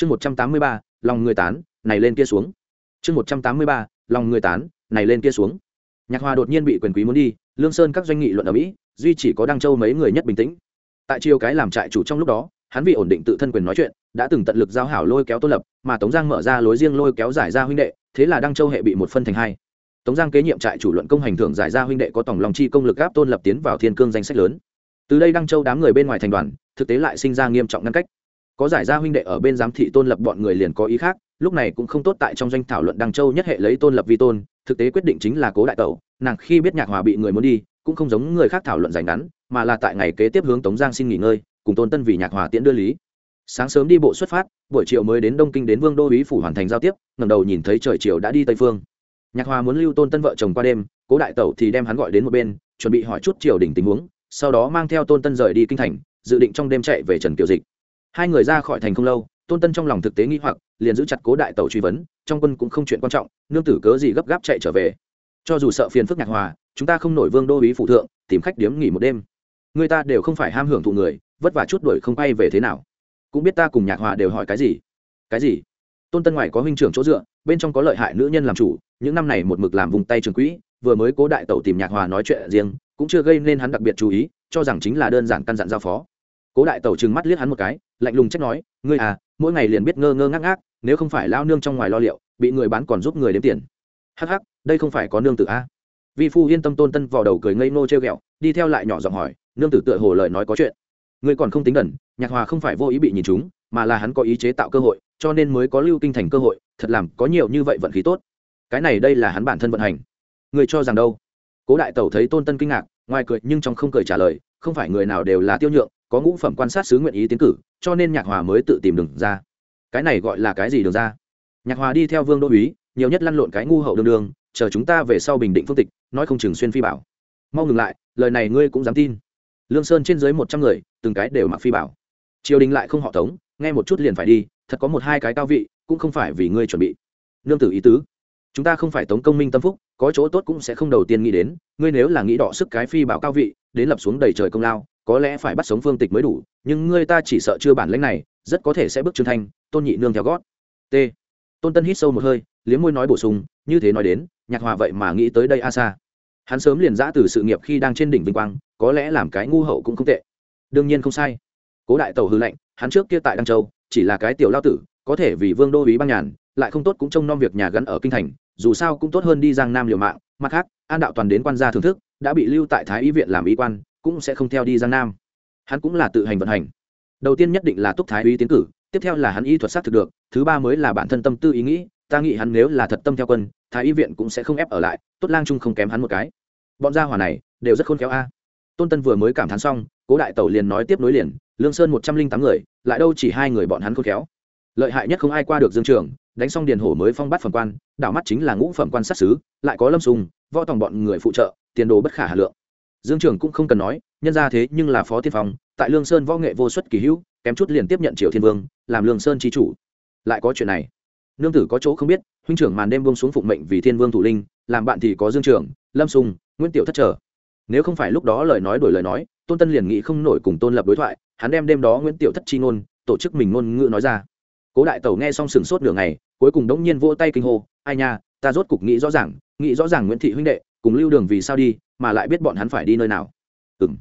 chương một trăm tám mươi ba, lòng người tán, này lên kia xuống. Chương một trăm tám mươi ba, lòng người tán, này lên kia xuống. Nhạc hòa đột nhiên bị quyền quý muốn đi, lương sơn các doanh nghị luận ở mỹ, duy chỉ có đăng châu mấy người nhất bình tĩnh. Tại chiều cái làm trại chủ trong lúc đó, hắn vì ổn định tự thân quyền nói chuyện, đã từng tận lực giao hảo lôi kéo tôn lập, mà tống giang mở ra lối riêng lôi kéo giải ra huynh đệ, thế là đăng châu hệ bị một phân thành hai. Tống giang kế nhiệm trại chủ luận công hành thưởng giải ra huynh đệ có tổng lòng chi công lực gáp tôn lập tiến vào thiên cương danh sách lớn. Từ đây đăng châu đám người bên ngoài thành đoàn, thực tế lại sinh ra nghiêm trọng ngăn cách có giải ra huynh đệ ở bên giám thị tôn lập bọn người liền có ý khác, lúc này cũng không tốt tại trong doanh thảo luận đăng châu nhất hệ lấy tôn lập vi tôn, thực tế quyết định chính là cố đại tẩu, nàng khi biết nhạc hòa bị người muốn đi, cũng không giống người khác thảo luận dành ngắn, mà là tại ngày kế tiếp hướng tống giang xin nghỉ ngơi, cùng tôn tân vì nhạc hòa tiễn đưa lý. Sáng sớm đi bộ xuất phát, buổi chiều mới đến đông kinh đến vương đô ý phủ hoàn thành giao tiếp ngầm đầu nhìn thấy trời chiều đã đi tây phương. Nhạc hòa muốn lưu tôn tân vợ chồng qua đêm, cố đại tẩu thì đem hắn gọi đến một bên, chuẩn bị hỏi chút triều đình tình huống, sau đó mang theo tôn tân rời đi kinh thành, dự định trong đêm chạy về trần kiều dịch hai người ra khỏi thành không lâu, tôn tân trong lòng thực tế nghĩ hoặc, liền giữ chặt cố đại tẩu truy vấn, trong quân cũng không chuyện quan trọng, nương tử cớ gì gấp gáp chạy trở về. Cho dù sợ phiền phức nhạc hòa, chúng ta không nổi vương đô ý phụ thượng, tìm khách điếm nghỉ một đêm. Người ta đều không phải ham hưởng thụ người, vất vả chút đuổi không bay về thế nào. Cũng biết ta cùng nhạc hòa đều hỏi cái gì. Cái gì? Tôn tân ngoài có huynh trưởng chỗ dựa, bên trong có lợi hại nữ nhân làm chủ, những năm này một mực làm vùng tay trường quỹ, vừa mới cố đại tẩu tìm nhạc hòa nói chuyện riêng, cũng chưa gây nên hắn đặc biệt chú ý, cho rằng chính là đơn giản căn dặn giao phó. Cố đại tẩu trừng mắt liếc hắn một cái lạnh lùng trách nói, ngươi à mỗi ngày liền biết ngơ ngơ ngác ngác, nếu không phải lao nương trong ngoài lo liệu, bị người bán còn giúp người đếm tiền. Hắc hắc, đây không phải có nương tử a? À? vi phu yên tâm tôn tân vào đầu cười ngây nô treo ghẹo, đi theo lại nhỏ giọng hỏi, nương tử tựa hồ lời nói có chuyện. Ngươi còn không tính đần nhạc hòa không phải vô ý bị nhìn chúng, mà là hắn có ý chế tạo cơ hội, cho nên mới có lưu kinh thành cơ hội, thật làm có nhiều như vậy vận khí tốt. Cái này đây là hắn bản thân vận hành. Người cho rằng đâu? Cố đại tẩu thấy tôn tân kinh ngạc, ngoài cười nhưng trong không cười trả lời, không phải người nào đều là tiêu nhượng có ngũ phẩm quan sát sứ nguyện ý tiến cử, cho nên nhạc hòa mới tự tìm đường ra. Cái này gọi là cái gì đường ra? Nhạc hòa đi theo vương đô uý nhiều nhất lăn lộn cái ngu hậu đương đương chờ chúng ta về sau bình định phương tịch, nói không chừng xuyên phi bảo. Mau ngừng lại, lời này ngươi cũng dám tin. Lương sơn trên dưới một trăm người, từng cái đều mặc phi bảo. Triều đình lại không họ tống nghe một chút liền phải đi, thật có một hai cái cao vị, cũng không phải vì ngươi chuẩn bị. Nương tử ý tứ, chúng ta không phải tống công minh tâm phúc, có chỗ tốt cũng sẽ không đầu tiên nghĩ đến, ngươi nếu là nghĩ đọ sức cái phi bảo cao vị, đến lập xuống đầy trời công lao có lẽ phải bắt sống phương tịch mới đủ, nhưng ngươi ta chỉ sợ chưa bản lãnh này, rất có thể sẽ bước trương thanh, tôn nhị nương theo gót. T. Tôn tân hít sâu một hơi, liếm môi nói bổ sung, như thế nói đến, nhạc hòa vậy mà nghĩ tới đây a xa hắn sớm liền giã từ sự nghiệp khi đang trên đỉnh vinh quang, có lẽ làm cái ngu hậu cũng không tệ. Đương nhiên không sai. Cố đại tàu hư lệnh, hắn trước kia tại đăng châu, chỉ là cái tiểu lao tử, có thể vì vương đô ý băng nhàn, lại không tốt cũng trông nom việc nhà gắn ở kinh thành, dù sao cũng tốt hơn đi giang nam liều mạng. Mặt khác, an đạo toàn đến quan gia thưởng thức, đã bị lưu tại thái y viện làm y quan cũng sẽ không theo đi giang nam. Hắn cũng là tự hành vận hành. Đầu tiên nhất định là túc thái úy tiến cử, tiếp theo là hắn y thuật xác thực được, thứ ba mới là bản thân tâm tư ý nghĩ, ta nghĩ hắn nếu là thật tâm theo quân, thái y viện cũng sẽ không ép ở lại, tốt lang trung không kém hắn một cái. Bọn gia hỏa này đều rất khôn khéo a. Tôn tân vừa mới cảm thán xong, cố đại tẩu liền nói tiếp nối liền, lương sơn một trăm linh tám người, lại đâu chỉ hai người bọn hắn khôn khéo. Lợi hại nhất không ai qua được dương trường, đánh xong điền hổ mới phong bắt phẩm quan, đảo mắt chính là ngũ phẩm quan sát xứ lại có lâm sùng, võ tòng bọn người phụ trợ, tiền đồ bất khả hà lượng dương trường cũng không cần nói, nhân ra thế nhưng là phó tiên phong, tại lương sơn võ nghệ vô xuất kỳ hữu, kém chút liền tiếp nhận triều thiên vương, làm lương sơn tri chủ. Lại có chuyện này. Nương tử có chỗ không biết, huynh trưởng màn đêm buông xuống phụng mệnh vì thiên vương thủ linh, làm bạn thì có dương trường, lâm sùng, nguyễn tiểu thất trở nếu không phải lúc đó lời nói đổi lời nói, tôn tân liền nghĩ không nổi cùng tôn lập đối thoại, hắn đem đêm đó nguyễn tiểu thất chi ngôn, tổ chức mình ngôn ngữ nói ra. Cố đại tẩu nghe xong sừng sốt nửa ngày, cuối cùng đống nhiên vỗ tay kinh hô, ai nha, ta rốt cục nghĩ rõ ràng, nghĩ rõ ràng nguyễn thị huynh đệ cùng lưu đường vì sao đi, mà lại biết bọn hắn phải đi nơi nào. Ừ m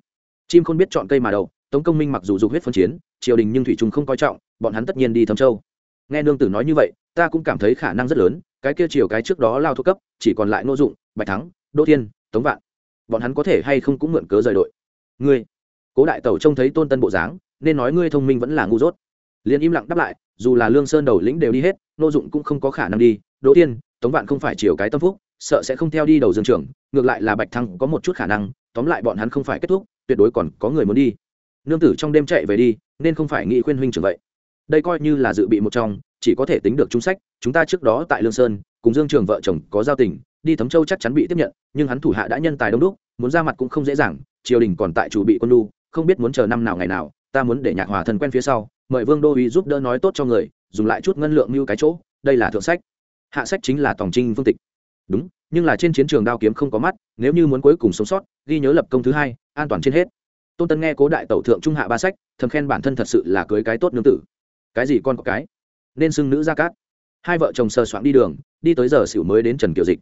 chim không biết chọn cây mà đậu. tống công minh mặc dù dục huyết phân chiến, triều đình nhưng thủy trung không coi trọng, bọn hắn tất nhiên đi thâm châu. Nghe nương tử nói như vậy, ta cũng cảm thấy khả năng rất lớn, cái kia chiều cái trước đó lao thuốc cấp, chỉ còn lại ngô dụng, bạch thắng, đỗ thiên, tống vạn. Bọn hắn có thể hay không cũng mượn cớ rời đội. Ngươi, cố đại tẩu trông thấy tôn tân bộ dáng, nên nói ngươi thông minh vẫn là ngu dốt. Liền im lặng đáp lại, dù là lương sơn đầu lĩnh đều đi hết, ngô dụng cũng không có khả năng đi, đỗ thiên, tống vạn không phải chiều cái tâm phúc sợ sẽ không theo đi đầu dương trường ngược lại là bạch thăng có một chút khả năng, tóm lại bọn hắn không phải kết thúc, tuyệt đối còn có người muốn đi. Nương tử trong đêm chạy về đi, nên không phải nghĩ khuyên huynh trưởng vậy. Đây coi như là dự bị một trong, chỉ có thể tính được trung sách, chúng ta trước đó tại lương sơn, cùng dương trường vợ chồng có giao tình, đi thấm châu chắc chắn bị tiếp nhận, nhưng hắn thủ hạ đã nhân tài đông đúc, muốn ra mặt cũng không dễ dàng, triều đình còn tại chủ bị quân đu không biết muốn chờ năm nào ngày nào, ta muốn để nhạc hòa thần quen phía sau, mời vương đô uy giúp đỡ nói tốt cho người, dùng lại chút ngân lượng như cái chỗ, đây là thượng sách. Hạ sách chính là tòng trinh phương tịch. Đúng nhưng là trên chiến trường đao kiếm không có mắt, nếu như muốn cuối cùng sống sót, ghi nhớ lập công thứ hai, an toàn trên hết. Tôn tân nghe cố đại tẩu thượng trung hạ ba sách, thầm khen bản thân thật sự là cưới cái tốt nương tử. Cái gì con có cái? Nên xưng nữ gia cát. Hai vợ chồng sờ soạn đi đường, đi tới giờ xỉu mới đến trần kiều dịch.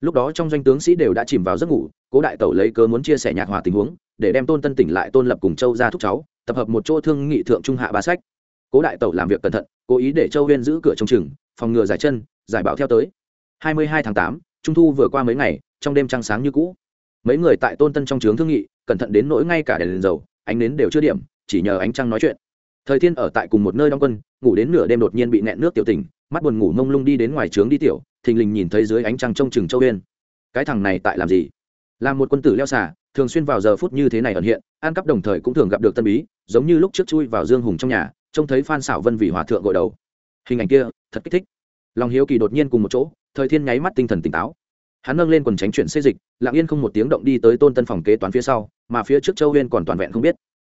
Lúc đó trong doanh tướng sĩ đều đã chìm vào giấc ngủ, cố đại tẩu lấy cớ muốn chia sẻ nhạc hòa tình huống, để đem tôn tân tỉnh lại tôn lập cùng châu ra thúc cháu, tập hợp một chỗ thương nghị thượng trung hạ ba sách. Cố đại tẩu làm việc cẩn thận, cố ý để châu huyên giữ cửa trông chừng, phòng ngừa giải chân, giải bão theo tới. Hai mươi hai tháng tám trung thu vừa qua mấy ngày trong đêm trăng sáng như cũ. Mấy người tại tôn tân trong trướng thương nghị cẩn thận đến nỗi ngay cả đèn, đèn dầu ánh nến đều chưa điểm chỉ nhờ ánh trăng nói chuyện. Thời thiên ở tại cùng một nơi đóng quân ngủ đến nửa đêm đột nhiên bị nẹn nước tiểu tình mắt buồn ngủ mông lung đi đến ngoài trướng đi tiểu thình lình nhìn thấy dưới ánh trăng trông chừng châu uyên. Cái thằng này tại làm gì? Làm một quân tử leo xả thường xuyên vào giờ phút như thế này ẩn hiện ăn cắp đồng thời cũng thường gặp được tân bí giống như lúc trước chui vào dương hùng trong nhà trông thấy phan xảo vân vì hòa thượng gội đầu. Hình ảnh kia thật kích thích. Lòng hiếu kỳ đột nhiên cùng một chỗ thời thiên nháy mắt tinh thần tỉnh táo. Hắn nâng lên quần tránh chuyển xây dịch, lặng yên không một tiếng động đi tới tôn tân phòng kế toán phía sau, mà phía trước châu huyên còn toàn vẹn không biết.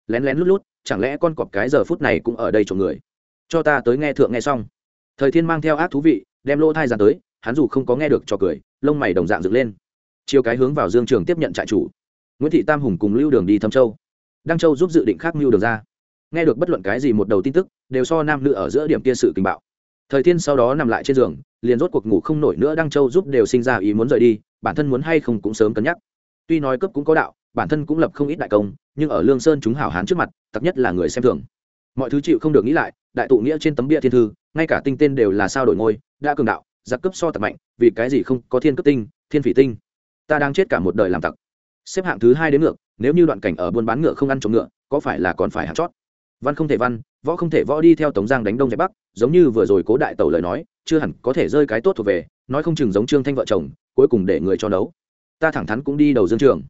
Lén lén lút lút, chẳng lẽ con cọp cái giờ phút này cũng ở đây trộm người? Cho ta tới nghe thượng nghe xong. Thời thiên mang theo ác thú vị, đem lỗ thai ra tới, hắn dù không có nghe được cho cười, lông mày đồng dạng dựng lên. Chiều cái hướng vào dương trường tiếp nhận trại chủ. Nguyễn thị tam hùng cùng lưu đường đi thâm châu. Đăng châu giúp dự định khác mưu đường ra. Nghe được bất luận cái gì một đầu tin tức, đều so nam nữ ở giữa điểm kia sự tình bạo thời thiên sau đó nằm lại trên giường, liền rốt cuộc ngủ không nổi nữa, đăng châu giúp đều sinh ra ý muốn rời đi, bản thân muốn hay không cũng sớm cân nhắc. Tuy nói cấp cũng có đạo, bản thân cũng lập không ít đại công, nhưng ở lương sơn chúng hảo hán trước mặt tặc nhất là người xem thường. Mọi thứ chịu không được nghĩ lại, đại tụ nghĩa trên tấm bia thiên thư, ngay cả tinh tên đều là sao đổi ngôi, đã cường đạo, giặc cấp so tặc mạnh, vì cái gì không có thiên cấp tinh, thiên phỉ tinh? Ta đang chết cả một đời làm tặc. Xếp hạng thứ hai đến ngược, nếu như đoạn cảnh ở buôn bán ngựa không ăn trộm ngựa, có phải là còn phải hạng chót? Văn không thể văn, võ không thể võ đi theo tống giang đánh đông giải bắc, giống như vừa rồi cố đại tẩu lời nói, chưa hẳn có thể rơi cái tốt thuộc về, nói không chừng giống trương thanh vợ chồng, cuối cùng để người cho đấu ta thẳng thắn cũng đi đầu dương trường.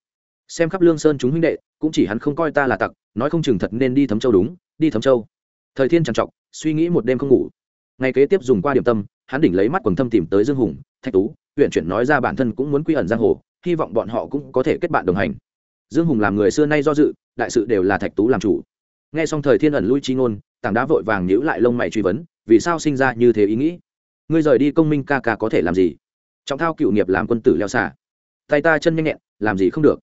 Xem khắp lương sơn chúng huynh đệ, cũng chỉ hắn không coi ta là tặc, nói không chừng thật nên đi thấm châu đúng, đi thấm châu. Thời thiên trằn trọc, suy nghĩ một đêm không ngủ. Ngày kế tiếp dùng qua điểm tâm, hắn đỉnh lấy mắt quần thâm tìm tới dương hùng, thạch tú, huyện chuyển nói ra bản thân cũng muốn quy ẩn giang hồ, hy vọng bọn họ cũng có thể kết bạn đồng hành. Dương hùng làm người xưa nay do dự, đại sự đều là thạch tú làm chủ nghe xong thời thiên ẩn lui chi ngôn, tảng đá vội vàng nhíu lại lông mày truy vấn, vì sao sinh ra như thế ý nghĩ? Ngươi rời đi công minh ca ca có thể làm gì? Trọng thao cựu nghiệp làm quân tử leo xả. Tay ta chân nhanh nhẹn, làm gì không được.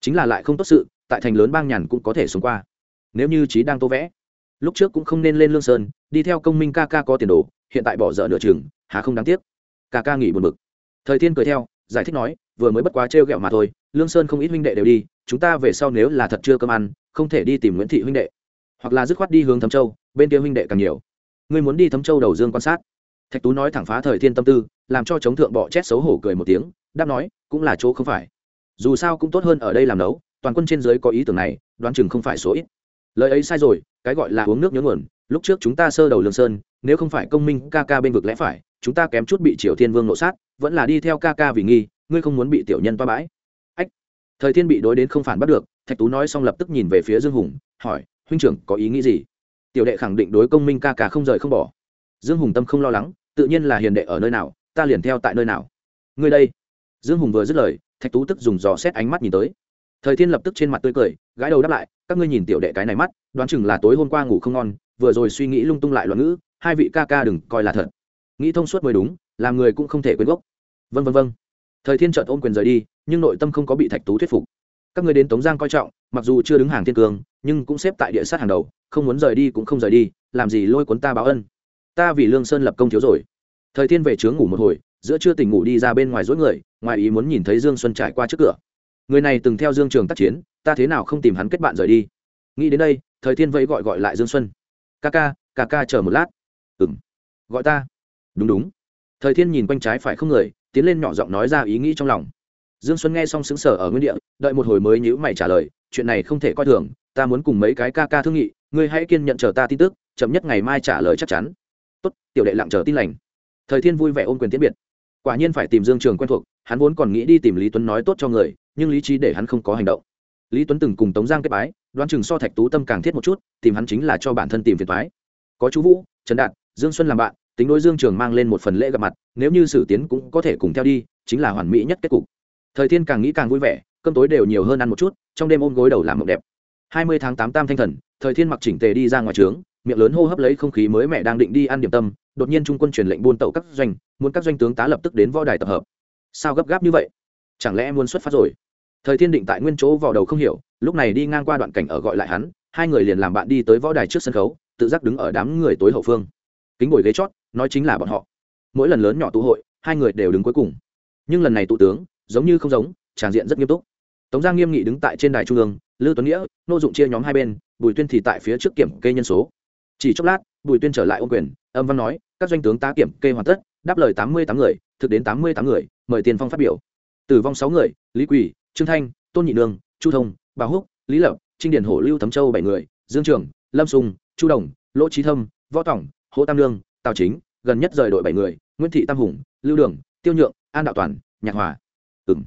Chính là lại không tốt sự, tại thành lớn bang nhàn cũng có thể xuống qua. Nếu như trí đang tô vẽ, lúc trước cũng không nên lên lương sơn, đi theo công minh ca ca có tiền đồ, hiện tại bỏ dở nửa chừng hà không đáng tiếc. Ca ca nghỉ buồn bực. Thời thiên cười theo, giải thích nói, vừa mới bất quá trêu ghẹo mà thôi, lương sơn không ít huynh đệ đều đi, chúng ta về sau nếu là thật chưa cơm ăn, không thể đi tìm nguyễn thị huynh đệ hoặc là dứt khoát đi hướng thấm châu, bên kia huynh đệ càng nhiều. Ngươi muốn đi thấm châu đầu dương quan sát. Thạch tú nói thẳng phá thời thiên tâm tư, làm cho chống thượng bọ chét xấu hổ cười một tiếng, đáp nói, cũng là chỗ không phải. Dù sao cũng tốt hơn ở đây làm nấu, toàn quân trên dưới có ý tưởng này, đoán chừng không phải số ít. Lời ấy sai rồi, cái gọi là uống nước nhớ nguồn, lúc trước chúng ta sơ đầu lương sơn, nếu không phải công minh ca ca bên vực lẽ phải, chúng ta kém chút bị triều thiên vương nộ sát, vẫn là đi theo ca ca vì nghi, ngươi không muốn bị tiểu nhân toa bãi. Ách. Thời thiên bị đối đến không phản bắt được, thạch tú nói xong lập tức nhìn về phía dương hùng, hỏi huynh trưởng, có ý nghĩ gì? Tiểu đệ khẳng định đối công minh ca ca không rời không bỏ. Dương hùng tâm không lo lắng, tự nhiên là hiền đệ ở nơi nào, ta liền theo tại nơi nào. Ngươi đây. Dương hùng vừa dứt lời, thạch tú tức dùng dò xét ánh mắt nhìn tới. Thời thiên lập tức trên mặt tươi cười, gãi đầu đáp lại, các ngươi nhìn tiểu đệ cái này mắt, đoán chừng là tối hôm qua ngủ không ngon, vừa rồi suy nghĩ lung tung lại loạn ngữ, hai vị ca ca đừng coi là thật. Nghĩ thông suốt mới đúng, làm người cũng không thể quên gốc. Vân vân vân thời thiên trợt ôm quyền rời đi, nhưng nội tâm không có bị thạch tú thuyết phục các người đến tống giang coi trọng, mặc dù chưa đứng hàng thiên cương nhưng cũng xếp tại địa sát hàng đầu, không muốn rời đi cũng không rời đi, làm gì lôi cuốn ta báo ân. Ta vì lương sơn lập công thiếu rồi. Thời thiên về trướng ngủ một hồi, giữa trưa tỉnh ngủ đi ra bên ngoài dối người, ngoài ý muốn nhìn thấy dương xuân trải qua trước cửa. Người này từng theo dương trường tác chiến, ta thế nào không tìm hắn kết bạn rời đi. Nghĩ đến đây, thời thiên vẫy gọi gọi lại dương xuân. Ca ca ca ca chờ một lát. Ừng gọi ta. Đúng đúng. Thời thiên nhìn quanh trái phải không người, tiến lên nhỏ giọng nói ra ý nghĩ trong lòng dương xuân nghe xong xứng sở ở nguyên địa, đợi một hồi mới nhữ mày trả lời, chuyện này không thể coi thường, ta muốn cùng mấy cái ca ca thương nghị, ngươi hãy kiên nhận chờ ta tin tức, chậm nhất ngày mai trả lời chắc chắn. Tốt, tiểu đệ lặng chờ tin lành. Thời thiên vui vẻ ôm quyền tiễn biệt. Quả nhiên phải tìm dương trường quen thuộc, hắn vốn còn nghĩ đi tìm lý tuấn nói tốt cho người, nhưng lý trí để hắn không có hành động. Lý tuấn từng cùng tống giang kết bái, đoán chừng so thạch tú tâm càng thiết một chút, tìm hắn chính là cho bản thân tìm phiền thoái có chú vũ, trần đạt, dương xuân làm bạn, tính đối dương trường mang lên một phần lễ gặp mặt, nếu như sử tiến cũng có thể cùng theo đi, chính là hoàn mỹ nhất kết cục thời thiên càng nghĩ càng vui vẻ, cơm tối đều nhiều hơn ăn một chút, trong đêm ôm gối đầu làm mộng đẹp. Hai mươi tháng tám tam thanh thần, thời thiên mặc chỉnh tề đi ra ngoài trướng, miệng lớn hô hấp lấy không khí mới mẹ đang định đi ăn điểm tâm, đột nhiên trung quân truyền lệnh buôn tẩu các doanh, muốn các doanh tướng tá lập tức đến võ đài tập hợp. Sao gấp gáp như vậy? Chẳng lẽ muốn xuất phát rồi? Thời thiên định tại nguyên chỗ vào đầu không hiểu, lúc này đi ngang qua đoạn cảnh ở gọi lại hắn, hai người liền làm bạn đi tới võ đài trước sân khấu, tự giác đứng ở đám người tối hậu phương. Kính ngồi ghế chót, nói chính là bọn họ. Mỗi lần lớn nhỏ tụ hội, hai người đều đứng cuối cùng. Nhưng lần này tụ tướng giống như không giống, tràng diện rất nghiêm túc. Tống giang nghiêm nghị đứng tại trên đài trung ương lưu tuấn nghĩa, nô dụng chia nhóm hai bên, bùi tuyên thì tại phía trước kiểm kê nhân số. Chỉ chốc lát, bùi tuyên trở lại ô quyền, âm văn nói, các doanh tướng ta kiểm kê hoàn tất, đáp lời tám mươi tám người, thực đến tám mươi tám người, mời tiền phong phát biểu. Tử vong sáu người, lý quỳ, trương thanh, tôn nhị nương, chu thông, bà húc, lý lập, trinh điển hổ, lưu thấm châu bảy người, dương trường, lâm sùng, chu đồng, lỗ trí thâm, võ tỏng hỗ tam lương tào chính, gần nhất rời đội bảy người, nguyễn thị tam hùng, lưu đường, tiêu nhượng, an đạo toàn, nhạc hòa ừng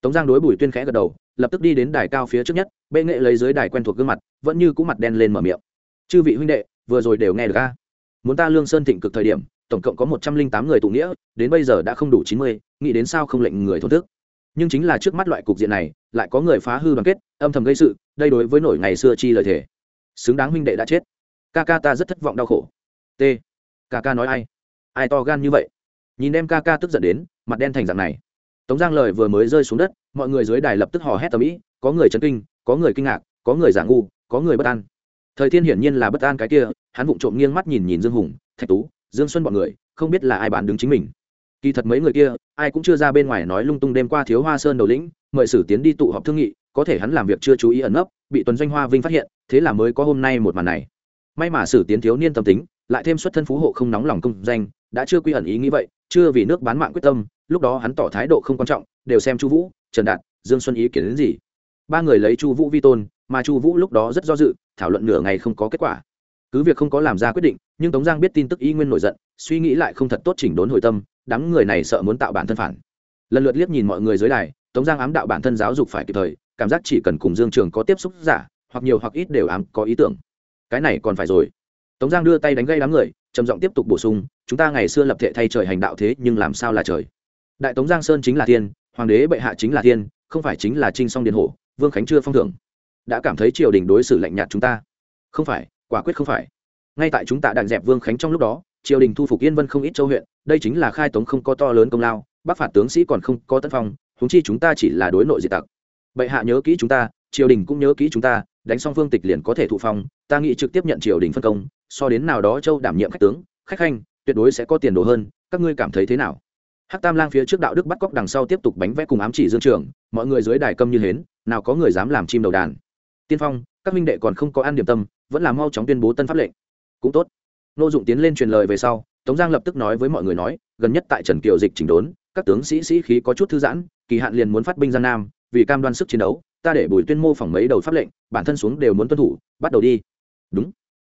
tống giang đối bùi tuyên khẽ gật đầu, lập tức đi đến đài cao phía trước nhất, bệ nghệ lấy dưới đài quen thuộc gương mặt, vẫn như cũ mặt đen lên mở miệng. Chư vị huynh đệ, vừa rồi đều nghe được a. Muốn ta lương sơn thịnh cực thời điểm, tổng cộng có một trăm linh tám người tụ nghĩa, đến bây giờ đã không đủ chín mươi, nghĩ đến sao không lệnh người thổn thức. Nhưng chính là trước mắt loại cục diện này, lại có người phá hư đoàn kết, âm thầm gây sự, đây đối với nổi ngày xưa chi lời thề. Xứng đáng huynh đệ đã chết. Ca ca ta rất thất vọng đau khổ. T, ca ca nói ai? Ai to gan như vậy? Nhìn em ca ca tức giận đến, mặt đen thành dạng này tống giang lời vừa mới rơi xuống đất, mọi người dưới đài lập tức hò hét tầm ĩ, có người chấn kinh, có người kinh ngạc, có người giả ngu, có người bất an. Thời thiên hiển nhiên là bất an cái kia, hắn vụng trộm nghiêng mắt nhìn nhìn dương hùng, thạch tú, dương xuân b ọ n người, không biết là ai bán đứng chính mình. Kỳ thật mấy người kia, ai cũng chưa ra bên ngoài nói lung tung đêm qua thiếu hoa sơn đầu lĩnh, mời sử tiến đi tụ họp thương nghị, có thể hắn làm việc chưa chú ý ẩn nấp, bị tuần doanh hoa vinh phát hiện, thế là mới có hôm nay một màn này. May mà sử tiến thiếu niên tâm tính, lại thêm xuất thân phú hộ không nóng lòng công danh, đã chưa quy ẩn ý nghĩ vậy chưa vì nước bán mạng quyết tâm, lúc đó hắn tỏ thái độ không quan trọng, đều xem chu vũ, trần đạt, dương xuân ý kiến đến gì. Ba người lấy chu vũ vi tôn, mà chu vũ lúc đó rất do dự, thảo luận nửa ngày không có kết quả. Cứ việc không có làm ra quyết định, nhưng tống giang biết tin tức y nguyên nổi giận, suy nghĩ lại không thật tốt chỉnh đốn hồi tâm, đám người này sợ muốn tạo bản thân phản. Lần lượt liếc nhìn mọi người dưới đài, tống giang ám đạo bản thân giáo dục phải kịp thời, cảm giác chỉ cần cùng dương trường có tiếp xúc giả, hoặc nhiều hoặc ít đều ám có ý tưởng. Cái này còn phải rồi. Tống giang đưa tay đánh gây đám người trầm giọng tiếp tục bổ sung, chúng ta ngày xưa lập thể thay trời hành đạo thế, nhưng làm sao là trời? Đại tống giang sơn chính là thiên, hoàng đế bệ hạ chính là thiên, không phải chính là trinh song điện hổ, vương khánh chưa phong thưởng. Đã cảm thấy triều đình đối xử lạnh nhạt chúng ta. Không phải, quả quyết không phải. Ngay tại chúng ta đạn dẹp vương khánh trong lúc đó, triều đình thu phục yên vân không ít châu huyện, đây chính là khai tống không có to lớn công lao, bắc phạt tướng sĩ còn không có tân phong húng chi chúng ta chỉ là đối nội diệt tặc. Bệ hạ nhớ kỹ chúng ta, triều đình cũng nhớ kỹ chúng ta, đánh xong vương tịch liền có thể thụ phong, ta nghĩ trực tiếp nhận triều đình phân công so đến nào đó châu đảm nhiệm khách tướng, khách khanh, tuyệt đối sẽ có tiền đồ hơn, các ngươi cảm thấy thế nào? Hắc tam lang phía trước đạo đức bắt cóc đằng sau tiếp tục bánh vẽ cùng ám chỉ dương trường, mọi người dưới đài câm như hến, nào có người dám làm chim đầu đàn. Tiên phong, các minh đệ còn không có ăn điểm tâm, vẫn là mau chóng tuyên bố tân pháp lệnh. Cũng tốt. Nô dụng tiến lên truyền lời về sau, tống giang lập tức nói với mọi người nói, gần nhất tại trần kiều dịch chỉnh đốn, các tướng sĩ sĩ khí có chút thư giãn, kỳ hạn liền muốn phát binh gian nam, vì cam đoan sức chiến đấu, ta để bùi tuyên mô phỏng mấy đầu pháp lệnh, bản thân xuống đều muốn tuân thủ, bắt đầu đi. Đúng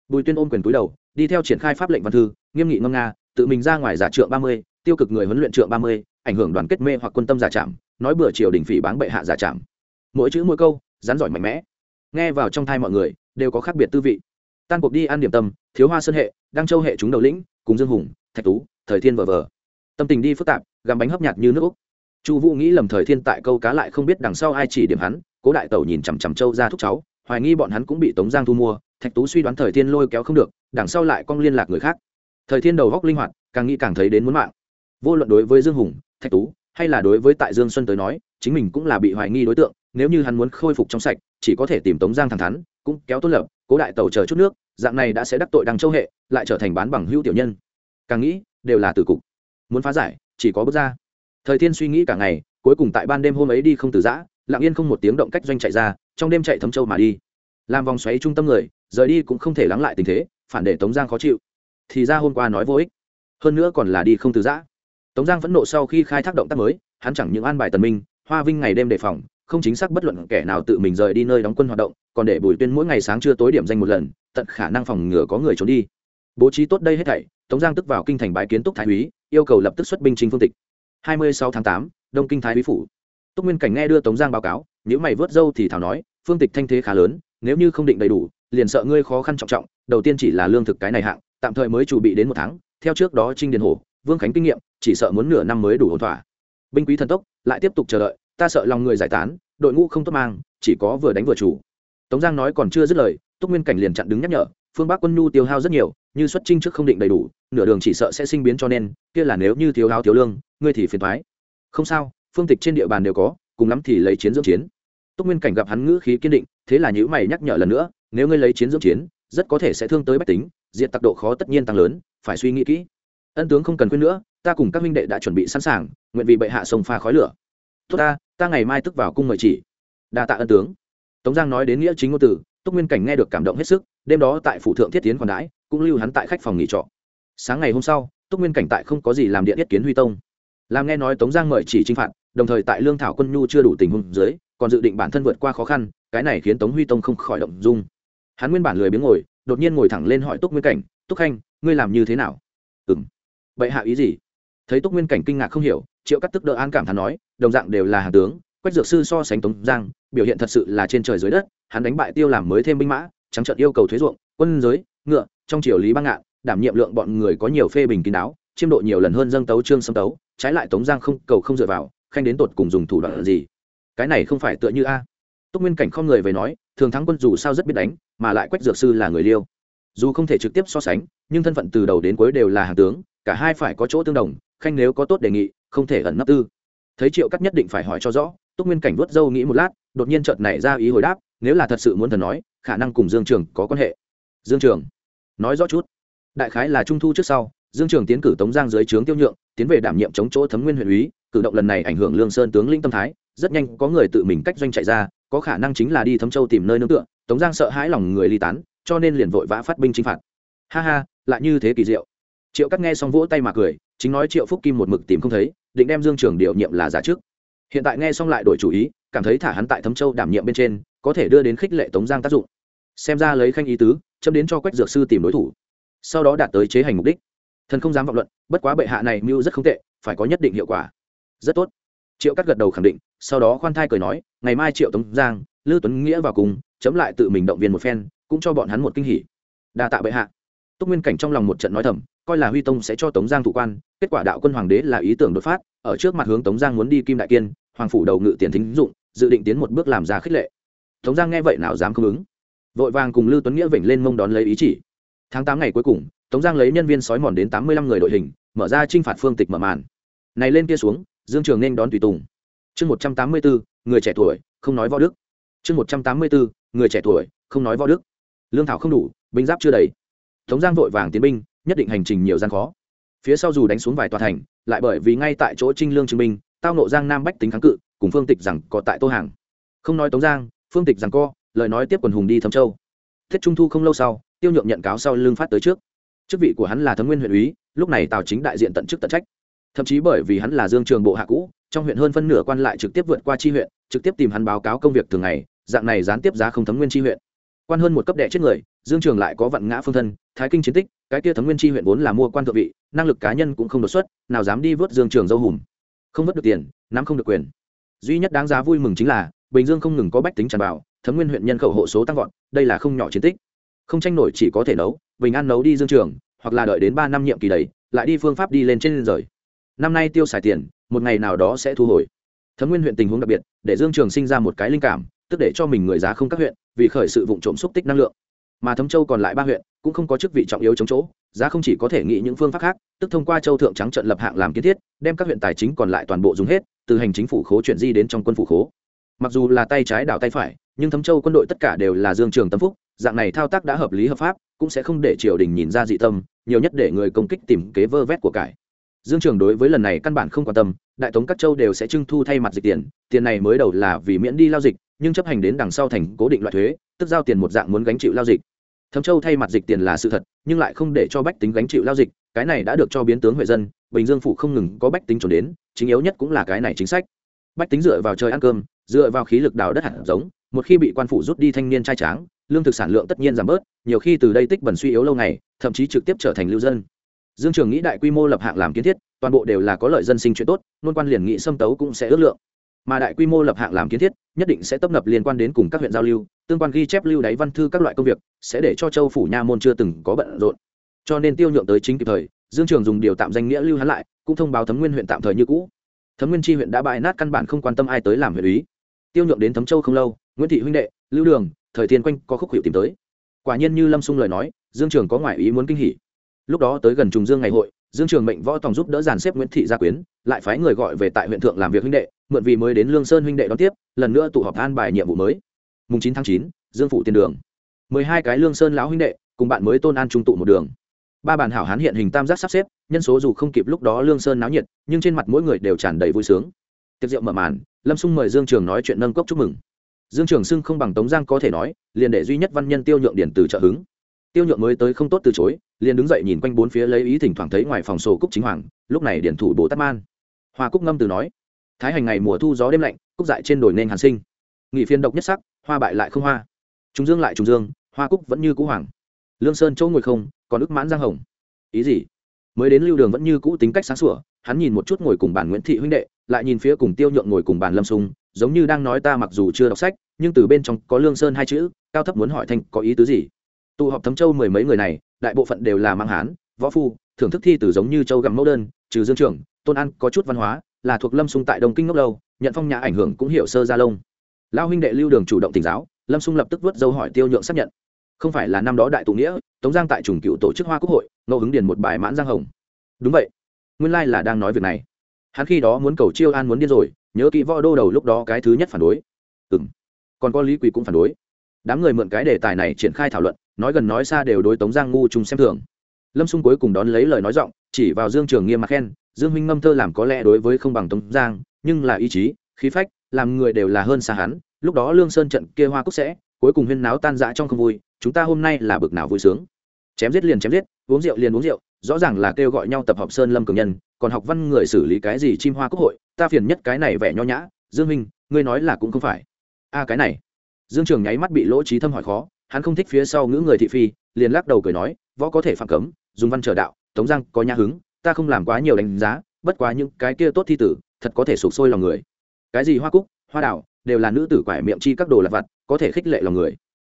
bùi tuyên ôm quyền túi đầu, đi theo triển khai pháp lệnh văn thư, nghiêm nghị ngâm nga, tự mình ra ngoài giả trượng ba mươi, tiêu cực người huấn luyện trượng ba mươi, ảnh hưởng đoàn kết mê hoặc quân tâm giả trạm, nói bừa triều đình phỉ báng bệ hạ giả trạm. Mỗi chữ mỗi câu, rắn giỏi mạnh mẽ. Nghe vào trong thai mọi người, đều có khác biệt tư vị. Tan cuộc đi ăn điểm tâm, thiếu hoa sơn hệ, đăng châu hệ chúng đầu lĩnh, cùng dương hùng, thạch tú, thời thiên vờ vờ. Tâm tình đi phức tạp gắm bánh hấp nhạt như nước úc. Chu vũ nghĩ lầm thời thiên tại câu cá lại không biết đằng sau ai chỉ điểm hắn, cố đại tẩu nhìn chằm chằm châu ra thúc cháu, hoài nghi bọn hắn cũng bị tống giang thu mua thạch tú suy đoán thời thiên lôi kéo không được, đằng sau lại cong liên lạc người khác. Thời thiên đầu góc linh hoạt, càng nghĩ càng thấy đến muốn mạng. Vô luận đối với dương hùng, thạch tú, hay là đối với tại dương xuân tới nói, chính mình cũng là bị hoài nghi đối tượng, nếu như hắn muốn khôi phục trong sạch, chỉ có thể tìm tống giang thẳng thắn, cũng kéo tốt lập, cố đại tàu chờ chút nước, dạng này đã sẽ đắc tội đằng châu hệ, lại trở thành bán bằng hữu tiểu nhân. Càng nghĩ, đều là từ cục. Muốn phá giải, chỉ có bước ra. Thời thiên suy nghĩ cả ngày, cuối cùng tại ban đêm hôm ấy đi không từ giã, lặng yên không một tiếng động cách doanh chạy ra, trong đêm chạy thấm châu mà đi. Làm vòng xoáy trung tâm người rời đi cũng không thể lắng lại tình thế phản để tống giang khó chịu. Thì ra hôm qua nói vô ích. Hơn nữa còn là đi không từ giã. Tống giang phẫn nộ sau khi khai thác động tác mới hắn chẳng những an bài tần minh hoa vinh ngày đêm đề phòng không chính xác bất luận kẻ nào tự mình rời đi nơi đóng quân hoạt động còn để bùi tuyên mỗi ngày sáng trưa tối điểm danh một lần tận khả năng phòng ngừa có người trốn đi. Bố trí tốt đây hết thảy tống giang tức vào kinh thành bái kiến túc thái úy yêu cầu lập tức xuất binh chính phương tịch. 26 tháng 8, đông kinh thái úy phủ. Túc nguyên cảnh nghe đưa tống giang báo cáo nếu mày vớt dâu thì thảo nói phương tịch thanh thế khá lớn nếu như không định đầy đủ liền sợ ngươi khó khăn trọng trọng, đầu tiên chỉ là lương thực cái này hạng, tạm thời mới chuẩn bị đến một tháng, theo trước đó trinh điền hồ vương khánh kinh nghiệm, chỉ sợ muốn nửa năm mới đủ ổn thỏa. Binh quý thần tốc, lại tiếp tục chờ đợi, ta sợ lòng người giải tán, đội ngũ không tốt mang, chỉ có vừa đánh vừa chủ. Tống giang nói còn chưa dứt lời, túc nguyên cảnh liền chặn đứng nhắc nhở, phương bắc quân nhu tiêu hao rất nhiều, như xuất trinh trước không định đầy đủ, nửa đường chỉ sợ sẽ sinh biến cho nên, kia là nếu như thiếu hao thiếu lương, ngươi thì phiền thoái không sao, phương tịch trên địa bàn đều có, cùng lắm thì lấy chiến dưỡng chiến túc nguyên cảnh gặp hắn ngữ khí kiên định, thế là nhữ mày nhắc nhở lần nữa, nếu ngươi lấy chiến dưỡng chiến, rất có thể sẽ thương tới bách tính diện tặc độ khó tất nhiên tăng lớn, phải suy nghĩ kỹ. Ân tướng không cần khuyên nữa, ta cùng các minh đệ đã chuẩn bị sẵn sàng, nguyện vì bệ hạ sông pha khói lửa. Tốt ta ta ngày mai tức vào cung mời chỉ. Đa tạ ân tướng. Tống giang nói đến nghĩa chính ngôn từ, túc nguyên cảnh nghe được cảm động hết sức, đêm đó tại phủ thượng thiết tiến còn đãi, cũng lưu hắn tại khách phòng nghỉ trọ. Sáng ngày hôm sau, túc nguyên cảnh tại không có gì làm điện thiết kiến huy tông. Làm nghe nói tống giang mời chỉ trinh phạt, đồng thời tại lương thảo quân nhu chưa đủ tình huống dưới còn dự định bản thân vượt qua khó khăn, cái này khiến tống huy tông không khỏi động dung. Hắn nguyên bản lười biếng ngồi, đột nhiên ngồi thẳng lên hỏi túc nguyên cảnh, túc khanh, ngươi làm như thế nào? Ừ m vậy hạ ý gì? Thấy túc nguyên cảnh kinh ngạc không hiểu, triệu cắt tức đỡ an cảm thán nói, đồng dạng đều là hạ tướng, quách dược sư so sánh tống giang, biểu hiện thật sự là trên trời dưới đất, hắn đánh bại tiêu làm mới thêm binh mã, trắng trận yêu cầu thuế ruộng, quân giới, ngựa, trong triều lý băng ngạn, đảm nhiệm lượng bọn người có nhiều phê bình kín đáo, chiêm độ nhiều lần hơn dâng tấu trương xâm tấu, trái lại tống giang không cầu không dựa vào, khanh đến tột cùng dùng thủ đoạn gì? Cái này không phải tựa như a. Túc nguyên cảnh không người về nói, thường thắng quân dù sao rất biết đánh, mà lại quách dược sư là người liêu. Dù không thể trực tiếp so sánh, nhưng thân phận từ đầu đến cuối đều là hàng tướng, cả hai phải có chỗ tương đồng, khanh nếu có tốt đề nghị, không thể ẩn nấp tư. Thấy triệu cắt nhất định phải hỏi cho rõ, túc nguyên cảnh vuốt dâu nghĩ một lát, đột nhiên chợt nảy ra ý hồi đáp, nếu là thật sự muốn thần nói, khả năng cùng dương trường có quan hệ. Dương trường, nói rõ chút. Đại khái là trung thu trước sau, dương trường tiến cử tống giang dưới trướng tiêu nhượng, tiến về đảm nhiệm chống chỗ thấm nguyên huyện úy, cử động lần này ảnh hưởng lương sơn tướng lĩnh tâm thái rất nhanh có người tự mình cách doanh chạy ra, có khả năng chính là đi thấm châu tìm nơi nương tựa, tống giang sợ hãi lòng người ly tán, cho nên liền vội vã phát binh chinh phạt. Ha ha, lại như thế kỳ diệu. Triệu cắt nghe xong vỗ tay mà cười, chính nói triệu phúc kim một mực tìm không thấy, định đem dương trường điều nhiệm là giả trước. Hiện tại nghe xong lại đổi chủ ý, cảm thấy thả hắn tại thấm châu đảm nhiệm bên trên, có thể đưa đến khích lệ tống giang tác dụng. Xem ra lấy khanh ý tứ châm đến cho quách dược sư tìm đối thủ. Sau đó đạt tới chế hành mục đích. Thần không dám vọng luận, bất quá bệ hạ này mưu rất không tệ, phải có nhất định hiệu quả. Rất tốt triệu cắt gật đầu khẳng định, sau đó khoan thai cười nói, ngày mai triệu tống giang lưu tuấn nghĩa vào cùng, chấm lại tự mình động viên một phen, cũng cho bọn hắn một kinh hỉ. Đa tạ bệ hạ. Túc nguyên cảnh trong lòng một trận nói thầm, coi là huy tông sẽ cho tống giang thủ quan, kết quả đạo quân hoàng đế là ý tưởng đột phát, ở trước mặt hướng tống giang muốn đi kim đại kiên, hoàng phủ đầu ngự tiền thính dụng, dự định tiến một bước làm ra khích lệ. Tống giang nghe vậy nào dám không ứng. Vội vàng cùng lưu tuấn nghĩa vểnh lên mông đón lấy ý chỉ. Tháng tám ngày cuối cùng, tống giang lấy nhân viên sói mòn đến tám mươi lăm người đội hình, mở ra t r i n h phạt phương tịch mở màn. Này lên kia xuống dương trường nên đón tùy tùng. Chương một trăm tám mươi bốn người trẻ tuổi, không nói võ đức. Chương một trăm tám mươi bốn người trẻ tuổi, không nói võ đức. Lương thảo không đủ, binh giáp chưa đầy. Tống giang vội vàng tiến binh, nhất định hành trình nhiều gian khó. Phía sau dù đánh xuống vài tòa thành, lại bởi vì ngay tại chỗ trinh lương chứng minh tao nộ giang nam bách tính kháng cự, cùng phương tịch rằng có tại tô hàng. Không nói tống giang, phương tịch rằng co, lời nói tiếp quần hùng đi thâm châu. Thiết trung thu không lâu sau, tiêu nhượng nhận cáo sau lương phát tới trước. Chức vị của hắn là thấm nguyên huyện úy, lúc này tào chính đại diện tận chức tận trách thậm chí bởi vì hắn là dương trường bộ hạ cũ, trong huyện hơn phân nửa quan lại trực tiếp vượt qua tri huyện, trực tiếp tìm hắn báo cáo công việc thường ngày, dạng này gián tiếp giá không thấm nguyên tri huyện. Quan hơn một cấp đệ chết người, dương trường lại có vận ngã phương thân, thái kinh chiến tích, cái kia thấm nguyên tri huyện vốn là mua quan thượng vị, năng lực cá nhân cũng không đột xuất, nào dám đi vớt dương trường dâu hùm. Không vớt được tiền, nắm không được quyền. Duy nhất đáng giá vui mừng chính là, bình dương không ngừng có bách tính tràn vào, thấm nguyên huyện nhân khẩu hộ số tăng vọt, đây là không nhỏ chiến tích. Không tranh nổi chỉ có thể nấu, bình an nấu đi dương trường, hoặc là đợi đến ba năm nhiệm kỳ đầy, lại đi phương pháp đi lên trên rời năm nay tiêu xài tiền, một ngày nào đó sẽ thu hồi. Thấm nguyên huyện tình huống đặc biệt, để dương trường sinh ra một cái linh cảm, tức để cho mình người giá không các huyện, vì khởi sự vụ trộm xúc tích năng lượng. Mà thấm châu còn lại ba huyện, cũng không có chức vị trọng yếu chống chỗ, giá không chỉ có thể nghĩ những phương pháp khác, tức thông qua châu thượng trắng trận lập hạng làm kiến thiết, đem các huyện tài chính còn lại toàn bộ dùng hết, từ hành chính phủ khố chuyển di đến trong quân phủ khố. Mặc dù là tay trái đảo tay phải, nhưng thấm châu quân đội tất cả đều là dương trường tâm phúc, dạng này thao tác đã hợp lý hợp pháp, cũng sẽ không để triều đình nhìn ra dị tâm, nhiều nhất để người công kích tìm kế vơ vét của cải dương trường đối với lần này căn bản không quan tâm, đại tống các châu đều sẽ trưng thu thay mặt dịch tiền tiền này mới đầu là vì miễn đi lao dịch, nhưng chấp hành đến đằng sau thành cố định loại thuế, tức giao tiền một dạng muốn gánh chịu lao dịch. Thấm châu thay mặt dịch tiền là sự thật, nhưng lại không để cho bách tính gánh chịu lao dịch, cái này đã được cho biến tướng huệ dân, bình dương phủ không ngừng có bách tính trốn đến, chính yếu nhất cũng là cái này chính sách. Bách tính dựa vào trời ăn cơm, dựa vào khí lực đào đất hạt giống, một khi bị quan phủ rút đi thanh niên trai tráng, lương thực sản lượng tất nhiên giảm bớt, nhiều khi từ đây tích bẩn suy yếu lâu ngày, thậm chí trực tiếp trở thành lưu dân dương trường nghĩ đại quy mô lập hạng làm kiến thiết, toàn bộ đều là có lợi dân sinh chuyện tốt, nôn quan liền nghị xâm tấu cũng sẽ ước lượng. Mà đại quy mô lập hạng làm kiến thiết, nhất định sẽ tấp nập liên quan đến cùng các huyện giao lưu, tương quan ghi chép lưu đáy văn thư các loại công việc, sẽ để cho châu phủ nha môn chưa từng có bận rộn. Cho nên tiêu nhượng tới chính kịp thời, dương trường dùng điều tạm danh nghĩa lưu hắn lại, cũng thông báo thấm nguyên huyện tạm thời như cũ. Thấm nguyên tri huyện đã bại nát căn bản không quan tâm ai tới làm huyện ý tiêu nhượng đến thấm châu không lâu, nguyễn thị huynh đệ, lưu đường, thời thiên quanh có khúc hiệu tìm tới. Quả nhiên như lâm xung lời nói, dương trường có ngoại ý muốn kinh hỉ lúc đó tới gần trùng dương ngày hội, dương trường mệnh võ tòng giúp đỡ dàn xếp nguyễn thị gia quyến, lại phái người gọi về tại huyện thượng làm việc huynh đệ, mượn vì mới đến lương sơn huynh đệ đón tiếp, lần nữa tụ họp an bài nhiệm vụ mới. Mùng chín tháng chín, dương phụ tiền đường. Mười hai cái lương sơn lão huynh đệ, cùng bạn mới tôn an trung tụ một đường. Ba bàn hảo hán hiện hình tam giác sắp xếp, nhân số dù không kịp lúc đó lương sơn náo nhiệt, nhưng trên mặt mỗi người đều tràn đầy vui sướng. Tiệc rượu mở màn, lâm xung mời dương trường nói chuyện nâng cốc chúc mừng. Dương trường xưng không bằng tống giang có thể nói, liền để duy nhất văn nhân tiêu nhượng điển từ trợ hứng tiêu nhượng mới tới không tốt từ chối, liền đứng dậy nhìn quanh bốn phía lấy ý thỉnh thoảng thấy ngoài phòng sổ cúc chính hoàng, lúc này điển thủ bồ tát man. Hoa cúc ngâm từ nói, thái hành ngày mùa thu gió đêm lạnh, cúc dại trên đồi nên hàn sinh. Nghị phiên độc nhất sắc, hoa bại lại không hoa. Trùng dương lại trùng dương, hoa cúc vẫn như cũ hoàng. Lương sơn chỗ ngồi không, còn ức mãn giang hồng. Ý gì? Mới đến lưu đường vẫn như cũ tính cách sáng sủa, hắn nhìn một chút ngồi cùng bàn nguyễn thị huynh đệ, lại nhìn phía cùng tiêu nhượng ngồi cùng bàn lâm sung, giống như đang nói ta mặc dù chưa đọc sách, nhưng từ bên trong có lương sơn hai chữ, cao thấp muốn hỏi thanh có ý tứ gì? Tụ họp thấm châu mười mấy người này, đại bộ phận đều là mang hán, võ phu, thưởng thức thi từ giống như châu gặm mẫu đơn, trừ dương trưởng, tôn an có chút văn hóa, là thuộc lâm sung tại đông kinh ngốc lâu, nhận phong nhà ảnh hưởng cũng hiểu sơ gia lông. Lao huynh đệ lưu đường chủ động tỉnh giáo, lâm sung lập tức vớt dâu hỏi tiêu nhượng xác nhận. Không phải là năm đó đại tụ nghĩa, tống giang tại trùng cựu tổ chức hoa quốc hội, ngẫu hứng điền một bài mãn giang hồng. Đúng vậy. Nguyên lai là đang nói việc này. Hắn khi đó muốn cầu chiêu an muốn điên rồi, nhớ kỹ võ đô đầu lúc đó cái thứ nhất phản đối. Ừ m còn có lý quỳ cũng phản đối đám người mượn cái đề tài này triển khai thảo luận, nói gần nói xa đều đối tống giang ngu chung xem thường. Lâm xung cuối cùng đón lấy lời nói giọng, chỉ vào dương trường nghiêm mặt khen, dương minh ngâm thơ làm có lẽ đối với không bằng tống giang, nhưng là ý chí, khí phách, làm người đều là hơn xa hắn, lúc đó lương sơn trận kia hoa cúc sẽ, cuối cùng huyên náo tan rã trong không vui, chúng ta hôm nay là bực nào vui sướng. Chém giết liền chém giết, uống rượu liền uống rượu, rõ ràng là kêu gọi nhau tập hợp sơn lâm cường nhân, còn học văn người xử lý cái gì chim hoa quốc hội, ta phiền nhất cái này vẻ nho nhã, dương minh ngươi nói là cũng không phải. A, cái này dương trường nháy mắt bị lỗ trí thâm hỏi khó, hắn không thích phía sau ngữ người thị phi, liền lắc đầu cười nói, võ có thể phạm cấm, dùng văn trở đạo, tống giang có nhã hứng, ta không làm quá nhiều đánh giá, bất quá những cái kia tốt thi tử, thật có thể sụp sôi lòng người. Cái gì hoa cúc, hoa đảo đều là nữ tử quải miệng chi các đồ lặt vặt, có thể khích lệ lòng người.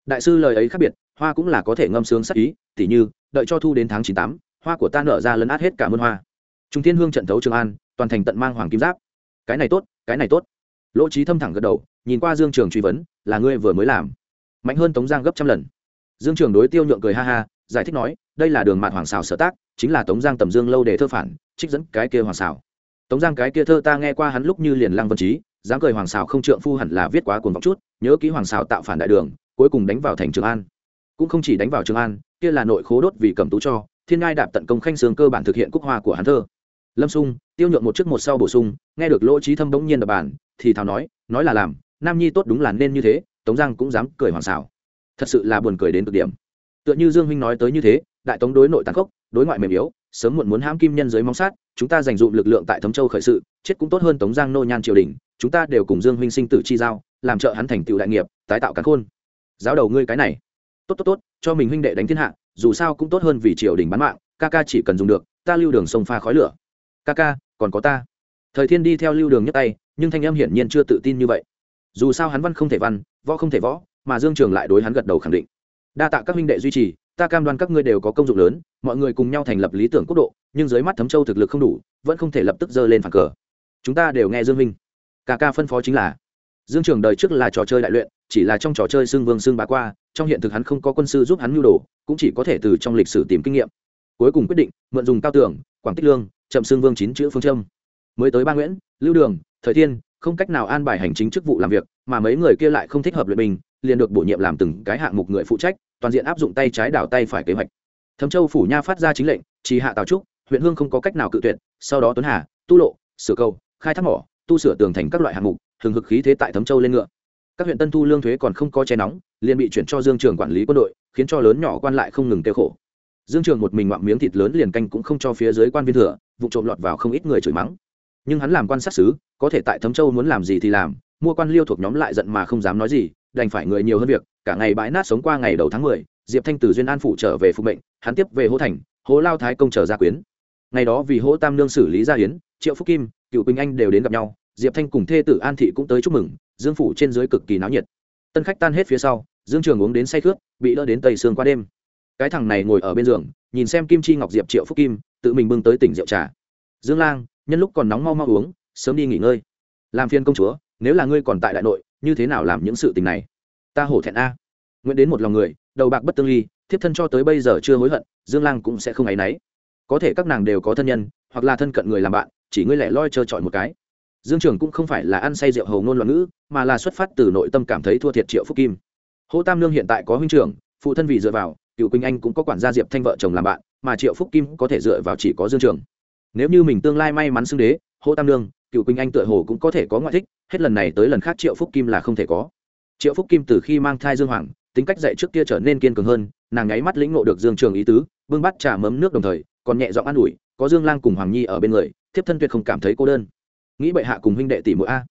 Đại sư lời ấy khác biệt, hoa cũng là có thể ngâm sướng sắc ý, tỉ như, đợi cho thu đến tháng chín tám, hoa của ta nở ra lấn át hết cả môn hoa. Trung thiên hương trận thấu trường an, toàn thành tận mang hoàng kim giáp. Cái này tốt, cái này tốt lỗ trí thâm thẳng gật đầu, nhìn qua dương trường truy vấn, là ngươi vừa mới làm? Mạnh hơn tống giang gấp trăm lần. Dương trường đối tiêu nhượng cười ha ha, giải thích nói, đây là đường mạn hoàng xào sở tác, chính là tống giang tầm dương lâu để thơ phản, trích dẫn cái kia hoàng xào tống giang cái kia thơ ta nghe qua hắn lúc như liền lăng vân trí, dáng cười hoàng xào không trượng phu hẳn là viết quá cuồng vọng chút, nhớ ký hoàng xào tạo phản đại đường, cuối cùng đánh vào thành trường an. Cũng không chỉ đánh vào trường an, kia là nội khố đốt vì cầm tú cho, thiên ngai đạp tận công khanh sương cơ bản thực hiện cúc hoa của hắn thơ. Lâm sung, tiêu nhượng một trước một sau bổ sung, nghe được lỗ trí thâm bỗng nhiên đập bản thì thào nói nói là làm, nam nhi tốt đúng là nên như thế, tống giang cũng dám cười hoàng xảo. Thật sự là buồn cười đến cực điểm. Tựa như dương huynh nói tới như thế, đại tống đối nội tàn khốc, đối ngoại mềm yếu, sớm muộn muốn hãm kim nhân giới mong sát, chúng ta dành dụm lực lượng tại thấm châu khởi sự, chết cũng tốt hơn tống giang nô nhan triều đình, chúng ta đều cùng dương huynh sinh tử chi giao, làm trợ hắn thành tựu đại nghiệp, tái tạo cán khôn. Giáo đầu ngươi cái này. Tốt tốt tốt, cho mình huynh đệ đánh thiên hạ, dù sao cũng tốt hơn vì triều đình bán mạng, ca ca chỉ cần dùng được, ta lưu đường sông pha khói lửa. Ca ca, còn có ta thời thiên đi theo lưu đường nhấc tay, nhưng thanh em hiển nhiên chưa tự tin như vậy. Dù sao hắn văn không thể văn, võ không thể võ, mà dương trường lại đối hắn gật đầu khẳng định. Đa tạ các minh đệ duy trì, ta cam đoan các ngươi đều có công dụng lớn, mọi người cùng nhau thành lập lý tưởng quốc độ, nhưng dưới mắt thấm châu thực lực không đủ, vẫn không thể lập tức dơ lên phản cờ. Chúng ta đều nghe dương minh. Ca ca phân phó chính là, dương trường đời trước là trò chơi đại luyện, chỉ là trong trò chơi xương vương xương bá qua, trong hiện thực hắn không có quân sư giúp hắn nhu đồ, cũng chỉ có thể từ trong lịch sử tìm kinh nghiệm. Cuối cùng quyết định, mượn dùng cao tưởng quảng tích lương, chậm xương vương chín chữ phương châm mới tới ba nguyễn, lưu đường, thời thiên, không cách nào an bài hành chính chức vụ làm việc, mà mấy người kia lại không thích hợp luyện bình liền được bổ nhiệm làm từng cái hạng mục người phụ trách, toàn diện áp dụng tay trái đảo tay phải kế hoạch. Thấm châu phủ nha phát ra chính lệnh, chỉ hạ tào trúc, huyện hương không có cách nào cự tuyệt, sau đó tuấn hà, tu lộ, sửa cầu khai thác mỏ, tu sửa tường thành các loại hạng mục thường hực khí thế tại thấm châu lên ngựa. Các huyện tân thu lương thuế còn không có che nóng, liền bị chuyển cho dương trường quản lý quân đội, khiến cho lớn nhỏ quan lại không ngừng kêu khổ. Dương trường một mình ngoạm miếng thịt lớn liền canh cũng không cho phía dưới quan viên thừa, vụ trộm lọt vào không ít người chửi mắng nhưng hắn làm quan sát xứ, có thể tại thấm châu muốn làm gì thì làm, mua quan liêu thuộc nhóm lại giận mà không dám nói gì, đành phải người nhiều hơn việc, cả ngày bãi nát sống qua ngày đầu tháng mười, diệp thanh từ duyên an phủ trở về phục mệnh, hắn tiếp về hỗ thành, hố lao thái công trở gia quyến. Ngày đó vì hỗ tam nương xử lý gia hiến triệu phúc kim, cựu quỳnh anh đều đến gặp nhau, diệp thanh cùng thê tử an thị cũng tới chúc mừng, dương phủ trên dưới cực kỳ náo nhiệt. Tân khách tan hết phía sau, dương trường uống đến say khướt, bị đỡ đến tây sương qua đêm. Cái thằng này ngồi ở bên giường, nhìn xem kim chi ngọc diệp triệu phúc kim, tự mình bưng tới tỉnh rượu trà. Dương lang nhân lúc còn nóng mau mau uống, sớm đi nghỉ ngơi. Làm phiên công chúa, nếu là ngươi còn tại đại nội, như thế nào làm những sự tình này? Ta hổ thẹn a. Nguyện đến một lòng người, đầu bạc bất tương ly, thiếp thân cho tới bây giờ chưa hối hận, dương lang cũng sẽ không áy náy. Có thể các nàng đều có thân nhân, hoặc là thân cận người làm bạn, chỉ ngươi lẻ loi trơ trọi một cái. Dương trường cũng không phải là ăn say rượu hầu ngôn loạn ngữ, mà là xuất phát từ nội tâm cảm thấy thua thiệt triệu phúc kim. Hô tam lương hiện tại có huynh trưởng, phụ thân vì dựa vào, cựu quỳnh anh cũng có quản gia diệp thanh vợ chồng làm bạn, mà triệu phúc kim có thể dựa vào chỉ có dương trường nếu như mình tương lai may mắn xưng đế hô tam lương cựu quỳnh anh tựa hồ cũng có thể có ngoại thích, hết lần này tới lần khác triệu phúc kim là không thể có. Triệu phúc kim từ khi mang thai dương hoàng, tính cách dạy trước kia trở nên kiên cường hơn, nàng nháy mắt lĩnh ngộ được dương trường ý tứ, bưng bắt trà mấm nước đồng thời, còn nhẹ giọng an ủi, có dương lang cùng hoàng nhi ở bên người, thiếp thân tuyệt không cảm thấy cô đơn. Nghĩ bệ hạ cùng huynh đệ tỷ mỗi a.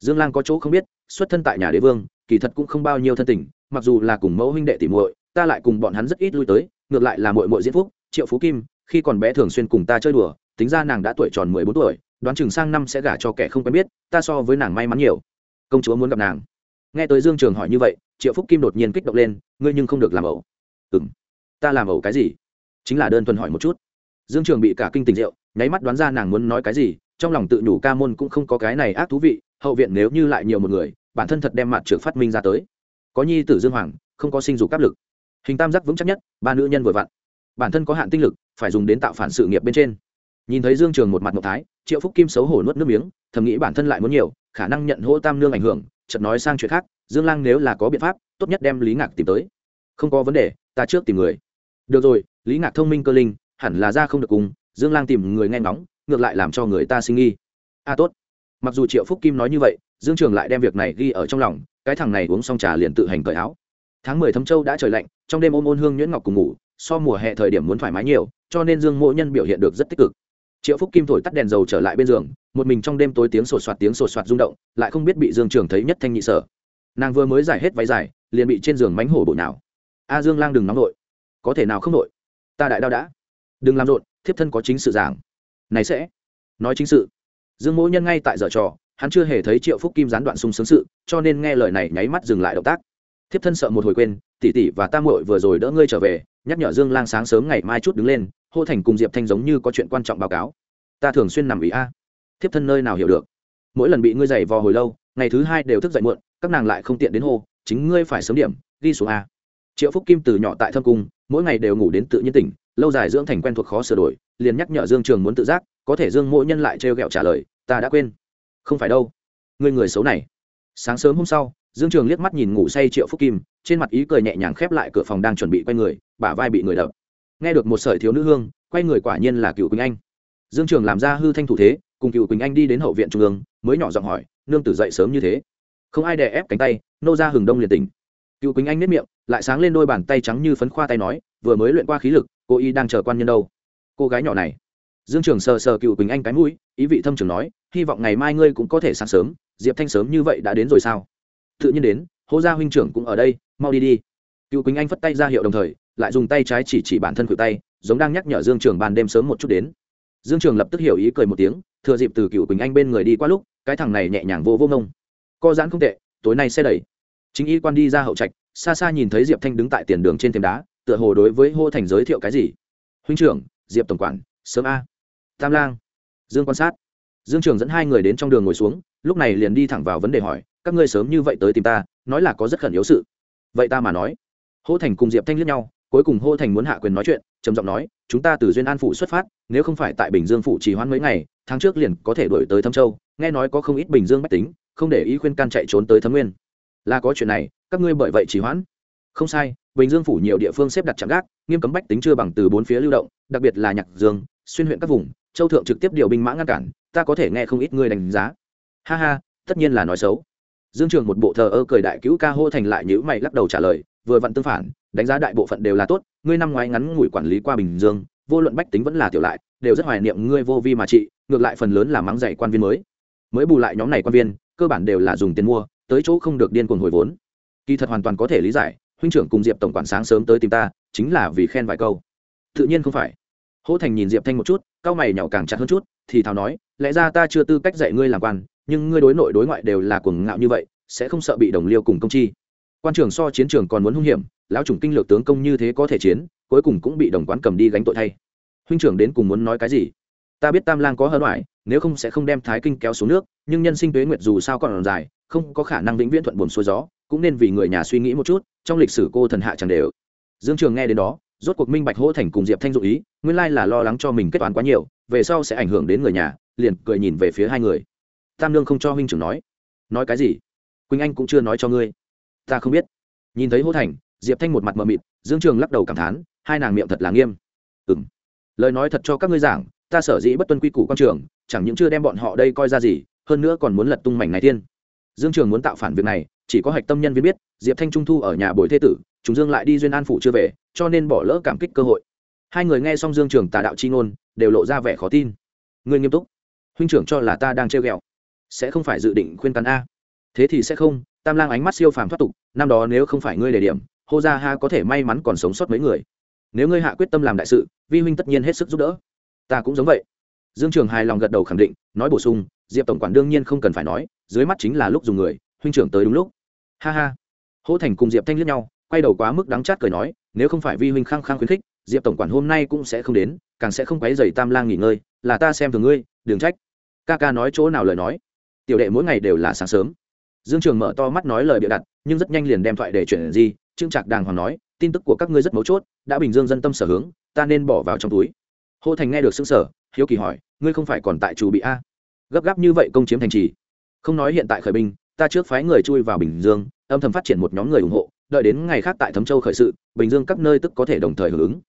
Dương lang có chỗ không biết, xuất thân tại nhà đế vương, kỳ thật cũng không bao nhiêu thân tình, mặc dù là cùng mẫu huynh đệ tỷ muội, ta lại cùng bọn hắn rất ít lui tới, ngược lại là muội muội diễn phúc, triệu phú kim, khi còn bé thường xuyên cùng ta chơi đùa tính ra nàng đã tuổi tròn mười bốn tuổi, đoán chừng sang năm sẽ gả cho kẻ không quen biết, ta so với nàng may mắn nhiều. Công chúa muốn gặp nàng. Nghe tới dương trường hỏi như vậy, triệu phúc kim đột nhiên kích động lên, ngươi nhưng không được làm ẩu. Ừ m ta làm ẩu cái gì? Chính là đơn thuần hỏi một chút. Dương trường bị cả kinh tình rượu, nháy mắt đoán ra nàng muốn nói cái gì, trong lòng tự nhủ ca môn cũng không có cái này ác thú vị, hậu viện nếu như lại nhiều một người, bản thân thật đem mặt trưởng phát minh ra tới. Có nhi tử dương hoàng, không có sinh dục áp lực. Hình tam giác vững chắc nhất, ba nữ nhân vừa vặn. Bản thân có hạn tinh lực, phải dùng đến tạo phản sự nghiệp bên trên nhìn thấy dương trường một mặt ngọc thái, triệu phúc kim xấu hổ nuốt nước miếng, thầm nghĩ bản thân lại muốn nhiều, khả năng nhận hỗ tam nương ảnh hưởng, chợt nói sang chuyện khác, dương lang nếu là có biện pháp, tốt nhất đem lý ngạc tìm tới. Không có vấn đề, ta trước tìm người. Được rồi, lý ngạc thông minh cơ linh, hẳn là ra không được cùng, dương lang tìm người nghe ngóng, ngược lại làm cho người ta sinh nghi. A tốt. Mặc dù triệu phúc kim nói như vậy, dương trường lại đem việc này ghi ở trong lòng, cái thằng này uống xong trà liền tự hành cởi áo. Tháng mười thấm châu đã trời lạnh, trong đêm ôm ôn hương nhuyễn ngọc cùng ngủ, so mùa hè thời điểm muốn thoải mái nhiều, cho nên dương mỗi nhân biểu hiện được rất tích cực triệu phúc kim thổi tắt đèn dầu trở lại bên giường, một mình trong đêm tối tiếng sột soạt tiếng sột soạt rung động, lại không biết bị dương trường thấy nhất thanh nhị sở. Nàng vừa mới giải hết váy dài, liền bị trên giường mánh hổ bội nào a dương lang đừng nóng nội. Có thể nào không nội? Ta đại đau đã. Đừng làm rộn, thiếp thân có chính sự giảng. Này sẽ. Nói chính sự. Dương mỗi nhân ngay tại giờ trò, hắn chưa hề thấy triệu phúc kim gián đoạn sung sướng sự, cho nên nghe lời này nháy mắt dừng lại động tác. Thiếp thân sợ một hồi quên, tỷ tỷ và tam muội vừa rồi đỡ ngươi trở về, nhắc nhở dương lang sáng sớm ngày mai chút đứng lên hô thành cùng diệp thanh giống như có chuyện quan trọng báo cáo. Ta thường xuyên nằm ý a. Thiếp thân nơi nào hiểu được? Mỗi lần bị ngươi giày vò hồi lâu, ngày thứ hai đều thức dậy muộn, các nàng lại không tiện đến hô, chính ngươi phải sớm điểm, ghi xuống a. Triệu phúc kim từ nhỏ tại thâm cung, mỗi ngày đều ngủ đến tự nhiên tỉnh, lâu dài dưỡng thành quen thuộc khó sửa đổi, liền nhắc nhở dương trường muốn tự giác, có thể dương mỗi nhân lại trêu ghẹo trả lời, ta đã quên. Không phải đâu. Ngươi người xấu này. Sáng sớm hôm sau, dương trường liếc mắt nhìn ngủ say triệu phúc kim, trên mặt ý cười nhẹ nhàng khép lại cửa phòng đang chuẩn bị quay người, bả vai bị người đập nghe được một sợi thiếu nữ hương, quay người quả nhiên là cựu quỳnh anh. Dương trường làm ra hư thanh thủ thế, cùng cựu quỳnh anh đi đến hậu viện trung ương, mới nhỏ giọng hỏi, nương tử dậy sớm như thế? Không ai đè ép cánh tay, nô ra hừng đông liền tỉnh. Cựu quỳnh anh nếp miệng, lại sáng lên đôi bàn tay trắng như phấn khoa tay nói, vừa mới luyện qua khí lực, cô y đang chờ quan nhân đâu? Cô gái nhỏ này. Dương trường sờ sờ cựu quỳnh anh cái mũi, ý vị thâm trường nói, hy vọng ngày mai ngươi cũng có thể sáng sớm, diệp thanh sớm như vậy đã đến rồi sao? Tự nhiên đến, hô gia huynh trưởng cũng ở đây, mau đi đi. Cựu quỳnh anh phất tay ra hiệu đồng thời lại dùng tay trái chỉ chỉ bản thân khuỷu tay, giống đang nhắc nhở dương trường ban đêm sớm một chút đến. Dương trường lập tức hiểu ý cười một tiếng, thừa dịp từ cựu quỳnh anh bên người đi qua lúc, cái thằng này nhẹ nhàng vô vô ngông. Co giãn không tệ, tối nay sẽ đẩy. Chính y quan đi ra hậu trạch, xa xa nhìn thấy diệp thanh đứng tại tiền đường trên thềm đá, tựa hồ đối với hô thành giới thiệu cái gì. Huynh trưởng, diệp tổng quản, sớm a. Tam lang. Dương quan sát. Dương trường dẫn hai người đến trong đường ngồi xuống, lúc này liền đi thẳng vào vấn đề hỏi, các ngươi sớm như vậy tới tìm ta, nói là có rất khẩn yếu sự. Vậy ta mà nói. Hô thành cùng diệp thanh liếc nhau cuối cùng hô thành muốn hạ quyền nói chuyện, trầm giọng nói, chúng ta từ duyên an phủ xuất phát, nếu không phải tại bình dương phủ trì hoãn mấy ngày, tháng trước liền có thể đổi tới thâm châu, nghe nói có không ít bình dương bách tính, không để ý khuyên can chạy trốn tới thâm nguyên. Là có chuyện này, các ngươi bởi vậy trì hoãn. Không sai, bình dương phủ nhiều địa phương xếp đặt chạm gác, nghiêm cấm bách tính chưa bằng từ bốn phía lưu động, đặc biệt là nhạc dương, xuyên huyện các vùng, châu thượng trực tiếp điều binh mã ngăn cản, ta có thể nghe không ít người đánh giá. Ha ha, tất nhiên là nói xấu. Dương trường một bộ thờ ơ cười đại cứu ca hô thành lại nhữ mày lắc đầu trả lời, vừa vặn tương phản đánh giá đại bộ phận đều là tốt, ngươi năm ngoái ngắn ngủi quản lý qua bình dương, vô luận bách tính vẫn là tiểu lại, đều rất hoài niệm ngươi vô vi mà trị, ngược lại phần lớn là mắng dạy quan viên mới. Mới bù lại nhóm này quan viên, cơ bản đều là dùng tiền mua, tới chỗ không được điên cuồng hồi vốn. Kỳ thật hoàn toàn có thể lý giải, huynh trưởng cùng diệp tổng quản sáng sớm tới tìm ta, chính là vì khen vài câu. Tự nhiên không phải. Hỗ thành nhìn diệp thanh một chút, cao mày nhỏ càng chặt hơn chút, thì thào nói, lẽ ra ta chưa tư cách dạy ngươi làm quan, nhưng ngươi đối nội đối ngoại đều là cuồng ngạo như vậy, sẽ không sợ bị đồng liêu cùng công chi quan trường so chiến trường còn muốn hung hiểm, lão chủng kinh lược tướng công như thế có thể chiến, cuối cùng cũng bị đồng quán cầm đi gánh tội thay. Huynh trưởng đến cùng muốn nói cái gì? Ta biết tam lang có hơn loại nếu không sẽ không đem thái kinh kéo xuống nước, nhưng nhân sinh tuế nguyệt dù sao còn dài, không có khả năng vĩnh viễn thuận buồn xuôi gió, cũng nên vì người nhà suy nghĩ một chút, trong lịch sử cô thần hạ chẳng đều. Dương trường nghe đến đó, rốt cuộc minh bạch hỗ thành cùng diệp thanh dụ ý, nguyên lai là lo lắng cho mình kết toán quá nhiều, về sau sẽ ảnh hưởng đến người nhà, liền cười nhìn về phía hai người. Tam lương không cho huynh trưởng nói. Nói cái gì? Quỳnh anh cũng chưa nói cho ngươi ta không biết. Nhìn thấy hô thành, diệp thanh một mặt mờ mịt, dương trường lắc đầu cảm thán, hai nàng miệng thật là nghiêm. Ừ m lời nói thật cho các ngươi giảng, ta sở dĩ bất tuân quy củ quan trường, chẳng những chưa đem bọn họ đây coi ra gì, hơn nữa còn muốn lật tung mảnh này tiên dương trường muốn tạo phản việc này, chỉ có hạch tâm nhân viên biết, diệp thanh trung thu ở nhà bồi thê tử, chúng dương lại đi duyên an phủ chưa về, cho nên bỏ lỡ cảm kích cơ hội. Hai người nghe xong dương trường tà đạo chi ngôn, đều lộ ra vẻ khó tin. Ngươi nghiêm túc. Huynh trưởng cho là ta đang trêu ghẹo. Sẽ không phải dự định khuyên cắn a. Thế thì sẽ không tam lang ánh mắt siêu phàm thoát tục, năm đó nếu không phải ngươi đề điểm, hô gia ha có thể may mắn còn sống sót mấy người. Nếu ngươi hạ quyết tâm làm đại sự, vi huynh tất nhiên hết sức giúp đỡ. Ta cũng giống vậy. Dương trường hài lòng gật đầu khẳng định, nói bổ sung, diệp tổng quản đương nhiên không cần phải nói, dưới mắt chính là lúc dùng người, huynh trưởng tới đúng lúc. Ha ha. Hỗ thành cùng diệp thanh liếc nhau, quay đầu quá mức đắng chát cười nói, nếu không phải vi huynh khăng khăng khuyến khích, diệp tổng quản hôm nay cũng sẽ không đến, càng sẽ không quấy dày tam lang nghỉ ngơi, là ta xem thường ngươi, đừng trách. Ca ca nói chỗ nào lời nói. Tiểu đệ mỗi ngày đều là sáng sớm dương trường mở to mắt nói lời bịa đặt, nhưng rất nhanh liền đem thoại để chuyển gì trương trạc đàng hoàng nói, tin tức của các ngươi rất mấu chốt, đã bình dương dân tâm sở hướng, ta nên bỏ vào trong túi. Hô thành nghe được xứng sở hiếu kỳ hỏi, ngươi không phải còn tại chủ bị a? Gấp gáp như vậy công chiếm thành trì. Không nói hiện tại khởi binh, ta trước phái người chui vào bình dương, âm thầm phát triển một nhóm người ủng hộ, đợi đến ngày khác tại thấm châu khởi sự, bình dương các nơi tức có thể đồng thời hưởng ứng.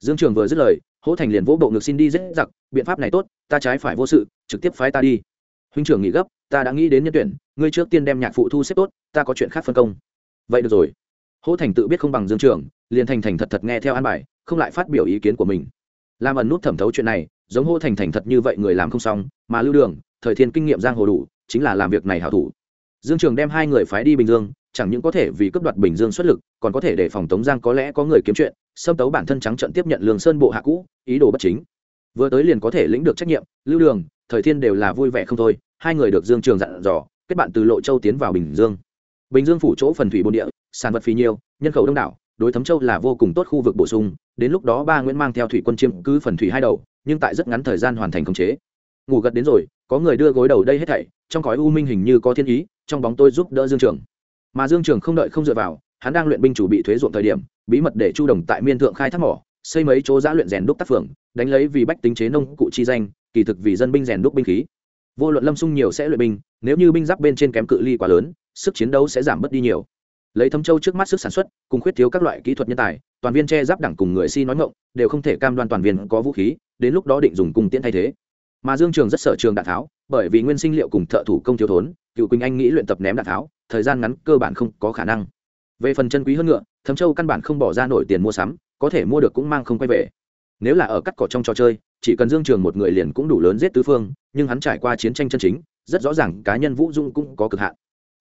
Dương trường vừa dứt lời hỗ thành liền vỗ bộ ngực xin đi dễ giặc biện pháp này tốt, ta trái phải vô sự, trực tiếp phái ta đi. Huynh trưởng nghỉ gấp ta đã nghĩ đến nhân tuyển, ngươi trước tiên đem nhạc phụ thu xếp tốt, ta có chuyện khác phân công. Vậy được rồi. Hỗ thành tự biết không bằng dương trường, liền thành thành thật thật nghe theo an bài, không lại phát biểu ý kiến của mình. Làm ẩn nút thẩm thấu chuyện này, giống hô thành thành thật như vậy người làm không xong, mà lưu đường, thời thiên kinh nghiệm giang hồ đủ, chính là làm việc này hảo thủ. Dương trường đem hai người phái đi bình dương, chẳng những có thể vì cấp đoạt bình dương xuất lực, còn có thể để phòng tống giang có lẽ có người kiếm chuyện, xâm tấu bản thân trắng trận tiếp nhận lương sơn bộ hạ cũ, ý đồ bất chính. Vừa tới liền có thể lĩnh được trách nhiệm, lưu đường, thời thiên đều là vui vẻ không thôi hai người được dương trường dặn dò, kết bạn từ lộ châu tiến vào bình dương. Bình dương phủ chỗ phần thủy bồn địa, sản vật phì nhiều nhân khẩu đông đảo, đối thấm châu là vô cùng tốt khu vực bổ sung, đến lúc đó ba nguyễn mang theo thủy quân chiêm cứ phần thủy hai đầu, nhưng tại rất ngắn thời gian hoàn thành khống chế. Ngủ gật đến rồi, có người đưa gối đầu đây hết thảy, trong cõi u minh hình như có thiên ý, trong bóng tôi giúp đỡ dương trường. Mà dương trường không đợi không dựa vào, hắn đang luyện binh chủ bị thuế ruộng thời điểm, bí mật để chu đồng tại miên thượng khai thác mỏ, xây mấy chỗ giã luyện rèn đúc tác phường, đánh lấy vì bách tính chế nông cụ chi danh, kỳ thực vì dân binh rèn đúc binh khí vô luận lâm sung nhiều sẽ luyện binh, nếu như binh giáp bên trên kém cự ly quá lớn, sức chiến đấu sẽ giảm bớt đi nhiều. Lấy thâm châu trước mắt sức sản xuất, cùng khuyết thiếu các loại kỹ thuật nhân tài, toàn viên che giáp đẳng cùng người si nói ngộng đều không thể cam đoan toàn viên có vũ khí, đến lúc đó định dùng cung tiễn thay thế. Mà dương trường rất sở trường đạn tháo, bởi vì nguyên sinh liệu cùng thợ thủ công thiếu thốn, cựu quỳnh anh nghĩ luyện tập ném đạn tháo, thời gian ngắn cơ bản không có khả năng. Về phần chân quý hơn ngựa thấm châu căn bản không bỏ ra nổi tiền mua sắm, có thể mua được cũng mang không quay về. Nếu là ở cắt cỏ trong trò chơi chỉ cần dương trường một người liền cũng đủ lớn giết tứ phương nhưng hắn trải qua chiến tranh chân chính rất rõ ràng cá nhân vũ dung cũng có cực hạn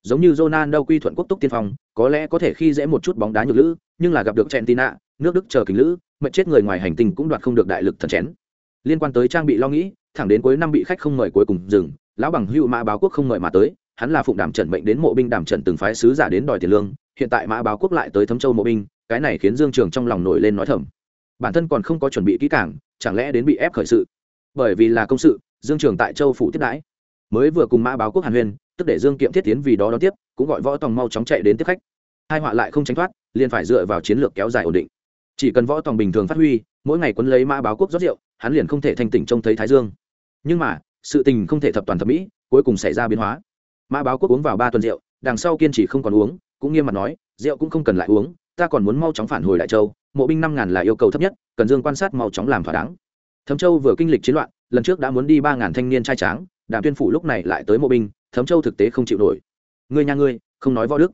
giống như Ronaldo quy thuận quốc túc tiên phong, có lẽ có thể khi dễ một chút bóng đá nhược lữ, nhưng là gặp được Argentina, nước Đức chờ kính lữ, mệt chết người ngoài hành tinh cũng đoạt không được đại lực thần chén. Liên quan tới trang bị lo nghĩ, thẳng đến cuối năm bị khách không mời cuối cùng dừng, lão bằng hữu mã báo quốc không mời mà tới, hắn là phụng đảm trận mệnh đến mộ binh đảm trận từng phái sứ giả đến đòi tiền lương, hiện tại mã báo quốc lại tới thấm châu mộ binh, cái này khiến Dương Trường trong lòng nổi lên nói thầm. Bản thân còn không có chuẩn bị kỹ càng, chẳng lẽ đến bị ép khởi sự? Bởi vì là công sự, Dương Trường tại châu phủ tiếp đãi, mới vừa cùng mã báo quốc Hàn Huyên, tức để Dương Kiệm thiết tiến vì đó đón tiếp, cũng gọi võ tòng mau chóng chạy đến tiếp khách. Hai họa lại không tránh thoát liền phải dựa vào chiến lược kéo dài ổn định. Chỉ cần võ tòng bình thường phát huy mỗi ngày quấn lấy mã báo quốc rót rượu hắn liền không thể thanh tỉnh trông thấy thái dương. Nhưng mà sự tình không thể thập toàn thập mỹ cuối cùng xảy ra biến hóa. Mã báo quốc uống vào ba tuần rượu đằng sau kiên trì không còn uống cũng nghiêm mặt nói rượu cũng không cần lại uống ta còn muốn mau chóng phản hồi đại châu mộ binh năm ngàn là yêu cầu thấp nhất, cần dương quan sát mau chóng làm thỏa đáng. Thấm châu vừa kinh lịch chiến loạn, lần trước đã muốn đi ba ngàn thanh niên trai tráng, đàm tuyên phủ lúc này lại tới mộ binh, thấm châu thực tế không chịu nổi. Ngươi nhà ngươi, không nói võ đức.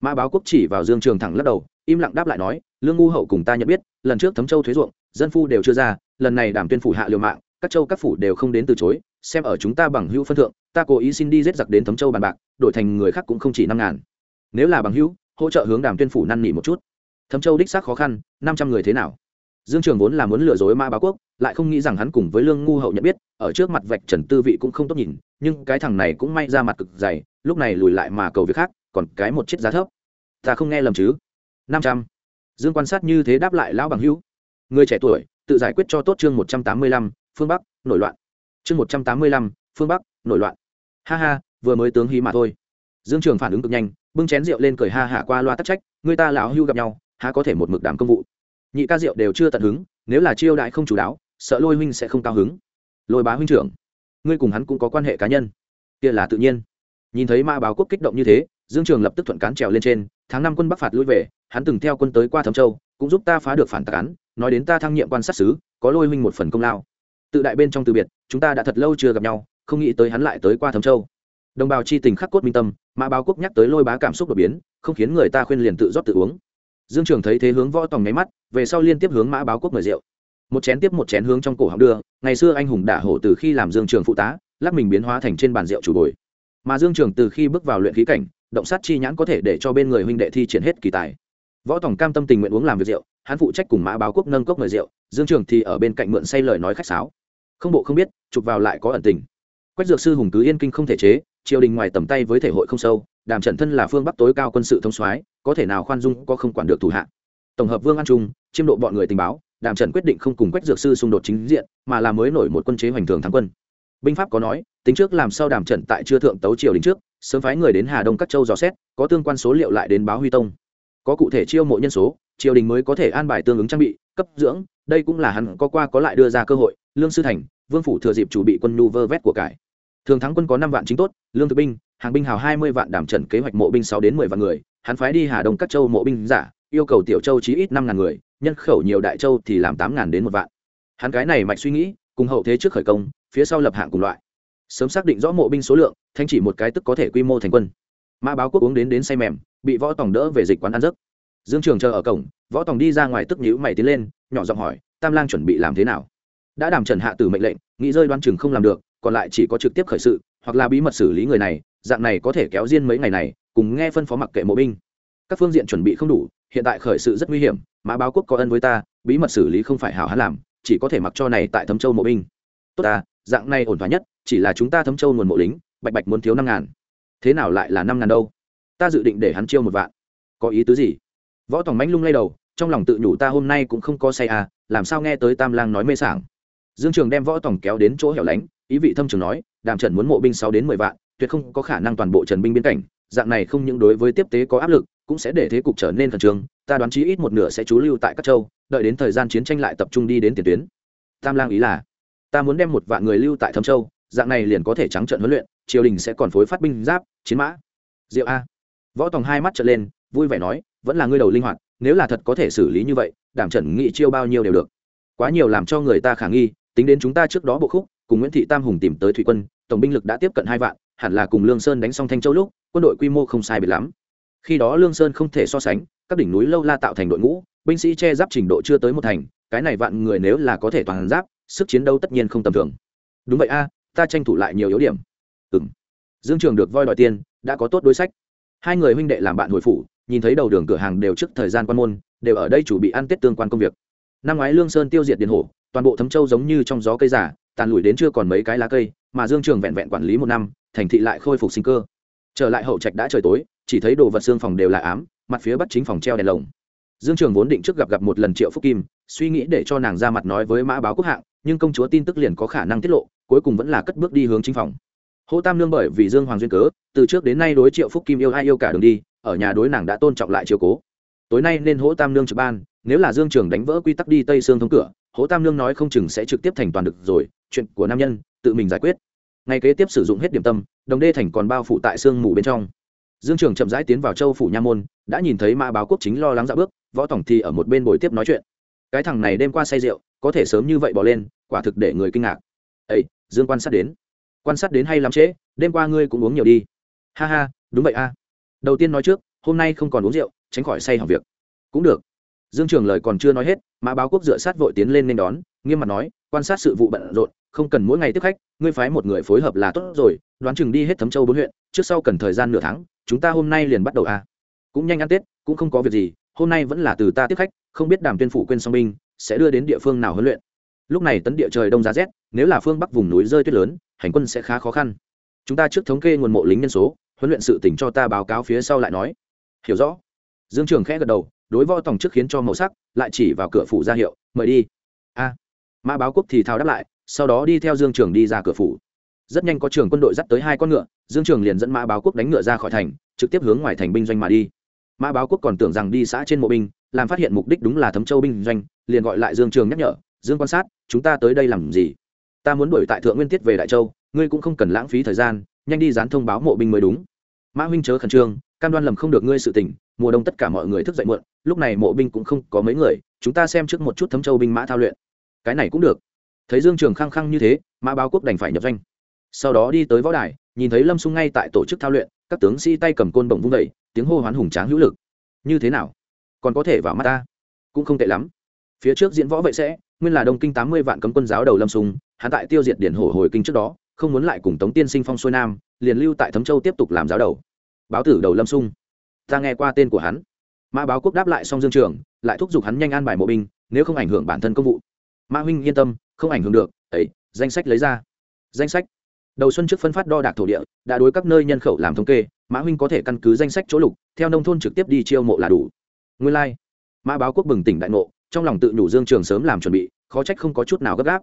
Mã báo quốc chỉ vào dương trường thẳng lắc đầu, im lặng đáp lại nói, lương ngu hậu cùng ta nhận biết, lần trước thấm châu thuế ruộng, dân phu đều chưa ra, lần này Đàm tuyên phủ hạ liều mạng, các châu các phủ đều không đến từ chối, xem ở chúng ta bằng hữu phân thượng, ta cố ý xin đi giết giặc đến thấm châu bàn bạc, đổi thành người khác cũng không chỉ năm ngàn. Nếu là bằng hữu, hỗ trợ hướng đàm tuyên phủ năn nỉ một chút thấm châu đích xác khó khăn, năm trăm người thế nào? Dương trường vốn là muốn lừa dối Ma báo quốc, lại không nghĩ rằng hắn cùng với lương ngu hậu nhận biết, ở trước mặt vạch trần tư vị cũng không tốt nhìn, nhưng cái thằng này cũng may ra mặt cực dày, lúc này lùi lại mà cầu việc khác, còn cái một chiếc giá thấp. Ta không nghe lầm chứ? Năm trăm. Dương quan sát như thế đáp lại lão bằng hữu. Người trẻ tuổi, tự giải quyết cho tốt chương một trăm tám mươi lăm, phương bắc, nổi loạn. Chương một trăm tám mươi lăm, phương bắc, nổi loạn. Ha ha, vừa mới tướng hí mà thôi. Dương trường phản ứng cực nhanh, bưng chén rượu lên cười ha hả qua loa tắc trách, người ta lão hưu gặp nhau há có thể một mực đảm công vụ. Nhị ca rượu đều chưa tận hứng, nếu là chiêu đại không chủ đáo, sợ lôi huynh sẽ không cao hứng. Lôi bá huynh trưởng, ngươi cùng hắn cũng có quan hệ cá nhân. Kia là tự nhiên. Nhìn thấy ma báo quốc kích động như thế, dương trường lập tức thuận cán trèo lên trên, tháng năm quân bắc phạt lui về, hắn từng theo quân tới qua thấm châu, cũng giúp ta phá được phản tạc án, nói đến ta thăng nhiệm quan sát sứ, có lôi huynh một phần công lao. Tự đại bên trong từ biệt, chúng ta đã thật lâu chưa gặp nhau, không nghĩ tới hắn lại tới qua thấm châu. Đồng bào chi tình khắc cốt minh tâm mã báo quốc nhắc tới lôi bá cảm xúc đột biến, không khiến người ta khuyên liền tự rót tự uống dương trường thấy thế hướng võ tòng nháy mắt, về sau liên tiếp hướng mã báo quốc mời rượu. Một chén tiếp một chén hướng trong cổ họng đưa, ngày xưa anh hùng đả hổ từ khi làm dương trường phụ tá, lắc mình biến hóa thành trên bàn rượu chủ bồi. Mà dương trường từ khi bước vào luyện khí cảnh, động sát chi nhãn có thể để cho bên người huynh đệ thi triển hết kỳ tài. Võ tòng cam tâm tình nguyện uống làm việc rượu, hắn phụ trách cùng mã báo quốc nâng cốc mời rượu, dương trường thì ở bên cạnh mượn say lời nói khách sáo. Không bộ không biết, chụp vào lại có ẩn tình. Quách dược sư hùng tứ yên kinh không thể chế, triều đình ngoài tầm tay với thể hội không sâu đàm trận thân là phương bắc tối cao quân sự thông soái, có thể nào khoan dung có không quản được thủ hạ. Tổng hợp vương an trung, chiêm độ bọn người tình báo, đàm trận quyết định không cùng quách dược sư xung đột chính diện, mà là mới nổi một quân chế hoành thường thắng quân. Binh pháp có nói, tính trước làm sao đàm trận tại chưa thượng tấu triều đình trước, sớm phái người đến hà đông các châu dò xét, có tương quan số liệu lại đến báo huy tông. Có cụ thể chiêu mộ nhân số, triều đình mới có thể an bài tương ứng trang bị, cấp dưỡng, đây cũng là hắn có qua có lại đưa ra cơ hội. Lương sư thành, vương phủ thừa dịp chủ bị quân nhu vơ vét của cải thường thắng quân có năm vạn chính tốt, lương thực binh, hàng binh hào hai mươi vạn đảm trần kế hoạch mộ binh sáu đến mười vạn người, hắn phái đi hà đông các châu mộ binh giả, yêu cầu tiểu châu chí ít năm ngàn người, nhân khẩu nhiều đại châu thì làm tám ngàn đến một vạn. Hắn cái này mạch suy nghĩ, cùng hậu thế trước khởi công, phía sau lập hạng cùng loại. Sớm xác định rõ mộ binh số lượng, thanh chỉ một cái tức có thể quy mô thành quân. Mã báo quốc uống đến đến say mềm, bị võ tòng đỡ về dịch quán ăn giấc. Dương trường chờ ở cổng, võ tòng đi ra ngoài tức nhữ mày tiến lên, nhỏ giọng hỏi, tam lang chuẩn bị làm thế nào? Đã đảm trần hạ tử mệnh lệnh, nghĩ rơi đoan chừng không làm được còn lại chỉ có trực tiếp khởi sự, hoặc là bí mật xử lý người này, dạng này có thể kéo riêng mấy ngày này, cùng nghe phân phó mặc kệ mộ binh. Các phương diện chuẩn bị không đủ, hiện tại khởi sự rất nguy hiểm, mã báo quốc có ân với ta, bí mật xử lý không phải hảo hắn làm, chỉ có thể mặc cho này tại thấm châu mộ binh. Tốt ta, dạng này ổn thỏa nhất, chỉ là chúng ta thấm châu nguồn mộ lính, bạch bạch muốn thiếu năm ngàn. Thế nào lại là năm ngàn đâu? Ta dự định để hắn chiêu một vạn. Có ý tứ gì? Võ tòng mánh lung lay đầu, trong lòng tự nhủ ta hôm nay cũng không có say à làm sao nghe tới tam lang nói mê sảng. Dương trường đem võ tòng kéo đến chỗ hẻo lánh ý vị thâm trường nói, đàm trần muốn mộ binh sáu đến mười vạn, tuyệt không có khả năng toàn bộ trần binh biên cảnh. Dạng này không những đối với tiếp tế có áp lực, cũng sẽ để thế cục trở nên khẩn trương. Ta đoán chí ít một nửa sẽ trú lưu tại các châu, đợi đến thời gian chiến tranh lại tập trung đi đến tiền tuyến. Tam lang ý là, ta muốn đem một vạn người lưu tại thâm châu, dạng này liền có thể trắng trận huấn luyện, triều đình sẽ còn phối phát binh giáp, chiến mã. Diệu a. Võ tòng hai mắt trở lên, vui vẻ nói, vẫn là ngươi đầu linh hoạt, nếu là thật có thể xử lý như vậy đảm trần nghị chiêu bao nhiêu đều được. Quá nhiều làm cho người ta khả nghi, tính đến chúng ta trước đó bộ khúc cùng nguyễn thị tam hùng tìm tới thủy quân, tổng binh lực đã tiếp cận hai vạn, hẳn là cùng lương sơn đánh xong thanh châu lúc, quân đội quy mô không sai biệt lắm. Khi đó lương sơn không thể so sánh, các đỉnh núi lâu la tạo thành đội ngũ, binh sĩ che giáp trình độ chưa tới một thành, cái này vạn người nếu là có thể toàn giáp, sức chiến đấu tất nhiên không tầm thường. Đúng vậy a, ta tranh thủ lại nhiều yếu điểm. Ừ m dương trường được voi đòi tiền, đã có tốt đối sách. Hai người huynh đệ làm bạn hồi phủ, nhìn thấy đầu đường cửa hàng đều trước thời gian quan môn, đều ở đây chủ bị ăn tết tương quan công việc. Năm ngoái lương sơn tiêu diệt điện hổ toàn bộ thấm châu giống như trong gió cây giả, tàn lùi đến chưa còn mấy cái lá cây, mà dương trường vẹn vẹn quản lý một năm, thành thị lại khôi phục sinh cơ. Trở lại hậu trạch đã trời tối, chỉ thấy đồ vật xương phòng đều là ám, mặt phía bắt chính phòng treo đèn lồng. Dương trường vốn định trước gặp gặp một lần triệu phúc kim, suy nghĩ để cho nàng ra mặt nói với mã báo quốc hạng, nhưng công chúa tin tức liền có khả năng tiết lộ, cuối cùng vẫn là cất bước đi hướng chính phòng. Hỗ tam nương bởi vì dương hoàng duyên cớ, từ trước đến nay đối triệu phúc kim yêu ai yêu cả đường đi, ở nhà đối nàng đã tôn trọng lại chiều cố tối nay nên hỗ tam nương trực ban nếu là dương trường đánh vỡ quy tắc đi tây sương thông cửa hỗ tam nương nói không chừng sẽ trực tiếp thành toàn được rồi chuyện của nam nhân tự mình giải quyết. Ngày kế tiếp sử dụng hết điểm tâm đồng đê thành còn bao phủ tại sương mù bên trong. Dương trường chậm rãi tiến vào châu phủ nha môn đã nhìn thấy mã báo quốc chính lo lắng dạ bước võ tổng thì ở một bên bồi tiếp nói chuyện. Cái thằng này đêm qua say rượu có thể sớm như vậy bỏ lên quả thực để người kinh ngạc. Ấy, dương quan sát đến. Quan sát đến hay lắm trễ đêm qua ngươi cũng uống nhiều đi. Ha ha đúng vậy a. Đầu tiên nói trước hôm nay không còn uống rượu tránh khỏi say hỏng việc. Cũng được. Dương trường lời còn chưa nói hết, mã báo quốc dựa sát vội tiến lên nên đón, nghiêm mặt nói, quan sát sự vụ bận rộn, không cần mỗi ngày tiếp khách, ngươi phái một người phối hợp là tốt rồi, đoán chừng đi hết thấm châu bốn huyện, trước sau cần thời gian nửa tháng, chúng ta hôm nay liền bắt đầu à. Cũng nhanh ăn tết, cũng không có việc gì, hôm nay vẫn là từ ta tiếp khách, không biết đàm tuyên phủ quên song binh, sẽ đưa đến địa phương nào huấn luyện. Lúc này tấn địa trời đông giá rét, nếu là phương bắc vùng núi rơi tuyết lớn, hành quân sẽ khá khó khăn. Chúng ta trước thống kê nguồn mộ lính nhân số, huấn luyện sự tỉnh cho ta báo cáo phía sau lại nói. Hiểu rõ dương trường khẽ gật đầu, đối võ tòng trước khiến cho màu sắc, lại chỉ vào cửa phủ ra hiệu, mời đi. A. Mã báo quốc thì thao đáp lại, sau đó đi theo dương trường đi ra cửa phủ. Rất nhanh có trường quân đội dắt tới hai con ngựa, dương trường liền dẫn mã báo quốc đánh ngựa ra khỏi thành, trực tiếp hướng ngoài thành binh doanh mà đi. Mã báo quốc còn tưởng rằng đi xã trên mộ binh, làm phát hiện mục đích đúng là thấm châu binh doanh, liền gọi lại dương trường nhắc nhở, dương quan sát, chúng ta tới đây làm gì? Ta muốn đuổi tại thượng nguyên tiết về đại châu, ngươi cũng không cần lãng phí thời gian, nhanh đi dán thông báo mộ binh mới đúng. Mã huynh chớ khẩn trương cam đoan lầm không được ngươi sự tình, mùa đông tất cả mọi người thức dậy muộn, lúc này mộ binh cũng không có mấy người, chúng ta xem trước một chút thấm châu binh mã thao luyện. Cái này cũng được. Thấy dương trường khăng khăng như thế, mã báo quốc đành phải nhập doanh. Sau đó đi tới võ đài, nhìn thấy lâm sung ngay tại tổ chức thao luyện, các tướng sĩ tay cầm côn bổng vung vẩy tiếng hô hoán hùng tráng hữu lực. Như thế nào? Còn có thể vào mắt ta? Cũng không tệ lắm. Phía trước diễn võ vệ sẽ, nguyên là đông kinh tám mươi vạn cấm quân giáo đầu lâm sung, hắn tại tiêu diệt điển hổ hồi kinh trước đó, không muốn lại cùng tống tiên sinh phong xuôi nam, liền lưu tại thấm châu tiếp tục làm giáo đầu báo tử đầu lâm sung. Ta nghe qua tên của hắn. Mã báo quốc đáp lại xong dương trường, lại thúc giục hắn nhanh an bài mộ binh, nếu không ảnh hưởng bản thân công vụ. Mã huynh yên tâm, không ảnh hưởng được, ấy, danh sách lấy ra. Danh sách. Đầu xuân trước phân phát đo đạc thổ địa, đã đối các nơi nhân khẩu làm thống kê, mã huynh có thể căn cứ danh sách chỗ lục, theo nông thôn trực tiếp đi chiêu mộ là đủ. Nguyên lai、like. mã báo quốc bừng tỉnh đại ngộ, trong lòng tự nhủ dương trường sớm làm chuẩn bị, khó trách không có chút nào gấp gáp.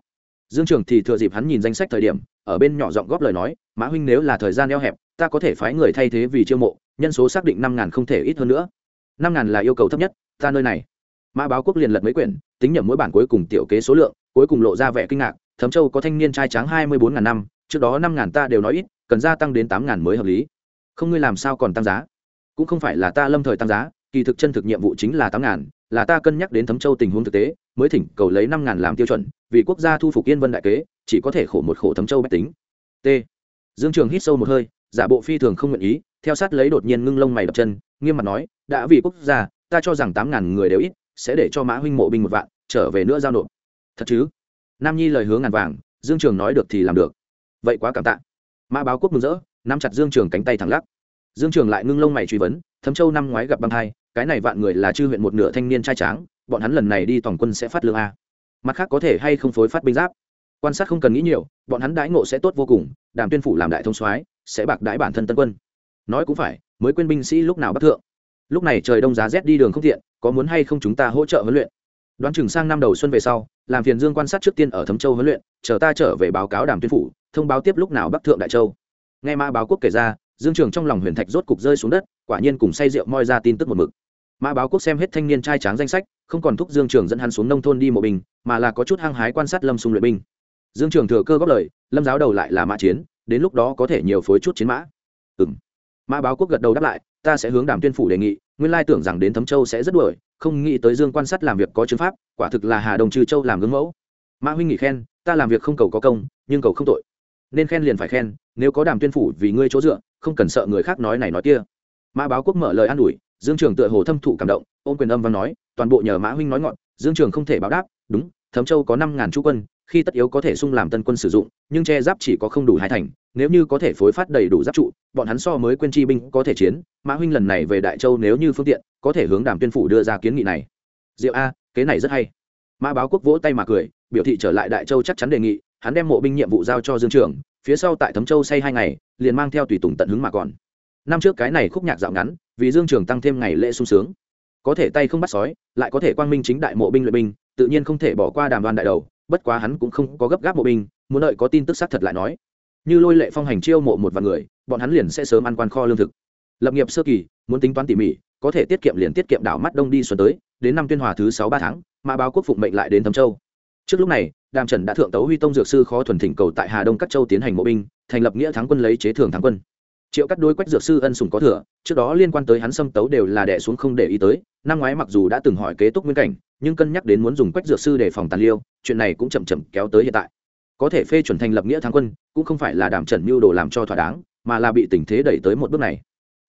Dương trường thì thừa dịp hắn nhìn danh sách thời điểm, ở bên nhỏ giọng góp lời nói, mã huynh nếu là thời gian eo hẹp ta có thể phái người thay thế vì chiêu mộ, nhân số xác định năm ngàn không thể ít hơn nữa. Năm ngàn là yêu cầu thấp nhất, ta nơi này. Mã báo quốc liền lật mấy quyển, tính nhầm mỗi bản cuối cùng tiểu kế số lượng, cuối cùng lộ ra vẻ kinh ngạc thấm châu có thanh niên trai tráng hai mươi bốn ngàn năm, trước đó năm ngàn ta đều nói ít, cần gia tăng đến tám ngàn mới hợp lý. Không ngươi làm sao còn tăng giá? Cũng không phải là ta lâm thời tăng giá, kỳ thực chân thực nhiệm vụ chính là tám ngàn, là ta cân nhắc đến thấm châu tình huống thực tế, mới thỉnh cầu lấy năm ngàn làm tiêu chuẩn, vì quốc gia thu phục yên vân đại kế, chỉ có thể khổ một khổ thấm châu bách tính. T. Dương trường hít sâu một hơi giả bộ phi thường không nguyện ý, theo sát lấy đột nhiên ngưng lông mày đập chân, nghiêm mặt nói, đã vì quốc gia, ta cho rằng tám ngàn người đều ít, sẽ để cho mã huynh mộ binh một vạn, trở về nữa giao nộp. Thật chứ? Nam nhi lời hướng ngàn vàng, dương trường nói được thì làm được. Vậy quá cảm tạ. Mã báo quốc mừng rỡ, nắm chặt dương trường cánh tay thẳng lắc. Dương trường lại ngưng lông mày truy vấn, thấm châu năm ngoái gặp băng thai cái này vạn người là chư huyện một nửa thanh niên trai tráng, bọn hắn lần này đi tổng quân sẽ phát lương a. Mặt khác có thể hay không phối phát binh giáp? Quan sát không cần nghĩ nhiều, bọn hắn đãi ngộ sẽ tốt vô cùng, đàm tuyên phủ làm đại thông soái sẽ bạc đãi bản thân tân quân. Nói cũng phải mới quên binh sĩ lúc nào bắt thượng. Lúc này trời đông giá rét đi đường không thiện có muốn hay không chúng ta hỗ trợ huấn luyện? Đoán chừng sang năm đầu xuân về sau làm phiền dương quan sát trước tiên ở thấm châu huấn luyện chờ ta trở về báo cáo đàm tuyên phủ thông báo tiếp lúc nào bắc thượng đại châu. Nghe mã báo quốc kể ra dương trường trong lòng huyền thạch rốt cục rơi xuống đất quả nhiên cùng say rượu moi ra tin tức một mực. Mã báo quốc xem hết thanh niên trai tráng danh sách không còn thúc dương trường dẫn hắn xuống nông thôn đi mộ bình, mà là có chút hăng hái quan sát lâm xung luyện binh. Dương trường thừa cơ góp lời lâm giáo đầu lại là mã chiến đến lúc đó có thể nhiều phối chút chiến mã. Ừ m mã báo quốc gật đầu đáp lại, ta sẽ hướng đàm tuyên phủ đề nghị, nguyên lai tưởng rằng đến thấm châu sẽ rất đuổi, không nghĩ tới dương quan sát làm việc có chứng pháp, quả thực là hà đồng trừ châu làm gương mẫu. Mã huynh nghỉ khen, ta làm việc không cầu có công, nhưng cầu không tội. Nên khen liền phải khen, nếu có đàm tuyên phủ vì ngươi chỗ dựa, không cần sợ người khác nói này nói kia. Mã báo quốc mở lời an ủi, dương trường tựa hồ thâm thụ cảm động ôm quyền âm văn nói, toàn bộ nhờ mã huynh nói ngọn, dương trường không thể báo đáp, đúng, thấm châu có năm ngàn chú quân khi tất yếu có thể sung làm tân quân sử dụng, nhưng che giáp chỉ có không đủ hai thành, nếu như có thể phối phát đầy đủ giáp trụ, bọn hắn so mới quên chi binh có thể chiến, mã huynh lần này về đại châu nếu như phương tiện, có thể hướng đàm tuyên phủ đưa ra kiến nghị này. Diệu a, kế này rất hay. Mã báo quốc vỗ tay mà cười, biểu thị trở lại đại châu chắc chắn đề nghị, hắn đem mộ binh nhiệm vụ giao cho dương trường phía sau tại thấm châu say hai ngày, liền mang theo tùy tùng tận hứng mà còn. Năm trước cái này khúc nhạc dạo ngắn, vì dương trường tăng thêm ngày lễ sung sướng. Có thể tay không bắt sói, lại có thể quang minh chính đại mộ binh luyện binh, tự nhiên không thể bỏ qua đàm đoan đại đầu bất quá hắn cũng không có gấp gáp mộ binh, muốn đợi có tin tức xác thật lại nói. Như lôi lệ phong hành chiêu mộ một vạn người, bọn hắn liền sẽ sớm ăn quan kho lương thực. Lập nghiệp sơ kỳ, muốn tính toán tỉ mỉ, có thể tiết kiệm liền tiết kiệm đảo mắt đông đi xuân tới, đến năm tuyên hòa thứ sáu ba tháng mà báo quốc phụng mệnh lại đến thâm châu. Trước lúc này, đàm trần đã thượng tấu huy tông dược sư khó thuần thỉnh cầu tại hà đông các châu tiến hành mộ binh, thành lập nghĩa thắng quân lấy chế thường thắng quân triệu cắt đôi quách dược sư ân sùng có thừa, trước đó liên quan tới hắn xâm tấu đều là đẻ xuống không để ý tới, năm ngoái mặc dù đã từng hỏi kế túc nguyên cảnh, nhưng cân nhắc đến muốn dùng quách dược sư để phòng tàn liêu, chuyện này cũng chậm chậm kéo tới hiện tại. Có thể phê chuẩn thành lập nghĩa thắng quân, cũng không phải là đàm trần mưu đồ làm cho thỏa đáng, mà là bị tình thế đẩy tới một bước này.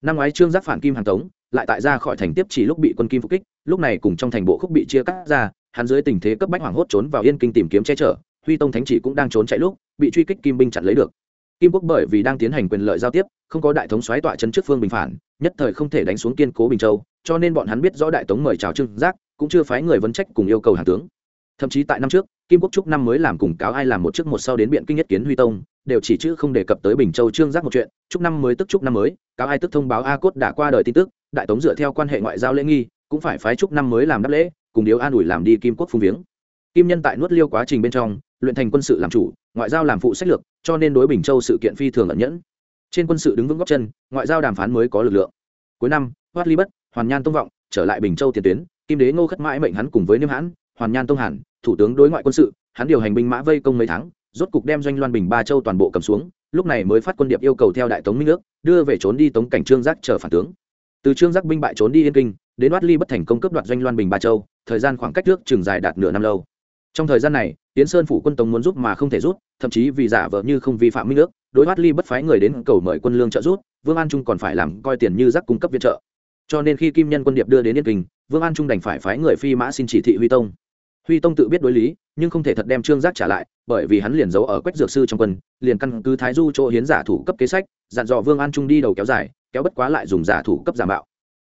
Năm ngoái trương giác phản kim hàng tống, lại tại ra khỏi thành tiếp chỉ lúc bị quân kim phục kích, lúc này cùng trong thành bộ khúc bị chia cắt ra, hắn dưới tình thế cấp bách hoảng hốt trốn vào yên kinh tìm kiếm che chở, huy tông thánh chỉ cũng đang trốn chạy lúc, bị truy kích kim binh chặn lấy được kim quốc bởi vì đang tiến hành quyền lợi giao tiếp, không có đại thống xoáy tọa chân trước phương bình phản, nhất thời không thể đánh xuống kiên cố bình châu, cho nên bọn hắn biết rõ đại tống mời chào trương giác, cũng chưa phái người vấn trách cùng yêu cầu hàng tướng. Thậm chí tại năm trước, kim quốc trúc năm mới làm cùng cáo ai làm một trước một sau đến biện kinh nhất kiến huy tông, đều chỉ chữ không đề cập tới bình châu trương giác một chuyện trúc năm mới tức trúc năm mới, cáo ai tức thông báo a cốt đã qua đời tin tức, đại tống dựa theo quan hệ ngoại giao lễ nghi, cũng phải phái trúc năm mới làm đáp lễ, cùng điếu an ủi làm đi kim quốc phung viếng. Kim nhân tại nuốt liêu quá trình bên trong, luyện thành quân sự làm chủ ngoại giao làm phụ sách lược, cho nên đối bình châu sự kiện phi thường ẩn nhẫn. Trên quân sự đứng vững góc chân, ngoại giao đàm phán mới có lực lượng. Cuối năm hoát ly bất, hoàn nhan tông vọng, trở lại bình châu tiền tuyến, kim đế ngô khất mãi mệnh hắn cùng với niêm hãn, hoàn nhan tông hàn, thủ tướng đối ngoại quân sự, hắn điều hành binh mã vây công mấy tháng, rốt cục đem doanh loan bình ba châu toàn bộ cầm xuống, lúc này mới phát quân điệp yêu cầu theo đại tống minh nước, đưa về trốn đi tống cảnh trương giác chờ phản tướng. Từ trương giác binh bại trốn đi yên kinh, đến oát ly bất thành công cướp đoạt doanh loan bình ba châu, thời gian khoảng cách trước chừng dài đạt nửa năm lâu trong thời gian này tiến sơn phủ quân tống muốn giúp mà không thể rút thậm chí vì giả vờ như không vi phạm minh nước đối thoát ly bất phái người đến cầu mời quân lương trợ rút vương an trung còn phải làm coi tiền như rắc cung cấp viện trợ. Cho nên khi kim nhân quân điệp đưa đến yên kinh, vương an trung đành phải phái người phi mã xin chỉ thị huy tông. Huy tông tự biết đối lý, nhưng không thể thật đem trương giác trả lại, bởi vì hắn liền giấu ở quách dược sư trong quân, liền căn cứ thái du chỗ hiến giả thủ cấp kế sách, dặn dò vương an trung đi đầu kéo dài, kéo bất quá lại dùng giả thủ cấp giả mạo.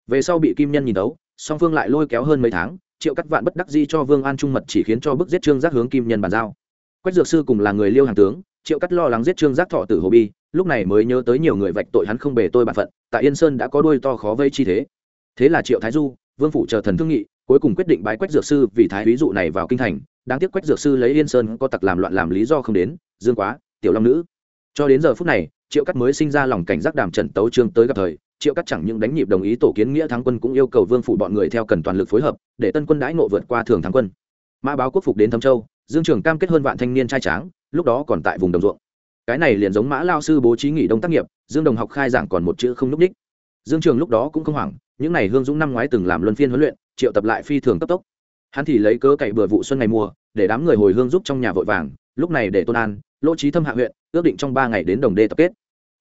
Về sau bị kim nhân nhìn đấu, song phương lại lôi kéo hơn mấy tháng triệu cắt vạn bất đắc di cho vương an trung mật chỉ khiến cho bức giết trương giác hướng kim nhân bàn giao. Quách dược sư cùng là người liêu hàng tướng, triệu cắt lo lắng giết trương giác thọ tử hồ bi, lúc này mới nhớ tới nhiều người vạch tội hắn không bề tôi bản phận, tại yên sơn đã có đôi to khó vây chi thế. Thế là triệu thái du, vương phủ chờ thần thương nghị, cuối cùng quyết định bái quách dược sư vì thái ví dụ này vào kinh thành. Đáng tiếc quách dược sư lấy yên sơn có tặc làm loạn làm lý do không đến, dương quá, tiểu long nữ. Cho đến giờ phút này, triệu cắt mới sinh ra lòng cảnh giác đàm trần tấu trương tới gặp thời triệu cắt chẳng những đánh nhịp đồng ý tổ kiến nghĩa thắng quân, cũng yêu cầu vương phủ bọn người theo cần toàn lực phối hợp, để tân quân đãi ngộ vượt qua thường thắng quân. Mã báo quốc phục đến thâm châu, dương trường cam kết hơn vạn thanh niên trai tráng, lúc đó còn tại vùng đồng ruộng. Cái này liền giống mã lao sư bố trí nghỉ đông tác nghiệp, dương đồng học khai giảng còn một chữ không núp ních dương trường lúc đó cũng không hoảng, những n à y hương dũng năm ngoái từng làm luân phiên huấn luyện, triệu tập lại phi thường cấp tốc. Hắn thì lấy cớ cậy bừa vụ xuân ngày mùa, để đám người hồi hương giúp trong nhà vội vàng, lúc này để tôn an, lỗ trí thâm hạ huyện, ước định trong ba ngày đến đồng đê tập kết.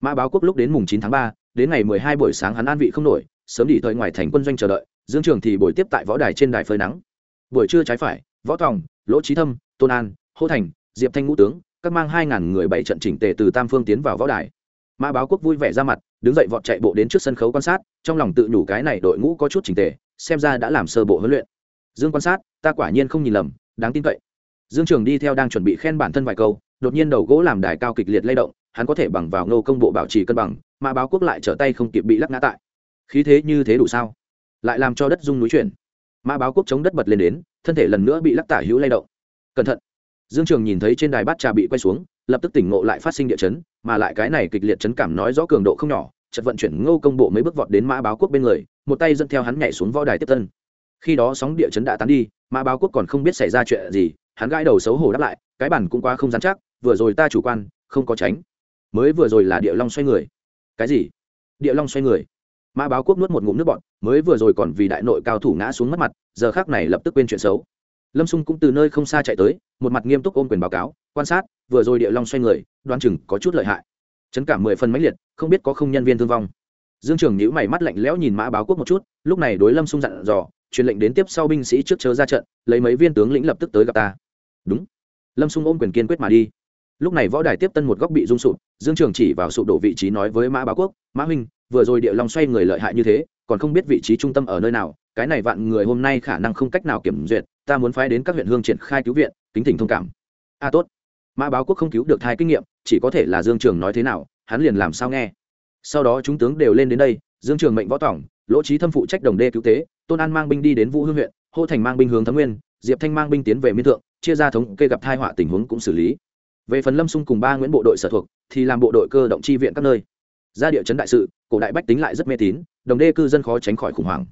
Mã báo quốc lúc đến mùng chín tháng ba đến ngày mười hai buổi sáng hắn an vị không nổi, sớm đi tới ngoài thành quân doanh chờ đợi, dương trường thì buổi tiếp tại võ đài trên đài phơi nắng. Buổi trưa trái phải, võ tòng, lỗ trí thâm, tôn an, hô thành, diệp thanh ngũ tướng, các mang hai ngàn người bảy trận chỉnh tề từ tam phương tiến vào võ đài. Mã báo quốc vui vẻ ra mặt, đứng dậy vọt chạy bộ đến trước sân khấu quan sát, trong lòng tự nhủ cái này đội ngũ có chút chỉnh tề, xem ra đã làm sơ bộ huấn luyện. Dương quan sát, ta quả nhiên không nhìn lầm, đáng tin cậy. Dương trường đi theo đang chuẩn bị khen bản thân vài câu, đột nhiên đầu gỗ làm đài cao kịch liệt lay động hắn có thể bằng vào ngô công bộ bảo trì cân bằng, mà báo quốc lại trở tay không kịp bị lắc ngã tại. Khí thế như thế đủ sao? Lại làm cho đất rung núi chuyển. Mã báo quốc chống đất bật lên đến, thân thể lần nữa bị lắc tả hữu lay động. Cẩn thận. Dương trường nhìn thấy trên đài bát trà bị quay xuống, lập tức tỉnh ngộ lại phát sinh địa chấn, mà lại cái này kịch liệt chấn cảm nói rõ cường độ không nhỏ chật vận chuyển ngô công bộ mấy bước vọt đến mã báo quốc bên người, một tay dẫn theo hắn nhảy xuống võ đài tiếp tân. Khi đó sóng địa chấn đã tán đi, mã báo quốc còn không biết xảy ra chuyện gì, hắn gãi đầu xấu hổ đáp lại, cái bản cũng quá không dám chắc, vừa rồi ta chủ quan, không có tránh mới vừa rồi là địa long xoay người. Cái gì? Địa long xoay người? Mã báo quốc nuốt một ngụm nước bọn mới vừa rồi còn vì đại nội cao thủ ngã xuống mất mặt, giờ khác này lập tức quên chuyện xấu. Lâm xung cũng từ nơi không xa chạy tới, một mặt nghiêm túc ôm quyền báo cáo, quan sát, vừa rồi địa long xoay người đoan chừng có chút lợi hại. Chấn cảm mười phần máy liệt, không biết có không nhân viên thương vong. Dương trường nhíu mày mắt lạnh lẽo nhìn mã báo quốc một chút, lúc này đối lâm xung dặn dò, truyền lệnh đến tiếp sau binh sĩ trước chớ ra trận, lấy mấy viên tướng lĩnh lập tức tới gặp ta. Đúng. Lâm xung ôm quyền kiên quyết mà đi lúc này võ đài tiếp tân một góc bị rung sụp, dương trường chỉ vào sụp đổ vị trí nói với mã báo quốc, mã huynh, vừa rồi địa long xoay người lợi hại như thế, còn không biết vị trí trung tâm ở nơi nào, cái này vạn người hôm nay khả năng không cách nào kiểm duyệt, ta muốn phái đến các huyện hương triển khai cứu viện, kính thỉnh thông cảm. A, tốt. Mã báo quốc không cứu được thai kinh nghiệm, chỉ có thể là dương trường nói thế nào, hắn liền làm sao nghe. Sau đó chúng tướng đều lên đến đây, dương trường mệnh võ tổng lỗ trí thâm phụ trách đồng đê cứu tế, tôn an mang binh đi đến vũ hương huyện, hô thành mang binh hướng thấm nguyên, diệp thanh mang binh tiến về miên thượng, chia ra thống kê gặp thai họa tình huống cũng xử lý về phần lâm xung cùng ba nguyễn bộ đội sở thuộc, thì làm bộ đội cơ động chi viện các nơi. Ra địa chấn đại sự, cổ đại bách tính lại rất mê tín, đồng đê cư dân khó tránh khỏi khủng hoảng.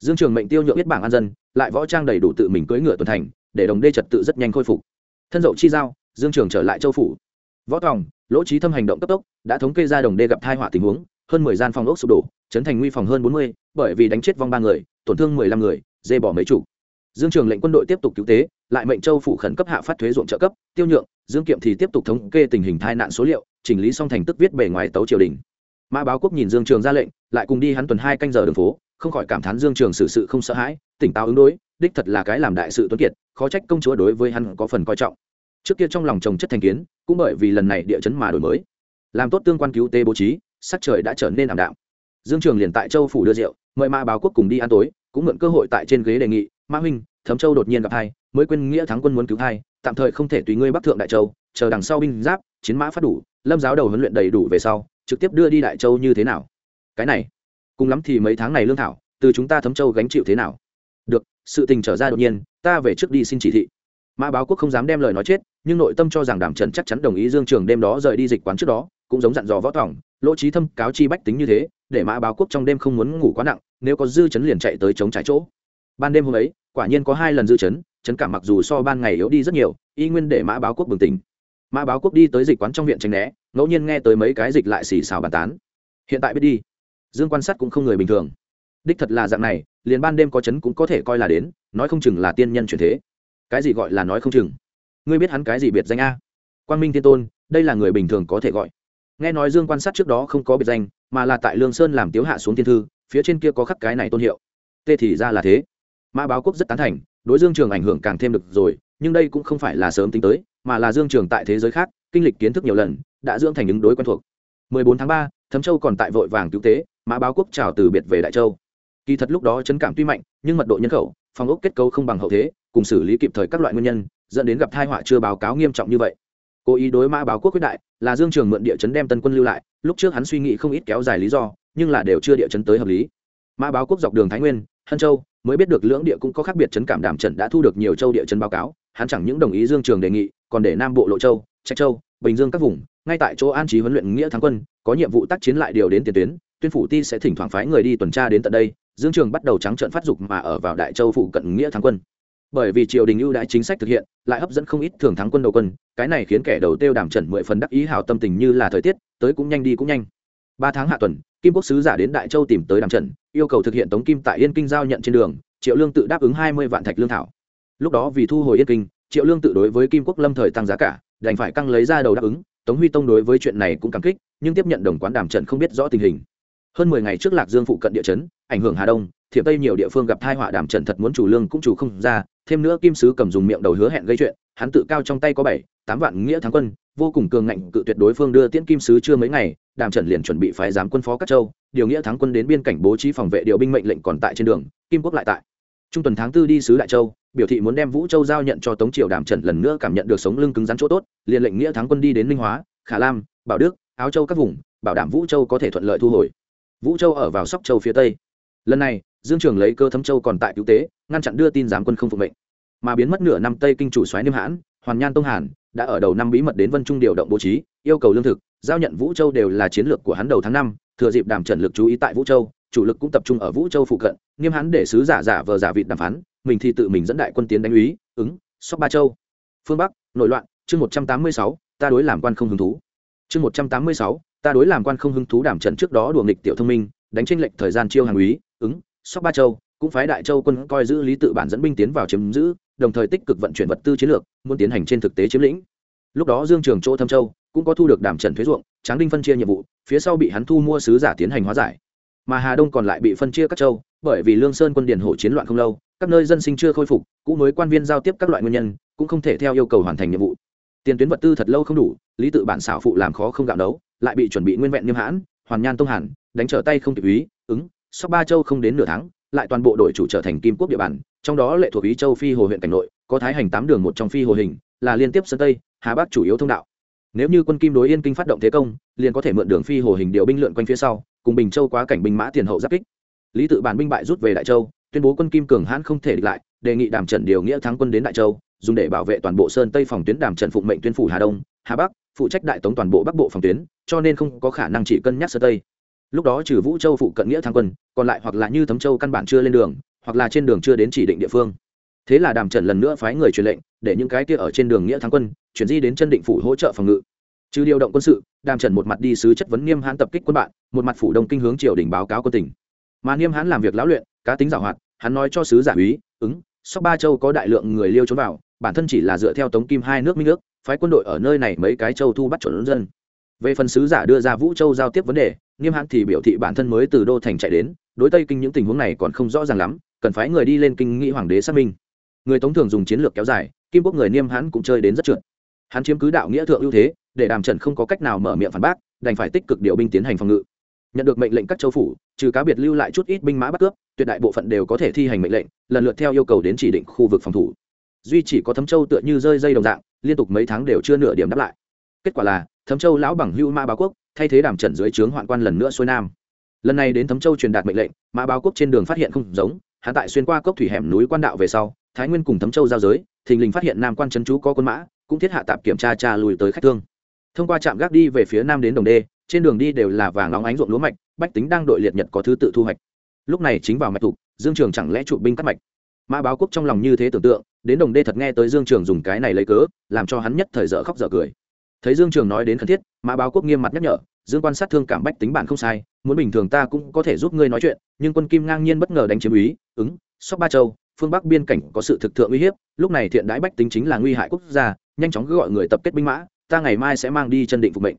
Dương trường mệnh tiêu nhượng biết bảng an dân, lại võ trang đầy đủ tự mình cưỡi ngựa tuần thành, để đồng đê trật tự rất nhanh khôi phục. Thân dậu chi giao, dương trường trở lại châu phủ. Võ tòng, lỗ trí thâm hành động cấp tốc, đã thống kê ra đồng đê gặp thai họa tình huống, hơn mười gian phòng ốc sụp đổ, chấn thành nguy phòng hơn bốn mươi, bởi vì đánh chết vong ba người, tổn thương mười lăm người, dê bỏ mấy chủ. Dương trường lệnh quân đội tiếp tục cứu tế, lại mệnh châu phủ khẩn cấp hạ phát thuế ruộng trợ cấp, tiêu nhượng dương kiệm thì tiếp tục thống kê tình hình tai nạn số liệu, chỉnh lý xong thành tức viết bề ngoài tấu triều đình. Mã báo quốc nhìn dương trường ra lệnh, lại cùng đi hắn tuần hai canh giờ đường phố, không khỏi cảm thán dương trường xử sự không sợ hãi, tỉnh táo ứng đối, đích thật là cái làm đại sự tuấn kiệt, khó trách công chúa đối với hắn có phần coi trọng. Trước kia trong lòng trồng chất thành kiến, cũng bởi vì lần này địa chấn mà đổi mới. Làm tốt tương quan cứu tế bố trí, sắc trời đã trở nên ảm đạm. Dương trường liền tại châu phủ đưa rượu, mời mã báo quốc cùng đi ăn tối, cũng mượn cơ hội tại trên ghế đề nghị, mã huynh, thấm châu đột nhiên gặp hai, mới quên nghĩa thắng quân muốn cứu hai tạm thời không thể tùy ngươi bắc thượng đại châu, chờ đằng sau binh giáp, chiến mã phát đủ, lâm giáo đầu huấn luyện đầy đủ về sau, trực tiếp đưa đi đại châu như thế nào? Cái này, cùng lắm thì mấy tháng này lương thảo, từ chúng ta thấm châu gánh chịu thế nào? Được, sự tình trở ra đột nhiên, ta về trước đi xin chỉ thị. Mã báo quốc không dám đem lời nói chết, nhưng nội tâm cho rằng đàm trần chắc chắn đồng ý dương trường đêm đó rời đi dịch quán trước đó, cũng giống dặn dò võ tỏng lỗ trí thâm cáo chi bách tính như thế, để mã báo quốc trong đêm không muốn ngủ quá nặng, nếu có dư chấn liền chạy tới chống trái chỗ. Ban đêm hôm ấy quả nhiên có hai lần dư chấn chấn cảm mặc dù so ban ngày yếu đi rất nhiều, y nguyên để mã báo quốc bừng tỉnh. Mã báo quốc đi tới dịch quán trong viện tránh né, ngẫu nhiên nghe tới mấy cái dịch lại xì xào bàn tán. Hiện tại biết đi. Dương quan sát cũng không người bình thường. Đích thật là dạng này, liền ban đêm có chấn cũng có thể coi là đến, nói không chừng là tiên nhân chuyển thế. Cái gì gọi là nói không chừng? Ngươi biết hắn cái gì biệt danh a? Quan minh thiên tôn, đây là người bình thường có thể gọi. Nghe nói dương quan sát trước đó không có biệt danh, mà là tại lương sơn làm tiếu hạ xuống thiên thư, phía trên kia có khắc cái này tôn hiệu. Tê thì ra là thế mã báo quốc rất tán thành đối dương trường ảnh hưởng càng thêm được rồi nhưng đây cũng không phải là sớm tính tới mà là dương trường tại thế giới khác kinh lịch kiến thức nhiều lần đã dưỡng thành ứng đối quen thuộc. 14 tháng 3, thấm châu còn tại vội vàng cứu tế mã báo quốc chào từ biệt về đại châu. Kỳ thật lúc đó chấn cảm tuy mạnh nhưng mật độ nhân khẩu phòng ốc kết cấu không bằng hậu thế cùng xử lý kịp thời các loại nguyên nhân dẫn đến gặp tai họa chưa báo cáo nghiêm trọng như vậy. Cố ý đối mã báo quốc quyết đại là dương trường mượn địa chấn đem tân quân lưu lại lúc trước hắn suy nghĩ không ít kéo dài lý do nhưng là đều chưa địa chấn tới hợp lý. Mã báo quốc dọc đường thái nguyên hân châu mới biết được lưỡng địa cũng có khác biệt chấn cảm đảm trận đã thu được nhiều châu địa chấn báo cáo, hắn chẳng những đồng ý dương trường đề nghị, còn để nam bộ lộ châu, trạch châu, bình dương các vùng, ngay tại chỗ an trí huấn luyện nghĩa thắng quân, có nhiệm vụ tác chiến lại điều đến tiền tuyến, tuyên phủ ti sẽ thỉnh thoảng phái người đi tuần tra đến tận đây, dương trường bắt đầu trắng trận phát dục mà ở vào đại châu phụ cận nghĩa thắng quân. Bởi vì triều đình ưu đãi chính sách thực hiện, lại hấp dẫn không ít thường thắng quân đầu quân, cái này khiến kẻ đầu tiêu đảm trần mười phần đắc ý hào tâm tình như là thời tiết, tới cũng nhanh đi cũng nhanh ba tháng hạ tuần, kim quốc sứ giả đến đại châu tìm tới đàm trần, yêu cầu thực hiện tống kim tại yên kinh giao nhận trên đường, triệu lương tự đáp ứng hai mươi vạn thạch lương thảo. Lúc đó vì thu hồi yên kinh, triệu lương tự đối với kim quốc lâm thời tăng giá cả, đành phải căng lấy ra đầu đáp ứng. Tống huy tông đối với chuyện này cũng cảm kích, nhưng tiếp nhận đồng quán đàm trận không biết rõ tình hình. Hơn mười ngày trước lạc dương phụ cận địa chấn, ảnh hưởng hà đông thiệp tây nhiều địa phương gặp thai họa đàm trận thật muốn chủ lương cũng chủ không ra, thêm nữa kim sứ cầm dùng miệng đầu hứa hẹn gây chuyện, hắn tự cao trong tay có bảy, tám vạn nghĩa thắng quân vô cùng cường ngạnh cự tuyệt đối phương đưa tiễn kim sứ chưa mấy ngày, đàm trần liền chuẩn bị phái giám quân phó các châu, điều nghĩa thắng quân đến biên cảnh bố trí phòng vệ điều binh mệnh lệnh còn tại trên đường, kim quốc lại tại. Trung tuần tháng tư đi sứ đại châu, biểu thị muốn đem vũ châu giao nhận cho tống triều đàm trần lần nữa cảm nhận được sống lưng cứng rắn chỗ tốt, liền lệnh nghĩa thắng quân đi đến minh hóa, khả lam, bảo đức, áo châu các vùng, bảo đảm vũ châu có thể thuận lợi thu hồi. Vũ châu ở vào sóc châu phía tây. Lần này, dương trường lấy cơ thấm châu còn tại cứu tế, ngăn chặn đưa tin giám quân không phục mệnh mà biến mất nửa năm tây kinh chủ xoáy niêm hãn, hoàn nhan tông hàn, đã ở đầu năm bí mật đến vân trung điều động bố trí, yêu cầu lương thực, giao nhận vũ châu đều là chiến lược của hắn đầu tháng năm, thừa dịp đàm trần lực chú ý tại vũ châu, chủ lực cũng tập trung ở vũ châu phụ cận, niêm hãn để sứ giả giả vờ giả vịt đàm phán, mình thì tự mình dẫn đại quân tiến đánh úy, ứng, sóc ba châu. Phương bắc, nội loạn, chương một trăm tám mươi sáu, ta đối làm quan không hứng thú. Chương một trăm tám mươi sáu, ta đối làm quan không hứng thú đàm trận trước đó đùa nghịch tiểu thông minh, đánh tranh lệch thời gian chiêu hàng úy, ứng, sóc ba châu cũng phái đại châu quân coi giữ lý tự bản dẫn binh tiến vào chiếm giữ, đồng thời tích cực vận chuyển vật tư chiến lược, muốn tiến hành trên thực tế chiếm lĩnh. Lúc đó dương trường chỗ thâm châu cũng có thu được đảm trần thuế ruộng, tráng đinh phân chia nhiệm vụ, phía sau bị hắn thu mua sứ giả tiến hành hóa giải. Mà hà đông còn lại bị phân chia các châu, bởi vì lương sơn quân điền hộ chiến loạn không lâu, các nơi dân sinh chưa khôi phục cũng mới quan viên giao tiếp các loại nguyên nhân, cũng không thể theo yêu cầu hoàn thành nhiệm vụ. Tiền tuyến vật tư thật lâu không đủ, lý tự bản xảo phụ làm khó không gạo đấu lại bị chuẩn bị nguyên vẹn niêm hãn, hoàn nhan tông hàn, đánh trở tay không kịp ý, ứng, sóc ba châu không đến nửa tháng lại toàn bộ đội chủ trở thành kim quốc địa bàn, trong đó lệ thuộc ý châu phi hồ huyện cảnh nội, có thái hành tám đường một trong phi hồ hình, là liên tiếp sơn tây, hà bắc chủ yếu thông đạo. Nếu như quân kim đối yên kinh phát động thế công, liền có thể mượn đường phi hồ hình điều binh lượn quanh phía sau, cùng bình châu quá cảnh binh mã tiền hậu giáp kích. Lý tự bản binh bại rút về đại châu, tuyên bố quân kim cường hãn không thể địch lại, đề nghị đàm trận điều nghĩa thắng quân đến đại châu, dùng để bảo vệ toàn bộ sơn tây phòng tuyến đàm trận phụng mệnh tuyên phủ hà đông, hà bắc, phụ trách đại tống toàn bộ bắc bộ phòng tuyến, cho nên không có khả năng chỉ cân nhắc sơn tây lúc đó trừ vũ châu phụ cận nghĩa thắng quân, còn lại hoặc là như thấm châu căn bản chưa lên đường, hoặc là trên đường chưa đến chỉ định địa phương. Thế là đàm trần lần nữa phái người truyền lệnh, để những cái kia ở trên đường nghĩa thắng quân, chuyển di đến chân định phủ hỗ trợ phòng ngự. Trừ điều động quân sự, đàm trần một mặt đi sứ chất vấn niêm hãn tập kích quân bạn, một mặt phủ đông kinh hướng triều đình báo cáo quân tỉnh mà niêm hãn làm việc lão luyện, cá tính giảo hoạt, hắn nói cho sứ giả úy, ứng, sóc ba châu có đại lượng người liêu trốn vào, bản thân chỉ là dựa theo tống kim hai nước minh nước phái quân đội ở nơi này mấy cái châu thu bắt chuẩn dân. Về phần sứ giả đưa ra vũ châu giao tiếp vấn đề nghiêm hãn thì biểu thị bản thân mới từ đô thành chạy đến, đối tây kinh những tình huống này còn không rõ ràng lắm, cần phái người đi lên kinh nghĩ hoàng đế xác minh. Người tống thường dùng chiến lược kéo dài, kim quốc người niêm hãn cũng chơi đến rất trượt. Hắn chiếm cứ đạo nghĩa thượng ưu thế, để đàm trần không có cách nào mở miệng phản bác, đành phải tích cực điều binh tiến hành phòng ngự. Nhận được mệnh lệnh các châu phủ, trừ cá biệt lưu lại chút ít binh mã bắt cướp, tuyệt đại bộ phận đều có thể thi hành mệnh lệnh, lần lượt theo yêu cầu đến chỉ định khu vực phòng thủ. Duy chỉ có thấm châu tựa như rơi dây đồng dạng, liên tục mấy tháng đều chưa nửa điểm đáp lại. Kết quả là, thấm châu lão bằng hưu ma báo quốc thay thế đàm trần dưới trướng hoạn quan lần nữa xuôi nam. Lần này đến thấm châu truyền đạt mệnh lệnh, mã báo quốc trên đường phát hiện không giống hạ tại xuyên qua cốc thủy hẻm núi quan đạo về sau, thái nguyên cùng thấm châu giao giới, thình lình phát hiện nam quan trấn chú có quân mã, cũng thiết hạ tạp kiểm tra tra lùi tới khách thương. Thông qua trạm gác đi về phía nam đến đồng đê, trên đường đi đều là vàng nóng ánh ruộng lúa mạch, bách tính đang đội liệt nhật có thứ tự thu hoạch. Lúc này chính vào mạch thục, dương trường chẳng lẽ trụ binh cắt mạch? Mã báo quốc trong lòng như thế tưởng tượng, đến đồng đê thật nghe tới dương trường dùng cái này lấy cớ, làm cho hắn nhất thời dở khóc dở cười thấy dương trường nói đến khẩn thiết, mã báo quốc nghiêm mặt nhắc nhở, dương quan sát thương cảm bách tính bản không sai, muốn bình thường ta cũng có thể giúp ngươi nói chuyện, nhưng quân kim ngang nhiên bất ngờ đánh chiếm ý ứng, sóc ba châu, phương bắc biên cảnh có sự thực thượng uy hiếp, lúc này thiện đãi bách tính chính là nguy hại quốc gia, nhanh chóng gọi người tập kết binh mã, ta ngày mai sẽ mang đi chân định phục mệnh.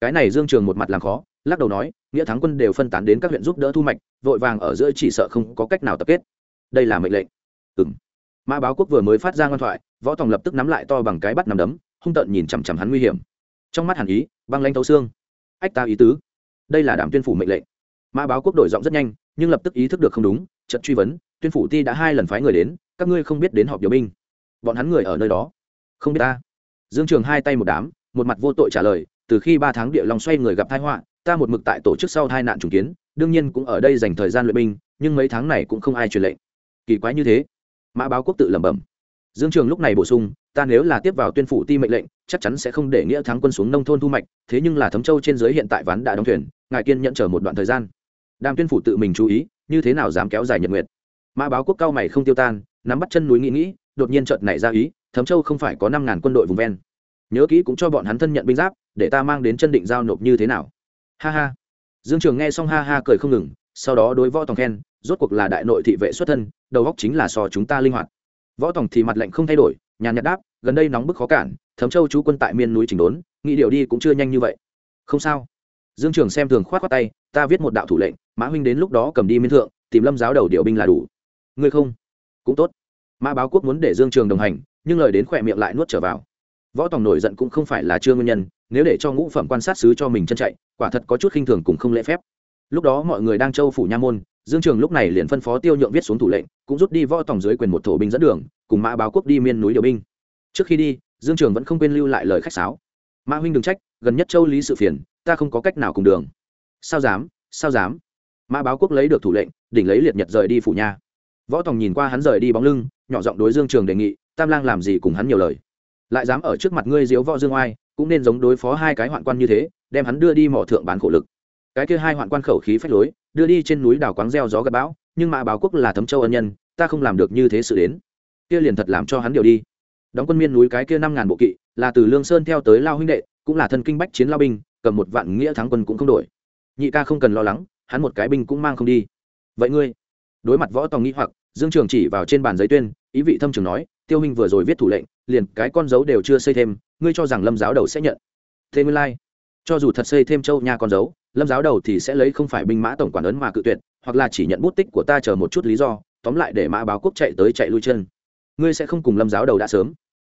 Cái này dương trường một mặt làm khó, lắc đầu nói, nghĩa thắng quân đều phân tán đến các huyện giúp đỡ thu mạch, vội vàng ở giữa chỉ sợ không có cách nào tập kết. Đây là mệnh lệnh. Ừng mã báo quốc vừa mới phát ra ngoan thoại, võ tòng lập tức nắm lại to bằng cái bắt nằm đấm hung tợn nhìn chằm chằm hắn nguy hiểm. Trong mắt hàn ý, băng lanh thấu xương. Ách ta ý tứ. Đây là đảm tuyên phủ mệnh lệnh. Mã báo quốc đổi giọng rất nhanh, nhưng lập tức ý thức được không đúng trận truy vấn, tuyên phủ ti đã hai lần phái người đến, các ngươi không biết đến họp điều binh. Bọn hắn người ở nơi đó. Không biết ta. Dương trường hai tay một đám, một mặt vô tội trả lời, từ khi ba tháng địa long xoay người gặp tai họa, ta một mực tại tổ chức sau hai nạn trùng kiến, đương nhiên cũng ở đây dành thời gian luyện binh, nhưng mấy tháng này cũng không ai truyền lệnh. Kỳ quái như thế. Mã báo quốc tự lẩm bẩm. Dương trường lúc này bổ sung ta nếu là tiếp vào tuyên phủ ti mệnh lệnh, chắc chắn sẽ không để nghĩa thắng quân xuống nông thôn thu mạch, thế nhưng là thấm châu trên dưới hiện tại ván đã đóng thuyền, ngài kiên nhận chờ một đoạn thời gian. Đàm tuyên phủ tự mình chú ý, như thế nào dám kéo dài nhật nguyệt. Mã báo quốc cao mày không tiêu tan, nắm bắt chân núi nghĩ nghĩ, đột nhiên chợt nảy ra ý, thấm châu không phải có năm ngàn quân đội vùng ven. Nhớ kỹ cũng cho bọn hắn thân nhận binh giáp, để ta mang đến chân định giao nộp như thế nào. Ha ha. Dương trường nghe xong ha ha cười không ngừng, sau đó đối võ tòng khen, rốt cuộc là đại nội thị vệ xuất thân, đầu góc chính là so chúng ta linh hoạt. Võ tòng thì mặt lệnh không thay đổi nhàn nhạt đáp, gần đây nóng bức khó cản, thấm châu chú quân tại miên núi chỉnh đốn, nghĩ điều đi cũng chưa nhanh như vậy. Không sao. Dương trường xem thường khoát khoát tay, ta viết một đạo thủ lệnh, mã huynh đến lúc đó cầm đi miên thượng, tìm lâm giáo đầu điều binh là đủ. Ngươi không? Cũng tốt. Mã báo quốc muốn để dương trường đồng hành, nhưng lời đến khỏe miệng lại nuốt trở vào. Võ tòng nổi giận cũng không phải là chưa nguyên nhân, nếu để cho ngũ phẩm quan sát sứ cho mình chân chạy, quả thật có chút khinh thường cùng không lễ phép. Lúc đó mọi người đang châu phủ nha môn, dương trường lúc này liền phân phó tiêu nhượng viết xuống thủ lệnh, cũng rút đi võ tòng dưới quyền một thổ binh dẫn đường cùng mã báo quốc đi miên núi điều binh. Trước khi đi, dương trường vẫn không quên lưu lại lời khách sáo. Mã huynh đừng trách, gần nhất châu lý sự phiền, ta không có cách nào cùng đường. Sao dám sao dám? Mã báo quốc lấy được thủ lệnh, đỉnh lấy liệt nhật rời đi phủ nha võ tòng nhìn qua hắn rời đi bóng lưng, nhỏ giọng đối dương trường đề nghị, tam lang làm gì cùng hắn nhiều lời? Lại dám ở trước mặt ngươi diếu võ dương oai, cũng nên giống đối phó hai cái hoạn quan như thế, đem hắn đưa đi mỏ thượng bán khổ lực. Cái kia hai hoạn quan khẩu khí phách lối, đưa đi trên núi đảo quáng gieo gió gặp bão, nhưng mã báo quốc là thấm châu ân nhân, ta không làm được như thế sự đến kia liền thật làm cho hắn điều đi. Đóng quân miên núi cái kia năm ngàn bộ kỵ, là từ lương sơn theo tới lao huynh đệ, cũng là thân kinh bách chiến lao binh, cầm một vạn nghĩa thắng quân cũng không đổi. Nhị ca không cần lo lắng, hắn một cái binh cũng mang không đi. Vậy ngươi? Đối mặt võ tòng nghĩ hoặc, dương trường chỉ vào trên bàn giấy tuyên, ý vị thâm trường nói, tiêu minh vừa rồi viết thủ lệnh, liền cái con dấu đều chưa xây thêm, ngươi cho rằng lâm giáo đầu sẽ nhận. Thế nguyên lai, cho dù thật xây thêm châu nha con dấu, lâm giáo đầu thì sẽ lấy không phải binh mã tổng quản ấn mà cự tuyệt, hoặc là chỉ nhận bút tích của ta chờ một chút lý do, tóm lại để mã báo quốc chạy tới chạy lui chân ngươi sẽ không cùng lâm giáo đầu đã sớm.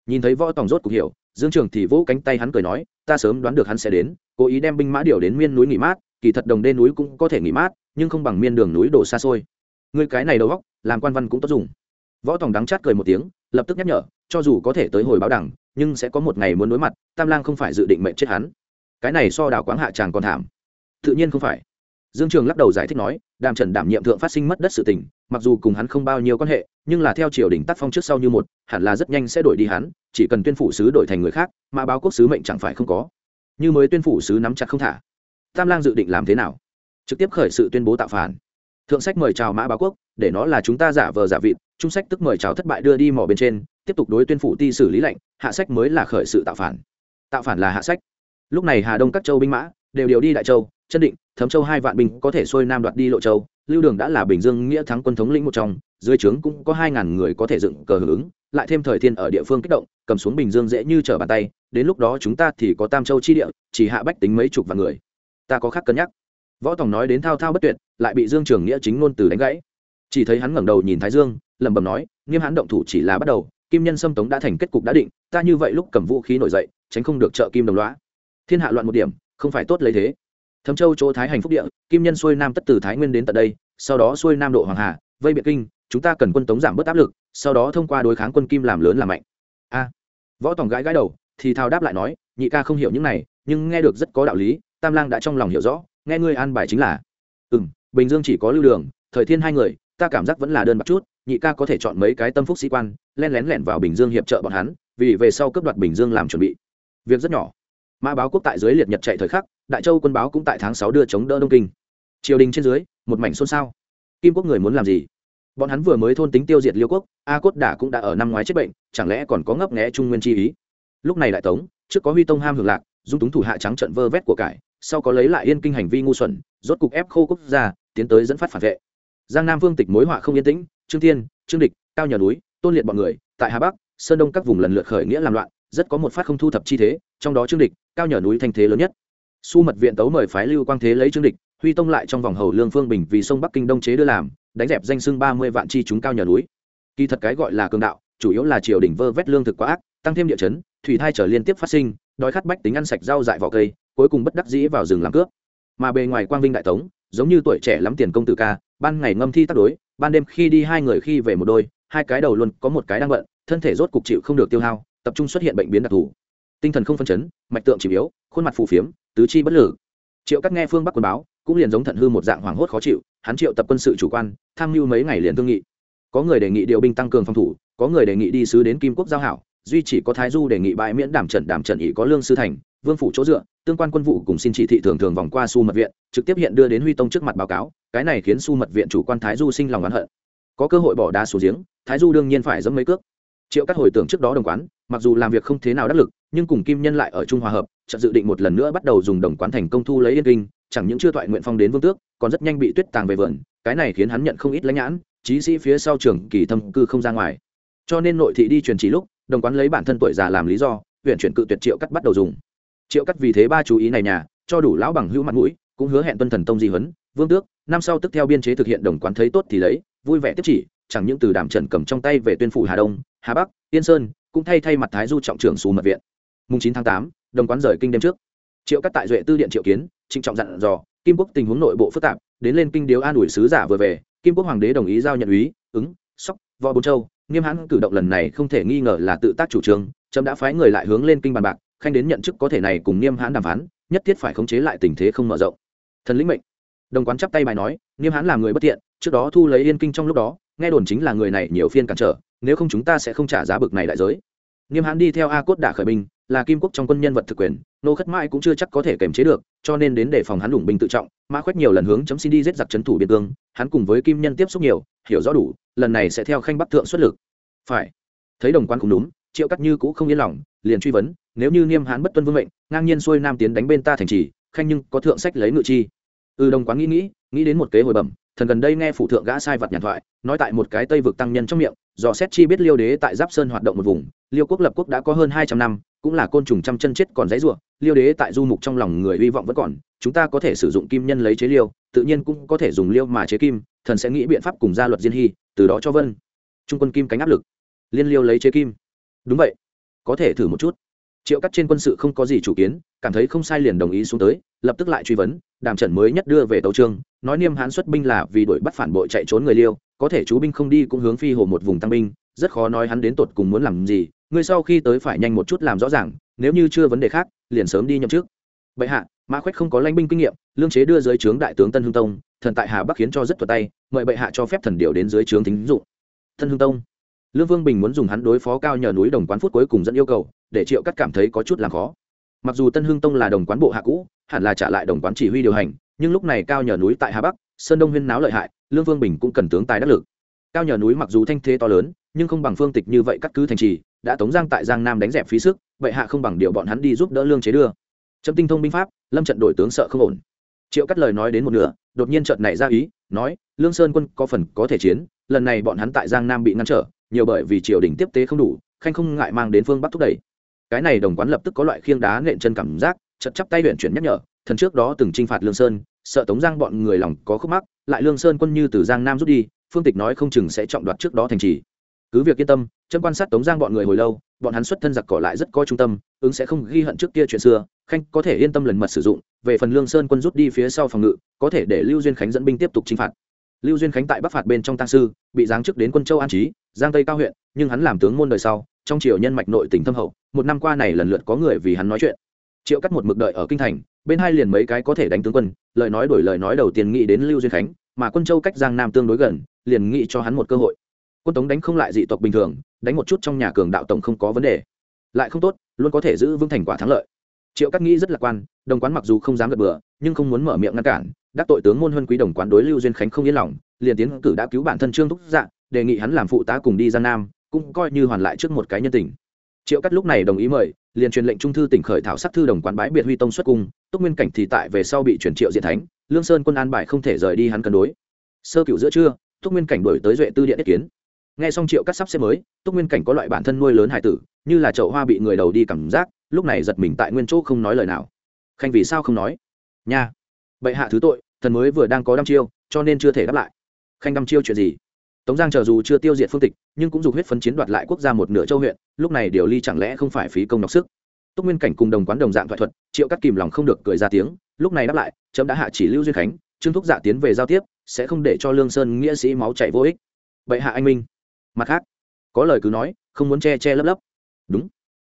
Nhìn thấy võ tòng rốt cục hiểu, dương trường thì vỗ cánh tay hắn cười nói, ta sớm đoán được hắn sẽ đến, cố ý đem binh mã điều đến miên núi nghỉ mát, kỳ thật đồng đê núi cũng có thể nghỉ mát, nhưng không bằng miên đường núi đổ xa xôi. Ngươi cái này đầu góc làm quan văn cũng tốt dùng. Võ tòng đắng chát cười một tiếng, lập tức nhắc nhở, cho dù có thể tới hồi báo đẳng nhưng sẽ có một ngày muốn đối mặt, tam lang không phải dự định mệnh chết hắn. Cái này so đào quáng hạ chàng còn thảm. Tự nhiên không phải dương trường lắc đầu giải thích nói, đàm trần đảm nhiệm thượng phát sinh mất đất sự tình, mặc dù cùng hắn không bao nhiêu quan hệ, nhưng là theo triều đình tác phong trước sau như một, hẳn là rất nhanh sẽ đổi đi hắn, chỉ cần tuyên phủ sứ đổi thành người khác, mà báo quốc sứ mệnh chẳng phải không có. Như mới tuyên phủ sứ nắm chặt không thả. Tam lang dự định làm thế nào? Trực tiếp khởi sự tuyên bố tạo phản. Thượng sách mời chào mã báo quốc, để nó là chúng ta giả vờ giả vịt, trung sách tức mời chào thất bại đưa đi mỏ bên trên, tiếp tục đối tuyên phủ ti xử lý lệnh, hạ sách mới là khởi sự tạo phản. Tạo phản là hạ sách. Lúc này hà đông các châu binh mã, đều điều đi đại châu chân định, thấm châu hai vạn binh có thể xuôi nam đoạt đi lộ châu, lưu đường đã là bình dương nghĩa thắng quân thống lĩnh một trong, dưới trướng cũng có hai ngàn người có thể dựng cờ hưởng ứng, lại thêm thời thiên ở địa phương kích động, cầm xuống bình dương dễ như trở bàn tay, đến lúc đó chúng ta thì có tam châu chi địa, chỉ hạ bách tính mấy chục vạn người. Ta có khác cân nhắc. Võ tòng nói đến thao thao bất tuyệt, lại bị dương trường nghĩa chính ngôn từ đánh gãy. Chỉ thấy hắn ngẩng đầu nhìn thái dương, lẩm bẩm nói, nghiêm hắn động thủ chỉ là bắt đầu, kim nhân xâm tống đã thành kết cục đã định, ta như vậy lúc cầm vũ khí nổi dậy, tránh không được trợ kim đồng loá thiên hạ loạn một điểm, không phải tốt lấy thế thâm châu chỗ thái hành phúc địa, kim nhân xuôi nam tất từ thái nguyên đến tận đây, sau đó xuôi nam độ hoàng hà, vây biệt kinh, chúng ta cần quân tống giảm bớt áp lực, sau đó thông qua đối kháng quân kim làm lớn làm mạnh. A. Võ tòng gãi gãi đầu, thì thao đáp lại nói, nhị ca không hiểu những này, nhưng nghe được rất có đạo lý, tam lang đã trong lòng hiểu rõ, nghe ngươi an bài chính là. Ừ m bình dương chỉ có lưu đường, thời thiên hai người, ta cảm giác vẫn là đơn bạc chút, nhị ca có thể chọn mấy cái tâm phúc sĩ quan, len lén lẻn vào bình dương hiệp trợ bọn hắn, vì về sau cấp đoạt bình dương làm chuẩn bị. Việc rất nhỏ. Mã báo quốc tại dưới liệt nhật chạy thời khắc đại châu quân báo cũng tại tháng sáu đưa chống đỡ đông kinh. Triều đình trên dưới một mảnh xôn xao. Kim quốc người muốn làm gì? Bọn hắn vừa mới thôn tính tiêu diệt liêu quốc a cốt đả cũng đã ở năm ngoái chết bệnh chẳng lẽ còn có ngấp nghẽ trung nguyên chi ý? Lúc này đại tống trước có huy tông ham hưởng lạc dung túng thủ hạ trắng trận vơ vét của cải sau có lấy lại yên kinh hành vi ngu xuẩn rốt cục ép khô quốc gia tiến tới dẫn phát phản vệ. Giang nam vương tịch mối họa không yên tĩnh trương thiên, trương địch cao nhờ núi tôn liệt bọn người tại hà bắc sơn đông các vùng lần lượt khởi nghĩa làm loạn rất có một phát không thu thập chi thế trong đó trương địch cao nhờ núi thanh thế lớn nhất su mật viện tấu mời phái lưu quang thế lấy trương địch, huy tông lại trong vòng hầu lương phương bình vì sông bắc kinh đông chế đưa làm, đánh dẹp danh sưng ba mươi vạn chi chúng cao nhờ núi. Kỳ thật cái gọi là cường đạo, chủ yếu là triều đình vơ vét lương thực quá ác, tăng thêm địa chấn, thủy thai trở liên tiếp phát sinh, đói khát bách tính ăn sạch rau dại vỏ cây, cuối cùng bất đắc dĩ vào rừng làm cướp. Mà bề ngoài quang vinh đại tống, giống như tuổi trẻ lắm tiền công tử ca, ban ngày ngâm thi tác đối, ban đêm khi đi hai người khi về một đôi, hai cái đầu luôn có một cái đang bận, thân thể rốt cục chịu không được tiêu hao, tập trung xuất hiện bệnh biến đặc thù. Tinh thần không phân chấn, mạch tượng chìm yếu, khuôn mặt phù phiếm tứ chi bất lử. Triệu cắt nghe phương bắc quân báo, cũng liền giống thận hư một dạng hoảng hốt khó chịu, hắn triệu tập quân sự chủ quan, tham mưu mấy ngày liền thương nghị. Có người đề nghị điều binh tăng cường phòng thủ, có người đề nghị đi sứ đến kim quốc giao hảo, duy chỉ có thái du đề nghị bãi miễn đảm trận đảm trận ý có lương sư thành, vương phủ chỗ dựa, tương quan quân vụ cùng xin chỉ thị thường thường vòng qua su mật viện, trực tiếp hiện đưa đến huy tông trước mặt báo cáo, cái này khiến su mật viện chủ quan thái du sinh lòng oán hận. Có cơ hội bỏ đá xuống giếng, thái du đương nhiên phải dẫm mấy cước. Triệu các hồi tưởng trước đó đồng quán, mặc dù làm việc không thế nào đắc lực, nhưng cùng kim nhân lại ở trung hòa hợp chợt dự định một lần nữa bắt đầu dùng đồng quán thành công thu lấy yên kinh, chẳng những chưa thoại nguyện phong đến vương tước, còn rất nhanh bị tuyết tàng về vườn, cái này khiến hắn nhận không ít lãnh nhãn trí sĩ phía sau trường kỳ thâm cư không ra ngoài. Cho nên nội thị đi truyền chỉ lúc, đồng quán lấy bản thân tuổi già làm lý do, huyện chuyển cự tuyệt triệu cắt bắt đầu dùng. Triệu cắt vì thế ba chú ý này nhà, cho đủ lão bằng hữu mặt mũi, cũng hứa hẹn tuân thần tông di huấn, vương tước, năm sau tức theo biên chế thực hiện đồng quán thấy tốt thì lấy, vui vẻ tiếp chỉ, chẳng những từ đàm trần cầm trong tay về tuyên phủ hà đông, hà bắc, yên sơn, cũng thay thay mặt thái du trọng trưởng xù mật viện. Mùng chín tháng tám đồng quán rời kinh đêm trước. Triệu cắt tại duệ tư điện triệu kiến, trịnh trọng dặn dò, kim quốc tình huống nội bộ phức tạp, đến lên kinh điếu an ủi sứ giả vừa về, kim quốc hoàng đế đồng ý giao nhận úy, ứng, sóc, võ bốn châu. Nghiêm hãn cử động lần này không thể nghi ngờ là tự tác chủ trương trâm đã phái người lại hướng lên kinh bàn bạc, khanh đến nhận chức có thể này cùng nghiêm hãn đàm phán, nhất thiết phải khống chế lại tình thế không mở rộng. Thần lĩnh mệnh. Đồng quán chắp tay bài nói, nghiêm hãn là người bất tiện trước đó thu lấy yên kinh trong lúc đó, nghe đồn chính là người này nhiều phiên cản trở, nếu không chúng ta sẽ không trả giá bực này đại giới. Nghiêm hãn đi theo a cốt đả khởi binh là kim quốc trong quân nhân vật thực quyền, nô khất mãi cũng chưa chắc có thể kiềm chế được, cho nên đến để phòng hắn đủng binh tự trọng mã khoét nhiều lần hướng chấm xin đi giết giặc trấn thủ biên cương, hắn cùng với kim nhân tiếp xúc nhiều, hiểu rõ đủ, lần này sẽ theo khanh bắc thượng xuất lực. Phải. Thấy đồng quan cũng đúng, triệu cắt như cũng không yên lòng, liền truy vấn, nếu như niêm hán bất tuân vương mệnh, ngang nhiên xuôi nam tiến đánh bên ta thành trì, khanh nhưng có thượng sách lấy ngự chi. Ừ đồng quán nghĩ nghĩ nghĩ đến một kế hồi bẩm thần gần đây nghe phụ thượng gã sai vật nhàn thoại, nói tại một cái tây vực tăng nhân trong miệng do xét chi biết liêu đế tại giáp sơn hoạt động một vùng, liêu quốc lập quốc đã có hơn hai trăm năm, cũng là côn trùng trăm chân chết còn dãy rủa, liêu đế tại du mục trong lòng người hy vọng vẫn còn, chúng ta có thể sử dụng kim nhân lấy chế liêu, tự nhiên cũng có thể dùng liêu mà chế kim, thần sẽ nghĩ biện pháp cùng gia luật diên hy, từ đó cho vân. Trung quân kim cánh áp lực, liên liêu lấy chế kim. Đúng vậy, có thể thử một chút triệu cắt trên quân sự không có gì chủ kiến, cảm thấy không sai liền đồng ý xuống tới, lập tức lại truy vấn, đàm trần mới nhất đưa về tấu trương, nói niêm hán xuất binh là vì đuổi bắt phản bội chạy trốn người liêu, có thể chú binh không đi cũng hướng phi hồ một vùng tăng binh, rất khó nói hắn đến tột cùng muốn làm gì ngươi sau khi tới phải nhanh một chút làm rõ ràng, nếu như chưa vấn đề khác, liền sớm đi nhậm trước vậy hạ, mã khoách không có lãnh binh kinh nghiệm, lương chế đưa dưới trướng đại tướng tân hưng tông, thần tại hà bắc khiến cho rất thuật tay, mời bệ hạ cho phép thần điều đến dưới trướng thính dụng. Tân hưng tông, lương vương bình muốn dùng hắn đối phó cao nhờ núi đồng quán phút cuối cùng dẫn yêu cầu để triệu cắt cảm thấy có chút làm khó. Mặc dù tân hưng tông là đồng quán bộ hạ cũ, hẳn là trả lại đồng quán chỉ huy điều hành, nhưng lúc này cao nhờ núi tại hà bắc, sơn đông huyên náo lợi hại, lương vương bình cũng cần tướng tài đắc lực. Cao nhờ núi mặc dù thanh thế to lớn, nhưng không bằng phương tịch như vậy cắt cứ thành trì, đã tống giang tại giang nam đánh dẹp phí sức, vậy hạ không bằng điều bọn hắn đi giúp đỡ lương chế đưa. Trâm tinh thông binh pháp, lâm trận đổi tướng sợ không ổn. Triệu cắt lời nói đến một nửa, đột nhiên trận này ra ý, nói, lương sơn quân có phần có thể chiến, lần này bọn hắn tại giang nam bị ngăn trở, nhiều bởi vì triều đình tiếp tế không đủ, khanh không ngại mang đến phương bắc thúc đẩy cái này đồng quán lập tức có loại khiêng đá nện chân cảm giác chật chắp tay luyện chuyển nhắc nhở, thần trước đó từng t r i n h phạt lương sơn, sợ tống giang bọn người lòng có khúc mắc, lại lương sơn quân như từ giang nam rút đi, phương tịch nói không chừng sẽ trọng đoạt trước đó thành trì. Cứ việc yên tâm, chân quan sát tống giang bọn người hồi lâu, bọn hắn xuất thân giặc cỏ lại rất có trung tâm, ứng sẽ không ghi hận trước kia chuyện xưa, khanh có thể yên tâm lần mật sử dụng, về phần lương sơn quân rút đi phía sau phòng ngự, có thể để lưu duyên khánh dẫn binh tiếp tục chinh phạt. Lưu duyên khánh tại bắc phạt bên trong tăng sư, bị giáng chức đến quân châu an trí giang tây cao huyện, nhưng hắn làm tướng môn đời sau, trong triều nhân mạch nội tỉnh thâm hậu một năm qua này lần lượt có người vì hắn nói chuyện. Triệu cắt một mực đợi ở kinh thành, bên hai liền mấy cái có thể đánh tướng quân, lời nói đổi lời nói đầu tiên nghĩ đến lưu duyên khánh, mà quân châu cách giang nam tương đối gần, liền nghĩ cho hắn một cơ hội. Quân tống đánh không lại dị tộc bình thường, đánh một chút trong nhà cường đạo tổng không có vấn đề. Lại không tốt, luôn có thể giữ vững thành quả thắng lợi. Triệu cắt nghĩ rất lạc quan, đồng quán mặc dù không dám gật bừa, nhưng không muốn mở miệng ngăn cản, đắc tội tướng môn huân quý đồng quán đối lưu duyên khánh không yên lòng, liền tiến cử đã cứu bản thân trương thúc dạ đề nghị hắn làm phụ tá cùng đi giang nam, cũng coi như hoàn lại trước một cái nhân tình triệu cắt lúc này đồng ý mời, liền truyền lệnh trung thư tỉnh khởi thảo sắc thư đồng quán bái biệt huy tông xuất cung, túc nguyên cảnh thì tại về sau bị chuyển triệu diện thánh, lương sơn quân an bài không thể rời đi hắn cân đối. Sơ cựu giữa trưa, túc nguyên cảnh đổi tới duệ tư điện ý kiến. Nghe xong triệu cắt sắp xếp mới, túc nguyên cảnh có loại bản thân nuôi lớn hải tử, như là chậu hoa bị người đầu đi cảm giác, lúc này giật mình tại nguyên chỗ không nói lời nào. Khanh vì sao không nói? Nha, bệ hạ thứ tội, thần mới vừa đang có đăm chiêu, cho nên chưa thể đáp lại. Khanh đăm chiêu chuyện gì? Tống giang chờ dù chưa tiêu diệt phương tịch, nhưng cũng dùng huyết phấn chiến đoạt lại quốc gia một nửa châu huyện, lúc này điều ly chẳng lẽ không phải phí công nọc sức. Túc nguyên cảnh cùng đồng quán đồng dạng thoại thuật, triệu cắt kìm lòng không được cười ra tiếng, lúc này đáp lại, chấm đã hạ chỉ lưu duyên khánh, trương thúc dạ tiến về giao tiếp, sẽ không để cho lương sơn nghĩa sĩ máu chảy vô ích. Bệ hạ anh minh. Mặt khác, có lời cứ nói, không muốn che che lấp lấp. Đúng.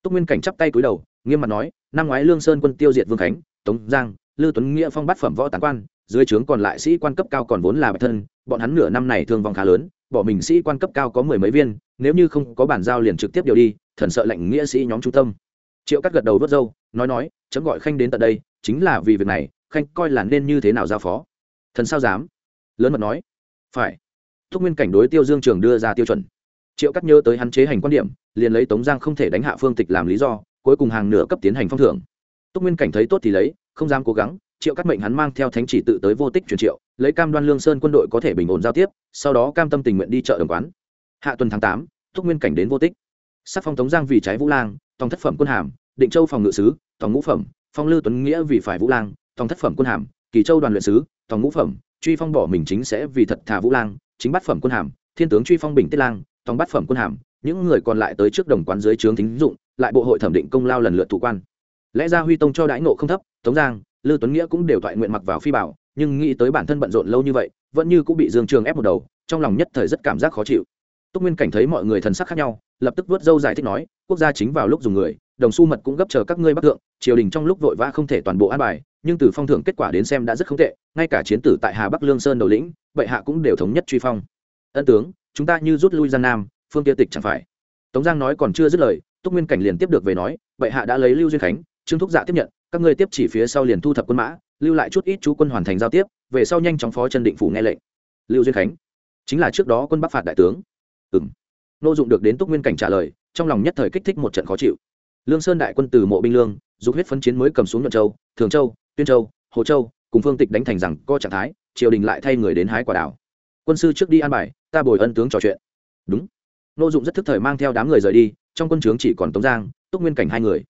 Túc nguyên cảnh chắp tay cúi đầu, nghiêm mặt nói, năm ngoái lương sơn quân tiêu diệt vương khánh, tống giang lưu tuấn nghĩa phong bắt phẩm võ tán quan, dưới trướng còn lại sĩ quan cấp cao còn vốn là bạch thân, bọn hắn nửa năm này thương vong khá lớn bỏ mình sĩ quan cấp cao có mười mấy viên, nếu như không có bản giao liền trực tiếp điều đi, thần sợ lệnh nghĩa sĩ nhóm trung tâm. Triệu cắt gật đầu vớt râu, nói nói, chấm gọi khanh đến tận đây, chính là vì việc này, khanh coi là nên như thế nào giao phó. Thần sao dám? Lớn mật nói. Phải. Thúc nguyên cảnh đối tiêu dương trường đưa ra tiêu chuẩn. Triệu cắt nhớ tới hắn chế hành quan điểm, liền lấy tống giang không thể đánh hạ phương tịch làm lý do, cuối cùng hàng nửa cấp tiến hành phong thưởng. Túc nguyên cảnh thấy tốt thì lấy, không dám cố gắng triệu cắt mệnh hắn mang theo thánh chỉ tự tới vô tích truyền triệu, lấy cam đoan lương sơn quân đội có thể bình ổn giao tiếp, sau đó cam tâm tình nguyện đi chợ đồng quán. Hạ tuần tháng tám, thúc nguyên cảnh đến vô tích. Sắc phong tống giang vì trái vũ lang, tòng thất phẩm quân hàm, định châu phòng ngự sứ, tòng ngũ phẩm, phong lư tuấn nghĩa vì phải vũ lang, tòng thất phẩm quân hàm, kỳ châu đoàn luyện sứ, tòng ngũ phẩm, truy phong bỏ mình chính sẽ vì thật thà vũ lang, chính bát phẩm quân hàm, thiên tướng truy phong bình tiết lang, tòng bát phẩm quân hàm, những người còn lại tới trước đồng quán dưới trướng thính dụng, lại bộ hội thẩm định công lao lần lượt thủ quan. Lẽ ra huy tông cho đãi nộ không thấp, tống giang lư tuấn nghĩa cũng đều thoại nguyện mặc vào phi bảo nhưng nghĩ tới bản thân bận rộn lâu như vậy, vẫn như cũng bị dương trường ép một đầu, trong lòng nhất thời rất cảm giác khó chịu. Túc nguyên cảnh thấy mọi người thần sắc khác nhau, lập tức vớt dâu giải thích nói, quốc gia chính vào lúc dùng người, đồng xu mật cũng gấp chờ các ngươi bắc thượng, triều đình trong lúc vội vã không thể toàn bộ an bài, nhưng từ phong thưởng kết quả đến xem đã rất không tệ, ngay cả chiến tử tại hà bắc lương sơn đầu lĩnh, bệ hạ cũng đều thống nhất truy phong. Ân tướng, chúng ta như rút lui gian nam, phương tiêu tịch chẳng phải. Tống giang nói còn chưa dứt lời, túc nguyên cảnh liền tiếp được về nói, bệ hạ đã lấy lưu duyên khánh trương thúc dạ tiếp nhận, các ngươi tiếp chỉ phía sau liền thu thập quân mã, lưu lại chút ít chú quân hoàn thành giao tiếp, về sau nhanh chóng phó chân định phủ nghe lệnh. Lưu duyên khánh, chính là trước đó quân bắc phạt đại tướng. Ừ m nô dụng được đến túc nguyên cảnh trả lời, trong lòng nhất thời kích thích một trận khó chịu. Lương sơn đại quân từ mộ binh lương, dục huyết phân chiến mới cầm xuống nhuận châu, thường châu, tuyên châu, hồ châu, cùng phương tịch đánh thành rằng co trạng thái, triều đình lại thay người đến hái quả đảo quân sư trước đi an bài, ta bồi ân tướng trò chuyện. Đúng. Nô dụng rất thức thời mang theo đám người rời đi, trong quân trướng chỉ còn tống giang, túc nguyên cảnh hai người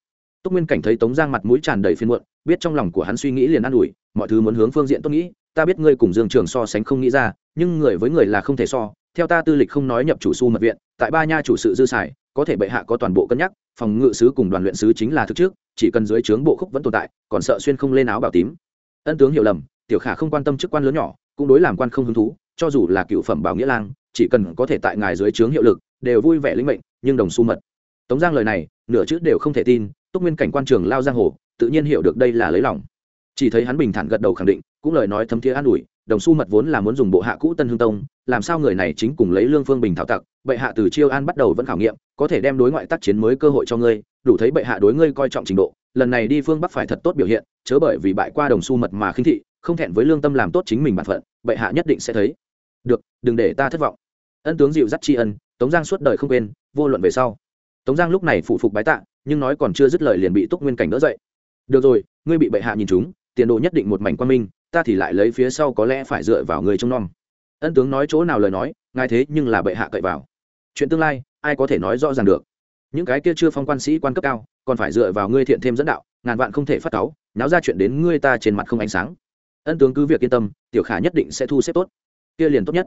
túc nguyên cảnh thấy tống giang mặt mũi tràn đầy phiên muộn, biết trong lòng của hắn suy nghĩ liền an ủi, mọi thứ muốn hướng phương diện tốt nghĩ, ta biết ngươi cùng dương trường so sánh không nghĩ ra, nhưng người với người là không thể so, theo ta tư lịch không nói nhập chủ su mật viện, tại ba nha chủ sự dư xài, có thể bệ hạ có toàn bộ cân nhắc, phòng ngự sứ cùng đoàn luyện sứ chính là thực trước, chỉ cần dưới trướng bộ khúc vẫn tồn tại, còn sợ xuyên không lên áo bảo tím. Ân tướng hiểu lầm, tiểu khả không quan tâm chức quan lớn nhỏ, cũng đối làm quan không hứng thú, cho dù là cựu phẩm bảo nghĩa lang, chỉ cần có thể tại ngài dưới trướng hiệu lực, đều vui vẻ linh mệnh, nhưng đồng su mật. Tống giang lời này, nửa chữ đều không thể tin túc nguyên cảnh quan trường lao giang hồ, tự nhiên hiểu được đây là lấy lòng. Chỉ thấy hắn bình thản gật đầu khẳng định, cũng lời nói thấm thiế an ủi, đồng xu mật vốn là muốn dùng bộ hạ cũ tân hương tông, làm sao người này chính cùng lấy lương phương bình thảo tặc, bệ hạ từ chiêu an bắt đầu vẫn khảo nghiệm, có thể đem đối ngoại tác chiến mới cơ hội cho ngươi, đủ thấy bệ hạ đối ngươi coi trọng trình độ, lần này đi phương bắc phải thật tốt biểu hiện, chớ bởi vì bại qua đồng xu mật mà khinh thị, không thẹn với lương tâm làm tốt chính mình bản phận, bệ hạ nhất định sẽ thấy. Được, đừng để ta thất vọng. Ân tướng dịu dắt tri ân, tống giang suốt đời không quên, vô luận về sau tống giang lúc này phụ phục bái tạ, nhưng nói còn chưa dứt lời liền bị túc nguyên cảnh đỡ dậy. Được rồi, ngươi bị bệ hạ nhìn chúng, tiền đồ nhất định một mảnh quan minh, ta thì lại lấy phía sau có lẽ phải dựa vào người trông nom. Ân tướng nói chỗ nào lời nói, ngài thế nhưng là bệ hạ cậy vào. Chuyện tương lai, ai có thể nói rõ ràng được. Những cái kia chưa phong quan sĩ quan cấp cao, còn phải dựa vào ngươi thiện thêm dẫn đạo, ngàn vạn không thể phát cáu, náo ra chuyện đến ngươi ta trên mặt không ánh sáng. Ân tướng cứ việc yên tâm, tiểu khả nhất định sẽ thu xếp tốt. Kia liền tốt nhất.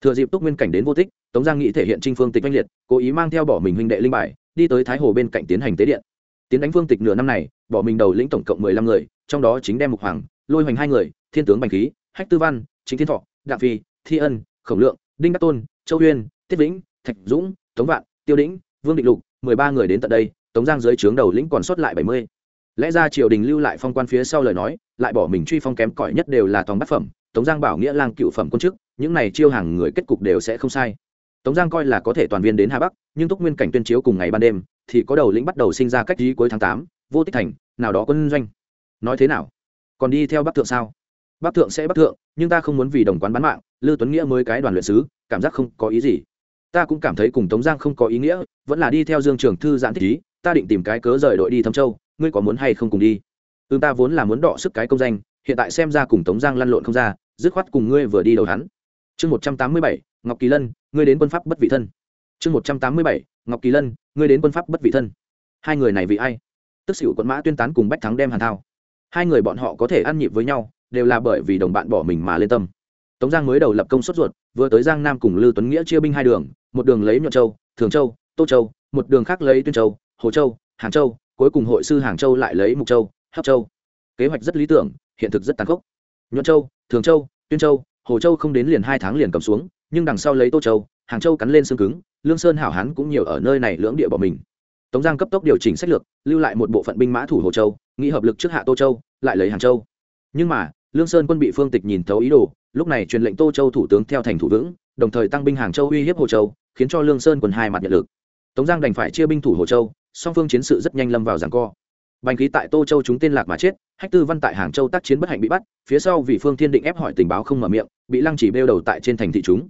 Thừa dịp túc nguyên cảnh đến vô tích, tống giang nghị thể hiện trinh phương tịch oanh liệt, cố ý mang theo bỏ mình huynh đệ linh bài đi tới thái hồ bên cạnh tiến hành tế điện. Tiến đánh phương tịch nửa năm này, bỏ mình đầu lĩnh tổng cộng mười lăm người, trong đó chính đem mục hoàng, lôi hoành hai người, thiên tướng bành khí, hách tư văn, chính thiên thọ đặng phi, thi ân, khổng lượng, đinh đắc tôn, châu huyên, tiết vĩnh, thạch dũng, tống vạn, tiêu đĩnh, vương định lục, mười ba người đến tận đây, tống giang dưới trướng đầu lĩnh còn sót lại bảy mươi. Lẽ ra triều đình lưu lại phong quan phía sau lời nói, lại bỏ mình truy phong kém cỏi nhất đều là tòng bát phẩm, tống giang bảo nghĩa lang cựu phẩm quân chức, những này chiêu hàng người kết cục đều sẽ không sai tống giang coi là có thể toàn viên đến hà bắc, nhưng túc nguyên cảnh tuyên chiếu cùng ngày ban đêm, thì có đầu lĩnh bắt đầu sinh ra cách trí cuối tháng tám, vô tích thành, nào đó quân doanh. Nói thế nào? Còn đi theo bắc thượng sao? Bắc thượng sẽ bắc thượng, nhưng ta không muốn vì đồng quán bán mạng, lưu tuấn nghĩa mới cái đoàn luyện sứ, cảm giác không có ý gì. Ta cũng cảm thấy cùng tống giang không có ý nghĩa, vẫn là đi theo dương trường thư giãn thích ý, ta định tìm cái cớ rời đội đi thâm châu, ngươi có muốn hay không cùng đi? Ừ ta vốn là muốn đọ sức cái công danh, hiện tại xem ra cùng tống giang lăn lộn không ra, dứt khoát cùng ngươi vừa đi đầu hắn. Chương một trăm tám mươi bảy ngọc kỳ lân, ngươi đến quân pháp bất vị thân. Chương một trăm tám mươi bảy, ngọc kỳ lân, ngươi đến quân pháp bất vị thân. Hai người này vì ai? Tức xỉu quận mã tuyên tán cùng bách thắng đem hàn thao. Hai người bọn họ có thể ăn nhịp với nhau, đều là bởi vì đồng bạn bỏ mình mà lên tâm. Tống giang mới đầu lập công suất ruột, vừa tới giang nam cùng lưu tuấn nghĩa chia binh hai đường, một đường lấy nhuận châu, thường châu, tô châu, một đường khác lấy tuyên châu, hồ châu, hàng châu, cuối cùng hội sư hàng châu lại lấy mục châu, hấp châu. Kế hoạch rất lý tưởng, hiện thực rất tàn khốc. Nhuận châu, thường châu, tuyên châu, hồ châu không đến liền hai tháng liền cầm xuống nhưng đằng sau lấy tô châu, hàng châu cắn lên xương cứng, lương sơn hảo hán cũng nhiều ở nơi này lưỡng địa bỏ mình. Tống giang cấp tốc điều chỉnh sách lược, lưu lại một bộ phận binh mã thủ hồ châu, nghĩ hợp lực trước hạ tô châu, lại lấy hàng châu. Nhưng mà, lương sơn quân bị phương tịch nhìn thấu ý đồ, lúc này truyền lệnh tô châu thủ tướng theo thành thủ vững, đồng thời tăng binh hàng châu uy hiếp hồ châu, khiến cho lương sơn quân hai mặt nhận lực. Tống giang đành phải chia binh thủ hồ châu, song phương chiến sự rất nhanh lâm vào giảng co. Bành khí tại tô châu chúng tên lạc mà chết, hách tư văn tại hàng châu tác chiến bất hạnh bị bắt, phía sau vì phương thiên định ép hỏi tình báo không mở miệng, bị lăng chỉ bêu đầu tại trên thành thị chúng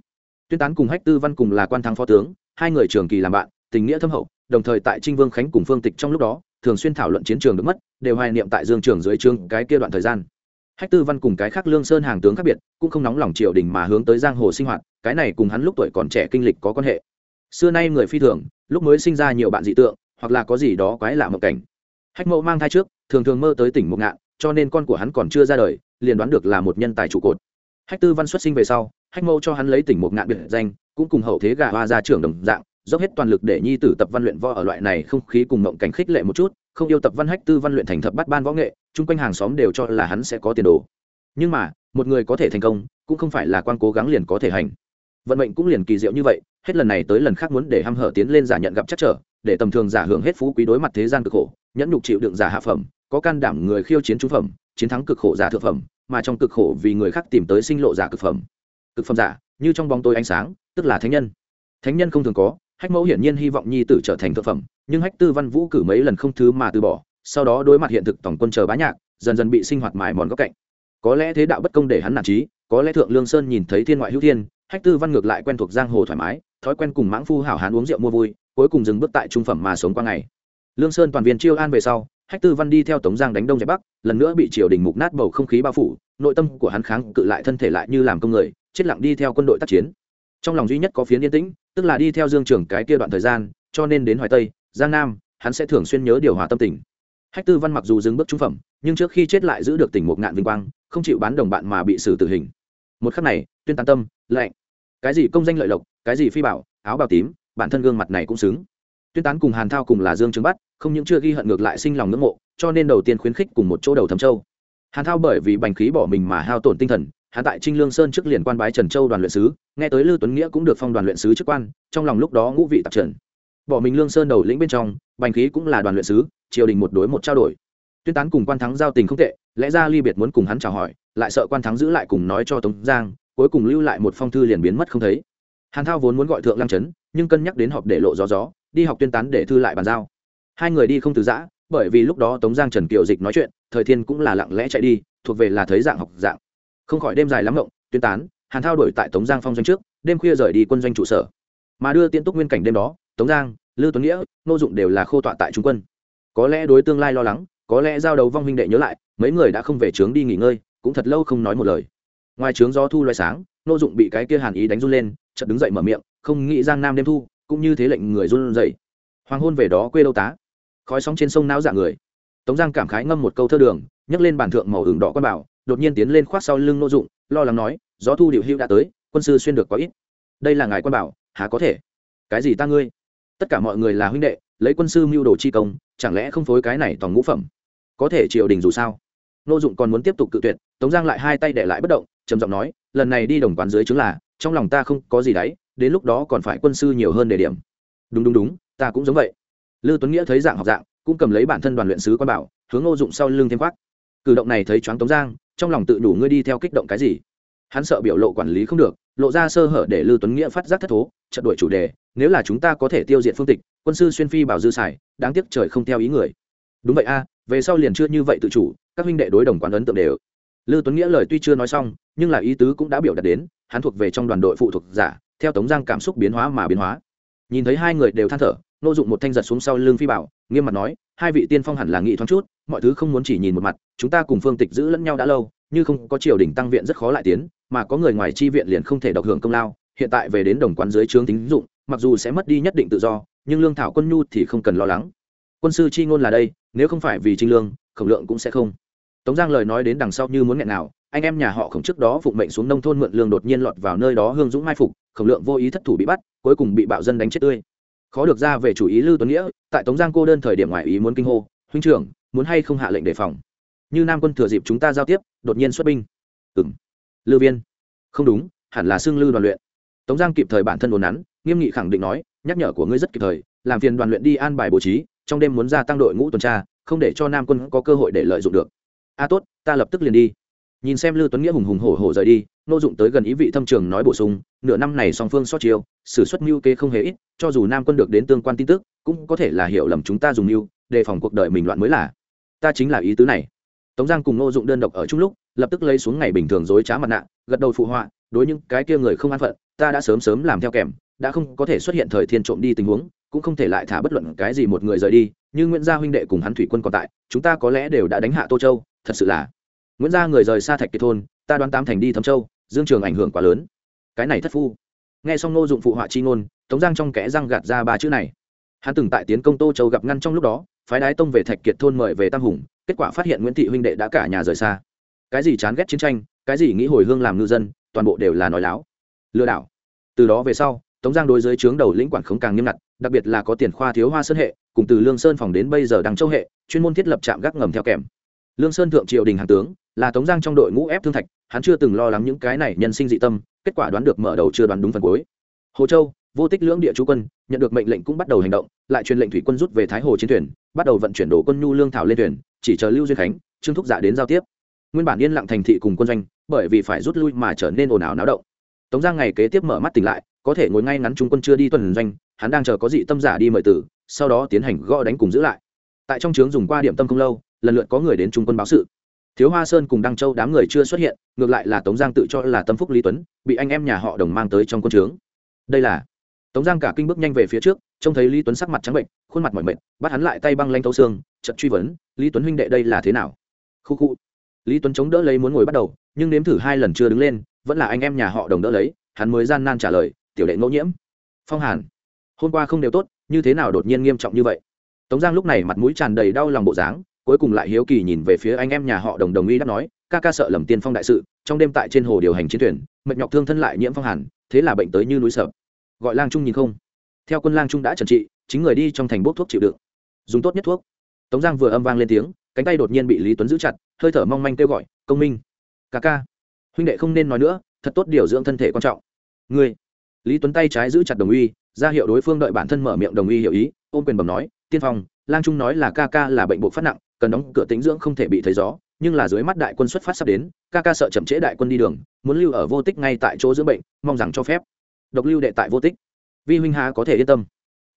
tuyên tán cùng hách tư văn cùng là quan thắng phó tướng, hai người trường kỳ làm bạn, tình nghĩa thâm hậu, đồng thời tại trinh vương khánh cùng phương tịch trong lúc đó, thường xuyên thảo luận chiến trường được mất, đều hoài niệm tại dương trường dưới trương cái kia đoạn thời gian. Hách tư văn cùng cái khác lương sơn hàng tướng khác biệt, cũng không nóng lòng triều đình mà hướng tới giang hồ sinh hoạt, cái này cùng hắn lúc tuổi còn trẻ kinh lịch có quan hệ. Xưa nay người phi thường, lúc mới sinh ra nhiều bạn dị tượng, hoặc là có gì đó quái lạ mộng cảnh. Hách mẫu mang thai trước, thường thường mơ tới tỉnh một ngạn, cho nên con của hắn còn chưa ra đời, liền đoán được là một nhân tài trụ cột. Hách tư văn xuất sinh về sau hách mâu cho hắn lấy tỉnh một ngạn biệt danh, cũng cùng hậu thế gà hoa ra trưởng đồng dạng, dốc hết toàn lực để nhi tử tập văn luyện võ ở loại này không khí cùng mộng cảnh khích lệ một chút, không yêu tập văn hách tư văn luyện thành thập bắt ban võ nghệ, chung quanh hàng xóm đều cho là hắn sẽ có tiền đồ. Nhưng mà, một người có thể thành công, cũng không phải là quan cố gắng liền có thể hành. Vận mệnh cũng liền kỳ diệu như vậy, hết lần này tới lần khác muốn để hăm hở tiến lên giả nhận gặp chắc trở, để tầm thường giả hưởng hết phú quý đối mặt thế gian cực khổ, nhẫn nhục chịu đựng giả hạ phẩm, có can đảm người khiêu chiến trung phẩm, chiến thắng cực khổ giả thượng phẩm, mà trong cực khổ vì người khác tìm tới sinh lộ giả cực phẩm cực phẩm giả, như trong bóng tối ánh sáng, tức là thánh nhân. Thánh nhân không thường có, hách mẫu hiển nhiên hy vọng nhi tử trở thành thực phẩm, nhưng hách tư văn vũ cử mấy lần không thứ mà từ bỏ, sau đó đối mặt hiện thực tổng quân chờ bá nhạc, dần dần bị sinh hoạt mài mòn góc cạnh. Có lẽ thế đạo bất công để hắn nản trí, có lẽ thượng lương sơn nhìn thấy thiên ngoại hữu thiên, hách tư văn ngược lại quen thuộc giang hồ thoải mái, thói quen cùng mãng phu hảo hán uống rượu mua vui, cuối cùng dừng bước tại trung phẩm mà sống qua ngày. Lương sơn toàn viên chiêu an về sau hách tư văn đi theo tống giang đánh đông giải bắc, lần nữa bị triều đình mục nát bầu không khí bao phủ, nội tâm của hắn kháng cự lại thân thể lại như làm công người, chết lặng đi theo quân đội tác chiến. Trong lòng duy nhất có phiến yên tĩnh, tức là đi theo dương trưởng cái kia đoạn thời gian, cho nên đến hoài tây, giang nam, hắn sẽ thường xuyên nhớ điều hòa tâm tình. Hách tư văn mặc dù dừng bước trung phẩm, nhưng trước khi chết lại giữ được tỉnh một ngạn vinh quang, không chịu bán đồng bạn mà bị xử tử hình. Một khắc này, tuyên tán tâm lệnh. cái gì công danh lợi lộc, cái gì phi bảo, áo bào tím, bản thân gương mặt này cũng xứng. Tuyên tán cùng hàn thao cùng là dương Trường bắt không những chưa ghi hận ngược lại sinh lòng ngưỡng mộ, cho nên đầu tiên khuyến khích cùng một chỗ đầu thấm châu. Hàn thao bởi vì bành khí bỏ mình mà hao tổn tinh thần hạ tại trinh lương sơn trước liền quan bái trần châu đoàn luyện sứ, nghe tới lưu tuấn nghĩa cũng được phong đoàn luyện sứ chức quan, trong lòng lúc đó ngũ vị tạp trần. Bỏ mình lương sơn đầu lĩnh bên trong, bành khí cũng là đoàn luyện sứ, triều đình một đối một trao đổi. Tuyên tán cùng quan thắng giao tình không tệ, lẽ ra ly biệt muốn cùng hắn chào hỏi, lại sợ quan thắng giữ lại cùng nói cho tống giang, cuối cùng lưu lại một phong thư liền biến mất không thấy. Hàn thao vốn muốn gọi thượng lăng trấn nhưng cân nhắc đến họp để lộ gió gió, đi học tuyên tán để thư lại bàn giao hai người đi không từ giã, bởi vì lúc đó tống giang trần kiều dịch nói chuyện, thời thiên cũng là lặng lẽ chạy đi, thuộc về là thấy dạng học dạng. Không khỏi đêm dài lắm ngộng, tuyên tán, hàn thao đổi tại tống giang phong doanh trước, đêm khuya rời đi quân doanh trụ sở. Mà đưa tiễn túc nguyên cảnh đêm đó, tống giang, lư tuấn nghĩa, nô dụng đều là khô tọa tại trung quân. Có lẽ đối tương lai lo lắng, có lẽ giao đầu vong huynh đệ nhớ lại, mấy người đã không về trướng đi nghỉ ngơi, cũng thật lâu không nói một lời. Ngoài trướng gió thu loay sáng, nô dụng bị cái kia hàn ý đánh run lên, chợt đứng dậy mở miệng, không nghĩ giang nam đêm thu, cũng như thế lệnh người run dậy hoàng hôn về đó quê đâu tá khói sóng trên sông não dạng người. Tống giang cảm khái ngâm một câu thơ đường, nhấc lên bàn thượng màu hưởng đỏ quan bảo, đột nhiên tiến lên khoác sau lưng nô dụng, lo lắng nói, gió thu điệu hưu đã tới, quân sư xuyên được có ít. Đây là ngài quan bảo, há có thể? Cái gì ta ngươi? Tất cả mọi người là huynh đệ, lấy quân sư mưu đồ chi công, chẳng lẽ không phối cái này toàn ngũ phẩm? Có thể triều đình dù sao. Nô dụng còn muốn tiếp tục cự tuyệt, tống giang lại hai tay để lại bất động, trầm giọng nói, lần này đi đồng quán dưới chứng là, trong lòng ta không có gì đấy, đến lúc đó còn phải quân sư nhiều hơn đề điểm. Đúng đúng đúng, ta cũng giống vậy lư tuấn nghĩa thấy dạng học dạng cũng cầm lấy bản thân đoàn luyện sứ quan bảo hướng ngô dụng sau lưng thêm khoác. Cử động này thấy choáng tống giang trong lòng tự đủ ngươi đi theo kích động cái gì? Hắn sợ biểu lộ quản lý không được lộ ra sơ hở để lư tuấn nghĩa phát giác thất thố trận đuổi chủ đề nếu là chúng ta có thể tiêu diệt phương tịch quân sư xuyên phi bảo dư sải, đáng tiếc trời không theo ý người. Đúng vậy a về sau liền chưa như vậy tự chủ các huynh đệ đối đồng quán ấn tượng đều. Lư tuấn nghĩa lời tuy chưa nói xong nhưng là ý tứ cũng đã biểu đạt đến hắn thuộc về trong đoàn đội phụ thuộc giả theo tống giang cảm xúc biến hóa mà biến hóa. Nhìn thấy hai người đều than thở nô dụng một thanh giật xuống sau lưng phi bảo, nghiêm mặt nói, hai vị tiên phong hẳn là nghị thoáng chút, mọi thứ không muốn chỉ nhìn một mặt, chúng ta cùng phương tịch giữ lẫn nhau đã lâu, như không có triều đình tăng viện rất khó lại tiến, mà có người ngoài chi viện liền không thể độc hưởng công lao, hiện tại về đến đồng quán dưới trướng tính dụng, mặc dù sẽ mất đi nhất định tự do, nhưng lương thảo quân nhu thì không cần lo lắng. Quân sư chi ngôn là đây, nếu không phải vì trinh lương, khổng lượng cũng sẽ không. Tống giang lời nói đến đằng sau như muốn nghẹn nào, anh em nhà họ khổng trước đó phụng mệnh xuống nông thôn mượn lương đột nhiên lọt vào nơi đó hương dũng mai phục, khổng lượng vô ý thất thủ bị bắt, cuối cùng bị bạo dân đánh chết tươi khó được ra về chủ ý lưu tuấn nghĩa, tại tống giang cô đơn thời điểm ngoại ý muốn kinh hô, huynh trưởng, muốn hay không hạ lệnh đề phòng? Như nam quân thừa dịp chúng ta giao tiếp, đột nhiên xuất binh. Ừ m lư viên. Không đúng, hẳn là xưng lư đoàn luyện. Tống giang kịp thời bản thân đồn nắn, nghiêm nghị khẳng định nói, nhắc nhở của ngươi rất kịp thời, làm phiền đoàn luyện đi an bài bố trí, trong đêm muốn gia tăng đội ngũ tuần tra, không để cho nam quân có cơ hội để lợi dụng được. A, tốt, ta lập tức liền đi nhìn xem lư tuấn nghĩa hùng hùng hổ hổ rời đi, nô dụng tới gần ý vị thâm trường nói bổ sung, nửa năm này song phương xót chiêu xử suất mưu kê không hề ít, cho dù nam quân được đến tương quan tin tức, cũng có thể là hiểu lầm chúng ta dùng mưu, đề phòng cuộc đời mình loạn mới là. Ta chính là ý tứ này. Tống giang cùng nô dụng đơn độc ở chung lúc, lập tức lấy xuống ngày bình thường dối trá mặt nạ, gật đầu phụ họa, đối những cái kia người không an phận, ta đã sớm sớm làm theo kèm, đã không có thể xuất hiện thời thiên trộm đi tình huống, cũng không thể lại thả bất luận cái gì một người rời đi nhưng nguyễn gia huynh đệ cùng hắn thủy quân còn tại, chúng ta có lẽ đều đã đánh hạ tô châu, thật sự là nguyễn gia người rời xa thạch kiệt thôn, ta đoán tám thành đi thâm châu, dương trường ảnh hưởng quá lớn. Cái này thất phu. Nghe xong nô dụng phụ họa chi ngôn, tống giang trong kẽ răng gạt ra ba chữ này. Hắn từng tại tiến công tô châu gặp ngăn trong lúc đó, phái đái tông về thạch kiệt thôn mời về tam hùng, kết quả phát hiện nguyễn thị huynh đệ đã cả nhà rời xa. Cái gì chán ghét chiến tranh, cái gì nghĩ hồi hương làm ngư dân, toàn bộ đều là nói láo. Lừa đảo. Từ đó về sau, tống giang đối dưới trướng đầu lĩnh quản khống càng nghiêm ngặt, đặc biệt là có tiền khoa thiếu hoa sơn hệ, cùng từ lương sơn phòng đến bây giờ đằng châu hệ, chuyên môn thiết lập trạm gác ngầm theo kèm. Lương sơn thượng triều đình hàng tướng là tống giang trong đội ngũ ép thương thạch, hắn chưa từng lo lắng những cái này nhân sinh dị tâm, kết quả đoán được mở đầu chưa đoán đúng phần cuối. Hồ châu, vô tích lưỡng địa chú quân, nhận được mệnh lệnh cũng bắt đầu hành động, lại truyền lệnh thủy quân rút về thái hồ chiến thuyền, bắt đầu vận chuyển đồ quân nhu lương thảo lên thuyền, chỉ chờ lưu duyên khánh, trương thúc giả đến giao tiếp. Nguyên bản yên lặng thành thị cùng quân doanh, bởi vì phải rút lui mà trở nên ồn ào náo động. Tống giang ngày kế tiếp mở mắt tỉnh lại, có thể ngồi ngay ngắn trung quân chưa đi tuần doanh, hắn đang chờ có dị tâm giả đi mời tử, sau đó tiến hành gõ đánh cùng giữ lại. Tại trong trướng dùng qua điểm tâm không lâu, lần lượt có người đến trung quân báo sự thiếu hoa sơn cùng đăng châu đám người chưa xuất hiện, ngược lại là tống giang tự cho là tâm phúc lý tuấn, bị anh em nhà họ đồng mang tới trong quân trướng. Đây là tống giang cả kinh bước nhanh về phía trước, trông thấy lý tuấn sắc mặt trắng bệnh, khuôn mặt mỏi mệt, bắt hắn lại tay băng lanh thấu xương chật truy vấn, lý tuấn huynh đệ đây là thế nào? Khu khu. Lý tuấn chống đỡ lấy muốn ngồi bắt đầu, nhưng nếm thử hai lần chưa đứng lên, vẫn là anh em nhà họ đồng đỡ lấy, hắn mới gian nan trả lời, tiểu đệ ngẫu nhiễm. Phong hàn, hôm qua không đều tốt, như thế nào đột nhiên nghiêm trọng như vậy? Tống giang lúc này mặt mũi tràn đầy đau lòng bộ dáng cuối cùng lại hiếu kỳ nhìn về phía anh em nhà họ đồng đồng y đáp nói ca ca sợ lầm tiên phong đại sự trong đêm tại trên hồ điều hành chiến thuyền mệt nhọc thương thân lại nhiễm phong hàn thế là bệnh tới như núi sợ gọi lang trung nhìn không? Theo quân lang trung đã trần trị chính người đi trong thành bốc thuốc chịu đựng. Dùng tốt nhất thuốc. Tống giang vừa âm vang lên tiếng cánh tay đột nhiên bị lý tuấn giữ chặt hơi thở mong manh kêu gọi công minh ca ca. Huynh đệ không nên nói nữa thật tốt điều dưỡng thân thể quan trọng. Người, lý tuấn tay trái giữ chặt đồng uy ra hiệu đối phương đợi bản thân mở miệng đồng uy hiểu ý ôm quyền bẩm nói tiên phong lang trung nói là ca ca là bệnh bộ phát nặng cần đóng cửa tính dưỡng không thể bị thấy gió, nhưng là dưới mắt đại quân xuất phát sắp đến, ca ca sợ chậm trễ đại quân đi đường, muốn lưu ở vô tích ngay tại chỗ dưỡng bệnh, mong rằng cho phép. Độc lưu đệ tại vô tích. Vi huynh Hà có thể yên tâm.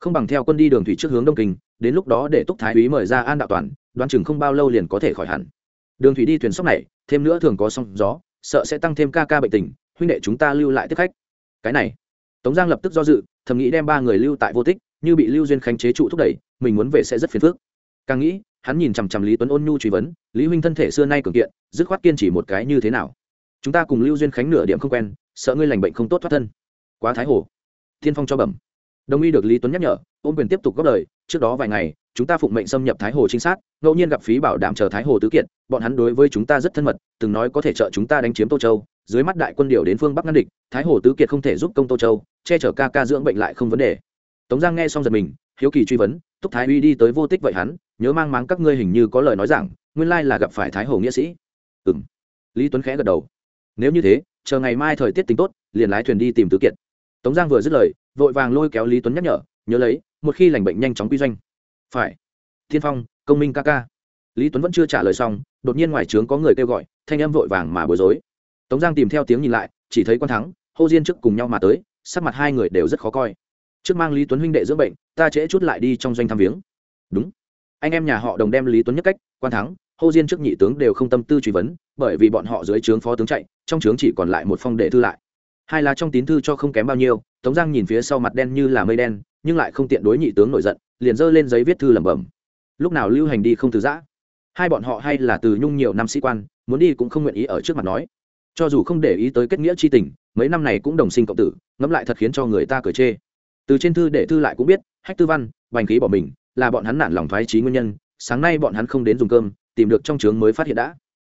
Không bằng theo quân đi đường thủy trước hướng đông kinh, đến lúc đó để túc thái úy mời ra an đạo toàn, đoán chừng không bao lâu liền có thể khỏi hẳn. Đường thủy đi thuyền sóc này, thêm nữa thường có sóng gió, sợ sẽ tăng thêm ca ca bệnh tình, huynh đệ chúng ta lưu lại tiếp khách. Cái này, tống giang lập tức do dự, thầm nghĩ đem ba người lưu tại vô tích, như bị lưu duyên khánh chế trụ thúc đẩy, mình muốn về sẽ rất phiền phức. Càng nghĩ hắn nhìn chằm chằm lý tuấn ôn nhu truy vấn, lý huynh thân thể xưa nay cường kiện, dứt khoát kiên chỉ một cái như thế nào? Chúng ta cùng lưu duyên khánh nửa điểm không quen, sợ ngươi lành bệnh không tốt thoát thân. Quá thái hồ. Thiên phong cho bẩm. Đồng ý được lý tuấn nhắc nhở, ôn quyền tiếp tục góp lời, trước đó vài ngày, chúng ta phụng mệnh xâm nhập thái hồ trinh sát, ngẫu nhiên gặp phí bảo đảm chờ thái hồ tứ kiện, bọn hắn đối với chúng ta rất thân mật, từng nói có thể trợ chúng ta đánh chiếm tô châu, dưới mắt đại quân điều đến phương bắc ngăn địch, thái hồ tứ kiệt không thể giúp công tô châu, che chở ca ca dưỡng bệnh lại không vấn đề. Tống giang nghe xong giật mình hiếu kỳ truy vấn, túc thái uy đi tới vô tích vậy hắn, nhớ mang máng các ngươi hình như có lời nói rằng nguyên lai là gặp phải thái hồ nghĩa sĩ. Ừ m lý tuấn khẽ gật đầu. Nếu như thế, chờ ngày mai thời tiết tính tốt, liền lái thuyền đi tìm tứ kiệt. Tống giang vừa dứt lời, vội vàng lôi kéo lý tuấn nhắc nhở, nhớ lấy, một khi lành bệnh nhanh chóng quy doanh. Phải. Thiên phong, công minh ca ca. Lý tuấn vẫn chưa trả lời xong, đột nhiên ngoài trướng có người kêu gọi, thanh em vội vàng mà bối rối. Tống giang tìm theo tiếng nhìn lại, chỉ thấy quan thắng, hô diên trước cùng nhau mà tới, sắc mặt hai người đều rất khó coi trước mang lý tuấn huynh đệ dưỡng bệnh, ta trễ chút lại đi trong doanh thăm viếng. Đúng. Anh em nhà họ đồng đem lý tuấn nhất cách, quan thắng, hô diên trước nhị tướng đều không tâm tư truy vấn, bởi vì bọn họ dưới trướng phó tướng chạy, trong trướng chỉ còn lại một phong đệ thư lại. Hai là trong tín thư cho không kém bao nhiêu, tống giang nhìn phía sau mặt đen như là mây đen, nhưng lại không tiện đối nhị tướng nổi giận, liền giơ lên giấy viết thư lẩm bẩm. Lúc nào lưu hành đi không từ giã. Hai bọn họ hay là từ nhung nhiều năm sĩ quan, muốn đi cũng không nguyện ý ở trước mặt nói. Cho dù không để ý tới kết nghĩa c h i tình, mấy năm này cũng đồng sinh cộng tử, ngẫm lại thật khiến cho người ta cười chê từ trên thư để thư lại cũng biết, hách tư văn, bành khí bỏ mình, là bọn hắn nản lòng thoái trí nguyên nhân, sáng nay bọn hắn không đến dùng cơm, tìm được trong trướng mới phát hiện đã.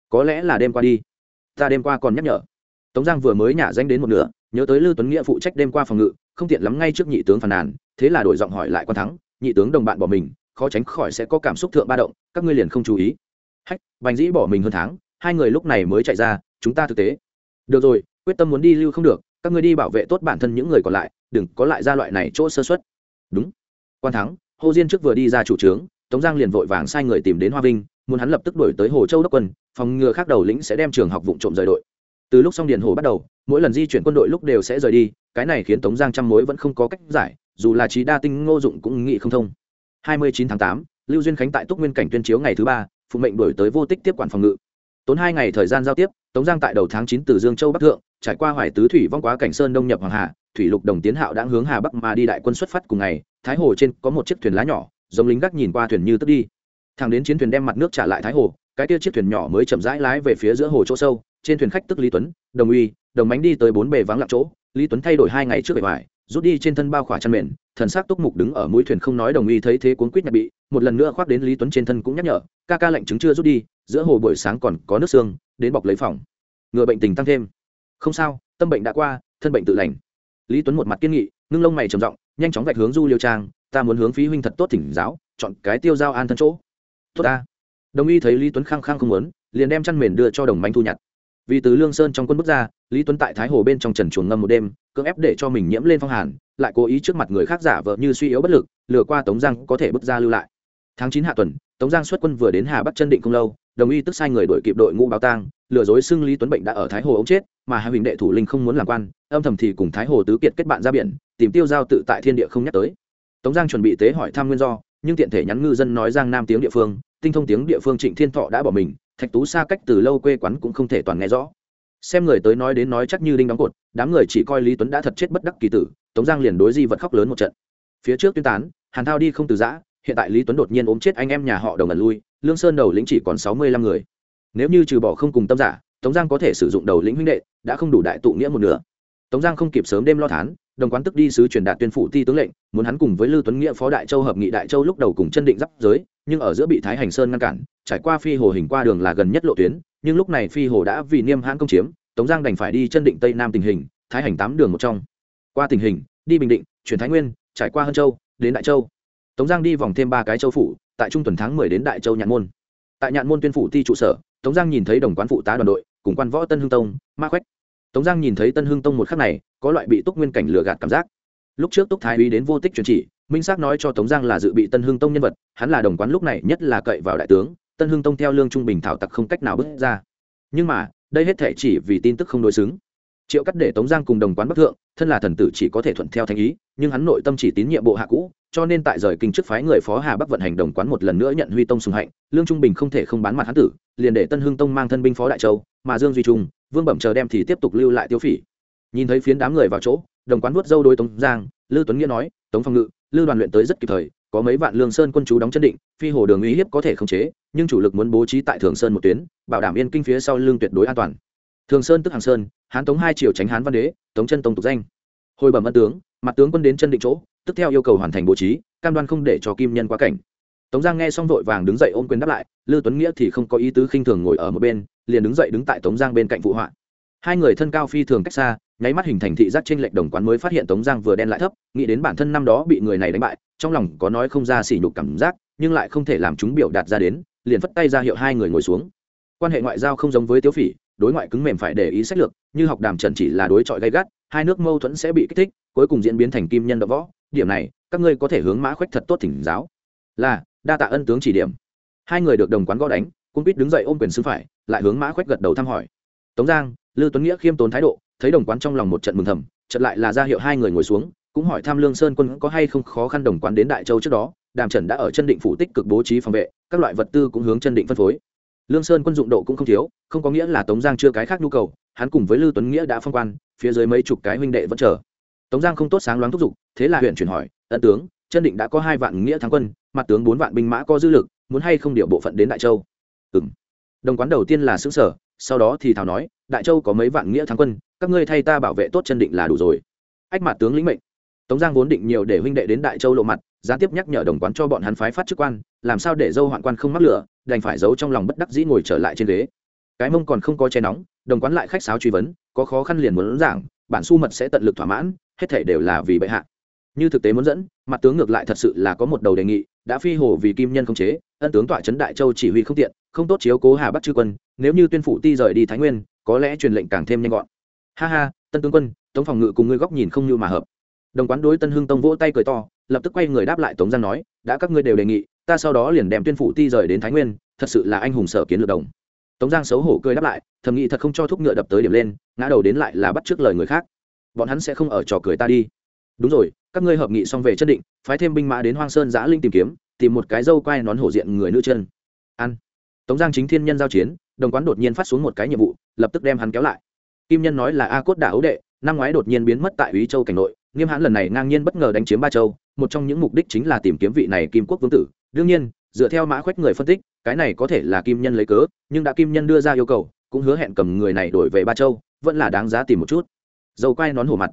Có lẽ là đêm qua đi. Ta đêm qua còn nhắc nhở. Tống giang vừa mới nhả danh đến một nửa, nhớ tới lưu tuấn nghĩa phụ trách đêm qua phòng ngự, không tiện lắm ngay trước nhị tướng phàn nàn, thế là đổi giọng hỏi lại quan thắng, nhị tướng đồng bạn bỏ mình, khó tránh khỏi sẽ có cảm xúc thượng ba động, các ngươi liền không chú ý. Hách, bành dĩ bỏ mình hơn tháng, hai người lúc này mới chạy ra, chúng ta thực tế. Được rồi, quyết tâm muốn đi lưu không được, các ngươi đi bảo vệ tốt bản thân những người còn lại đừng có lại ra loại này chỗ sơ xuất đúng. Quan thắng hồ diên trước vừa đi ra chủ trướng tống giang liền vội vàng sai người tìm đến hoa vinh muốn hắn lập tức đổi tới hồ châu đốc quân phòng ngừa khác đầu lĩnh sẽ đem trường học vụ trộm rời đội. Từ lúc xong điền hồ bắt đầu mỗi lần di chuyển quân đội lúc đều sẽ rời đi cái này khiến tống giang trăm mối vẫn không có cách giải dù là trí đa tinh ngô dụng cũng nghĩ không thông. 29 tháng 8, lưu duyên khánh tại túc nguyên cảnh tuyên chiếu ngày thứ ba phụ mệnh đổi tới vô tích tiếp quản phòng ngự. Tốn hai ngày thời gian giao tiếp tống giang tại đầu tháng chín từ dương châu bắc thượng trải qua hoài tứ thủy vong quá cảnh sơn đông nhập hoàng hà thủy lục đồng tiến hạo đã hướng hà bắc mà đi đại quân xuất phát cùng ngày, thái hồ trên có một chiếc thuyền lá nhỏ, giống lính gác nhìn qua thuyền như tức đi. Thằng đến chiến thuyền đem mặt nước trả lại thái hồ, cái kia chiếc thuyền nhỏ mới chậm rãi lái về phía giữa hồ chỗ sâu, trên thuyền khách tức lý tuấn, đồng uy, đồng bánh đi tới bốn bề vắng lặng chỗ, lý tuấn thay đổi hai ngày trước bề ngoài, rút đi trên thân bao khỏa chăn mền, thần sắc túc mục đứng ở mũi thuyền không nói đồng uy thấy thế cuốn quýt nhặt bị, một lần nữa khoác đến lý tuấn trên thân cũng nhắc nhở, ca ca lệnh chứng chưa rút đi, giữa hồ buổi sáng còn có nước xương, đến bọc lấy phòng, ngừa bệnh tình tăng thêm. Không sao, tâm bệnh đã qua, thân bệnh tự lành lý tuấn một mặt kiên nghị, ngưng lông mày trầm giọng, nhanh chóng vạch hướng du liêu trang, ta muốn hướng phí huynh thật tốt thỉnh giáo, chọn cái tiêu giao an thân chỗ. Tốt ta. Đồng y thấy lý tuấn khăng khăng không muốn, liền đem chăn mền đưa cho đồng bánh thu nhặt. Vì từ lương sơn trong quân bước ra, lý tuấn tại thái hồ bên trong trần chuồng ngâm một đêm, cưỡng ép để cho mình nhiễm lên phong hàn, lại cố ý trước mặt người khác giả vợ như suy yếu bất lực, lừa qua tống giang có thể bước ra lưu lại. Tháng chín hạ tuần tống giang xuất quân vừa đến hà bắc chân định không lâu, đồng y tức sai người đuổi kịp đội ngũ báo tang, lừa dối xưng lý tuấn bệnh đã ở thái hồ ống chết, mà hai huỳnh đệ thủ linh không muốn làm quan, âm thầm thì cùng thái hồ tứ kiệt kết bạn ra biển, tìm tiêu giao tự tại thiên địa không nhắc tới. Tống giang chuẩn bị tế hỏi thăm nguyên do, nhưng tiện thể nhắn ngư dân nói giang nam tiếng địa phương, tinh thông tiếng địa phương trịnh thiên thọ đã bỏ mình, thạch tú xa cách từ lâu quê quán cũng không thể toàn nghe rõ. Xem người tới nói đến nói chắc như đinh đóng cột, đám người chỉ coi lý tuấn đã thật chết bất đắc kỳ tử, tống giang liền đối di vật khóc lớn một trận. Phía trước tuyên tán, hàn thao đi không từ giã hiện tại lý tuấn đột nhiên ốm chết anh em nhà họ đồng ẩn lui, lương sơn đầu lĩnh chỉ còn sáu mươi lăm người. Nếu như trừ bỏ không cùng tâm giả, tống giang có thể sử dụng đầu lĩnh huynh đệ, đã không đủ đại tụ nghĩa một nửa. Tống giang không kịp sớm đêm lo thán, đồng quán tức đi sứ truyền đạt tuyên phủ ti tướng lệnh, muốn hắn cùng với lưu tuấn nghĩa phó đại châu hợp nghị đại châu lúc đầu cùng chân định giáp giới, nhưng ở giữa bị thái hành sơn ngăn cản, trải qua phi hồ hình qua đường là gần nhất lộ tuyến, nhưng lúc này phi hồ đã vì niêm hãn công chiếm, tống giang đành phải đi chân định tây nam tình hình, thái hành tám đường một trong. Qua tình hình, đi bình định, chuyển thái nguyên, trải qua hân châu, đến đại châu tống giang đi vòng thêm ba cái châu phủ, tại trung tuần tháng mười đến đại châu nhạn môn. Tại nhạn môn tuyên phủ ti trụ sở, tống giang nhìn thấy đồng quán phụ tá đoàn đội, cùng quan võ tân hưng tông, ma khoách tống giang nhìn thấy tân hưng tông một khắc này, có loại bị túc nguyên cảnh lừa gạt cảm giác. Lúc trước túc thái úy đến vô tích truyền chỉ, minh xác nói cho tống giang là dự bị tân hưng tông nhân vật, hắn là đồng quán lúc này nhất là cậy vào đại tướng, tân hưng tông theo lương trung bình thảo tặc không cách nào bước ra. Nhưng mà, đây hết thể chỉ vì tin tức không đối xứng triệu cắt để tống giang cùng đồng quán bắc thượng, thân là thần tử chỉ có thể thuận theo thanh ý, nhưng hắn nội tâm chỉ tín nhiệm bộ hạ cũ, cho nên tại rời kinh chức phái người phó hà bắc vận hành đồng quán một lần nữa nhận huy tông sùng hạnh, lương trung bình không thể không bán mặt hắn tử, liền để tân hưng tông mang thân binh phó đại châu, mà dương duy trung, vương bẩm chờ đem thì tiếp tục lưu lại tiêu phỉ. Nhìn thấy phiến đám người vào chỗ, đồng quán vuốt dâu đôi tống giang, lư tuấn nghĩa nói, tống phong ngự, lư đoàn luyện tới rất kịp thời, có mấy vạn lương sơn quân chú đóng chân định, phi hồ đường uy hiếp có thể khống chế, nhưng chủ lực muốn bố trí tại thường sơn một tuyến, bảo đảm yên kinh phía sau lương tuyệt đối an toàn. Thường sơn tức hàng sơn hán tống hai triều tránh hán văn đế, tống chân tông tục danh. Hồi bẩm ân tướng, mặt tướng quân đến chân định chỗ, tức theo yêu cầu hoàn thành bố trí, cam đoan không để cho kim nhân quá cảnh. Tống giang nghe xong vội vàng đứng dậy ôm quyền đáp lại, lư tuấn nghĩa thì không có ý tứ khinh thường ngồi ở một bên, liền đứng dậy đứng tại tống giang bên cạnh phụ họa. Hai người thân cao phi thường cách xa, nháy mắt hình thành thị giác trên lệch đồng quán mới phát hiện tống giang vừa đen lại thấp, nghĩ đến bản thân năm đó bị người này đánh bại, trong lòng có nói không ra sỉ nhục cảm giác, nhưng lại không thể làm chúng biểu đạt ra đến, liền phất tay ra hiệu hai người ngồi xuống. Quan hệ ngoại giao không giống với tiếu phỉ đối ngoại cứng mềm phải để ý sách lược, như học đàm trần chỉ là đối chọi gay gắt, hai nước mâu thuẫn sẽ bị kích thích, cuối cùng diễn biến thành kim nhân đ võ. Điểm này, các ngươi có thể hướng mã khoách thật tốt thỉnh giáo. Là, đa tạ ân tướng chỉ điểm. Hai người được đồng quán gõ đánh cung quýt đứng dậy ôm quyền xưng phải, lại hướng mã khoách gật đầu thăm hỏi. Tống giang lưu tuấn nghĩa khiêm tốn thái độ, thấy đồng quán trong lòng một trận mừng thầm trận lại là ra hiệu hai người ngồi xuống, cũng hỏi tham lương sơn quân có hay không khó khăn đồng quán đến đại châu trước đó, đàm trần đã ở chân định phủ tích cực bố trí phòng vệ, các loại vật tư cũng hướng chân định phân phối lương sơn quân dụng độ cũng không thiếu, không có nghĩa là tống giang chưa cái khác nhu cầu, hắn cùng với lưu tuấn nghĩa đã phong quan, phía dưới mấy chục cái huynh đệ vẫn chờ. Tống giang không tốt sáng loáng thúc giục, thế là huyện chuyển hỏi, ân tướng, chân định đã có hai vạn nghĩa thắng quân, mặt tướng bốn vạn binh mã có dư lực, muốn hay không điều bộ phận đến đại châu? Ừ m đồng quán đầu tiên là xứ sở sau đó thì thảo nói, đại châu có mấy vạn nghĩa thắng quân, các ngươi thay ta bảo vệ tốt chân định là đủ rồi. Ách mặt tướng lĩnh mệnh. Tống giang vốn định nhiều để huynh đệ đến đại châu lộ mặt gián tiếp nhắc nhở đồng quán cho bọn hắn phái phát chức quan, làm sao để dâu hoạn quan không mắc lửa, đành phải giấu trong lòng bất đắc dĩ ngồi trở lại trên ghế. Cái mông còn không có che nóng, đồng quán lại khách sáo truy vấn, có khó khăn liền muốn giảng, bản su mật sẽ tận lực thỏa mãn, hết thể đều là vì bệ hạ. Như thực tế muốn dẫn, mặt tướng ngược lại thật sự là có một đầu đề nghị, đã phi hồ vì kim nhân không chế, ân tướng tọa trấn đại châu chỉ huy không tiện, không tốt chiếu cố hà bắc chư quân, nếu như tuyên phủ ti rời đi thái nguyên, có lẽ truyền lệnh càng thêm nhanh gọn. Ha ha, tân tướng quân, tống phòng ngự cùng ngươi góc nhìn không như mà hợp. Đồng quán đối tân hưng tông vỗ tay cười to lập tức quay người đáp lại tống giang nói, đã các ngươi đều đề nghị, ta sau đó liền đem tuyên phủ ti rời đến thái nguyên, thật sự là anh hùng sở kiến lược đồng. Tống giang xấu hổ cười đáp lại, thầm nghĩ thật không cho thúc ngựa đập tới điểm lên, ngã đầu đến lại là bắt trước lời người khác. Bọn hắn sẽ không ở trò cười ta đi. Đúng rồi, các ngươi hợp nghị xong về chân định, phái thêm binh mã đến hoang sơn giã linh tìm kiếm, tìm một cái dâu quai nón hổ diện người nữ chân. Ăn. Tống giang chính thiên nhân giao chiến, đồng quán đột nhiên phát xuống một cái nhiệm vụ, lập tức đem hắn kéo lại. Kim nhân nói là a cốt đả ấu đệ, năm ngoái đột nhiên biến mất tại ý châu cảnh nội, nghiêm hãn lần này ngang nhiên bất ngờ đánh chiếm ba châu một trong những mục đích chính là tìm kiếm vị này kim quốc vương tử. Đương nhiên, dựa theo mã khoách người phân tích, cái này có thể là kim nhân lấy cớ, nhưng đã kim nhân đưa ra yêu cầu, cũng hứa hẹn cầm người này đổi về ba châu, vẫn là đáng giá tìm một chút. Dầu quay nón hổ mặt.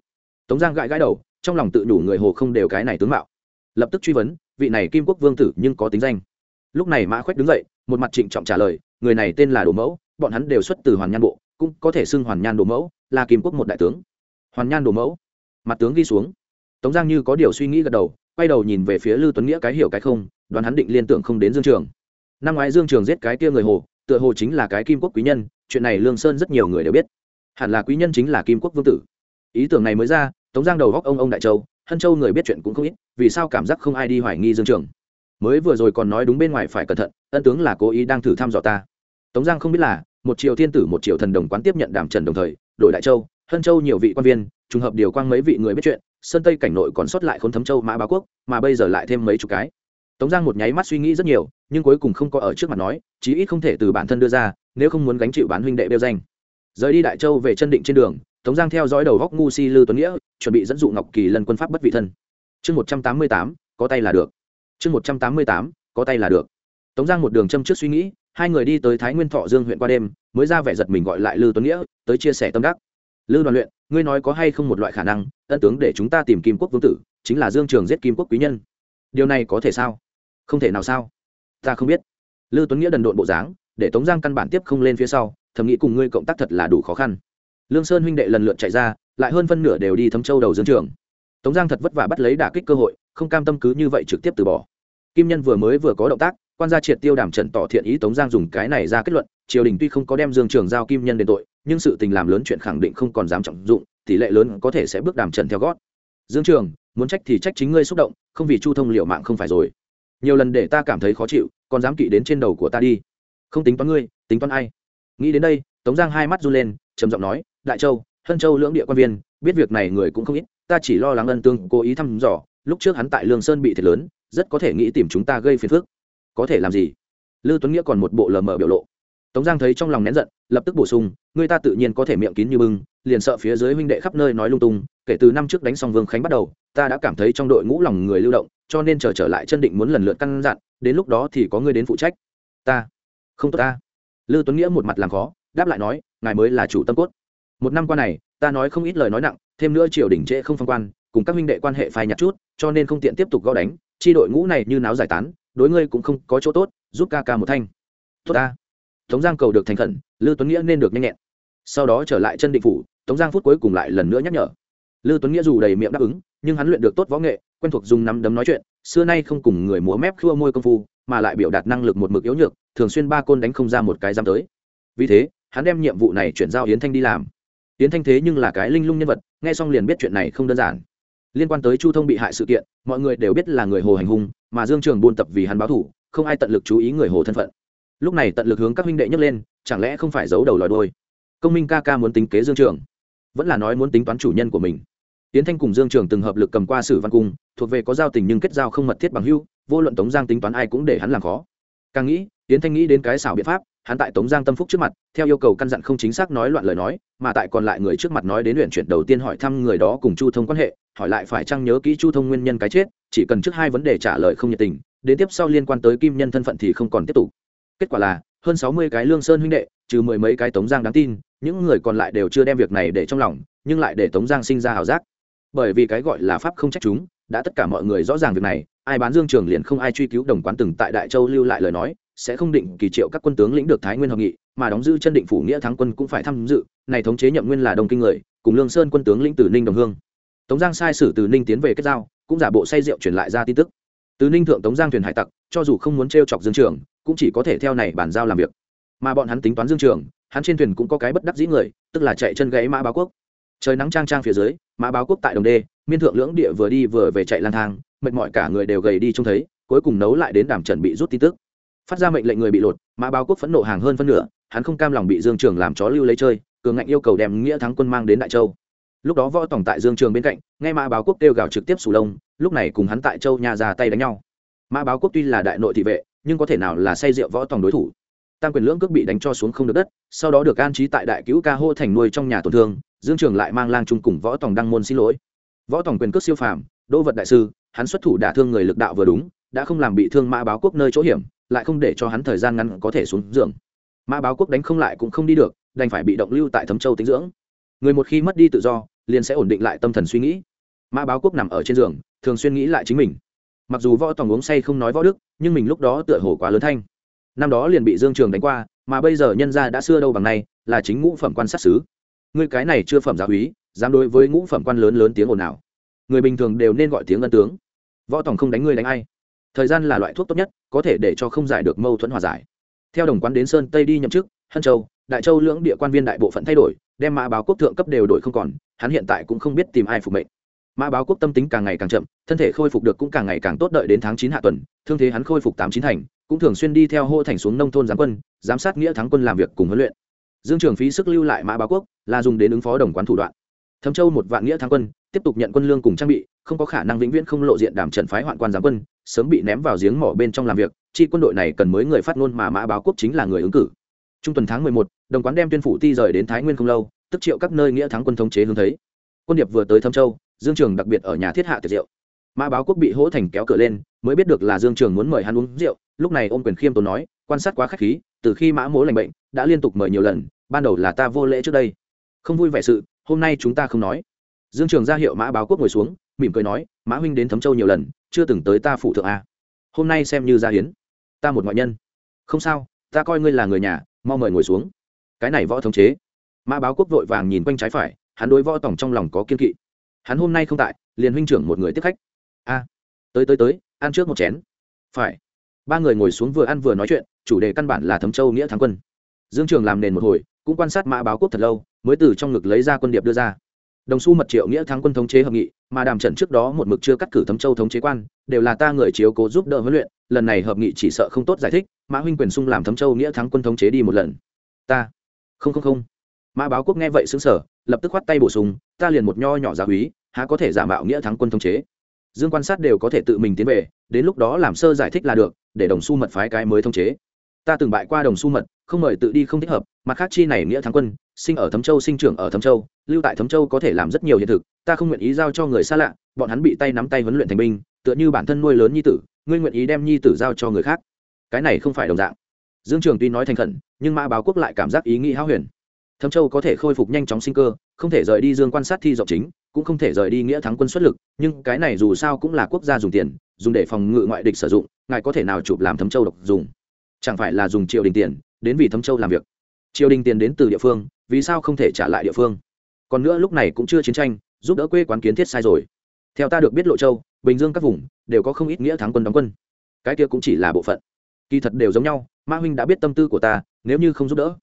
Tống giang gãi gãi đầu, trong lòng tự đủ người hồ không đều cái này tướng mạo. Lập tức truy vấn, vị này kim quốc vương tử nhưng có tính danh. Lúc này mã khoách đứng dậy, một mặt trịnh trọng trả lời, người này tên là đồ mẫu, bọn hắn đều xuất từ hoàn nhan bộ, cũng có thể xưng hoàn nhan đồ mẫu, là kim quốc một đại tướng. Hoàn nhan đồ mẫu. Mặt tướng ghi xuống tống giang như có điều suy nghĩ gật đầu, quay đầu nhìn về phía lư tuấn nghĩa cái hiểu cái không, đoán hắn định liên tưởng không đến dương trường. Năm ngoái dương trường giết cái kia người hồ, tựa hồ chính là cái kim quốc quý nhân, chuyện này lương sơn rất nhiều người đều biết. Hẳn là quý nhân chính là kim quốc vương tử. Ý tưởng này mới ra, tống giang đầu góc ông ông đại châu, hân châu người biết chuyện cũng không ít, vì sao cảm giác không ai đi hoài nghi dương trường? Mới vừa rồi còn nói đúng bên ngoài phải cẩn thận, ân tướng là cố ý đang thử thăm dò ta. Tống giang không biết là, một triệu thiên tử một triệu thần đồng quán tiếp nhận đàm trần đồng thời, đổi đại châu, hân châu nhiều vị quan viên, trùng hợp điều quang mấy vị người biết chuyện sơn tây cảnh nội còn sót lại khốn thấm châu mã bá quốc, mà bây giờ lại thêm mấy chục cái. Tống giang một nháy mắt suy nghĩ rất nhiều, nhưng cuối cùng không có ở trước mặt nói, chí ít không thể từ bản thân đưa ra, nếu không muốn gánh chịu bán huynh đệ đeo danh. Rời đi đại châu về chân định trên đường, tống giang theo dõi đầu góc ngu si lư tuấn nghĩa, chuẩn bị dẫn dụ ngọc kỳ lần quân pháp bất vị thân. Chương một trăm tám mươi tám, có tay là được. Chương một trăm tám mươi tám, có tay là được. Tống giang một đường châm trước suy nghĩ, hai người đi tới thái nguyên thọ dương huyện qua đêm, mới ra vẻ giật mình gọi lại lư tuấn nghĩa, tới chia sẻ tâm đắc. Lư đoàn luyện ngươi nói có hay không một loại khả năng, ân tướng để chúng ta tìm kim quốc vương tử, chính là dương trường giết kim quốc quý nhân. Điều này có thể sao? Không thể nào sao? Ta không biết. Lư tuấn nghĩa đần độn bộ dáng, để tống giang căn bản tiếp không lên phía sau, thầm nghĩ cùng ngươi cộng tác thật là đủ khó khăn. Lương sơn huynh đệ lần lượt chạy ra, lại hơn phân nửa đều đi thấm châu đầu dương trường. Tống giang thật vất vả bắt lấy đả kích cơ hội, không cam tâm cứ như vậy trực tiếp từ bỏ. Kim nhân vừa mới vừa có động tác, quan gia triệt tiêu đàm trần tỏ thiện ý tống giang dùng cái này ra kết luận, triều đình tuy không có đem dương trường giao kim nhân đến tội nhưng sự tình làm lớn chuyện khẳng định không còn dám trọng dụng, tỷ lệ lớn có thể sẽ bước đàm trần theo gót. Dương trường, muốn trách thì trách chính ngươi xúc động, không vì chu thông liệu mạng không phải rồi. Nhiều lần để ta cảm thấy khó chịu, còn dám kỵ đến trên đầu của ta đi. Không tính toán ngươi, tính toán ai? Nghĩ đến đây, tống giang hai mắt run lên, trầm giọng nói, đại châu, hân châu lưỡng địa quan viên, biết việc này người cũng không ít, ta chỉ lo lắng ân tương, cố ý thăm dò, lúc trước hắn tại lương sơn bị thiệt lớn, rất có thể nghĩ tìm chúng ta gây phiền phức. Có thể làm gì? Lư tuấn nghĩa còn một bộ lờ mờ biểu lộ tống giang thấy trong lòng nén giận lập tức bổ sung người ta tự nhiên có thể miệng kín như bưng liền sợ phía dưới huynh đệ khắp nơi nói lung tung kể từ năm trước đánh xong vương khánh bắt đầu ta đã cảm thấy trong đội ngũ lòng người lưu động cho nên chờ trở, trở lại chân định muốn lần lượt căn dặn đến lúc đó thì có người đến phụ trách. Ta? Không tốt ta. Lư tuấn nghĩa một mặt làm khó đáp lại nói ngài mới là chủ tâm cốt. Một năm qua này ta nói không ít lời nói nặng thêm nữa triều đình trễ không phong quan cùng các huynh đệ quan hệ phai nhạt chút cho nên không tiện tiếp tục gõ đánh chi đội ngũ này như náo giải tán đối ngươi cũng không có chỗ tốt giúp ca ca một thanh. Tốt ta tống giang cầu được thành khẩn, lư tuấn nghĩa nên được nhanh nhẹn. Sau đó trở lại chân định phủ, tống giang phút cuối cùng lại lần nữa nhắc nhở. Lư tuấn nghĩa dù đầy miệng đáp ứng, nhưng hắn luyện được tốt võ nghệ, quen thuộc dùng nắm đấm nói chuyện, xưa nay không cùng người múa mép khua môi công phu, mà lại biểu đạt năng lực một mực yếu nhược, thường xuyên ba côn đánh không ra một cái giam tới. Vì thế, hắn đem nhiệm vụ này chuyển giao yến thanh đi làm. Yến thanh thế nhưng là cái linh lung nhân vật, nghe xong liền biết chuyện này không đơn giản. Liên quan tới chu thông bị hại sự kiện, mọi người đều biết là người hồ hành hung, mà dương trường buôn tập vì hắn báo thủ, không ai tận lực chú ý người hồ thân phận lúc này tận lực hướng các huynh đệ nhấc lên, chẳng lẽ không phải giấu đầu lòi đôi công minh ca ca muốn tính kế dương trường, vẫn là nói muốn tính toán chủ nhân của mình. Tiến thanh cùng dương trường từng hợp lực cầm qua sử văn cung, thuộc về có giao tình nhưng kết giao không mật thiết bằng hưu vô luận tống giang tính toán ai cũng để hắn làm khó. Càng nghĩ, tiến thanh nghĩ đến cái xảo biện pháp, hắn tại tống giang tâm phúc trước mặt, theo yêu cầu căn dặn không chính xác nói loạn lời nói, mà tại còn lại người trước mặt nói đến luyện chuyển đầu tiên hỏi thăm người đó cùng chu thông quan hệ, hỏi lại phải chăng nhớ kỹ chu thông nguyên nhân cái chết, chỉ cần trước hai vấn đề trả lời không nhiệt tình, đến tiếp sau liên quan tới kim nhân thân phận thì không còn tiếp tục kết quả là, hơn sáu mươi cái lương sơn huynh đệ, trừ mười mấy cái tống giang đáng tin, những người còn lại đều chưa đem việc này để trong lòng, nhưng lại để tống giang sinh ra hào giác. Bởi vì cái gọi là pháp không trách chúng, đã tất cả mọi người rõ ràng việc này, ai bán dương trường liền không ai truy cứu đồng quán từng tại đại châu lưu lại lời nói, sẽ không định kỳ triệu các quân tướng lĩnh được thái nguyên hợp nghị, mà đóng giữ chân định phủ nghĩa thắng quân cũng phải tham dự, này thống chế nhậm nguyên là đông kinh người, cùng lương sơn quân tướng lĩnh từ ninh đồng hương. Tống giang sai sử từ ninh tiến về kết giao, cũng giả bộ say rượu truyền lại ra tin tức. Từ ninh thượng tống giang thuyền hải tặc, cho dù không muốn t chọc dương trường cũng chỉ có thể theo này bàn giao làm việc. Mà bọn hắn tính toán dương trường, hắn trên thuyền cũng có cái bất đắc dĩ người, tức là chạy chân gãy mã báo quốc. Trời nắng trang trang phía dưới, mã báo quốc tại đồng đê, miên thượng lưỡng địa vừa đi vừa về chạy lang thang, mệt mỏi cả người đều gầy đi trông thấy, cuối cùng nấu lại đến đàm trần bị rút tin tức. Phát ra mệnh lệnh người bị lột, mã báo quốc phẫn nộ hàng hơn phân nửa, hắn không cam lòng bị dương trường làm chó lưu lấy chơi, cường ngạnh yêu cầu đem nghĩa thắng quân mang đến đại châu. Lúc đó võ tổng tại dương trường bên cạnh, nghe mã báo quốc kêu gào trực tiếp sù lông, lúc này cùng hắn tại châu nhà ra tay đánh nhau. Mã báo quốc tuy là đại nội thị vệ nhưng có thể nào là say rượu võ tổng đối thủ. Tam quyền lưỡng cước bị đánh cho xuống không được đất, sau đó được an trí tại đại cứu ca hô thành nuôi trong nhà tổn thương, dương trường lại mang lang trung cùng võ tổng đăng môn xin lỗi. Võ tổng quyền cước siêu phàm, đỗ vật đại sư, hắn xuất thủ đả thương người lực đạo vừa đúng, đã không làm bị thương mã báo quốc nơi chỗ hiểm, lại không để cho hắn thời gian ngắn có thể xuống giường. Mã báo quốc đánh không lại cũng không đi được, đành phải bị động lưu tại thấm châu tính dưỡng. Người một khi mất đi tự do, liền sẽ ổn định lại tâm thần suy nghĩ. Mã báo quốc nằm ở trên giường, thường xuyên nghĩ lại chính mình. Mặc dù võ tòng uống say không nói võ đức nhưng mình lúc đó tựa hồ quá lớn thanh. Năm đó liền bị dương trường đánh qua, mà bây giờ nhân gia đã xưa đâu bằng nay, là chính ngũ phẩm quan sát xứ người cái này chưa phẩm giáo úy, dám đối với ngũ phẩm quan lớn lớn tiếng ồn nào người bình thường đều nên gọi tiếng ân tướng. Võ tòng không đánh người đánh ai. Thời gian là loại thuốc tốt nhất, có thể để cho không giải được mâu thuẫn hòa giải. Theo đồng quán đến sơn tây đi nhậm chức, hân châu, đại châu lưỡng địa quan viên đại bộ phận thay đổi, đem mã báo quốc thượng cấp đều đổi không còn, hắn hiện tại cũng không biết tìm ai phục mệnh mã báo quốc tâm tính càng ngày càng chậm, thân thể khôi phục được cũng càng ngày càng tốt đợi đến tháng chín hạ tuần, thương thế hắn khôi phục tám chín thành, cũng thường xuyên đi theo hô thành xuống nông thôn giám quân, giám sát nghĩa thắng quân làm việc cùng huấn luyện. Dương trường phí sức lưu lại mã báo quốc, là dùng đến ứng phó đồng quán thủ đoạn. Thâm châu một vạn nghĩa thắng quân, tiếp tục nhận quân lương cùng trang bị, không có khả năng vĩnh viễn không lộ diện đảm trận phái hoạn quan giám quân, sớm bị ném vào giếng mỏ bên trong làm việc, chi quân đội này cần mới người phát ngôn mà mã báo quốc chính là người ứng cử. Trung tuần tháng mười một, đồng quán đem tuyên phủ ti rời đến thái nguyên không lâu, tức triệu các nơi nghĩa thắng quân thống chế hướng thấy. Quân điệp vừa tới thâm châu dương trường đặc biệt ở nhà thiết hạ tiệc rượu. Mã báo quốc bị hỗ thành kéo cửa lên, mới biết được là dương trường muốn mời hắn uống rượu. Lúc này ôm quyền khiêm tốn nói, quan sát quá khách khí, từ khi mã mố lành bệnh, đã liên tục mời nhiều lần, ban đầu là ta vô lễ trước đây. Không vui vẻ sự, hôm nay chúng ta không nói. Dương trường ra hiệu mã báo quốc ngồi xuống, mỉm cười nói, mã huynh đến thấm châu nhiều lần, chưa từng tới ta phụ thượng a. Hôm nay xem như ra hiến. Ta một ngoại nhân. Không sao, ta coi ngươi là người nhà, mau mời ngồi xuống. Cái này võ thống chế. Mã báo quốc vội vàng nhìn quanh trái phải, hắn đối võ tổng trong lòng có kiên kỵ hắn hôm nay không tại, liền huynh trưởng một người tiếp khách. A, tới tới tới, ăn trước một chén. Phải. Ba người ngồi xuống vừa ăn vừa nói chuyện, chủ đề căn bản là thấm châu nghĩa thắng quân. Dương trường làm nền một hồi, cũng quan sát mã báo quốc thật lâu, mới từ trong ngực lấy ra quân điệp đưa ra. Đồng xu mật triệu nghĩa thắng quân thống chế hợp nghị, mà đàm trận trước đó một mực chưa cắt cử thấm châu thống chế quan, đều là ta người chiếu cố giúp đỡ huấn luyện, lần này hợp nghị chỉ sợ không tốt giải thích, mã huynh quyền sung làm thấm châu nghĩa thắng quân thống chế đi một lần. Ta. Không không không mã báo quốc nghe vậy xứng sở lập tức khoát tay bổ sung, ta liền một nho nhỏ gia húy há có thể giả mạo nghĩa thắng quân thống chế? Dương quan sát đều có thể tự mình tiến về, đến lúc đó làm sơ giải thích là được, để đồng xu mật phái cái mới thống chế. Ta từng bại qua đồng xu mật, không mời tự đi không thích hợp, mặt khác chi này nghĩa thắng quân, sinh ở thấm châu, sinh trưởng ở thấm châu, lưu tại thấm châu có thể làm rất nhiều hiện thực, ta không nguyện ý giao cho người xa lạ, bọn hắn bị tay nắm tay huấn luyện thành binh, tựa như bản thân nuôi lớn nhi tử, ngươi nguyện ý đem nhi tử giao cho người khác? Cái này không phải đồng dạng. Dương trường tuy nói thành khẩn, nhưng mã báo quốc lại cảm giác ý nghĩ hao huyền thâm châu có thể khôi phục nhanh chóng sinh cơ, không thể rời đi dương quan sát thi rộng chính, cũng không thể rời đi nghĩa thắng quân xuất lực, nhưng cái này dù sao cũng là quốc gia dùng tiền, dùng để phòng ngự ngoại địch sử dụng, ngài có thể nào chụp làm thấm châu độc dùng? Chẳng phải là dùng triều đình tiền, đến vì thấm châu làm việc. Triều đình tiền đến từ địa phương, vì sao không thể trả lại địa phương? Còn nữa lúc này cũng chưa chiến tranh, giúp đỡ quê quán kiến thiết sai rồi. Theo ta được biết lộ châu, bình dương các vùng đều có không ít nghĩa thắng quân đóng quân. Cái kia cũng chỉ là bộ phận. Kỳ thật đều giống nhau, ma huynh đã biết tâm tư của ta, nếu như không giúp đỡ.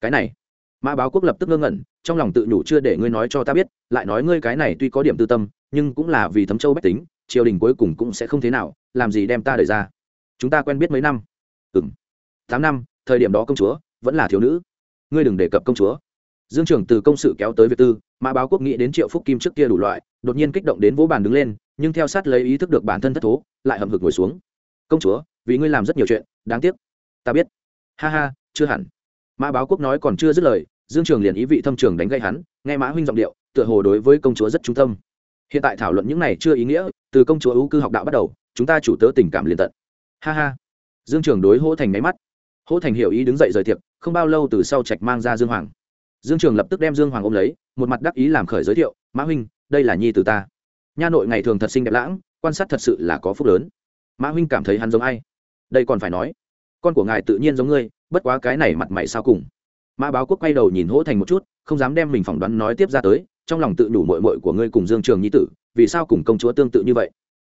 Cái này mã báo quốc lập tức ngơ ngẩn, trong lòng tự nhủ chưa để ngươi nói cho ta biết, lại nói ngươi cái này tuy có điểm tư tâm, nhưng cũng là vì thấm châu bách tính, triều đình cuối cùng cũng sẽ không thế nào, làm gì đem ta đẩy ra. Chúng ta quen biết mấy năm? Ừ m tám năm, thời điểm đó công chúa vẫn là thiếu nữ. Ngươi đừng đề cập công chúa. Dương trưởng từ công sự kéo tới việt tư, mã báo quốc nghĩ đến triệu phúc kim trước kia đủ loại, đột nhiên kích động đến vỗ bàn đứng lên, nhưng theo sát lấy ý thức được bản thân thất thố, lại hậm hực ngồi xuống. Công chúa, vì ngươi làm rất nhiều chuyện, đáng tiếc. Ta biết. Ha ha, chưa hẳn mã báo quốc nói còn chưa dứt lời, dương trường liền ý vị thâm trường đánh gây hắn, nghe mã huynh giọng điệu, tựa hồ đối với công chúa rất trung tâm. Hiện tại thảo luận những này chưa ý nghĩa, từ công chúa ưu cư học đạo bắt đầu, chúng ta chủ tớ tình cảm liền tận. Ha ha. Dương trường đối hỗ thành máy mắt. Hỗ thành hiểu ý đứng dậy rời tiệc, không bao lâu từ sau trạch mang ra dương hoàng. Dương trường lập tức đem dương hoàng ôm lấy, một mặt đắc ý làm khởi giới thiệu, mã huynh, đây là nhi từ ta. Nha nội ngày thường thật xinh đẹp lãng, quan sát thật sự là có phúc lớn. Mã huynh cảm thấy hắn giống ai? Đây còn phải nói. Con của ngài tự nhiên giống ngươi bất quá cái này mặt mày sao cùng. Mã báo quốc quay đầu nhìn hỗ thành một chút, không dám đem mình phỏng đoán nói tiếp ra tới, trong lòng tự đủ mội mội của ngươi cùng dương trường nhi tử, vì sao cùng công chúa tương tự như vậy?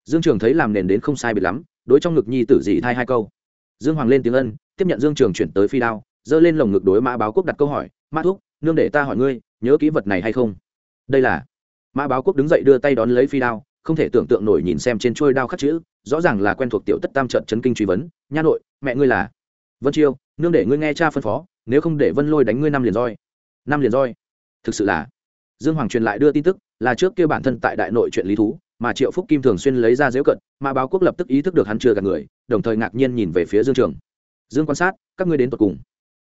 Dương trường thấy làm nền đến không sai biệt lắm, đối trong ngực nhi tử dị thay hai câu. Dương hoàng lên tiếng ân, tiếp nhận dương trường chuyển tới phi đao, giơ lên lồng ngực đối mã báo quốc đặt câu hỏi, mã thúc, nương để ta hỏi ngươi, nhớ kỹ vật này hay không? Đây là. Mã báo quốc đứng dậy đưa tay đón lấy phi đao, không thể tưởng tượng nổi nhìn xem trên trôi đao khắc chữ, rõ ràng là quen thuộc tiểu tất tam trận chấn kinh truy vấn, nha nội, mẹ ngươi là? Vân chiêu nương để ngươi nghe cha phân phó, nếu không để vân lôi đánh ngươi năm liền roi. Năm liền roi. Thực sự là, dương hoàng truyền lại đưa tin tức, là trước kia bản thân tại đại nội chuyện lý thú, mà triệu phúc kim thường xuyên lấy ra dễu cận, mà báo quốc lập tức ý thức được hắn chưa gạt người, đồng thời ngạc nhiên nhìn về phía dương trường. Dương quan sát, các ngươi đến tột cùng.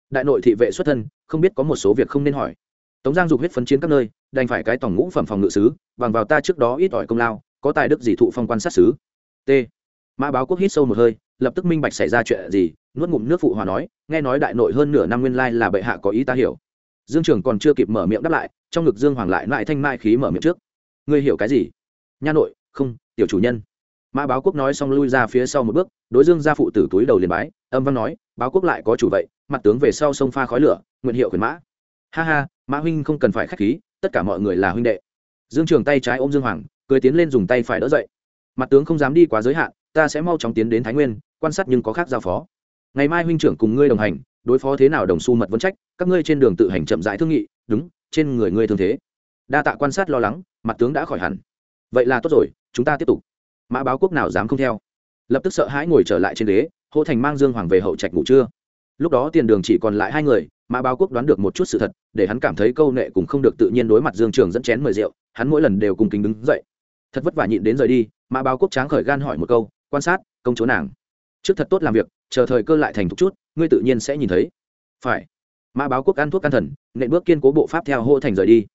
Đại nội thị vệ xuất thân, không biết có một số việc không nên hỏi. Tống giang dục huyết phấn chiến các nơi, đành phải cái tổng ngũ phẩm phòng ngự sứ, bằng vào ta trước đó ít ỏi công lao, có tài đức gì thụ phong quan sát sứ? T. Mã báo quốc hít sâu một hơi lập tức minh bạch xảy ra chuyện gì, nuốt ngụm nước phụ hòa nói, nghe nói đại nội hơn nửa năm nguyên lai là bệ hạ có ý ta hiểu. Dương trường còn chưa kịp mở miệng đáp lại, trong ngực dương hoàng lại lại thanh mai khí mở miệng trước. Ngươi hiểu cái gì? Nha nội, không, tiểu chủ nhân. Mã báo quốc nói xong lui ra phía sau một bước, đối dương gia phụ tử túi đầu liền bái, âm văn nói, báo quốc lại có chủ vậy, mặt tướng về sau sông pha khói lửa, nguyện hiệu khuyến mã. Ha ha, mã huynh không cần phải khách khí, tất cả mọi người là huynh đệ. Dương trường tay trái ôm dương hoàng, cười tiến lên dùng tay phải đỡ dậy. Mặt tướng không dám đi quá giới hạn, ta sẽ mau chóng tiến đến thái nguyên quan sát nhưng có khác giao phó. Ngày mai huynh trưởng cùng ngươi đồng hành, đối phó thế nào đồng xu mật vấn trách, các ngươi trên đường tự hành chậm rãi thương nghị, đúng, trên người ngươi thương thế. Đa tạ quan sát lo lắng, mặt tướng đã khỏi hẳn. Vậy là tốt rồi, chúng ta tiếp tục. Mã báo quốc nào dám không theo? Lập tức sợ hãi ngồi trở lại trên ghế, hô thành mang dương hoàng về hậu trạch ngủ trưa. Lúc đó tiền đường chỉ còn lại hai người, mã báo quốc đoán được một chút sự thật, để hắn cảm thấy câu nệ cùng không được tự nhiên đối mặt dương trường dẫn chén mời rượu, hắn mỗi lần đều cùng kính đứng dậy. Thật vất vả nhịn đến rời đi, mã báo quốc tráng khởi gan hỏi một câu, quan sát, công chúa nàng trước thật tốt làm việc, chờ thời cơ lại thành thục chút, ngươi tự nhiên sẽ nhìn thấy. Phải. Mã báo quốc ăn thuốc can thần, nện bước kiên cố bộ pháp theo hô thành rời đi.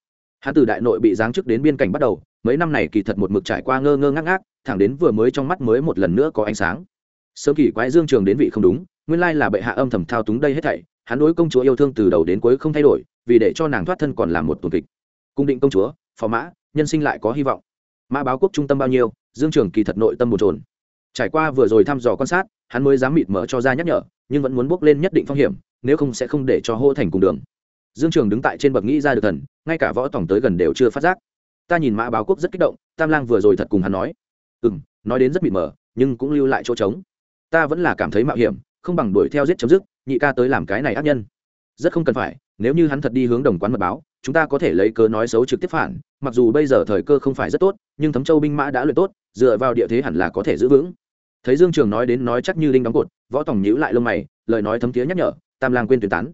Hắn từ đại nội bị giáng chức đến biên cảnh bắt đầu, mấy năm này kỳ thật một mực trải qua ngơ ngơ ngác ngác, thẳng đến vừa mới trong mắt mới một lần nữa có ánh sáng. Sớm kỳ quái dương trường đến vị không đúng, nguyên lai là bệ hạ âm thầm thao túng đây hết thảy hắn đối công chúa yêu thương từ đầu đến cuối không thay đổi, vì để cho nàng thoát thân còn làm một tuần kịch. Cung định công chúa, phò mã, nhân sinh lại có hy vọng. Mã báo quốc trung tâm bao nhiêu, dương trường kỳ thật nội tâm một trồn trải qua vừa rồi thăm dò quan sát, hắn mới dám mịt mở cho ra nhắc nhở, nhưng vẫn muốn bước lên nhất định phong hiểm, nếu không sẽ không để cho hô thành cùng đường. Dương trường đứng tại trên bậc nghĩ ra được thần, ngay cả võ tổng tới gần đều chưa phát giác. Ta nhìn mã báo quốc rất kích động, tam lang vừa rồi thật cùng hắn nói. Ừ m nói đến rất mịt mờ, nhưng cũng lưu lại chỗ trống. Ta vẫn là cảm thấy mạo hiểm, không bằng đuổi theo giết chấm dứt, nhị ca tới làm cái này ác nhân. Rất không cần phải, nếu như hắn thật đi hướng đồng quán mật báo, chúng ta có thể lấy cớ nói xấu trực tiếp phản, mặc dù bây giờ thời cơ không phải rất tốt, nhưng thấm châu binh mã đã luyện tốt, dựa vào địa thế hẳn là có thể giữ vững thấy dương trường nói đến nói chắc như linh đóng cột, võ tòng nhíu lại lông mày, lời nói thấm tía nhắc nhở, tam lang quên tuyên tán.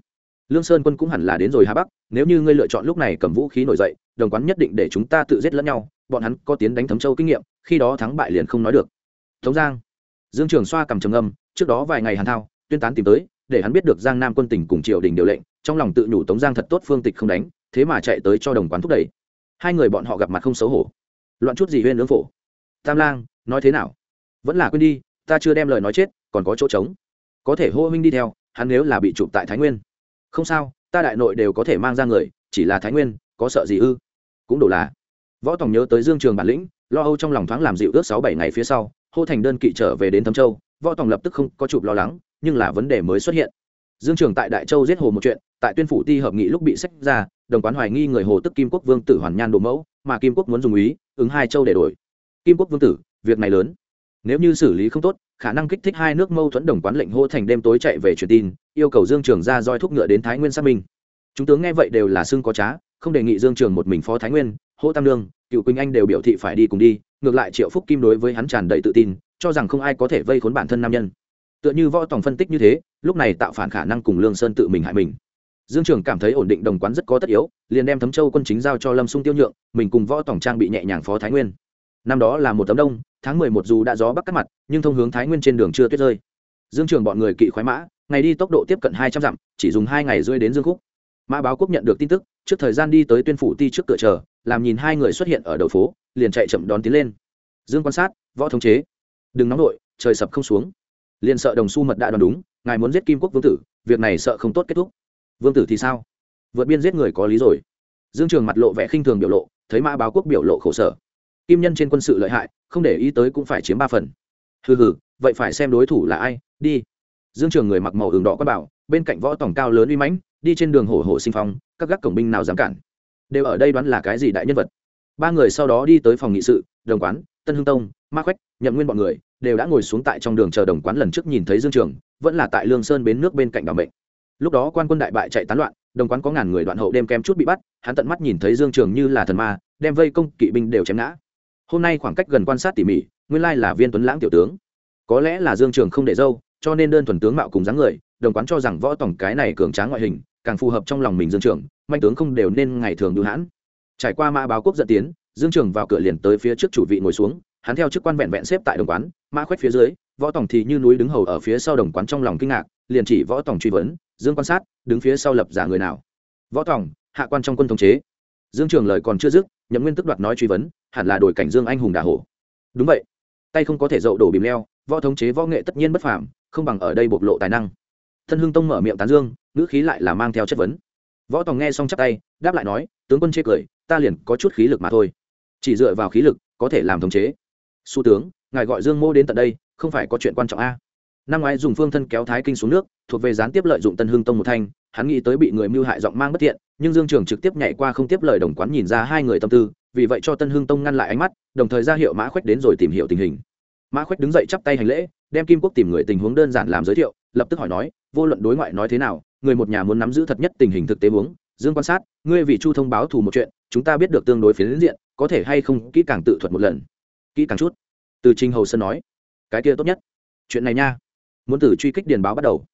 Lương sơn quân cũng hẳn là đến rồi hà bắc, nếu như ngươi lựa chọn lúc này cầm vũ khí nổi dậy, đồng quán nhất định để chúng ta tự giết lẫn nhau, bọn hắn có tiến đánh thấm châu kinh nghiệm, khi đó thắng bại liền không nói được. Tống giang. Dương trường xoa cầm trầm âm trước đó vài ngày hàn thao, tuyên tán tìm tới, để hắn biết được giang nam quân tỉnh cùng triều đình điều lệnh, trong lòng tự nhủ tống giang thật tốt phương tịch không đánh, thế mà chạy tới cho đồng quán thúc đẩy. Hai người bọn họ gặp mặt không xấu hổ. Loạn chút gì huyên lương phổ. Tam lang, nói thế nào? Vẫn là quên đi, ta chưa đem lời nói chết, còn có chỗ trống. Có thể hô minh đi theo, hắn nếu là bị chụp tại thái nguyên. Không sao, ta đại nội đều có thể mang ra người, chỉ là thái nguyên, có sợ gì ư? Cũng đủ là. Võ tòng nhớ tới dương trường bản lĩnh, lo âu trong lòng thoáng làm dịu ước sáu bảy ngày phía sau, hô thành đơn kỵ trở về đến thâm châu. Võ tòng lập tức không có chụp lo lắng, nhưng là vấn đề mới xuất hiện. Dương trường tại đại châu giết hồ một chuyện, tại tuyên phủ ti hợp nghị lúc bị sách ra, đồng quán hoài nghi người hồ tức kim quốc vương tử hoàn nhan đồ mẫu, mà kim quốc muốn dùng ý, ứng hai châu để đổi. Kim quốc vương tử, việc này lớn nếu như xử lý không tốt, khả năng kích thích hai nước mâu thuẫn đồng quán lệnh hô thành đêm tối chạy về truyền tin, yêu cầu dương trường ra roi thúc ngựa đến thái nguyên xác minh. Chúng tướng nghe vậy đều là xưng có trá, không đề nghị dương trường một mình phó thái nguyên, hô tam lương cựu quỳnh anh đều biểu thị phải đi cùng đi, ngược lại triệu phúc kim đối với hắn tràn đầy tự tin, cho rằng không ai có thể vây khốn bản thân nam nhân. Tựa như võ tòng phân tích như thế, lúc này tạo phản khả năng cùng lương sơn tự mình hại mình. Dương trường cảm thấy ổn định đồng quán rất có tất yếu, liền đem thấm châu quân chính giao cho lâm sung tiêu nhượng, mình cùng võ tòng trang bị nhẹ nhàng phó thái nguyên năm đó là một tấm đông, tháng mười một dù đã gió bắc cắt mặt, nhưng thông hướng thái nguyên trên đường chưa tuyết rơi. Dương trường bọn người kỵ khoái mã, ngày đi tốc độ tiếp cận hai trăm dặm, chỉ dùng hai ngày rơi đến dương khúc. Mã báo quốc nhận được tin tức, trước thời gian đi tới tuyên phủ ti trước cửa chờ, làm nhìn hai người xuất hiện ở đầu phố, liền chạy chậm đón tiến lên. Dương quan sát, võ thống chế. Đừng nóng nội, trời sập không xuống. Liền sợ đồng xu mật đã đoán đúng, ngài muốn giết kim quốc vương tử, việc này sợ không tốt kết thúc. Vương tử thì sao? Vượt biên giết người có lý rồi. Dương trường mặt lộ vẻ khinh thường biểu lộ, thấy mã báo quốc biểu lộ khổ sở kim nhân trên quân sự lợi hại, không để ý tới cũng phải chiếm ba phần. Hừ hừ, vậy phải xem đối thủ là ai, đi. Dương trường người mặc màu hường đỏ quát bảo, bên cạnh võ tổng cao lớn uy mãnh, đi trên đường hổ hổ sinh phong, các gác cổng binh nào dám cản. Đều ở đây đoán là cái gì đại nhân vật. Ba người sau đó đi tới phòng nghị sự, đồng quán, tân hưng tông, ma khoách nhậm nguyên bọn người, đều đã ngồi xuống tại trong đường chờ đồng quán lần trước nhìn thấy dương trường, vẫn là tại lương sơn bến nước bên cạnh bảo mệnh. Lúc đó quan quân đại bại chạy tán loạn, đồng quán có ngàn người đoạn hậu đêm kem chút bị bắt, hắn tận mắt nhìn thấy dương trường như là thần ma, đem vây công kỵ binh đều chém ngã hôm nay khoảng cách gần quan sát tỉ mỉ, nguyên lai là viên tuấn lãng tiểu tướng. Có lẽ là dương trường không để dâu, cho nên đơn thuần tướng mạo cùng dáng người, đồng quán cho rằng võ tổng cái này cường tráng ngoại hình, càng phù hợp trong lòng mình dương trường mạnh tướng không đều nên ngày thường đưa hãn. Trải qua mã báo quốc dẫn tiến, dương trường vào cửa liền tới phía trước chủ vị ngồi xuống, hắn theo chức quan vẹn vẹn xếp tại đồng quán, mã khoét phía dưới, võ tổng thì như núi đứng hầu ở phía sau đồng quán trong lòng kinh ngạc, liền chỉ võ tổng truy vấn, dương quan sát, đứng phía sau lập giả người nào? Võ tổng, hạ quan trong quân thống chế dương trường lời còn chưa dứt, nhậm nguyên tức đoạt nói truy vấn, hẳn là đổi cảnh dương anh hùng đà hổ. Đúng vậy. Tay không có thể dậu đổ bìm leo, võ thống chế võ nghệ tất nhiên bất phàm, không bằng ở đây bộc lộ tài năng. Thân hưng tông mở miệng tán dương, ngữ khí lại là mang theo chất vấn. Võ tòng nghe xong chắp tay, đáp lại nói, tướng quân chê cười, ta liền có chút khí lực mà thôi. Chỉ dựa vào khí lực, có thể làm thống chế. Xu tướng, ngài gọi dương mô đến tận đây, không phải có chuyện quan trọng a. Năm ngoái dùng phương thân kéo thái kinh xuống nước, thuộc về gián tiếp lợi dụng tân hưng tông một thanh hắn nghĩ tới bị người mưu hại giọng mang bất thiện, nhưng dương trường trực tiếp nhảy qua không tiếp lời đồng quán nhìn ra hai người tâm tư, vì vậy cho tân hưng tông ngăn lại ánh mắt, đồng thời ra hiệu mã khoách đến rồi tìm hiểu tình hình. Mã khoách đứng dậy chắp tay hành lễ, đem kim quốc tìm người tình huống đơn giản làm giới thiệu, lập tức hỏi nói, vô luận đối ngoại nói thế nào, người một nhà muốn nắm giữ thật nhất tình hình thực tế huống, dương quan sát, ngươi vì chu thông báo thù một chuyện, chúng ta biết được tương đối phiến diện, có thể hay không kỹ càng tự thuật một lần? Kỹ càng chút. Từ trình hầu sơn nói. Cái kia tốt nhất. Chuyện này nha. Muốn từ truy kích điền báo bắt đầu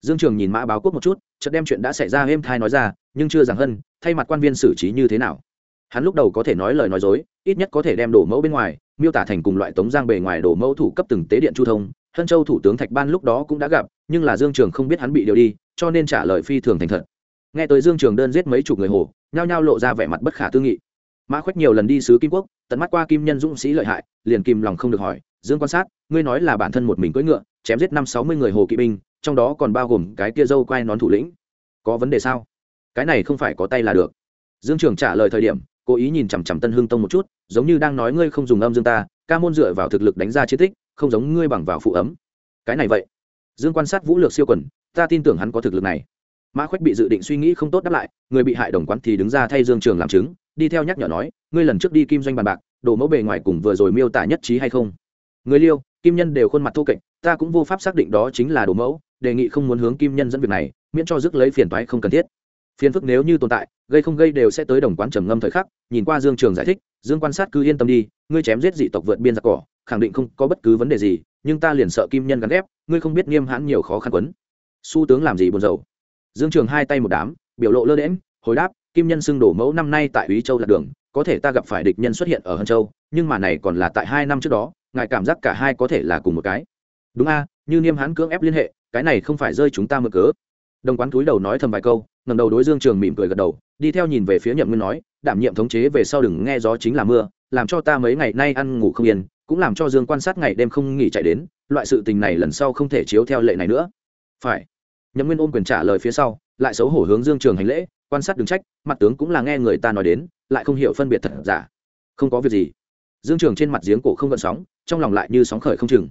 dương trường nhìn mã báo quốc một chút, chợt đem chuyện đã xảy ra êm thai nói ra, nhưng chưa rằng hân, thay mặt quan viên xử trí như thế nào? Hắn lúc đầu có thể nói lời nói dối, ít nhất có thể đem đổ mẫu bên ngoài, miêu tả thành cùng loại tống giang bề ngoài đổ mẫu thủ cấp từng tế điện chu thông. Hân châu thủ tướng thạch ban lúc đó cũng đã gặp, nhưng là dương trường không biết hắn bị điều đi, cho nên trả lời phi thường thành thật. Nghe tới dương trường đơn giết mấy chục người hồ, nhao nhao lộ ra vẻ mặt bất khả tư nghị. Mã khoách nhiều lần đi sứ kim quốc, tận mắt qua kim nhân dũng sĩ lợi hại, liền kìm lòng không được hỏi, dương quan sát, ngươi nói là bản thân một mình cưỡi ngựa, chém giết năm sáu mươi người hồ kỵ binh trong đó còn bao gồm cái kia dâu quai nón thủ lĩnh. Có vấn đề sao? Cái này không phải có tay là được. Dương trường trả lời thời điểm, cố ý nhìn chằm chằm tân hưng tông một chút, giống như đang nói ngươi không dùng âm dương ta, ca môn dựa vào thực lực đánh ra chiến tích, không giống ngươi bằng vào phụ ấm. Cái này vậy. Dương quan sát vũ lược siêu quần, ta tin tưởng hắn có thực lực này. Mã khoách bị dự định suy nghĩ không tốt đáp lại, người bị hại đồng quán thì đứng ra thay dương trường làm chứng, đi theo nhắc nhở nói, ngươi lần trước đi kim doanh bàn bạc, đồ mẫu bề ngoài cùng vừa rồi miêu tả nhất trí hay không? Người liêu, kim nhân đều khuôn mặt thô kệch, ta cũng vô pháp xác định đó chính là đồ mẫu đề nghị không muốn hướng kim nhân dẫn việc này, miễn cho rước lấy phiền toái không cần thiết. Phiền phức nếu như tồn tại, gây không gây đều sẽ tới đồng quán trầm ngâm thời khắc, nhìn qua dương trường giải thích, dương quan sát cứ yên tâm đi, ngươi chém giết dị tộc vượt biên giặc cỏ, khẳng định không có bất cứ vấn đề gì, nhưng ta liền sợ kim nhân gắn ghép, ngươi không biết nghiêm hãn nhiều khó khăn quấn. Su tướng làm gì buồn rầu? Dương trường hai tay một đám, biểu lộ lơ đễm hồi đáp, kim nhân xưng đổ mẫu năm nay tại úy châu lạc đường, có thể ta gặp phải địch nhân xuất hiện ở hân châu, nhưng mà này còn là tại hai năm trước đó, ngài cảm giác cả hai có thể là cùng một cái. Đúng a như niêm hãn cưỡng ép liên hệ, cái này không phải rơi chúng ta mượn cớ. Đồng quán túi đầu nói thầm vài câu ngầm đầu đối dương trường mỉm cười gật đầu, đi theo nhìn về phía nhậm nguyên nói, đảm nhiệm thống chế về sau đừng nghe gió chính là mưa, làm cho ta mấy ngày nay ăn ngủ không yên, cũng làm cho dương quan sát ngày đêm không nghỉ chạy đến, loại sự tình này lần sau không thể chiếu theo lệ này nữa. Phải. Nhậm nguyên ôm quyền trả lời phía sau, lại xấu hổ hướng dương trường hành lễ, quan sát đừng trách, mặt tướng cũng là nghe người ta nói đến, lại không hiểu phân biệt thật giả. Không có việc gì. Dương trường trên mặt giếng cổ không gợn sóng, trong lòng lại như sóng khởi không chừng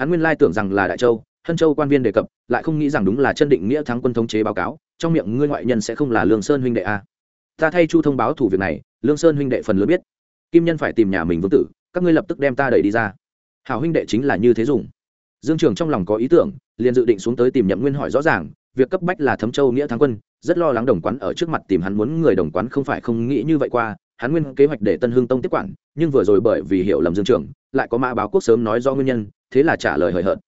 hắn nguyên lai tưởng rằng là đại châu, hân châu quan viên đề cập, lại không nghĩ rằng đúng là chân định nghĩa thắng quân thống chế báo cáo, trong miệng ngươi ngoại nhân sẽ không là lương sơn huynh đệ a ta thay chu thông báo thủ việc này, lương sơn huynh đệ phần lớn biết. Kim nhân phải tìm nhà mình vương tử, các ngươi lập tức đem ta đẩy đi ra. Hảo huynh đệ chính là như thế dùng. Dương trường trong lòng có ý tưởng, liền dự định xuống tới tìm nhậm nguyên hỏi rõ ràng, việc cấp bách là thấm châu nghĩa thắng quân, rất lo lắng đồng quán ở trước mặt tìm hắn muốn người đồng quán không phải không nghĩ như vậy qua, hắn nguyên kế hoạch để tân hương tông tiếp quản, nhưng vừa rồi bởi vì hiểu lầm dương trường, lại có mã báo quốc sớm nói do nguyên nhân thế là trả lời hời hợt.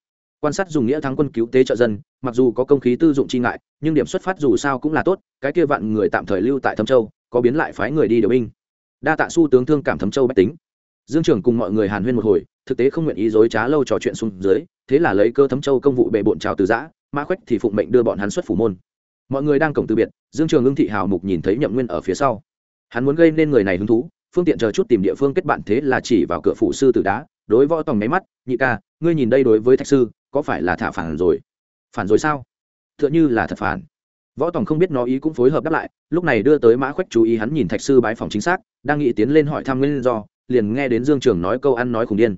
Quan sát dùng nghĩa thắng quân cứu tế trợ dân, mặc dù có công khí tư dụng chi ngại, nhưng điểm xuất phát dù sao cũng là tốt, cái kia vạn người tạm thời lưu tại thâm châu, có biến lại phái người đi điều binh. Đa tạ su tướng thương cảm thấm châu bách tính. Dương trường cùng mọi người hàn huyên một hồi, thực tế không nguyện ý dối trá lâu trò chuyện xuống dưới, thế là lấy cơ thấm châu công vụ bề bộn trào từ giã, mã khoách thì phụng mệnh đưa bọn hắn xuất phủ môn. Mọi người đang cổng từ biệt, dương trường ưng thị hào mục nhìn thấy nhậm nguyên ở phía sau. Hắn muốn gây nên người này hứng thú, phương tiện chờ chút tìm địa phương kết bạn thế là chỉ vào cửa phủ sư tử đá, đối võ tòng nháy mắt, nhị ca ngươi nhìn đây đối với thạch sư, có phải là thả phản rồi? Phản rồi sao? T h ư ợ n h ư là thật phản. Võ tòng không biết nó ý cũng phối hợp đáp lại, lúc này đưa tới mã khoách chú ý hắn nhìn thạch sư bái phòng chính xác, đang nghĩ tiến lên hỏi thăm nguyên do, liền nghe đến dương trường nói câu ăn nói khủng điên.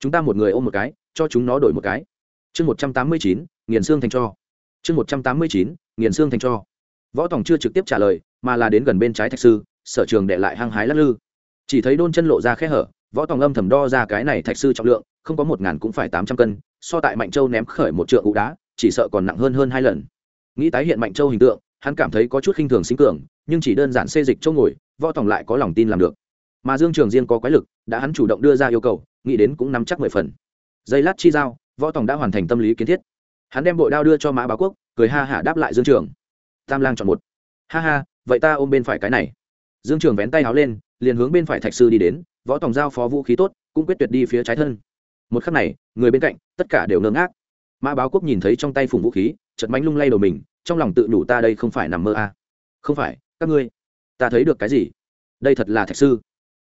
Chúng ta một người ôm một cái, cho chúng nó đổi một cái. Chương một trăm tám mươi chín, nghiền xương thành cho. Chương một trăm tám mươi chín, nghiền xương thành cho. Võ tòng chưa trực tiếp trả lời, mà là đến gần bên trái thạch sư, sở trường để lại hăng hái lắc lư. Chỉ thấy đôn chân lộ ra khe hở võ tòng âm thầm đo ra cái này thạch sư trọng lượng, không có một ngàn cũng phải tám trăm cân, so tại mạnh châu ném khởi một trượng ụ đá, chỉ sợ còn nặng hơn hơn hai lần. Nghĩ tái hiện mạnh châu hình tượng, hắn cảm thấy có chút khinh thường sinh cường, nhưng chỉ đơn giản xê dịch châu ngồi, võ tòng lại có lòng tin làm được. Mà dương trường Diên có quái lực, đã hắn chủ động đưa ra yêu cầu, nghĩ đến cũng nắm chắc mười phần. Giây lát chi giao, võ tòng đã hoàn thành tâm lý kiến thiết. Hắn đem bội đao đưa cho mã báo quốc, cười ha hả đáp lại dương trường. Tam lang chọn một. Ha ha, vậy ta ôm bên phải cái này. Dương trường vén tay áo lên, liền hướng bên phải thạch sư đi đến võ tòng giao phó vũ khí tốt, cũng quyết tuyệt đi phía trái thân. Một khắc này, người bên cạnh, tất cả đều ngơ ngác. Mã báo quốc nhìn thấy trong tay phùng vũ khí chật mánh lung lay đầu mình, trong lòng tự đủ ta đây không phải nằm mơ à. không phải, các ngươi, ta thấy được cái gì? Đây thật là thạch sư.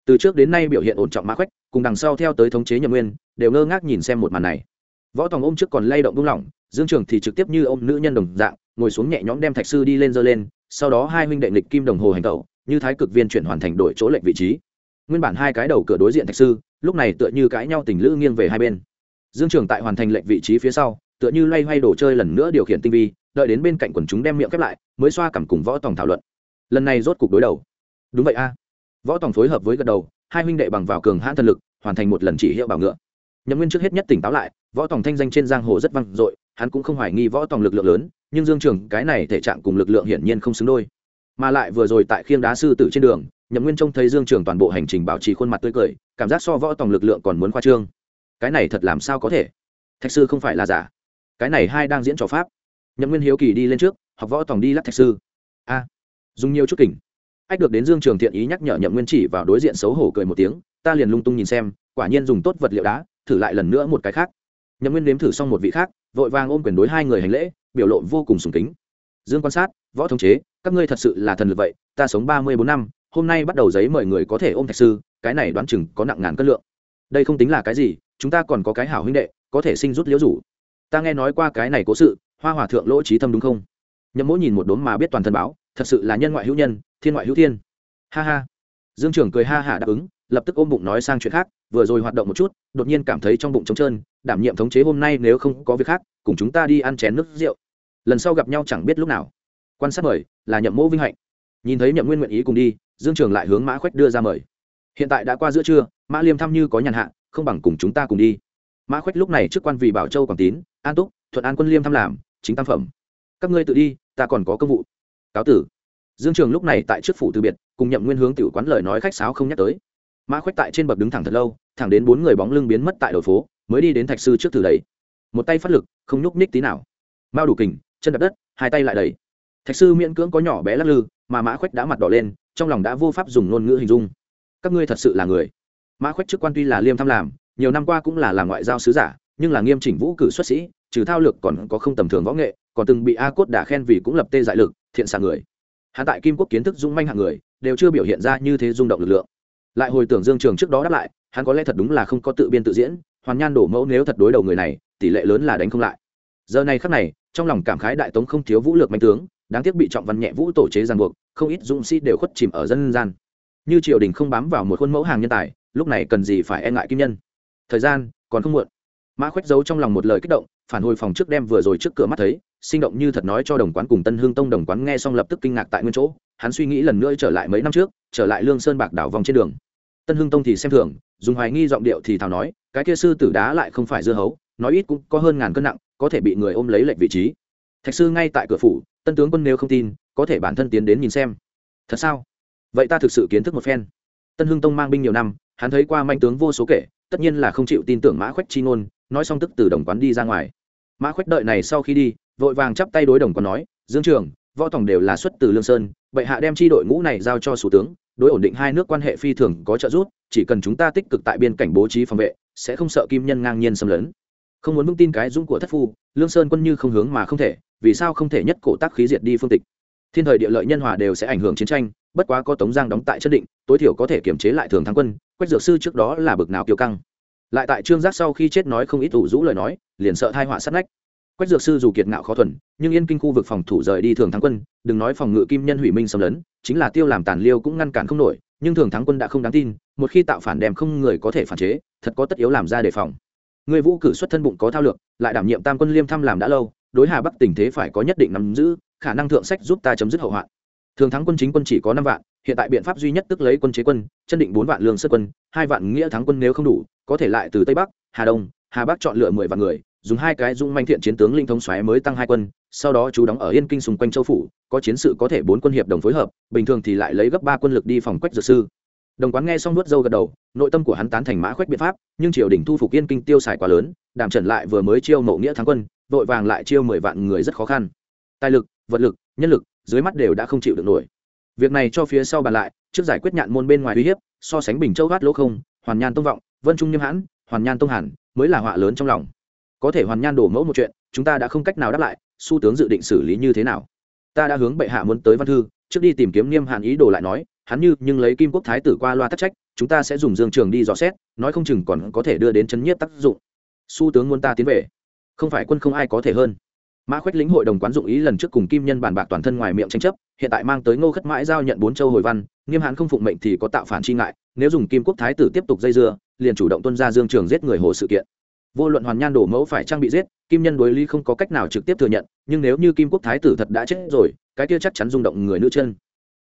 Từ trước đến nay biểu hiện ổn trọng mã khoách cùng đằng sau theo tới thống chế nhậm nguyên, đều ngơ ngác nhìn xem một màn này. Võ tòng ôm trước còn lay động đúng lỏng, dương trường thì trực tiếp như ôm nữ nhân đồng dạng, ngồi xuống nhẹ nhõm đem thạch sư đi lên dơ lên, sau đó hai huynh đệ nghịch kim đồng hồ hành tẩu, như thái cực viên chuyển hoàn thành đổi chỗ lệnh vị trí nguyên bản hai cái đầu cửa đối diện thạch sư, lúc này tựa như cãi nhau tình lữ nghiêng về hai bên. Dương trường tại hoàn thành lệnh vị trí phía sau, tựa như loay hoay đồ chơi lần nữa điều khiển tinh vi, đợi đến bên cạnh quần chúng đem miệng khép lại, mới xoa cảm cùng võ tòng thảo luận. Lần này rốt cục đối đầu. Đúng vậy a. Võ tòng phối hợp với gật đầu, hai huynh đệ bằng vào cường hãn thần lực, hoàn thành một lần chỉ hiệu bảo ngựa. Nhậm nguyên trước hết nhất tỉnh táo lại, võ tòng thanh danh trên giang hồ rất vang dội, hắn cũng không hoài nghi võ tòng lực lượng lớn, nhưng dương trường cái này thể trạng cùng lực lượng hiển nhiên không xứng đôi. Mà lại vừa rồi tại khiêng đá sư tử trên đường nhậm nguyên trông thấy dương trường toàn bộ hành trình bảo trì khuôn mặt tươi cười, cảm giác so võ tòng lực lượng còn muốn khoa trương. Cái này thật làm sao có thể? Thạch sư không phải là giả. Cái này hai đang diễn trò pháp. Nhậm nguyên hiếu kỳ đi lên trước, học võ tòng đi lắc thạch sư. A, dùng nhiều chút kỉnh. Ách được đến dương trường thiện ý nhắc nhở nhậm nguyên chỉ vào đối diện xấu hổ cười một tiếng, ta liền lung tung nhìn xem, quả nhiên dùng tốt vật liệu đá, thử lại lần nữa một cái khác. Nhậm nguyên nếm thử xong một vị khác, vội vàng ôm quyền đối hai người hành lễ, biểu lộ vô cùng sùng kính. Dương quan sát, võ thống chế, các ngươi thật sự là thần lực vậy, ta sống ba mươi bốn năm hôm nay bắt đầu giấy mời người có thể ôm thạch sư, cái này đoán chừng có nặng ngàn cân lượng. Đây không tính là cái gì, chúng ta còn có cái hảo huynh đệ, có thể sinh rút liễu rủ. Ta nghe nói qua cái này cố sự, hoa hòa thượng lỗ trí thâm đúng không? Nhậm mỗi nhìn một đốm mà biết toàn thân báo, thật sự là nhân ngoại hữu nhân, thiên ngoại hữu thiên. Ha ha. Dương trưởng cười ha hả đáp ứng, lập tức ôm bụng nói sang chuyện khác, vừa rồi hoạt động một chút, đột nhiên cảm thấy trong bụng trống trơn, đảm nhiệm thống chế hôm nay nếu không có việc khác, cùng chúng ta đi ăn chén nước rượu. Lần sau gặp nhau chẳng biết lúc nào. Quan sát mời, là nhậm Mỗ vinh hạnh. Nhìn thấy nhậm nguyên nguyện ý cùng đi dương trường lại hướng mã khoách đưa ra mời. Hiện tại đã qua giữa trưa, mã liêm thăm như có nhàn hạ, không bằng cùng chúng ta cùng đi. Mã khoách lúc này trước quan vì bảo châu quảng tín, an túc, thuận an quân liêm thăm làm, chính tam phẩm. Các ngươi tự đi, ta còn có công vụ. Cáo tử. Dương trường lúc này tại trước phủ từ biệt, cùng nhậm nguyên hướng tiểu quán lời nói khách sáo không nhắc tới. Mã khoách tại trên bậc đứng thẳng thật lâu, thẳng đến bốn người bóng lưng biến mất tại đầu phố, mới đi đến thạch sư trước từ đấy. một tay phát lực, không nhúc nhích tí nào. Mao đủ kình, chân đập đất, hai tay lại đầy thạch sư miễn cưỡng có nhỏ bé lắc lư mà mã khoách đã mặt đỏ lên, trong lòng đã vô pháp dùng ngôn ngữ hình dung. Các ngươi thật sự là người. Mã khoách chức quan tuy là liêm tham làm, nhiều năm qua cũng là làm ngoại giao sứ giả, nhưng là nghiêm chỉnh vũ cử xuất sĩ, trừ thao lược còn có không tầm thường võ nghệ, còn từng bị a cốt đả khen vì cũng lập tê giải lực, thiện xạ người. Hạ tại kim quốc kiến thức dung manh hạng người, đều chưa biểu hiện ra như thế rung động lực lượng. Lại hồi tưởng dương trường trước đó đáp lại, hắn có lẽ thật đúng là không có tự biên tự diễn, hoàn nhan đổ mẫu nếu thật đối đầu người này, tỷ lệ lớn là đánh không lại. Giờ này khắc này, trong lòng cảm khái đại tống không thiếu vũ lược mạnh tướng đáng tiếc bị trọng văn nhẹ vũ tổ chế ràng buộc, không ít dũng sĩ đều khuất chìm ở dân gian. Như triều đình không bám vào một khuôn mẫu hàng nhân tài, lúc này cần gì phải e ngại kim nhân? Thời gian, còn không muộn. Mã khoách giấu trong lòng một lời kích động, phản hồi phòng trước đem vừa rồi trước cửa mắt thấy, sinh động như thật nói cho đồng quán cùng tân hương tông đồng quán nghe xong lập tức kinh ngạc tại nguyên chỗ, hắn suy nghĩ lần nữa trở lại mấy năm trước, trở lại lương sơn bạc đảo vòng trên đường. Tân hương tông thì xem thường, dùng hoài nghi giọng điệu thì thào nói, cái kia sư tử đá lại không phải dưa hấu, nói ít cũng có hơn ngàn cân nặng, có thể bị người ôm lấy lệnh vị trí. Thạch sư ngay tại cửa phủ tân tướng quân nếu không tin, có thể bản thân tiến đến nhìn xem. Thật sao? Vậy ta thực sự kiến thức một phen. Tân hưng tông mang binh nhiều năm, hắn thấy qua manh tướng vô số kể, tất nhiên là không chịu tin tưởng mã khoách chi ngôn, nói xong tức từ đồng quán đi ra ngoài. Mã khoách đợi này sau khi đi, vội vàng chắp tay đối đồng quán nói, dương trường võ tổng đều là xuất từ lương sơn, bệ hạ đem chi đội ngũ này giao cho thủ tướng, đối ổn định hai nước quan hệ phi thường có trợ giúp, chỉ cần chúng ta tích cực tại biên cảnh bố trí phòng vệ, sẽ không sợ kim nhân ngang nhiên xâm lấn không muốn vững tin cái dũng của thất phu, lương sơn quân như không hướng mà không thể, vì sao không thể nhất cổ tác khí diệt đi phương tịch? Thiên thời địa lợi nhân hòa đều sẽ ảnh hưởng chiến tranh, bất quá có tống giang đóng tại chất định, tối thiểu có thể kiềm chế lại thường thắng quân, quách dược sư trước đó là bực nào kiêu căng. Lại tại trương giác sau khi chết nói không ít ủ rũ lời nói, liền sợ thai họa sát nách. Quách dược sư dù kiệt ngạo khó thuần, nhưng yên kinh khu vực phòng thủ rời đi thường thắng quân, đừng nói phòng ngự kim nhân hủy minh xâm lấn, chính là tiêu làm tàn liêu cũng ngăn cản không nổi, nhưng thường thắng quân đã không đáng tin, một khi tạo phản đem không người có thể phản chế, thật có tất yếu làm ra đề phòng người vũ cử xuất thân bụng có thao lược, lại đảm nhiệm tam quân liêm thăm làm đã lâu, đối hà bắc tình thế phải có nhất định nắm giữ, khả năng thượng sách giúp ta chấm dứt hậu hoạn. Thường thắng quân chính quân chỉ có năm vạn, hiện tại biện pháp duy nhất tức lấy quân chế quân, chân định bốn vạn lương sơ quân, hai vạn nghĩa thắng quân nếu không đủ, có thể lại từ tây bắc, hà đông, hà bắc chọn lựa mười vạn người, dùng hai cái dung manh thiện chiến tướng linh thống xoáy mới tăng hai quân, sau đó chú đóng ở yên kinh xung quanh châu phủ, có chiến sự có thể bốn quân hiệp đồng phối hợp, bình thường thì lại lấy gấp ba quân lực đi phòng quách dược sư đồng quán nghe xong nuốt dâu gật đầu, nội tâm của hắn tán thành mã khoách biện pháp, nhưng triều đình thu phục yên kinh tiêu xài quá lớn, đàm trần lại vừa mới chiêu mộ nghĩa thắng quân, vội vàng lại chiêu mười vạn người rất khó khăn. Tài lực, vật lực, nhân lực, dưới mắt đều đã không chịu được nổi. Việc này cho phía sau bàn lại, trước giải quyết nhạn môn bên ngoài uy hiếp, so sánh bình châu gắt lỗ không, hoàn nhan tông vọng, vân trung nghiêm hãn, hoàn nhan tông hàn mới là họa lớn trong lòng. Có thể hoàn nhan đổ mẫu một chuyện, chúng ta đã không cách nào đáp lại su tướng dự định xử lý như thế nào? Ta đã hướng bệ hạ muốn tới văn thư, trước đi tìm kiếm niêm hàn ý đồ lại nói hắn như nhưng lấy kim quốc thái tử qua loa tắc trách, chúng ta sẽ dùng dương trường đi dò xét, nói không chừng còn có thể đưa đến chấn nhiếp tác dụng. Su tướng muốn ta tiến về. Không phải quân không ai có thể hơn. Mã khoách lĩnh hội đồng quán dụng ý lần trước cùng kim nhân bàn bạc toàn thân ngoài miệng tranh chấp, hiện tại mang tới ngô khất mãi giao nhận bốn châu hồi văn, nghiêm hãn không phụng mệnh thì có tạo phản chi ngại, nếu dùng kim quốc thái tử tiếp tục dây dưa, liền chủ động tuân ra dương trường giết người hồ sự kiện. Vô luận hoàn nhan đổ mẫu phải trang bị giết, kim nhân đối lý không có cách nào trực tiếp thừa nhận, nhưng nếu như kim quốc thái tử thật đã chết rồi, cái kia chắc chắn rung động người nữ chân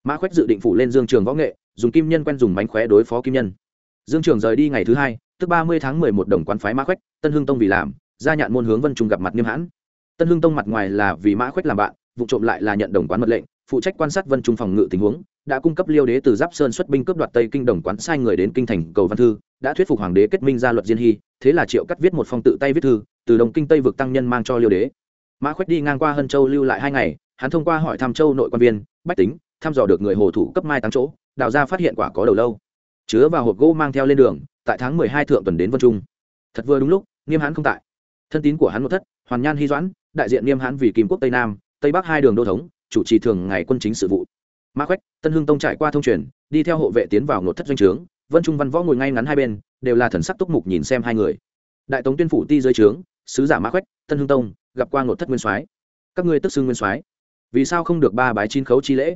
mã khoách dự định phủ lên dương trường võ nghệ, dùng kim nhân quen dùng mánh khóe đối phó kim nhân. Dương trường rời đi ngày thứ hai, tức ba mươi tháng mười một đồng quán phái mã khoách tân hưng tông vì làm, gia nhạn môn hướng vân trung gặp mặt nghiêm hãn. Tân hưng tông mặt ngoài là vì mã khoách làm bạn, vụ trộm lại là nhận đồng quán mật lệnh, phụ trách quan sát vân trung phòng ngự tình huống, đã cung cấp liêu đế từ giáp sơn xuất binh cướp đoạt tây kinh đồng quán sai người đến kinh thành cầu văn thư, đã thuyết phục hoàng đế kết minh ra luật diên hy, thế là triệu cắt viết một phong tự tay viết thư, từ đồng kinh tây vực tăng nhân mang cho liêu đế. Mã khoách đi ngang qua hân châu lưu lại hai ngày, hắn thông qua hỏi thăm châu nội quan viên, bách tính thăm dò được người hồ thủ cấp mai tám chỗ, đào ra phát hiện quả có đầu lâu. Chứa vào hộp gỗ mang theo lên đường, tại tháng mười hai thượng tuần đến vân trung. Thật vừa đúng lúc, nghiêm hãn không tại. Thân tín của hắn một thất, hoàn nhan hy doãn, đại diện nghiêm hãn vì kim quốc tây nam, tây bắc hai đường đô thống, chủ trì thường ngày quân chính sự vụ. Ma khoách tân hưng tông trải qua thông truyền, đi theo hộ vệ tiến vào nội thất doanh trướng, vân trung văn võ ngồi ngay ngắn hai bên, đều là thần sắc túc mục nhìn xem hai người. Đại tống tuyên phủ ti dưới trướng, sứ giả ma khoách tân hưng tông, gặp qua nội thất nguyên soái. Các ngươi tức xưng nguyên soái. Vì sao không được ba bái chín khấu chi lễ?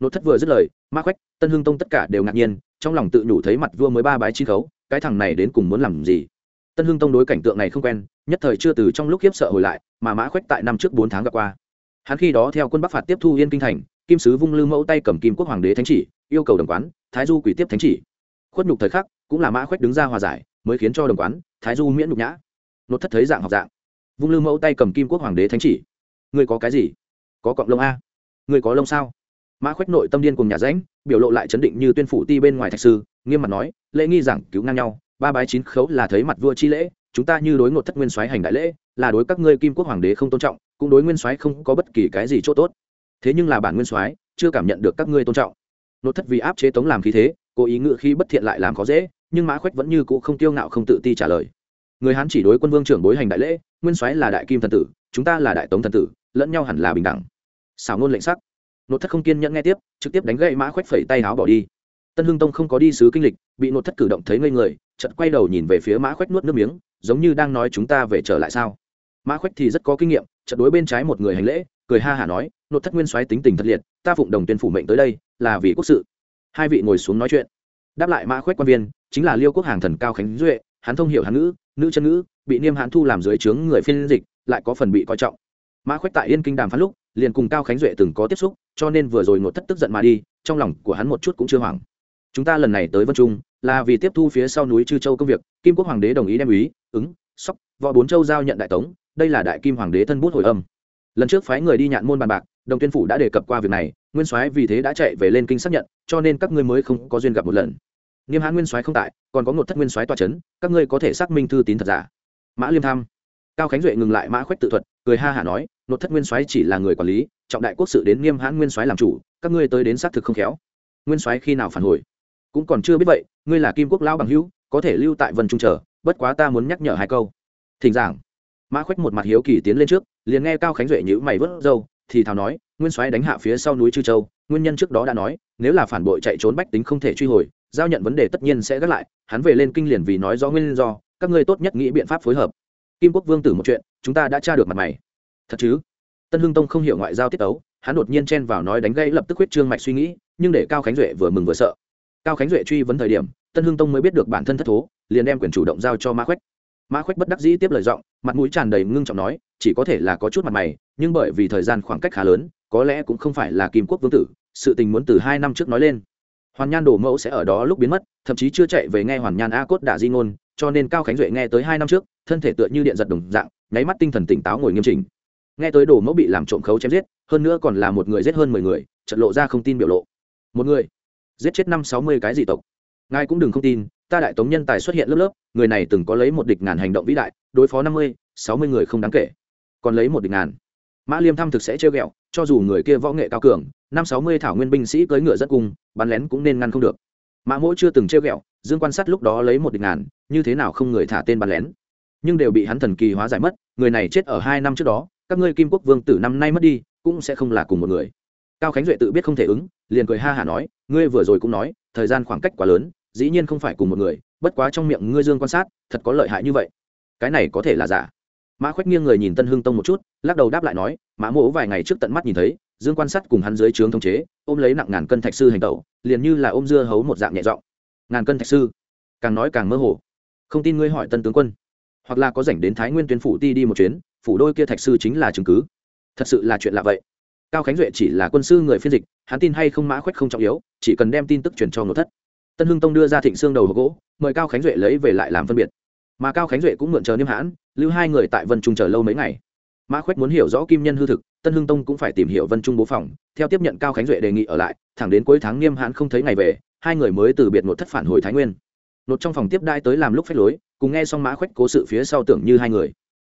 Nội thất vừa dứt lời mã khoách tân hưng tông tất cả đều ngạc nhiên, trong lòng tự nhủ thấy mặt vua mới ba bái chi khấu, cái thằng này đến cùng muốn làm gì? Tân hưng tông đối cảnh tượng này không quen, nhất thời chưa từ trong lúc khiếp sợ hồi lại, mà mã khoách tại năm trước bốn tháng gặp qua. Hắn khi đó theo quân bắc phạt tiếp thu yên kinh thành, kim sứ vung lư mẫu tay cầm kim quốc hoàng đế thánh chỉ, yêu cầu đồng quán, thái du quỷ tiếp thánh chỉ. Khuất nhục thời khắc, cũng là mã khoách đứng ra hòa giải, mới khiến cho đồng quán, thái du miễn nhục nhã. Nốt thất thấy dạng học dạng. Vung lư mẫu tay cầm kim quốc hoàng đế thánh chỉ. Người có cái gì? Có cọng lông a. Người có lông sao? Mã khoách nội tâm điên cùng nhà ránh biểu lộ lại chấn định như tuyên phủ ti bên ngoài thạch sư, nghiêm mặt nói, lễ nghi giảng cứu ngang nhau, ba bái chín khấu là thấy mặt vua chi lễ, chúng ta như đối ngột thất nguyên soái hành đại lễ, là đối các ngươi kim quốc hoàng đế không tôn trọng, cũng đối nguyên soái không có bất kỳ cái gì chỗ tốt. Thế nhưng là bản nguyên soái chưa cảm nhận được các ngươi tôn trọng. Nốt thất vì áp chế tống làm khí thế, cố ý ngự khi bất thiện lại làm khó dễ, nhưng mã khoách vẫn như cũ không tiêu ngạo không tự ti trả lời. Người hán chỉ đối quân vương trưởng bối hành đại lễ, nguyên soái là đại kim thần tử, chúng ta là đại tống thần tử, lẫn nhau hẳn là bình đẳng. Xảo ngôn lệnh sắc nội thất không kiên nhẫn nghe tiếp, trực tiếp đánh gậy mã khoách phẩy tay áo bỏ đi. Tân hưng tông không có đi sứ kinh lịch, bị nội thất cử động thấy ngây người, chợt quay đầu nhìn về phía mã khoách nuốt nước miếng, giống như đang nói chúng ta về trở lại sao. Mã khoách thì rất có kinh nghiệm, chợt đối bên trái một người hành lễ, cười ha hả nói nội thất nguyên soái tính tình thật liệt, ta phụng đồng tuyên phủ mệnh tới đây, là vì quốc sự. Hai vị ngồi xuống nói chuyện. Đáp lại mã khoách quan viên, chính là liêu quốc hàng thần cao khánh duệ, hắn thông hiểu hán ngữ, nữ chân ngữ, bị niêm hán thu làm dưới trướng người phiên dịch, lại có phần bị coi trọng. Mã khoách tại yên kinh đàm phán lúc liền cùng cao khánh duệ từng có tiếp xúc, cho nên vừa rồi ngột thất tức giận mà đi, trong lòng của hắn một chút cũng chưa hoảng. Chúng ta lần này tới vân trung, là vì tiếp thu phía sau núi chư châu công việc, kim quốc hoàng đế đồng ý đem ý, ứng, sóc, võ bốn châu giao nhận đại tống, đây là đại kim hoàng đế thân bút hồi âm. Lần trước phái người đi nhạn môn bàn bạc, đồng tuyên phủ đã đề cập qua việc này, nguyên soái vì thế đã chạy về lên kinh xác nhận, cho nên các ngươi mới không có duyên gặp một lần. Nghiêm hãn nguyên soái không tại, còn có một thất nguyên soái toa c các ngươi có thể xác minh thư tín thật giả. Mã liêm tham. Cao khánh duệ ngừng lại mã khoách tự thuật, cười ha hả nói nội thất nguyên soái chỉ là người quản lý, trọng đại quốc sự đến nghiêm hãn nguyên soái làm chủ, các ngươi tới đến xác thực không khéo. Nguyên soái khi nào phản hồi? Cũng còn chưa biết vậy, ngươi là kim quốc lão bằng hữu, có thể lưu tại vân trung chờ, bất quá ta muốn nhắc nhở hai câu. Thỉnh giảng. Mã khoách một mặt hiếu kỳ tiến lên trước, liền nghe cao khánh duệ nhữ mày vớt râu, thì thào nói, nguyên soái đánh hạ phía sau núi chư châu, nguyên nhân trước đó đã nói, nếu là phản bội chạy trốn bách tính không thể truy hồi, giao nhận vấn đề tất nhiên sẽ gác lại, hắn về lên kinh liền vì nói rõ nguyên do, các ngươi tốt nhất nghĩ biện pháp phối hợp. Kim quốc vương tử một chuyện, chúng ta đã tra được mặt mày thật chứ? Tân hưng tông không hiểu ngoại giao tiết ấu hắn đột nhiên chen vào nói đánh gây lập tức huyết trương mạch suy nghĩ, nhưng để cao khánh duệ vừa mừng vừa sợ. Cao khánh duệ truy vấn thời điểm, tân hưng tông mới biết được bản thân thất thố, liền đem quyền chủ động giao cho Ma khoách Ma khoách bất đắc dĩ tiếp lời giọng, mặt mũi tràn đầy ngưng trọng nói, chỉ có thể là có chút mặt mày, nhưng bởi vì thời gian khoảng cách khá lớn, có lẽ cũng không phải là kim quốc vương tử, sự tình muốn từ hai năm trước nói lên. Hoàn nhan đồ mẫu sẽ ở đó lúc biến mất, thậm chí chưa chạy về nghe hoàn nhan a cốt đã di ngôn, cho nên cao khánh duệ nghe tới hai năm trước, thân thể tựa như điện giật đồng dạng, nháy mắt tinh thần tỉnh táo ngồi nghiêm chỉnh nghe tới đồ mẫu bị làm trộm khấu chém giết, hơn nữa còn là một người giết hơn mười người trận lộ ra không tin biểu lộ. Một người? Giết chết năm sáu mươi cái dị tộc. Ngài cũng đừng không tin, ta đại tống nhân tài xuất hiện lớp lớp, người này từng có lấy một địch ngàn hành động vĩ đại, đối phó năm mươi, sáu mươi người không đáng kể. Còn lấy một địch ngàn. Mã liêm thăm thực sẽ chơi ghẹo, cho dù người kia võ nghệ cao cường, năm sáu mươi thảo nguyên binh sĩ cưỡi ngựa rất cung bắn lén cũng nên ngăn không được. Mã mỗi chưa từng chơi ghẹo, dương quan sát lúc đó lấy một địch ngàn, như thế nào không người thả tên bắn lén. Nhưng đều bị hắn thần kỳ hóa giải mất, người này chết ở hai năm trước đó các ngươi kim quốc vương tử năm nay mất đi, cũng sẽ không là cùng một người. Cao khánh duệ tự biết không thể ứng, liền cười ha hả nói, ngươi vừa rồi cũng nói, thời gian khoảng cách quá lớn, dĩ nhiên không phải cùng một người, bất quá trong miệng ngươi dương quan sát, thật có lợi hại như vậy. Cái này có thể là giả. Mã khoách nghiêng người nhìn tân hưng tông một chút, lắc đầu đáp lại nói, mã mỗ vài ngày trước tận mắt nhìn thấy, dương quan sát cùng hắn dưới trướng thống chế, ôm lấy nặng ngàn cân thạch sư hành tẩu, liền như là ôm dưa hấu một dạng nhẹ giọng. Ngàn cân thạch sư? Càng nói càng mơ hồ. Không tin ngươi hỏi tân tướng quân. Hoặc là có rảnh đến thái nguyên tuyên phủ ti đi một chuyến phủ đôi kia thạch sư chính là chứng cứ. Thật sự là chuyện lạ vậy. Cao khánh duệ chỉ là quân sư người phiên dịch, hắn tin hay không mã khoách không trọng yếu, chỉ cần đem tin tức truyền cho nội thất. Tân hưng tông đưa ra thịnh xương đầu gỗ, mời cao khánh duệ lấy về lại làm phân biệt. Mà cao khánh duệ cũng mượn chờ niêm hãn, lưu hai người tại vân trung chờ lâu mấy ngày. Mã khoách muốn hiểu rõ kim nhân hư thực, tân hưng tông cũng phải tìm hiểu vân trung bố phòng. Theo tiếp nhận cao khánh duệ đề nghị ở lại, thẳng đến cuối tháng niêm hãn không thấy ngày về, hai người mới từ biệt nội thất phản hồi thái nguyên. Nột trong phòng tiếp đai tới làm lúc phép lối, cùng nghe xong mã khoách cố sự phía sau tưởng như hai người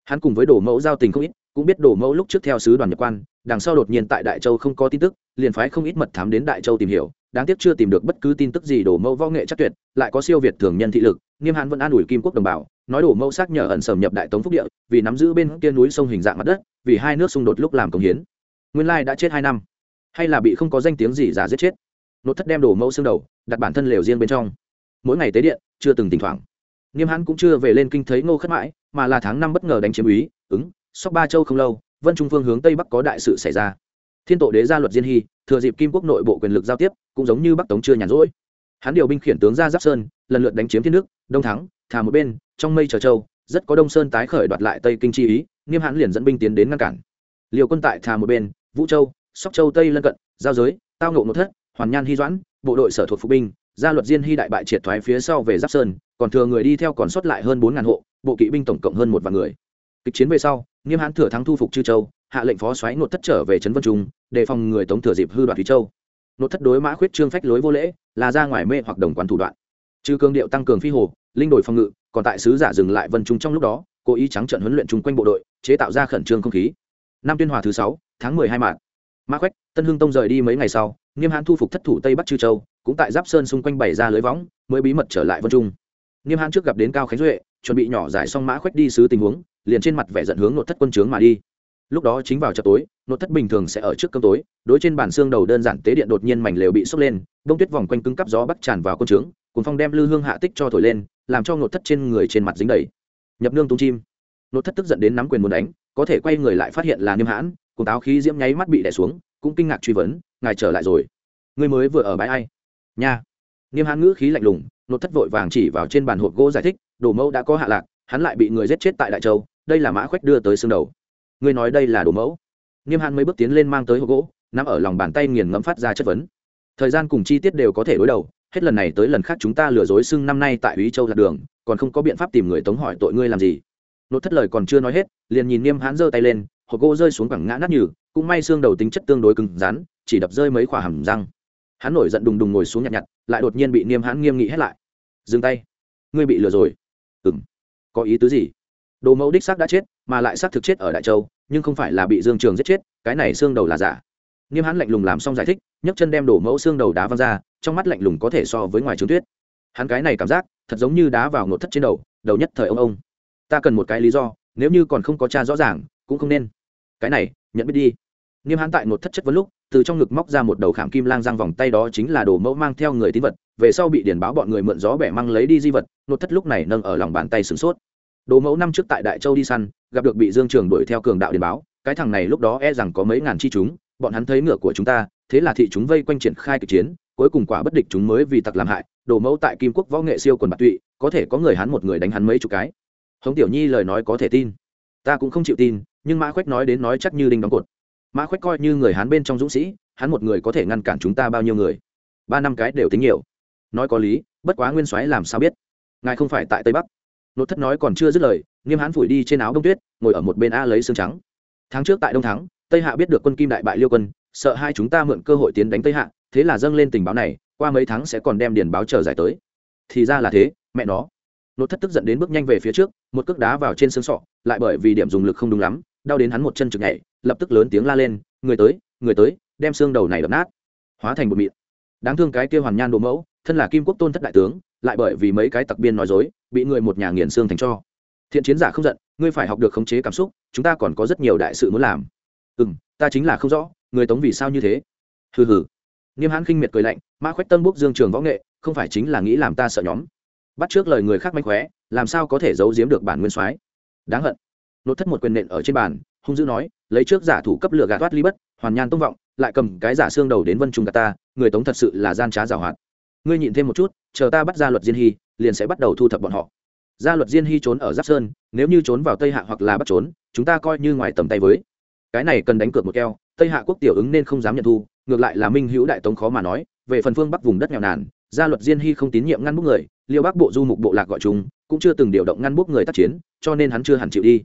hắn cùng với đồ mẫu giao tình không ít, cũng biết đồ mẫu lúc trước theo sứ đoàn nhập quan, đằng sau đột nhiên tại đại châu không có tin tức, liền phái không ít mật thám đến đại châu tìm hiểu, đáng tiếc chưa tìm được bất cứ tin tức gì đồ mẫu võ nghệ chắc tuyệt, lại có siêu việt thường nhân thị lực, nghiêm hãn vẫn an ủi kim quốc đồng bào, nói đồ mẫu xác nhờ ẩn sầm nhập đại tống phúc địa, vì nắm giữ bên kia núi sông hình dạng mặt đất, vì hai nước xung đột lúc làm công hiến. Nguyên lai đã chết hai năm, hay là bị không có danh tiếng gì giả giết chết. Nốt thất đem đồ mẫu xương đầu, đặt bản thân lều riêng bên trong. Mỗi ngày tế điện, chưa từng thỉnh thoảng. Nghiêm hãn cũng chưa về lên kinh thấy ngô khất mãi mà là tháng năm bất ngờ đánh chiếm úy, ứng, sóc ba châu không lâu, vân trung phương hướng tây bắc có đại sự xảy ra. Thiên tổ đế ra luật diên hy, thừa dịp kim quốc nội bộ quyền lực giao tiếp, cũng giống như bắc tống chưa nhàn rỗi. Hắn điều binh khiển tướng ra giáp sơn, lần lượt đánh chiếm thiên nước, đông thắng thả một bên, trong mây chờ châu, rất có đông sơn tái khởi đoạt lại tây kinh chi ý, nghiêm hãn liền dẫn binh tiến đến ngăn cản. Liều quân tại thà một bên, vũ châu, sóc châu tây lân cận, giao giới, tao ngộ một thất, hoàn nhan hy doãn, bộ đội sở thuộc phục binh gia luật diên hy đại bại triệt thoái phía sau về giáp sơn còn thừa người đi theo còn sót lại hơn bốn ngàn hộ, bộ kỵ binh tổng cộng hơn một vạn người. Kịch chiến về sau, nghiêm hãn thừa thắng thu phục chư châu, hạ lệnh phó xoáy nột thất trở về trấn vân trung, đề phòng người tống thừa dịp hư đoạt thúy châu. Nột thất đối mã khuyết trương phách lối vô lễ, là ra ngoài mê hoặc đồng quán thủ đoạn. Trừ cương điệu tăng cường phi hồ, linh đổi phòng ngự, còn tại sứ giả dừng lại vân trung trong lúc đó, cố ý trắng trận huấn luyện chung quanh bộ đội, chế tạo ra khẩn trương không khí. Năm tuyên hòa thứ sáu, tháng mười hai mạng mã khoách tân hưng tông rời đi mấy ngày sau, nghiêm hãn thu phục thất thủ tây bắc chư châu, cũng tại giáp sơn xung quanh bày ra lưới võng, mới bí mật trở lại vân trung. Niêm hãn trước gặp đến cao khánh duệ, chuẩn bị nhỏ giải xong mã khoách đi sứ tình huống, liền trên mặt vẻ giận hướng nội thất quân trướng mà đi. Lúc đó chính vào chợ tối, nội thất bình thường sẽ ở trước cơm tối, đối trên bàn xương đầu đơn giản tế điện đột nhiên mảnh lều bị sốc lên bông tuyết vòng quanh cứng cắp gió bắc tràn vào quân trướng cùng phong đem lư hương hạ tích cho thổi lên, làm cho nội thất trên người trên mặt dính đầy. Nhập nương tung chim. Nội thất tức giận đến nắm quyền muốn đánh, có thể quay người lại phát hiện là niêm hãn cùng táo khí diễm nháy mắt bị đè xuống, cũng kinh ngạc truy vấn, ngài trở lại rồi? Người mới vừa ở bãi ai? Nha. Niêm hãn ngữ khí lạnh lùng nột thất vội vàng chỉ vào trên bàn hộp gỗ giải thích, đồ mẫu đã có hạ lạc, hắn lại bị người giết chết tại đại châu, đây là mã khoách đưa tới xương đầu. Ngươi nói đây là đồ mẫu? Niêm hàn mấy bước tiến lên mang tới hộp gỗ nằm ở lòng bàn tay nghiền ngẫm phát ra chất vấn. Thời gian cùng chi tiết đều có thể đối đầu, hết lần này tới lần khác chúng ta lừa dối xưng năm nay tại úy châu lạc đường, còn không có biện pháp tìm người tống hỏi tội ngươi làm gì. Nốt thất lời còn chưa nói hết, liền nhìn niêm hãn giơ tay lên, hộp gỗ rơi xuống quẳng ngã nát nhừ, cũng may xương đầu tính chất tương đối cứng rắn, chỉ đập rơi mấy quả hầm răng. Hắn nổi giận đùng đùng ngồi xuống nhặt nhặt, lại đột nhiên bị niêm hãn nghiêm nghị hết lại dừng tay. Ngươi bị lừa rồi. Ừng có ý tứ gì? Đồ mẫu đích xác đã chết, mà lại xác thực chết ở đại châu, nhưng không phải là bị dương trường giết chết, cái này xương đầu là giả. Nghiêm hắn lạnh lùng làm xong giải thích, nhấc chân đem đổ mẫu xương đầu đá văng ra, trong mắt lạnh lùng có thể so với ngoài trường tuyết. Hắn cái này cảm giác, thật giống như đá vào nội thất trên đầu đầu nhất thời ông ông. Ta cần một cái lý do, nếu như còn không có cha rõ ràng, cũng không nên. Cái này, nhận biết đi. Nghiêm hắn tại nội thất chất vấn lúc, từ trong ngực móc ra một đầu khảm kim lang răng vòng tay đó chính là đồ mẫu mang theo người tín vật về sau bị điển báo bọn người mượn gió bẻ mang lấy đi di vật nốt thất lúc này nâng ở lòng bàn tay sửng sốt. Đồ mẫu năm trước tại đại châu đi săn, gặp được bị dương trường đuổi theo cường đạo điển báo, cái thằng này lúc đó e rằng có mấy ngàn chi chúng, bọn hắn thấy ngựa của chúng ta, thế là thị chúng vây quanh triển khai kịch chiến, cuối cùng quả bất địch chúng mới vì tặc làm hại, đồ mẫu tại kim quốc võ nghệ siêu quần bạc tụy, có thể có người hắn một người đánh hắn mấy chục cái. Hống tiểu nhi lời nói có thể tin. Ta cũng không chịu tin, nhưng mã khoách nói đến nói chắc như đinh đóng cột. Mã khoách coi như người hắn bên trong dũng sĩ, hắn một người có thể ngăn cản chúng ta bao nhiêu người? Ba năm cái đều tính nhiều nói có lý, bất quá nguyên soái làm sao biết? Ngài không phải tại tây bắc. Nốt thất nói còn chưa dứt lời, nghiêm hán phủi đi trên áo đông tuyết, ngồi ở một bên a lấy xương trắng. Tháng trước tại đông thắng, tây hạ biết được quân kim đại bại liêu quân, sợ hai chúng ta mượn cơ hội tiến đánh tây hạ, thế là dâng lên tình báo này, qua mấy tháng sẽ còn đem điền báo chờ giải tới. Thì ra là thế, mẹ nó. Nốt thất tức giận đến bước nhanh về phía trước, một cước đá vào trên xương sọ, lại bởi vì điểm dùng lực không đúng lắm, đau đến hắn một chân trực nhảy, lập tức lớn tiếng la lên, người tới người tới, đem xương đầu này đập nát. Hóa thành bụi mịn. Đáng thương cái kia hoàn nhan đồ mẫu thân là kim quốc tôn thất đại tướng, lại bởi vì mấy cái tặc biên nói dối, bị người một nhà nghiền xương thành cho. Thiện chiến giả không giận, ngươi phải học được khống chế cảm xúc, chúng ta còn có rất nhiều đại sự muốn làm. Ừ m ta chính là không rõ, người tống vì sao như thế? Hừ hừ. Niêm hãn khinh miệt cười lạnh, mã khoách tân bốc dương trường võ nghệ, không phải chính là nghĩ làm ta sợ nhóm. Bắt trước lời người khác mánh khóe, làm sao có thể giấu giếm được bản nguyên soái? Đáng hận. Nốt thất một quyền nện ở trên bàn, hung dữ nói, lấy trước giả thủ cấp lửa gạt toát ly bất, hoàn nhan tông vọng, lại cầm cái giả xương đầu đến vân trung gạt ta, người tống thật sự là gian trá giảo hoạt ngươi nhịn thêm một chút, chờ ta bắt ra luật diên hy, liền sẽ bắt đầu thu thập bọn họ. Gia luật diên hy trốn ở giáp sơn, nếu như trốn vào tây hạ hoặc là bắt trốn, chúng ta coi như ngoài tầm tay với. Cái này cần đánh cược một keo, tây hạ quốc tiểu ứng nên không dám nhận thu, ngược lại là minh hữu đại tống khó mà nói, về phần phương bắc vùng đất nghèo nàn gia luật diên hy không tín nhiệm ngăn bút người, liêu bắc bộ du mục bộ lạc gọi chúng, cũng chưa từng điều động ngăn bút người tác chiến, cho nên hắn chưa hẳn chịu đi.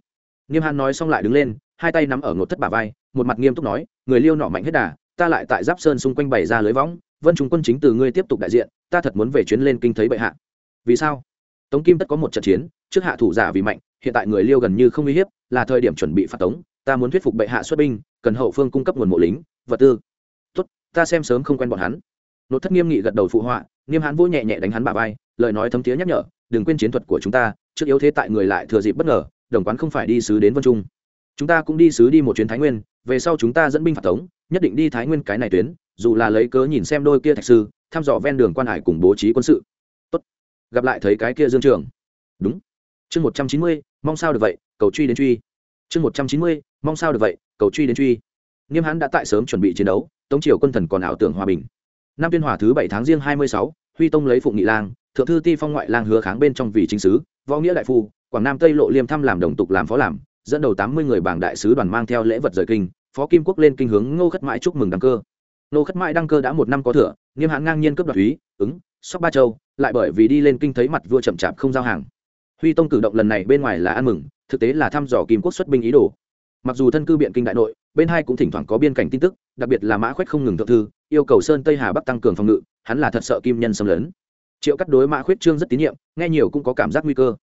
Nghiêm hàn nói xong lại đứng lên, hai tay nắm ở ngột thất bà vai, một mặt nghiêm túc nói, người liêu nọ mạnh hết đà, ta lại tại giáp sơn xung quanh bày ra lưới võng vân Trung quân chính từ ngươi tiếp tục đại diện, ta thật muốn về chuyến lên kinh thấy bệ hạ. Vì sao? Tống kim tất có một trận chiến, trước hạ thủ giả vì mạnh, hiện tại người liêu gần như không uy hiếp, là thời điểm chuẩn bị phạt tống, ta muốn thuyết phục bệ hạ xuất binh, cần hậu phương cung cấp nguồn mộ lính, vật tư. Tốt, ta xem sớm không quen bọn hắn. Nốt thất nghiêm nghị gật đầu phụ họa, nghiêm hãn vỗ nhẹ nhẹ đánh hắn bà vai, lời nói thấm tía nhắc nhở, đừng quên chiến thuật của chúng ta, trước yếu thế tại người lại thừa dịp bất ngờ, đồng quán không phải đi sứ đến vân trung. Chúng ta cũng đi sứ đi một chuyến thái nguyên, về sau chúng ta dẫn binh phạt tống, nhất định đi thái nguyên cái này tuyến dù là lấy cớ nhìn xem đôi kia thạch sư, thăm dò ven đường quan hải cùng bố trí quân sự. Tốt, gặp lại thấy cái kia dương trường. Đúng. Chương một trăm chín mươi, mong sao được vậy, cầu truy đến truy. Chương một trăm chín mươi, mong sao được vậy, cầu truy đến truy. Nghiêm hãn đã tại sớm chuẩn bị chiến đấu, tống triều quân thần còn ảo tưởng hòa bình. Năm tuyên hòa thứ bảy tháng riêng hai mươi sáu, huy tông lấy phụng nghị lang, thượng thư ti phong ngoại lang hứa kháng bên trong vì chính sứ, võ nghĩa đại phu, quảng nam tây lộ liêm thăm làm đồng tục làm phó làm, dẫn đầu tám mươi người bảng đại sứ đoàn mang theo lễ vật rời kinh, phó kim quốc lên kinh hướng ngô khất mãi chúc mừng đăng cơ. Nô khất mãi đăng cơ đã một năm có thừa, nghiêm hãn ngang nhiên cướp đoạt úy ứng, sóc ba châu, lại bởi vì đi lên kinh thấy mặt vua chậm chạp không giao hàng. Huy tông cử động lần này bên ngoài là ăn mừng, thực tế là thăm dò kim quốc xuất binh ý đồ. Mặc dù thân cư biện kinh đại nội, bên hai cũng thỉnh thoảng có biên cảnh tin tức, đặc biệt là mã khoách không ngừng thượng thư, yêu cầu sơn tây hà bắc tăng cường phòng ngự, hắn là thật sợ kim nhân xâm lấn. Triệu cắt đối mã khuyết trương rất tín nhiệm, nghe nhiều cũng có cảm giác nguy cơ.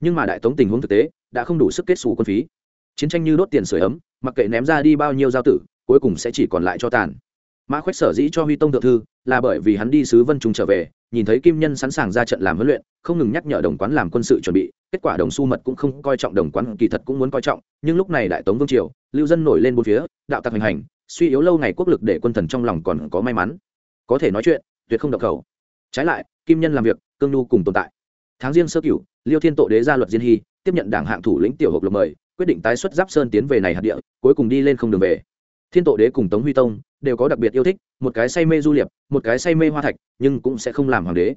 Nhưng mà đại tống tình huống thực tế, đã không đủ sức kết xù quân phí. Chiến tranh như đốt tiền sửa ấm, mặc kệ ném ra đi bao nhiêu giao tử, cuối cùng sẽ chỉ còn lại cho tàn mã khoách sở dĩ cho huy tông thượng thư là bởi vì hắn đi sứ vân trung trở về, nhìn thấy kim nhân sẵn sàng ra trận làm huấn luyện, không ngừng nhắc nhở đồng quán làm quân sự chuẩn bị, kết quả đồng xu mật cũng không coi trọng đồng quán, kỳ thật cũng muốn coi trọng, nhưng lúc này đại tống vương triều, lưu dân nổi lên bốn phía, đạo tặc hành hành, suy yếu lâu ngày quốc lực để quân thần trong lòng còn có may mắn. Có thể nói chuyện, tuyệt không độc khẩu. Trái lại, kim nhân làm việc, cương nhu cùng tồn tại. Tháng riêng sơ cửu, liêu thiên tổ đế ra luật diên hy, tiếp nhận đảng hạng thủ lĩnh tiểu hộp lộc mời, quyết định tái xuất giáp sơn tiến về này hạt địa, cuối cùng đi lên không đường về thiên tổ đế cùng tống huy tông đều có đặc biệt yêu thích, một cái say mê du liệp, một cái say mê hoa thạch, nhưng cũng sẽ không làm hoàng đế.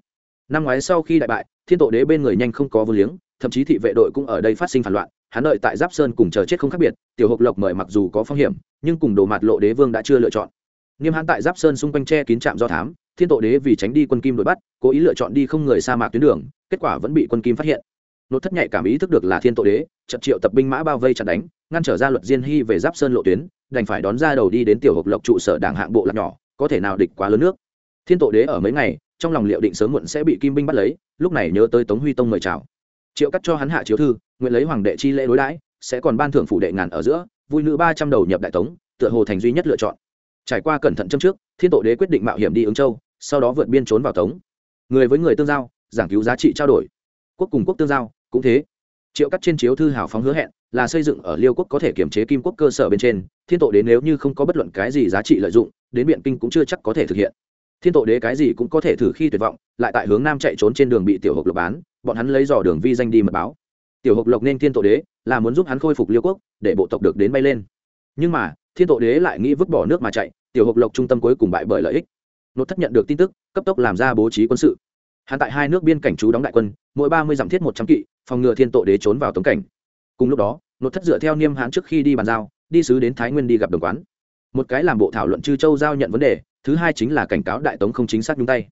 Năm ngoái sau khi đại bại, thiên tổ đế bên người nhanh không có vô liếng, thậm chí thị vệ đội cũng ở đây phát sinh phản loạn, hắn đợi tại giáp sơn cùng chờ chết không khác biệt, tiểu hộp lộc mời mặc dù có phong hiểm, nhưng cùng đồ mặt lộ đế vương đã chưa lựa chọn. Nghiêm hãn tại giáp sơn xung quanh che kín trạm do thám, thiên tổ đế vì tránh đi quân kim đuổi bắt, cố ý lựa chọn đi không người sa mạc tuyến đường, kết quả vẫn bị quân kim phát hiện. Nốt thất nhạy cảm ý thức được là thiên tổ đế trận triệu tập binh mã bao vây chặn đánh, ngăn trở ra luật diên hy về giáp sơn lộ tuyến đành phải đón ra đầu đi đến tiểu hộp lộc trụ sở đảng hạng bộ lạc nhỏ, có thể nào địch quá lớn nước. Thiên tổ đế ở mấy ngày, trong lòng liệu định sớm muộn sẽ bị kim binh bắt lấy, lúc này nhớ tới tống huy tông mời chào. Triệu cắt cho hắn hạ chiếu thư, nguyện lấy hoàng đệ chi lễ đối đãi, sẽ còn ban thưởng phủ đệ ngàn ở giữa, vui nữ ba trăm đầu nhập đại tống, tựa hồ thành duy nhất lựa chọn. Trải qua cẩn thận châm trước, thiên tổ đế quyết định mạo hiểm đi ứng châu, sau đó vượt biên trốn vào tống. Người với người tương giao, giảng cứu giá trị trao đổi. Quốc cùng quốc tương giao, cũng thế triệu cắt trên chiếu thư hào phóng hứa hẹn là xây dựng ở liêu quốc có thể kiểm chế kim quốc cơ sở bên trên, thiên tổ đế nếu như không có bất luận cái gì giá trị lợi dụng, đến biện kinh cũng chưa chắc có thể thực hiện. Thiên tổ đế cái gì cũng có thể thử khi tuyệt vọng, lại tại hướng nam chạy trốn trên đường bị tiểu hộp lộc bán, bọn hắn lấy dò đường vi danh đi mật báo. Tiểu hộp lộc nên thiên tổ đế là muốn giúp hắn khôi phục liêu quốc, để bộ tộc được đến bay lên. Nhưng mà, thiên tổ đế lại nghĩ vứt bỏ nước mà chạy, tiểu hộp lộc trung tâm cuối cùng bại bởi lợi ích. Nốt thất nhận được tin tức, cấp tốc làm ra bố trí quân sự. Hắn tại hai nước biên cảnh trú đóng đại quân, mỗi ba mươi dặm thiết một trăm kỵ phòng ngừa thiên tội đế trốn vào tống cảnh. Cùng lúc đó nốt thất dựa theo niêm hãn trước khi đi bàn giao, đi sứ đến thái nguyên đi gặp đồng quán. Một cái làm bộ thảo luận chư châu giao nhận vấn đề, thứ hai chính là cảnh cáo đại tống không chính xác nhúng tay.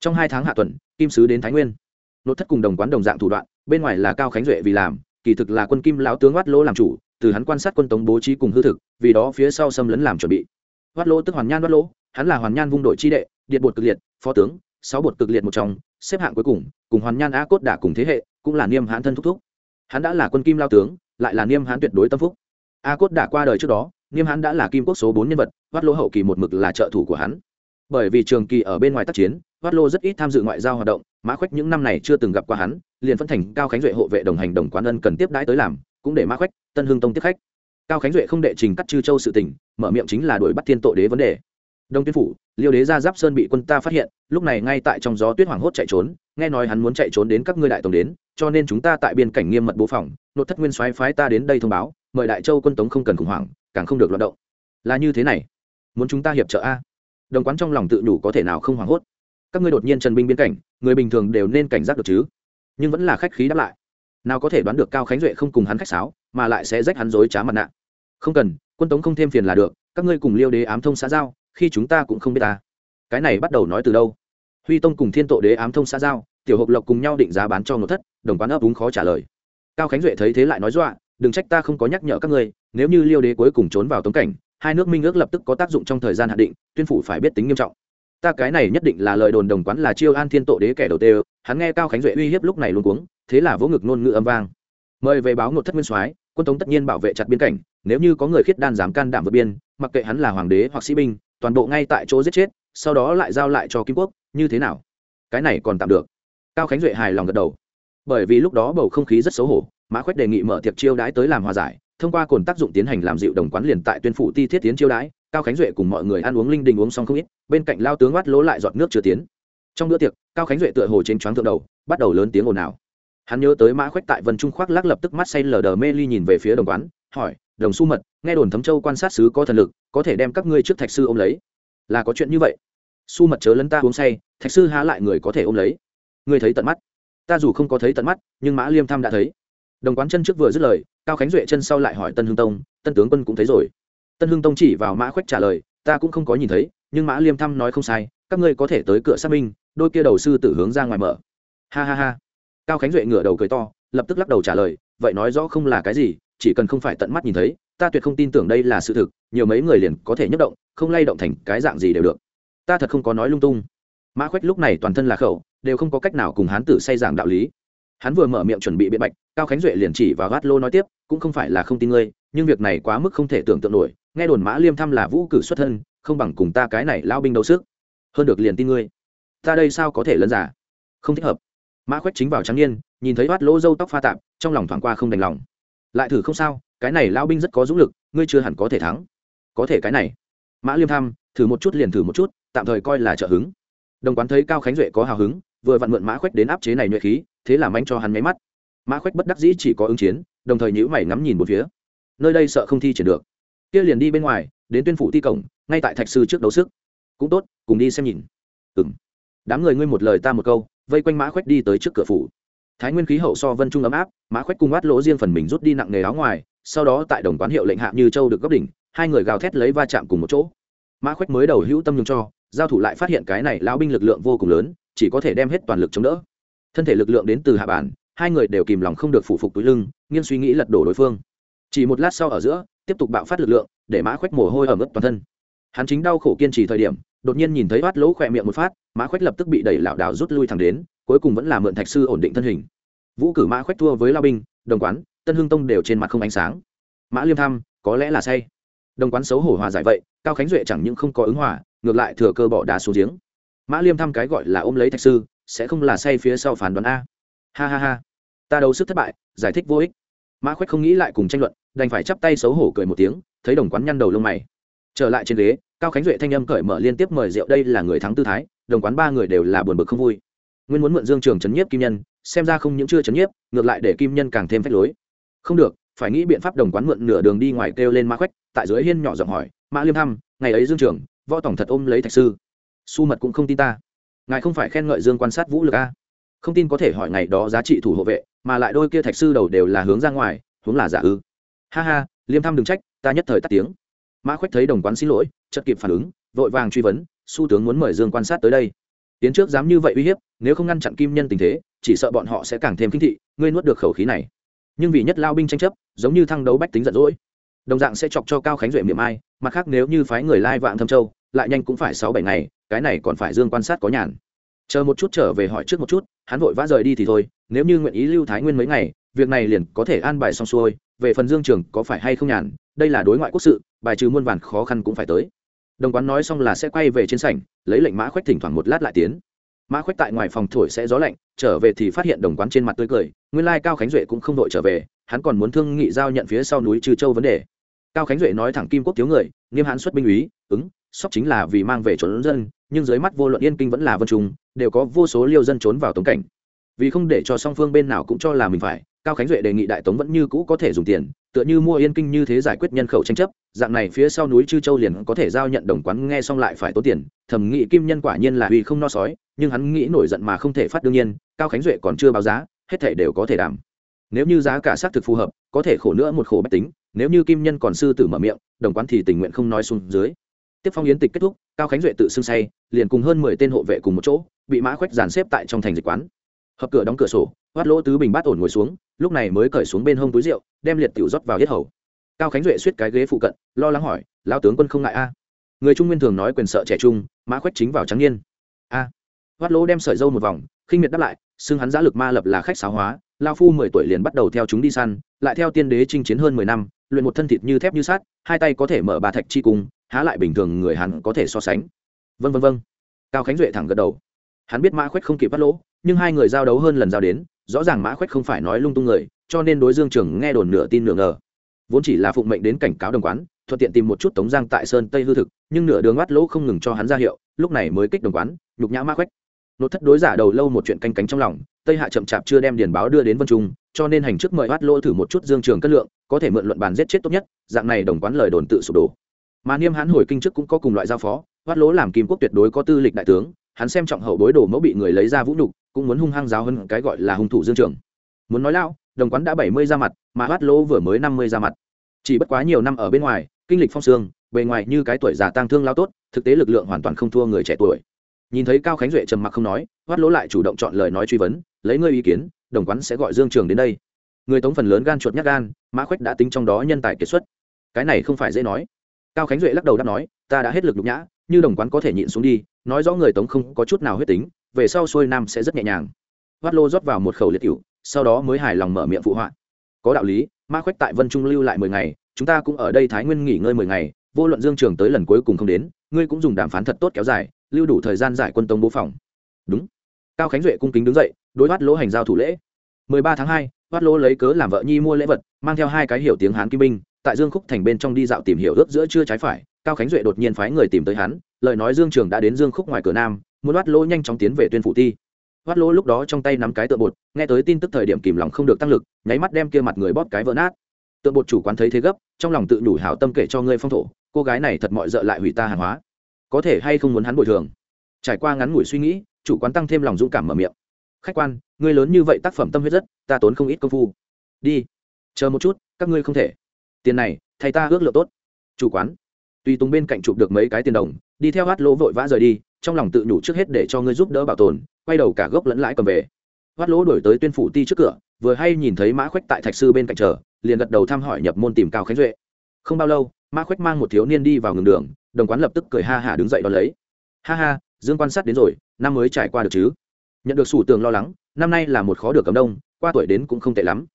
Trong hai tháng hạ tuần, kim sứ đến thái nguyên. Nốt thất cùng đồng quán đồng dạng thủ đoạn, bên ngoài là cao khánh duệ vì làm, kỳ thực là quân kim lão tướng oát lỗ làm chủ, từ hắn quan sát quân tống bố trí cùng hư thực, vì đó phía sau xâm lấn làm chuẩn bị. Oát lỗ tức hoàn nhan oát lỗ, hắn là hoàn nhan vung đội chi đệ, điện bột cực liệt, phó tướng sáu bột cực liệt một trong, xếp hạng cuối cùng cùng hoàn nhan a cốt đả cùng thế hệ, cũng là niêm hãn thân thúc thúc. Hắn đã là quân kim lao tướng, lại là niêm hãn tuyệt đối tâm phúc. A cốt đả qua đời trước đó, niêm hãn đã là kim quốc số bốn nhân vật vắt lô hậu kỳ một mực là trợ thủ của hắn. Bởi vì trường kỳ ở bên ngoài tác chiến vắt lô rất ít tham dự ngoại giao hoạt động, mã khoách những năm này chưa từng gặp qua hắn, liền phân thành cao khánh duệ hộ vệ đồng hành đồng quán ân cần tiếp đãi tới làm, cũng để mã khoách tân hương tông tiếp khách. Cao khánh duệ không đệ trình cắt chư châu sự tỉnh mở miệng chính là đuổi bắt thiên tội đế vấn đề đông tuyên phủ, liêu đế ra giáp sơn bị quân ta phát hiện, lúc này ngay tại trong gió tuyết hoảng hốt chạy trốn, nghe nói hắn muốn chạy trốn đến các ngươi đại tổng đến, cho nên chúng ta tại biên cảnh nghiêm mật bố phòng nội thất nguyên soái phái ta đến đây thông báo, mời đại châu quân tống không cần khủng hoảng, càng không được loạt động. Là như thế này, muốn chúng ta hiệp trợ a? Đồng quán trong lòng tự đủ có thể nào không hoảng hốt. Các ngươi đột nhiên trần binh biên cảnh, người bình thường đều nên cảnh giác được chứ. Nhưng vẫn là khách khí đáp lại. Nào có thể đoán được cao khánh duệ không cùng hắn khách sáo, mà lại sẽ rách hắn dối trá mặt nạ. Không cần, quân tống không thêm phiền là được, các ngươi cùng liêu đế ám thông xã giao khi chúng ta cũng không biết ta. Cái này bắt đầu nói từ đâu? Huy tông cùng thiên tổ đế ám thông xã giao, tiểu hộp lộc cùng nhau định giá bán cho ngột thất, đồng quán ấp úng khó trả lời. Cao khánh duệ thấy thế lại nói dọa, đừng trách ta không có nhắc nhở các ngươi, nếu như liêu đế cuối cùng trốn vào tống cảnh, hai nước minh ước lập tức có tác dụng trong thời gian hạn định, tuyên phủ phải biết tính nghiêm trọng. Ta cái này nhất định là lời đồn đồng quán là chiêu an thiên tổ đế kẻ đầu tiên, hắn nghe cao khánh duệ uy hiếp lúc này luôn cuống, thế là vỗ ngực nôn ngữ âm vang. Mời về báo ngột thất nguyên soái, quân tống tất nhiên bảo vệ chặt biên cảnh, nếu như có người khiết đan dám can đảm vượt biên, mặc kệ hắn là hoàng đế hoặc sĩ binh toàn bộ ngay tại chỗ giết chết, sau đó lại giao lại cho kim quốc, như thế nào? Cái này còn tạm được. Cao khánh duệ hài lòng gật đầu. Bởi vì lúc đó bầu không khí rất xấu hổ, mã khoét đề nghị mở tiệc chiêu đãi tới làm hòa giải, thông qua cồn tác dụng tiến hành làm dịu đồng quán liền tại tuyên phủ ti thiết tiến chiêu đãi, cao khánh duệ cùng mọi người ăn uống linh đình uống xong không ít, bên cạnh lao tướng oát lỗ lại giọt nước chưa tiến. Trong bữa tiệc, cao khánh duệ tựa hồ trên choáng thượng đầu, bắt đầu lớn tiếng ồn ào. Hắn nhớ tới mã khoách tại vân trung khoác lắc lập tức mắt say lờ đờ mê ly nhìn về phía đồng quán, hỏi đồng su mật, nghe đồn thấm châu quan sát sứ có thần lực, có thể đem các ngươi trước thạch sư ôm lấy. Là có chuyện như vậy. Su mật chớ lấn ta uống say, thạch sư há lại người có thể ôm lấy. Ngươi thấy tận mắt. Ta dù không có thấy tận mắt, nhưng mã liêm tham đã thấy. Đồng quán chân trước vừa dứt lời, cao khánh duệ chân sau lại hỏi tân hương tông, tân tướng quân cũng thấy rồi. Tân hương tông chỉ vào mã khoách trả lời, ta cũng không có nhìn thấy, nhưng mã liêm thăm nói không sai, các ngươi có thể tới cửa xác minh, đôi kia đầu sư tử hướng ra ngoài mở. Ha ha ha. Cao khánh duệ ngửa đầu cười to, lập tức lắc đầu trả lời, vậy nói rõ không là cái gì chỉ cần không phải tận mắt nhìn thấy, ta tuyệt không tin tưởng đây là sự thực, nhiều mấy người liền có thể nhấc động, không lay động thành cái dạng gì đều được. Ta thật không có nói lung tung. Mã khoách lúc này toàn thân là khẩu, đều không có cách nào cùng hán tử say giảng đạo lý. Hắn vừa mở miệng chuẩn bị biện bạch, cao khánh duệ liền chỉ vào gát lô nói tiếp, cũng không phải là không tin ngươi, nhưng việc này quá mức không thể tưởng tượng nổi, nghe đồn mã liêm thăm là vũ cử xuất thân, không bằng cùng ta cái này lao binh đấu sức. Hơn được liền tin ngươi. Ta đây sao có thể lân giả? Không thích hợp. Mã khoách chính vào trắng niên, nhìn thấy bát lỗ dâu tóc pha tạp, trong lòng thoảng qua không đành lòng lại thử không sao, cái này lao binh rất có dũng lực, ngươi chưa hẳn có thể thắng. Có thể cái này. Mã liêm thăm thử một chút liền thử một chút, tạm thời coi là trợ hứng. Đồng quán thấy cao khánh duệ có hào hứng, vừa vặn mượn mã khoách đến áp chế này nhuệ khí, thế là manh cho hắn máy mắt. Mã khoách bất đắc dĩ chỉ có ứng chiến, đồng thời nhữ mày ngắm nhìn một phía. Nơi đây sợ không thi triển được. Kia liền đi bên ngoài, đến tuyên phủ thi cổng, ngay tại thạch sư trước đấu sức. Cũng tốt, cùng đi xem nhìn. Ừng đám người ngươi một lời ta một câu, vây quanh mã khoách đi tới trước cửa phủ thái nguyên khí hậu so vân trung ấm áp, mã khoách cùng át lỗ riêng phần mình rút đi nặng nghề áo ngoài, sau đó tại đồng quán hiệu lệnh hạ như châu được góc đỉnh, hai người gào thét lấy va chạm cùng một chỗ. Mã khoách mới đầu hữu tâm nhường cho, giao thủ lại phát hiện cái này lão binh lực lượng vô cùng lớn, chỉ có thể đem hết toàn lực chống đỡ. Thân thể lực lượng đến từ hạ bản, hai người đều kìm lòng không được phủ phục túi lưng, nghiêng suy nghĩ lật đổ đối phương. Chỉ một lát sau ở giữa, tiếp tục bạo phát lực lượng, để mã khoách mồ hôi ở mức toàn thân hắn chính đau khổ kiên trì thời điểm, đột nhiên nhìn thấy thoát lỗ khỏe miệng một phát, mã khoách lập tức bị đẩy lảo đảo rút lui thẳng đến, cuối cùng vẫn là mượn thạch sư ổn định thân hình. Vũ cử mã khoách thua với lao binh, đồng quán, tân hương tông đều trên mặt không ánh sáng. Mã liêm thăm có lẽ là say. Đồng quán xấu hổ hòa giải vậy, cao khánh duệ chẳng những không có ứng hòa, ngược lại thừa cơ bỏ đá xuống giếng. Mã liêm thăm cái gọi là ôm lấy thạch sư, sẽ không là say phía sau phản đoán a. Ha ha ha. Ta đấu sức thất bại, giải thích vô ích. Mã khoách không nghĩ lại cùng tranh luận, đành phải chắp tay xấu hổ cười một tiếng, thấy đồng quán nhăn đầu lông mày trở lại trên ghế, cao khánh duệ thanh âm cởi mở liên tiếp mời rượu, đây là người thắng tư thái, đồng quán ba người đều là buồn bực không vui. Nguyên muốn mượn dương trường trấn nhiếp kim nhân, xem ra không những chưa trấn nhiếp, ngược lại để kim nhân càng thêm phách lối. Không được, phải nghĩ biện pháp đồng quán mượn nửa đường đi ngoài kêu lên mã khoách tại dưới hiên nhỏ giọng hỏi, mã liêm thăm, ngày ấy dương trường, võ tổng thật ôm lấy thạch sư. Su mật cũng không tin ta. Ngài không phải khen ngợi dương quan sát vũ lực a? Không tin có thể hỏi ngày đó giá trị thủ hộ vệ, mà lại đôi kia thạch sư đầu đều là hướng ra ngoài hướng là giả ư. Ha ha, liêm thăm đừng trách, ta nhất thời tắt tiếng mã khoách thấy đồng quán xin lỗi, chợt kịp phản ứng, vội vàng truy vấn, su tướng muốn mời dương quan sát tới đây. Tiến trước dám như vậy uy hiếp, nếu không ngăn chặn kim nhân tình thế, chỉ sợ bọn họ sẽ càng thêm kinh thị, ngươi nuốt được khẩu khí này. Nhưng vì nhất lao binh tranh chấp, giống như thăng đấu bách tính giận dỗi. Đồng dạng sẽ chọc cho cao khánh duệ miệng ai, mặt khác nếu như phái người lai vạn thâm châu, lại nhanh cũng phải sáu bảy ngày, cái này còn phải dương quan sát có nhàn. Chờ một chút trở về hỏi trước một chút, hắn vội vã rời đi thì thôi, nếu như nguyện ý lưu thái nguyên mấy ngày, việc này liền có thể an bài xong xuôi, về phần dương trường có phải hay không nhàn đây là đối ngoại quốc sự, bài trừ muôn vàn khó khăn cũng phải tới. Đồng quán nói xong là sẽ quay về trên sảnh, lấy lệnh mã khoách thỉnh thoảng một lát lại tiến. Mã khoách tại ngoài phòng thổi sẽ gió lạnh, trở về thì phát hiện đồng quán trên mặt tươi cười, nguyên lai cao khánh duệ cũng không đội trở về, hắn còn muốn thương nghị giao nhận phía sau núi trừ châu vấn đề. Cao khánh duệ nói thẳng kim quốc thiếu người, nghiêm hãn xuất binh úy, ứng, sóc chính là vì mang về trốn dân, nhưng dưới mắt vô luận yên kinh vẫn là vân trung, đều có vô số liêu dân trốn vào tống cảnh. Vì không để cho song phương bên nào cũng cho là mình phải cao khánh duệ đề nghị đại tống vẫn như cũ có thể dùng tiền, tựa như mua yên kinh như thế giải quyết nhân khẩu tranh chấp, dạng này phía sau núi chư châu liền có thể giao nhận đồng quán nghe xong lại phải tốn tiền. Thẩm nghị kim nhân quả nhiên là uy không no sói, nhưng hắn nghĩ nổi giận mà không thể phát đương nhiên, cao khánh duệ còn chưa báo giá, hết thể đều có thể đảm. Nếu như giá cả xác thực phù hợp, có thể khổ nữa một khổ bách tính, nếu như kim nhân còn sư tử mở miệng, đồng quán thì tình nguyện không nói xuống dưới. Tiếp phong yến tịch kết thúc, cao khánh duệ tự xưng say, liền cùng hơn mười tên hộ vệ cùng một chỗ, bị mã khoách dàn xếp tại trong thành dịch quán hợp cửa đóng cửa sổ hoắt lỗ tứ bình bát ổn ngồi xuống, lúc này mới cởi xuống bên hông túi rượu, đem liệt tiểu rót vào yết hầu. Cao khánh duệ suýt cái ghế phụ cận, lo lắng hỏi lao tướng quân không ngại a? Người trung nguyên thường nói quyền sợ trẻ trung, mã khoách chính vào trắng niên. A. À. hoát lỗ đem sợi dâu một vòng, khinh miệt đáp lại, xưng hắn giã lực ma lập là khách sáo hóa lao phu mười tuổi liền bắt đầu theo chúng đi săn, lại theo tiên đế chinh chiến hơn mười năm, luyện một thân thịt như thép như sát hai tay có thể mở bà thạch chi cung, há lại bình thường người hắn có thể so sánh. Vân vân vân cao khánh duệ thẳng gật đầu. Hắn biết mã khoách không kịp bắt lỗ nhưng hai người giao đấu hơn lần giao đến, rõ ràng mã khoách không phải nói lung tung người, cho nên đối dương trường nghe đồn nửa tin nửa ngờ. Vốn chỉ là phụng mệnh đến cảnh cáo đồng quán, thuận tiện tìm một chút tống giang tại sơn tây hư thực, nhưng nửa đường mắt lỗ không ngừng cho hắn ra hiệu, lúc này mới kích đồng quán, nhục nhã mã khoách nốt thất đối giả đầu lâu một chuyện canh cánh trong lòng, tây hạ chậm chạp chưa đem điền báo đưa đến vân trung, cho nên hành trước mời bắt lỗ thử một chút dương trường cất lượng, có thể mượn luận bàn giết chết tốt nhất, dạng này đồng quán lời đồn tự sụp đổ. Mà niêm hán hồi kinh trước cũng có cùng loại giao phó bắt lỗ làm kim quốc tuyệt đối có tư lịch đại tướng hắn xem trọng hậu bối đồ mẫu bị người lấy ra vũ nhục, cũng muốn hung hăng giáo hơn cái gọi là hung thủ dương trường. Muốn nói lao đồng quán đã bảy mươi ra mặt, mà Hoát lỗ vừa mới năm mươi ra mặt. Chỉ bất quá nhiều năm ở bên ngoài, kinh lịch phong sương, bề ngoài như cái tuổi già tang thương lao tốt, thực tế lực lượng hoàn toàn không thua người trẻ tuổi. Nhìn thấy cao khánh duệ trầm mặc không nói, hoát lỗ lại chủ động chọn lời nói truy vấn, lấy ngươi ý kiến, đồng quán sẽ gọi dương trường đến đây. Người tống phần lớn gan chuột nhát gan, mã khoách đã tính trong đó nhân tài kiệt xuất. Cái này không phải dễ nói. Cao khánh duệ lắc đầu đáp nói, ta đã hết lực nhục nhã, như đồng quán có thể nhịn xuống đi nói rõ người tống không có chút nào huyết tính, về sau xuôi nam sẽ rất nhẹ nhàng. Hoát lô rót vào một khẩu liệt cựu sau đó mới hài lòng mở miệng phụ họa. Có đạo lý, ma khoách tại vân trung lưu lại mười ngày, chúng ta cũng ở đây thái nguyên nghỉ ngơi mười ngày, vô luận dương trường tới lần cuối cùng không đến, ngươi cũng dùng đàm phán thật tốt kéo dài, lưu đủ thời gian giải quân tông bố phòng. Đúng. Cao khánh duệ cung kính đứng dậy, đối hoát lỗ hành giao thủ lễ. Mười ba tháng hai hoát lỗ lấy cớ làm vợ nhi mua lễ vật, mang theo hai cái hiểu tiếng hán kim binh, tại dương khúc thành bên trong đi dạo tìm hiểu ước giữa chưa trái phải, cao khánh duệ đột nhiên phái người tìm tới hắn lời nói dương trường đã đến dương khúc ngoài cửa nam, muốn bắt lỗ nhanh chóng tiến về tuyên phủ ti. Hoát lỗ lúc đó trong tay nắm cái tượng bột, nghe tới tin tức thời điểm kìm lòng không được tăng lực, nháy mắt đem kia mặt người bóp cái vỡ nát. Tượng bột chủ quán thấy thế gấp, trong lòng tự nhủ hảo tâm kể cho ngươi phong thổ, cô gái này thật mọi d lại hủy ta hàng hóa. Có thể hay không muốn hắn bồi thường? Trải qua ngắn ngủi suy nghĩ, chủ quán tăng thêm lòng dũng cảm mở miệng. Khách quan, ngươi lớn như vậy tác phẩm tâm huyết rất, ta tốn không ít công phu. Đi, chờ một chút, các ngươi không thể. Tiền này thầy ta ước lượng tốt. Chủ quán tùy tùng bên cạnh chụp được mấy cái tiền đồng, đi theo hát lỗ vội vã rời đi, trong lòng tự nhủ trước hết để cho ngươi giúp đỡ bảo tồn, quay đầu cả gốc lẫn lãi cầm về. Hát lỗ đổi tới tuyên phủ ti trước cửa, vừa hay nhìn thấy mã khoách tại thạch sư bên cạnh chờ, liền gật đầu thăm hỏi nhập môn tìm cao khánh duệ. Không bao lâu, mã khoách mang một thiếu niên đi vào ngừng đường, đồng quán lập tức cười ha hả đứng dậy đón lấy. Ha ha, dương quan sát đến rồi, năm mới trải qua được chứ? Nhận được sủ tường lo lắng, năm nay là một khó được cấm đông, qua tuổi đến cũng không tệ lắm.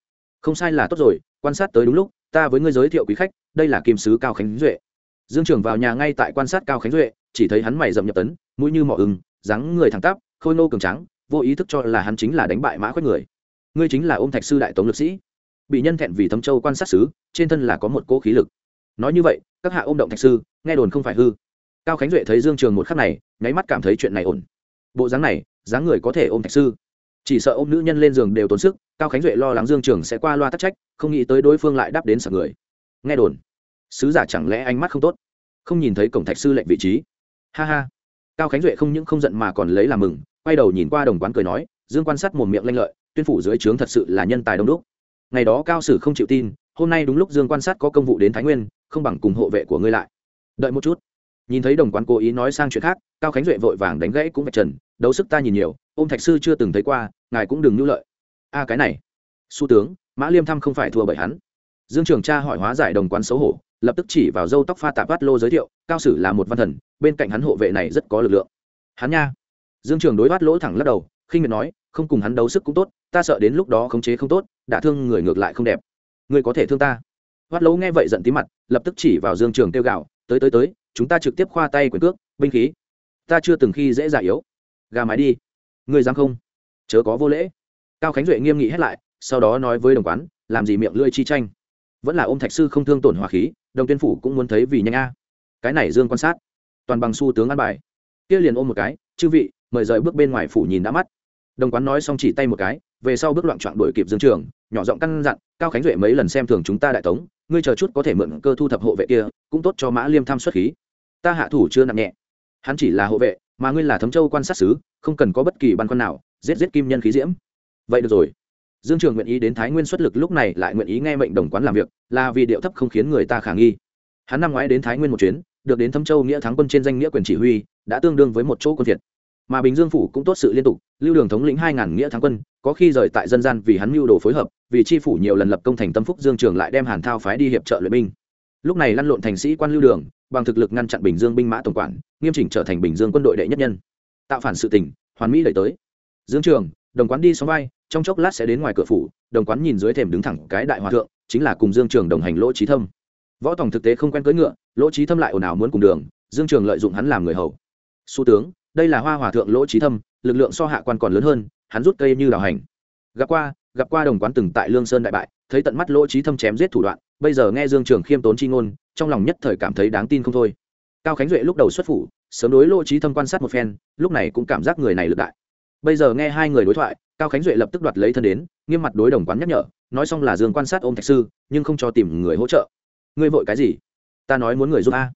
Không sai là tốt rồi, quan sát tới đúng lúc, ta với ngươi giới thiệu quý khách, đây là kim sứ cao khánh duệ dương trưởng vào nhà ngay tại quan sát cao khánh duệ, chỉ thấy hắn mày rậm nhập tấn, mũi như mỏ ưng dáng người thẳng tắp, khôi nô cường trắng vô ý thức cho là hắn chính là đánh bại mã khuất người. Ngươi chính là ôm thạch sư đại tống lực sĩ. Bị nhân thẹn vì thấm châu quan sát xứ trên thân là có một cỗ khí lực. Nói như vậy, các hạ ôm động thạch sư, nghe đồn không phải hư. Cao khánh duệ thấy dương trường một khắc này, nháy mắt cảm thấy chuyện này ổn. Bộ dáng này, dáng người có thể ôm thạch sư. Chỉ sợ ôm nữ nhân lên giường đều tốn sức, cao khánh duệ lo lắng dương trường sẽ qua loa tắc trách, không nghĩ tới đối phương lại đáp đến sợ người. Nghe đồn sứ giả chẳng lẽ ánh mắt không tốt? Không nhìn thấy cổng thạch sư lệnh vị trí. Ha ha. Cao khánh duệ không những không giận mà còn lấy làm mừng, quay đầu nhìn qua đồng quán cười nói, dương quan sát một miệng lanh lợi, tuyên phủ dưới trướng thật sự là nhân tài đông đúc. Ngày đó cao sử không chịu tin, hôm nay đúng lúc dương quan sát có công vụ đến thái nguyên, không bằng cùng hộ vệ của ngươi lại. Đợi một chút. Nhìn thấy đồng quán cố ý nói sang chuyện khác, cao khánh duệ vội vàng đánh gãy cũng vạch trần, đấu sức ta nhìn nhiều, ôm thạch sư chưa từng thấy qua, ngài cũng đừng nhu lợi. A, cái này. Su tướng, mã liêm thăm không phải thua bởi hắn. Dương trường cha hỏi hóa giải đồng quán xấu hổ lập tức chỉ vào dâu tóc pha tạp bát lô giới thiệu, cao sử là một văn thần, bên cạnh hắn hộ vệ này rất có lực lượng. Hắn nha. Dương trường đối bát lỗ thẳng lắc đầu, khinh miệt nói, không cùng hắn đấu sức cũng tốt, ta sợ đến lúc đó khống chế không tốt đã thương người ngược lại không đẹp. Ngươi có thể thương ta. Bát lỗ nghe vậy giận tí mặt, lập tức chỉ vào dương trường tiêu gạo tới tới tới, chúng ta trực tiếp khoa tay quyền cước, binh khí. Ta chưa từng khi dễ dàng yếu. Gà mái đi. Ngươi dám không? Chớ có vô lễ. Cao khánh duệ nghiêm nghị hết lại, sau đó nói với đồng quán, làm gì miệng lưỡi chi tranh. Vẫn là ôm thạch sư không thương tổn hòa khí đồng tuyên phủ cũng muốn thấy vì nhanh a. Cái này dương quan sát, toàn bằng su tướng ăn bài. Kia liền ôm một cái, chư vị, mời rời bước bên ngoài phủ nhìn đã mắt. Đồng quán nói xong chỉ tay một cái, về sau bước loạn trọn đuổi kịp dương trường, nhỏ giọng căn dặn, cao khánh duệ mấy lần xem thường chúng ta đại tống, ngươi chờ chút có thể mượn cơ thu thập hộ vệ kia, cũng tốt cho mã liêm tham xuất khí. Ta hạ thủ chưa nặng nhẹ. Hắn chỉ là hộ vệ, mà ngươi là thấm châu quan sát sứ, không cần có bất kỳ băn khoăn nào, giết giết kim nhân khí diễm. Vậy được rồi dương trường nguyện ý đến thái nguyên xuất lực lúc này lại nguyện ý nghe mệnh đồng quán làm việc, là vì điệu thấp không khiến người ta khả nghi. Hắn năm ngoái đến thái nguyên một chuyến, được đến thâm châu nghĩa thắng quân trên danh nghĩa quyền chỉ huy, đã tương đương với một chỗ quân việt mà bình dương phủ cũng tốt sự liên tục, lưu đường thống lĩnh hai ngàn nghĩa thắng quân, có khi rời tại dân gian vì hắn mưu đồ phối hợp, vì chi phủ nhiều lần lập công thành tâm phúc dương trường lại đem hàn thao phái đi hiệp trợ luyện binh. Lúc này lăn lộn thành sĩ quan lưu đường, bằng thực lực ngăn chặn bình dương binh mã tổng quản, nghiêm chỉnh trở thành bình dương quân đội đệ nhất nhân. Tạo phản sự tình, hoàn mỹ đẩy tới. Dương trường, đồng quán đi xóm vai trong chốc lát sẽ đến ngoài cửa phủ, đồng quán nhìn dưới thềm đứng thẳng cái đại hòa thượng, chính là cùng dương trường đồng hành lỗ trí thâm. Võ tòng thực tế không quen cưỡi ngựa, lỗ trí thâm lại ồn ào muốn cùng đường, dương trường lợi dụng hắn làm người hầu. Xu tướng, đây là hoa hòa thượng lỗ trí thâm, lực lượng so hạ quan còn lớn hơn, hắn rút cây như đào hành. Gặp qua gặp qua đồng quán từng tại lương sơn đại bại, thấy tận mắt lỗ trí thâm chém giết thủ đoạn, bây giờ nghe dương trường khiêm tốn chi ngôn, trong lòng nhất thời cảm thấy đáng tin không thôi. Cao khánh duệ lúc đầu xuất phủ, sớm đối lỗ trí thâm quan sát một phen, lúc này cũng cảm giác người này lực đại. Bây giờ nghe hai người đối thoại cao khánh duệ lập tức đoạt lấy thân đến, nghiêm mặt đối đồng quán nhắc nhở, nói xong là dương quan sát ôm thạch sư, nhưng không cho tìm người hỗ trợ. Ngươi vội cái gì? Ta nói muốn người giúp a.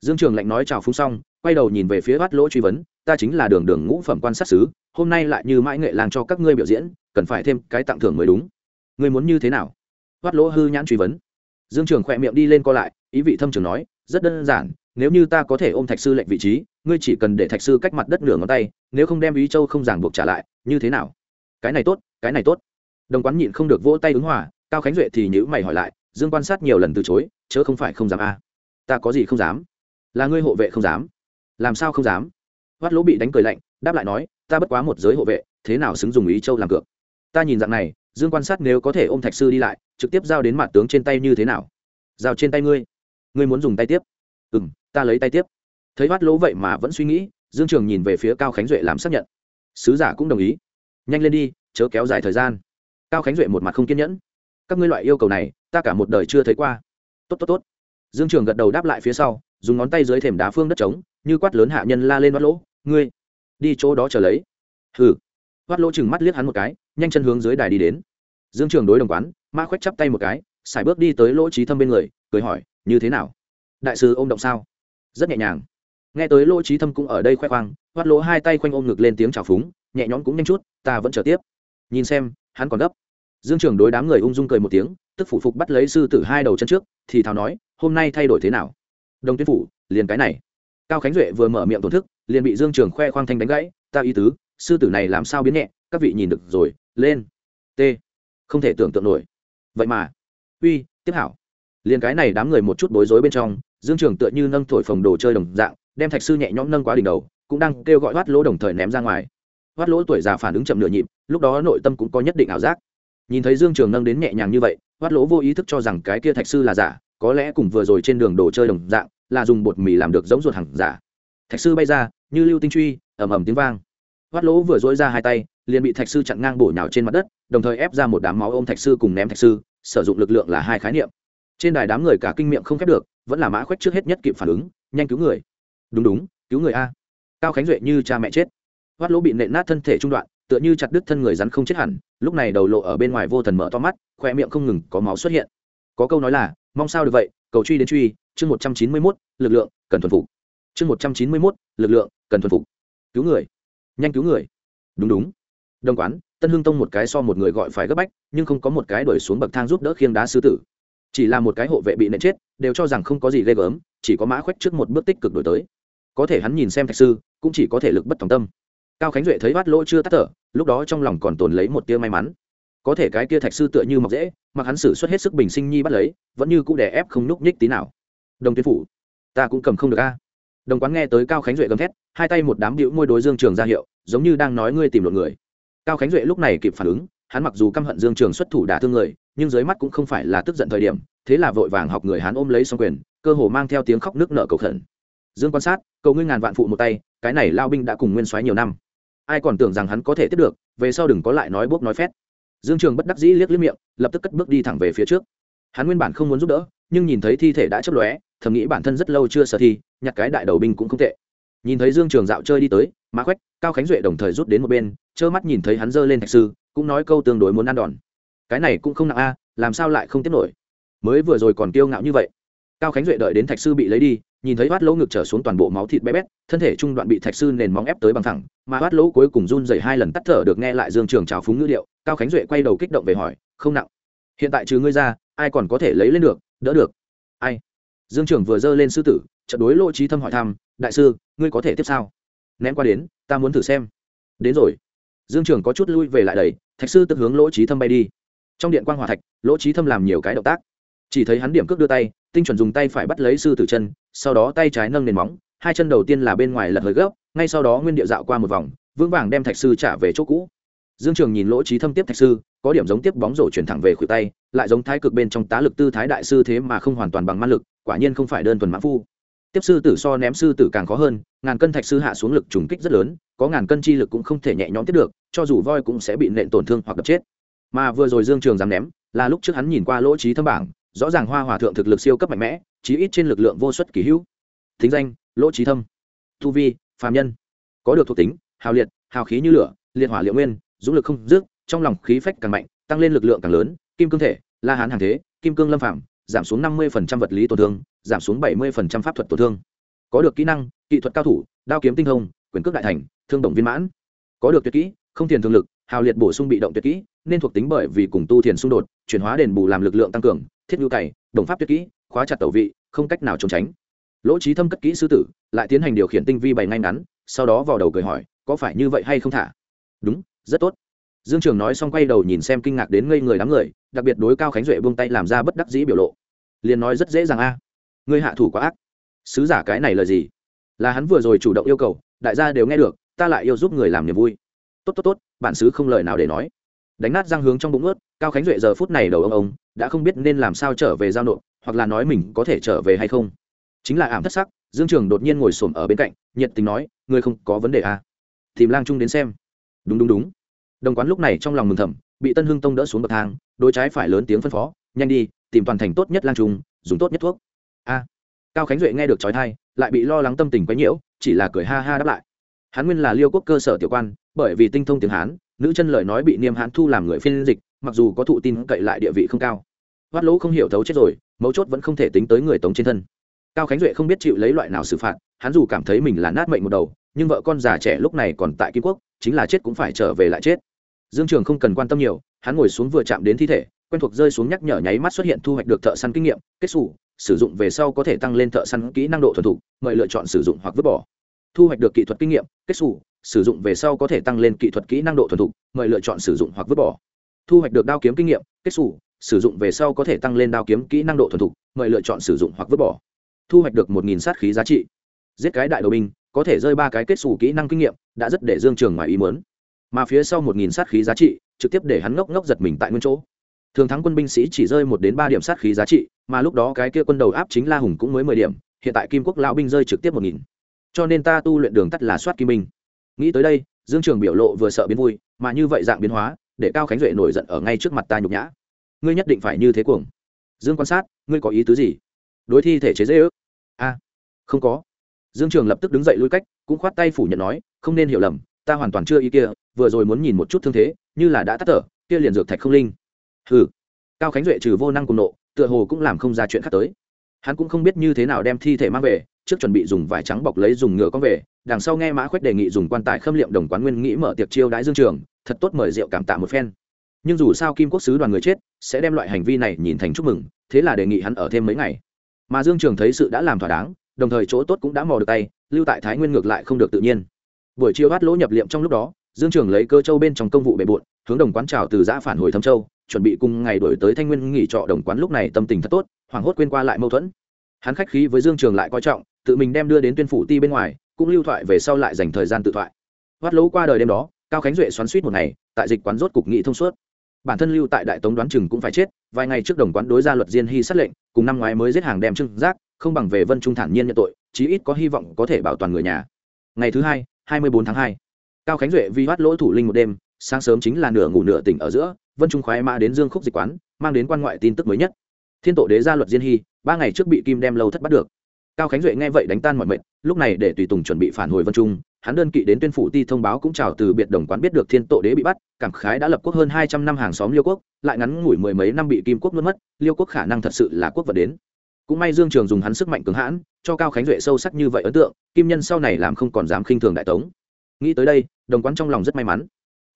Dương trường lạnh nói chào phúng xong, quay đầu nhìn về phía bắt lỗ truy vấn, ta chính là đường đường ngũ phẩm quan sát sứ, hôm nay lại như mãi nghệ làng cho các ngươi biểu diễn, cần phải thêm cái tặng thưởng mới đúng. Ngươi muốn như thế nào? Bắt lỗ hư nhãn truy vấn. Dương trường khỏe miệng đi lên co lại, ý vị thâm trường nói, rất đơn giản, nếu như ta có thể ôm thạch sư lệnh vị trí, ngươi chỉ cần để thạch sư cách mặt đất nửa ngón tay, nếu không đem ý châu không giảng buộc trả lại, như thế nào? Cái này tốt, cái này tốt. Đồng quán nhịn không được vỗ tay ứng hòa, cao khánh duệ thì nhữ mày hỏi lại, dương quan sát nhiều lần từ chối, chớ không phải không dám a. À. ta có gì không dám? Là ngươi hộ vệ không dám? Làm sao không dám? Hoắt lỗ bị đánh cười lạnh, đáp lại nói, ta bất quá một giới hộ vệ, thế nào xứng dùng ý châu làm cược? Ta nhìn dạng này, dương quan sát nếu có thể ôm thạch sư đi lại, trực tiếp giao đến mặt tướng trên tay như thế nào? Giao trên tay ngươi. Ngươi muốn dùng tay tiếp? Ừ m ta lấy tay tiếp. Thấy hoắt lỗ vậy mà vẫn suy nghĩ, dương trường nhìn về phía cao khánh duệ làm xác nhận. Sứ giả cũng đồng ý nhanh lên đi, chớ kéo dài thời gian. Cao khánh duệ một mặt không kiên nhẫn. Các ngươi loại yêu cầu này, ta cả một đời chưa thấy qua. Tốt tốt tốt. Dương trường gật đầu đáp lại phía sau, dùng ngón tay dưới thềm đá phương đất trống, như quát lớn hạ nhân la lên bắt lỗ, ngươi, đi chỗ đó chờ lấy. Hừ. Bắt lỗ chừng mắt liếc hắn một cái, nhanh chân hướng dưới đài đi đến. Dương trường đối đồng quán, ma khoét chắp tay một cái, xài bước đi tới lỗ trí thâm bên người, cười hỏi, như thế nào? Đại sư ôm động sao? Rất nhẹ nhàng. Nghe tới lỗ trí thâm cũng ở đây khoe khoang hoắt lỗ hai tay khoanh ôm ngực lên tiếng chào phúng nhẹ nhõm cũng nhanh chút, ta vẫn chờ tiếp. Nhìn xem, hắn còn gấp. Dương trường đối đám người ung dung cười một tiếng, tức phủ phục bắt lấy sư tử hai đầu chân trước, thì thào nói, hôm nay thay đổi thế nào? Đồng tuyên phủ, liền cái này. Cao khánh duệ vừa mở miệng tổn thức, liền bị dương trường khoe khoang thanh đánh gãy, ta ý tứ, sư tử này làm sao biến nhẹ, các vị nhìn được rồi, lên. T. Không thể tưởng tượng nổi. Vậy mà. Uy, tiếp hảo. Liền cái này đám người một chút bối rối bên trong, dương trường tựa như nâng thổi phòng đồ chơi đồng dạng, đem thạch sư nhẹ nhõm nâng quá đỉnh đầu, cũng đang kêu gọi hoát lỗ đồng thời ném ra ngoài hoát lỗ tuổi già phản ứng chậm nửa nhịp, lúc đó nội tâm cũng có nhất định ảo giác. Nhìn thấy dương trường nâng đến nhẹ nhàng như vậy, hoát lỗ vô ý thức cho rằng cái kia thạch sư là giả, có lẽ cùng vừa rồi trên đường đồ chơi đồng dạng, là dùng bột mì làm được giống ruột hàng giả. Thạch sư bay ra, như lưu tinh truy, ầm ầm tiếng vang. Hoát lỗ vừa dỗi ra hai tay, liền bị thạch sư chặn ngang bổ nhào trên mặt đất, đồng thời ép ra một đám máu ôm thạch sư cùng ném thạch sư, sử dụng lực lượng là hai khái niệm. Trên đài đám người cả kinh miệng không khép được, vẫn là mã khoách trước hết nhất kịp phản ứng, nhanh cứu người. Đúng đúng, cứu người a. Cao khánh duệ như cha mẹ chết hoắt lỗ bị nện nát thân thể trung đoạn, tựa như chặt đứt thân người rắn không chết hẳn. Lúc này đầu lộ ở bên ngoài vô thần mở to mắt khoe miệng không ngừng có máu xuất hiện. Có câu nói là, mong sao được vậy, cầu truy đến truy. Chương một trăm chín mươi mốt, lực lượng, cần thuần phục. Chương một trăm chín mươi mốt, lực lượng, cần thuần phục. Cứu người. Nhanh cứu người. Đúng đúng. Đồng quán, tân hương tông một cái so một người gọi phải gấp bách, nhưng không có một cái đuổi xuống bậc thang giúp đỡ khiêng đá sư tử. Chỉ là một cái hộ vệ bị nện chết, đều cho rằng không có gì ghê gớm, chỉ có mã khoách trước một bước tích cực đổi tới. Có thể hắn nhìn xem thạch sư, cũng chỉ có thể lực bất tòng tâm cao khánh duệ thấy bát lỗ chưa tắt thở, lúc đó trong lòng còn tồn lấy một tia may mắn. Có thể cái kia thạch sư tựa như mọc dễ, mặc hắn xử suất hết sức bình sinh nhi bắt lấy, vẫn như cũ đè ép không nhúc nhích tí nào. Đồng tuyến phủ, ta cũng cầm không được a. Đồng quán nghe tới cao khánh duệ gầm thét, hai tay một đám đĩu môi đối dương trường ra hiệu, giống như đang nói ngươi tìm lộn người. Cao khánh duệ lúc này kịp phản ứng, hắn mặc dù căm hận dương trường xuất thủ đả thương người, nhưng dưới mắt cũng không phải là tức giận thời điểm, thế là vội vàng học người hắn ôm lấy xong quyền, cơ hồ mang theo tiếng khóc nước nợ cầu khẩn. Dương quan sát, cầu ngươi ngàn vạn phụ một tay, cái này lao binh đã cùng nguyên soái nhiều năm ai còn tưởng rằng hắn có thể tiếp được, về sau đừng có lại nói bốc nói phét. Dương trường bất đắc dĩ liếc liếc miệng, lập tức cất bước đi thẳng về phía trước. Hắn nguyên bản không muốn giúp đỡ, nhưng nhìn thấy thi thể đã chấp lóe, thầm nghĩ bản thân rất lâu chưa sở thi, nhặt cái đại đầu binh cũng không tệ. Nhìn thấy dương trường dạo chơi đi tới, mã khoách, cao khánh duệ đồng thời rút đến một bên, trơ mắt nhìn thấy hắn giơ lên thạch sư, cũng nói câu tương đối muốn ăn đòn. Cái này cũng không nặng a, làm sao lại không tiếp nổi? Mới vừa rồi còn kiêu ngạo như vậy. Cao khánh duệ đợi đến thạch sư bị lấy đi nhìn thấy bát lỗ ngực trở xuống toàn bộ máu thịt bé bét, thân thể trung đoạn bị thạch sư nền móng ép tới bằng thẳng mà bát lỗ cuối cùng run dày hai lần tắt thở được nghe lại dương trường trào phúng ngữ điệu, cao khánh duệ quay đầu kích động về hỏi, không nặng. Hiện tại trừ ngươi ra, ai còn có thể lấy lên được, đỡ được? Ai? Dương trường vừa dơ lên sư tử trận đối lỗ trí thâm hỏi thăm, đại sư, ngươi có thể tiếp sao? Ném qua đến, ta muốn thử xem. Đến rồi. Dương trường có chút lui về lại đầy thạch sư tức hướng lỗ trí thâm bay đi. Trong điện quan hòa thạch, lỗ trí thâm làm nhiều cái động tác. Chỉ thấy hắn điểm cước đưa tay, tinh chuẩn dùng tay phải bắt lấy sư tử chân sau đó tay trái nâng nền móng, hai chân đầu tiên là bên ngoài lật hơi gấp, ngay sau đó nguyên địa dạo qua một vòng, vững vàng đem thạch sư trả về chỗ cũ. Dương trường nhìn lỗ trí thâm tiếp thạch sư, có điểm giống tiếp bóng rổ chuyển thẳng về khuỷu tay, lại giống thái cực bên trong tá lực tư thái đại sư thế mà không hoàn toàn bằng man lực, quả nhiên không phải đơn thuần mãn phu. Tiếp sư tử so ném sư tử càng khó hơn, ngàn cân thạch sư hạ xuống lực trùng kích rất lớn, có ngàn cân chi lực cũng không thể nhẹ nhõm tiếp được, cho dù voi cũng sẽ bị nện tổn thương hoặc đập chết. Mà vừa rồi dương trường dám ném, là lúc trước hắn nhìn qua lỗ trí thâm bảng rõ ràng hoa hòa thượng thực lực siêu cấp mạnh mẽ, chí ít trên lực lượng vô suất kỳ hữu. Thính danh, lỗ trí thâm. Tu vi, phàm nhân. Có được thuộc tính, hào liệt, hào khí như lửa, liệt hỏa liệu nguyên, dũng lực không dứt, trong lòng khí phách càng mạnh, tăng lên lực lượng càng lớn, kim cương thể, la hán hàng thế, kim cương lâm phạm giảm xuống năm mươi vật lý tổn thương, giảm xuống bảy mươi pháp thuật tổn thương. Có được kỹ năng, kỹ thuật cao thủ, đao kiếm tinh thông, quyền cước đại thành, thương động viên mãn. Có được tuyệt kỹ, không thiền thương lực, hào liệt bổ sung bị động tuyệt kỹ, nên thuộc tính bởi vì cùng tu thiền xung đột, chuyển hóa đền bù làm lực lượng tăng cường thiết nhu cày, đồng pháp tuyệt kỹ, khóa chặt tẩu vị, không cách nào trốn tránh. Lỗ trí thâm cất kỹ sư tử, lại tiến hành điều khiển tinh vi bày ngay ngắn, sau đó vào đầu cười hỏi, có phải như vậy hay không thả? Đúng, rất tốt. Dương trường nói xong quay đầu nhìn xem kinh ngạc đến ngây người đám người, đặc biệt đối cao khánh duệ buông tay làm ra bất đắc dĩ biểu lộ. Liền nói rất dễ dàng a. À. ngươi hạ thủ quá ác. Sứ giả cái này là gì? Là hắn vừa rồi chủ động yêu cầu, đại gia đều nghe được, ta lại yêu giúp người làm niềm vui. Tốt tốt tốt, bản sứ không lời nào để nói đánh nát răng hướng trong bụng ướt, cao khánh duệ giờ phút này đầu ông ông, đã không biết nên làm sao trở về giao nộp, hoặc là nói mình có thể trở về hay không. Chính là ảm thất sắc, dương trường đột nhiên ngồi xổm ở bên cạnh, nhiệt tình nói, ngươi không có vấn đề à. tìm lang trung đến xem. Đúng đúng đúng. Đồng quán lúc này trong lòng mừng thầm, bị tân hưng tông đỡ xuống bậc thang đôi trái phải lớn tiếng phân phó, nhanh đi, tìm toàn thành tốt nhất lang trung, dùng tốt nhất thuốc. A. Cao khánh duệ nghe được trói thai, lại bị lo lắng tâm tình quấy nhiễu, chỉ là cười ha ha đáp lại. Hắn nguyên là liêu quốc cơ sở tiểu quan, bởi vì tinh thông tiếng hán nữ chân lời nói bị niêm hãn thu làm người phiên dịch, mặc dù có thụ tin cậy lại địa vị không cao. Hoát lỗ không hiểu thấu chết rồi, mấu chốt vẫn không thể tính tới người tống trên thân. Cao khánh duệ không biết chịu lấy loại nào xử phạt, hắn dù cảm thấy mình là nát mệnh một đầu, nhưng vợ con già trẻ lúc này còn tại kim quốc, chính là chết cũng phải trở về lại chết. Dương trường không cần quan tâm nhiều, hắn ngồi xuống vừa chạm đến thi thể, quen thuộc rơi xuống nhắc nhở nháy mắt xuất hiện thu hoạch được thợ săn kinh nghiệm, kết xù, sử dụng về sau có thể tăng lên thợ săn kỹ năng độ thuần thục, mời lựa chọn sử dụng hoặc vứt bỏ thu hoạch được kỹ thuật kinh nghiệm, kết xù, sử dụng về sau có thể tăng lên kỹ thuật kỹ năng độ thuần thục, mời lựa chọn sử dụng hoặc vứt bỏ. Thu hoạch được đao kiếm kinh nghiệm, kết xù, sử dụng về sau có thể tăng lên đao kiếm kỹ năng độ thuần thục, mời lựa chọn sử dụng hoặc vứt bỏ. Thu hoạch được một nghìn sát khí giá trị. Giết cái đại đầu binh, có thể rơi ba cái kết xù kỹ năng kinh nghiệm, đã rất để dương trường ngoài ý muốn. Mà phía sau một nghìn sát khí giá trị, trực tiếp để hắn ngốc ngốc giật mình tại nguyên chỗ. Thường thắng quân binh sĩ chỉ rơi một đến ba điểm sát khí giá trị, mà lúc đó cái kia quân đầu áp chính la hùng cũng mới mười điểm, hiện tại kim quốc lão binh rơi trực tiếp một nghìn cho nên ta tu luyện đường tắt là soát kim minh nghĩ tới đây, dương trường biểu lộ vừa sợ biến vui, mà như vậy dạng biến hóa, để cao khánh duệ nổi giận ở ngay trước mặt ta nhục nhã. Ngươi nhất định phải như thế cuồng. Dương quan sát, ngươi có ý tứ gì? Đối thi thể chế dễ ước. A không có. Dương trường lập tức đứng dậy lui cách, cũng khoát tay phủ nhận nói, không nên hiểu lầm, ta hoàn toàn chưa ý kia, vừa rồi muốn nhìn một chút thương thế, như là đã tắt thở, kia liền dược thạch không linh. Hừ. Cao khánh duệ trừ vô năng cùng nộ, tựa hồ cũng làm không ra chuyện khác tới hắn cũng không biết như thế nào đem thi thể mang về, trước chuẩn bị dùng vải trắng bọc lấy dùng ngựa con về, đằng sau nghe mã khuyết đề nghị dùng quan tài khâm liệm đồng quán nguyên nghĩ mở tiệc chiêu đãi dương trường, thật tốt mời rượu cảm tạ một phen. Nhưng dù sao kim quốc sứ đoàn người chết, sẽ đem loại hành vi này nhìn thành chúc mừng, thế là đề nghị hắn ở thêm mấy ngày. Mà dương trường thấy sự đã làm thỏa đáng, đồng thời chỗ tốt cũng đã mò được tay, lưu tại thái nguyên ngược lại không được tự nhiên. Buổi chiều bắt lỗ nhập liệm trong lúc đó, dương trường lấy cơ châu bên trong công vụ bề bộn, hướng đồng quán trào từ giã phản hồi thâm châu, chuẩn bị cùng ngày đổi tới thanh nguyên nghỉ trọ đồng quán lúc này tâm tình thật tốt hoảng hốt quên qua lại mâu thuẫn. Hắn khách khí với dương trường lại coi trọng, tự mình đem đưa đến tuyên phủ ti bên ngoài, cũng lưu thoại về sau lại dành thời gian tự thoại. Vắt lỗ qua đời đêm đó, cao khánh duệ xoắn suýt một ngày, tại dịch quán rốt cục nghị thông suốt. Bản thân lưu tại đại tống đoán chừng cũng phải chết, vài ngày trước đồng quán đối ra luật diên hy sát lệnh, cùng năm ngoái mới giết hàng đem trưng giác, không bằng về vân trung thản nhiên nhận tội, chí ít có hy vọng có thể bảo toàn người nhà. Ngày thứ hai hai mươi bốn tháng hai, cao khánh duệ vi hoát lỗ thủ linh một đêm, sáng sớm chính là nửa ngủ nửa tỉnh ở giữa, vân trung khoái mã đến dương khúc dịch quán, mang đến quan ngoại tin tức mới nhất thiên tổ đế gia luật diên hy, ba ngày trước bị kim đem lâu thất bắt được. Cao khánh duệ nghe vậy đánh tan mọi mệnh, lúc này để tùy tùng chuẩn bị phản hồi vân trung, hắn đơn kỵ đến tuyên phủ ti thông báo cũng chào từ biệt đồng quán biết được thiên tổ đế bị bắt, cảm khái đã lập quốc hơn hai trăm năm hàng xóm liêu quốc, lại ngắn ngủi mười mấy năm bị kim quốc nuốt mất, liêu quốc khả năng thật sự là quốc vật đến. Cũng may dương trường dùng hắn sức mạnh cứng hãn, cho cao khánh duệ sâu sắc như vậy ấn tượng, kim nhân sau này làm không còn dám khinh thường đại tống. Nghĩ tới đây, đồng quán trong lòng rất may mắn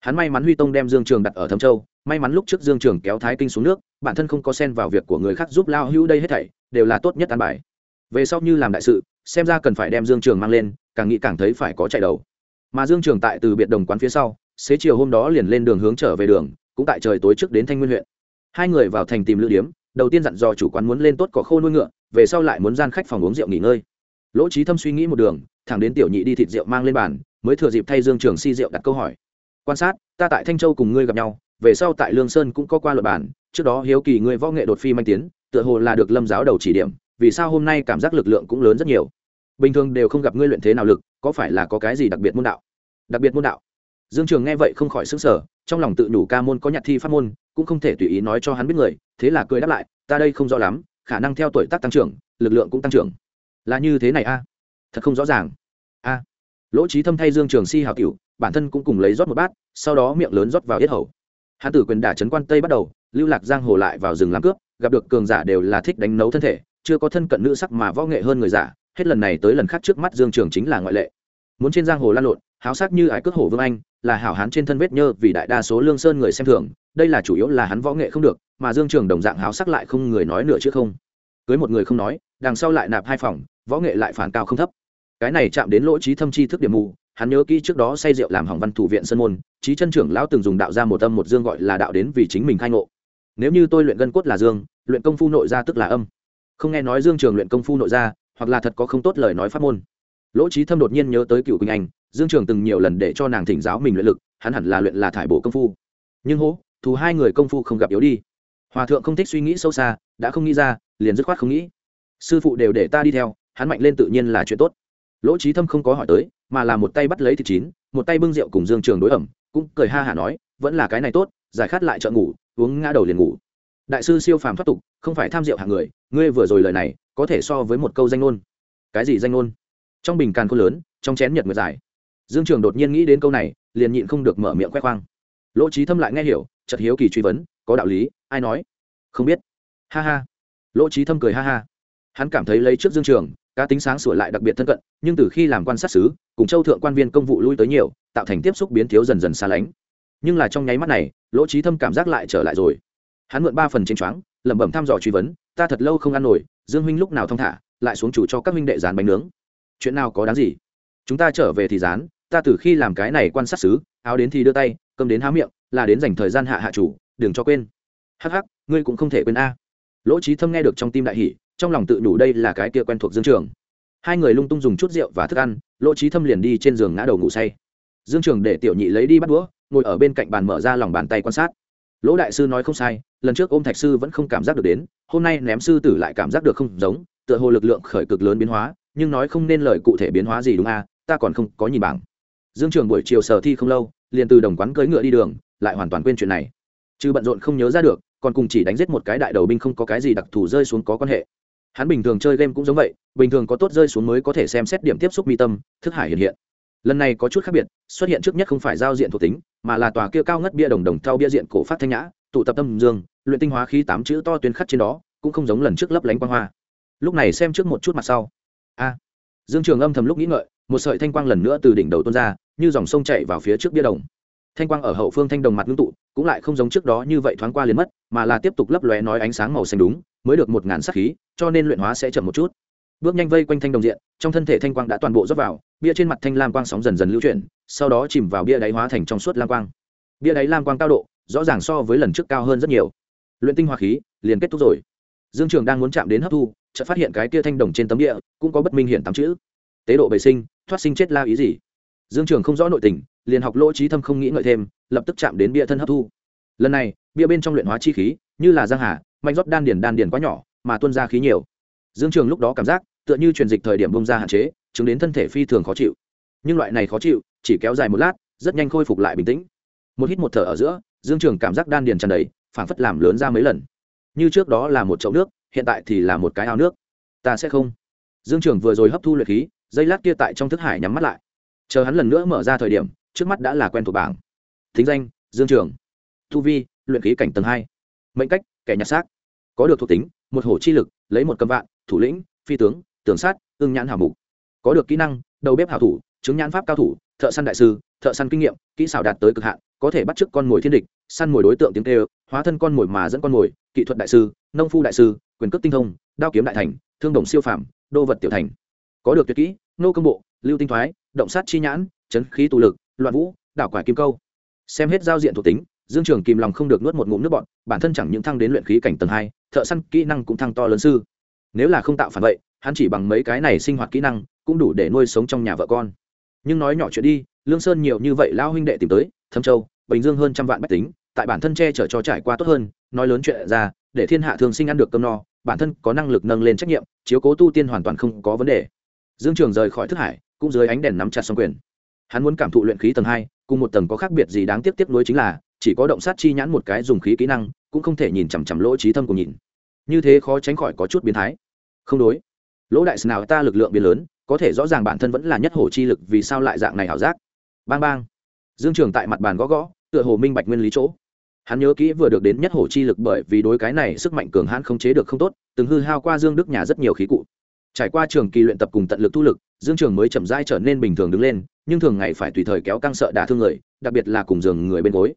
hắn may mắn huy tông đem dương trường đặt ở thâm châu, may mắn lúc trước dương trường kéo thái kinh xuống nước, bản thân không có xen vào việc của người khác giúp lao hữu đây hết thảy, đều là tốt nhất an bài. Về sau như làm đại sự, xem ra cần phải đem dương trường mang lên, càng nghĩ càng thấy phải có chạy đầu. Mà dương trường tại từ biệt đồng quán phía sau, xế chiều hôm đó liền lên đường hướng trở về đường, cũng tại trời tối trước đến thanh nguyên huyện. Hai người vào thành tìm lữ điếm, đầu tiên dặn dò chủ quán muốn lên tốt cỏ khô nuôi ngựa, về sau lại muốn gian khách phòng uống rượu nghỉ ngơi. Lỗ trí thâm suy nghĩ một đường, thẳng đến tiểu nhị đi thịt rượu mang lên bàn, mới thừa dịp thay dương trường si rượu đặt câu hỏi quan sát, ta tại thanh châu cùng ngươi gặp nhau, về sau tại lương sơn cũng có qua luật bản, trước đó hiếu kỳ ngươi võ nghệ đột phi manh tiến, tựa hồ là được lâm giáo đầu chỉ điểm, vì sao hôm nay cảm giác lực lượng cũng lớn rất nhiều. Bình thường đều không gặp ngươi luyện thế nào lực, có phải là có cái gì đặc biệt môn đạo? Đặc biệt môn đạo? Dương trường nghe vậy không khỏi xứng sở trong lòng tự nhủ ca môn có nhặt thi pháp môn, cũng không thể tùy ý nói cho hắn biết người, thế là cười đáp lại, ta đây không rõ lắm, khả năng theo tuổi tác tăng trưởng, lực lượng cũng tăng trưởng. Là như thế này a? Thật không rõ ràng lỗ trí thâm thay dương trường si hào cựu bản thân cũng cùng lấy rót một bát, sau đó miệng lớn rót vào yết hầu. Hãn tử quyền đả trấn quan tây bắt đầu, lưu lạc giang hồ lại vào rừng làm cướp, gặp được cường giả đều là thích đánh nấu thân thể, chưa có thân cận nữ sắc mà võ nghệ hơn người giả, hết lần này tới lần khác trước mắt dương trường chính là ngoại lệ. Muốn trên giang hồ lan lộn, háo sắc như ái cướp hổ vương anh, là hảo hán trên thân vết nhơ vì đại đa số lương sơn người xem thường, đây là chủ yếu là hắn võ nghệ không được, mà dương trường đồng dạng háo sắc lại không người nói nữa chứ không. Cưới một người không nói, đằng sau lại nạp hai phòng, võ nghệ lại phản cao không thấp cái này chạm đến lỗ trí thâm chi thức điểm mù, hắn nhớ kỹ trước đó say rượu làm hỏng văn thủ viện sân môn, trí chân trưởng lão từng dùng đạo ra một âm một dương gọi là đạo đến vì chính mình khai ngộ. Nếu như tôi luyện gân cốt là dương, luyện công phu nội ra tức là âm. Không nghe nói dương trường luyện công phu nội ra hoặc là thật có không tốt lời nói pháp môn. Lỗ trí thâm đột nhiên nhớ tới cựu quỳnh anh, dương trường từng nhiều lần để cho nàng thỉnh giáo mình luyện lực, hắn hẳn là luyện là thải bổ công phu. Nhưng hố, thù hai người công phu không gặp yếu đi. Hòa thượng không thích suy nghĩ sâu xa, đã không nghĩ ra, liền dứt khoát không nghĩ. Sư phụ đều để ta đi theo, hắn mạnh lên tự nhiên là chuyện tốt lỗ trí thâm không có hỏi tới, mà là một tay bắt lấy thịt chín, một tay bưng rượu cùng dương trường đối ẩm, cũng cười ha hả nói, vẫn là cái này tốt, giải khát lại chợ ngủ, uống ngã đầu liền ngủ. Đại sư siêu phàm thoát tục, không phải tham rượu hạng người, ngươi vừa rồi lời này, có thể so với một câu danh ngôn. Cái gì danh ngôn? Trong bình càn khôn lớn, trong chén nhật nguyệt dài. Dương trường đột nhiên nghĩ đến câu này, liền nhịn không được mở miệng khoe khoang. Lỗ trí thâm lại nghe hiểu, chợt hiếu kỳ truy vấn, có đạo lý, ai nói? Không biết. Ha ha. Lỗ trí thâm cười ha ha. Hắn cảm thấy lấy trước dương trường cá tính sáng sủa lại đặc biệt thân cận, nhưng từ khi làm quan sát xứ, cùng châu thượng quan viên công vụ lui tới nhiều, tạo thành tiếp xúc biến thiếu dần dần xa lánh. Nhưng là trong nháy mắt này, lỗ trí thâm cảm giác lại trở lại rồi. Hắn mượn ba phần trên choáng, lẩm bẩm thăm dò truy vấn, ta thật lâu không ăn nổi, dương huynh lúc nào thong thả, lại xuống chủ cho các huynh đệ dán bánh nướng. Chuyện nào có đáng gì? Chúng ta trở về thì dán, ta từ khi làm cái này quan sát xứ, áo đến thì đưa tay, cơm đến há miệng, là đến dành thời gian hạ hạ chủ, đừng cho quên. Hắc hắc, ngươi cũng không thể quên a. Lỗ trí thâm nghe được trong tim đại hỷ trong lòng tự đủ đây là cái kia quen thuộc dương trường. Hai người lung tung dùng chút rượu và thức ăn, lỗ trí thâm liền đi trên giường ngã đầu ngủ say. Dương trường để tiểu nhị lấy đi bắt đũa, ngồi ở bên cạnh bàn mở ra lòng bàn tay quan sát. Lỗ đại sư nói không sai, lần trước ôm thạch sư vẫn không cảm giác được đến, hôm nay ném sư tử lại cảm giác được không giống, tựa hồ lực lượng khởi cực lớn biến hóa, nhưng nói không nên lời cụ thể biến hóa gì đúng a ta còn không có nhìn bảng. Dương trường buổi chiều sở thi không lâu, liền từ đồng quán cưỡi ngựa đi đường, lại hoàn toàn quên chuyện này. Chứ bận rộn không nhớ ra được, còn cùng chỉ đánh giết một cái đại đầu binh không có cái gì đặc thù rơi xuống có quan hệ hắn bình thường chơi game cũng giống vậy, bình thường có tốt rơi xuống mới có thể xem xét điểm tiếp xúc mi tâm, thức hải hiện hiện. Lần này có chút khác biệt, xuất hiện trước nhất không phải giao diện thuộc tính, mà là tòa kia cao ngất bia đồng đồng theo bia diện cổ phát thanh nhã, tụ tập tâm dương, luyện tinh hóa khí tám chữ to tuyến khắc trên đó, cũng không giống lần trước lấp lánh quang hoa. Lúc này xem trước một chút mặt sau. A. Dương trường âm thầm lúc nghĩ ngợi, một sợi thanh quang lần nữa từ đỉnh đầu tuôn ra, như dòng sông chạy vào phía trước bia đồng thanh quang ở hậu phương thanh đồng mặt ngưng tụ, cũng lại không giống trước đó như vậy thoáng qua liền mất, mà là tiếp tục lấp lóe nói ánh sáng màu xanh đúng, mới được một ngàn sắc khí, cho nên luyện hóa sẽ chậm một chút. Bước nhanh vây quanh thanh đồng diện, trong thân thể thanh quang đã toàn bộ dốc vào, bia trên mặt thanh lam quang sóng dần dần lưu chuyển, sau đó chìm vào bia đáy hóa thành trong suốt lam quang. Bia đáy lam quang cao độ, rõ ràng so với lần trước cao hơn rất nhiều. Luyện tinh hoa khí, liền kết thúc rồi. Dương trường đang muốn chạm đến hấp thu, chợt phát hiện cái kia thanh đồng trên tấm địa cũng có bất minh hiển tám chữ. Tế độ bệ sinh, thoát sinh chết la ý gì? Dương trường không rõ nội tình, liền học lỗ trí thâm không nghĩ ngợi thêm, lập tức chạm đến bia thân hấp thu. Lần này, bia bên trong luyện hóa chi khí, như là giang hà mạnh rót đan điền đan điền quá nhỏ, mà tuôn ra khí nhiều. Dương trường lúc đó cảm giác, tựa như truyền dịch thời điểm bông ra hạn chế, chứng đến thân thể phi thường khó chịu. Nhưng loại này khó chịu, chỉ kéo dài một lát, rất nhanh khôi phục lại bình tĩnh. Một hít một thở ở giữa, dương trường cảm giác đan điền tràn đầy, phảng phất làm lớn ra mấy lần. Như trước đó là một chậu nước, hiện tại thì là một cái ao nước. Ta sẽ không. Dương trường vừa rồi hấp thu luyện khí dây lát kia tại trong thức hải nhắm mắt lại chờ hắn lần nữa mở ra thời điểm, trước mắt đã là quen thuộc bảng. Thính danh, dương trường. Thu vi, luyện khí cảnh tầng hai. Mệnh cách, kẻ nhặt xác. Có được thuộc tính, một hổ chi lực, lấy một cầm vạn, thủ lĩnh, phi tướng, tường sát, ưng nhãn hảo mục. Có được kỹ năng, đầu bếp hảo thủ, chứng nhãn pháp cao thủ, thợ săn đại sư, thợ săn kinh nghiệm, kỹ xảo đạt tới cực hạn, có thể bắt chước con mồi thiên địch, săn mồi đối tượng tiếng kêu, hóa thân con mồi mà dẫn con mồi, kỹ thuật đại sư, nông phu đại sư, quyền cước tinh thông, đao kiếm đại thành, thương đồng siêu phạm đô vật tiểu thành. Có được tuyệt kỹ, nô công bộ lưu tinh thoái, động sát chi nhãn, chấn khí tụ lực, loạn vũ, đảo quải kim câu. Xem hết giao diện thuộc tính, dương trường kìm lòng không được nuốt một ngụm nước bọn bản thân chẳng những thăng đến luyện khí cảnh tầng hai, thợ săn kỹ năng cũng thăng to lớn sư. Nếu là không tạo phản vậy, hắn chỉ bằng mấy cái này sinh hoạt kỹ năng, cũng đủ để nuôi sống trong nhà vợ con. Nhưng nói nhỏ chuyện đi, lương sơn nhiều như vậy lao huynh đệ tìm tới, thâm châu, bình dương hơn trăm vạn bách tính, tại bản thân che chở cho trải qua tốt hơn, nói lớn chuyện ra, để thiên hạ thường sinh ăn được cơm no, bản thân có năng lực nâng lên trách nhiệm, chiếu cố tu tiên hoàn toàn không có vấn đề. Dương trường rời khỏi thức hải cũng dưới ánh đèn nắm chặt xong quyền. Hắn muốn cảm thụ luyện khí tầng hai, cùng một tầng có khác biệt gì đáng tiếc tiếp nối chính là, chỉ có động sát chi nhãn một cái dùng khí kỹ năng, cũng không thể nhìn chằm chằm lỗ trí thâm của nhìn. Như thế khó tránh khỏi có chút biến thái. Không đối. Lỗ đại sư nào ta lực lượng biến lớn, có thể rõ ràng bản thân vẫn là nhất hổ chi lực, vì sao lại dạng này hảo giác? Bang bang. Dương trường tại mặt bàn gõ gõ, tựa hồ minh bạch nguyên lý chỗ. Hắn nhớ kỹ vừa được đến nhất hổ chi lực bởi vì đối cái này sức mạnh cường hãn không chế được không tốt, từng hư hao qua dương đức nhà rất nhiều khí cụ trải qua trường kỳ luyện tập cùng tận lực thu lực, dương trường mới chậm rãi trở nên bình thường đứng lên, nhưng thường ngày phải tùy thời kéo căng sợ đả thương người, đặc biệt là cùng giường người bên gối.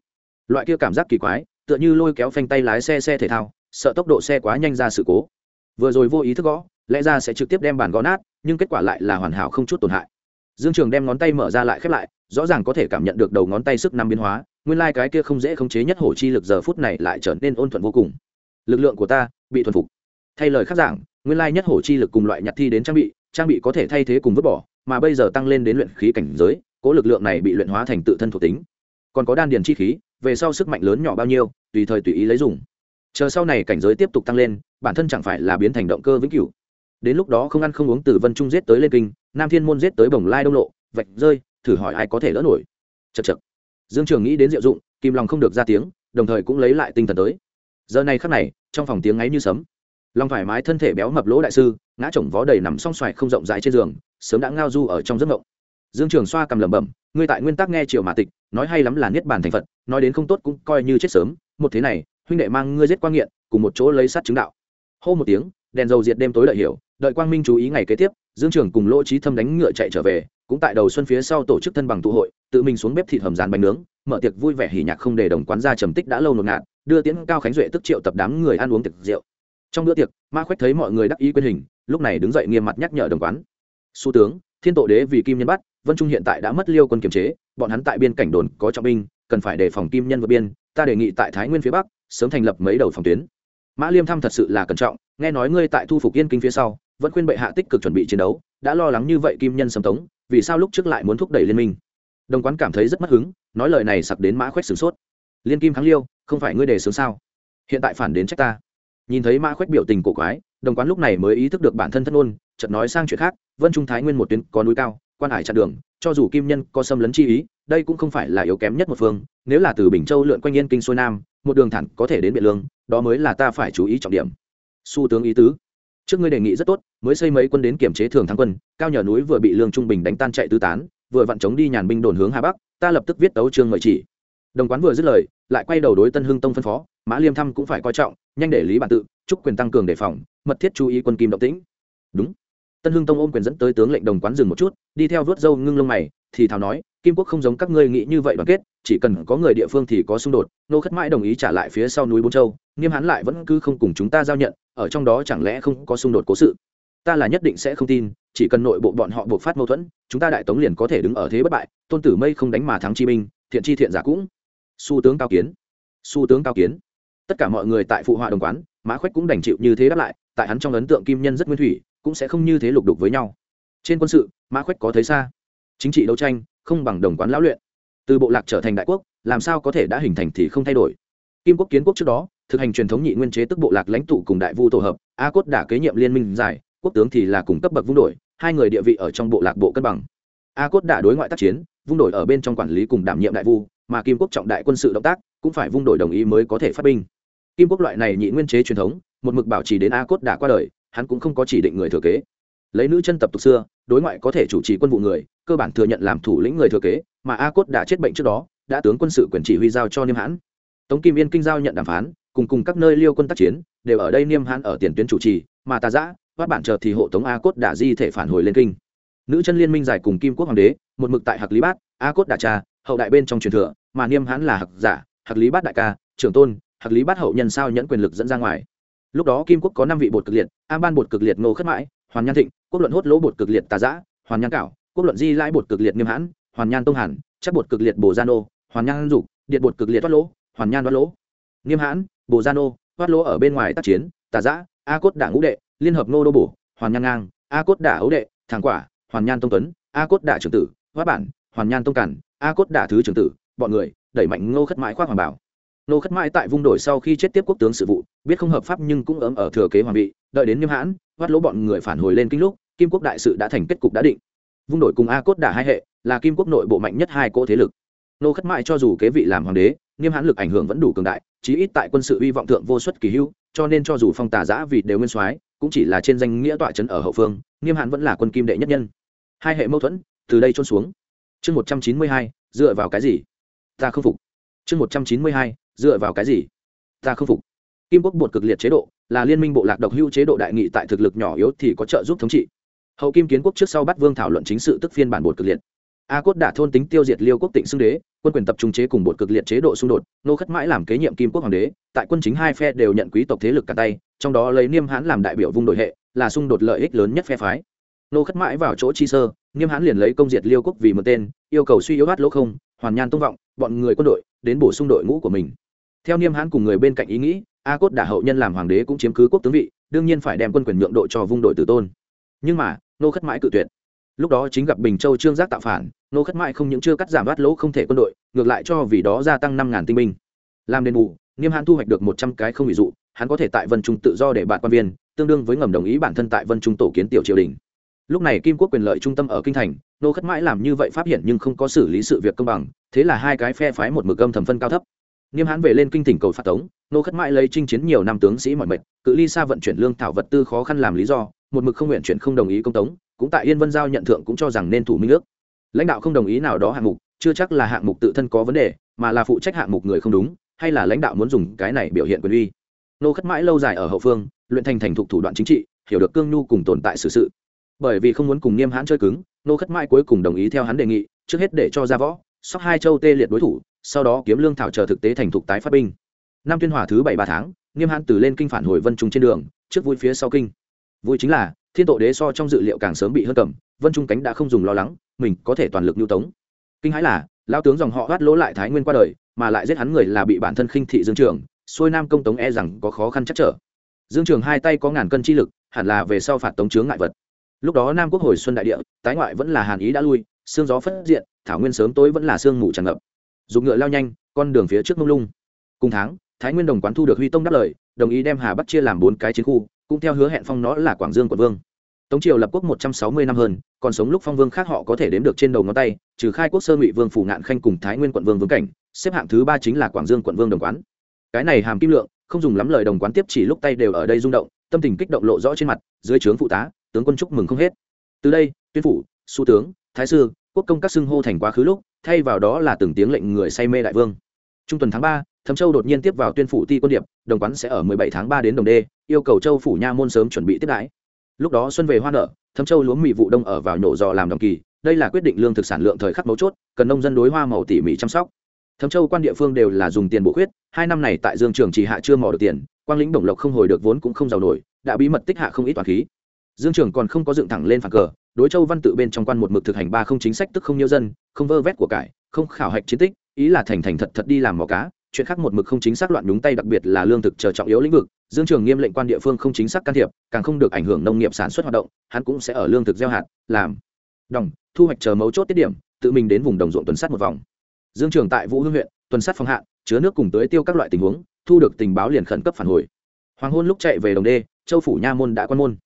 Loại kia cảm giác kỳ quái, tựa như lôi kéo phanh tay lái xe xe thể thao, sợ tốc độ xe quá nhanh ra sự cố. Vừa rồi vô ý thức gõ, lẽ ra sẽ trực tiếp đem bàn gõ nát, nhưng kết quả lại là hoàn hảo không chút tổn hại. Dương trường đem ngón tay mở ra lại khép lại, rõ ràng có thể cảm nhận được đầu ngón tay sức năm biến hóa, nguyên lai、like、cái kia không dễ khống chế nhất hổ chi lực giờ phút này lại trở nên ôn thuận vô cùng. Lực lượng của ta bị thuần phục. Thay lời khác giảng nguyên lai nhất hổ chi lực cùng loại nhặt thi đến trang bị trang bị có thể thay thế cùng vứt bỏ, mà bây giờ tăng lên đến luyện khí cảnh giới, cố lực lượng này bị luyện hóa thành tự thân thuộc tính. Còn có đan điền chi khí, về sau sức mạnh lớn nhỏ bao nhiêu, tùy thời tùy ý lấy dùng. Chờ sau này cảnh giới tiếp tục tăng lên, bản thân chẳng phải là biến thành động cơ vĩnh cửu. Đến lúc đó không ăn không uống từ vân trung giết tới lên kinh, nam thiên môn giết tới bồng lai đông lộ, vạch rơi, thử hỏi ai có thể lỡ nổi. Chật chật dương trường nghĩ đến diệu dụng kim lòng không được ra tiếng, đồng thời cũng lấy lại tinh thần tới. Giờ này khắc này, trong phòng tiếng ấy như sấm. Long thoải mái thân thể béo mập lỗ đại sư, ngã chồng vó đầy nằm song xoài không rộng rãi trên giường, sớm đã ngao du ở trong giấc mộng. Dương trường xoa cầm lẩm bẩm, ngươi tại nguyên tắc nghe triệu mà tịch, nói hay lắm là niết bàn thành phật, nói đến không tốt cũng coi như chết sớm, một thế này, huynh đệ mang ngươi giết quang nghiện, cùng một chỗ lấy sát chứng đạo. Hô một tiếng, đèn dầu diệt đêm tối đợi hiểu, đợi quang minh chú ý ngày kế tiếp, dương trường cùng lỗ trí thâm đánh ngựa chạy trở về, cũng tại đầu xuân phía sau tổ chức thân bằng tụ hội, tự mình xuống bếp thịt hầm rán bánh nướng, mở tiệc vui vẻ hỉ nhạc không để đồng quán ra trầm tích đã lâu nột ngạt, đưa tiễn cao khánh duệ tức triệu tập đám người ăn uống tiệc rượu trong bữa tiệc, ma khoách thấy mọi người đắc ý quyền hình, lúc này đứng dậy nghiêm mặt nhắc nhở đồng quán. Xu tướng, thiên tổ đế vì kim nhân bắt, vân trung hiện tại đã mất liêu quân kiềm chế, bọn hắn tại biên cảnh đồn có trọng binh, cần phải đề phòng kim nhân vượt biên, ta đề nghị tại thái nguyên phía bắc, sớm thành lập mấy đầu phòng tuyến. Mã liêm thăm thật sự là cẩn trọng, nghe nói ngươi tại thu phục yên kinh phía sau, vẫn khuyên bệ hạ tích cực chuẩn bị chiến đấu, đã lo lắng như vậy kim nhân sầm tống, vì sao lúc trước lại muốn thúc đẩy liên minh? Đồng quán cảm thấy rất mất hứng, nói lời này sặc đến mã khoách sửng sốt. Liên kim thắng liêu, không phải ngươi đề sướng sao? Hiện tại phản đến trách ta nhìn thấy mã khoách biểu tình cổ quái, đồng quán lúc này mới ý thức được bản thân thân ôn chợt nói sang chuyện khác, vân trung thái nguyên một tuyến có núi cao, quan hải chặn đường, cho dù kim nhân có xâm lấn chi ý, đây cũng không phải là yếu kém nhất một phương, nếu là từ bình châu lượn quanh yên kinh xuôi nam, một đường thẳng có thể đến biện lương, đó mới là ta phải chú ý trọng điểm. Xu tướng ý tứ. Trước ngươi đề nghị rất tốt, mới xây mấy quân đến kiểm chế thường thắng quân, cao nhờ núi vừa bị lương trung bình đánh tan chạy tứ tán, vừa vặn chống đi nhàn binh đồn hướng hà bắc, ta lập tức viết tấu chương mời chỉ. Đồng quán vừa dứt lời, lại quay đầu đối tân hưng tông phân phó, mã liêm thăm cũng phải coi trọng nhanh để lý bản tự chúc quyền tăng cường đề phòng mật thiết chú ý quân kim động tĩnh. Đúng. Tân hưng tông ôm quyền dẫn tới tướng lệnh đồng quán dừng một chút đi theo vớt dâu ngưng lông mày thì thào nói kim quốc không giống các ngươi nghĩ như vậy đoàn kết chỉ cần có người địa phương thì có xung đột nô khất mãi đồng ý trả lại phía sau núi bốn châu nghiêm hán lại vẫn cứ không cùng chúng ta giao nhận ở trong đó chẳng lẽ không có xung đột cố sự. Ta là nhất định sẽ không tin chỉ cần nội bộ bọn họ buộc phát mâu thuẫn chúng ta đại tống liền có thể đứng ở thế bất bại tôn tử mây không đánh mà thắng chi minh, thiện chi thiện giả cũng. Su tướng cao kiến. Su tướng cao kiến tất cả mọi người tại phụ họa đồng quán, mã khoách cũng đành chịu như thế đáp lại, tại hắn trong ấn tượng kim nhân rất nguyên thủy, cũng sẽ không như thế lục đục với nhau. Trên quân sự, mã khoách có thấy xa. Chính trị đấu tranh, không bằng đồng quán lão luyện. Từ bộ lạc trở thành đại quốc, làm sao có thể đã hình thành thì không thay đổi. Kim quốc kiến quốc trước đó, thực hành truyền thống nhị nguyên chế tức bộ lạc lãnh tụ cùng đại vu tổ hợp, a cốt đã kế nhiệm liên minh giải, quốc tướng thì là cùng cấp bậc vung đổi, hai người địa vị ở trong bộ lạc bộ cân bằng. A cốt đã đối ngoại tác chiến, vung đổi ở bên trong quản lý cùng đảm nhiệm đại vu, mà kim quốc trọng đại quân sự động tác, cũng phải vung đổi đồng ý mới có thể phát binh kim quốc loại này nhị nguyên chế truyền thống, một mực bảo trì đến a cốt đã qua đời, hắn cũng không có chỉ định người thừa kế. Lấy nữ chân tập tục xưa, đối ngoại có thể chủ trì quân vụ người, cơ bản thừa nhận làm thủ lĩnh người thừa kế, mà a cốt đã chết bệnh trước đó, đã tướng quân sự quyền chỉ huy giao cho niêm hãn. Tống kim yên kinh giao nhận đàm phán, cùng cùng các nơi liêu quân tác chiến, đều ở đây niêm hãn ở tiền tuyến chủ trì, mà tà giã bắt bản chờ thì hộ tống a cốt đã di thể phản hồi lên kinh. Nữ chân liên minh giải cùng kim quốc hoàng đế, một mực tại hạc lý bát, a cốt đà cha, hậu đại bên trong truyền thừa, mà niêm hãn là hạc giả, hạc lý bát đại ca, trưởng tôn hạc lý bát hậu nhân sao nhẫn quyền lực dẫn ra ngoài. Lúc đó kim quốc có năm vị bột cực liệt, a ban bột cực liệt ngô khất mãi, hoàn nhan thịnh, quốc luận hốt lỗ bột cực liệt tà giã, hoàn nhan cảo, quốc luận di lãi bột cực liệt nghiêm hãn, hoàn nhan tông hàn, chắc bột cực liệt bồ gia nô, hoàn nhan dục, điện bột cực liệt thoát lỗ, hoàn nhan thoát lỗ. Nghiêm hãn, bồ gia nô, thoát lỗ ở bên ngoài tác chiến, tà giã, a cốt đảng ngũ đệ, liên hợp Ngô đô bổ, hoàn nhan ngang, a cốt đả ấu đệ thẳng quả, hoàn nhan tông tuấn, a cốt đả trưởng tử hóa bản, hoàn nhan tông cản, a cốt đả thứ trưởng tử, bọn người đẩy mạnh ngô khất mãi khoác hoàng bảo. Nô khất mãi tại vung đổi sau khi chết tiếp quốc tướng sự vụ, biết không hợp pháp nhưng cũng ấm ở thừa kế hoàng vị, đợi đến niêm hãn vắt lỗ bọn người phản hồi lên kinh lúc, kim quốc đại sự đã thành kết cục đã định. Vung đổi cùng a cốt đả hai hệ, là kim quốc nội bộ mạnh nhất hai cỗ thế lực. Nô khất mãi cho dù kế vị làm hoàng đế nghiêm hãn lực ảnh hưởng vẫn đủ cường đại, chí ít tại quân sự uy vọng thượng vô suất kỳ hưu cho nên cho dù phong tà giã vì đều nguyên soái, cũng chỉ là trên danh nghĩa tọa trấn ở hậu phương nghiêm hãn vẫn là quân kim đệ nhất nhân. Hai hệ mâu thuẫn, từ đây trôn xuống. Chương một trăm chín mươi hai, dựa vào cái gì? Ta không phục. Chương một trăm chín mươi hai dựa vào cái gì? Ta không phục. Kim quốc bột cực liệt chế độ, là liên minh bộ lạc độc hưu chế độ đại nghị tại thực lực nhỏ yếu thì có trợ giúp thống trị. Hậu kim kiến quốc trước sau bắt vương thảo luận chính sự tức phiên bản bột cực liệt. A cốt đã thôn tính tiêu diệt liêu quốc tịnh xưng đế, quân quyền tập trung chế cùng bột cực liệt chế độ xung đột, nô khất mãi làm kế nhiệm kim quốc hoàng đế, tại quân chính hai phe đều nhận quý tộc thế lực cả tay, trong đó lấy niêm hãn làm đại biểu vung đội hệ, là xung đột lợi ích lớn nhất phe phái. Nô khất mãi vào chỗ chi sơ, niêm hãn liền lấy công diệt liêu quốc vì một tên, yêu cầu suy yếu hát lỗ không, hoàn nhan tông vọng, bọn người quân đội đến bổ sung đội ngũ của mình theo niêm hãn cùng người bên cạnh ý nghĩ, a cốt đả hậu nhân làm hoàng đế cũng chiếm cứ quốc tướng vị, đương nhiên phải đem quân quyền nhượng độ cho vung đội tử tôn. Nhưng mà, nô khất mãi cự tuyệt. Lúc đó chính gặp bình châu trương giác tạo phản, nô khất mãi không những chưa cắt giảm vát lỗ không thể quân đội, ngược lại cho vì đó gia tăng năm ngàn tinh binh. Làm đền bù, niêm hãn thu hoạch được một trăm cái không ví dụ, hắn có thể tại vân trung tự do để bạn quan viên, tương đương với ngầm đồng ý bản thân tại vân trung tổ kiến tiểu triều đình. Lúc này kim quốc quyền lợi trung tâm ở kinh thành, nô khất mãi làm như vậy phát hiện nhưng không có xử lý sự việc công bằng, thế là hai cái phe phái một mực âm thầm phân cao thấp niêm hãn về lên kinh tỉnh cầu phạt tống, nô khất mãi lấy chinh chiến nhiều năm tướng sĩ mọi mệt, cự ly xa vận chuyển lương thảo vật tư khó khăn làm lý do, một mực không nguyện chuyển không đồng ý công tống, cũng tại yên vân giao nhận thượng cũng cho rằng nên thủ minh ước. Lãnh đạo không đồng ý nào đó hạng mục, chưa chắc là hạng mục tự thân có vấn đề, mà là phụ trách hạng mục người không đúng, hay là lãnh đạo muốn dùng cái này biểu hiện quyền uy. Nô khất mãi lâu dài ở hậu phương, luyện thành thành thục thủ đoạn chính trị, hiểu được cương nhu cùng tồn tại sự sự. Bởi vì không muốn cùng niêm hãn chơi cứng, nô khất mãi cuối cùng đồng ý theo hắn đề nghị, trước hết để cho ra võ sóc hai châu tê liệt đối thủ, sau đó kiếm lương thảo chờ thực tế thành thục tái phát binh. Năm tuyên hòa thứ bảy ba tháng, nghiêm hãn từ lên kinh phản hồi vân trung trên đường, trước vui phía sau kinh. Vui chính là, thiên tổ đế so trong dự liệu càng sớm bị hơn cầm, vân trung cánh đã không dùng lo lắng, mình có thể toàn lực nhu tống. Kinh hãi là lao tướng dòng họ hoát lỗ lại thái nguyên qua đời, mà lại giết hắn người là bị bản thân khinh thị dương trường, xuôi nam công tống e rằng có khó khăn chắc trở. Dương trường hai tay có ngàn cân chi lực, hẳn là về sau phạt tống chướng ngại vật. Lúc đó nam quốc hồi xuân đại địa, tái ngoại vẫn là hàn ý đã lui sương gió phất diện, thảo nguyên sớm tối vẫn là sương mù tràn ngập. Dùng ngựa lao nhanh, con đường phía trước mông lung. Cùng tháng, thái nguyên đồng quán thu được huy tông đáp lời, đồng ý đem hà bắc chia làm bốn cái chiến khu, cũng theo hứa hẹn phong nó là quảng dương quận vương. Tống triều lập quốc một trăm sáu mươi năm hơn, còn sống lúc phong vương khác họ có thể đếm được trên đầu ngón tay, trừ khai quốc sơ ngụy vương phủ ngạn khanh cùng thái nguyên quận vương vương cảnh, xếp hạng thứ ba chính là quảng dương quận vương đồng quán. Cái này hàm kim lượng, không dùng lắm lời đồng quán tiếp chỉ lúc tay đều ở đây rung động, tâm tình kích động lộ rõ trên mặt, dưới trướng phụ tá, tướng quân chúc mừng không hết. Từ đây, tuyên phủ, su tướng thái sư, quốc công các xưng hô thành quá khứ lúc, thay vào đó là từng tiếng lệnh người say mê đại vương. Trung tuần tháng ba thấm châu đột nhiên tiếp vào tuyên phủ ti quân điệp, đồng quán sẽ ở 17 tháng ba đến đồng đê, yêu cầu châu phủ nha môn sớm chuẩn bị tiếp đãi. Lúc đó xuân về hoa nở thấm châu lúa mì vụ đông ở vào nhổ dò làm đồng kỳ, đây là quyết định lương thực sản lượng thời khắc mấu chốt, cần nông dân đối hoa màu tỉ mỉ chăm sóc. Thấm châu quan địa phương đều là dùng tiền bổ khuyết, hai năm này tại dương trường chỉ hạ chưa mò được tiền, quang lĩnh đồng lộc không hồi được vốn cũng không giàu nổi, đã bí mật tích hạ không ít toàn khí dương trường còn không có dựng thẳng lên phản cờ, đối châu văn tự bên trong quan một mực thực hành ba không chính sách tức không nhiêu dân, không vơ vét của cải, không khảo hạch chiến tích, ý là thành thành thật thật đi làm mỏ cá, chuyện khác một mực không chính xác loạn nhúng tay đặc biệt là lương thực chờ trọng yếu lĩnh vực. Dương trường nghiêm lệnh quan địa phương không chính xác can thiệp, càng không được ảnh hưởng nông nghiệp sản xuất hoạt động, hắn cũng sẽ ở lương thực gieo hạt, làm, đồng, thu hoạch chờ mấu chốt tiết điểm, tự mình đến vùng đồng ruộng tuần sát một vòng. Dương trường tại vũ hương huyện, tuần sát phòng hạ, chứa nước cùng tưới tiêu các loại tình huống, thu được tình báo liền khẩn cấp phản hồi. Hoàng hôn lúc chạy về đồng đê, châu phủ nha môn đã quan môn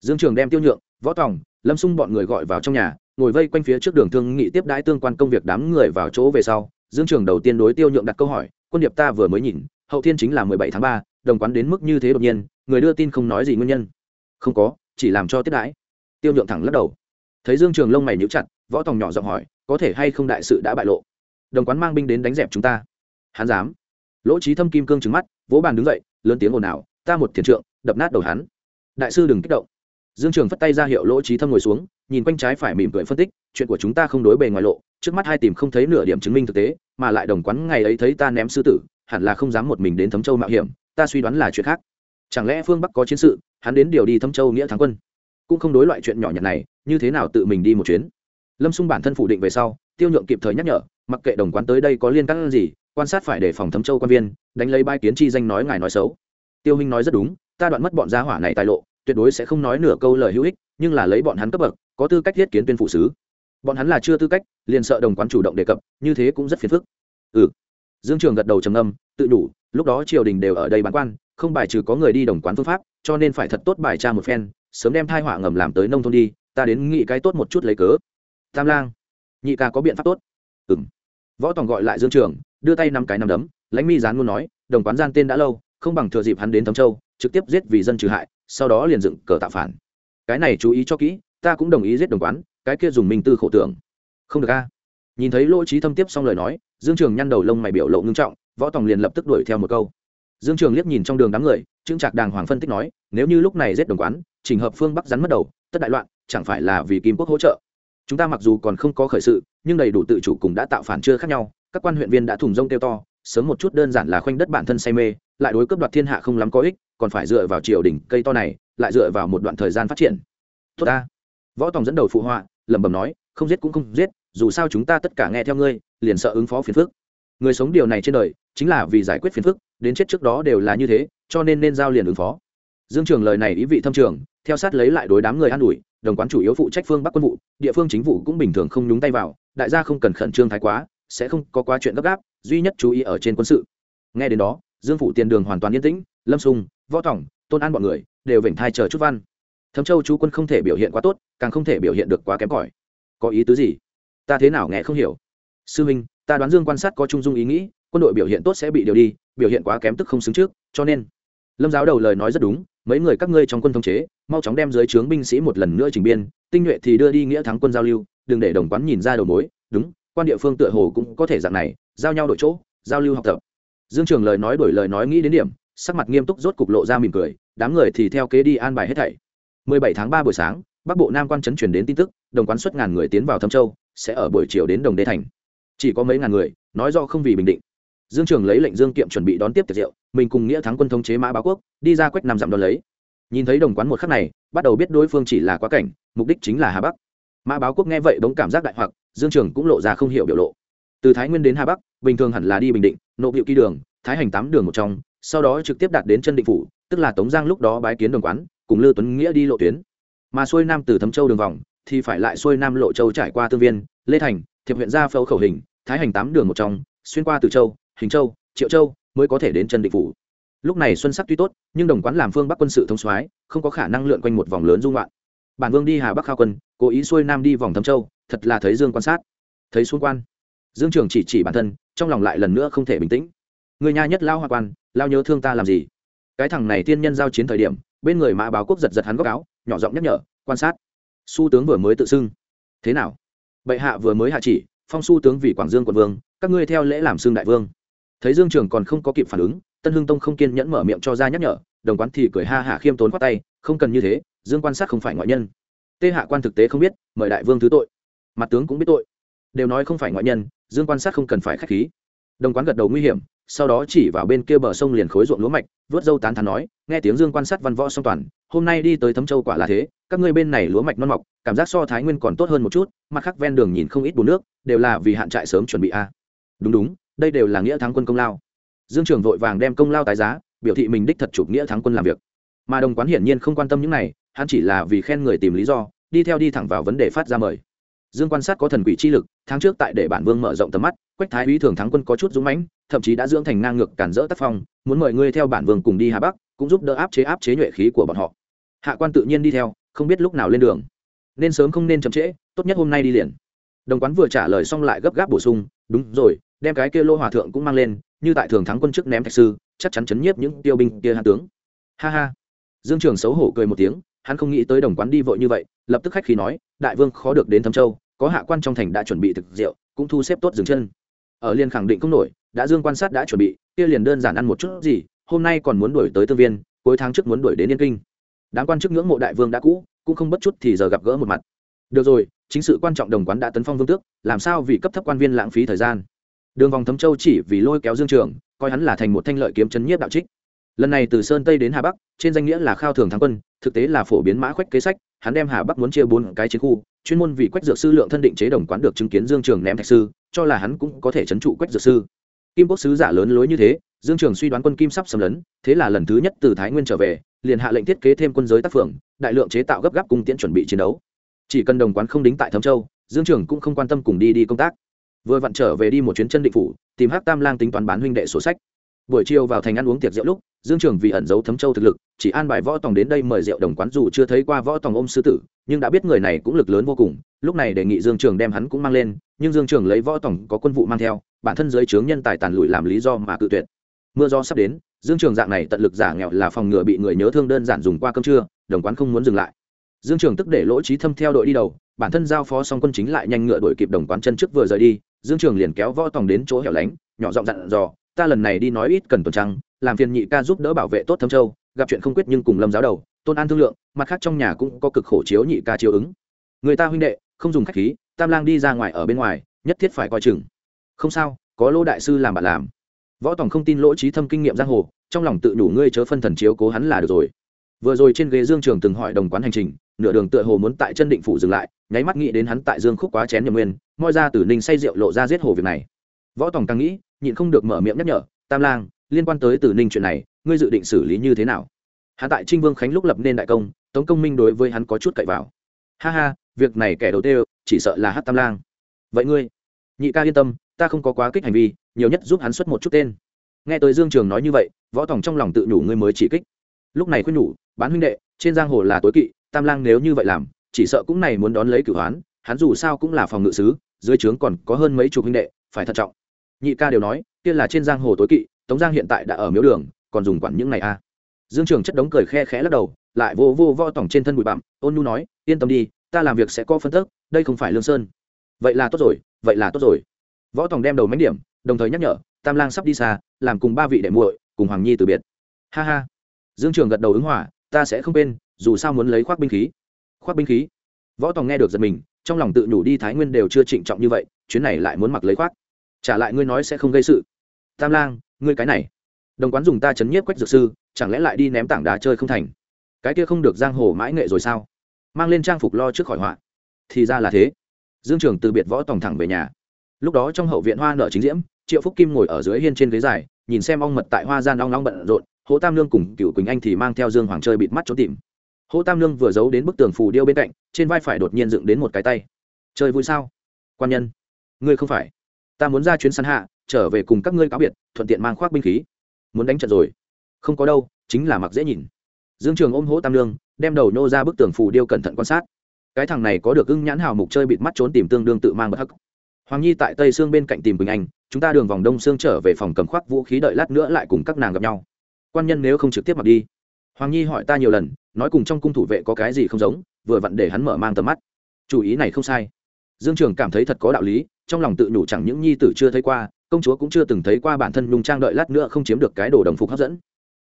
dương trường đem tiêu nhượng, võ tòng, lâm xung bọn người gọi vào trong nhà, ngồi vây quanh phía trước đường thương nghị tiếp đãi tương quan công việc đám người vào chỗ về sau, dương trường đầu tiên đối tiêu nhượng đặt câu hỏi, quân điệp ta vừa mới nhìn, hậu thiên chính là mười bảy tháng ba, đồng quán đến mức như thế đột nhiên, người đưa tin không nói gì nguyên nhân. Không có, chỉ làm cho tiếp đãi. Tiêu nhượng thẳng lắc đầu. Thấy dương trường lông mày nhíu chặt, võ tòng nhỏ giọng hỏi, có thể hay không đại sự đã bại lộ? Đồng quán mang binh đến đánh dẹp chúng ta. Hắn dám. Lỗ trí thâm kim cương trứng mắt, vỗ bàn đứng dậy, lớn tiếng ồn ào, ta một thiền trượng, đập nát đầu hắn. Đại sư đừng kích động dương trường phất tay ra hiệu lỗ trí thâm ngồi xuống, nhìn quanh trái phải mỉm cười phân tích, chuyện của chúng ta không đối bề ngoài lộ, trước mắt hai tìm không thấy nửa điểm chứng minh thực tế, mà lại đồng quán ngày ấy thấy ta ném sư tử, hẳn là không dám một mình đến thấm châu mạo hiểm, ta suy đoán là chuyện khác. Chẳng lẽ phương bắc có chiến sự, hắn đến điều đi thấm châu nghĩa thắng quân? Cũng không đối loại chuyện nhỏ nhặt này, như thế nào tự mình đi một chuyến? Lâm xung bản thân phủ định về sau, tiêu nhượng kịp thời nhắc nhở, mặc kệ đồng quán tới đây có liên cắt gì, quan sát phải đề phòng thấm châu quan viên, đánh lấy bai kiến chi danh nói ngài nói xấu. Tiêu huynh nói rất đúng, ta đoạn mất bọn gia hỏa này tài lộ tuyệt đối sẽ không nói nửa câu lời hữu ích, nhưng là lấy bọn hắn cấp bậc, có tư cách thiết kiến tuyên phụ sứ. Bọn hắn là chưa tư cách, liền sợ đồng quán chủ động đề cập, như thế cũng rất phiền phức. Ừ. Dương trường gật đầu trầm âm tự đủ, lúc đó triều đình đều ở đây bán quan, không bài trừ có người đi đồng quán phương pháp, cho nên phải thật tốt bài tra một phen, sớm đem thai họa ngầm làm tới nông thôn đi, ta đến nghị cái tốt một chút lấy cớ. Tam lang, nhị ca có biện pháp tốt. Ừng võ tòng gọi lại dương trường, đưa tay năm cái năm đấm, lãnh mi gián luôn nói, đồng quán gian tên đã lâu, không bằng thừa dịp hắn đến thấm châu trực tiếp giết vì dân trừ hại, sau đó liền dựng cờ tạo phản. Cái này chú ý cho kỹ, ta cũng đồng ý giết đồng quán, cái kia dùng minh tư khổ tưởng. Không được a. Nhìn thấy lỗ trí thâm tiếp xong lời nói, dương trường nhăn đầu lông mày biểu lộ ngưng trọng, võ tòng liền lập tức đuổi theo một câu. Dương trường liếc nhìn trong đường đám người trưng trạc đàng hoàng phân tích nói, nếu như lúc này giết đồng quán trình hợp phương bắc rắn mất đầu, tất đại loạn, chẳng phải là vì kim quốc hỗ trợ? Chúng ta mặc dù còn không có khởi sự, nhưng đầy đủ tự chủ cùng đã tạo phản chưa khác nhau, các quan huyện viên đã thùng rông kêu to, sớm một chút đơn giản là khoanh đất bản thân say mê, lại đối cướp đoạt thiên hạ không lắm có ích còn phải dựa vào triều đình cây to này, lại dựa vào một đoạn thời gian phát triển. Tốt ta. Võ tòng dẫn đầu phụ họa, lẩm bẩm nói, không giết cũng không giết, dù sao chúng ta tất cả nghe theo ngươi, liền sợ ứng phó phiền phức. Người sống điều này trên đời, chính là vì giải quyết phiền phức, đến chết trước đó đều là như thế, cho nên nên giao liền ứng phó. Dương trường lời này ý vị thâm trường, theo sát lấy lại đối đám người an ủi, đồng quán chủ yếu phụ trách phương bắc quân vụ, địa phương chính vụ cũng bình thường không nhúng tay vào, đại gia không cần khẩn trương thái quá, sẽ không có quá chuyện gấp gáp, duy nhất chú ý ở trên quân sự. Nghe đến đó, dương phủ tiền đường hoàn toàn yên tĩnh lâm sung, võ tổng tôn an bọn người đều vểnh thai chờ chút văn. Thấm châu chú quân không thể biểu hiện quá tốt, càng không thể biểu hiện được quá kém cỏi. Có ý tứ gì? Ta thế nào nghe không hiểu. Sư huynh ta đoán dương quan sát có trung dung ý nghĩ, quân đội biểu hiện tốt sẽ bị điều đi, biểu hiện quá kém tức không xứng trước, cho nên lâm giáo đầu lời nói rất đúng, mấy người các ngươi trong quân thống chế, mau chóng đem dưới trướng binh sĩ một lần nữa trình biên, tinh nhuệ thì đưa đi nghĩa thắng quân giao lưu, đừng để đồng quán nhìn ra đầu mối, đúng, quan địa phương tựa hồ cũng có thể dạng này, giao nhau đổi chỗ, giao lưu học tập. Dương trường lời nói đổi lời nói nghĩ đến điểm sắc mặt nghiêm túc rốt cục lộ ra mỉm cười, đám người thì theo kế đi an bài hết thảy. 17 tháng 3 buổi sáng, bắc bộ nam quan trấn truyền đến tin tức, đồng quán xuất ngàn người tiến vào thâm châu, sẽ ở buổi chiều đến đồng đê thành. Chỉ có mấy ngàn người, nói do không vì bình định. Dương trường lấy lệnh dương kiệm chuẩn bị đón tiếp tiệc rượu, mình cùng nghĩa thắng quân thống chế mã báo quốc, đi ra quách nằm dặm đón lấy. Nhìn thấy đồng quán một khắc này, bắt đầu biết đối phương chỉ là quá cảnh, mục đích chính là hà bắc. Mã báo quốc nghe vậy bỗng cảm giác đại hoặc, dương trường cũng lộ ra không hiểu biểu lộ. Từ thái nguyên đến hà bắc, bình thường hẳn là đi bình định nộ hiệu kỳ đường, thái hành tám đường một trong sau đó trực tiếp đạt đến chân định phủ, tức là tống giang lúc đó bái kiến đồng quán, cùng lư tuấn nghĩa đi lộ tuyến. Mà xuôi nam từ thấm châu đường vòng, thì phải lại xuôi nam lộ châu trải qua tương viên, lê thành, thiệp huyện gia phẫu khẩu hình, thái hành tám đường một trong, xuyên qua từ châu, hình châu, triệu châu mới có thể đến chân định phủ. Lúc này xuân sắc tuy tốt, nhưng đồng quán làm phương bắc quân sự thông soái, không có khả năng lượn quanh một vòng lớn dung loạn. Bản vương đi hà bắc khao quân, cố ý xuôi nam đi vòng thâm châu, thật là thấy dương quan sát, thấy xuống quan. Dương trường chỉ chỉ bản thân, trong lòng lại lần nữa không thể bình tĩnh người nhà nhất lao hoa quan lao nhớ thương ta làm gì? Cái thằng này tiên nhân giao chiến thời điểm, bên người mã báo quốc giật giật hắn góc áo, nhỏ giọng nhắc nhở, quan sát. Su tướng vừa mới tự xưng. Thế nào? Bệ hạ vừa mới hạ chỉ, phong su tướng vì quảng dương quận vương, các ngươi theo lễ làm xưng đại vương. Thấy dương trường còn không có kịp phản ứng, tân hưng tông không kiên nhẫn mở miệng cho ra nhắc nhở, đồng quán thì cười ha hạ khiêm tốn khoát tay, không cần như thế, dương quan sát không phải ngoại nhân. Tê hạ quan thực tế không biết, mời đại vương thứ tội. Mặt tướng cũng biết tội. Đều nói không phải ngoại nhân, dương quan sát không cần phải k h á c h khí. Đồng quán gật đầu nguy hiểm sau đó chỉ vào bên kia bờ sông liền khối ruộng lúa mạch, vớt dâu tán thán nói, nghe tiếng dương quan sát văn võ song toàn, hôm nay đi tới thấm châu quả là thế, các ngươi bên này lúa mạch non mọc, cảm giác so thái nguyên còn tốt hơn một chút, mặt khác ven đường nhìn không ít bùn nước, đều là vì hạn trại sớm chuẩn bị a. À. Đúng đúng, đây đều là nghĩa thắng quân công lao. Dương trường vội vàng đem công lao tái giá, biểu thị mình đích thật chụp nghĩa thắng quân làm việc. Mà đồng quán hiển nhiên không quan tâm những này, hắn chỉ là vì khen người tìm lý do, đi theo đi thẳng vào vấn đề phát ra mời. Dương quan sát có thần quỷ chi lực, tháng trước tại để bản vương mở rộng tầm mắt quách thái úy thường thắng quân có chút dũng mãnh, thậm chí đã dưỡng thành ngang ngược cản rỡ tác phong, muốn mời ngươi theo bản vương cùng đi hà bắc, cũng giúp đỡ áp chế áp chế nhuệ khí của bọn họ. Hạ quan tự nhiên đi theo, không biết lúc nào lên đường. Nên sớm không nên chậm trễ, tốt nhất hôm nay đi liền. Đồng quán vừa trả lời xong lại gấp gáp bổ sung, đúng rồi, đem cái kia lô hòa thượng cũng mang lên, như tại thường thắng quân chức ném thạch sư, chắc chắn chấn nhiếp những tiêu binh kia hạ tướng. Ha ha. Dương trường xấu hổ cười một tiếng, hắn không nghĩ tới đồng quán đi vội như vậy, lập tức khách khí nói, đại vương khó được đến thâm châu, có hạ quan trong thành đã chuẩn bị thực rượu, cũng thu xếp tốt dừng chân ở liên khẳng định không nổi, đã dương quan sát đã chuẩn bị, kia liền đơn giản ăn một chút gì, hôm nay còn muốn đuổi tới tương viên, cuối tháng trước muốn đuổi đến yên kinh. Đáng quan chức ngưỡng mộ đại vương đã cũ, cũng không bất chút thì giờ gặp gỡ một mặt. Được rồi, chính sự quan trọng đồng quán đã tấn phong vương tước, làm sao vì cấp thấp quan viên lãng phí thời gian? Đường vòng thấm châu chỉ vì lôi kéo dương trường, coi hắn là thành một thanh lợi kiếm chấn nhiếp đạo trích. Lần này từ sơn tây đến hà bắc, trên danh nghĩa là khao thường thắng quân, thực tế là phổ biến mã khoách kế sách, hắn đem hà bắc muốn chia bốn cái chiến khu, chuyên môn vì quách dược sư lượng thân định chế đồng quán được chứng kiến dương trường ném thạch sư cho là hắn cũng có thể trấn trụ quách dược sư. Kim quốc sứ giả lớn lối như thế, dương trường suy đoán quân kim sắp xâm lấn, thế là lần thứ nhất từ thái nguyên trở về, liền hạ lệnh thiết kế thêm quân giới tác phường, đại lượng chế tạo gấp gáp cung tiễn chuẩn bị chiến đấu. Chỉ cần đồng quán không đính tại thấm châu, dương trường cũng không quan tâm cùng đi đi công tác. Vừa vặn trở về đi một chuyến chân định phủ, tìm hắc tam lang tính toán bán huynh đệ sổ sách buổi chiều vào thành ăn uống tiệc rượu lúc, dương trường vì ẩn giấu thấm châu thực lực, chỉ an bài võ tòng đến đây mời rượu đồng quán dù chưa thấy qua võ tòng ôm sư tử, nhưng đã biết người này cũng lực lớn vô cùng. Lúc này đề nghị dương trường đem hắn cũng mang lên, nhưng dương trường lấy võ tòng có quân vụ mang theo, bản thân giới trướng nhân tài tàn lụi làm lý do mà cự tuyệt. Mưa gió sắp đến, dương trường dạng này tận lực giả nghèo là phòng ngừa bị người nhớ thương đơn giản dùng qua cơm trưa, đồng quán không muốn dừng lại. Dương trường tức để lỗ trí thâm theo đội đi đầu, bản thân giao phó xong quân chính lại nhanh ngựa đuổi kịp đồng quán chân trước vừa rời đi. Dương trường liền kéo võ tòng đến chỗ hẻo lánh, nhỏ giọng dặn dò ta lần này đi nói ít cần tuần trăng, làm phiền nhị ca giúp đỡ bảo vệ tốt thâm châu, gặp chuyện không quyết nhưng cùng lâm giáo đầu, tôn an thương lượng, mặt khác trong nhà cũng có cực khổ chiếu nhị ca chiếu ứng. Người ta huynh đệ, không dùng khách khí, tam lang đi ra ngoài ở bên ngoài, nhất thiết phải coi chừng. Không sao, có lỗ đại sư làm bạn làm. Võ tòng không tin lỗ trí thâm kinh nghiệm giang hồ, trong lòng tự đủ ngươi chớ phân thần chiếu cố hắn là được rồi. Vừa rồi trên ghế dương trường từng hỏi đồng quán hành trình, nửa đường tựa hồ muốn tại chân định phủ dừng lại, nháy mắt nghĩ đến hắn tại dương khúc quá chén nhầm nguyên, moi ra từ ninh say rượu lộ ra giết hồ việc này võ tòng càng nghĩ, nhịn không được mở miệng nhắc nhở, tam lang, liên quan tới từ ninh chuyện này, ngươi dự định xử lý như thế nào? Hắn tại trinh vương khánh lúc lập nên đại công, tống công minh đối với hắn có chút cậy vào. Ha ha, việc này kẻ đầu tiên chỉ sợ là hát tam lang. Vậy ngươi, nhị ca yên tâm, ta không có quá kích hành vi, nhiều nhất giúp hắn xuất một chút tên. Nghe tới dương trường nói như vậy, võ tòng trong lòng tự nhủ ngươi mới chỉ kích. Lúc này khuyên nhủ, bán huynh đệ, trên giang hồ là tối kỵ, tam lang nếu như vậy làm, chỉ sợ cũng này muốn đón lấy cửu hoán, hắn dù sao cũng là phòng ngự sứ, dưới trướng còn có hơn mấy chục huynh đệ, phải thận trọng nhị ca đều nói, kia là trên giang hồ tối kỵ, tống giang hiện tại đã ở miếu đường, còn dùng quản những này à. dương trường chất đống cười khe khẽ lắc đầu, lại vô vô vo tỏng trên thân bụi bặm, ôn nhu nói, yên tâm đi, ta làm việc sẽ có phân tức, đây không phải lương sơn. Vậy là tốt rồi, vậy là tốt rồi. Võ tòng đem đầu mánh điểm, đồng thời nhắc nhở, tam lang sắp đi xa, làm cùng ba vị đệ muội, cùng hoàng nhi từ biệt. Ha ha. Dương trường gật đầu ứng hỏa ta sẽ không quên, dù sao muốn lấy khoác binh khí. Khoác binh khí? Võ tòng nghe được giật mình, trong lòng tự nhủ đi thái nguyên đều chưa trịnh trọng như vậy, chuyến này lại muốn mặc lấy khoác trả lại ngươi nói sẽ không gây sự. Tam lang, ngươi cái này. Đồng quán dùng ta chấn nhiếp quách dược sư, chẳng lẽ lại đi ném tảng đá chơi không thành? Cái kia không được giang hồ mãi nghệ rồi sao? Mang lên trang phục lo trước khỏi họa. Thì ra là thế. Dương trường từ biệt võ tòng thẳng về nhà. Lúc đó trong hậu viện hoa nợ chính diễm, triệu phúc kim ngồi ở dưới hiên trên ghế dài, nhìn xem ong mật tại hoa gian ong ong bận rộn hỗ tam lương cùng cựu quỳnh anh thì mang theo dương hoàng chơi bịt mắt trốn tìm. Hỗ tam lương vừa giấu đến bức tường phù điêu bên cạnh, trên vai phải đột nhiên dựng đến một cái tay. Chơi vui sao? Quan nhân. Ngươi không phải ta muốn ra chuyến săn hạ, trở về cùng các ngươi cáo biệt, thuận tiện mang khoác binh khí. Muốn đánh trận rồi. Không có đâu, chính là mặc dễ nhìn. Dương trường ôm hỗ tam lương, đem đầu nhô ra bức tường phù điêu cẩn thận quan sát. Cái thằng này có được ưng nhãn hào mục chơi bịt mắt trốn tìm tương đương tự mang bất hắc. Hoàng nhi tại tây xương bên cạnh tìm quỳnh anh, chúng ta đường vòng đông xương trở về phòng cầm khoác vũ khí đợi lát nữa lại cùng các nàng gặp nhau. Quan nhân nếu không trực tiếp mặc đi. Hoàng nhi hỏi ta nhiều lần, nói cùng trong cung thủ vệ có cái gì không giống, vừa vặn để hắn mở mang tầm mắt. Chủ ý này không sai. Dương trường cảm thấy thật có đạo lý trong lòng tự nhủ chẳng những nhi tử chưa thấy qua, công chúa cũng chưa từng thấy qua bản thân nhung trang đợi lát nữa không chiếm được cái đồ đồng phục hấp dẫn.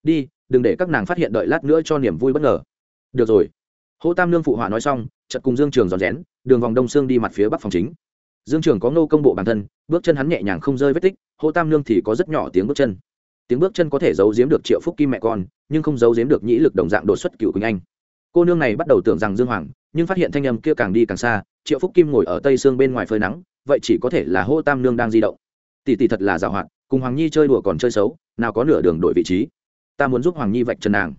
Đi, đừng để các nàng phát hiện đợi lát nữa cho niềm vui bất ngờ. Được rồi. Hô tam lương phụ họa nói xong chật cùng dương trường rón rén, đường vòng đông xương đi mặt phía bắc phòng chính. Dương trường có nô công bộ bản thân, bước chân hắn nhẹ nhàng không rơi vết tích, hô tam lương thì có rất nhỏ tiếng bước chân. Tiếng bước chân có thể giấu giếm được triệu phúc kim mẹ con, nhưng không giấu giếm được nhĩ lực đồng dạng đột xuất cựu quỳnh anh. Cô nương này bắt đầu tưởng rằng dương hoàng, nhưng phát hiện thanh âm kia càng đi càng xa, triệu phúc kim ngồi ở tây xương bên ngoài phơi nắng vậy chỉ có thể là hô tam nương đang di động. Tỷ tỷ thật là giàu hoạt, cùng hoàng nhi chơi đùa còn chơi xấu, nào có nửa đường đổi vị trí. Ta muốn giúp hoàng nhi vạch trần nàng.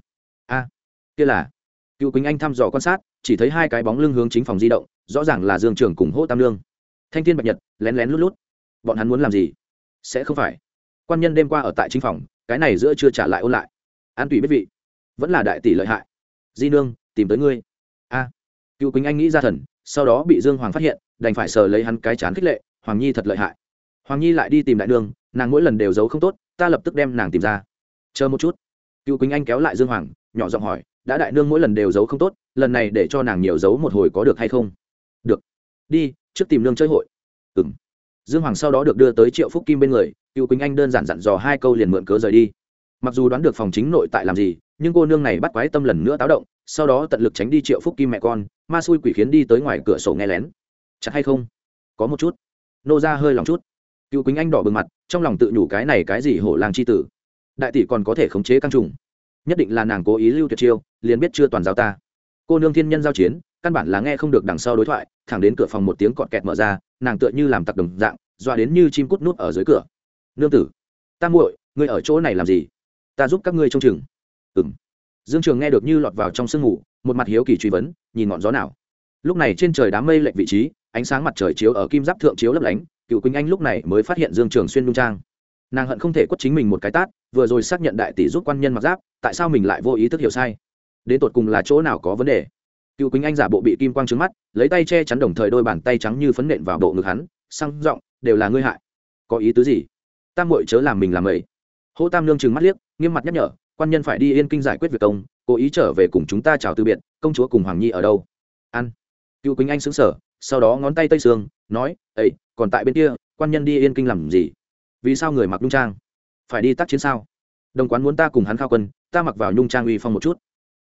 A, kia là. Cựu quỳnh anh thăm dò quan sát, chỉ thấy hai cái bóng lưng hướng chính phòng di động, rõ ràng là dương trường cùng hô tam nương. Thanh thiên bạch nhật, lén lén lút lút. Bọn hắn muốn làm gì? Sẽ không phải. Quan nhân đêm qua ở tại chính phòng, cái này giữa chưa trả lại ôn lại. An tùy biết vị. Vẫn là đại tỷ lợi hại. Di nương, tìm tới ngươi. A. Cựu quỳnh anh nghĩ ra thần, sau đó bị dương hoàng phát hiện đành phải sờ lấy hắn cái chán khích lệ, hoàng nhi thật lợi hại. Hoàng nhi lại đi tìm đại nương, nàng mỗi lần đều giấu không tốt, ta lập tức đem nàng tìm ra. Chờ một chút. Cựu quỳnh anh kéo lại dương hoàng, nhỏ giọng hỏi, đã đại nương mỗi lần đều giấu không tốt, lần này để cho nàng nhiều giấu một hồi có được hay không? Được. Đi, trước tìm nương chơi hội. Ừ m dương hoàng sau đó được đưa tới triệu phúc kim bên người, cựu quỳnh anh đơn giản dặn dò hai câu liền mượn cớ rời đi. Mặc dù đoán được phòng chính nội tại làm gì, nhưng cô nương này bắt quái tâm lần nữa táo động, sau đó tận lực tránh đi triệu phúc kim mẹ con, ma xui quỷ khiến đi tới ngoài cửa sổ nghe lén chặt hay không? Có một chút. Nô ra hơi lòng chút. Cựu quýnh anh đỏ bừng mặt, trong lòng tự nhủ cái này cái gì hổ làng c h i tử. Đại tỷ còn có thể khống chế căng trùng. Nhất định là nàng cố ý lưu tuyệt chiêu, liền biết chưa toàn giao ta. Cô nương thiên nhân giao chiến, căn bản là nghe không được đằng sau đối thoại, thẳng đến cửa phòng một tiếng cọt kẹt mở ra, nàng tựa như làm tặc đồng dạng, dọa đến như chim cút nút ở dưới cửa. Nương tử, ta muội, ngươi ở chỗ này làm gì? Ta giúp các ngươi trông chừng. Ừng dương trường nghe được như lọt vào trong sương ngủ một mặt hiếu kỳ truy vấn, nhìn ngọn gió nào. Lúc này trên trời đám mây lệch vị trí ánh sáng mặt trời chiếu ở kim giáp thượng chiếu lấp lánh cựu quỳnh anh lúc này mới phát hiện dương trường xuyên nhung trang. Nàng hận không thể quất chính mình một cái tát, vừa rồi xác nhận đại tỷ giúp quan nhân mặc giáp, tại sao mình lại vô ý thức hiểu sai? Đến tột cùng là chỗ nào có vấn đề? Cựu quỳnh anh giả bộ bị kim quang trứng mắt, lấy tay che chắn đồng thời đôi bàn tay trắng như phấn nện vào bộ ngực hắn, sang giọng, đều là ngươi hại. Có ý tứ gì? Tam mội chớ làm mình làm ấy hỗ tam lương trừng mắt liếc, nghiêm mặt nhắc nhở, quan nhân phải đi yên kinh giải quyết việc công, cố ý trở về cùng chúng ta chào từ biệt, công chúa cùng hoàng nhi ở đâu? Ăn. Cựu quỳnh anh xứng sở sau đó ngón tay tây sương nói ấy còn tại bên kia, quan nhân đi yên kinh làm gì? Vì sao người mặc nhung trang? Phải đi tác chiến sao? Đồng quán muốn ta cùng hắn khao quân, ta mặc vào nhung trang uy phong một chút.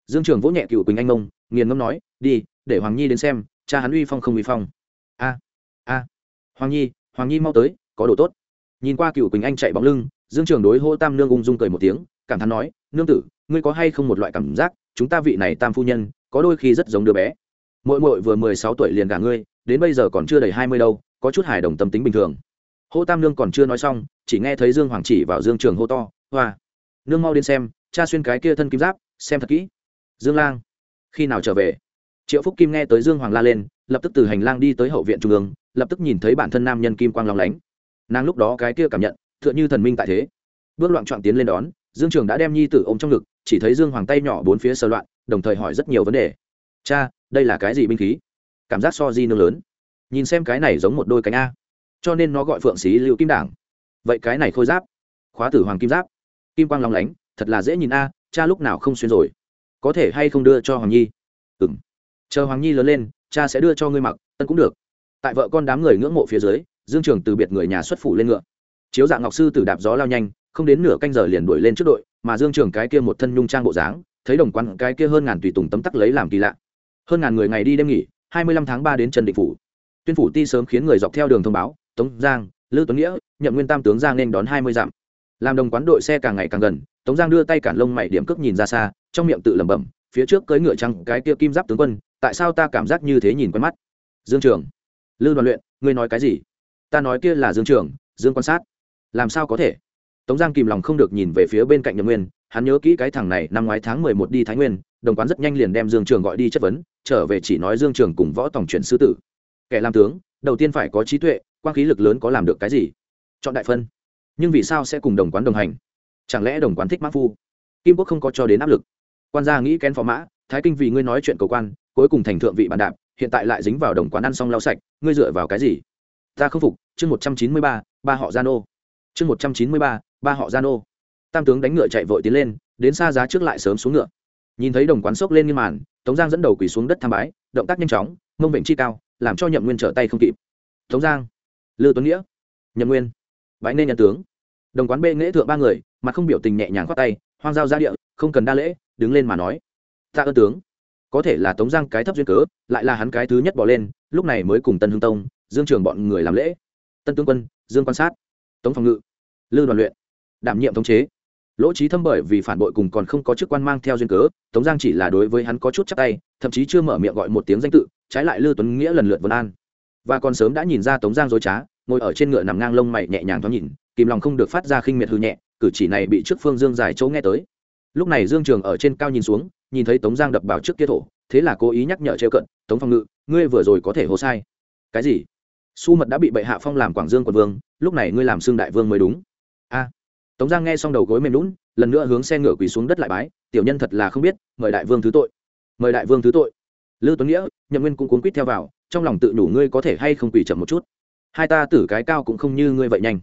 Dương trường vỗ nhẹ cựu quỳnh anh mông, nghiền ngâm nói, đi, để hoàng nhi đến xem, cha hắn uy phong không uy phong. A a, hoàng nhi hoàng nhi mau tới, có đồ tốt. Nhìn qua cựu quỳnh anh chạy bóng lưng, dương trường đối hô tam nương ung dung cười một tiếng, cảm thán nói, nương tử, ngươi có hay không một loại cảm giác, chúng ta vị này tam phu nhân, có đôi khi rất giống đứa bé mỗi mội vừa mười sáu tuổi liền cả ngươi, đến bây giờ còn chưa đầy hai mươi đâu, có chút hài đồng tâm tính bình thường. Hô tam nương còn chưa nói xong, chỉ nghe thấy dương hoàng chỉ vào dương trường hô to, hoa, nương mau đến xem, cha xuyên cái kia thân kim giáp, xem thật kỹ. Dương lang, khi nào trở về? Triệu phúc kim nghe tới dương hoàng la lên, lập tức từ hành lang đi tới hậu viện trung ương, lập tức nhìn thấy bản thân nam nhân kim quang lòng lánh. Nàng lúc đó cái kia cảm nhận, tựa như thần minh tại thế. Bước loạn trọn tiến lên đón, dương trường đã đem nhi tử m trong ngực, chỉ thấy dương hoàng tay nhỏ bốn phía sờ loạn, đồng thời hỏi rất nhiều vấn đề. Cha đây là cái gì binh khí? Cảm giác so di nương lớn. Nhìn xem cái này giống một đôi cánh a. Cho nên nó gọi phượng xí lưu kim đảng. Vậy cái này khôi giáp. Khóa tử hoàng kim giáp. Kim quang long lánh, thật là dễ nhìn a, cha lúc nào không xuyên rồi. Có thể hay không đưa cho hoàng nhi? Ừ m chờ hoàng nhi lớn lên, cha sẽ đưa cho ngươi mặc, tân cũng được. Tại vợ con đám người ngưỡng mộ phía dưới, dương trường từ biệt người nhà xuất phủ lên ngựa. Chiếu dạng ngọc sư từ đạp gió lao nhanh, không đến nửa canh giờ liền đuổi lên trước đội, mà dương trường cái kia một thân nhung trang bộ dáng, thấy đồng quan cái kia hơn ngàn tùy tùng tấm tắc lấy làm kỳ lạ hơn ngàn người ngày đi đêm nghỉ, hai mươi lăm tháng ba đến trần định phủ. Tuyên phủ ti sớm khiến người dọc theo đường thông báo, tống giang lư tuấn nghĩa, nhậm nguyên tam tướng giang nên đón hai mươi dặm. Làm đồng quán đội xe càng ngày càng gần, tống giang đưa tay cản lông mày điểm cước nhìn ra xa, trong miệng tự lẩm bẩm, phía trước cưỡi ngựa trăng cái kia kim giáp tướng quân, tại sao ta cảm giác như thế nhìn quen mắt? Dương trường, lư đoàn luyện, ngươi nói cái gì? Ta nói kia là dương trường, dương quan sát. Làm sao có thể? Tống giang kìm lòng không được nhìn về phía bên cạnh nhậm nguyên, hắn nhớ kỹ cái thằng này năm ngoái tháng mười một đi thái nguyên, đồng quán rất nhanh liền đem dương trường gọi đi chất vấn trở về chỉ nói dương trường cùng võ tổng chuyển sư tử. Kẻ làm tướng, đầu tiên phải có trí tuệ quan khí lực lớn có làm được cái gì? Chọn đại phân. Nhưng vì sao sẽ cùng đồng quán đồng hành? Chẳng lẽ đồng quán thích mã phu? Kim quốc không có cho đến áp lực. Quan gia nghĩ kén phó mã, thái kinh vì ngươi nói chuyện cầu quan, cuối cùng thành thượng vị bàn đạp, hiện tại lại dính vào đồng quán ăn xong lau sạch, ngươi dựa vào cái gì? Ta không phục, chương một trăm chín mươi ba ba họ gia nô. Chương một trăm chín mươi ba ba họ gia nô. Tam tướng đánh ngựa chạy vội tiến lên, đến xa giá trước lại sớm xuống ngựa nhìn thấy đồng quán sốc lên như màn, tống giang dẫn đầu quỳ xuống đất tham bái, động tác nhanh chóng, mông vịnh chi cao, làm cho nhậm nguyên trở tay không kịp. Tống giang, lư tuấn nghĩa, nhậm nguyên bãi nên nhận tướng. Đồng quán bê nghễ thượng ba người, mặt không biểu tình nhẹ nhàng khoát tay, hoang giao ra địa, không cần đa lễ, đứng lên mà nói. Ta ơn tướng. Có thể là tống giang cái thấp duyên cớ, lại là hắn cái thứ nhất bỏ lên, lúc này mới cùng tân hương tông, dương trường bọn người làm lễ. Tân tướng quân, dương quan sát. Tống phòng ngự. Lư đoàn luyện. Đảm nhiệm thống chế lỗ trí thâm bởi vì phản bội cùng còn không có chức quan mang theo duyên cớ, tống giang chỉ là đối với hắn có chút chắc tay, thậm chí chưa mở miệng gọi một tiếng danh tự, trái lại lư tuấn nghĩa lần lượt vân an. Và còn sớm đã nhìn ra tống giang dối trá, ngồi ở trên ngựa nằm ngang lông mày nhẹ nhàng thoáng nhìn, kìm lòng không được phát ra khinh miệt hư nhẹ, cử chỉ này bị trước phương dương dài chỗ nghe tới. Lúc này dương trường ở trên cao nhìn xuống, nhìn thấy tống giang đập vào trước kia thổ, thế là cố ý nhắc nhở trêu cận, tống phong ngự, ngươi vừa rồi có thể hồ sai. Cái gì? Su mật đã bị bệ hạ phong làm quảng dương quận vương, lúc này ngươi làm xương đại vương mới đúng. A tống giang nghe xong đầu gối mềm lún lần nữa hướng xe ngựa quỳ xuống đất lại bái, tiểu nhân thật là không biết, mời đại vương thứ tội. Mời đại vương thứ tội? Lư tuấn nghĩa, nhậm nguyên cũng cuốn quýt theo vào, trong lòng tự đủ ngươi có thể hay không quỳ chậm một chút? Hai ta tử cái cao cũng không như ngươi vậy nhanh.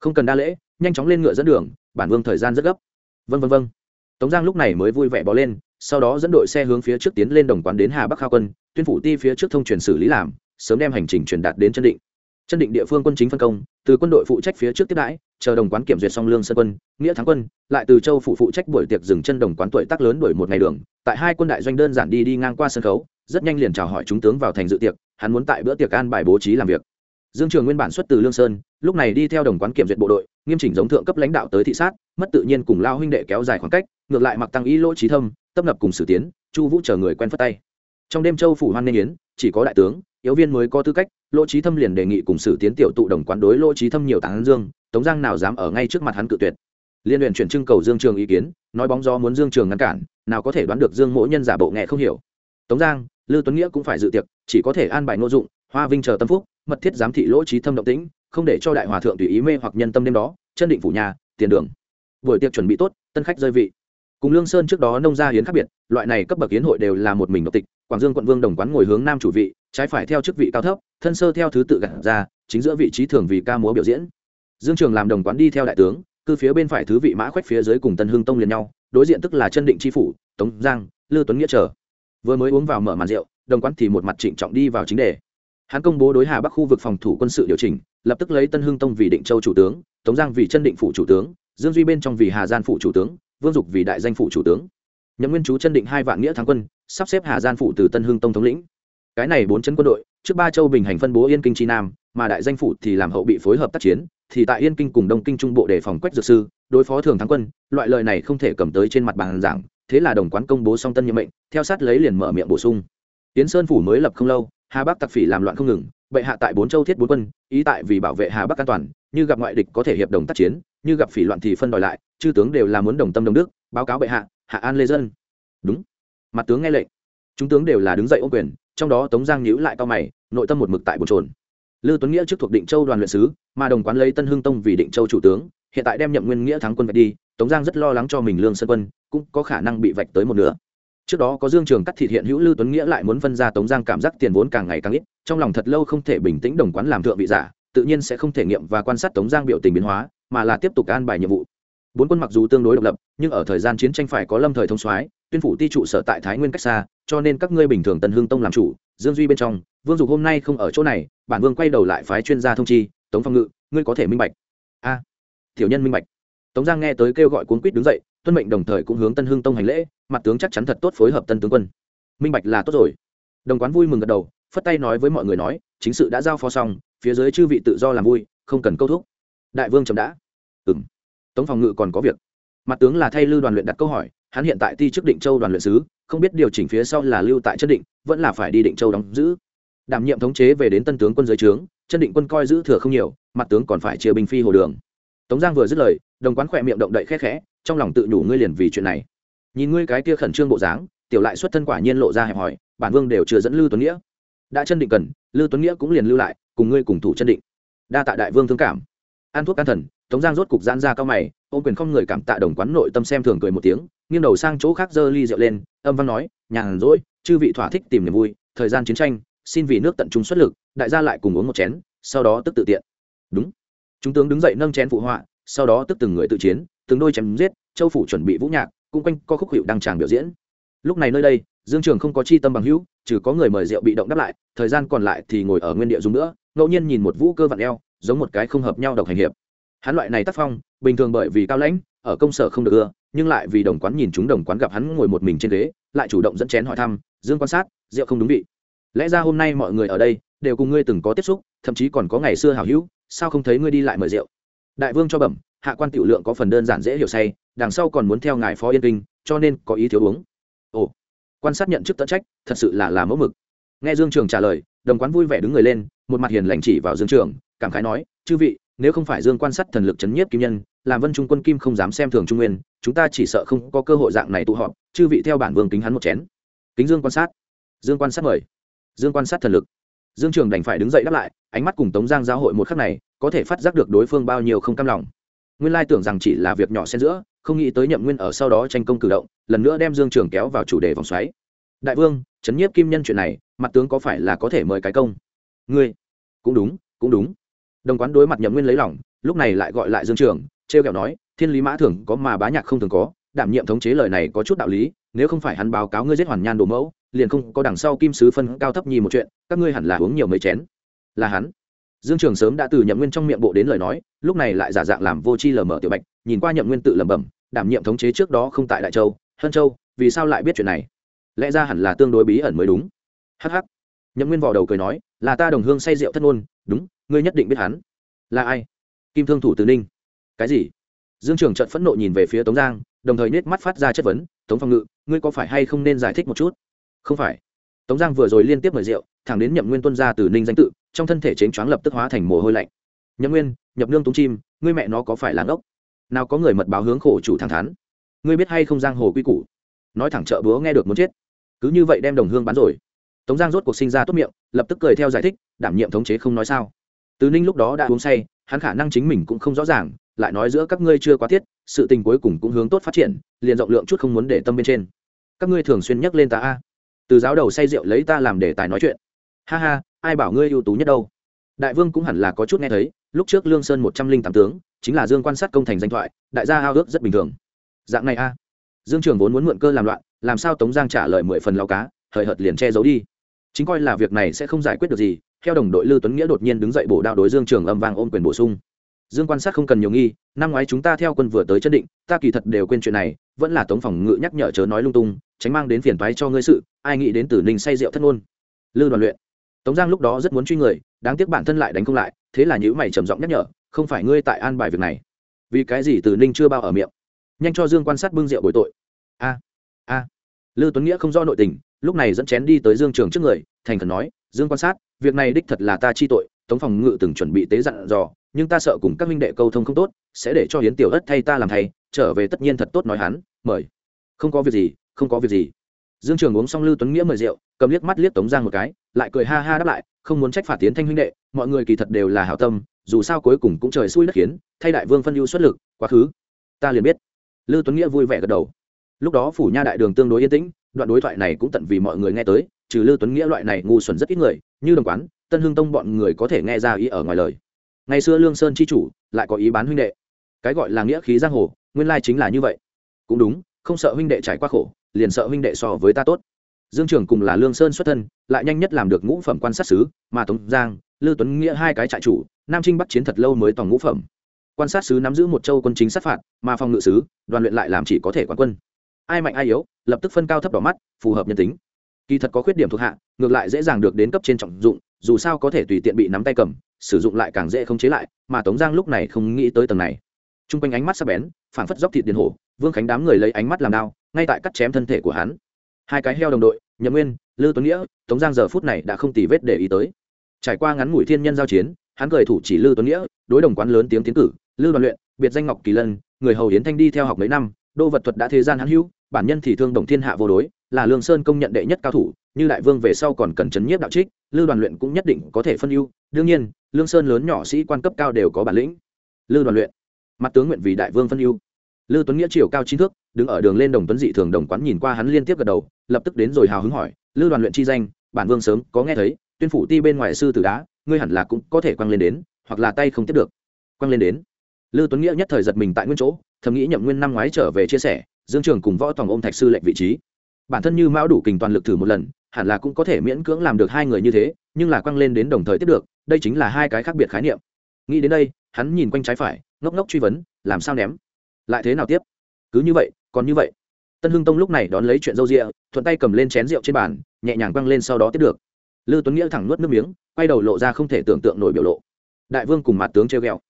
Không cần đa lễ, nhanh chóng lên ngựa dẫn đường, bản vương thời gian rất gấp. Vân vân vân tống giang lúc này mới vui vẻ bó lên, sau đó dẫn đội xe hướng phía trước tiến lên đồng quán đến hà bắc khao quân, tuyên phủ ti phía trước thông truyền xử lý làm, sớm đem hành trình truyền đạt đến chân định. Chân định địa phương quân chính phân công, từ quân đội phụ trách phía trước tiếp đãi chờ đồng quán kiểm duyệt xong lương sơn quân, nghĩa thắng quân, lại từ châu phụ phụ trách buổi tiệc dừng chân đồng quán tuổi tác lớn đuổi một ngày đường, tại hai quân đại doanh đơn giản đi đi ngang qua sân khấu, rất nhanh liền chào hỏi chúng tướng vào thành dự tiệc, hắn muốn tại bữa tiệc an bài bố trí làm việc. Dương trường nguyên bản xuất từ lương sơn, lúc này đi theo đồng quán kiểm duyệt bộ đội, nghiêm chỉnh giống thượng cấp lãnh đạo tới thị sát, mất tự nhiên cùng lao huynh đệ kéo dài khoảng cách, ngược lại mặc tăng ý lỗ trí thâm, tấp nập cùng sử tiến, chu vũ chờ người quen phất tay. Trong đêm châu phủ hoan nên yến chỉ có đại tướng, yếu viên mới có tư cách, lỗ trí thâm liền đề nghị cùng sử tiến tiểu tụ đồng quán đối lỗ trí thâm nhiều tán dương, tống giang nào dám ở ngay trước mặt hắn cự tuyệt. Liên luyện chuyển trưng cầu dương trường ý kiến, nói bóng gió muốn dương trường ngăn cản, nào có thể đoán được dương mỗi nhân giả bộ nghe không hiểu. Tống giang, lư tuấn nghĩa cũng phải dự tiệc, chỉ có thể an bài ngô dụng, hoa vinh chờ tâm phúc, mật thiết giám thị lỗ trí thâm động tĩnh, không để cho đại hòa thượng tùy ý mê hoặc nhân tâm đêm đó, chân định phủ nhà, tiền đường. Buổi tiệc chuẩn bị tốt, tân khách rơi vị. Cùng lương sơn trước đó nông gia hiến khác biệt, loại này cấp bậc hiến hội đều là một mình độc tịch quảng dương quận vương đồng quán ngồi hướng nam chủ vị, trái phải theo chức vị cao thấp, thân sơ theo thứ tự gặt ra, chính giữa vị trí thường vì ca múa biểu diễn. Dương trường làm đồng quán đi theo đại tướng cư phía bên phải thứ vị mã khoách phía dưới cùng tân hưng tông liền nhau, đối diện tức là chân định tri phủ, tống giang, lư tuấn nghĩa trở vừa mới uống vào mở màn rượu, đồng quán thì một mặt trịnh trọng đi vào chính đề. Hắn công bố đối hà bắc khu vực phòng thủ quân sự điều chỉnh, lập tức lấy tân hưng tông vì định châu chủ tướng, tống giang vì chân định phủ chủ tướng, dương duy bên trong vì hà gian phủ chủ tướng, vương dục vì đại danh phủ chủ tướng nhậm nguyên chú chân định hai vạn nghĩa thắng quân, sắp xếp hà gian phụ từ tân hưng tông thống lĩnh. Cái này bốn chân quân đội, trước ba châu bình hành phân bố yên kinh chi nam, mà đại danh phụ thì làm hậu bị phối hợp tác chiến, thì tại yên kinh cùng đông kinh trung bộ đề phòng quách dược sư, đối phó thường thắng quân, loại lời này không thể cầm tới trên mặt bàn giảng thế là đồng quán công bố song tân nhiệm mệnh, theo sát lấy liền mở miệng bổ sung. Tiến sơn phủ mới lập không lâu, hà bắc tặc phỉ làm loạn không ngừng, bệ hạ tại bốn châu thiết bốn quân, ý tại vì bảo vệ hà bắc an toàn, như gặp ngoại địch có thể hiệp đồng tác chiến, như gặp phỉ loạn thì phân đòi lại, chư tướng đều là muốn đồng tâm đồng đức, báo cáo bệ hạ hạ an lê dân đúng mặt tướng nghe lệnh chúng tướng đều là đứng dậy ô quyền trong đó tống giang nhíu lại cao mày nội tâm một mực tại bồn trồn Lưu Tuấn Nghĩa trước thuộc Định Châu đoàn luyện sứ, mà đồng quán lấy Tân Hưng Tông vì Định Châu chủ tướng, hiện tại đem nhậm Nguyên Nghĩa thắng quân vạch đi, Tống Giang rất lo lắng cho mình lương sơn quân, cũng có khả năng bị vạch tới một nửa. Trước đó có Dương Trường cắt thịt hiện hữu Lưu Tuấn Nghĩa lại muốn phân ra Tống Giang cảm giác tiền vốn càng ngày càng ít, trong lòng thật lâu không thể bình tĩnh đồng quán làm thượng vị giả, tự nhiên sẽ không thể nghiệm và quan sát Tống Giang biểu tình biến hóa, mà là tiếp tục an bài nhiệm vụ. Bốn quân mặc dù tương đối độc lập, nhưng ở thời gian chiến tranh phải có lâm thời thông soái, tuyên phủ ti trụ sở tại Thái Nguyên cách xa, cho nên các ngươi bình thường Tân Hương Tông làm chủ, Dương Duy bên trong, Vương Dục hôm nay không ở chỗ này, bản vương quay đầu lại phái chuyên gia thông chi tống phong ngự ngươi có thể minh bạch. A tiểu nhân minh bạch. Tống giang nghe tới kêu gọi cuốn quýt đứng dậy tuân mệnh đồng thời cũng hướng tân Hương tông hành lễ mặt tướng chắc chắn thật tốt phối hợp tân tướng quân. Minh bạch là tốt rồi. Đồng quán vui mừng gật đầu phất tay nói với mọi người nói chính sự đã giao phó xong phía dưới chư vị tự do làm vui không cần câu thúc. Đại vương chậm đã. Ừ m tống phòng ngự còn có việc mặt tướng là thay lưu đoàn luyện đặt câu hỏi, hắn hiện tại ti chức định châu đoàn luyện sứ, không biết điều chỉnh phía sau là lưu tại chân định, vẫn là phải đi định châu đóng giữ. Đảm nhiệm thống chế về đến tân tướng quân giới trướng, chân định quân coi giữ thừa không nhiều, mặt tướng còn phải chia binh phi hồ đường. Tống giang vừa dứt lời, đồng quán khỏe miệng động đậy khẽ khẽ, trong lòng tự nhủ ngươi liền vì chuyện này. Nhìn ngươi cái kia khẩn trương bộ dáng, tiểu lại xuất thân quả nhiên lộ ra hẹp hỏi bản vương đều chưa dẫn lưu tuấn nghĩa. Đã chân định cần, lưu tuấn nghĩa cũng liền lưu lại, cùng ngươi cùng thủ chân định. Đa tạ đại vương thương cảm. An thuốc an thần tống giang rốt cục giãn ra cao mày, ôm quyền không người cảm tạ đồng quán nội tâm xem thường cười một tiếng, nghiêng đầu sang chỗ khác giơ ly rượu lên, âm văn nói, nhàn rỗi, chư vị thỏa thích tìm niềm vui, thời gian chiến tranh, xin vì nước tận trung xuất lực, đại gia lại cùng uống một chén, sau đó tức tự tiện. Đúng. Chúng tướng đứng dậy nâng chén phụ họa, sau đó tức từng người tự chiến, từng đôi chém giết, châu phủ chuẩn bị vũ nhạc cung quanh có khúc hiệu đăng tràng biểu diễn. Lúc này nơi đây, dương trường không có chi tâm bằng hữu, trừ có người mời rượu bị động đáp lại, thời gian còn lại thì ngồi ở nguyên địa dùng nữa, ngẫu nhiên nhìn một vũ cơ vặn eo, giống một cái không hợp nhau độc hành hiệp hắn loại này tác phong, bình thường bởi vì cao lãnh, ở công sở không được ưa, nhưng lại vì đồng quán nhìn chúng đồng quán gặp hắn ngồi một mình trên ghế, lại chủ động dẫn chén hỏi thăm, dương quan sát, rượu không đúng vị? Lẽ ra hôm nay mọi người ở đây đều cùng ngươi từng có tiếp xúc, thậm chí còn có ngày xưa hảo hữu, sao không thấy ngươi đi lại mời rượu? Đại vương cho bẩm, hạ quan tiểu lượng có phần đơn giản dễ hiểu say, đằng sau còn muốn theo ngài phó yên kinh, cho nên có ý thiếu uống. Ồ, quan sát nhận chức tận trách, thật sự là làm mẫu mực. Nghe dương trường trả lời, đồng quán vui vẻ đứng người lên, một mặt hiền lành chỉ vào dương trường, cảm khái nói, chư vị nếu không phải dương quan sát thần lực chấn nhiếp kim nhân, làm vân trung quân kim không dám xem thường trung nguyên, chúng ta chỉ sợ không có cơ hội dạng này tụ họp, chư vị theo bản vương kính hắn một chén. Kính dương quan sát. Dương quan sát mời. Dương quan sát thần lực. Dương trường đành phải đứng dậy đáp lại, ánh mắt cùng tống giang giáo hội một khắc này, có thể phát giác được đối phương bao nhiêu không cam lòng. Nguyên lai tưởng rằng chỉ là việc nhỏ xen giữa, không nghĩ tới nhậm nguyên ở sau đó tranh công cử động, lần nữa đem dương trường kéo vào chủ đề vòng xoáy. Đại vương, chấn nhiếp kim nhân chuyện này, mặt tướng có phải là có thể mời cái công? Ngươi. Cũng đúng cũng đúng đồng quán đối mặt nhậm nguyên lấy lòng, lúc này lại gọi lại dương trường, trêu kẹo nói, thiên lý mã thường có mà bá nhạc không thường có, đảm nhiệm thống chế lời này có chút đạo lý, nếu không phải hắn báo cáo ngươi giết hoàn nhan đồ mẫu, liền không có đằng sau kim sứ phân cao thấp nhi một chuyện, các ngươi hẳn là uống nhiều mấy chén. Là hắn. Dương trường sớm đã từ nhậm nguyên trong miệng bộ đến lời nói, lúc này lại giả dạng làm vô c h i lờ mở tiểu bạch, nhìn qua nhậm nguyên tự lẩm bẩm, đảm nhiệm thống chế trước đó không tại đại châu, hân châu, vì sao lại biết chuyện này? Lẽ ra hẳn là tương đối bí ẩn mới đúng. Hh nhậm nguyên vào đầu cười nói, là ta đồng hương say rượu thất ngôn đúng ngươi nhất định biết hắn. Là ai? Kim thương thủ từ ninh. Cái gì? Dương trường trận phẫn nộ nhìn về phía tống giang, đồng thời nết mắt phát ra chất vấn, tống phong ngự, ngươi có phải hay không nên giải thích một chút? Không phải. Tống giang vừa rồi liên tiếp mời rượu, thẳng đến nhậm nguyên tuân ra từ ninh danh tự, trong thân thể chến choáng lập tức hóa thành mồ hôi lạnh. Nhậm nguyên nhập nương túng chim, ngươi mẹ nó có phải là ngốc? Nào có người mật báo hướng khổ chủ thẳng thắn? Ngươi biết hay không giang hồ quy củ? Nói thẳng trợ búa nghe được muốn chết. Cứ như vậy đem đồng hương bán rồi. Tống giang rốt cuộc sinh ra tốt miệng, lập tức cười theo giải thích, đảm nhiệm thống chế không nói sao từ ninh lúc đó đã uống say hắn khả năng chính mình cũng không rõ ràng lại nói giữa các ngươi chưa quá thiết, sự tình cuối cùng cũng hướng tốt phát triển liền rộng lượng chút không muốn để tâm bên trên. Các ngươi thường xuyên nhắc lên ta a. Từ giáo đầu say rượu lấy ta làm đề tài nói chuyện. Ha ha ai bảo ngươi ưu tú nhất đâu. Đại vương cũng hẳn là có chút nghe thấy lúc trước lương sơn một trăm linh tám tướng chính là dương quan sát công thành danh thoại đại gia ao ước rất bình thường. Dạng này a. Dương trường vốn muốn mượn cơ làm loạn làm sao tống giang trả lời mười phần lao cá hời hợt liền che giấu đi. Chính coi là việc này sẽ không giải quyết được gì theo đồng đội Lưu Tuấn Nghĩa đột nhiên đứng dậy bổ đạo đối Dương Trường âm vang ôm quyền bổ sung. Dương quan sát không cần nhiều nghi, năm ngoái chúng ta theo quân vừa tới chân định, ta kỳ thật đều quên chuyện này, vẫn là Tống phòng ngự nhắc nhở chớ nói lung tung, tránh mang đến phiền toái cho ngươi sự, ai nghĩ đến Tử Ninh say rượu thất ngôn. Lưu đoàn luyện. Tống Giang lúc đó rất muốn truy người, đáng tiếc bản thân lại đánh không lại, thế là nhíu mày trầm giọng nhắc nhở, không phải ngươi tại an bài việc này. Vì cái gì Tử Ninh chưa bao ở miệng? Nhanh cho Dương quan sát bưng rượu bồi tội. A. A. Lưu Tuấn Nghĩa không rõ nội tình, lúc này dẫn chén đi tới Dương Trường trước người, thành khẩn nói, Dương quan sát, việc này đích thật là ta chi tội tống phòng ngự từng chuẩn bị tế dặn dò nhưng ta sợ cùng các minh đệ câu thông không tốt sẽ để cho hiến tiểu ất thay ta làm thầy trở về tất nhiên thật tốt nói hắn mời. Không có việc gì không có việc gì. Dương trường uống xong lưu tuấn nghĩa mời rượu cầm liếc mắt liếc tống giang một cái lại cười ha ha đáp lại không muốn trách phạt tiến thanh huynh đệ mọi người kỳ thật đều là hảo tâm dù sao cuối cùng cũng trời xui đất khiến thay đại vương phân ưu xuất lực quá khứ. Ta liền biết. Lưu tuấn nghĩa vui vẻ gật đầu. Lúc đó phủ nha đại đường tương đối yên tĩnh đoạn đối thoại này cũng tận vì mọi người nghe tới trừ lưu tuấn nghĩa loại này ngu xuẩn rất ít người, như đồng quán, tân hương tông bọn người có thể nghe ra ý ở ngoài lời. Ngày xưa lương sơn chi chủ lại có ý bán huynh đệ. Cái gọi là nghĩa khí giang hồ, nguyên lai chính là như vậy. Cũng đúng, không sợ huynh đệ trải qua khổ, liền sợ huynh đệ so với ta tốt. Dương trường cùng là lương sơn xuất thân, lại nhanh nhất làm được ngũ phẩm quan sát sứ, mà tống giang lưu tuấn nghĩa hai cái trại chủ, nam trinh bắc chiến thật lâu mới tòng ngũ phẩm. Quan sát sứ nắm giữ một châu quân chính sát phạt, mà phòng ngự sứ, đoàn luyện lại làm chỉ có thể quan quân. Ai mạnh ai yếu, lập tức phân cao thấp đỏ mắt, phù hợp nhân tính kỳ thật có khuyết điểm thuộc hạ, ngược lại dễ dàng được đến cấp trên trọng dụng, dù sao có thể tùy tiện bị nắm tay cầm, sử dụng lại càng dễ không chế lại, mà tống giang lúc này không nghĩ tới tầng này. T r u n g quanh ánh mắt sắp bén, phảng phất dốc thịt điền hổ, vương khánh đám người lấy ánh mắt làm đao, ngay tại cắt chém thân thể của hắn. Hai cái heo đồng đội, nhậm nguyên, lư tuấn nghĩa, tống giang giờ phút này đã không tì vết để ý tới. Trải qua ngắn ngủi thiên nhân giao chiến, hắn cười thủ chỉ lư tuấn nghĩa, đối đồng quán lớn tiếng tiến cử, lư đoàn luyện, biệt danh ngọc kỳ lân, người hầu hiến thanh đi theo học mấy năm đô vật thuật đã thế gian hắn hữu bản nhân thì thương đồng thiên hạ vô đối là lương sơn công nhận đệ nhất cao thủ như đại vương về sau còn cần chấn nhiếp đạo trích lư đoàn luyện cũng nhất định có thể phân ưu. Đương nhiên lương sơn lớn nhỏ sĩ quan cấp cao đều có bản lĩnh. Lư đoàn luyện mặt tướng nguyện vì đại vương phân ưu. Lư tuấn nghĩa chiều cao chín thước đứng ở đường lên đồng tuấn dị thường đồng quán nhìn qua hắn liên tiếp gật đầu lập tức đến rồi hào hứng hỏi lư đoàn luyện chi danh bản vương sớm có nghe thấy tuyên phủ ti bên ngoài sư tử đá ngươi hẳn là cũng có thể quăng lên đến hoặc là tay không tiếp được. Quăng lên đến. Lưu Tuấn Nghĩa nhất thời giật mình tại nguyên chỗ, thầm nghĩ Nhậm Nguyên năm ngoái trở về chia sẻ, Dương Trường cùng Võ Tòng ôm Thạch sư lệnh vị trí. Bản thân như Mão đủ kình toàn lực thử một lần, hẳn là cũng có thể miễn cưỡng làm được hai người như thế, nhưng là quăng lên đến đồng thời tiếp được, đây chính là hai cái khác biệt khái niệm. Nghĩ đến đây, hắn nhìn quanh trái phải, ngốc ngốc truy vấn, làm sao ném? Lại thế nào tiếp? Cứ như vậy, còn như vậy. Tân Hưng Tông lúc này đón lấy chuyện râu rịa thuận tay cầm lên chén rượu trên bàn, nhẹ nhàng quăng lên sau đó tiếp được. lư Tuấn Nghĩa thẳng nuốt nước miếng, quay đầu lộ ra không thể tưởng tượng nổi biểu lộ. Đại vương cùng mặt tướng treo ghẹo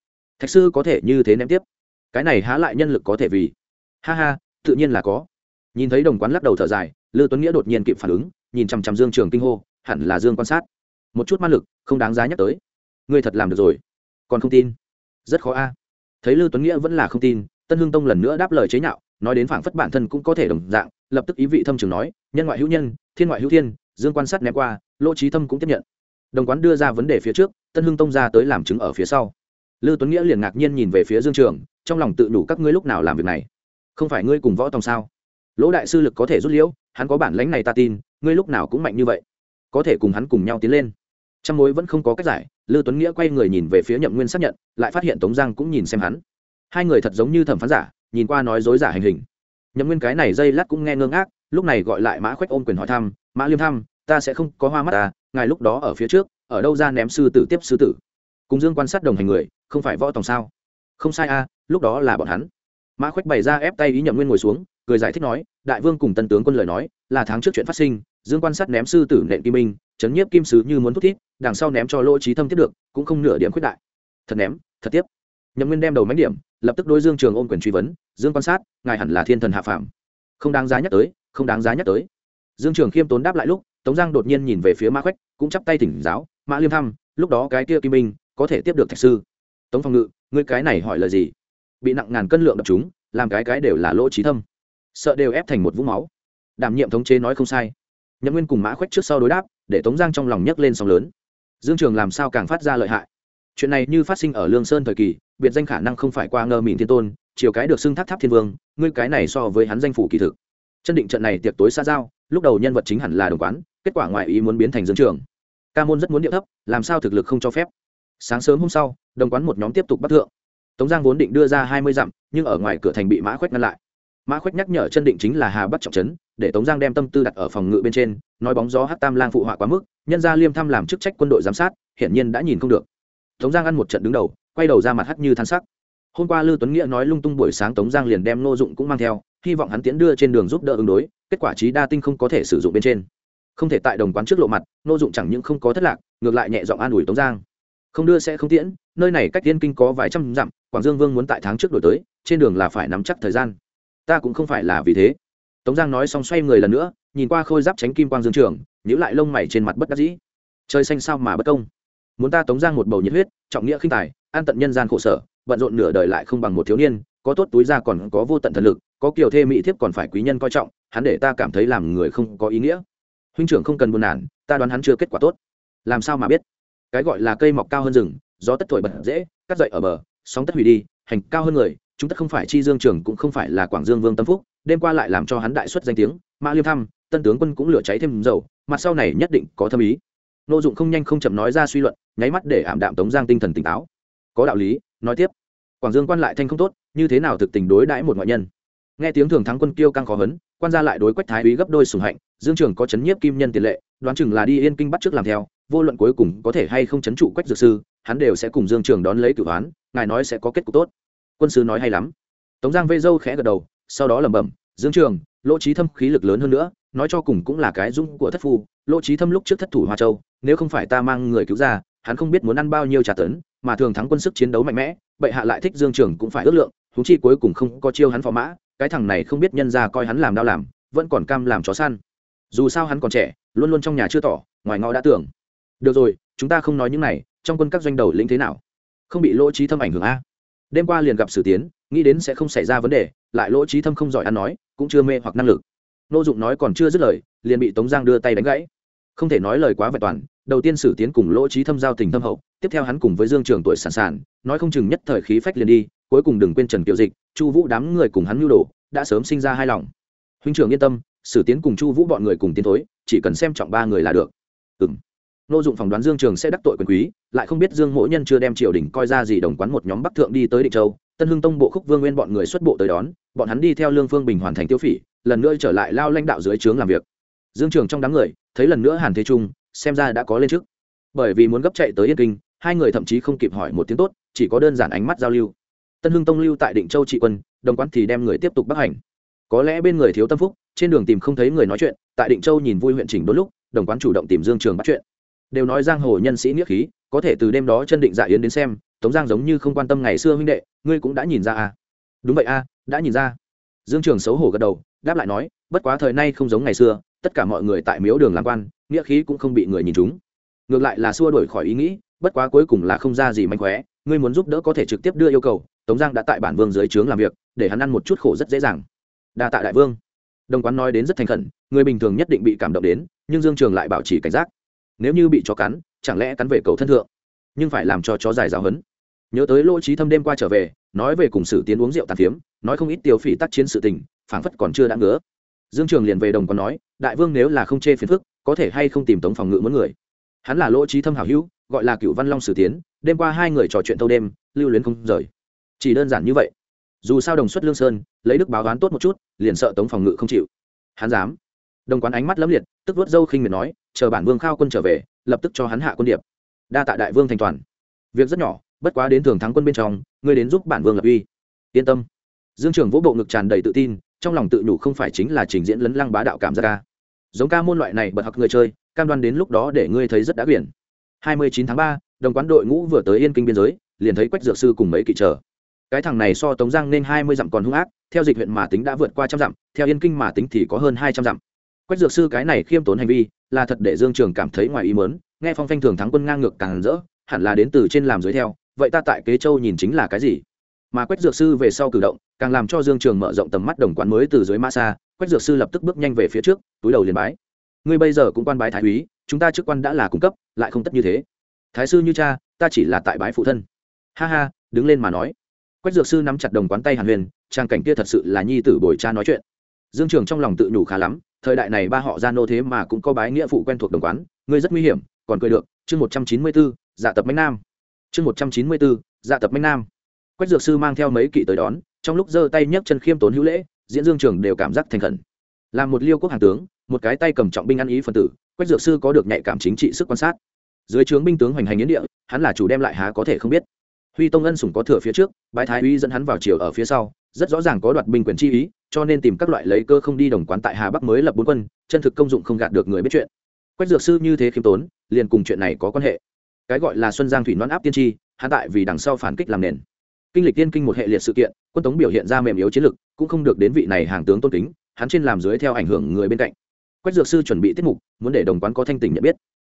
thạch sư có thể như thế ném tiếp cái này há lại nhân lực có thể vì? Ha ha tự nhiên là có. Nhìn thấy đồng quán lắc đầu thở dài lư tuấn nghĩa đột nhiên kịp phản ứng nhìn chằm chằm dương trường kinh hô hẳn là dương quan sát. Một chút ma lực không đáng giá nhắc tới. Ngươi thật làm được rồi. Còn không tin? Rất khó a. Thấy lư tuấn nghĩa vẫn là không tin tân hương tông lần nữa đáp lời chế nhạo nói đến phảng phất bản thân cũng có thể đồng dạng lập tức ý vị thâm trường nói nhân ngoại hữu nhân thiên ngoại hữu thiên dương quan sát ném qua lỗ trí thâm cũng tiếp nhận. Đồng quán đưa ra vấn đề phía trước tân hưng tông ra tới làm chứng ở phía sau. Lư Tuấn Nghĩa liền ngạc nhiên nhìn về phía Dương Trường, trong lòng tự đủ các ngươi lúc nào làm việc này. Không phải ngươi cùng võ tòng sao? Lỗ đại sư lực có thể rút liễu, hắn có bản lãnh này ta tin, ngươi lúc nào cũng mạnh như vậy, có thể cùng hắn cùng nhau tiến lên. trong mối vẫn không có cách giải, lư Tuấn Nghĩa quay người nhìn về phía Nhậm Nguyên xác nhận, lại phát hiện Tống Giang cũng nhìn xem hắn. Hai người thật giống như thẩm phán giả, nhìn qua nói dối giả hành hình. Nhậm Nguyên cái này dây lát cũng nghe ngơ ngác, lúc này gọi lại Mã Khoách ôm quyền hỏi thăm, "Mã Liêm thăm, ta sẽ không có hoa mắt ta, ngài lúc đó ở phía trước, ở đâu ra ném sư tử tiếp sư tử?" cùng dương quan sát đồng hành người không phải võ tòng sao không sai a lúc đó là bọn hắn. Mã khoách bày ra ép tay ý nhậm nguyên ngồi xuống cười giải thích nói đại vương cùng tân tướng quân lời nói là tháng trước chuyện phát sinh dương quan sát ném sư tử nện kim minh chấn nhiếp kim sứ như muốn thúc thiết, đằng sau ném cho lỗ trí thâm tiếp được cũng không nửa điểm khuyết đại. Thật ném thật tiếp. Nhậm nguyên đem đầu mánh điểm lập tức đối dương trường ôm quyền truy vấn dương quan sát ngài hẳn là thiên thần hạ phàm. Không đáng giá nhắc tới không đáng giá nhắc tới. Dương trường khiêm tốn đáp lại lúc tống giang đột nhiên nhìn về phía mã khoách cũng chắp tay thỉnh giáo mã liêm thăm lúc đó cái kia kim minh có thể tiếp được thạch sư. Tống phong ngự ngươi cái này hỏi lời gì? Bị nặng ngàn cân lượng đập chúng, làm cái cái đều là lỗ trí thâm. Sợ đều ép thành một vũng máu. Đảm nhiệm thống chế nói không sai. Nhậm nguyên cùng mã khoách trước sau đối đáp, để tống giang trong lòng nhấc lên sóng lớn. Dương trường làm sao càng phát ra lợi hại? Chuyện này như phát sinh ở lương sơn thời kỳ, biệt danh khả năng không phải qua ngơ mìn thiên tôn, chiều cái được xưng tháp tháp thiên vương, ngươi cái này so với hắn danh phủ kỳ thực. Chân định trận này tiệc tối xa giao, lúc đầu nhân vật chính hẳn là đồng quán, kết quả ngoại ý muốn biến thành dương trường. Ca môn rất muốn điệu thấp, làm sao thực lực không cho phép. Sáng sớm hôm sau, đồng quán một nhóm tiếp tục bắt thượng tống giang vốn định đưa ra hai mươi dặm, nhưng ở ngoài cửa thành bị mã khoách ngăn lại. Mã khoách nhắc nhở chân định chính là hà bắc trọng trấn, để tống giang đem tâm tư đặt ở phòng ngự bên trên, nói bóng gió hát tam lang phụ họa quá mức, nhân ra liêm thăm làm chức trách quân đội giám sát, hiển nhiên đã nhìn không được. Tống giang ăn một trận đứng đầu, quay đầu ra mặt hắt như than sắc. Hôm qua lưu tuấn nghĩa nói lung tung buổi sáng tống giang liền đem nô dụng cũng mang theo, hy vọng hắn tiến đưa trên đường giúp đỡ ứng đối, kết quả trí đa tinh không có thể sử dụng bên trên. Không thể tại đồng quán trước lộ mặt nô dụng chẳng những không có thất lạc, ngược lại nhẹ giọng an ủi tống giang không đưa sẽ không tiễn, nơi này cách tiên kinh có vài trăm dặm, quảng dương vương muốn tại tháng trước đổi tới, trên đường là phải nắm chắc thời gian. Ta cũng không phải là vì thế. Tống giang nói xong xoay người lần nữa, nhìn qua khôi giáp tránh kim quang dương trường nhữ lại lông mày trên mặt bất đắc dĩ. Trời xanh sao mà bất công. Muốn ta tống giang một bầu nhiệt huyết, trọng nghĩa khinh tài, an tận nhân gian khổ sở, bận rộn nửa đời lại không bằng một thiếu niên, có tốt túi ra còn có vô tận thần lực, có kiều thê mỹ thiếp còn phải quý nhân coi trọng, hắn để ta cảm thấy làm người không có ý nghĩa. Huynh trưởng không cần buồn nản, ta đoán hắn chưa kết quả tốt. Làm sao mà biết? Cái gọi là cây mọc cao hơn rừng, gió tất thổi bật dễ, cắt dậy ở bờ, sóng tất hủy đi, hành cao hơn người, chúng tất không phải chi dương trường cũng không phải là quảng dương vương tâm phúc, đêm qua lại làm cho hắn đại xuất danh tiếng, mã liêm thăm, tân tướng quân cũng lửa cháy thêm dầu, mặt sau này nhất định có thâm ý. N ô dụng không nhanh không chậm nói ra suy luận, nháy mắt để ảm đạm tống giang tinh thần tỉnh táo. Có đạo lý, nói tiếp. Quảng dương quan lại thanh không tốt, như thế nào thực tình đối đãi một ngoại nhân? Nghe tiếng thường thắng quân kêu căng khó hấn, quan gia lại đối quách thái úy gấp đôi sùng hạnh, dương trường có chấn nhiếp kim nhân tiền lệ, đoán chừng là đi yên kinh bắt trước làm theo vô luận cuối cùng có thể hay không chấn trụ quách dược sư, hắn đều sẽ cùng dương trường đón lấy cửu hoán, ngài nói sẽ có kết cục tốt. Quân sư nói hay lắm. Tống giang vây dâu khẽ gật đầu, sau đó lẩm bẩm, dương trường, lỗ trí thâm khí lực lớn hơn nữa, nói cho cùng cũng là cái dung của thất phu, lỗ trí thâm lúc trước thất thủ hoa châu, nếu không phải ta mang người cứu ra, hắn không biết muốn ăn bao nhiêu trả tấn, mà thường thắng quân sức chiến đấu mạnh mẽ, bệ hạ lại thích dương trường cũng phải ước lượng thú chi cuối cùng không có chiêu hắn phò mã, cái thằng này không biết nhân ra coi hắn làm đau làm, vẫn còn cam làm chó săn. Dù sao hắn còn trẻ, luôn luôn trong nhà chưa tỏ, ngoài ngõ đã tưởng được rồi, chúng ta không nói những này, trong quân các doanh đầu lĩnh thế nào? Không bị lỗ trí thâm ảnh hưởng a? Đêm qua liền gặp sử tiến, nghĩ đến sẽ không xảy ra vấn đề, lại lỗ trí thâm không giỏi ăn nói, cũng chưa mê hoặc năng lực. Nô dụng nói còn chưa dứt lời, liền bị tống giang đưa tay đánh gãy. Không thể nói lời quá vẹn toàn, đầu tiên sử tiến cùng lỗ trí thâm giao tình thâm hậu, tiếp theo hắn cùng với dương trường tuổi sản sản nói không chừng nhất thời khí phách liền đi, cuối cùng đừng quên trần kiều dịch, chu vũ đám người cùng hắn nhu đồ, đã sớm sinh ra hai lòng. Huynh trưởng yên tâm, sử tiến cùng chu vũ bọn người cùng tiến thối, chỉ cần xem trọng ba người là được. Ừ nô dụng phỏng đoán dương trường sẽ đắc tội quyền quý, lại không biết dương mỗi nhân chưa đem triều đình coi ra gì đồng quán một nhóm bắc thượng đi tới định châu. Tân hưng tông bộ khúc vương nguyên bọn người xuất bộ tới đón, bọn hắn đi theo lương phương bình hoàn thành tiêu phỉ, lần nữa trở lại lao lãnh đạo dưới trướng làm việc. Dương trường trong đám người, thấy lần nữa hàn thế trung, xem ra đã có lên trước. Bởi vì muốn gấp chạy tới yên kinh, hai người thậm chí không kịp hỏi một tiếng tốt, chỉ có đơn giản ánh mắt giao lưu. Tân hưng tông lưu tại định châu trị quân, đồng quán thì đem người tiếp tục bắc hành. Có lẽ bên người thiếu tâm phúc, trên đường tìm không thấy người nói chuyện, tại định châu nhìn vui huyện chỉnh đôi lúc, đồng quán chủ động tìm dương trường bắt chuyện đều nói giang hồ nhân sĩ nghĩa khí có thể từ đêm đó chân định dạ yến đến xem tống giang giống như không quan tâm ngày xưa huynh đệ ngươi cũng đã nhìn ra à? Đúng vậy à, đã nhìn ra. Dương trường xấu hổ gật đầu đáp lại nói bất quá thời nay không giống ngày xưa tất cả mọi người tại miếu đường làm quan nghĩa khí cũng không bị người nhìn chúng ngược lại là xua đổi khỏi ý nghĩ bất quá cuối cùng là không ra gì manh khóe ngươi muốn giúp đỡ có thể trực tiếp đưa yêu cầu tống giang đã tại bản vương dưới trướng làm việc để hắn ăn một chút khổ rất dễ dàng. Đa tạ đại vương. Đồng quán nói đến rất thành khẩn người bình thường nhất định bị cảm động đến nhưng dương trường lại bảo trì cảnh giác nếu như bị chó cắn, chẳng lẽ cắn về cầu thân thượng? Nhưng phải làm cho chó dài giáo hấn nhớ tới lỗ trí thâm đêm qua trở về, nói về cùng sử tiến uống rượu tàn phiếm, nói không ít tiêu phỉ tác chiến sự tình, phảng phất còn chưa đã ngứa. Dương trường liền về đồng còn nói, đại vương nếu là không chê phiền phức, có thể hay không tìm tống phòng ngự muốn người? Hắn là lỗ trí thâm hảo hữu, gọi là cựu văn long sử tiến, đêm qua hai người trò chuyện thâu đêm, lưu luyến không rời. Chỉ đơn giản như vậy. Dù sao đồng xuất lương sơn, lấy đức báo đoán tốt một chút, liền sợ tống phòng ngự không chịu. Hắn dám. Đồng quán ánh mắt lấm liệt, tức vớt dâu khinh miệt nói chờ bản vương khao quân trở về lập tức cho hắn hạ quân điệp. Đa tạ đại vương thành toàn. Việc rất nhỏ bất quá đến thường thắng quân bên trong ngươi đến giúp bản vương lập uy. Yên tâm. Dương trường vỗ bộ ngực tràn đầy tự tin trong lòng tự nhủ không phải chính là trình diễn lấn lăng bá đạo cảm giác ca giống ca môn loại này bật học người chơi cam đoan đến lúc đó để ngươi thấy rất đã quyển. 29 tháng 3, đồng quán đội ngũ vừa tới yên kinh biên giới liền thấy quách dược sư cùng mấy kỵ chờ. Cái thằng này so tống giang nên 20 dặm còn hung ác theo dịch huyện mà tính đã vượt qua trăm dặm theo yên kinh mà tính thì có hơn 200 dặm quách dược sư cái này khiêm tốn hành vi, là thật để dương trường cảm thấy ngoài ý mớn nghe phong phanh thường thắng quân ngang ngược càng rỡ, hẳn là đến từ trên làm dưới theo, vậy ta tại kế châu nhìn chính là cái gì? Mà quách dược sư về sau cử động, càng làm cho dương trường mở rộng tầm mắt đồng quán mới từ dưới ma xa, quách dược sư lập tức bước nhanh về phía trước, túi đầu liền bái. Ngươi bây giờ cũng quan bái thái úy, chúng ta chức quan đã là cung cấp, lại không tất như thế. Thái sư như cha, ta chỉ là tại bái phụ thân. Ha ha, đứng lên mà nói. Quách dược sư nắm chặt đồng quán tay hàn huyền, trang cảnh kia thật sự là nhi tử bồi cha nói chuyện. Dương trường trong lòng tự nhủ khá lắm thời đại này ba họ gia nô thế mà cũng có bái nghĩa phụ quen thuộc đồng quán, ngươi rất nguy hiểm, còn cười được, chương một trăm chín mươi bốn dạ tập mạnh nam. Chương một trăm chín mươi bốn dạ tập mạnh nam. Quách dược sư mang theo mấy kỵ tới đón, trong lúc giơ tay nhấc chân khiêm tốn hữu lễ, diễn dương trường đều cảm giác thành khẩn. Làm một liêu quốc hàng tướng, một cái tay cầm trọng binh ăn ý phân tử, quách dược sư có được nhạy cảm chính trị sức quan sát. Dưới trướng binh tướng hoành hành yến địa, hắn là chủ đem lại há có thể không biết. Huy tông ân sủng có thừa phía trước, bái thái uy dẫn hắn vào chiều ở phía sau rất rõ ràng có đoạt binh quyền chi ý, cho nên tìm các loại lấy cơ không đi đồng quán tại hà bắc mới lập bốn quân, chân thực công dụng không gạt được người biết chuyện. Quách dược sư như thế khiêm tốn, liền cùng chuyện này có quan hệ. Cái gọi là xuân giang thủy noan áp tiên tri, hắn tại vì đằng sau phản kích làm nền. Kinh lịch tiên kinh một hệ liệt sự kiện, quân tống biểu hiện ra mềm yếu chiến lực, cũng không được đến vị này hàng tướng tôn kính, hắn trên làm dưới theo ảnh hưởng người bên cạnh. Quách dược sư chuẩn bị tiết mục, muốn để đồng quán có thanh tình nhận biết.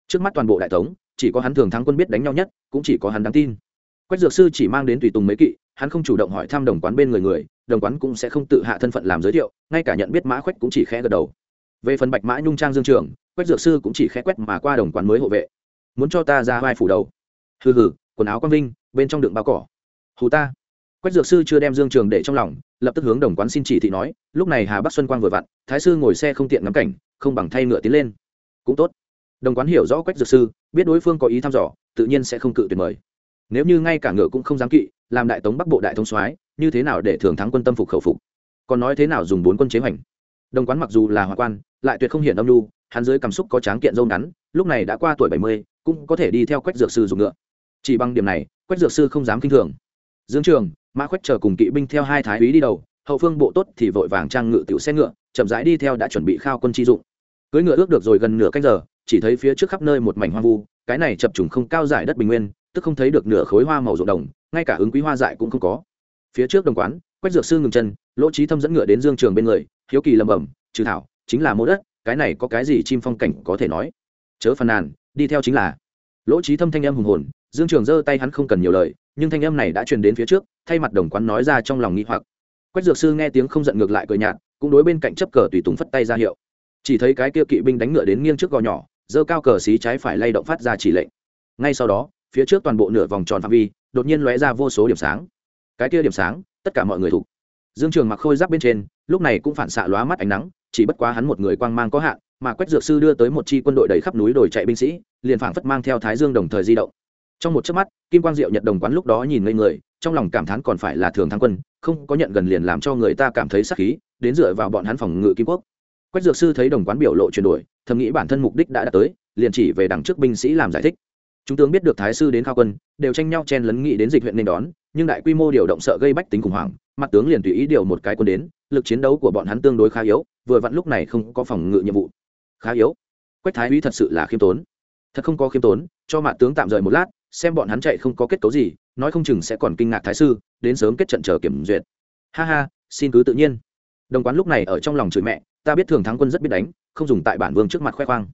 Trước mắt toàn bộ đại tống, chỉ có hắn thường thắng quân biết đánh nhau nhất, cũng chỉ có hắn đáng tin. Quách dược sư chỉ mang đến tùy tùng mấy kỵ hắn không chủ động hỏi thăm đồng quán bên người người, đồng quán cũng sẽ không tự hạ thân phận làm giới thiệu, ngay cả nhận biết mã khoách cũng chỉ khẽ gật đầu. Về phần bạch mã nhung trang dương trường quách dược sư cũng chỉ khẽ quét mà qua đồng quán mới hộ vệ. Muốn cho ta ra vai phủ đầu. Hừ hừ, quần áo quang vinh, bên trong đựng bao cỏ. Hù ta. Quách dược sư chưa đem dương trường để trong lòng, lập tức hướng đồng quán xin chỉ thị nói, lúc này hà bắc xuân quang vừa vặn, thái sư ngồi xe không tiện ngắm cảnh, không bằng thay ngựa tiến lên. Cũng tốt. Đồng quán hiểu rõ quách dược sư, biết đối phương có ý thăm dò, tự nhiên sẽ không cự tuyệt mời. Nếu như ngay cả ngựa cũng không dám kỵ làm đại tống bắc bộ đại thống soái, như thế nào để thường thắng quân tâm phục khẩu phục? Còn nói thế nào dùng bốn quân chế hoành? Đồng quán mặc dù là hòa quan, lại tuyệt không hiện âm lưu hắn dưới cảm xúc có tráng kiện dâu ngắn, lúc này đã qua tuổi bảy mươi, cũng có thể đi theo quách dược sư dùng ngựa. Chỉ bằng điểm này, quách dược sư không dám kinh thường. Dương trường, mã quách chờ cùng kỵ binh theo hai thái úy đi đầu, hậu phương bộ tốt thì vội vàng trang ngự tiểu xe ngựa, chậm rãi đi theo đã chuẩn bị khao quân chi dụng. Cưỡi ngựa ước được rồi gần nửa canh giờ, chỉ thấy phía trước khắp nơi một mảnh hoang vu, cái này chập trùng không cao giải đất bình nguyên tức không thấy được nửa khối hoa màu ruộng đồng, ngay cả ứng quý hoa dại cũng không có. Phía trước đồng quán, quách dược sư ngừng chân, lỗ trí thâm dẫn ngựa đến dương trường bên người, hiếu kỳ lầm bẩm, trừ thảo, chính là mô đất, cái này có cái gì chim phong cảnh có thể nói? Chớ phàn nàn, đi theo chính là. Lỗ trí thâm thanh âm hùng hồn, dương trường giơ tay hắn không cần nhiều lời, nhưng thanh âm này đã truyền đến phía trước, thay mặt đồng quán nói ra trong lòng nghi hoặc. Quách dược sư nghe tiếng không giận ngược lại cười nhạt, cũng đối bên cạnh chấp cờ tùy tùng phất tay ra hiệu. Chỉ thấy cái kia kỵ binh đánh ngựa đến nghiêng trước gò nhỏ, giơ cao cờ xí trái phải lay động phát ra chỉ lệnh. Ngay sau đó phía trước toàn bộ nửa vòng tròn phạm vi, đột nhiên lóe ra vô số điểm sáng. Cái kia điểm sáng, tất cả mọi người thuộc. Dương trường mặc khôi giáp bên trên, lúc này cũng phản xạ lóa mắt ánh nắng, chỉ bất quá hắn một người quang mang có hạn, mà quách dược sư đưa tới một chi quân đội đầy khắp núi đồi chạy binh sĩ, liền phảng phất mang theo thái dương đồng thời di động. Trong một chớp mắt, kim quang diệu nhật đồng quán lúc đó nhìn ngây người, trong lòng cảm thán còn phải là thường thắng quân, không có nhận gần liền làm cho người ta cảm thấy sắc khí, đến dựa vào bọn hắn phòng ngự kim quốc. Quách dược sư thấy đồng quán biểu lộ chuyển đổi, thầm nghĩ bản thân mục đích đã đạt tới, liền chỉ về đằng trước binh sĩ làm giải thích chúng tướng biết được thái sư đến khao quân, đều tranh nhau chen lấn nghị đến dịch huyện nên đón, nhưng đại quy mô điều động sợ gây bách tính khủng hoảng, mặt tướng liền tùy ý điều một cái quân đến, lực chiến đấu của bọn hắn tương đối khá yếu, vừa vặn lúc này không có phòng ngự nhiệm vụ. Khá yếu? Quách thái úy thật sự là khiêm tốn. Thật không có khiêm tốn, cho mặt tướng tạm rời một lát, xem bọn hắn chạy không có kết cấu gì, nói không chừng sẽ còn kinh ngạc thái sư, đến sớm kết trận chờ kiểm duyệt. Ha ha, xin cứ tự nhiên. Đồng quán lúc này ở trong lòng chửi mẹ, ta biết thường thắng quân rất biết đánh, không dùng tại bản vương trước mặt khoe khoang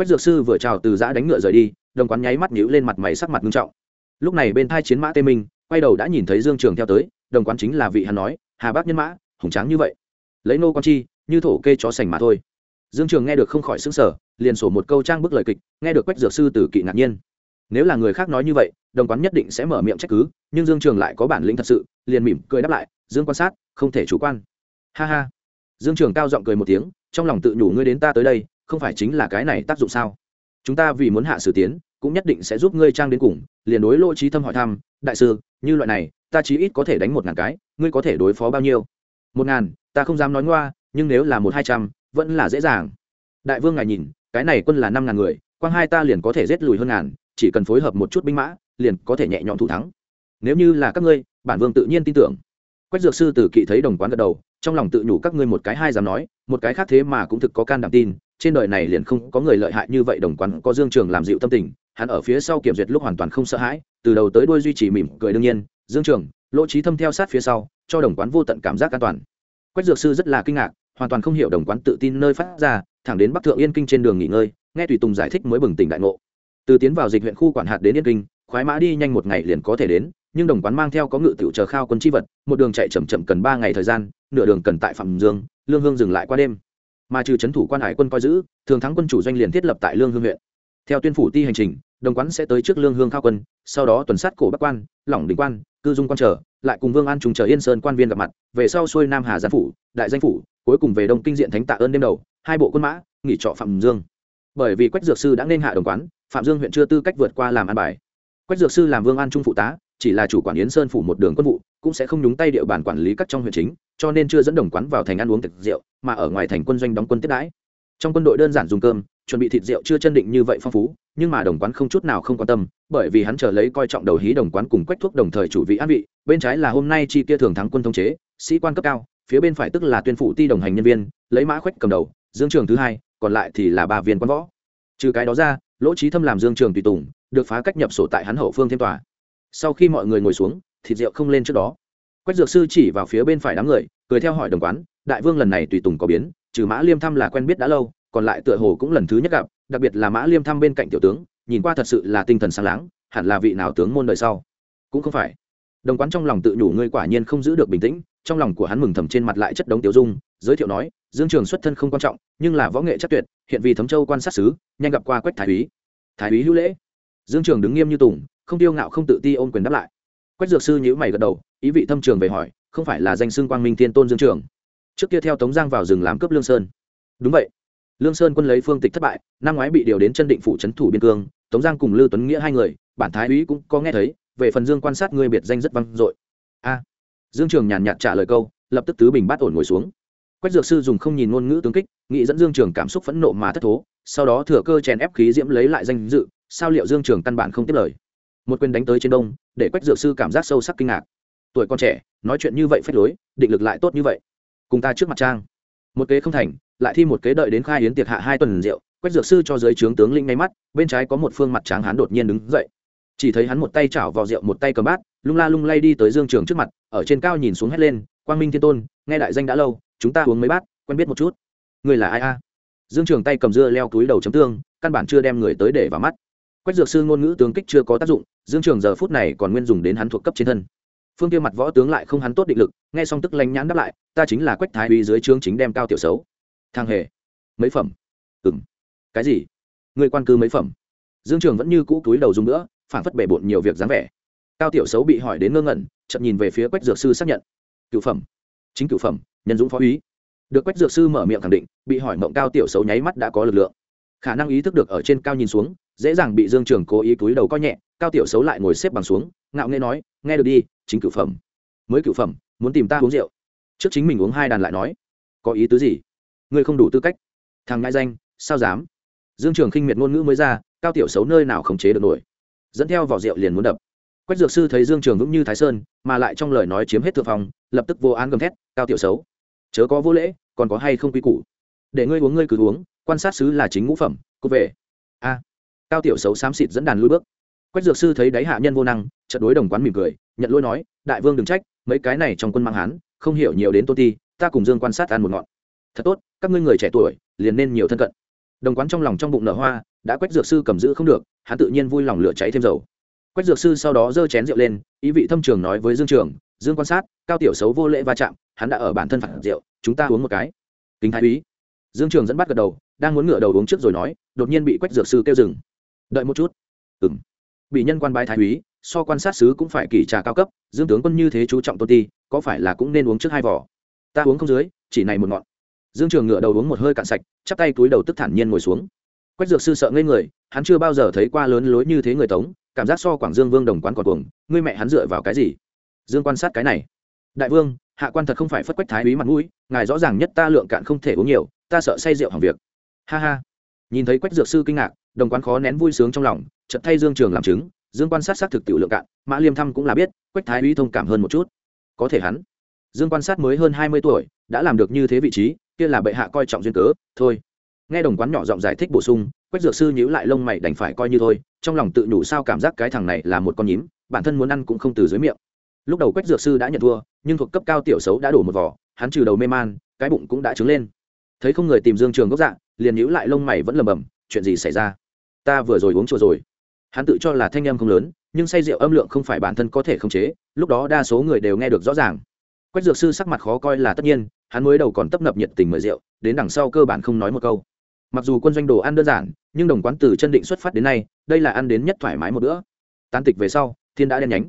quách dược sư vừa chào từ giã đánh ngựa rời đi, đồng quán nháy mắt nhíu lên mặt mày sắc mặt nghiêm trọng. Lúc này bên thai chiến mã tê minh, quay đầu đã nhìn thấy dương trường theo tới, đồng quán chính là vị hắn nói, hà bác nhân mã, hùng tráng như vậy. Lấy nô con chi, như thổ kê chó sành mà thôi. Dương trường nghe được không khỏi xứng sở liền sổ một câu trang bức lời kịch, nghe được quách dược sư từ kỵ ngạc nhiên. Nếu là người khác nói như vậy, đồng quán nhất định sẽ mở miệng trách cứ, nhưng dương trường lại có bản lĩnh thật sự, liền mỉm cười đáp lại, dương quan sát, không thể chủ quan. Ha ha. Dương trường cao giọng cười một tiếng, trong lòng tự nhủ, ngươi đến ta tới đây không phải chính là cái này tác dụng sao? Chúng ta vì muốn hạ sử tiến, cũng nhất định sẽ giúp ngươi trang đến cùng, liền đối lỗ trí thâm hỏi thăm, đại sư, như loại này, ta chí ít có thể đánh một ngàn cái, ngươi có thể đối phó bao nhiêu? Một ngàn, ta không dám nói ngoa, nhưng nếu là một hai trăm, vẫn là dễ dàng. Đại vương ngài nhìn, cái này quân là năm ngàn người, quang hai ta liền có thể giết lùi hơn ngàn, chỉ cần phối hợp một chút binh mã, liền có thể nhẹ nhõm thủ thắng. Nếu như là các ngươi, bản vương tự nhiên tin tưởng quách dược sư từ kỵ thấy đồng quán gật đầu, trong lòng tự nhủ các ngươi một cái hai dám nói, một cái khác thế mà cũng thực có can đảm tin, trên đời này liền không có người lợi hại như vậy, đồng quán có dương trường làm dịu tâm tình, hắn ở phía sau kiểm duyệt lúc hoàn toàn không sợ hãi, từ đầu tới đuôi duy trì mỉm cười đương nhiên, dương trường, lỗ trí thâm theo sát phía sau, cho đồng quán vô tận cảm giác an toàn. Quách dược sư rất là kinh ngạc, hoàn toàn không hiểu đồng quán tự tin nơi phát ra, thẳng đến bắc thượng yên kinh trên đường nghỉ ngơi, nghe tùy tùng giải thích mới bừng tỉnh đại ngộ. Từ tiến vào dịch huyện khu quản hạt đến yên kinh, khoái mã đi nhanh một ngày liền có thể đến nhưng đồng quán mang theo có ngự tiểu chờ khao quân chi vật, một đường chạy chậm chậm cần ba ngày thời gian, nửa đường cần tại phạm dương, lương hương dừng lại qua đêm. Mà trừ trấn thủ quan hải quân coi giữ, thường thắng quân chủ doanh liền thiết lập tại lương hương huyện. Theo tuyên phủ ti hành trình, đồng quán sẽ tới trước lương hương khao quân, sau đó tuần sát cổ bắc quan, lỏng đình quan, cư dung quan trở lại cùng vương an trùng chờ yên sơn quan viên gặp mặt, về sau xuôi nam hà gián phủ, đại danh phủ, cuối cùng về đông kinh diện thánh tạ ơn đêm đầu, hai bộ quân mã, nghỉ trọ phạm dương. Bởi vì quách dược sư đã nên hạ đồng quán, phạm dương huyện chưa tư cách vượt qua làm an bài. Quách dược sư làm vương an trung phụ tá chỉ là chủ quản yến sơn phủ một đường quân vụ, cũng sẽ không nhúng tay địa bàn quản lý các trong huyện chính, cho nên chưa dẫn đồng quán vào thành ăn uống thực rượu, mà ở ngoài thành quân doanh đóng quân tiếp đãi. Trong quân đội đơn giản dùng cơm, chuẩn bị thịt rượu chưa chân định như vậy phong phú, nhưng mà đồng quán không chút nào không quan tâm, bởi vì hắn chờ lấy coi trọng đầu hí đồng quán cùng quách thuốc đồng thời chủ vị an vị, bên trái là hôm nay chi kia thường thắng quân thống chế, sĩ quan cấp cao, phía bên phải tức là tuyên phụ ti đồng hành nhân viên, lấy mã khoách cầm đầu, dương trường thứ hai, còn lại thì là ba viên quan võ. Trừ cái đó ra, lỗ trí thâm làm dương trường tùy tùng, được phá cách nhập sổ tại hắn hậu phương thêm tòa sau khi mọi người ngồi xuống, thịt rượu không lên trước đó. Quách dược sư chỉ vào phía bên phải đám người, cười theo hỏi đồng quán, đại vương lần này tùy tùng có biến, trừ mã liêm thăm là quen biết đã lâu, còn lại tựa hồ cũng lần thứ nhất gặp, đặc biệt là mã liêm thăm bên cạnh tiểu tướng, nhìn qua thật sự là tinh thần sáng láng, hẳn là vị nào tướng môn đời sau. Cũng không phải. Đồng quán trong lòng tự nhủ, ngươi quả nhiên không giữ được bình tĩnh. Trong lòng của hắn mừng thầm trên mặt lại chất đống tiểu dung, giới thiệu nói, dương trường xuất thân không quan trọng, nhưng là võ nghệ chắc tuyệt, hiện vì thấm châu quan sát sứ nhanh gặp qua quách thái úy. Thái úy hữu lễ. Dương trường đứng nghiêm như tùng không tiêu ngạo không tự ti ôm quyền đáp lại. Quách dược sư nhữ mày gật đầu, ý vị thâm trường về hỏi, không phải là danh xưng quang minh tiên tôn dương trường? Trước kia theo tống giang vào rừng làm cướp lương sơn. Đúng vậy. Lương sơn quân lấy phương tịch thất bại, năm ngoái bị điều đến chân định phủ trấn thủ biên cương, tống giang cùng lưu tuấn nghĩa hai người, bản thái úy cũng có nghe thấy, về phần dương quan sát người biệt danh rất vang dội. A. Dương trường nhàn nhạt trả lời câu, lập tức tứ bình bát ổn ngồi xuống. Quách dược sư dùng không nhìn ngôn ngữ tướng kích, nghĩ dẫn dương trường cảm xúc phẫn nộ mà thất thố, sau đó thừa cơ chèn ép khí diễm lấy lại danh dự, sao liệu dương trường căn bản không tiếp lời? Một quyền đánh tới trên đông, để quách dược sư cảm giác sâu sắc kinh ngạc. Tuổi con trẻ, nói chuyện như vậy phách lối, định lực lại tốt như vậy. Cùng ta trước mặt trang. Một kế không thành, lại thi một kế đợi đến khai hiến tiệc hạ hai tuần rượu, quách dược sư cho giới trướng tướng linh ngay mắt, bên trái có một phương mặt tráng hán đột nhiên đứng dậy. Chỉ thấy hắn một tay chảo vào rượu, một tay cầm bát, lung la lung lay đi tới dương trường trước mặt, ở trên cao nhìn xuống hét lên, quang minh thiên tôn, nghe đại danh đã lâu, chúng ta uống mấy bát, quen biết một chút. Người là ai a? Dương trường tay cầm dưa leo túi đầu chấm tương, căn bản chưa đem người tới để vào mắt quách dược sư ngôn ngữ tướng kích chưa có tác dụng, dương trường giờ phút này còn nguyên dùng đến hắn thuộc cấp trên thân. Phương kia mặt võ tướng lại không hắn tốt định lực, nghe xong tức lanh nhãn đáp lại, ta chính là quách thái uy dưới trướng chính đem cao tiểu xấu. Thang hề, mấy phẩm? Ừ m cái gì? Người quan cư mấy phẩm? Dương trường vẫn như cũ túi đầu dùng nữa phản phất bể bộn nhiều việc dáng vẻ. Cao tiểu xấu bị hỏi đến ngơ ngẩn chậm nhìn về phía quách dược sư xác nhận. Cựu phẩm. Chính cựu phẩm, nhân dũng phó úy. Được quách dược sư mở miệng khẳng định, bị hỏi mộng cao tiểu xấu nháy mắt đã có lực lượng. Khả năng ý thức được ở trên cao nhìn xuống dễ dàng bị dương trường cố ý túi đầu coi nhẹ cao tiểu xấu lại ngồi xếp bằng xuống ngạo nghe nói nghe được đi chính cửu phẩm. Mới cửu phẩm muốn tìm ta uống rượu. Trước chính mình uống hai đàn lại nói có ý tứ gì? Ngươi không đủ tư cách. Thằng ngại danh sao dám? Dương trường khinh miệt ngôn ngữ mới ra cao tiểu xấu nơi nào khống chế được nổi. Dẫn theo vỏ rượu liền muốn đập. Quách dược sư thấy dương trường vững như thái sơn mà lại trong lời nói chiếm hết thượng phòng, lập tức vô án gầm thét cao tiểu xấu chớ có vô lễ còn có hay không quy củ? Để ngươi uống ngươi cứ uống quan sát sứ là chính ngũ phẩm cút về. A cao tiểu xấu xám xịt dẫn đàn lui bước. Quách dược sư thấy đáy hạ nhân vô năng trận đối đồng quán mỉm cười, nhận lỗi nói, đại vương đừng trách, mấy cái này trong quân mang hán, không hiểu nhiều đến tôn ti, ta cùng dương quan sát ăn một ngọn. Thật tốt, các ngươi người trẻ tuổi, liền nên nhiều thân cận. Đồng quán trong lòng trong bụng nở hoa, đã quách dược sư cầm giữ không được, hắn tự nhiên vui lòng lửa cháy thêm dầu. Quách dược sư sau đó giơ chén rượu lên, ý vị thâm trường nói với dương trường, dương quan sát, cao tiểu xấu vô lễ va chạm, hắn đã ở bản thân phản rượu, chúng ta uống một cái. Kính thái úy. Dương trường dẫn bắt gật đầu, đang muốn ngửa đầu uống trước rồi nói, đột nhiên bị quách dược sư kêu dừng đợi một chút. Ừng bị nhân quan bái thái úy, so quan sát sứ cũng phải kỳ trà cao cấp, dương tướng quân như thế chú trọng tôn ti, có phải là cũng nên uống trước hai vỏ ta uống không dưới, chỉ này một ngọn. Dương trường ngựa đầu uống một hơi cạn sạch, chắp tay túi đầu tức thản nhiên ngồi xuống. Quách dược sư sợ ngây người, hắn chưa bao giờ thấy qua lớn lối như thế người tống, cảm giác so quảng dương vương đồng quán còn cuồng, ngươi mẹ hắn dựa vào cái gì? Dương quan sát cái này. Đại vương, hạ quan thật không phải phất quách thái úy mặt mũi, ngài rõ ràng nhất ta lượng cạn không thể uống nhiều, ta sợ say rượu hỏng việc. Ha ha nhìn thấy quách dược sư kinh ngạc, đồng quán khó nén vui sướng trong lòng, chợt thay dương trường làm chứng, dương quan sát xác thực tiểu lượng cạn, mã liêm thăm cũng là biết, quách thái úy thông cảm hơn một chút. Có thể hắn, dương quan sát mới hơn hai mươi tuổi, đã làm được như thế vị trí, kia là bệ hạ coi trọng duyên cớ, thôi. Nghe đồng quán nhỏ giọng giải thích bổ sung, quách dược sư nhíu lại lông mày đành phải coi như thôi, trong lòng tự nhủ sao cảm giác cái thằng này là một con nhím, bản thân muốn ăn cũng không từ dưới miệng. Lúc đầu quách dược sư đã nhận thua, nhưng thuộc cấp cao tiểu xấu đã đổ một vỏ hắn trừ đầu mê man, cái bụng cũng đã trứng lên. Thấy không người tìm dương trường gốc dạng liền nhíu lại lông mày vẫn lầm bầm, chuyện gì xảy ra? Ta vừa rồi uống chùa rồi. Hắn tự cho là thanh âm không lớn, nhưng say rượu âm lượng không phải bản thân có thể khống chế, lúc đó đa số người đều nghe được rõ ràng. Quách dược sư sắc mặt khó coi là tất nhiên, hắn mới đầu còn tấp nập nhiệt tình mời rượu, đến đằng sau cơ bản không nói một câu. Mặc dù quân doanh đồ ăn đơn giản, nhưng đồng quán từ chân định xuất phát đến nay, đây là ăn đến nhất thoải mái một bữa. Tán tịch về sau, thiên đã đen nhánh.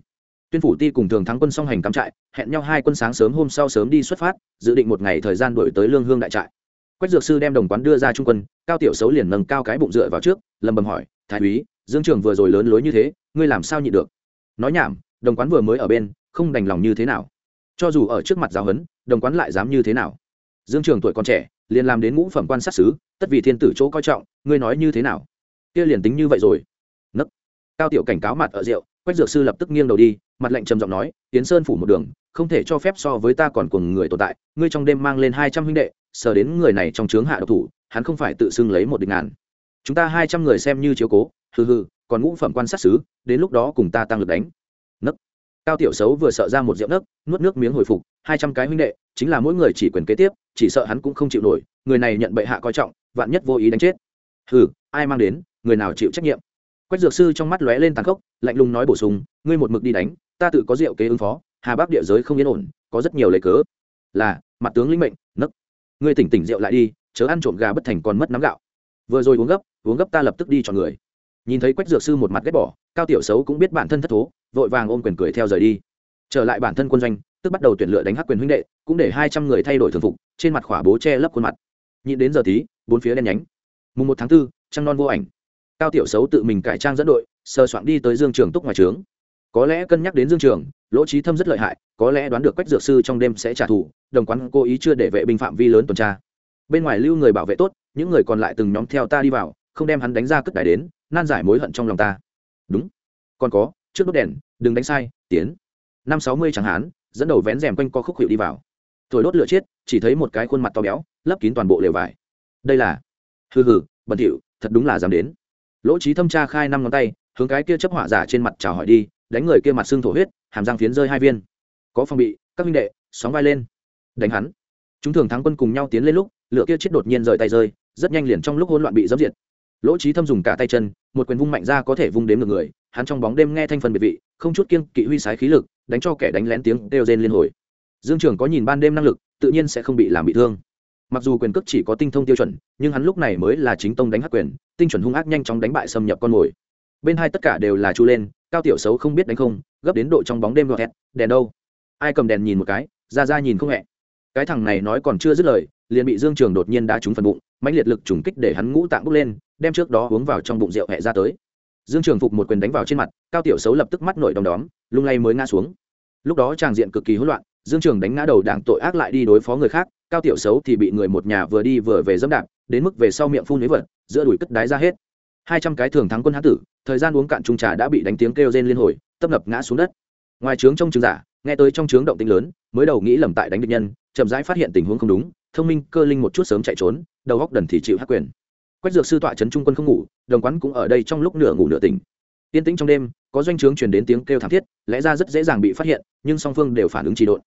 Tuyên phủ ti cùng thường thắng quân song hành cắm trại, hẹn nhau hai quân sáng sớm hôm sau sớm đi xuất phát, dự định một ngày thời gian đổi tới lương hương đại trại quách dược sư đem đồng quán đưa ra trung quân, cao tiểu xấu liền nâng cao cái bụng dựa vào trước, lầm bầm hỏi, thái úy, dương trường vừa rồi lớn lối như thế, ngươi làm sao nhịn được? Nói nhảm, đồng quán vừa mới ở bên, không đành lòng như thế nào. Cho dù ở trước mặt giáo huấn, đồng quán lại dám như thế nào? Dương trường tuổi còn trẻ, liền làm đến ngũ phẩm quan sát xứ tất vì thiên tử chỗ coi trọng, ngươi nói như thế nào? Kia liền tính như vậy rồi. Nấc. Cao tiểu cảnh cáo mặt ở rượu, quách dược sư lập tức nghiêng đầu đi, mặt lạnh trầm giọng nói, tiến sơn phủ một đường, không thể cho phép so với ta còn cùng người tồn tại, ngươi trong đêm mang lên hai trăm huynh đệ sờ đến người này trong trướng hạ độc thủ, hắn không phải tự xưng lấy một địch ngàn. Chúng ta hai trăm người xem như chiếu cố, hừ hừ, còn ngũ phẩm quan sát xứ đến lúc đó cùng ta tăng lực đánh. Nấc. Cao tiểu xấu vừa sợ ra một rượu nấc, nuốt nước miếng hồi phục, hai trăm cái huynh đệ, chính là mỗi người chỉ quyền kế tiếp, chỉ sợ hắn cũng không chịu nổi, người này nhận bệ hạ coi trọng, vạn nhất vô ý đánh chết. Hừ, ai mang đến, người nào chịu trách nhiệm? Quách dược sư trong mắt lóe lên tàn khốc, lạnh lùng nói bổ sung, ngươi một mực đi đánh, ta tự có rượu kế ứng phó, hà bắc địa giới không yên ổn, có rất nhiều lấy cớ. Là, mặt tướng lĩnh mệnh ngươi tỉnh tỉnh rượu lại đi, chớ ăn trộm gà bất thành còn mất nắm gạo. Vừa rồi uống gấp uống gấp ta lập tức đi chọn người. Nhìn thấy quách dược sư một mặt ghét bỏ, cao tiểu xấu cũng biết bản thân thất thố, vội vàng ôm quyền cười theo rời đi. Trở lại bản thân quân doanh, tức bắt đầu tuyển lựa đánh hắc quyền huynh đệ, cũng để hai trăm người thay đổi thường phục, trên mặt khỏa bố che lấp khuôn mặt. Nhịn đến giờ tí, bốn phía đen nhánh. Mùng một tháng b ố trăng non vô ảnh. Cao tiểu xấu tự mình cải trang dẫn đội sơ soạn đi tới dương trường túc ngoài trướng có lẽ cân nhắc đến dương trường, lỗ trí thâm rất lợi hại, có lẽ đoán được quách dược sư trong đêm sẽ trả thù, đồng quán cố ý chưa để vệ binh phạm vi lớn tuần tra. Bên ngoài lưu người bảo vệ tốt, những người còn lại từng nhóm theo ta đi vào, không đem hắn đánh ra cất đài đến, nan giải mối hận trong lòng ta. Đúng. Còn có, trước đốt đèn, đừng đánh sai, tiến. Năm sáu mươi chẳng hán dẫn đầu vén rèm quanh co khúc hiệu đi vào. Thổi đốt lửa chết, chỉ thấy một cái khuôn mặt to béo, lấp kín toàn bộ lều vải. Đây là, hừ hừ, bẩn thỉu, thật đúng là dám đến. Lỗ trí thâm tra khai năm ngón tay, hướng cái kia chấp họa giả trên mặt chào hỏi đi đánh người kia mặt xương thổ huyết, hàm răng phiến rơi hai viên. Có phòng bị, các minh đệ, sóng vai lên. Đánh hắn. Chúng thường thắng quân cùng nhau tiến lên lúc, lửa kia chết đột nhiên rời tay rơi, rất nhanh liền trong lúc hỗn loạn bị dẫm diệt. Lỗ trí thâm dùng cả tay chân, một quyền vung mạnh ra có thể vung đếm được người, hắn trong bóng đêm nghe thanh phần biệt vị, không chút kiêng kỵ huy sái khí lực, đánh cho kẻ đánh lén tiếng đều rên liên hồi. Dương trường có nhìn ban đêm năng lực, tự nhiên sẽ không bị làm bị thương. Mặc dù quyền cước chỉ có tinh thông tiêu chuẩn, nhưng hắn lúc này mới là chính tông đánh hắc quyền, tinh chuẩn hung ác nhanh chóng đánh bại xâm nhập con mồi bên hai tất cả đều là chu lên, cao tiểu xấu không biết đánh không, gấp đến độ trong bóng đêm gọt thẹt đèn đâu? Ai cầm đèn nhìn một cái, ra ra nhìn không hẹ cái thằng này nói còn chưa dứt lời, liền bị dương trường đột nhiên đá trúng phần bụng mạnh liệt lực trùng kích để hắn ngũ tạng bốc lên, đem trước đó uống vào trong bụng rượu hẹ ra tới. Dương trường phục một quyền đánh vào trên mặt, cao tiểu xấu lập tức mắt nổi đom đóm, lung lay mới ngã xuống. Lúc đó tràng diện cực kỳ hỗn loạn, dương trường đánh ngã đầu đảng tội ác lại đi đối phó người khác, cao tiểu xấu thì bị người một nhà vừa đi vừa về dẫm đạp, đến mức về sau miệng phun lấy vật giữa đùi cất đái ra hết hai trăm cái thường thắng quân hán tử, thời gian uống cạn trung trà đã bị đánh tiếng kêu rên liên hồi, tấp nập ngã xuống đất. Ngoài trướng trong trường giả, nghe tới trong trướng động tĩnh lớn, mới đầu nghĩ lầm tại đánh địch nhân, chậm rãi phát hiện tình huống không đúng, thông minh, cơ linh một chút sớm chạy trốn, đầu góc đần thì chịu hắc quyền. Quách dược sư tọa trấn trung quân không ngủ, đồng quán cũng ở đây trong lúc nửa ngủ nửa tỉnh. Yên tĩnh trong đêm, có doanh trướng truyền đến tiếng kêu thảm thiết, lẽ ra rất dễ dàng bị phát hiện, nhưng song phương đều phản ứng trì độn.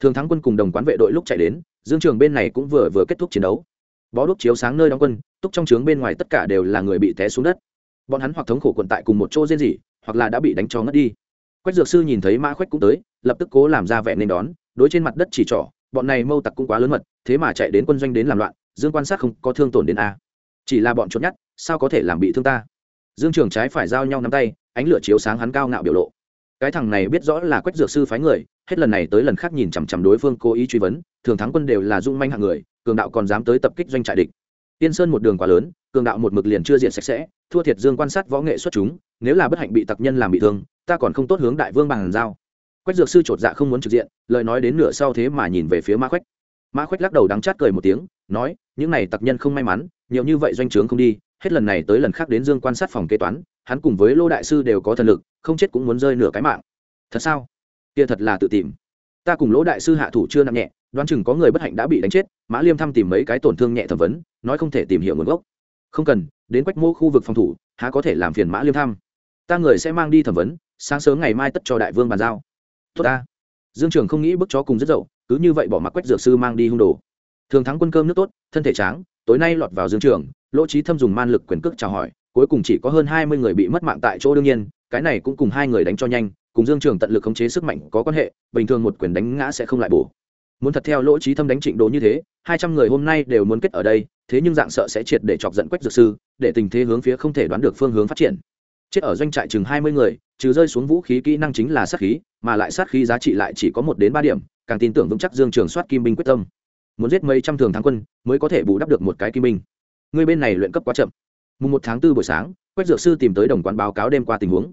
Thường thắng quân cùng đồng quán vệ đội lúc chạy đến, dương trường bên này cũng vừa vừa kết thúc chiến đấu bó đuốc chiếu sáng nơi đóng quân, túc trong trướng bên ngoài tất cả đều là người bị té xuống đất. Bọn hắn hoặc thống khổ quần tại cùng một chỗ riêng gì hoặc là đã bị đánh cho ngất đi. Quách dược sư nhìn thấy mã khoách cũng tới, lập tức cố làm ra vẻ nên đón, đối trên mặt đất chỉ trỏ, bọn này mâu tặc cũng quá lớn mật, thế mà chạy đến quân doanh đến làm loạn, dương quan sát không có thương tổn đến a. Chỉ là bọn chốt nhát sao có thể làm bị thương ta? Dương trường trái phải giao nhau nắm tay, ánh lửa chiếu sáng hắn cao ngạo biểu lộ. Cái thằng này biết rõ là quách dược sư phái người, hết lần này tới lần khác nhìn chằm chằm đối phương cố ý truy vấn, thường thắng quân đều là dung manh hạng người cường đạo còn dám tới tập kích doanh trại địch. Tiên sơn một đường quá lớn, cường đạo một mực liền chưa diện sạch sẽ, thua thiệt dương quan sát võ nghệ xuất chúng, nếu là bất hạnh bị tặc nhân làm bị thương, ta còn không tốt hướng đại vương bằng giao. Quách dược sư chột dạ không muốn trực diện, lời nói đến nửa sau thế mà nhìn về phía mã khoách mã khoách lắc đầu đắng chát cười một tiếng, nói, những này tặc nhân không may mắn, nhiều như vậy doanh trướng không đi, hết lần này tới lần khác đến dương quan sát phòng kế toán, hắn cùng với lô đại sư đều có thần lực, không chết cũng muốn rơi nửa cái mạng. Thật sao? Kia thật là tự tìm ta cùng lỗ đại sư hạ thủ chưa nặng nhẹ, đoán chừng có người bất hạnh đã bị đánh chết, mã liêm thăm tìm mấy cái tổn thương nhẹ thẩm vấn, nói không thể tìm hiểu nguồn gốc. Không cần, đến quách mô khu vực phòng thủ, há có thể làm phiền mã liêm thăm. Ta người sẽ mang đi thẩm vấn, sáng sớm ngày mai tất cho đại vương bàn giao. Tốt ta. Dương trường không nghĩ bức chó cùng rất dậu, cứ như vậy bỏ mặc quách dược sư mang đi hung đồ. Thường thắng quân cơm nước tốt, thân thể tráng, tối nay lọt vào dương trường, lỗ trí thâm dùng man lực quyền cước chào hỏi, cuối cùng chỉ có hơn hai mươi người bị mất mạng tại chỗ đương nhiên, cái này cũng cùng hai người đánh cho nhanh cùng dương trường tận lực khống chế sức mạnh có quan hệ, bình thường một quyền đánh ngã sẽ không lại bổ. Muốn thật theo lỗ trí thâm đánh trịnh đồ như thế, hai trăm người hôm nay đều muốn kết ở đây, thế nhưng dạng sợ sẽ triệt để chọc giận quách dược sư, để tình thế hướng phía không thể đoán được phương hướng phát triển. Chết ở doanh trại chừng hai mươi người, trừ rơi xuống vũ khí kỹ năng chính là sát khí, mà lại sát khí giá trị lại chỉ có một đến ba điểm, càng tin tưởng vững chắc dương trường soát kim binh quyết tâm. Muốn giết mấy trăm thường thắng quân, mới có thể bù đắp được một cái kim binh. Người bên này luyện cấp quá chậm. Mùng một tháng tư buổi sáng, quách dược sư tìm tới đồng quán báo cáo đêm qua tình huống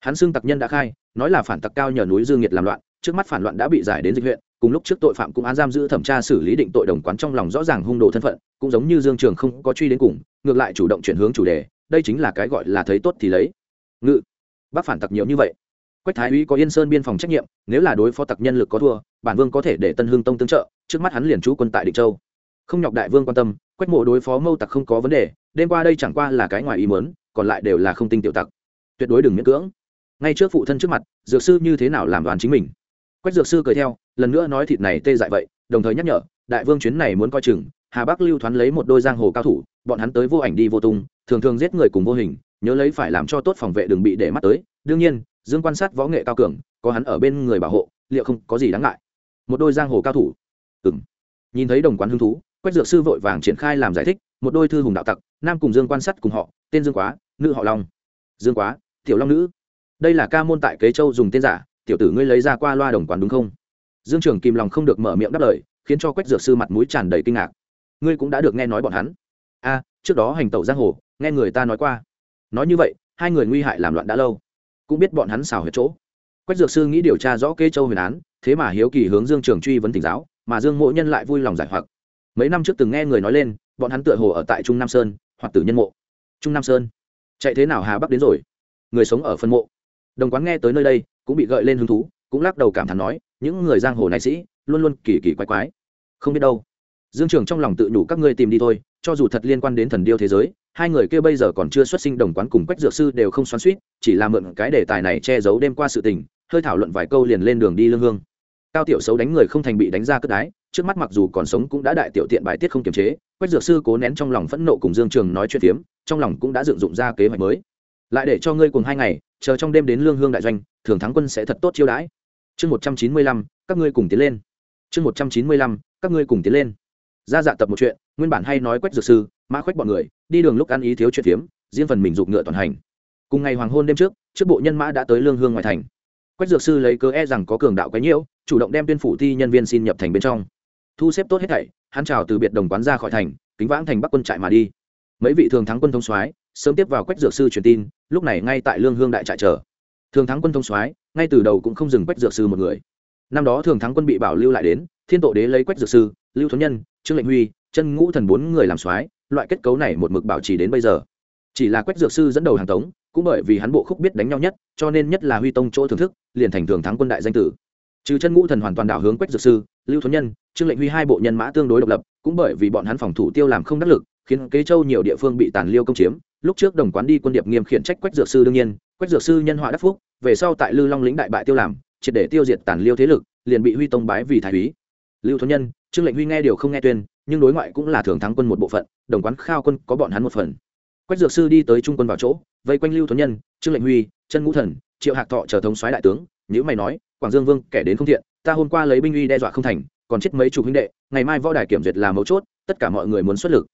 hắn xưng tặc nhân đã khai, nói là phản tặc cao nhờ núi dương nhiệt làm loạn, trước mắt phản loạn đã bị giải đến dịch huyện, cùng lúc trước tội phạm cũng án giam giữ thẩm tra xử lý định tội đồng quán trong lòng rõ ràng hung đồ thân phận, cũng giống như dương trường không có truy đến cùng, ngược lại chủ động chuyển hướng chủ đề, đây chính là cái gọi là thấy tốt thì lấy. Ngự, bác phản tặc nhiều như vậy. Quách thái úy có yên sơn biên phòng trách nhiệm, nếu là đối phó tặc nhân lực có thua, bản vương có thể để tân hương tông tương trợ, trước mắt hắn liền trú quân tại định châu. Không nhọc đại vương quan tâm, quách mộ đối phó mâu tặc không có vấn đề, đêm qua đây chẳng qua là cái ngoài ý mớn còn lại đều là không tinh tiểu tặc. Tuyệt đối đừng miễn cưỡng ngay trước phụ thân trước mặt, dược sư như thế nào làm đoàn chính mình? Quách dược sư cười theo, lần nữa nói thịt này tê dại vậy, đồng thời nhắc nhở, đại vương chuyến này muốn coi chừng, hà bắc lưu thoán lấy một đôi giang hồ cao thủ, bọn hắn tới vô ảnh đi vô tung, thường thường giết người cùng vô hình, nhớ lấy phải làm cho tốt phòng vệ đừng bị để mắt tới. Đương nhiên, dương quan sát võ nghệ cao cường, có hắn ở bên người bảo hộ, liệu không có gì đáng ngại. Một đôi giang hồ cao thủ. Ừ m nhìn thấy đồng quán hứng thú, quách dược sư vội vàng triển khai làm giải thích, một đôi thư hùng đạo tặc, nam cùng dương quan sát cùng họ, tên dương quá, nữ họ long. Dương quá, tiểu long nữ đây là ca môn tại kế châu dùng tên giả, tiểu tử ngươi lấy ra qua loa đồng quán đúng không? Dương trường kìm lòng không được mở miệng đáp lời, khiến cho quách dược sư mặt mũi tràn đầy kinh ngạc. Ngươi cũng đã được nghe nói bọn hắn. A, trước đó hành tẩu giang hồ, nghe người ta nói qua. Nói như vậy, hai người nguy hại làm loạn đã lâu. Cũng biết bọn hắn xào hết chỗ. Quách dược sư nghĩ điều tra rõ kê châu huyền án, thế mà hiếu kỳ hướng dương trường truy vấn tỉnh giáo, mà dương mộ nhân lại vui lòng giải hoặc. Mấy năm trước từng nghe người nói lên, bọn hắn tựa hồ ở tại trung nam sơn, hoặc tử nhân mộ. Trung nam sơn. Chạy thế nào hà bắc đến rồi? Người sống ở phân mộ đồng quán nghe tới nơi đây, cũng bị gợi lên hứng thú, cũng lắc đầu cảm thán nói, những người giang hồ này sĩ, luôn luôn kỳ kỳ quái quái. Không biết đâu. Dương trường trong lòng tự nhủ, các ngươi tìm đi thôi, cho dù thật liên quan đến thần điêu thế giới, hai người kia bây giờ còn chưa xuất sinh đồng quán cùng quách dược sư đều không xoắn suýt chỉ là mượn cái đề tài này che giấu đêm qua sự tình, hơi thảo luận vài câu liền lên đường đi lương hương. Cao tiểu xấu đánh người không thành bị đánh ra cất đái, trước mắt mặc dù còn sống cũng đã đại tiểu tiện bài tiết không kiềm chế, quách dược sư cố nén trong lòng phẫn nộ cùng dương trường nói chuyện phiếm, trong lòng cũng đã dựng dụng ra kế hoạch mới lại để cho ngươi cùng hai ngày, chờ trong đêm đến lương hương đại doanh thường thắng quân sẽ thật tốt chiêu đãi. Chương một trăm chín mươi lăm, các ngươi cùng tiến lên. Chương một trăm chín mươi lăm, các ngươi cùng tiến lên. Ra dạ tập một chuyện, nguyên bản hay nói quách dược sư, mã khoách bọn người, đi đường lúc ăn ý thiếu chuyện phiếm, riêng phần mình giục ngựa toàn hành. Cùng ngày hoàng hôn đêm trước trước bộ nhân mã đã tới lương hương ngoài thành. Quách dược sư lấy cớ e rằng có cường đạo cái nhiễu, chủ động đem tuyên phủ thi nhân viên xin nhập thành bên trong. Thu xếp tốt hết thảy, hắn chào từ biệt đồng quán ra khỏi thành, kính vãng thành bắc quân trại mà đi. Mấy vị thường thắng quân thông soái sớm tiếp vào quách dược sư truyền tin, lúc này ngay tại lương hương đại trại chờ. Thường thắng quân thông soái, ngay từ đầu cũng không dừng quách dược sư một người. Năm đó thường thắng quân bị bảo lưu lại đến, thiên tổ đế lấy quách dược sư, lưu thuấn nhân, trương lệnh huy, chân ngũ thần bốn người làm soái, loại kết cấu này một mực bảo trì đến bây giờ. Chỉ là quách dược sư dẫn đầu hàng tống, cũng bởi vì hắn bộ khúc biết đánh nhau nhất, cho nên nhất là huy tông chỗ thưởng thức, liền thành thường thắng quân đại danh tử. Trừ chân ngũ thần hoàn toàn đảo hướng quách dược sư, lưu thuấn nhân, trương lệnh huy hai bộ nhân mã tương đối độc lập, cũng bởi vì bọn hắn phòng thủ tiêu làm không đắc lực, khiến kế châu nhiều địa phương bị tàn liêu công chiếm lúc trước đồng quán đi quân điệp nghiêm khiển trách quách dược sư đương nhiên, quách dược sư nhân họa đắc phúc, về sau tại lư long lĩnh đại bại tiêu làm, triệt để tiêu diệt tàn liêu thế lực, liền bị huy tông bái vì thái úy. Lưu thuấn nhân, trương lệnh huy nghe điều không nghe tuyên, nhưng đối ngoại cũng là thường thắng quân một bộ phận, đồng quán khao quân có bọn hắn một phần. Quách dược sư đi tới trung quân vào chỗ, vây quanh lưu thuấn nhân, trương lệnh huy, chân ngũ thần, triệu hạc thọ chờ thống soái đại tướng, nhữ mày nói, quảng dương vương, kẻ đến không thiện, ta hôm qua lấy binh uy đe dọa không thành, còn chết mấy chục huynh đệ, ngày mai võ đài kiểm duyệt là mấu chốt, tất cả mọi người muốn xuất lực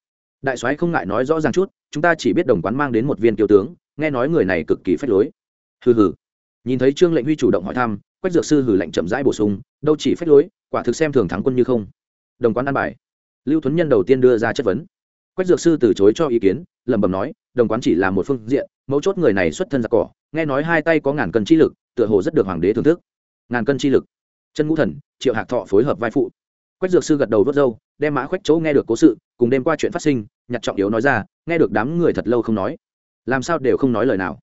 đại soái không ngại nói rõ ràng chút, chúng ta chỉ biết đồng quán mang đến một viên kiều tướng, nghe nói người này cực kỳ phách lối. Hừ hừ. Nhìn thấy trương lệnh huy chủ động hỏi thăm, quách dược sư hử lệnh chậm rãi bổ sung, đâu chỉ phách lối, quả thực xem thường thắng quân như không. Đồng quán an bài. Lưu thuấn nhân đầu tiên đưa ra chất vấn. Quách dược sư từ chối cho ý kiến, lẩm bẩm nói, đồng quán chỉ là một phương diện, mấu chốt người này xuất thân giặc cỏ, nghe nói hai tay có ngàn cân chi lực, tựa hồ rất được hoàng đế thưởng thức. Ngàn cân chi lực. Chân ngũ thần, triệu hạc thọ phối hợp vai phụ. Quách dược sư gật đầu vớt râu, đem mã khoách chỗ nghe được cố sự, cùng đêm qua chuyện phát sinh nhặt trọng yếu nói ra, nghe được đám người thật lâu không nói. Làm sao đều không nói lời nào.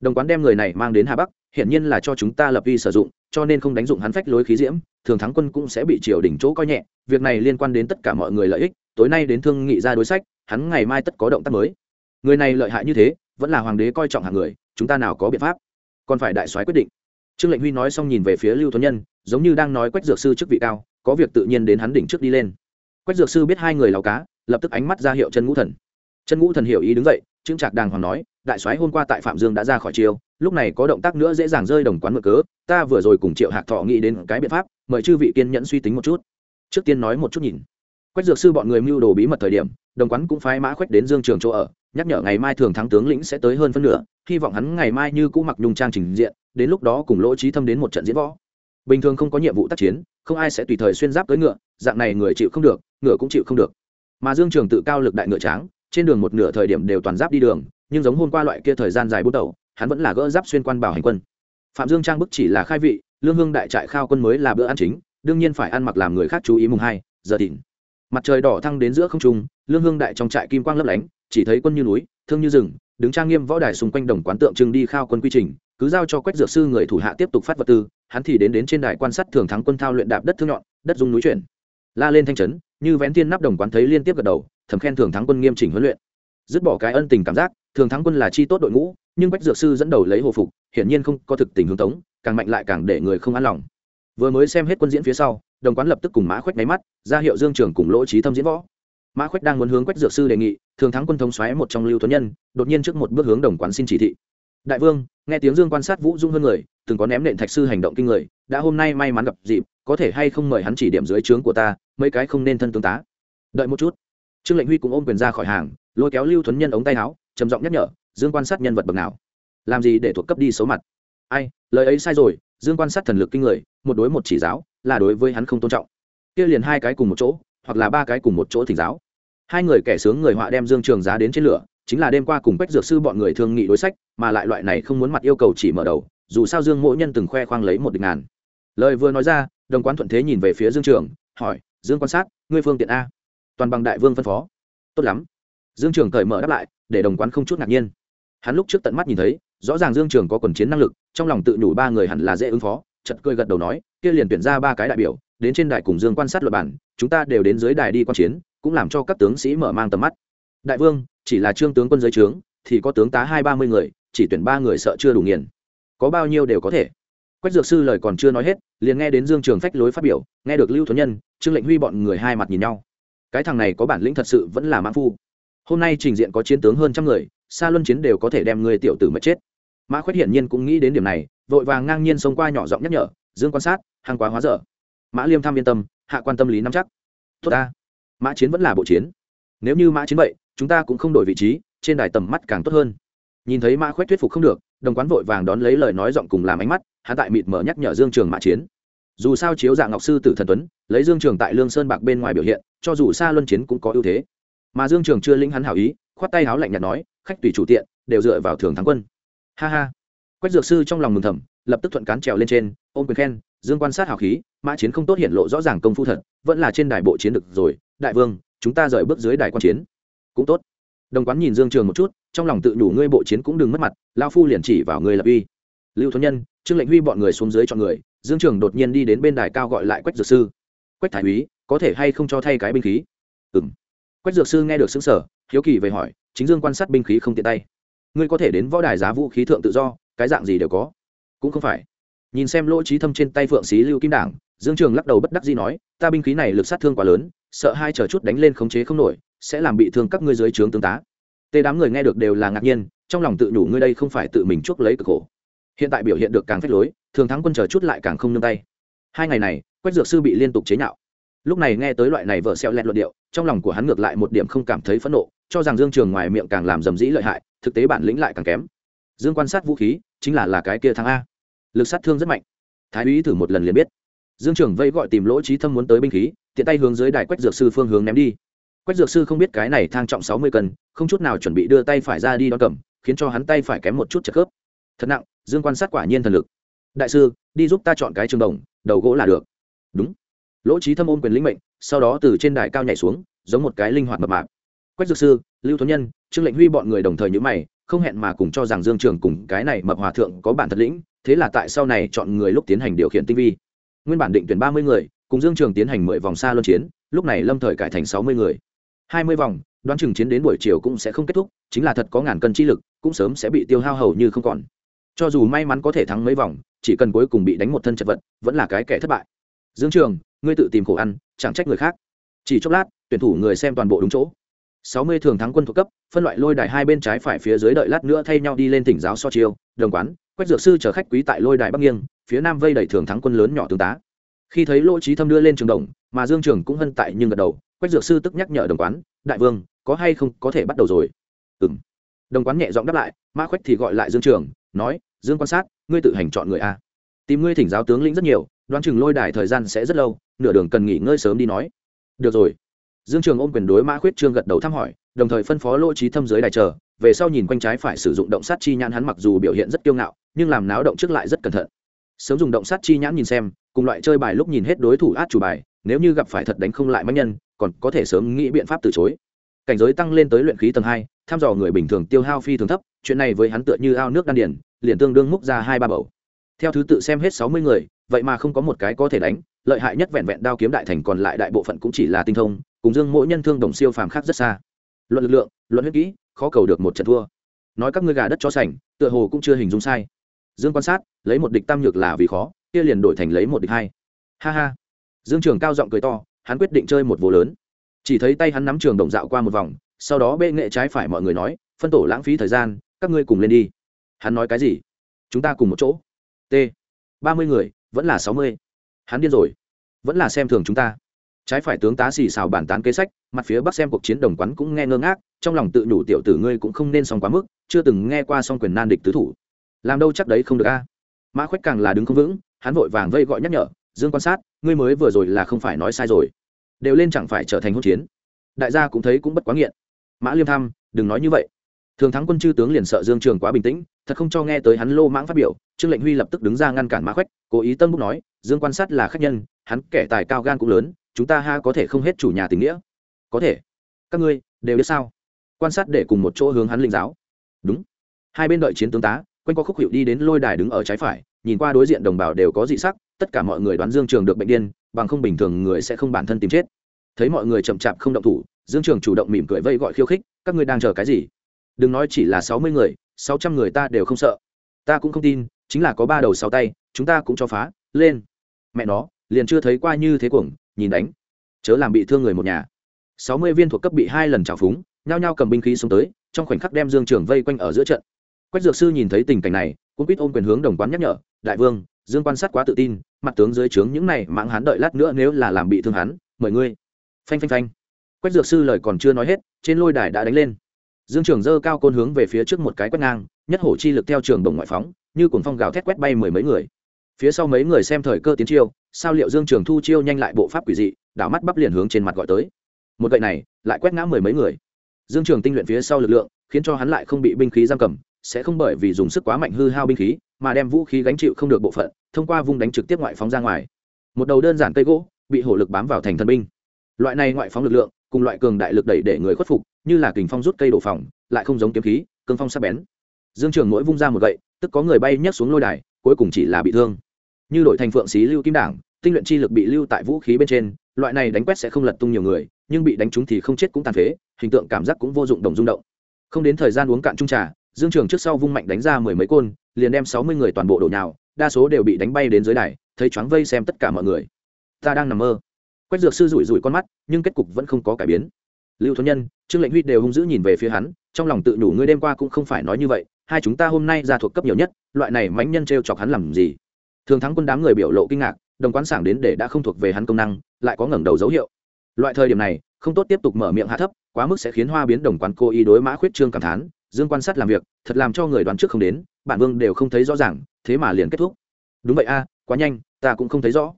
Đồng quán đem người này mang đến hà bắc, hiển nhiên là cho chúng ta lập vi sử dụng, cho nên không đánh dụng hắn phách lối khí diễm, thường thắng quân cũng sẽ bị triều đình chỗ coi nhẹ. Việc này liên quan đến tất cả mọi người lợi ích, tối nay đến thương nghị ra đối sách, hắn ngày mai tất có động tác mới. Người này lợi hại như thế, vẫn là hoàng đế coi trọng hàng người, chúng ta nào có biện pháp? Còn phải đại soái quyết định. Trương lệnh huy nói xong nhìn về phía lưu thuấn nhân, giống như đang nói quách dược sư chức vị cao, có việc tự nhiên đến hắn đỉnh trước đi lên. Quách dược sư biết hai người lào cá lập tức ánh mắt ra hiệu chân ngũ thần. Chân ngũ thần hiểu ý đứng dậy trương trạc đàng hoàng nói, đại soái, hôm qua tại phạm dương đã ra khỏi chiêu lúc này có động tác nữa dễ dàng rơi đồng quán mở cớ, ta vừa rồi cùng triệu hạc thọ nghĩ đến cái biện pháp, mời chư vị kiên nhẫn suy tính một chút. Trước tiên nói một chút nhìn. Quách dược sư bọn người mưu đồ bí mật thời điểm, đồng quán cũng phái mã khoách đến dương trường chỗ ở, nhắc nhở ngày mai thường thắng tướng lĩnh sẽ tới hơn phân nửa, hy vọng hắn ngày mai như cũ mặc nhung trang trình diện, đến lúc đó cùng lỗ trí thâm đến một trận diễn võ. Bình thường không có nhiệm vụ tác chiến, không ai sẽ tùy thời xuyên giáp tới ngựa, dạng này người chịu không được, ngựa cũng chịu không được mà dương trường tự cao lực đại ngựa tráng, trên đường một nửa thời điểm đều toàn giáp đi đường, nhưng giống hôm qua loại kia thời gian dài bút đầu, hắn vẫn là gỡ giáp xuyên quan bảo hành quân. Phạm dương trang bức chỉ là khai vị, lương hương đại trại khao quân mới là bữa ăn chính, đương nhiên phải ăn mặc làm người khác chú ý mùng hai, giờ thìn. Mặt trời đỏ thăng đến giữa không trung, lương hương đại trong trại kim quang lấp lánh, chỉ thấy quân như núi, thương như rừng, đứng trang nghiêm võ đài xung quanh đồng quán tượng trưng đi khao quân quy trình, cứ giao cho quách dược sư người thủ hạ tiếp tục phát vật tư, hắn thì đến đến trên đài quan sát thường thắng quân thao luyện đạp đất thương nhọn, đất dung núi chuyển. La lên thanh trấn như vén thiên nắp đồng quán thấy liên tiếp gật đầu, thầm khen thường thắng quân nghiêm chỉnh huấn luyện. Dứt bỏ cái ân tình cảm giác, thường thắng quân là chi tốt đội ngũ, nhưng bách dược sư dẫn đầu lấy hồ phục, hiển nhiên không có thực tình hướng tống, càng mạnh lại càng để người không an lòng. Vừa mới xem hết quân diễn phía sau, đồng quán lập tức cùng mã khoách máy mắt, ra hiệu dương trường cùng lỗ trí thâm diễn võ. Mã khoách đang muốn hướng quách dược sư đề nghị, thường thắng quân thống xoáy một trong lưu tuấn nhân, đột nhiên trước một bước hướng đồng quán xin chỉ thị. Đại vương, nghe tiếng dương quan sát vũ dung hơn người, từng có ném nện thạch sư hành động kinh người, đã hôm nay may mắn gặp dịp, có thể hay không mời hắn chỉ điểm dưới trướng của ta mấy cái không nên thân tương tá. Đợi một chút. Trương lệnh huy cũng ôm quyền ra khỏi hàng, lôi kéo lưu thuấn nhân ống tay áo, trầm giọng nhắc nhở, dương quan sát nhân vật bậc nào? Làm gì để thuộc cấp đi số mặt? Ai, lời ấy sai rồi, dương quan sát thần lực kinh người, một đối một chỉ giáo, là đối với hắn không tôn trọng. Kia liền hai cái cùng một chỗ, hoặc là ba cái cùng một chỗ thỉnh giáo. Hai người kẻ sướng người họa đem dương trường giá đến trên lửa, chính là đêm qua cùng bách dược sư bọn người thương nghị đối sách, mà lại loại này không muốn mặt yêu cầu chỉ mở đầu, dù sao dương mỗi nhân từng khoe khoang lấy một địch ngàn. Lời vừa nói ra, đồng quán thuận thế nhìn về phía dương trường, hỏi dương quan sát, ngươi phương tiện a. Toàn bằng đại vương phân phó. Tốt lắm. Dương trường cởi mở đáp lại, để đồng quán không chút ngạc nhiên. Hắn lúc trước tận mắt nhìn thấy, rõ ràng dương trường có quần chiến năng lực, trong lòng tự nhủ ba người hẳn là dễ ứng phó chật cười gật đầu nói, kia liền tuyển ra ba cái đại biểu, đến trên đài cùng dương quan sát luật bản chúng ta đều đến dưới đài đi quan chiến, cũng làm cho các tướng sĩ mở mang tầm mắt. Đại vương, chỉ là trương tướng quân giới trướng, thì có tướng tá hai ba mươi người, chỉ tuyển ba người sợ chưa đủ nghiền. Có bao nhiêu đều có thể quách dược sư lời còn chưa nói hết, liền nghe đến dương trường phách lối phát biểu, nghe được lưu thuấn nhân, trương lệnh huy bọn người hai mặt nhìn nhau. Cái thằng này có bản lĩnh thật sự vẫn là mã phu. Hôm nay trình diện có chiến tướng hơn trăm người xa luân chiến đều có thể đem người tiểu tử mà chết. Mã khuyết hiển nhiên cũng nghĩ đến điểm này, vội vàng ngang nhiên xông qua nhỏ giọng nhắc nhở, dương quan sát, hàng quá hóa dở. Mã liêm tham yên tâm, hạ quan tâm lý nắm chắc. Tốt ta, mã chiến vẫn là bộ chiến. Nếu như mã chiến vậy, chúng ta cũng không đổi vị trí, trên đài tầm mắt càng tốt hơn nhìn thấy mã khuyết thuyết phục không được, đồng quán vội vàng đón lấy lời nói giọng cùng làm ánh mắt, hắn tại mịt mở nhắc nhở dương trường mã chiến. Dù sao chiếu dạng ngọc sư tử thần tuấn, lấy dương trường tại lương sơn bạc bên ngoài biểu hiện, cho dù xa luân chiến cũng có ưu thế. Mà dương trường chưa lĩnh hắn hảo ý, khoát tay háo lạnh nhạt nói, khách tùy chủ tiện, đều dựa vào thường thắng quân. Ha ha. Quách dược sư trong lòng mừng thầm, lập tức thuận cán trèo lên trên, ôm quyền khen, dương quan sát hào khí, mã chiến không tốt hiện lộ rõ ràng công phu thật, vẫn là trên đài bộ chiến được rồi, đại vương, chúng ta rời bước dưới đài quan chiến. Cũng tốt đồng quán nhìn dương trường một chút, trong lòng tự nhủ ngươi bộ chiến cũng đừng mất mặt lao phu liền chỉ vào người lập uy. Lưu thuấn nhân, trương lệnh huy bọn người xuống dưới cho người, dương trường đột nhiên đi đến bên đài cao gọi lại quách dược sư. Quách thái úy, có thể hay không cho thay cái binh khí? Ừ m quách dược sư nghe được xứng sở hiếu kỳ về hỏi, chính dương quan sát binh khí không tiện tay. Ngươi có thể đến võ đài giá vũ khí thượng tự do, cái dạng gì đều có. Cũng không phải. Nhìn xem lỗ trí thâm trên tay phượng xí lưu kim đảng, dương trường lắc đầu bất đắc dĩ nói, ta binh khí này lực sát thương quá lớn, sợ hai chờ chút đánh lên khống chế không nổi sẽ làm bị thương các ngươi dưới trướng tướng tá. Tê đám người nghe được đều là ngạc nhiên, trong lòng tự nhủ ngươi đây không phải tự mình chuốc lấy cực khổ. Hiện tại biểu hiện được càng phách lối, thường thắng quân chờ chút lại càng không nương tay. Hai ngày này, quách dược sư bị liên tục chế nhạo. Lúc này nghe tới loại này vợ xeo lẹt luận điệu, trong lòng của hắn ngược lại một điểm không cảm thấy phẫn nộ, cho rằng dương trường ngoài miệng càng làm dầm dĩ lợi hại, thực tế bản lĩnh lại càng kém. Dương quan sát vũ khí, chính là là cái kia thằng a. Lực sát thương rất mạnh. Thái úy thử một lần liền biết. Dương trường vây gọi tìm lỗ trí thâm muốn tới binh khí, tiện tay hướng dưới đài quách dược sư phương hướng ném đi quách dược sư không biết cái này thang trọng sáu mươi cân, không chút nào chuẩn bị đưa tay phải ra đi đón cầm, khiến cho hắn tay phải kém một chút chật khớp. Thật nặng, dương quan sát quả nhiên thần lực. Đại sư, đi giúp ta chọn cái trường đồng, đầu gỗ là được. Đúng. Lỗ trí thâm ôm quyền lĩnh mệnh, sau đó từ trên đài cao nhảy xuống, giống một cái linh hoạt mập mạp. Quách dược sư, lưu thuấn nhân, trương lệnh huy bọn người đồng thời nhữ mày, không hẹn mà cùng cho rằng dương trường cùng cái này mập hòa thượng có bản thật lĩnh, thế là tại sau này chọn người lúc tiến hành điều khiển tinh vi. Nguyên bản định tuyển ba mươi người, cùng dương trường tiến hành mười vòng xa luân chiến, lúc này lâm thời cải thành sáu mươi người hai mươi vòng, đoán chừng chiến đến buổi chiều cũng sẽ không kết thúc, chính là thật có ngàn cân chi lực, cũng sớm sẽ bị tiêu hao hầu như không còn. Cho dù may mắn có thể thắng mấy vòng, chỉ cần cuối cùng bị đánh một thân chật vật, vẫn là cái kẻ thất bại. Dương trường, ngươi tự tìm khổ ăn, chẳng trách người khác. Chỉ chốc lát, tuyển thủ người xem toàn bộ đúng chỗ. Sáu mươi thường thắng quân thuộc cấp, phân loại lôi đài hai bên trái phải phía dưới đợi lát nữa thay nhau đi lên tỉnh giáo so chiêu, đồng quán, quách dược sư chở khách quý tại lôi đài bắc nghiêng, phía nam vây đẩy thường thắng quân lớn nhỏ tướng tá. Khi thấy lỗ trí thâm đưa lên trường đồng, mà dương trường cũng hân tại nhưng gật đầu quách dược sư tức nhắc nhở đồng quán, đại vương, có hay không có thể bắt đầu rồi? Ừ m đồng quán nhẹ giọng đáp lại, mã khoách thì gọi lại dương trường, nói, dương quan sát, ngươi tự hành chọn người a. Tìm ngươi thỉnh giáo tướng lĩnh rất nhiều, đoán chừng lôi đài thời gian sẽ rất lâu, nửa đường cần nghỉ ngơi sớm đi nói. Được rồi. Dương trường ôm quyền đối mã khuyết trương gật đầu thăm hỏi, đồng thời phân phó lỗ trí thâm dưới đài chờ, về sau nhìn quanh trái phải sử dụng động sát chi nhãn hắn mặc dù biểu hiện rất kiêu ngạo, nhưng làm náo động trước lại rất cẩn thận. Sớm dùng động sát chi nhãn nhìn xem, cùng loại chơi bài lúc nhìn hết đối thủ át chủ bài, nếu như gặp phải thật đánh không lại mạnh nhân còn có thể sớm nghĩ biện pháp từ chối. Cảnh giới tăng lên tới luyện khí tầng hai, thăm dò người bình thường tiêu hao phi thường thấp, chuyện này với hắn tựa như ao nước đan điển liền tương đương múc ra hai ba bầu. Theo thứ tự xem hết sáu mươi người, vậy mà không có một cái có thể đánh, lợi hại nhất vẹn vẹn đao kiếm đại thành còn lại đại bộ phận cũng chỉ là tinh thông, cùng dương mỗi nhân thương đồng siêu phàm khác rất xa. Luận lực lượng, luận huyết kỹ, khó cầu được một trận thua. Nói các ngươi gà đất cho sành, tựa hồ cũng chưa hình dung sai. Dương quan sát, lấy một địch tam nhược là vì khó, kia liền đổi thành lấy một địch hai. Ha ha. Dương trường cao giọng cười to hắn quyết định chơi một vô lớn. Chỉ thấy tay hắn nắm trường đồng dạo qua một vòng, sau đó bê nghệ trái phải mọi người nói, phân tổ lãng phí thời gian, các ngươi cùng lên đi. Hắn nói cái gì? Chúng ta cùng một chỗ. T. Ba mươi người, vẫn là sáu mươi. Hắn điên rồi. Vẫn là xem thường chúng ta. Trái phải tướng tá xì xào bản tán kế sách, mặt phía bắc xem cuộc chiến đồng quán cũng nghe ngơ ngác, trong lòng tự nhủ tiểu tử ngươi cũng không nên xong quá mức, chưa từng nghe qua xong quyền nan địch tứ thủ. Làm đâu chắc đấy không được a. Mã khoách càng là đứng không vững, hắn vội vàng vây gọi nhắc nhở, dương quan sát ngươi mới vừa rồi là không phải nói sai rồi. Đều lên chẳng phải trở thành hỗn chiến. Đại gia cũng thấy cũng bất quá nghiện. Mã liêm tham, đừng nói như vậy. Thường thắng quân chư tướng liền sợ dương trường quá bình tĩnh, thật không cho nghe tới hắn lô mãng phát biểu, trương lệnh huy lập tức đứng ra ngăn cản mã khoách cố ý tân búc nói, dương quan sát là khách nhân, hắn kẻ tài cao gan cũng lớn, chúng ta ha có thể không hết chủ nhà tình nghĩa. Có thể. Các ngươi đều biết sao? Quan sát để cùng một chỗ hướng hắn linh giáo. Đúng. Hai bên đợi chiến tướng tá, quanh qua khúc hiệu đi đến lôi đài đứng ở trái phải, nhìn qua đối diện đồng bào đều có dị sắc tất cả mọi người đoán dương trường được bệnh điên, bằng không bình thường người sẽ không bản thân tìm chết. Thấy mọi người chậm chạp không động thủ, dương trường chủ động mỉm cười vây gọi khiêu khích, các ngươi đang chờ cái gì? Đừng nói chỉ là sáu mươi người, sáu trăm người ta đều không sợ. Ta cũng không tin, chính là có ba đầu sáu tay, chúng ta cũng cho phá, lên. Mẹ nó, liền chưa thấy qua như thế cuồng, nhìn đánh. Chớ làm bị thương người một nhà. Sáu mươi viên thuộc cấp bị hai lần trào phúng, nhao nhao cầm binh khí xuống tới, trong khoảnh khắc đem dương trường vây quanh ở giữa trận. Quách dược sư nhìn thấy tình cảnh này, cũng biết ôm quyền hướng đồng quán nhắc nhở, đại vương dương quan sát quá tự tin, mặt tướng dưới trướng những này mạng hắn đợi lát nữa nếu là làm bị thương hắn, mời ngươi. Phanh phanh phanh. Quách dược sư lời còn chưa nói hết, trên lôi đài đã đánh lên. Dương trường dơ cao côn hướng về phía trước một cái quét ngang, nhất hổ chi lực theo trường đồng ngoại phóng, như cuồng phong gào thét quét bay mười mấy người. Phía sau mấy người xem thời cơ tiến chiêu, sao liệu dương trường thu chiêu nhanh lại bộ pháp quỷ dị, đảo mắt bắp liền hướng trên mặt gọi tới. Một gậy này, lại quét ngã mười mấy người. Dương trường tinh luyện phía sau lực lượng, khiến cho hắn lại không bị binh khí giam cầm, sẽ không bởi vì dùng sức quá mạnh hư hao binh khí mà đem vũ khí gánh chịu không được bộ phận, thông qua vung đánh trực tiếp ngoại phóng ra ngoài. Một đầu đơn giản cây gỗ, bị hổ lực bám vào thành thân binh. Loại này ngoại phóng lực lượng, cùng loại cường đại lực đẩy để người khuất phục, như là kình phong rút cây đổ phòng, lại không giống kiếm khí, cương phong sắp bén. Dương trường mỗi vung ra một gậy, tức có người bay nhấc xuống lôi đài, cuối cùng chỉ là bị thương. Như đội thành phượng xí lưu kim đảng, tinh luyện chi lực bị lưu tại vũ khí bên trên, loại này đánh quét sẽ không lật tung nhiều người, nhưng bị đánh trúng thì không chết cũng tàn phế, hình tượng cảm giác cũng vô dụng đồng rung động. Không đến thời gian uống cạn trung trà, dương trường trước sau vung mạnh đánh ra mười mấy côn liền đem sáu mươi người toàn bộ đổ nhào, đa số đều bị đánh bay đến dưới đài, thấy choáng vây xem tất cả mọi người. Ta đang nằm mơ. Quách dược sư rủi rủi con mắt, nhưng kết cục vẫn không có cải biến. Lưu thuấn nhân, trương lệnh huy đều hung dữ nhìn về phía hắn, trong lòng tự nhủ ngươi đêm qua cũng không phải nói như vậy, hai chúng ta hôm nay ra thuộc cấp nhiều nhất, loại này mãnh nhân t chọc hắn làm gì? Thường thắng quân đám người biểu lộ kinh ngạc, đồng quán sảng đến để đã không thuộc về hắn công năng, lại có ngẩng đầu dấu hiệu. Loại thời điểm này, không tốt tiếp tục mở miệng hạ thấp, quá mức sẽ khiến hoa biến đồng quán cô y đối mã khuyết trương cảm thán, dương quan sát làm việc, thật làm cho người đoán trước không đến bản vương đều không thấy rõ ràng, thế mà liền kết thúc. Đúng vậy a, quá nhanh, ta cũng không thấy rõ.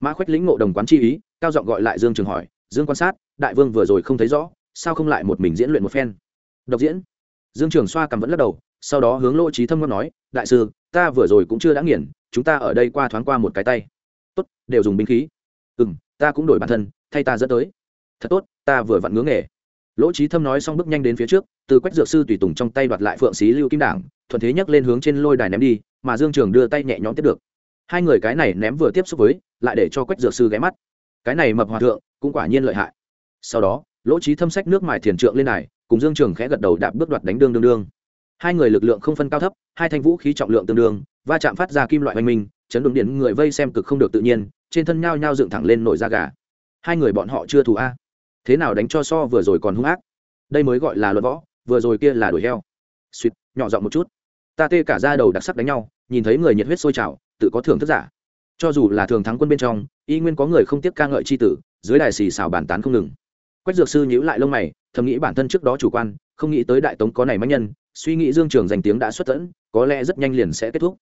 Mã khuyết lĩnh ngộ đồng quán chi ý, cao giọng gọi lại dương trường hỏi, dương quan sát, đại vương vừa rồi không thấy rõ, sao không lại một mình diễn luyện một phen? Độc diễn. Dương trường xoa cằm vẫn lắc đầu, sau đó hướng lỗ trí thâm ngâm nói, đại sư, ta vừa rồi cũng chưa đã nghiền, chúng ta ở đây qua thoáng qua một cái tay. Tốt, đều dùng binh khí. Ừ m ta cũng đổi bản thân, thay ta dẫn tới. Thật tốt, ta vừa vặn ngưỡng nghề. Lỗ trí thâm nói xong bước nhanh đến phía trước, từ quách dược sư tùy tùng trong tay đoạt lại phượng xí lưu kim đảng thuận thế nhấc lên hướng trên lôi đài ném đi, mà dương trường đưa tay nhẹ nhõm tiếp được. Hai người cái này ném vừa tiếp xúc với, lại để cho quách dược sư ghé mắt. Cái này mập hòa thượng, cũng quả nhiên lợi hại. Sau đó, lỗ trí thâm sách nước mài thiền trượng lên này cùng dương trường khẽ gật đầu đạp bước đoạt đánh đương đương đương. Hai người lực lượng không phân cao thấp, hai thanh vũ khí trọng lượng tương đương, va chạm phát ra kim loại oanh minh, chấn đường điện người vây xem cực không được tự nhiên, trên thân nhao nhao dựng thẳng lên nổi da gà. Hai người bọn họ chưa thù a. Thế nào đánh cho so vừa rồi còn hung ác? Đây mới gọi là luận võ, vừa rồi kia là đuổi heo. Suýt, nhỏ giọng một chút ta tê cả ra đầu đặc sắc đánh nhau, nhìn thấy người nhiệt huyết sôi trào, tự có thưởng thức giả. Cho dù là thường thắng quân bên trong, y nguyên có người không tiếc ca ngợi c h i tử, dưới đài xì xào bàn tán không ngừng. Quách dược sư nhíu lại lông mày, thầm nghĩ bản thân trước đó chủ quan, không nghĩ tới đại tống có này mãnh nhân, suy nghĩ dương trường danh tiếng đã xuất tẫn, có lẽ rất nhanh liền sẽ kết thúc.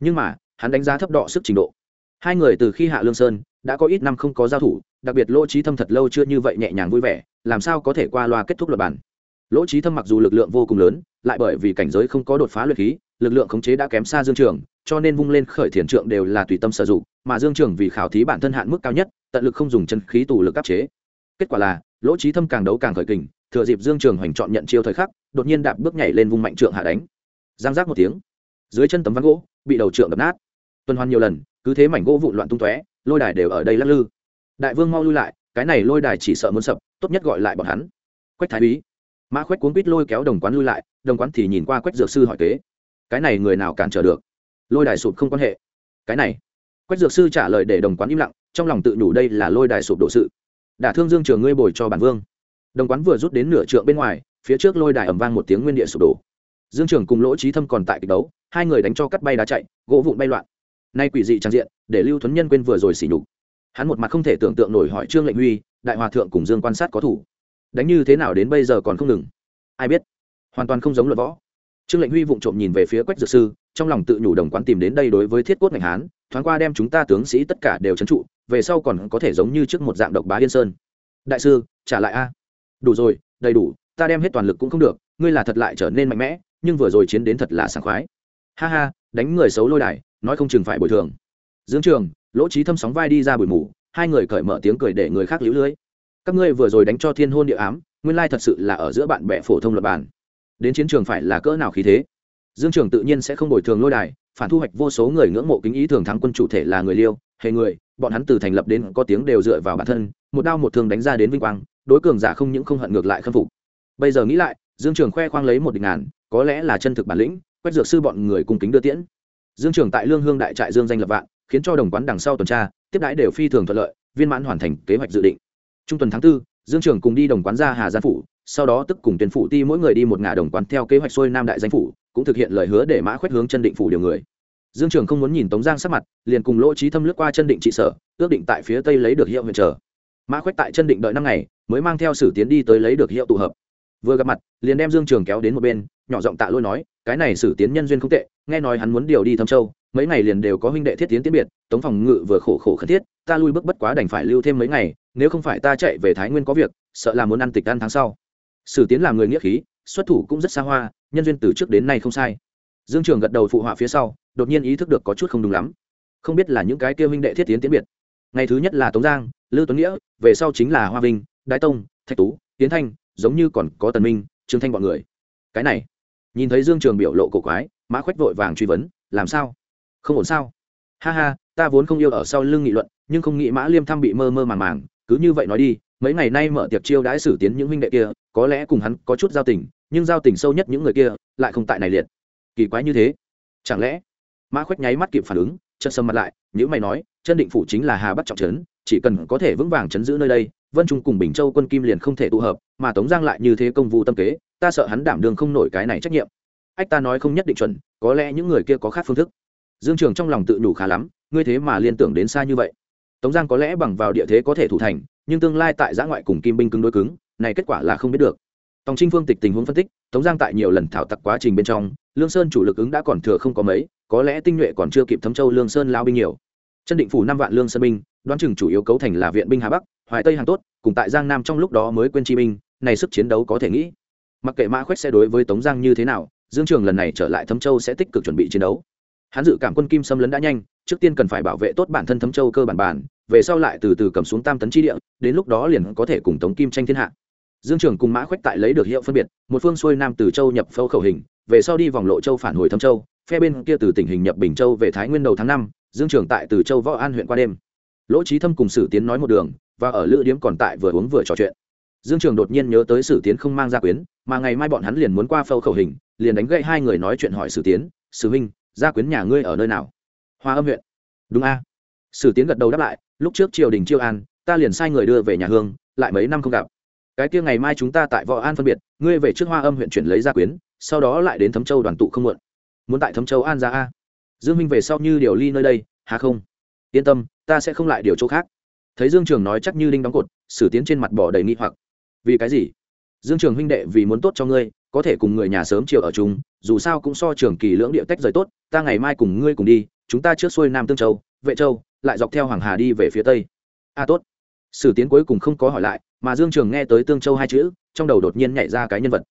Nhưng mà, hắn đánh giá thấp đọ sức trình độ. Hai người từ khi hạ lương sơn, đã có ít năm không có giao thủ, đặc biệt lỗ trí thâm thật lâu chưa như vậy nhẹ nhàng vui vẻ, làm sao có thể qua loa kết thúc luật bản lỗ trí thâm mặc dù lực lượng vô cùng lớn lại bởi vì cảnh giới không có đột phá luyện khí, lực lượng khống chế đã kém xa dương trường, cho nên vung lên khởi thiền trượng đều là tùy tâm sử dụng, mà dương trường vì khảo thí bản thân hạn mức cao nhất, tận lực không dùng chân khí tù lực áp chế. Kết quả là, lỗ trí thâm càng đấu càng khởi kình, thừa dịp dương trường hoành chọn nhận chiêu thời khắc, đột nhiên đạp bước nhảy lên vung mạnh trượng hạ đánh. Giang giác một tiếng, dưới chân tấm ván gỗ, bị đầu trượng đập nát. Tuần hoàn nhiều lần, cứ thế mảnh gỗ vụn loạn tung tóe, lôi đài đều ở đây lắc lư. Đại vương mau lui lại, cái này lôi đài chỉ sợ muốn sập, tốt nhất gọi lại bọn hắn. Quách thái úy. Mã quách cuốn quýt lôi kéo đồng quán lui lại đồng quán thì nhìn qua quách dược sư hỏi kế, cái này người nào cản trở được? Lôi đài sụp không quan hệ. Cái này? Quách dược sư trả lời để đồng quán im lặng, trong lòng tự nhủ đây là lôi đài sụp độ sự. Đả thương dương trường ngươi bồi cho bản vương. Đồng quán vừa rút đến nửa trượng bên ngoài, phía trước lôi đài ẩm vang một tiếng nguyên địa sụp đổ. Dương trường cùng lỗ trí thâm còn tại kịch đấu, hai người đánh cho cắt bay đá chạy, gỗ vụn bay loạn. Nay quỷ dị trang diện, để lưu thuấn nhân quên vừa rồi xỉ nhục. Hắn một mặt không thể tưởng tượng nổi hỏi trương lệnh huy, đại hòa thượng cùng dương quan sát có thủ? Đánh như thế nào đến bây giờ còn không ngừng? Ai biết hoàn toàn không giống luật võ. Trương lệnh huy vụng trộm nhìn về phía quách dược sư, trong lòng tự nhủ đồng quán tìm đến đây đối với thiết cốt ngành hán, thoáng qua đem chúng ta tướng sĩ tất cả đều trấn trụ, về sau còn có thể giống như trước một dạng độc bá yên sơn. Đại sư, trả lại a. Đủ rồi, đầy đủ, ta đem hết toàn lực cũng không được, ngươi là thật lại trở nên mạnh mẽ, nhưng vừa rồi chiến đến thật là sảng khoái. Ha ha, đánh người xấu lôi đài, nói không chừng phải bồi thường. Dưỡng trường, lỗ trí thâm sóng vai đi ra bụi mù, hai người cởi mở tiếng cười để người khác lũ lưới. Các ngươi vừa rồi đánh cho thiên hôn địa ám, nguyên lai thật sự là ở giữa bạn bè phổ thông luật bản đến chiến trường phải là cỡ nào khí thế? Dương trường tự nhiên sẽ không bồi thường lôi đài phản thu hoạch vô số người ngưỡng mộ kính ý thường thắng quân chủ thể là người liêu hề người bọn hắn từ thành lập đến có tiếng đều dựa vào bản thân một đao một thương đánh ra đến vinh quang đối cường giả không những không hận ngược lại khâm phục. Bây giờ nghĩ lại dương trường khoe khoang lấy một địch ngàn có lẽ là chân thực bản lĩnh quét dược sư bọn người cung kính đưa tiễn. Dương trường tại lương hương đại trại dương danh lập vạn khiến cho đồng quán đằng sau tuần tra tiếp đãi đều phi thường thuận lợi viên mãn hoàn thành kế hoạch dự định. Trung tuần tháng 4, dương trường cùng đi đồng quán ra hà gian phủ, sau đó tức cùng tuyển phủ ti mỗi người đi một ngả đồng quán theo kế hoạch xuôi nam đại danh phủ, cũng thực hiện lời hứa để mã Khuyết hướng chân định phủ điều người dương trường không muốn nhìn tống giang sắc mặt, liền cùng lỗ trí thâm lướt qua chân định trị sở, ước định tại phía tây lấy được hiệu huyện trở. mã Khuyết tại chân định đợi năm ngày, mới mang theo sử tiến đi tới lấy được hiệu tụ hợp vừa gặp mặt, liền đem dương trường kéo đến một bên, nhỏ giọng tạ lôi nói, cái này sử tiến nhân duyên không tệ, nghe nói hắn muốn điều đi thâm châu, mấy ngày liền đều có huynh đệ thiết tiến tiến biệt, tống phòng ngự vừa khổ khổ khẩn thiết, ta lui bước bất quá đành phải lưu thêm mấy ngày nếu không phải ta chạy về thái nguyên có việc, sợ là muốn ăn tịch ăn tháng sau. Sử tiến là người nghĩa khí, xuất thủ cũng rất xa hoa, nhân duyên từ trước đến nay không sai. Dương trường gật đầu phụ họa phía sau, đột nhiên ý thức được có chút không đúng lắm. Không biết là những cái kia huynh đệ thiết tiến tiến biệt. Ngày thứ nhất là tống giang, lư tuấn nghĩa, về sau chính là hoa vinh đại tông, thạch tú, tiến thanh, giống như còn có tần minh trương thanh bọn người. Cái này, nhìn thấy dương trường biểu lộ cổ quái, mã khoách vội vàng truy vấn, làm sao? Không ổn sao? Ha ha, ta vốn không yêu ở sau lưng nghị luận, nhưng không nghĩ mã liêm thăm bị mơ mơ màng màng cứ như vậy nói đi, mấy ngày nay mở tiệc chiêu đãi xử tiến những huynh đệ kia, có lẽ cùng hắn có chút giao tình, nhưng giao tình sâu nhất những người kia, lại không tại này liệt. Kỳ quái như thế. Chẳng lẽ? Mã khoách nháy mắt kịp phản ứng chân sâm mặt lại những mày nói, chân định phủ chính là hà bắc trọng trấn, chỉ cần có thể vững vàng chấn giữ nơi đây, vân trung cùng bình châu quân kim liền không thể tụ hợp, mà tống giang lại như thế công vụ tâm kế, ta sợ hắn đảm đường không nổi cái này trách nhiệm. Ách, ta nói không nhất định chuẩn, có lẽ những người kia có khác phương thức. Dương trường trong lòng tự đủ khá lắm, ngươi thế mà liên tưởng đến xa như vậy tống giang có lẽ bằng vào địa thế có thể thủ thành, nhưng tương lai tại giã ngoại cùng kim binh cứng đối cứng, này kết quả là không biết được. Tòng trinh phương tịch tình huống phân tích, tống giang tại nhiều lần thảo tặc quá trình bên trong, lương sơn chủ lực ứng đã còn thừa không có mấy, có lẽ tinh nhuệ còn chưa kịp thấm châu lương sơn lao binh nhiều. Chân định phủ năm vạn lương sơn binh, đoán chừng chủ yếu cấu thành là viện binh hà bắc, hoài tây hàng tốt, cùng tại giang nam trong lúc đó mới quên chi binh, này sức chiến đấu có thể nghĩ. Mặc kệ mã khoách sẽ đối với tống giang như thế nào, dương trường lần này trở lại thấm châu sẽ tích cực chuẩn bị chiến đấu. Hắn dự cảm quân kim xâm lấn đã nhanh trước tiên cần phải bảo vệ tốt bản thân thấm châu cơ bản bản, về sau lại từ từ cầm xuống tam tấn chi địa, đến lúc đó liền có thể cùng tống kim tranh thiên hạ. Dương trường cùng mã khoách tại lấy được hiệu phân biệt, một phương xuôi nam từ châu nhập phâu khẩu hình, về sau đi vòng lộ châu phản hồi thâm châu, phe bên kia từ tỉnh hình nhập bình châu về thái nguyên đầu tháng năm, dương trường tại từ châu võ an huyện qua đêm. Lỗ trí thâm cùng sử tiến nói một đường, và ở lữ điếm còn tại vừa uống vừa trò chuyện. Dương trường đột nhiên nhớ tới sử tiến không mang gia quyến, mà ngày mai bọn hắn liền muốn qua phâu khẩu hình, liền đánh gậy hai người nói chuyện hỏi sử tiến, sử huynh gia quyến nhà ngươi ở nơi nào? Hoa âm huyện. Đúng a. Sử tiến gật đầu đáp lại, lúc trước triều đình chiêu an, ta liền sai người đưa về nhà hương, lại mấy năm không gặp. Cái kia ngày mai chúng ta tại võ an phân biệt, ngươi về trước hoa âm huyện chuyển lấy gia quyến, sau đó lại đến thấm châu đoàn tụ không muộn. Muốn tại thấm châu an ra a? Dương minh về sau như điều ly nơi đây hà không? Yên tâm, ta sẽ không lại điều chỗ khác. Thấy dương trường nói chắc như linh đóng cột, sử tiến trên mặt bỏ đầy nghi hoặc. Vì cái gì? Dương trường huynh đệ vì muốn tốt cho ngươi, có thể cùng người nhà sớm chiều ở chung, dù sao cũng so trường kỳ lưỡng địa tách rời tốt, ta ngày mai cùng ngươi cùng đi chúng ta trước xuôi nam tương châu vệ châu lại dọc theo hoàng hà đi về phía tây a à, tốt sử tiến cuối cùng không có hỏi lại mà dương trường nghe tới tương châu hai chữ trong đầu đột nhiên nhảy ra cái nhân vật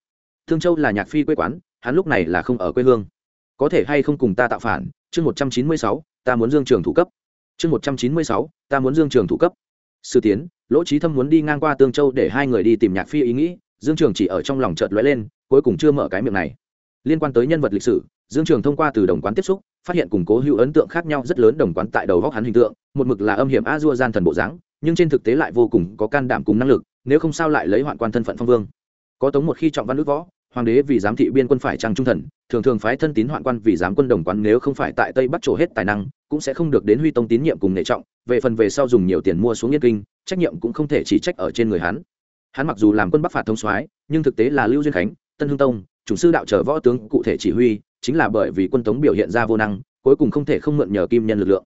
tương châu là nhạc phi quê quán hắn lúc này là không ở quê hương có thể hay không cùng ta tạo phản chương một trăm chín mươi sáu, ta muốn dương trường thủ cấp chương một trăm chín mươi sáu, ta muốn dương trường thủ cấp sử tiến lỗ trí thâm muốn đi ngang qua tương châu để hai người đi tìm nhạc phi ý nghĩ dương trường chỉ ở trong lòng chợt lóe lên cuối cùng chưa mở cái miệng này liên quan tới nhân vật lịch sử dương trường thông qua từ đồng quán tiếp xúc phát hiện củng cố hữu ấn tượng khác nhau rất lớn đồng quán tại đầu góc hắn hình tượng, một mực là âm hiểm a dua gian thần bộ dáng, nhưng trên thực tế lại vô cùng có can đảm cùng năng lực, nếu không sao lại lấy hoạn quan thân phận phong vương. Có tống một khi trọng văn nước võ, hoàng đế vì giám thị biên quân phải trăng trung thần, thường thường phái thân tín hoạn quan vì giám quân đồng quán nếu không phải tại tây bắc trổ hết tài năng, cũng sẽ không được đến huy tông tín nhiệm cùng nghệ trọng, về phần về sau dùng nhiều tiền mua xuống yên kinh, trách nhiệm cũng không thể chỉ trách ở trên người hắn. Hắn mặc dù làm quân bắc phạt thông soái, nhưng thực tế là lưu duyên khánh, tân hương tông chủng sư đạo trở võ tướng cụ thể chỉ huy chính là bởi vì quân tống biểu hiện ra vô năng, cuối cùng không thể không mượn nhờ kim nhân lực lượng.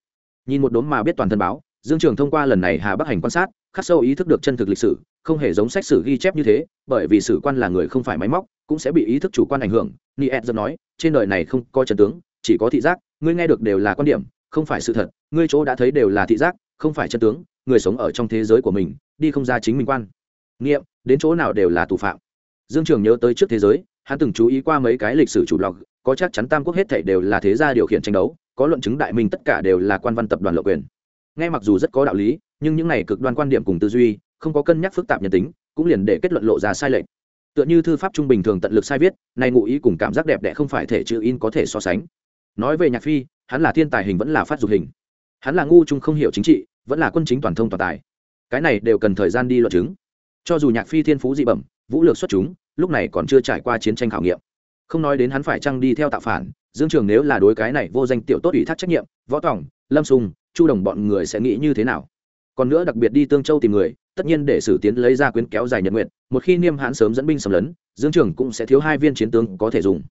Nhìn một đốm mà biết toàn thân báo, dương trường thông qua lần này hà bắc hành quan sát, khắc sâu ý thức được chân thực lịch sử, không hề giống sách sử ghi chép như thế, bởi vì sử quan là người không phải máy móc, cũng sẽ bị ý thức chủ quan ảnh hưởng. Ni ed dần nói, trên đời này không có trần tướng, chỉ có thị giác, ngươi nghe được đều là quan điểm, không phải sự thật, ngươi chỗ đã thấy đều là thị giác, không phải chân tướng, người sống ở trong thế giới của mình, đi không ra chính mình quan. Nghiệm, đến chỗ nào đều là tù phạm. Dương trường nhớ tới trước thế giới hắn từng chú ý qua mấy cái lịch sử chủ log có chắc chắn tam quốc hết thảy đều là thế gia điều khiển tranh đấu, có luận chứng đại minh tất cả đều là quan văn tập đoàn lộ quyền. Ngay mặc dù rất có đạo lý, nhưng những này cực đoan quan điểm cùng tư duy, không có cân nhắc phức tạp nhân tính, cũng liền để kết luận lộ ra sai lệch. Tựa như thư pháp trung bình thường tận lực sai viết nay ngụ ý cùng cảm giác đẹp đẽ không phải thể chữ in có thể so sánh. Nói về nhạc phi, hắn là thiên tài hình vẫn là phát dục hình. Hắn là ngu trung không hiểu chính trị, vẫn là quân chính toàn thông toàn tài. Cái này đều cần thời gian đi luận chứng. Cho dù nhạc phi thiên phú dị bẩm, vũ lược xuất chúng lúc này còn chưa trải qua chiến tranh khảo nghiệm. Không nói đến hắn phải chăng đi theo tạo phản, dương trường nếu là đối cái này vô danh tiểu tốt ủy thác trách nhiệm, võ tòng, lâm sùng, chu đồng bọn người sẽ nghĩ như thế nào? Còn nữa đặc biệt đi tương châu tìm người, tất nhiên để sử tiến lấy ra quyến kéo dài nhật nguyện, một khi niêm hãn sớm dẫn binh xâm lấn, dương trường cũng sẽ thiếu hai viên chiến tướng có thể dùng.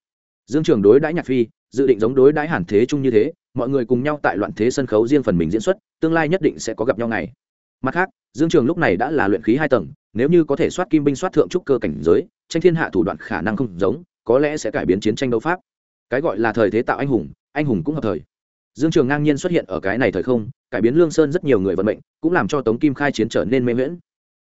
Dương trường đối đãi nhạc phi, dự định giống đối đãi hàn thế chung như thế, mọi người cùng nhau tại loạn thế sân khấu riêng phần mình diễn xuất, tương lai nhất định sẽ có gặp nhau ngày. Mặt khác, dương trường lúc này đã là luyện khí hai tầng nếu như có thể soát kim binh soát thượng trúc cơ cảnh giới, tranh thiên hạ thủ đoạn khả năng không giống, có lẽ sẽ cải biến chiến tranh đấu pháp. Cái gọi là thời thế tạo anh hùng anh hùng cũng hợp thời. Dương trường ngang nhiên xuất hiện ở cái này thời không, cải biến lương sơn rất nhiều người vận mệnh, cũng làm cho tống kim khai chiến trở nên mê nguyễn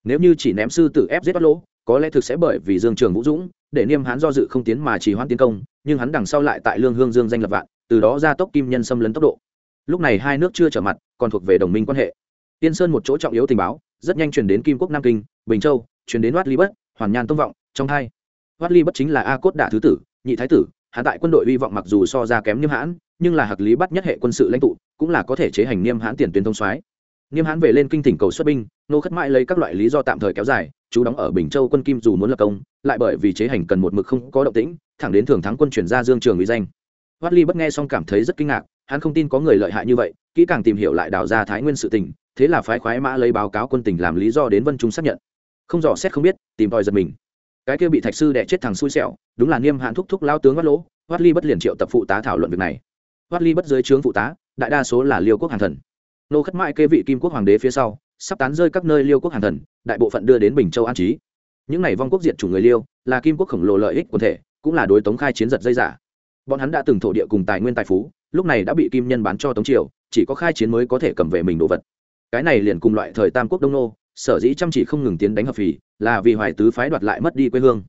nếu như chỉ ném sư tử ép giết bắt lỗ, có lẽ thực sẽ bởi vì dương trường vũ dũng, để niêm hán do dự không tiến mà chỉ hoãn tiến công, nhưng hắn đằng sau lại tại lương hương dương danh lập vạn, từ đó ra tốc kim nhân xâm lấn tốc độ. Lúc này hai nước chưa trở mặt, còn thuộc về đồng minh quan hệ. Tiên sơn một chỗ trọng yếu tình báo rất nhanh chuyển đến kim quốc nam kinh, bình châu chuyển đến Wat ly bất, hoàn nhan tông vọng, trong hai. Wat ly bất chính là a cốt đả thứ tử, nhị thái tử hạ tại quân đội hy vọng mặc dù so ra kém niêm hãn, nhưng là hạc lý bắt nhất hệ quân sự lãnh tụ, cũng là có thể chế hành niêm hãn tiền tuyến thông soái. Niêm hãn về lên kinh tỉnh cầu xuất binh, nô khất mãi lấy các loại lý do tạm thời kéo dài, chú đóng ở bình châu quân kim dù muốn lập công, lại bởi vì chế hành cần một mực không có động tĩnh, thẳng đến thường thắng quân chuyển ra dương trường uy danh. Wat ly bất nghe xong cảm thấy rất kinh ngạc, hắn không tin có người lợi hại như vậy, kỹ càng tìm hiểu lại đào ra thái nguyên sự tình thế là phái khoái mã lấy báo cáo quân tình làm lý do đến vân trung xác nhận. Không dò xét không biết, tìm tòi giật mình. Cái kia bị thạch sư đẻ chết thằng xui xẻo, đúng là niêm hạn thúc thúc lao tướng Hoát lỗ hoát ly bất liền triệu tập phụ tá thảo luận việc này. Hoát ly bất dưới trướng phụ tá, đại đa số là liêu quốc hàng thần. Nô khất mãi kê vị kim quốc hoàng đế phía sau, sắp tán rơi các nơi liêu quốc hàng thần, đại bộ phận đưa đến bình châu an trí. Những này vong quốc diệt chủ người liêu, là kim quốc khổng lồ lợi ích quần thể, cũng là đối tống khai chiến giật dây giả bọn hắn đã từng thổ địa cùng tài nguyên tài phú, lúc này đã bị kim nhân bán cho tống triều, chỉ có khai chiến mới có thể cầm về mình đồ vật cái này liền cùng loại thời tam quốc đông nô, sở dĩ chăm chỉ không ngừng tiến đánh hợp phì, là vì hoài tứ phái đoạt lại mất đi quê hương.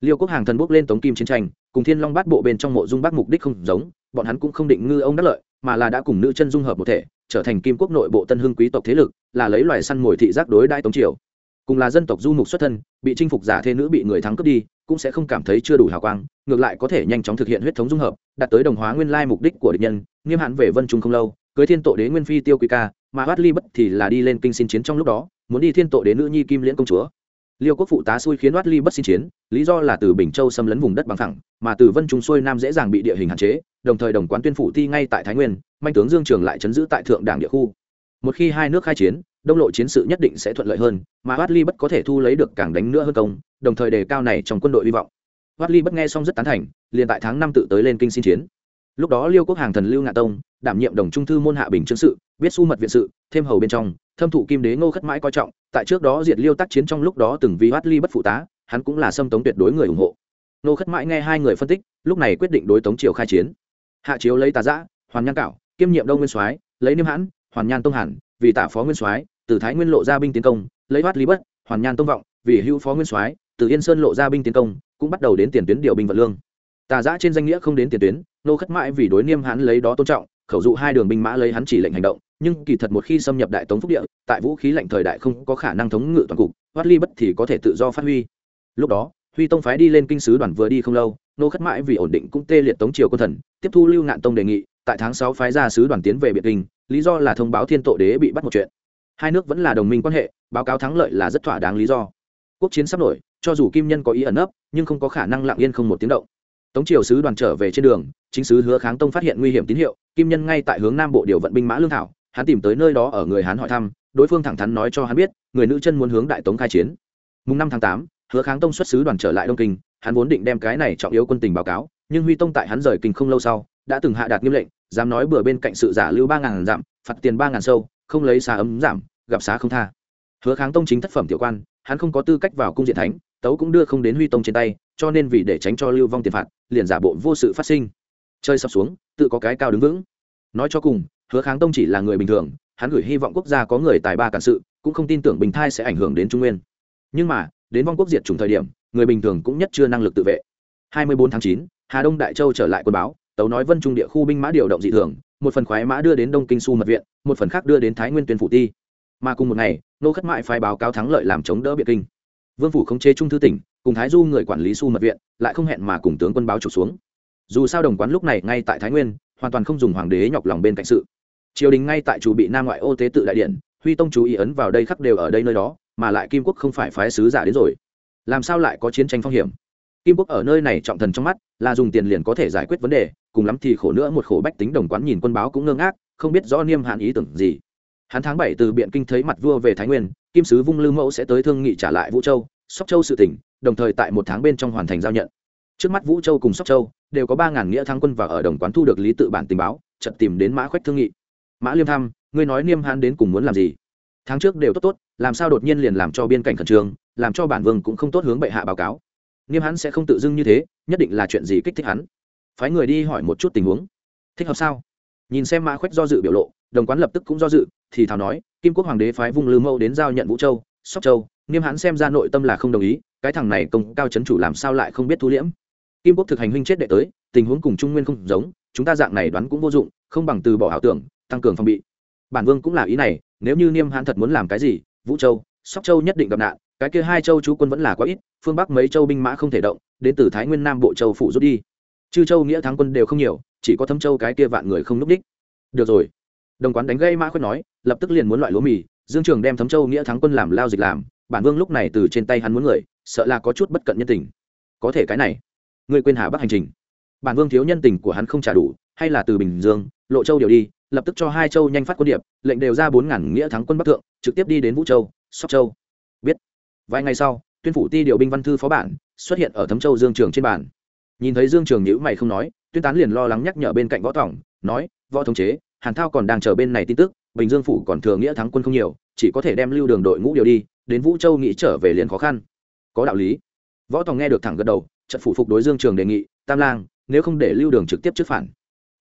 Liêu quốc hàng thần bốc lên tống kim chiến tranh, cùng thiên long bát bộ bên trong mộ dung bác mục đích không giống, bọn hắn cũng không định ngư ông đắc lợi, mà là đã cùng nữ chân dung hợp một thể, trở thành kim quốc nội bộ tân hưng quý tộc thế lực, là lấy loài săn mồi thị giác đối đại tống triều. Cùng là dân tộc du mục xuất thân, bị chinh phục giả thế nữ bị người thắng cướp đi, cũng sẽ không cảm thấy chưa đủ hào quang, ngược lại có thể nhanh chóng thực hiện huyết thống dung hợp, đạt tới đồng hóa nguyên lai mục đích của địch nhân, nghiêm hạn về vân trung không lâu, cưới thiên tổ đế nguyên phi tiêu quý ca mà Hoát Ly bất thì là đi lên kinh xin chiến trong lúc đó, muốn đi thiên tội đến nữ nhi Kim Liễn công chúa. Liêu quốc phụ tá xui khiến Hoát Ly bất xin chiến, lý do là từ Bình Châu xâm lấn vùng đất bằng thẳng, mà từ Vân Trung xuôi nam dễ dàng bị địa hình hạn chế, đồng thời đồng quán tuyên phủ thi ngay tại Thái Nguyên, manh tướng Dương Trường lại chấn giữ tại thượng đảng địa khu. Một khi hai nước khai chiến, đông lộ chiến sự nhất định sẽ thuận lợi hơn, mà Hoát Ly bất có thể thu lấy được càng đánh nữa hơn công, đồng thời đề cao này trong quân đội hy vọng. Hoát Ly bất nghe xong rất tán thành, liền tại tháng năm tự tới lên kinh xin chiến lúc đó liêu quốc hàng thần lưu ngạ tông, đảm nhiệm đồng trung thư môn hạ bình chương sự biết su mật viện sự, thêm hầu bên trong, thâm thụ kim đế ngô khất mãi coi trọng, tại trước đó diệt liêu tác chiến trong lúc đó từng vi hoát ly bất phụ tá, hắn cũng là xâm tống tuyệt đối người ủng hộ. Ngô khất mãi nghe hai người phân tích, lúc này quyết định đối tống triều khai chiến. Hạ chiếu lấy tà giã hoàn nhan cảo, kiêm nhiệm đông nguyên soái, lấy niêm hãn, hoàn nhan tông hẳn vì tả phó nguyên soái, từ thái nguyên lộ ra binh tiến công, lấy hoát ly bất, hoàn nhan tông vọng, vì hữu phó nguyên soái, từ yên sơn lộ ra binh tiến công, cũng bắt đầu đến tiền tuyến điều binh vật lương. Tà giã trên danh nghĩa không đến tiền tuyến nô khất mãi vì đối niêm hắn lấy đó tôn trọng, khẩu dụ hai đường binh mã lấy hắn chỉ lệnh hành động, nhưng kỳ thật một khi xâm nhập đại tống phúc địa, tại vũ khí lạnh thời đại không có khả năng thống ngự toàn cục thoát ly bất thì có thể tự do phát huy. Lúc đó, huy tông phái đi lên kinh sứ đoàn vừa đi không lâu, nô khất mãi vì ổn định cũng tê liệt tống triều quân thần, tiếp thu lưu ngạn tông đề nghị, tại tháng sáu phái ra sứ đoàn tiến về biệt kinh, lý do là thông báo thiên tổ đế bị bắt một chuyện. Hai nước vẫn là đồng minh quan hệ, báo cáo thắng lợi là rất thỏa đáng lý do. Quốc chiến sắp nổi, cho dù kim nhân có ý ẩn ấp nhưng không có khả năng lặng yên không một tiếng động tống triều sứ đoàn trở về trên đường, chính sứ hứa kháng tông phát hiện nguy hiểm tín hiệu, kim nhân ngay tại hướng nam bộ điều vận binh mã lương thảo, hắn tìm tới nơi đó ở người hắn hỏi thăm, đối phương thẳng thắn nói cho hắn biết, người nữ chân muốn hướng đại tống khai chiến. Mùng năm tháng tám, hứa kháng tông xuất sứ đoàn trở lại đông kinh, hắn vốn định đem cái này trọng yếu quân tình báo cáo, nhưng huy tông tại hắn rời kinh không lâu sau, đã từng hạ đạt nghiêm lệnh, dám nói bừa bên cạnh sự giả lưu ba ngàn giảm phạt tiền ba ngàn sâu, không lấy xá ấm giảm, gặp xá không tha. Hứa kháng tông chính thất phẩm tiểu quan, hắn không có tư cách vào cung diện thánh tấu cũng đưa không đến huy tông trên tay cho nên vì để tránh cho lưu vong tiền phạt liền giả bộ vô sự phát sinh. Chơi sập xuống tự có cái cao đứng vững. Nói cho cùng hứa kháng tông chỉ là người bình thường hắn gửi hy vọng quốc gia có người tài ba cản sự cũng không tin tưởng bình thai sẽ ảnh hưởng đến trung nguyên. Nhưng mà đến vong quốc diệt chủng thời điểm người bình thường cũng nhất chưa năng lực tự vệ. 24 tháng 9, hà đông đại châu trở lại quân báo tấu nói vân trung địa khu binh mã điều động dị thường một phần khoái mã đưa đến đông kinh su mật viện một phần khác đưa đến thái nguyên tuyên phủ ti. Mà cùng một ngày nô khất mại phái báo cáo thắng lợi làm chống đỡ biệt kinh vương phủ không chế trung thư tỉnh, cùng thái du người quản lý su mật viện, lại không hẹn mà cùng tướng quân báo trục xuống. Dù sao đồng quán lúc này ngay tại thái nguyên, hoàn toàn không dùng hoàng đế nhọc lòng bên cạnh sự. Triều đình ngay tại chủ bị nam ngoại ô tế tự đại điện, huy tông chú ý ấn vào đây khắc đều ở đây nơi đó, mà lại kim quốc không phải phái sứ giả đến rồi. Làm sao lại có chiến tranh phong hiểm? Kim quốc ở nơi này trọng thần trong mắt, là dùng tiền liền có thể giải quyết vấn đề, cùng lắm thì khổ nữa một khổ bách tính đồng quán nhìn quân báo cũng ngơ ngác, không biết rõ niêm hạn ý tưởng gì hắn tháng bảy từ biện kinh thấy mặt vua về thái nguyên, kim sứ vung lư mẫu sẽ tới thương nghị trả lại vũ châu, sóc châu sự tỉnh đồng thời tại một tháng bên trong hoàn thành giao nhận. Trước mắt vũ châu cùng sóc châu đều có ba ngàn nghĩa thắng quân và ở đồng quán thu được lý tự bản tình báo chật tìm đến mã khoách thương nghị. Mã liêm thăm ngươi nói niêm Hán đến cùng muốn làm gì? Tháng trước đều tốt tốt, làm sao đột nhiên liền làm cho biên cảnh khẩn trương, làm cho bản vương cũng không tốt hướng bệ hạ báo cáo. Niêm Hán sẽ không tự dưng như thế, nhất định là chuyện gì kích thích hắn? Phái người đi hỏi một chút tình huống. Thích hợp sao? Nhìn xem mã khoách do dự biểu lộ đồng quán lập tức cũng do dự, thì thảo nói, kim quốc hoàng đế phái vung lư mẫu đến giao nhận vũ châu, sóc châu niêm hãn xem ra nội tâm là không đồng ý, cái thằng này công cao chấn chủ làm sao lại không biết thu liễm? Kim quốc thực hành huynh chết đệ tới, tình huống cùng trung nguyên không giống, chúng ta dạng này đoán cũng vô dụng, không bằng từ bỏ ảo tưởng, tăng cường phòng bị. Bản vương cũng là ý này, nếu như niêm hãn thật muốn làm cái gì, vũ châu, sóc châu nhất định gặp nạn, cái kia hai châu chú quân vẫn là quá ít, phương bắc mấy châu binh mã không thể động, đến từ thái nguyên nam bộ châu phủ rút đi. Chư châu nghĩa thắng quân đều không nhiều, chỉ có thâm châu cái kia vạn người không núp đích. Được rồi đồng quán đánh gây mã khuyết nói lập tức liền muốn loại lúa mì dương trường đem thấm châu nghĩa thắng quân làm lao dịch làm bản vương lúc này từ trên tay hắn muốn người sợ là có chút bất cận nhân tình. Có thể cái này người quên hà bắc hành trình. Bản vương thiếu nhân tình của hắn không trả đủ hay là từ bình dương lộ châu điều đi lập tức cho hai châu nhanh phát quân điệp lệnh đều ra bốn ngàn nghĩa thắng quân bắc thượng trực tiếp đi đến vũ châu sóc châu. Biết. Vài ngày sau tuyên phủ ti điều binh văn thư phó bản xuất hiện ở thấm châu dương trường trên bản nhìn thấy dương trường nhữ mày không nói tuyên tán liền lo lắng nhắc nhở bên cạnh võ tổng, nói võ thống chế hàn thao còn đang chờ bên này tin tức, bình dương phủ còn thừa nghĩa thắng quân không nhiều, chỉ có thể đem lưu đường đội ngũ điều đi, đến vũ châu nghĩ trở về liền khó khăn. Có đạo lý. Võ tòng nghe được thẳng gật đầu, trận phủ phục đối dương trường đề nghị, tam lang, nếu không để lưu đường trực tiếp trước phản,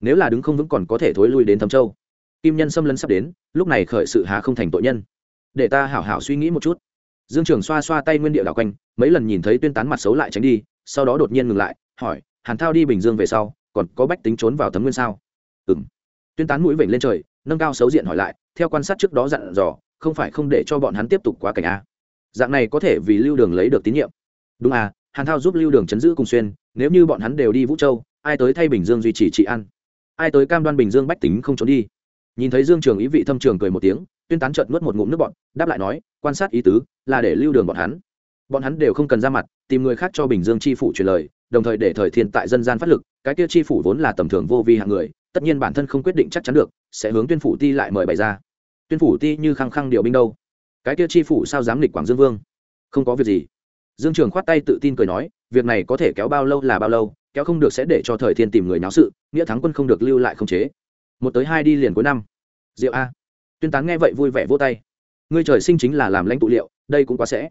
nếu là đứng không vững còn có thể thối lui đến thâm châu. Kim nhân xâm lấn sắp đến, lúc này khởi sự há không thành tội nhân. Để ta hảo hảo suy nghĩ một chút. Dương trường xoa xoa tay nguyên địa đảo quanh, mấy lần nhìn thấy tuyên tán mặt xấu lại tránh đi, sau đó đột nhiên ngừng lại, hỏi, hàn thao đi bình dương về sau, còn có bách tính trốn vào thấm nguyên sao? Ừ m tuyên tán mũi vểnh lên trời, nâng cao xấu diện hỏi lại, theo quan sát trước đó dặn dò, không phải không để cho bọn hắn tiếp tục quá cảnh a. Dạng này có thể vì lưu đường lấy được tín nhiệm. Đúng à hàn thao giúp lưu đường chấn giữ cùng xuyên, nếu như bọn hắn đều đi vũ châu, ai tới thay bình dương duy trì trị ăn ai tới cam đoan bình dương bách tính không trốn đi? Nhìn thấy dương trường ý vị thâm trường cười một tiếng, tuyên tán trợn nuốt một ngụm nước bọn đáp lại nói, quan sát ý tứ, là để lưu đường bọn hắn. Bọn hắn đều không cần ra mặt, tìm người khác cho bình dương chi phủ truyền lời, đồng thời để thời thiên tại dân gian phát lực, cái kia chi phủ vốn là tầm thường vô vi hạng người tất nhiên bản thân không quyết định chắc chắn được, sẽ hướng tuyên phủ ti lại mời bày ra. Tuyên phủ ti như khăng khăng điều binh đâu? Cái kia chi phủ sao dám lịch quảng dương vương? Không có việc gì. Dương trường khoát tay tự tin cười nói, việc này có thể kéo bao lâu là bao lâu, kéo không được sẽ để cho thời thiên tìm người náo sự, nghĩa thắng quân không được lưu lại không chế. Một tới hai đi liền cuối năm. Diệu a. Tuyên tán nghe vậy vui vẻ vô tay. Ngươi trời sinh chính là làm lãnh tụ liệu, đây cũng quá sẽ.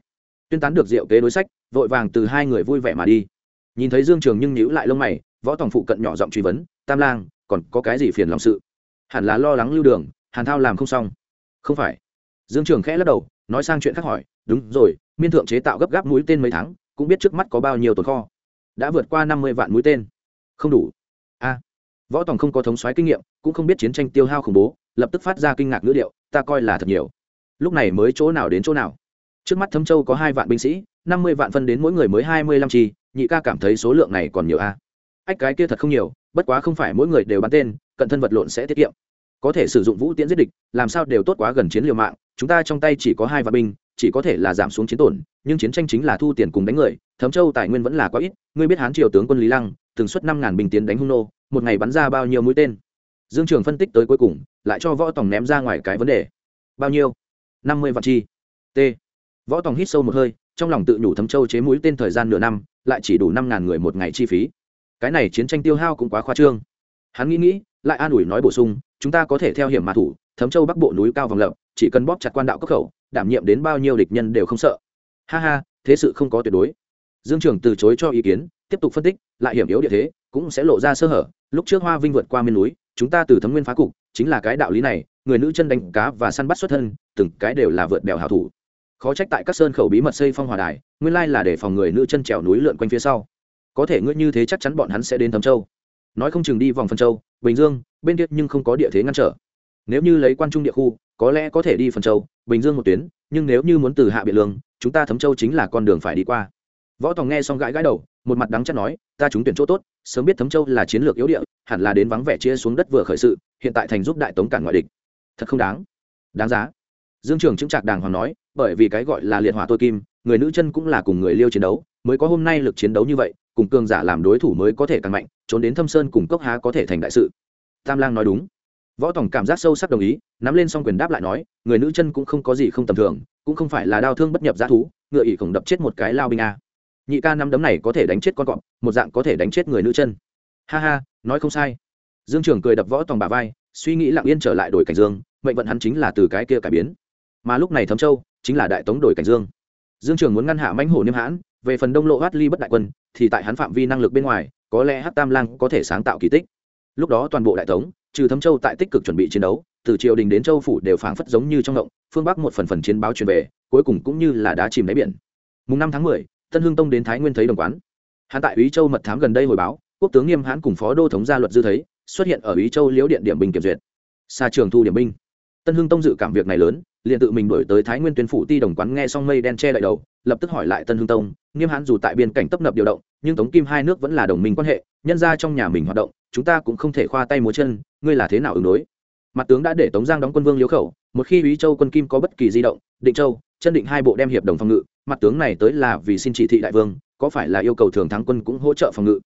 Tuyên tán được diệu kế đối sách, vội vàng từ hai người vui vẻ mà đi. Nhìn thấy dương trường nhưng nhíu lại lông mày, võ tòng phụ cận nhỏ giọng truy vấn, tam lang còn có cái gì phiền lòng sự? Hẳn là lo lắng lưu đường, hàn thao làm không xong. Không phải. Dương trường khẽ lắc đầu, nói sang chuyện khác hỏi, đúng rồi, miên thượng chế tạo gấp gáp mũi tên mấy tháng, cũng biết trước mắt có bao nhiêu tồn kho. Đã vượt qua năm mươi vạn mũi tên. Không đủ. A, võ tòng không có thống soái kinh nghiệm, cũng không biết chiến tranh tiêu hao khủng bố, lập tức phát ra kinh ngạc ngữ điệu, ta coi là thật nhiều. Lúc này mới chỗ nào đến chỗ nào? Trước mắt thấm châu có hai vạn binh sĩ, năm mươi vạn phân đến mỗi người mới hai mươi lăm chi, nhị ca cảm thấy số lượng này còn nhiều a ách, cái kia thật không nhiều, bất quá không phải mỗi người đều bắn tên, cận thân vật lộn sẽ tiết kiệm. Có thể sử dụng vũ tiễn giết địch, làm sao đều tốt quá gần chiến liều mạng, chúng ta trong tay chỉ có hai vạn binh, chỉ có thể là giảm xuống chiến tổn, nhưng chiến tranh chính là thu tiền cùng đánh người, thấm châu tài nguyên vẫn là quá ít, ngươi biết hán triều tướng quân lý lăng, từng xuất năm ngàn binh tiến đánh hung nô, một ngày bắn ra bao nhiêu mũi tên? Dương trường phân tích tới cuối cùng, lại cho võ tòng ném ra ngoài cái vấn đề. Bao nhiêu? Năm mươi vạn chi. T. Võ tòng hít sâu một hơi, trong lòng tự nhủ thấm châu chế mũi tên thời gian nửa năm, lại chỉ đủ năm ngàn người một ngày chi phí cái này chiến tranh tiêu hao cũng quá khoa trương. Hắn nghĩ nghĩ, lại an ủi nói bổ sung, chúng ta có thể theo hiểm mà thủ, thấm châu bắc bộ núi cao vòng lập, chỉ cần bóp chặt quan đạo cấp khẩu, đảm nhiệm đến bao nhiêu địch nhân đều không sợ. Ha ha, thế sự không có tuyệt đối. Dương trường từ chối cho ý kiến, tiếp tục phân tích, lại hiểm yếu địa thế, cũng sẽ lộ ra sơ hở. Lúc trước hoa vinh vượt qua miền núi, chúng ta từ thấm nguyên phá cục, chính là cái đạo lý này, người nữ chân đánh cá và săn bắt xuất thân, từng cái đều là vượt bèo hảo thủ. Khó trách tại các sơn khẩu bí mật xây phong hòa đài, nguyên lai là để phòng người nữ chân trèo núi lượn quanh phía sau có thể ngươi như thế chắc chắn bọn hắn sẽ đến thấm châu. Nói không chừng đi vòng phần châu, bình dương, bên kia nhưng không có địa thế ngăn trở. Nếu như lấy quan trung địa khu, có lẽ có thể đi phần châu, bình dương một tuyến, nhưng nếu như muốn từ hạ biện lương, chúng ta thấm châu chính là con đường phải đi qua. Võ tòng nghe xong gãi gãi đầu, một mặt đắng chắc nói, ta chúng tuyển chỗ tốt, sớm biết thấm châu là chiến lược yếu địa, hẳn là đến vắng vẻ chia xuống đất vừa khởi sự, hiện tại thành giúp đại tống cản ngoại địch. Thật không đáng. Đáng giá. Dương trường chứng trạc đàng hoàng nói, bởi vì cái gọi là liệt hỏa tôi kim, người nữ chân cũng là cùng người liêu chiến đấu, mới có hôm nay lực chiến đấu như vậy cùng cường giả làm đối thủ mới có thể càng mạnh, trốn đến thâm sơn cùng cốc há có thể thành đại sự. Tam lang nói đúng. Võ tổng cảm giác sâu sắc đồng ý, nắm lên xong quyền đáp lại nói, người nữ chân cũng không có gì không tầm thường, cũng không phải là đau thương bất nhập giá thú, ngựa ỉ khổng đập chết một cái lao binh a. Nhị ca năm đấm này có thể đánh chết con cọp, một dạng có thể đánh chết người nữ chân. Ha ha, nói không sai. Dương trường cười đập võ tòng bà vai, suy nghĩ lặng yên trở lại đổi cảnh dương, mệnh vận hắn chính là từ cái kia cải biến. Mà lúc này thấm châu, chính là đại tống đổi cảnh dương. Dương trường muốn ngăn hạ mãnh hổ niêm hãn về phần đông lộ hát ly bất đại quân, thì tại hắn phạm vi năng lực bên ngoài, có lẽ hát tam lang có thể sáng tạo kỳ tích. Lúc đó toàn bộ đại tống, trừ thấm châu tại tích cực chuẩn bị chiến đấu, từ triều đình đến châu phủ đều phảng phất giống như trong động, phương bắc một phần phần chiến báo truyền về, cuối cùng cũng như là đá chìm đáy biển. Mùng năm tháng mười, tân hưng tông đến thái nguyên thấy đồng quán. Hắn tại úy châu mật thám gần đây hồi báo, quốc tướng nghiêm hãn cùng phó đô thống gia luật dư thấy, xuất hiện ở úy châu liễu điện điểm binh kiểm duyệt. Xa trường thu điểm binh. Tân hưng tông dự cảm việc này lớn liền tự mình đổi tới thái nguyên tuyên phủ ti đồng quán nghe xong mây đen che lại đầu, lập tức hỏi lại tân hưng tông, nghiêm hãn dù tại biên cảnh tấp nập điều động, nhưng tống kim hai nước vẫn là đồng minh quan hệ, nhân ra trong nhà mình hoạt động, chúng ta cũng không thể khoa tay múa chân, ngươi là thế nào ứng đối? Mặt tướng đã để tống giang đóng quân vương liếu khẩu, một khi ý châu quân kim có bất kỳ di động, định châu chân định hai bộ đem hiệp đồng phòng ngự, mặt tướng này tới là vì xin chỉ thị đại vương, có phải là yêu cầu thường thắng quân cũng hỗ trợ phòng ngự?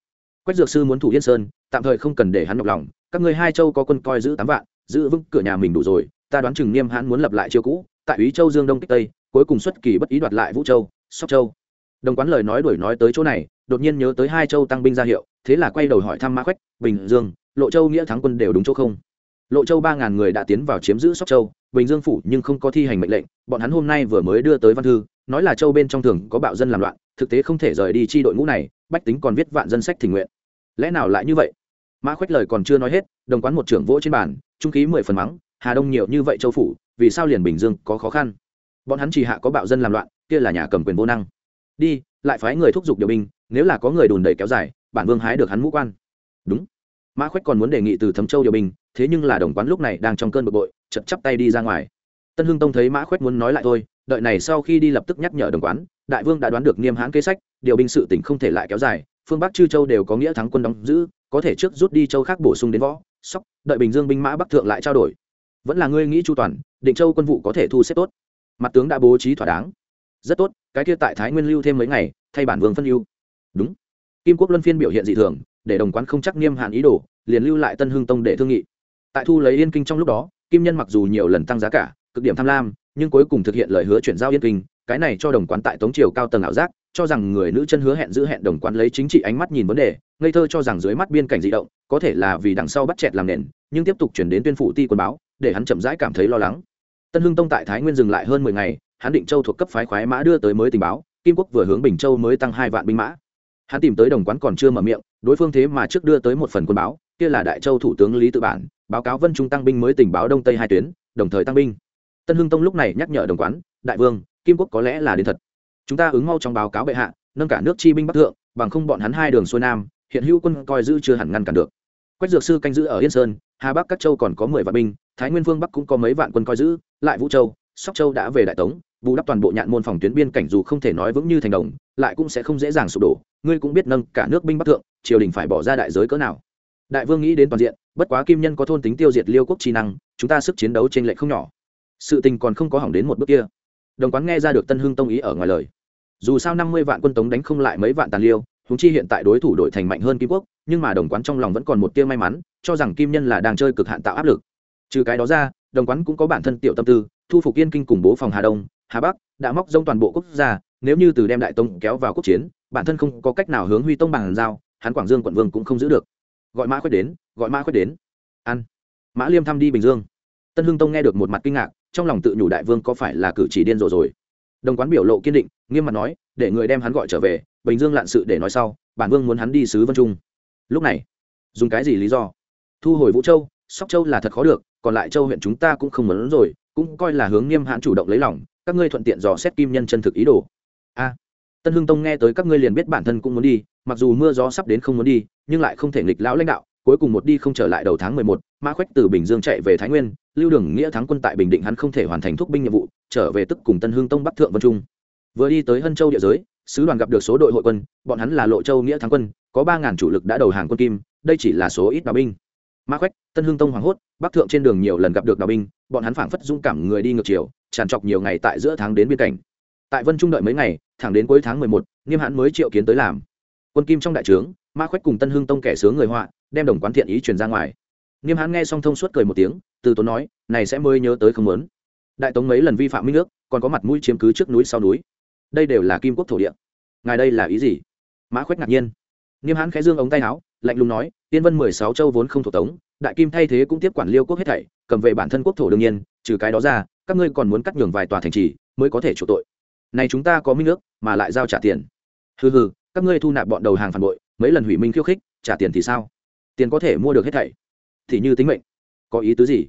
Quách dược sư muốn thủ yên sơn, tạm thời không cần để hắn nhọc lòng, các người hai châu có quân coi giữ tám vạn, giữ vững cửa nhà mình đủ rồi ta đoán chừng niêm hãn muốn lập lại chiêu cũ, tại ý châu dương đông kích tây, cuối cùng xuất kỳ bất ý đoạt lại vũ châu, sóc châu. Đồng quán lời nói đuổi nói tới chỗ này, đột nhiên nhớ tới hai châu tăng binh ra hiệu, thế là quay đầu hỏi thăm mã khoách bình dương, lộ châu nghĩa thắng quân đều đúng chỗ không? Lộ châu ba ngàn người đã tiến vào chiếm giữ sóc châu, bình dương phủ nhưng không có thi hành mệnh lệnh, bọn hắn hôm nay vừa mới đưa tới văn thư, nói là châu bên trong thường có bạo dân làm loạn, thực tế không thể rời đi chi đội ngũ này, bách tính còn viết vạn dân sách tình nguyện. Lẽ nào lại như vậy? Mã khoách lời còn chưa nói hết, đồng quán một trưởng vỗ trên bàn, trung khí mười phần mắng hà đông nhiều như vậy châu phủ, vì sao liền bình dương có khó khăn? Bọn hắn chỉ hạ có bạo dân làm loạn, kia là nhà cầm quyền vô năng. Đi, lại phái người thúc giục điều binh, nếu là có người đùn đẩy kéo dài, bản vương hái được hắn mũ quan. Đúng. Mã khoách còn muốn đề nghị từ thấm châu điều binh, thế nhưng là đồng quán lúc này đang trong cơn bực bội chật chắp tay đi ra ngoài. Tân hưng tông thấy mã khoách muốn nói lại thôi, đợi này sau khi đi lập tức nhắc nhở đồng quán, đại vương đã đoán được niêm hãn kế sách, điều binh sự tỉnh không thể lại kéo dài, phương bắc chư châu đều có nghĩa thắng quân đóng giữ, có thể trước rút đi châu khác bổ sung đến võ, sóc, đợi bình dương binh mã bắc thượng lại trao đổi vẫn là ngươi nghĩ chu toàn định châu quân vụ có thể thu xếp tốt. Mặt tướng đã bố trí thỏa đáng. Rất tốt cái kia tại thái nguyên lưu thêm mấy ngày thay bản vương phân lưu, đúng. Kim quốc luân phiên biểu hiện dị thường để đồng quán không chắc niêm hạn ý đồ liền lưu lại tân hưng tông để thương nghị. Tại thu lấy yên kinh trong lúc đó kim nhân mặc dù nhiều lần tăng giá cả cực điểm tham lam nhưng cuối cùng thực hiện lời hứa chuyển giao yên kinh cái này cho đồng quán tại tống triều cao tầng ảo giác cho rằng người nữ chân hứa hẹn giữ hẹn đồng quán lấy chính trị ánh mắt nhìn vấn đề ngây thơ cho rằng dưới mắt biên cảnh di động có thể là vì đằng sau bắt chẹt làm nền nhưng tiếp tục chuyển đến tuyên phủ ti quân báo để hắn chậm rãi cảm thấy lo lắng. Tân hưng tông tại thái nguyên dừng lại hơn mười ngày, hắn định châu thuộc cấp phái khoái mã đưa tới mới tình báo, kim quốc vừa hướng bình châu mới tăng hai vạn binh mã. Hắn tìm tới đồng quán còn chưa mở miệng, đối phương thế mà trước đưa tới một phần quân báo, kia là đại châu thủ tướng lý tự bản, báo cáo vân trung tăng binh mới tình báo đông tây hai tuyến, đồng thời tăng binh. Tân hưng tông lúc này nhắc nhở đồng quán, đại vương, kim quốc có lẽ là đến thật. Chúng ta ứng mau trong báo cáo bệ hạ, nâng cả nước chi binh bắc thượng, bằng không bọn hắn hai đường xuôi nam, hiện hữu quân coi giữ chưa hẳn ngăn cản được. Quách dược sư canh giữ ở yên sơn, hà bắc các châu còn có mười vạn binh thái nguyên vương bắc cũng có mấy vạn quân coi giữ, lại vũ châu, sóc châu đã về đại tống, bù đắp toàn bộ nhạn môn phòng tuyến biên cảnh dù không thể nói vững như thành đồng, lại cũng sẽ không dễ dàng sụp đổ. Ngươi cũng biết nâng cả nước binh bắc thượng, triều đình phải bỏ ra đại giới cỡ nào. Đại vương nghĩ đến toàn diện, bất quá kim nhân có thôn tính tiêu diệt liêu quốc trí năng, chúng ta sức chiến đấu trên lệ không nhỏ. Sự tình còn không có hỏng đến một bước kia. Đồng quán nghe ra được tân hưng tông ý ở ngoài lời. Dù sao năm mươi vạn quân tống đánh không lại mấy vạn tàn liêu húng chi hiện tại đối thủ đổi thành mạnh hơn kim quốc, nhưng mà đồng quán trong lòng vẫn còn một tia may mắn, cho rằng kim nhân là đang chơi cực hạn tạo áp lực trừ cái đó ra, đồng quán cũng có bản thân tiểu tâm tư, thu phục yên kinh cùng bố phòng hà đông, hà bắc, đã móc rông toàn bộ quốc gia, nếu như từ đem đại tông kéo vào quốc chiến, bản thân không có cách nào hướng huy tông bằng giao, hắn quảng dương quận vương cũng không giữ được. Gọi mã khuyết đến, gọi mã khuyết đến. Ăn mã liêm thăm đi bình dương. Tân hưng tông nghe được một mặt kinh ngạc, trong lòng tự nhủ đại vương có phải là cử chỉ điên rồ rồi. Đồng quán biểu lộ kiên định, nghiêm mặt nói, để người đem hắn gọi trở về, bình dương lạn sự để nói sau, bản vương muốn hắn đi sứ vân trung. Lúc này, dùng cái gì lý do? Thu hồi vũ châu, sóc châu là thật khó được còn lại châu huyện chúng ta cũng không muốn rồi, cũng coi là hướng nghiêm hãn chủ động lấy lòng, các ngươi thuận tiện dò xét kim nhân chân thực ý đồ. A, tân hưng tông nghe tới các ngươi liền biết bản thân cũng muốn đi, mặc dù mưa gió sắp đến không muốn đi, nhưng lại không thể nghịch lão lãnh đạo, cuối cùng một đi không trở lại đầu tháng mười một, mã khoách từ bình dương chạy về thái nguyên, lưu đường nghĩa thắng quân tại bình định hắn không thể hoàn thành thúc binh nhiệm vụ, trở về tức cùng tân hưng tông bắc thượng vân trung. Vừa đi tới hân châu địa giới, sứ đoàn gặp được số đội hội quân, bọn hắn là lộ châu nghĩa thắng quân, có ba ngàn chủ lực đã đầu hàng quân kim, đây chỉ là số ít đào binh mã khoách tân hưng tông hoảng hốt, bắc thượng trên đường nhiều lần gặp được đào binh, bọn hắn phảng phất dũng cảm người đi ngược chiều, tràn trọc nhiều ngày tại giữa tháng đến biên cảnh. Tại vân trung đợi mấy ngày, thẳng đến cuối tháng mười một, nghiêm hãn mới triệu kiến tới làm. Quân kim trong đại trướng mã khoách cùng tân hưng tông kẻ sướng người họa, đem đồng quán thiện ý truyền ra ngoài. Nghiêm hãn nghe xong thông suốt cười một tiếng, từ tốn nói, này sẽ mới nhớ tới không muốn. Đại tống mấy lần vi phạm minh nước còn có mặt mũi chiếm cứ trước núi sau núi. Đây đều là kim quốc thổ địa. Ngài đây là ý gì? Mã khoách ngạc nhiên. Nghiêm hãn khẽ dương ống tay áo lạnh lùng nói, tiên vân mười sáu châu vốn không thuộc tống, đại kim thay thế cũng tiếp quản liêu quốc hết thảy, cầm về bản thân quốc thổ đương nhiên, trừ cái đó ra, các ngươi còn muốn cắt nhường vài tòa thành trì mới có thể chủ tội. Này chúng ta có minh nước, mà lại giao trả tiền. Hừ hừ, các ngươi thu nạp bọn đầu hàng phản bội, mấy lần hủy minh khiêu khích, trả tiền thì sao? Tiền có thể mua được hết thảy. Thì như tính mệnh. Có ý tứ gì?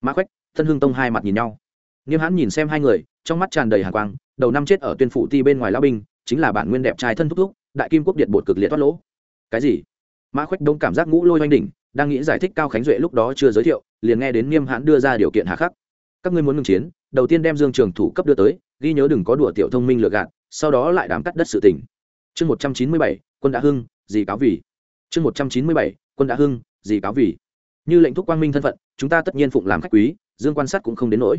Mã khoách thân hương tông hai mặt nhìn nhau. Nghiêm hãn nhìn xem hai người, trong mắt tràn đầy hàn quang, đầu năm chết ở tuyên phụ ti bên ngoài lão binh, chính là bản nguyên đẹp trai thân thúc thúc, đại kim quốc điện bột cực liệt thoát lỗ. Cái gì? Mã khoách đông cảm giác ngũ lôi oanh đỉnh, đang nghĩ giải thích cao khánh duệ lúc đó chưa giới thiệu, liền nghe đến niêm hãn đưa ra điều kiện hạ khắc. Các ngươi muốn ngừng chiến, đầu tiên đem dương trường thủ cấp đưa tới, ghi nhớ đừng có đùa tiểu thông minh lừa gạt, sau đó lại đám cắt đất sự tỉnh chương một trăm chín mươi bảy, quân đã hưng, gì cáo vì. Chương một trăm chín mươi bảy, quân đã hưng, gì cáo vì. Như lệnh thúc quang minh thân phận, chúng ta tất nhiên phụng làm khách quý, dương quan sát cũng không đến nỗi.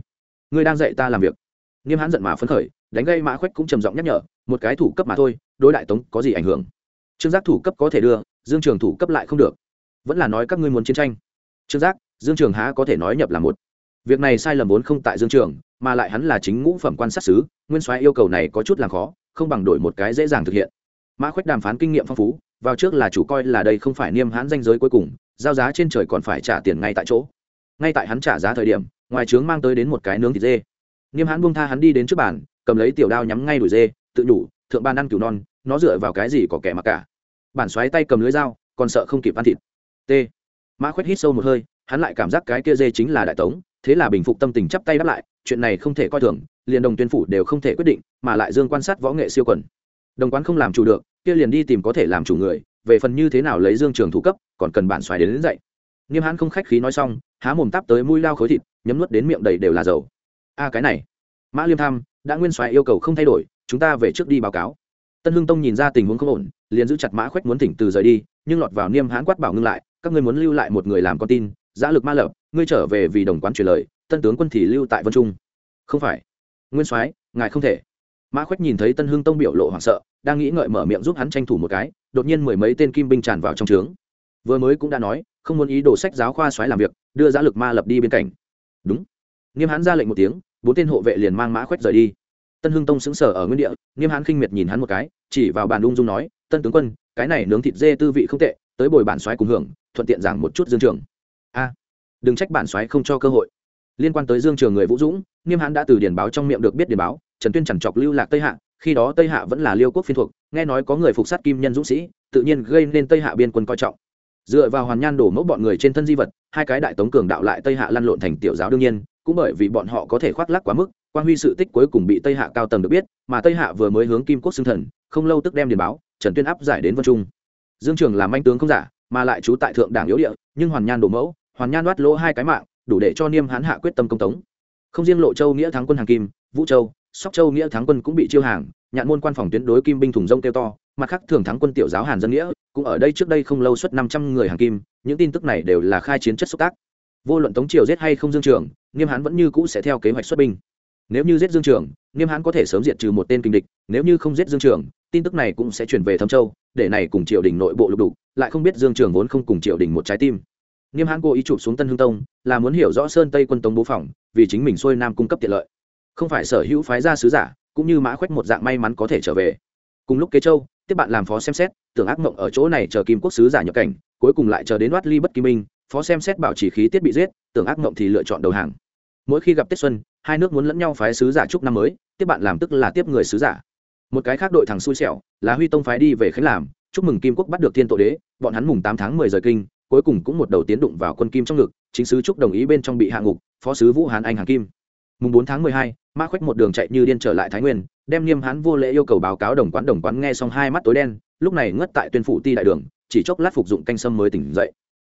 Ngươi đang dạy ta làm việc. Nghiêm hãn giận mà phấn khởi, đánh gây mã khoách cũng trầm giọng nhắc nhở, một cái thủ cấp mà thôi, đối đại tống có gì ảnh hưởng? Trương giác thủ cấp có thể đưa dương trường thủ cấp lại không được. Vẫn là nói các ngươi muốn chiến tranh. Trương giác, dương trường há có thể nói nhập là một. Việc này sai lầm vốn không tại dương trường, mà lại hắn là chính ngũ phẩm quan sát xứ nguyên soái yêu cầu này có chút làm khó, không bằng đổi một cái dễ dàng thực hiện. Mã khoách đàm phán kinh nghiệm phong phú, vào trước là chủ coi là đây không phải niêm hãn danh giới cuối cùng, giao giá trên trời còn phải trả tiền ngay tại chỗ. Ngay tại hắn trả giá thời điểm, ngoài trướng mang tới đến một cái nướng thịt dê. Niêm hãn buông tha hắn đi đến trước bàn, cầm lấy tiểu đao nhắm ngay đuổi dê, tự nhủ, thượng ban ăn cừu non, nó dựa vào cái gì có kẻ mặc cả? Bản xoáy tay cầm lưới dao còn sợ không kịp ăn thịt. T. Mã khuyết hít sâu một hơi hắn lại cảm giác cái kia dê chính là đại tống thế là bình phục tâm tình chắp tay đáp lại chuyện này không thể coi thường liền đồng tuyên phủ đều không thể quyết định mà lại dương quan sát võ nghệ siêu quần. Đồng quán không làm chủ được kia liền đi tìm có thể làm chủ người về phần như thế nào lấy dương trường thủ cấp còn cần bản xoáy đến, đến dậy. Nghiêm hãn không khách khí nói xong há mồm tắp tới mũi lao khối thịt nhấm nuốt đến miệng đầy đều là dầu. A cái này. Mã liêm tham đã nguyên xoáy yêu cầu không thay đổi chúng ta về trước đi báo cáo. Tân hưng tông nhìn ra tình huống không ổn liền giữ chặt mã khoách muốn thỉnh từ rời đi, nhưng lọt vào niêm hãn quát bảo ngưng lại, các ngươi muốn lưu lại một người làm con tin, giã lực ma lập ngươi trở về vì đồng quán truyền lời, tân tướng quân thì lưu tại vân trung. Không phải. Nguyên soái, ngài không thể. Mã khoách nhìn thấy tân hưng tông biểu lộ hoảng sợ, đang nghĩ ngợi mở miệng giúp hắn tranh thủ một cái, đột nhiên mười mấy tên kim binh tràn vào trong trướng. Vừa mới cũng đã nói, không muốn ý đồ sách giáo khoa soái làm việc, đưa giã lực ma lập đi bên cạnh. Đúng. Nghiêm hãn ra lệnh một tiếng, bốn tên hộ vệ liền mang mã khoách rời đi. Tân hưng tông xứng sở ở nguyên địa nghiêm hãn khinh miệt nhìn hắn một cái, chỉ vào bàn ung dung nói tân tướng quân, cái này nướng thịt dê tư vị không tệ, tới bồi bản xoáy cùng hưởng, thuận tiện giảng một chút dương trường. A, đừng trách bản xoáy không cho cơ hội. Liên quan tới dương trường người vũ dũng, nghiêm hãn đã từ điển báo trong miệng được biết điển báo, trần tuyên chẳng chọc lưu lạc tây hạ, khi đó tây hạ vẫn là liêu quốc phiên thuộc, nghe nói có người phục sát kim nhân dũng sĩ, tự nhiên gây nên tây hạ biên quân coi trọng. Dựa vào hoàn nhan đổ mẫu bọn người trên thân di vật, hai cái đại tống cường đạo lại tây hạ lăn lộn thành tiểu giáo đương nhiên, cũng bởi vì bọn họ có thể khoác lắc quá mức, quan huy sự tích cuối cùng bị tây hạ cao tầng được biết, mà tây hạ vừa mới hướng kim quốc xưng thần, không lâu tức đem điền báo trần tuyên áp giải đến vân trung. Dương trường làm anh tướng không giả, mà lại trú tại thượng đảng yếu địa, nhưng hoàn nhan đổ mẫu, hoàn nhan đoát lỗ hai cái mạng, đủ để cho niêm hãn hạ quyết tâm công tống. Không riêng lộ châu nghĩa thắng quân hàng kim, vũ châu, sóc châu nghĩa thắng quân cũng bị chiêu hàng, nhạn môn quan phòng tuyến đối kim binh thùng rông kêu to, mặt khác thường thắng quân tiểu giáo hàn dân nghĩa, cũng ở đây trước đây không lâu suốt năm trăm người hàng kim, những tin tức này đều là khai chiến chất xúc tác. Vô luận tống triều giết hay không dương trường nghiêm Hán vẫn như cũ sẽ theo kế hoạch xuất binh. Nếu như giết dương trường nghiêm Hán có thể sớm diệt trừ một tên kinh địch, nếu như không giết dương trường tin tức này cũng sẽ chuyển về thâm châu, để này cùng triều đình nội bộ lục đục, lại không biết dương trường vốn không cùng triều đình một trái tim. Nghiêm hãn cố ý chụp xuống tân hương tông, là muốn hiểu rõ sơn tây quân tống bố phòng, vì chính mình xuôi nam cung cấp tiện lợi. Không phải sở hữu phái gia sứ giả, cũng như mã khoách một dạng may mắn có thể trở về. Cùng lúc kế châu, tiếp bạn làm phó xem xét, tưởng ác mộng ở chỗ này chờ kim quốc sứ giả nhập cảnh, cuối cùng lại chờ đến đoát ly bất kỳ minh, phó xem xét bảo chỉ khí tiết bị giết, tưởng ác mộng thì lựa chọn đầu hàng. Mỗi khi gặp tết xuân, hai nước muốn lẫn nhau phái sứ giả chúc năm mới, tiếp bạn làm tức là tiếp người sứ giả một cái khác đội thằng xui xẻo, là huy tông phái đi về khánh làm, chúc mừng kim quốc bắt được thiên tội đế, bọn hắn mùng tám tháng mười rời kinh, cuối cùng cũng một đầu tiến đụng vào quân kim trong ngực, chính sứ trúc đồng ý bên trong bị hạ ngục, phó sứ vũ hán anh hàng kim. Mùng bốn tháng mười hai mã khoách một đường chạy như điên trở lại thái nguyên, đem nghiêm hán vô lễ yêu cầu báo cáo đồng quán đồng quán nghe xong hai mắt tối đen, lúc này ngất tại tuyên phủ ti đại đường, chỉ chốc lát phục dụng canh sâm mới tỉnh dậy.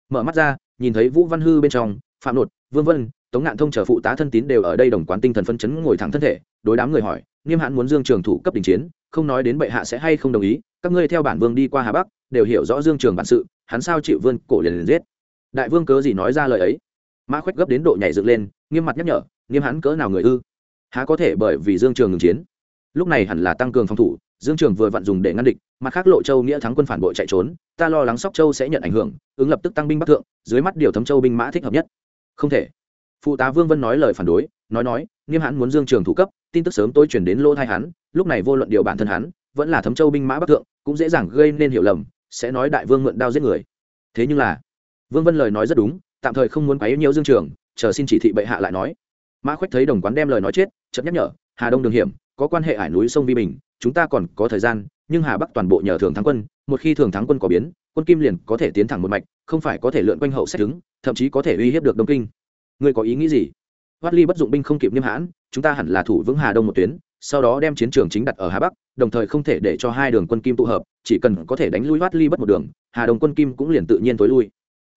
Mở mắt ra, nhìn thấy vũ văn hư bên trong, phạm nột, vương vân, tống ngạn thông chờ phụ tá thân tín đều ở đây đồng quán tinh thần phân chấn ngồi thẳng thân thể, đối đám người hỏi nghiêm hãn muốn dương trường thủ cấp đình chiến, không nói đến bệ hạ sẽ hay không đồng ý, các ngươi theo bản vương đi qua hà bắc, đều hiểu rõ dương trường bản sự, hắn sao chịu vươn cổ liền liền giết. Đại vương cớ gì nói ra lời ấy? Mã khoách gấp đến độ nhảy dựng lên, nghiêm mặt nhắc nhở nghiêm Hãn cỡ nào người ư? Há có thể bởi vì dương trường ngừng chiến? Lúc này hẳn là tăng cường phòng thủ, dương trường vừa vặn dùng để ngăn địch, mặt khác lộ châu nghĩa thắng quân phản bội chạy trốn, ta lo lắng sóc châu sẽ nhận ảnh hưởng, ứng lập tức tăng binh bắc thượng, dưới mắt điều thấm châu binh mã thích hợp nhất. Không thể. Phụ tá vương vân nói lời phản đối, nói nói nghiêm hãn muốn dương trường thủ cấp, tin tức sớm tôi chuyển đến lỗ thai hắn, lúc này vô luận điều bản thân hắn, vẫn là thấm châu binh mã bắc thượng, cũng dễ dàng gây nên hiểu lầm, sẽ nói đại vương mượn đao giết người. Thế nhưng là, vương vân lời nói rất đúng, tạm thời không muốn quấy nhiễu dương trường, chờ xin chỉ thị bệ hạ lại nói. Mã khoách thấy đồng quán đem lời nói chết chậm nhắc nhở, hà đông đường hiểm, có quan hệ ải núi sông vi bình, chúng ta còn có thời gian, nhưng hà bắc toàn bộ nhờ thường thắng quân, một khi thường thắng quân có biến, quân kim liền có thể tiến thẳng một mạch, không phải có thể lượn quanh hậu xét đứng, thậm chí có thể uy hiếp được đông kinh. Ngươi có ý nghĩ gì? Thoát ly bất dụng binh không kịp niêm hãn, chúng ta hẳn là thủ vững hà đông một tuyến, sau đó đem chiến trường chính đặt ở hà bắc, đồng thời không thể để cho hai đường quân kim tụ hợp, chỉ cần có thể đánh lui thoát ly bất một đường, hà Đông quân kim cũng liền tự nhiên tối lui.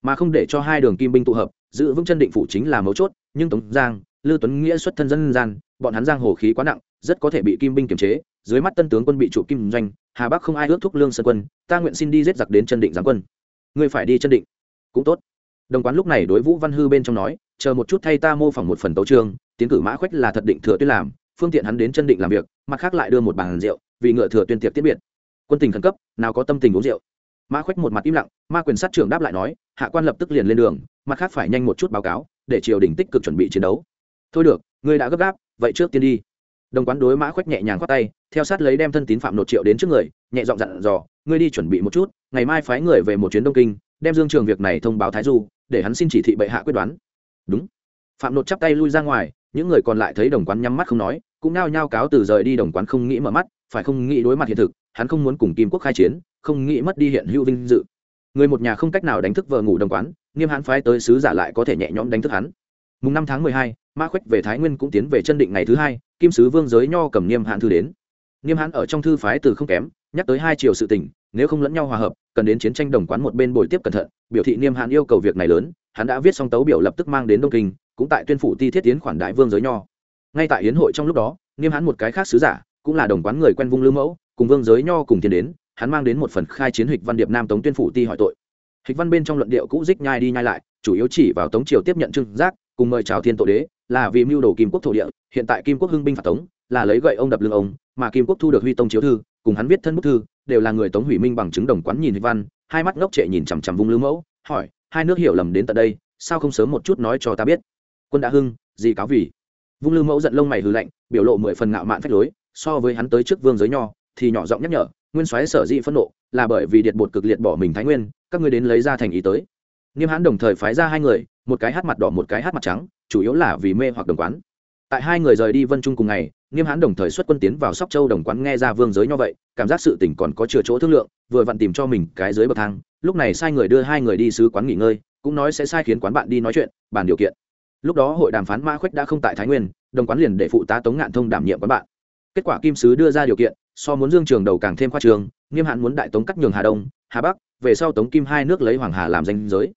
Mà không để cho hai đường kim binh tụ hợp, giữ vững chân định phủ chính là mấu chốt, nhưng tống giang lưu tuấn nghĩa xuất thân dân gian, bọn hắn giang hồ khí quá nặng, rất có thể bị kim binh kiềm chế, dưới mắt tân tướng quân bị chủ kim doanh, hà bắc không ai ước thúc lương sơn quân, ta nguyện xin đi giết giặc đến chân định giáng quân. Ngươi phải đi chân định. Cũng tốt. Đồng quán lúc này đối vũ văn hư bên trong nói chờ một chút thay ta mô phỏng một phần tấu trương tiến cử mã khoách là thật định thừa tuyên làm, phương tiện hắn đến chân định làm việc, mặt khác lại đưa một bàn rượu, vì ngựa thừa tuyên tiệc tiết biệt. Quân tình khẩn cấp, nào có tâm tình uống rượu. Mã khoách một mặt im lặng, ma quyền sát trưởng đáp lại nói, hạ quan lập tức liền lên đường, mặt khác phải nhanh một chút báo cáo, để triều đình tích cực chuẩn bị chiến đấu. Thôi được, ngươi đã gấp gáp, vậy trước tiên đi. Đồng quán đối mã khoách nhẹ nhàng khoát tay, theo sát lấy đem thân tín phạm nộp triệu đến trước người, nhẹ giọng dặn dò, ngươi đi chuẩn bị một chút, ngày mai phái người về một chuyến đông kinh, đem dương trường việc này thông báo thái du, để hắn xin chỉ thị bệ hạ quyết đoán đúng. Phạm nộp chắp tay lui ra ngoài, những người còn lại thấy đồng quán nhắm mắt không nói, cũng nao nhao cáo từ rời đi, đồng quán không nghĩ mở mắt, phải không nghĩ đối mặt hiện thực, hắn không muốn cùng kim quốc khai chiến, không nghĩ mất đi hiện hữu vinh dự. Người một nhà không cách nào đánh thức vợ ngủ đồng quán, nghiêm hãn phái tới sứ giả lại có thể nhẹ nhõm đánh thức hắn. Mùng năm tháng mười hai, ma khuếch về thái nguyên cũng tiến về chân định ngày thứ hai, kim sứ vương giới nho cầm niêm hãn thư đến. Niêm hãn ở trong thư phái từ không kém, nhắc tới hai chiều sự tình, nếu không lẫn nhau hòa hợp, cần đến chiến tranh đồng quán một bên bồi tiếp cẩn thận, biểu thị niêm hãn yêu cầu việc này lớn hắn đã viết xong tấu biểu lập tức mang đến đông kinh, cũng tại tuyên phủ ti thiết tiến khoản đại vương giới nho. Ngay tại hiến hội trong lúc đó niêm hắn một cái khác sứ giả, cũng là đồng quán người quen vung lư mẫu, cùng vương giới nho cùng tiến đến, hắn mang đến một phần khai chiến hịch văn điệp nam tống tuyên phủ ti hỏi tội. Hịch văn bên trong luận điệu cũ dích nhai đi nhai lại, chủ yếu chỉ vào tống triều tiếp nhận trưng giác, cùng mời chào thiên tổ đế, là vì mưu đồ kim quốc thổ địa, hiện tại kim quốc hưng binh phạt tống, là lấy gậy ông đập lưng ông, mà kim quốc thu được huy tông chiếu thư, cùng hắn viết thân bức thư, đều là người tống hủy minh bằng chứng đồng quán nhìn hịch văn, hai mắt ngốc trệ nhìn chằm chằm vung lư mẫu, hỏi hai nước hiểu lầm đến tận đây, sao không sớm một chút nói cho ta biết? Quân đã hưng, gì cáo vì? Vung lư mẫu giận lông mày hư lạnh, biểu lộ mười phần ngạo mạn phách lối, so với hắn tới trước vương giới nho, thì nhỏ giọng nhắc nhở, nguyên soái sở dĩ phẫn nộ, là bởi vì điện bột cực liệt bỏ mình thái nguyên, các ngươi đến lấy ra thành ý tới. Nghiêm hãn đồng thời phái ra hai người, một cái hát mặt đỏ, một cái hát mặt trắng, chủ yếu là vì mê hoặc đồng quán. Tại hai người rời đi vân trung cùng ngày, nghiêm hãn đồng thời xuất quân tiến vào sóc châu đồng quán nghe ra vương giới nho vậy, cảm giác sự tỉnh còn có chừa chỗ thương lượng, vừa vặn tìm cho mình cái dưới bậc thang lúc này sai người đưa hai người đi sứ quán nghỉ ngơi, cũng nói sẽ sai khiến quán bạn đi nói chuyện, bàn điều kiện. Lúc đó hội đàm phán mã khuếch đã không tại thái nguyên, đồng quán liền để phụ tá tống ngạn thông đảm nhiệm quán bạn. Kết quả kim sứ đưa ra điều kiện, so muốn dương trường đầu càng thêm khoa trường, nghiêm hạn muốn đại tống cắt nhường hà đông, hà bắc, về sau tống kim hai nước lấy hoàng hà làm danh giới.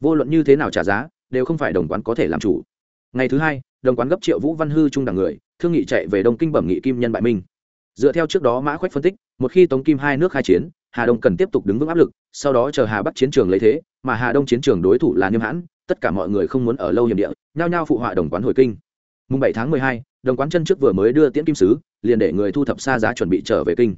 Vô luận như thế nào trả giá, đều không phải đồng quán có thể làm chủ. Ngày thứ hai, đồng quán gấp triệu vũ văn hư trung đảng người, thương nghị chạy về đông kinh bẩm nghị kim nhân bại minh. Dựa theo trước đó mã khoách phân tích, một khi tống kim hai nước khai chiến hà đông cần tiếp tục đứng vững áp lực sau đó chờ hà bắc chiến trường lấy thế mà hà đông chiến trường đối thủ là niêm hãn tất cả mọi người không muốn ở lâu hiểm địa nhao nhao phụ họa đồng quán hồi kinh. Mùng bảy tháng mười hai đồng quán chân trước vừa mới đưa tiễn kim sứ liền để người thu thập xa giá chuẩn bị trở về kinh.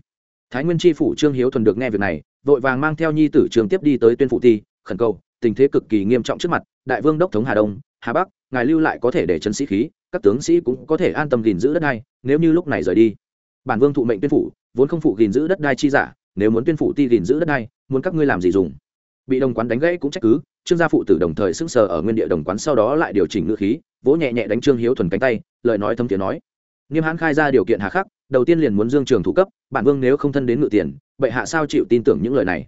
Thái nguyên tri phủ trương hiếu thuần được nghe việc này vội vàng mang theo nhi tử trường tiếp đi tới tuyên phụ thi, khẩn cầu tình thế cực kỳ nghiêm trọng trước mặt đại vương đốc thống hà đông hà bắc ngài lưu lại có thể để trấn sĩ khí các tướng sĩ cũng có thể an tâm gìn giữ đất đai nếu như lúc này rời đi. Bản vương thụ mệnh tuyên phủ vốn không phụ gìn giữ đất đai chi giả nếu muốn tuyên phủ ti gìn giữ đất này, muốn các ngươi làm gì dùng? Bị đồng quán đánh gãy cũng trách cứ trương gia phụ tử đồng thời sững sờ ở nguyên địa đồng quán sau đó lại điều chỉnh ngữ khí vỗ nhẹ nhẹ đánh trương hiếu thuần cánh tay lời nói thâm tiếng nói. Niêm hãn khai ra điều kiện hà khắc đầu tiên liền muốn dương trường thủ cấp bản vương nếu không thân đến ngự tiền bệ hạ sao chịu tin tưởng những lời này?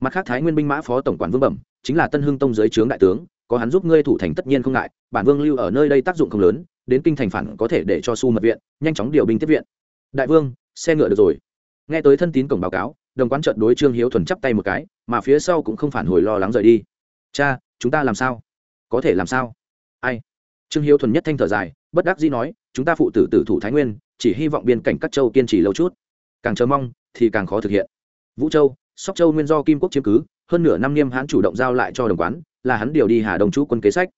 Mặt khác thái nguyên binh mã phó tổng quản vương bẩm chính là tân hưng tông dưới trướng đại tướng có hắn giúp ngươi thủ thành tất nhiên không ngại bản vương lưu ở nơi đây tác dụng không lớn đến kinh thành phản có thể để cho su mật viện nhanh chóng điều binh tiếp viện. Đại vương xe ngựa được rồi. Nghe tới thân tín cổng báo cáo đồng quán trận đối trương hiếu thuần chắp tay một cái, mà phía sau cũng không phản hồi lo lắng rời đi. Cha, chúng ta làm sao? Có thể làm sao? Ai? Trương hiếu thuần nhất thanh thở dài, bất đắc dĩ nói, chúng ta phụ tử tử thủ thái nguyên, chỉ hy vọng biên cảnh các châu kiên trì lâu chút. Càng chờ mong thì càng khó thực hiện. Vũ châu, sóc châu nguyên do kim quốc chiếm cứ, hơn nửa năm niêm hãn chủ động giao lại cho đồng quán, là hắn điều đi hà đông chú quân kế sách.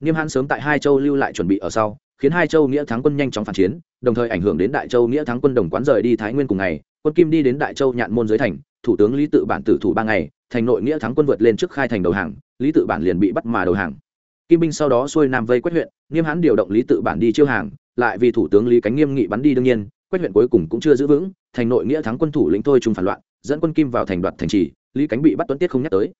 Niêm hãn sớm tại hai châu lưu lại chuẩn bị ở sau khiến hai châu nghĩa thắng quân nhanh chóng phản chiến, đồng thời ảnh hưởng đến đại châu nghĩa thắng quân đồng quán rời đi thái nguyên cùng ngày, quân kim đi đến đại châu nhạn môn dưới thành, thủ tướng lý tự bản tử thủ ba ngày, thành nội nghĩa thắng quân vượt lên trước khai thành đầu hàng, lý tự bản liền bị bắt mà đầu hàng. Kim binh sau đó xuôi nam vây quét huyện, nghiêm hãn điều động lý tự bản đi chiêu hàng, lại vì thủ tướng lý cánh nghiêm nghị bắn đi đương nhiên quét huyện cuối cùng cũng chưa giữ vững, thành nội nghĩa thắng quân thủ lĩnh thôi trung phản loạn, dẫn quân kim vào thành đoạt thành trì, lý cánh bị bắt tuấn tiết không nhắc tới.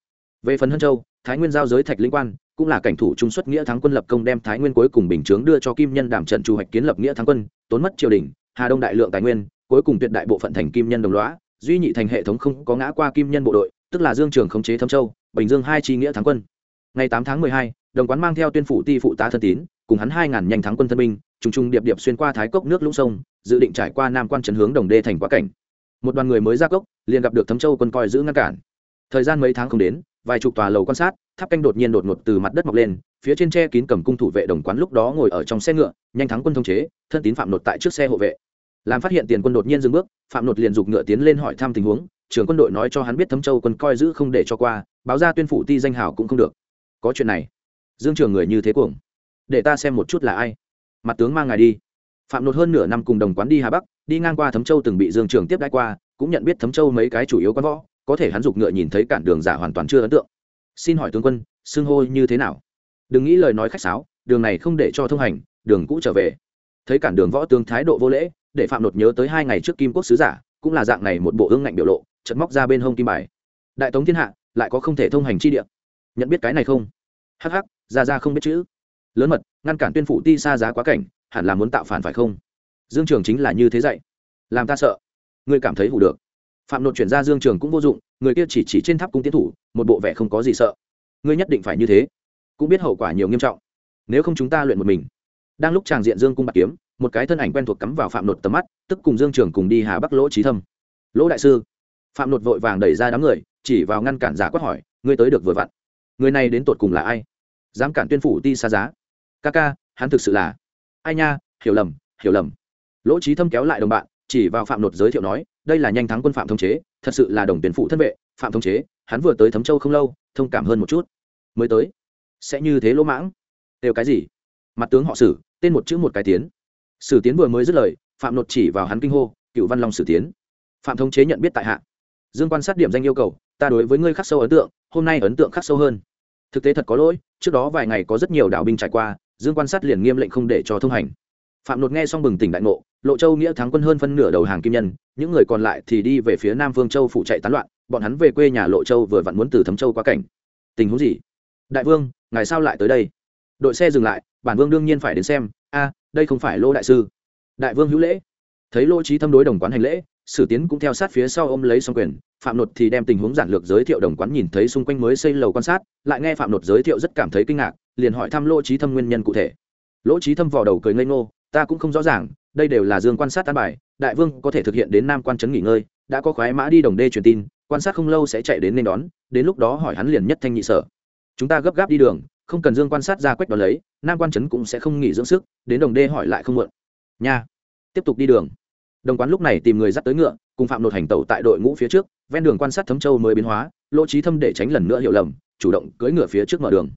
Về phần hân châu, thái nguyên giao giới thạch linh quan cũng là cảnh thủ trung xuất nghĩa thắng quân lập công đem thái nguyên cuối cùng bình chướng đưa cho kim nhân đảm trận chủ hoạch kiến lập nghĩa thắng quân, tốn mất triều đình, hà đông đại lượng tài nguyên, cuối cùng tuyệt đại bộ phận thành kim nhân đồng lõa, duy nhị thành hệ thống không có ngã qua kim nhân bộ đội, tức là dương trường khống chế thâm châu, bình dương hai chi nghĩa thắng quân. Ngày tám tháng mười hai, đồng quán mang theo tuyên phủ ti phụ tá thân tín, cùng hắn hai ngàn nhanh thắng quân thân binh, trùng trùng điệp điệp xuyên qua thái cốc nước lũng sông, dự định trải qua nam quan trấn hướng đồng đê thành quá cảnh. Một đoàn người mới ra cốc, liền gặp được thấm châu quân coi giữ ngăn cản thời gian mấy tháng không đến, vài chục tòa lầu quan sát, tháp canh đột nhiên đột ngột từ mặt đất mọc lên, phía trên tre kín cầm cung thủ vệ đồng quán lúc đó ngồi ở trong xe ngựa, nhanh thắng quân thông chế, thân tín phạm nột tại trước xe hộ vệ. Làm phát hiện tiền quân đột nhiên dừng bước, phạm nột liền giục ngựa tiến lên hỏi thăm tình huống, trưởng quân đội nói cho hắn biết thấm châu quân coi giữ không để cho qua, báo ra tuyên phủ ti danh hào cũng không được. Có chuyện này. Dương trường người như thế cuồng. Để ta xem một chút là ai. Mặt tướng mang ngài đi. Phạm nột hơn nửa năm cùng đồng quán đi hà bắc, đi ngang qua thấm châu từng bị dương trường tiếp đãi qua, cũng nhận biết thấm châu mấy cái chủ yếu quán võ có thể hắn dục ngựa nhìn thấy cản đường giả hoàn toàn chưa ấn tượng. Xin hỏi tướng quân, xưng hô như thế nào? Đừng nghĩ lời nói khách sáo, đường này không để cho thông hành, đường cũ trở về. Thấy cản đường võ tướng thái độ vô lễ, để phạm nột nhớ tới hai ngày trước kim quốc sứ giả, cũng là dạng này một bộ ương ngạnh biểu lộ chật móc ra bên hông kim bài. Đại tống thiên hạ, lại có không thể thông hành chi địa. Nhận biết cái này không? Hắc hắc, ra ra không biết chữ. Lớn mật, ngăn cản tuyên phụ ti xa giá quá cảnh, hẳn là muốn tạo phản phải không? Dương trường chính là như thế dạy. Làm ta sợ. Ngươi cảm thấy hủ được phạm nộp chuyển ra dương trường cũng vô dụng, người kia chỉ chỉ trên tháp cung tiến thủ, một bộ vẻ không có gì sợ. Ngươi nhất định phải như thế. Cũng biết hậu quả nhiều nghiêm trọng. Nếu không chúng ta luyện một mình. Đang lúc tràng diện dương cung bạc kiếm, một cái thân ảnh quen thuộc cắm vào phạm Nộ tầm mắt, tức cùng dương trường cùng đi hà bắc lỗ trí thâm. Lỗ đại sư. Phạm Nộ vội vàng đẩy ra đám người, chỉ vào ngăn cản giả quát hỏi, ngươi tới được vừa vặn. Người này đến tột cùng là ai? Dám cản tuyên phủ ti xa giá. Ca ca, hắn thực sự là. Ai nha, hiểu lầm hiểu lầm. Lỗ trí thâm kéo lại đồng bạn, chỉ vào phạm Nộ giới thiệu nói đây là nhanh thắng quân phạm thống chế, thật sự là đồng tuyển phụ thân vệ, phạm thống chế, hắn vừa tới thấm châu không lâu, thông cảm hơn một chút. Mới tới, sẽ như thế lỗ mãng. Đều cái gì? Mặt tướng họ sử, tên một chữ một cái tiến. Sử tiến vừa mới dứt lời, phạm nột chỉ vào hắn kinh hô, cựu văn long sử tiến. Phạm thống chế nhận biết tại hạ. Dương quan sát điểm danh yêu cầu, ta đối với ngươi khắc sâu ấn tượng, hôm nay ấn tượng khắc sâu hơn. Thực tế thật có lỗi, trước đó vài ngày có rất nhiều đạo binh trải qua, dương quan sát liền nghiêm lệnh không để cho thông hành. Phạm nột nghe xong bừng tỉnh đại ngộ lộ châu nghĩa thắng quân hơn phân nửa đầu hàng kim nhân, những người còn lại thì đi về phía nam vương châu phụ chạy tán loạn, bọn hắn về quê nhà lộ châu vừa vặn muốn từ thấm châu qua cảnh. Tình huống gì? Đại vương, ngài sao lại tới đây? Đội xe dừng lại, bản vương đương nhiên phải đến xem. A, đây không phải lô đại sư. Đại vương hữu lễ. Thấy lô trí thâm đối đồng quán hành lễ, sử tiến cũng theo sát phía sau ôm lấy xong quyền, phạm nột thì đem tình huống giản lược giới thiệu đồng quán nhìn thấy xung quanh mới xây lầu quan sát, lại nghe phạm nột giới thiệu rất cảm thấy kinh ngạc, liền hỏi thăm lô trí thâm nguyên nhân cụ thể. Lỗ trí thâm vào đầu cười ngây ngô ta cũng không rõ ràng, đây đều là dương quan sát tan bài, đại vương có thể thực hiện đến nam quan trấn nghỉ ngơi, đã có khoái mã đi đồng đê truyền tin, quan sát không lâu sẽ chạy đến nên đón, đến lúc đó hỏi hắn liền nhất thanh nhị sở. Chúng ta gấp gáp đi đường, không cần dương quan sát ra quách đó lấy, nam quan trấn cũng sẽ không nghỉ dưỡng sức, đến đồng đê hỏi lại không muộn. Nha. Tiếp tục đi đường. Đồng quán lúc này tìm người dắt tới ngựa, cùng phạm nột hành tẩu tại đội ngũ phía trước, ven đường quan sát thấm châu mới biến hóa, lỗ trí thâm để tránh lần nữa hiểu lầm, chủ động cưỡi ngựa phía trước mở đường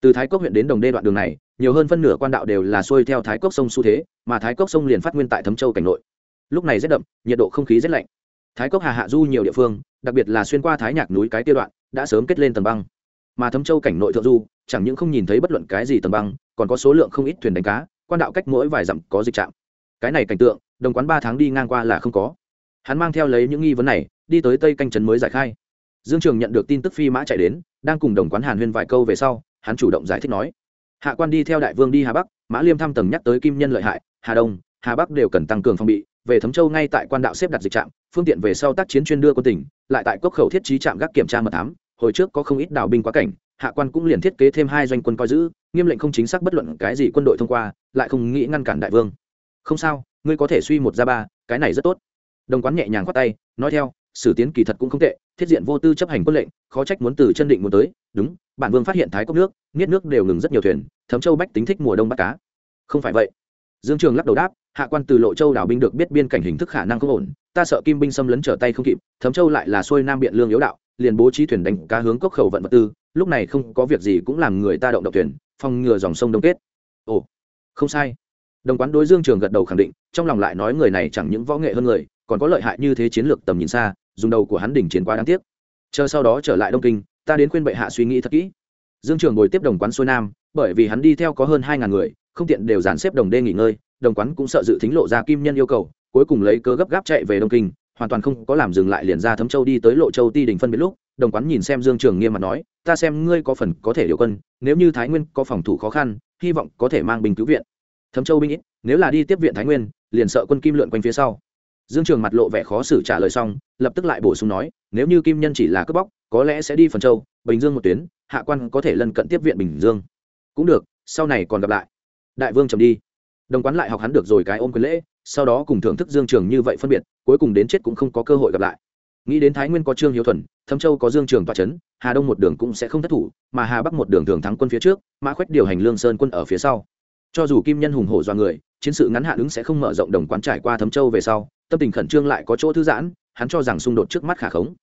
từ thái cốc huyện đến đồng đê đoạn đường này, nhiều hơn phân nửa quan đạo đều là xuôi theo thái cốc sông xu thế, mà thái cốc sông liền phát nguyên tại thấm châu cảnh nội. Lúc này rét đậm, nhiệt độ không khí rét lạnh. Thái cốc hà hạ du nhiều địa phương, đặc biệt là xuyên qua thái nhạc núi cái tiêu đoạn, đã sớm kết lên tầng băng. Mà thấm châu cảnh nội thượng du, chẳng những không nhìn thấy bất luận cái gì tầng băng, còn có số lượng không ít thuyền đánh cá, quan đạo cách mỗi vài dặm có dịch trạm. Cái này cảnh tượng, đồng quán ba tháng đi ngang qua là không có. Hắn mang theo lấy những nghi vấn này, đi tới tây canh trấn mới giải khai. Dương trường nhận được tin tức phi mã chạy đến, đang cùng đồng quán hàn huyên vài câu về sau hắn chủ động giải thích nói, hạ quan đi theo đại vương đi hà bắc, mã liêm thăm tầng nhắc tới kim nhân lợi hại, hà đông, hà bắc đều cần tăng cường phòng bị, về thấm châu ngay tại quan đạo xếp đặt dịch trạm, phương tiện về sau tác chiến chuyên đưa quân tỉnh, lại tại cốc khẩu thiết trí trạm gác kiểm tra mật thám hồi trước có không ít đào binh quá cảnh, hạ quan cũng liền thiết kế thêm hai doanh quân coi giữ, nghiêm lệnh không chính xác bất luận cái gì quân đội thông qua, lại không nghĩ ngăn cản đại vương. Không sao, ngươi có thể suy một ra ba, cái này rất tốt. Đồng quán nhẹ nhàng khoát tay, nói theo sử tiến kỳ thật cũng không tệ, thiết diện vô tư chấp hành quân lệnh, khó trách muốn từ chân định muốn tới. Đúng, bản vương phát hiện thái cốc nước nghiết nước đều ngừng rất nhiều thuyền, thấm châu bách tính thích mùa đông bắt cá. Không phải vậy. Dương trường lắc đầu đáp, hạ quan từ lộ châu đảo binh được biết biên cảnh hình thức khả năng không ổn, ta sợ kim binh xâm lấn trở tay không kịp, thấm châu lại là xuôi nam biện lương yếu đạo, liền bố trí thuyền đánh cá hướng cốc khẩu vận vật tư, lúc này không có việc gì cũng làm người ta động độc thuyền, phòng ngừa dòng sông đông kết. Ồ, không sai. Đồng quán đối dương trường gật đầu khẳng định, trong lòng lại nói người này chẳng những võ nghệ hơn người, còn có lợi hại như thế chiến lược tầm nhìn xa dùng đầu của hắn đỉnh chiến quá đáng tiếc. Chờ sau đó trở lại đông kinh, ta đến khuyên bệ hạ suy nghĩ thật kỹ. Dương trường ngồi tiếp đồng quán xuôi nam, bởi vì hắn đi theo có hơn hai ngàn người, không tiện đều dàn xếp đồng đê nghỉ ngơi, đồng quán cũng sợ dự tính lộ ra kim nhân yêu cầu, cuối cùng lấy cớ gấp gáp chạy về đông kinh, hoàn toàn không có làm dừng lại liền ra thấm châu đi tới lộ châu ti đình phân biệt lúc, đồng quán nhìn xem dương trường nghiêm mặt nói, ta xem ngươi có phần có thể điều quân, nếu như thái nguyên có phòng thủ khó khăn, hy vọng có thể mang binh cứu viện. Thấm châu binh ít, nếu là đi tiếp viện thái nguyên, liền sợ quân kim lượn quanh phía sau dương trường mặt lộ vẻ khó xử trả lời xong lập tức lại bổ sung nói nếu như kim nhân chỉ là cướp bóc có lẽ sẽ đi phần châu bình dương một tuyến hạ quan có thể lân cận tiếp viện bình dương. Cũng được sau này còn gặp lại. Đại vương trầm đi. Đồng quán lại học hắn được rồi cái ôm quyền lễ sau đó cùng thưởng thức dương trường như vậy phân biệt cuối cùng đến chết cũng không có cơ hội gặp lại. Nghĩ đến thái nguyên có trương hiếu thuần thâm châu có dương trường toa chấn, hà đông một đường cũng sẽ không thất thủ mà hà bắc một đường thường thắng quân phía trước mã khoách điều hành lương sơn quân ở phía sau. Cho dù kim nhân hùng hổ do người chiến sự ngắn hạn ứng sẽ không mở rộng đồng quán trải qua thấm châu về sau tâm tình khẩn trương lại có chỗ thư giãn, hắn cho rằng xung đột trước mắt khả khống.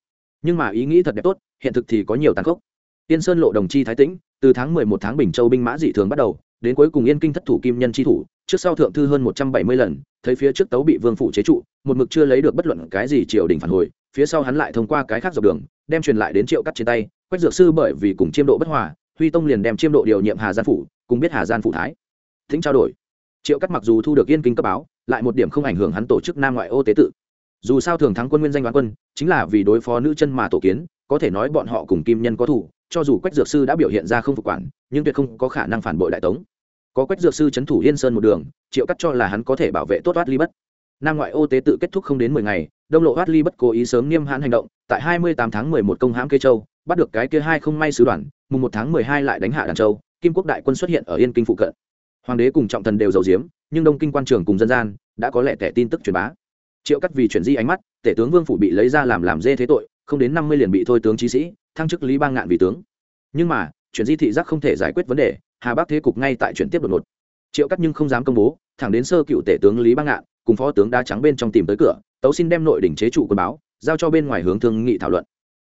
Nhưng mà ý nghĩ thật đẹp tốt, hiện thực thì có nhiều tàn khốc. Tiên sơn lộ đồng chi thái tĩnh, từ tháng mười một tháng bình châu binh mã dị thường bắt đầu, đến cuối cùng yên kinh thất thủ kim nhân chi thủ, trước sau thượng thư hơn một trăm bảy mươi lần, thấy phía trước tấu bị vương phủ chế trụ, một mực chưa lấy được bất luận cái gì triều đình phản hồi, phía sau hắn lại thông qua cái khác dọc đường, đem truyền lại đến triệu cắt trên tay, quách dược sư bởi vì cùng chiêm độ bất hòa, huy tông liền đem chiêm độ điều nhiệm hà gian phủ, cùng biết hà gian phủ thái. Thính trao đổi. Triệu cắt mặc dù thu được yên kinh cấp báo lại một điểm không ảnh hưởng hắn tổ chức nam ngoại ô tế tự. Dù sao thường thắng quân nguyên danh đoán quân, chính là vì đối phó nữ chân mà tổ kiến, có thể nói bọn họ cùng kim nhân có thủ, cho dù quách dược sư đã biểu hiện ra không phục quản, nhưng tuyệt không có khả năng phản bội đại tống. Có quách dược sư c thủ yên sơn một đường, triệu cắt cho là hắn có thể bảo vệ tốt oát ly bất. Nam ngoại ô tế tự kết thúc không đến mười ngày, đông lộ oát ly bất cố ý sớm niêm hãn hành động, tại hai mươi tám tháng mười một công hãm kê châu, bắt được cái kia hai không may sứ đoàn, mùng một tháng mười hai lại đánh hạ đàn châu, kim quốc đại quân xuất hiện ở yên kinh phụ cận. Hoàng đế cùng trọng thần đều giàu diếm nhưng đông kinh quan trường cùng dân gian đã có lẽ tẻ tin tức truyền bá. Triệu cắt vì chuyển di ánh mắt, tể tướng vương phủ bị lấy ra làm làm dê thế tội, không đến năm mươi liền bị thôi tướng trí sĩ, thăng chức lý bang ngạn vì tướng. Nhưng mà, chuyển di thị giác không thể giải quyết vấn đề, hà bắc thế cục ngay tại chuyển tiếp đột ngột. Triệu cắt nhưng không dám công bố, thẳng đến sơ cựu tể tướng lý bang ngạn cùng phó tướng đa trắng bên trong tìm tới cửa, tấu xin đem nội đỉnh chế trụ quân báo, giao cho bên ngoài hướng thương nghị thảo luận.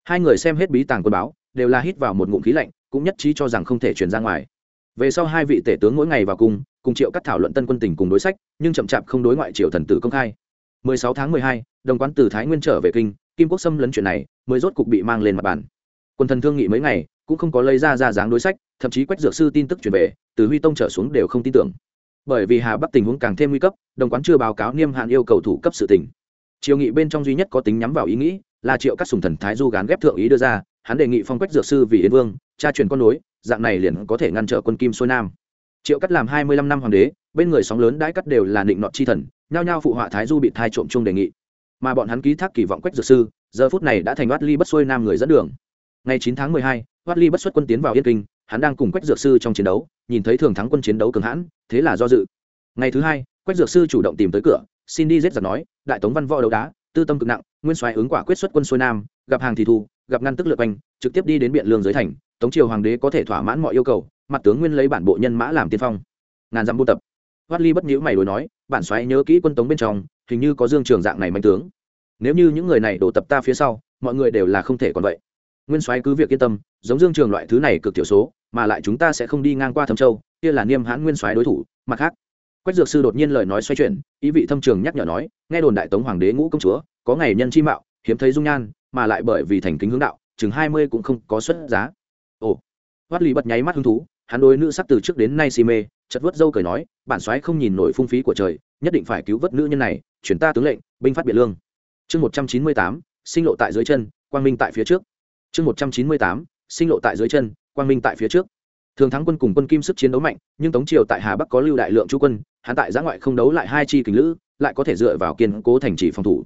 Hai người xem hết bí tàng quân báo, đều là hít vào một ngụm khí lạnh, cũng nhất trí cho rằng không thể chuyển ra ngoài. Về sau hai vị tể tướng mỗi ngày vào cung cùng triệu cắt thảo luận tân quân tình cùng đối sách nhưng chậm chạp không đối ngoại triều thần tử công khai. 16 tháng 12, đồng quán từ thái nguyên trở về kinh kim quốc xâm lấn chuyện này mới rốt cục bị mang lên mặt bàn. Quân thần thương nghị mấy ngày cũng không có lấy ra ra dáng đối sách thậm chí quách dược sư tin tức truyền về từ huy tông trở xuống đều không tin tưởng. Bởi vì hà bắc tình huống càng thêm nguy cấp đồng quán chưa báo cáo niêm hạn yêu cầu thủ cấp sự tình. Triều nghị bên trong duy nhất có tính nhắm vào ý nghĩ là triệu các sùng thần thái du gán ghép thượng ý đưa ra hắn đề nghị phong quách dược sư vì yên vương cha truyền con nối dạng này liền có thể ngăn trở quân kim xuôi nam triệu cắt làm hai mươi lăm năm hoàng đế bên người sóng lớn đãi cắt đều là định nọt chi thần nhao nhao phụ họa thái du bị thai trộm chung đề nghị mà bọn hắn ký thác kỳ vọng quách dược sư giờ phút này đã thành oát ly bất xuôi nam người dẫn đường ngày chín tháng mười hai oát Ly bất xuất quân tiến vào Yên Kinh, hắn đang cùng Quách Dược Sư trong chiến đấu, nhìn thấy thường thắng quân chiến đấu cường hãn, thế là do dự. Ngày thứ hai, Quách Dược Sư chủ động tìm tới cửa, xin đi giết giặc nói, đại tống văn võ đấu đá, tư tâm cực nặng, nguyên soái ứng quả quyết xuất quân xuôi nam, gặp hàng thì thu, gặp ngăn tức lượt quanh, trực tiếp đi đến biện lương dưới thành, tống triều hoàng đế có thể thỏa mãn mọi yêu cầu, mặt tướng nguyên lấy bản bộ nhân mã làm tiên phong. Ngàn dặm buôn tập. Hoát Ly bất nhiễu mày đối nói, bản xoáy nhớ kỹ quân tống bên trong, hình như có Dương Trường dạng này mạnh tướng. Nếu như những người này đổ tập ta phía sau, mọi người đều là không thể còn vậy nguyên soái cứ việc yên tâm giống dương trường loại thứ này cực thiểu số mà lại chúng ta sẽ không đi ngang qua thâm châu kia là niêm hãn nguyên soái đối thủ mặt khác quách dược sư đột nhiên lời nói xoay chuyển ý vị thâm trường nhắc nhở nói nghe đồn đại tống hoàng đế ngũ công chúa có ngày nhân chi mạo hiếm thấy dung nhan mà lại bởi vì thành kính hướng đạo chừng hai mươi cũng không có xuất giá ồ hoát lý bật nháy mắt hứng thú hắn đối nữ sắc từ trước đến nay si mê chật vớt dâu cười nói bản soái không nhìn nổi phung phí của trời nhất định phải cứu vớt nữ nhân này chuyển ta tướng lệnh binh phát biện lương. Chương một trăm chín mươi tám sinh lộ tại dưới chân quang minh tại phía trước. Chương một trăm chín mươi tám sinh lộ tại dưới chân quang minh tại phía trước. Thường thắng quân cùng quân kim sức chiến đấu mạnh nhưng tống triều tại hà bắc có lưu đại lượng chú quân hắn tại giã ngoại không đấu lại hai chi kình lữ lại có thể dựa vào kiên cố thành trì phòng thủ.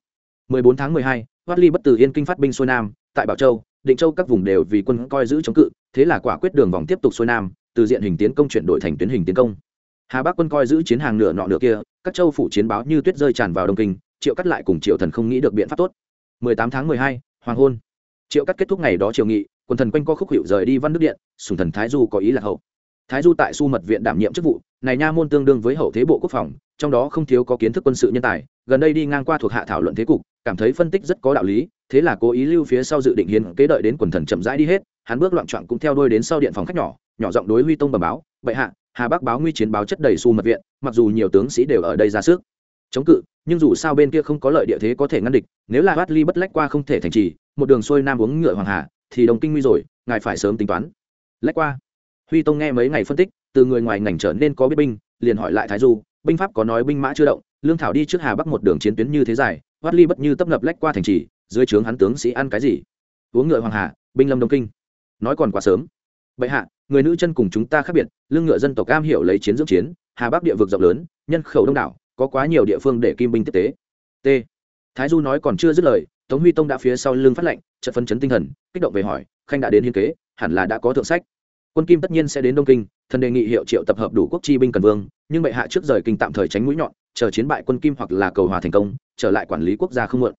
14 tháng 12, Hoát Ly bất tử yên kinh phát binh xuôi nam, tại Bảo Châu, Định Châu các vùng đều vì quân coi giữ chống cự, thế là quả quyết đường vòng tiếp tục xuôi nam, từ diện hình tiến công chuyển đổi thành tuyến hình tiến công. Hà Bắc quân coi giữ chiến hàng nửa nọ nửa kia, các châu phủ chiến báo như tuyết rơi tràn vào Đông Kinh, Triệu Cắt lại cùng Triệu Thần không nghĩ được biện pháp tốt. 18 tháng 12, hoàng hôn triệu cắt kết thúc ngày đó triều nghị quần thần quanh co khúc hiệu rời đi văn đức điện sùng thần thái du có ý là hậu thái du tại su mật viện đảm nhiệm chức vụ này nha môn tương đương với hậu thế bộ quốc phòng trong đó không thiếu có kiến thức quân sự nhân tài gần đây đi ngang qua thuộc hạ thảo luận thế cục cảm thấy phân tích rất có đạo lý thế là cố ý lưu phía sau dự định hiến kế đợi đến quần thần chậm rãi đi hết hắn bước loạn trọn cũng theo đuôi đến sau điện phòng khách nhỏ nhỏ giọng đối huy tông bẩm báo, bệ hạ, hà bắc báo nguy chiến báo chất đầy su mật viện, mặc dù nhiều tướng sĩ đều ở đây ra sức, chống cự, nhưng dù sao bên kia không có lợi địa thế có thể ngăn địch, nếu là Bát ly bất lách qua không thể thành trì, một đường xuôi nam uống ngựa hoàng hà, thì đồng kinh nguy rồi, ngài phải sớm tính toán. Lách qua? Huy tông nghe mấy ngày phân tích, từ người ngoài ngành trở nên có biết binh, liền hỏi lại thái du, binh pháp có nói binh mã chưa động, lương thảo đi trước hà bắc một đường chiến tuyến như thế dài, Bát ly bất như tấp nập lách qua thành trì, dưới trướng hắn tướng sĩ ăn cái gì? Uống ngựa hoàng hà, binh lâm đông kinh nói còn quá sớm. Bệ hạ, người nữ chân cùng chúng ta khác biệt lương ngựa dân tộc cam hiểu lấy chiến dưỡng chiến, hà bắc địa vực rộng lớn, nhân khẩu đông đảo, có quá nhiều địa phương để kim binh tiếp tế. T. Thái du nói còn chưa dứt lời, tống huy tông đã phía sau lưng phát lệnh trận phân chấn tinh thần, kích động về hỏi, khanh đã đến hiên kế, hẳn là đã có thượng sách. Quân kim tất nhiên sẽ đến đông kinh, thần đề nghị hiệu triệu tập hợp đủ quốc chi binh cần vương, nhưng bệ hạ trước rời kinh tạm thời tránh mũi nhọn, chờ chiến bại quân kim hoặc là cầu hòa thành công, trở lại quản lý quốc gia không muộn.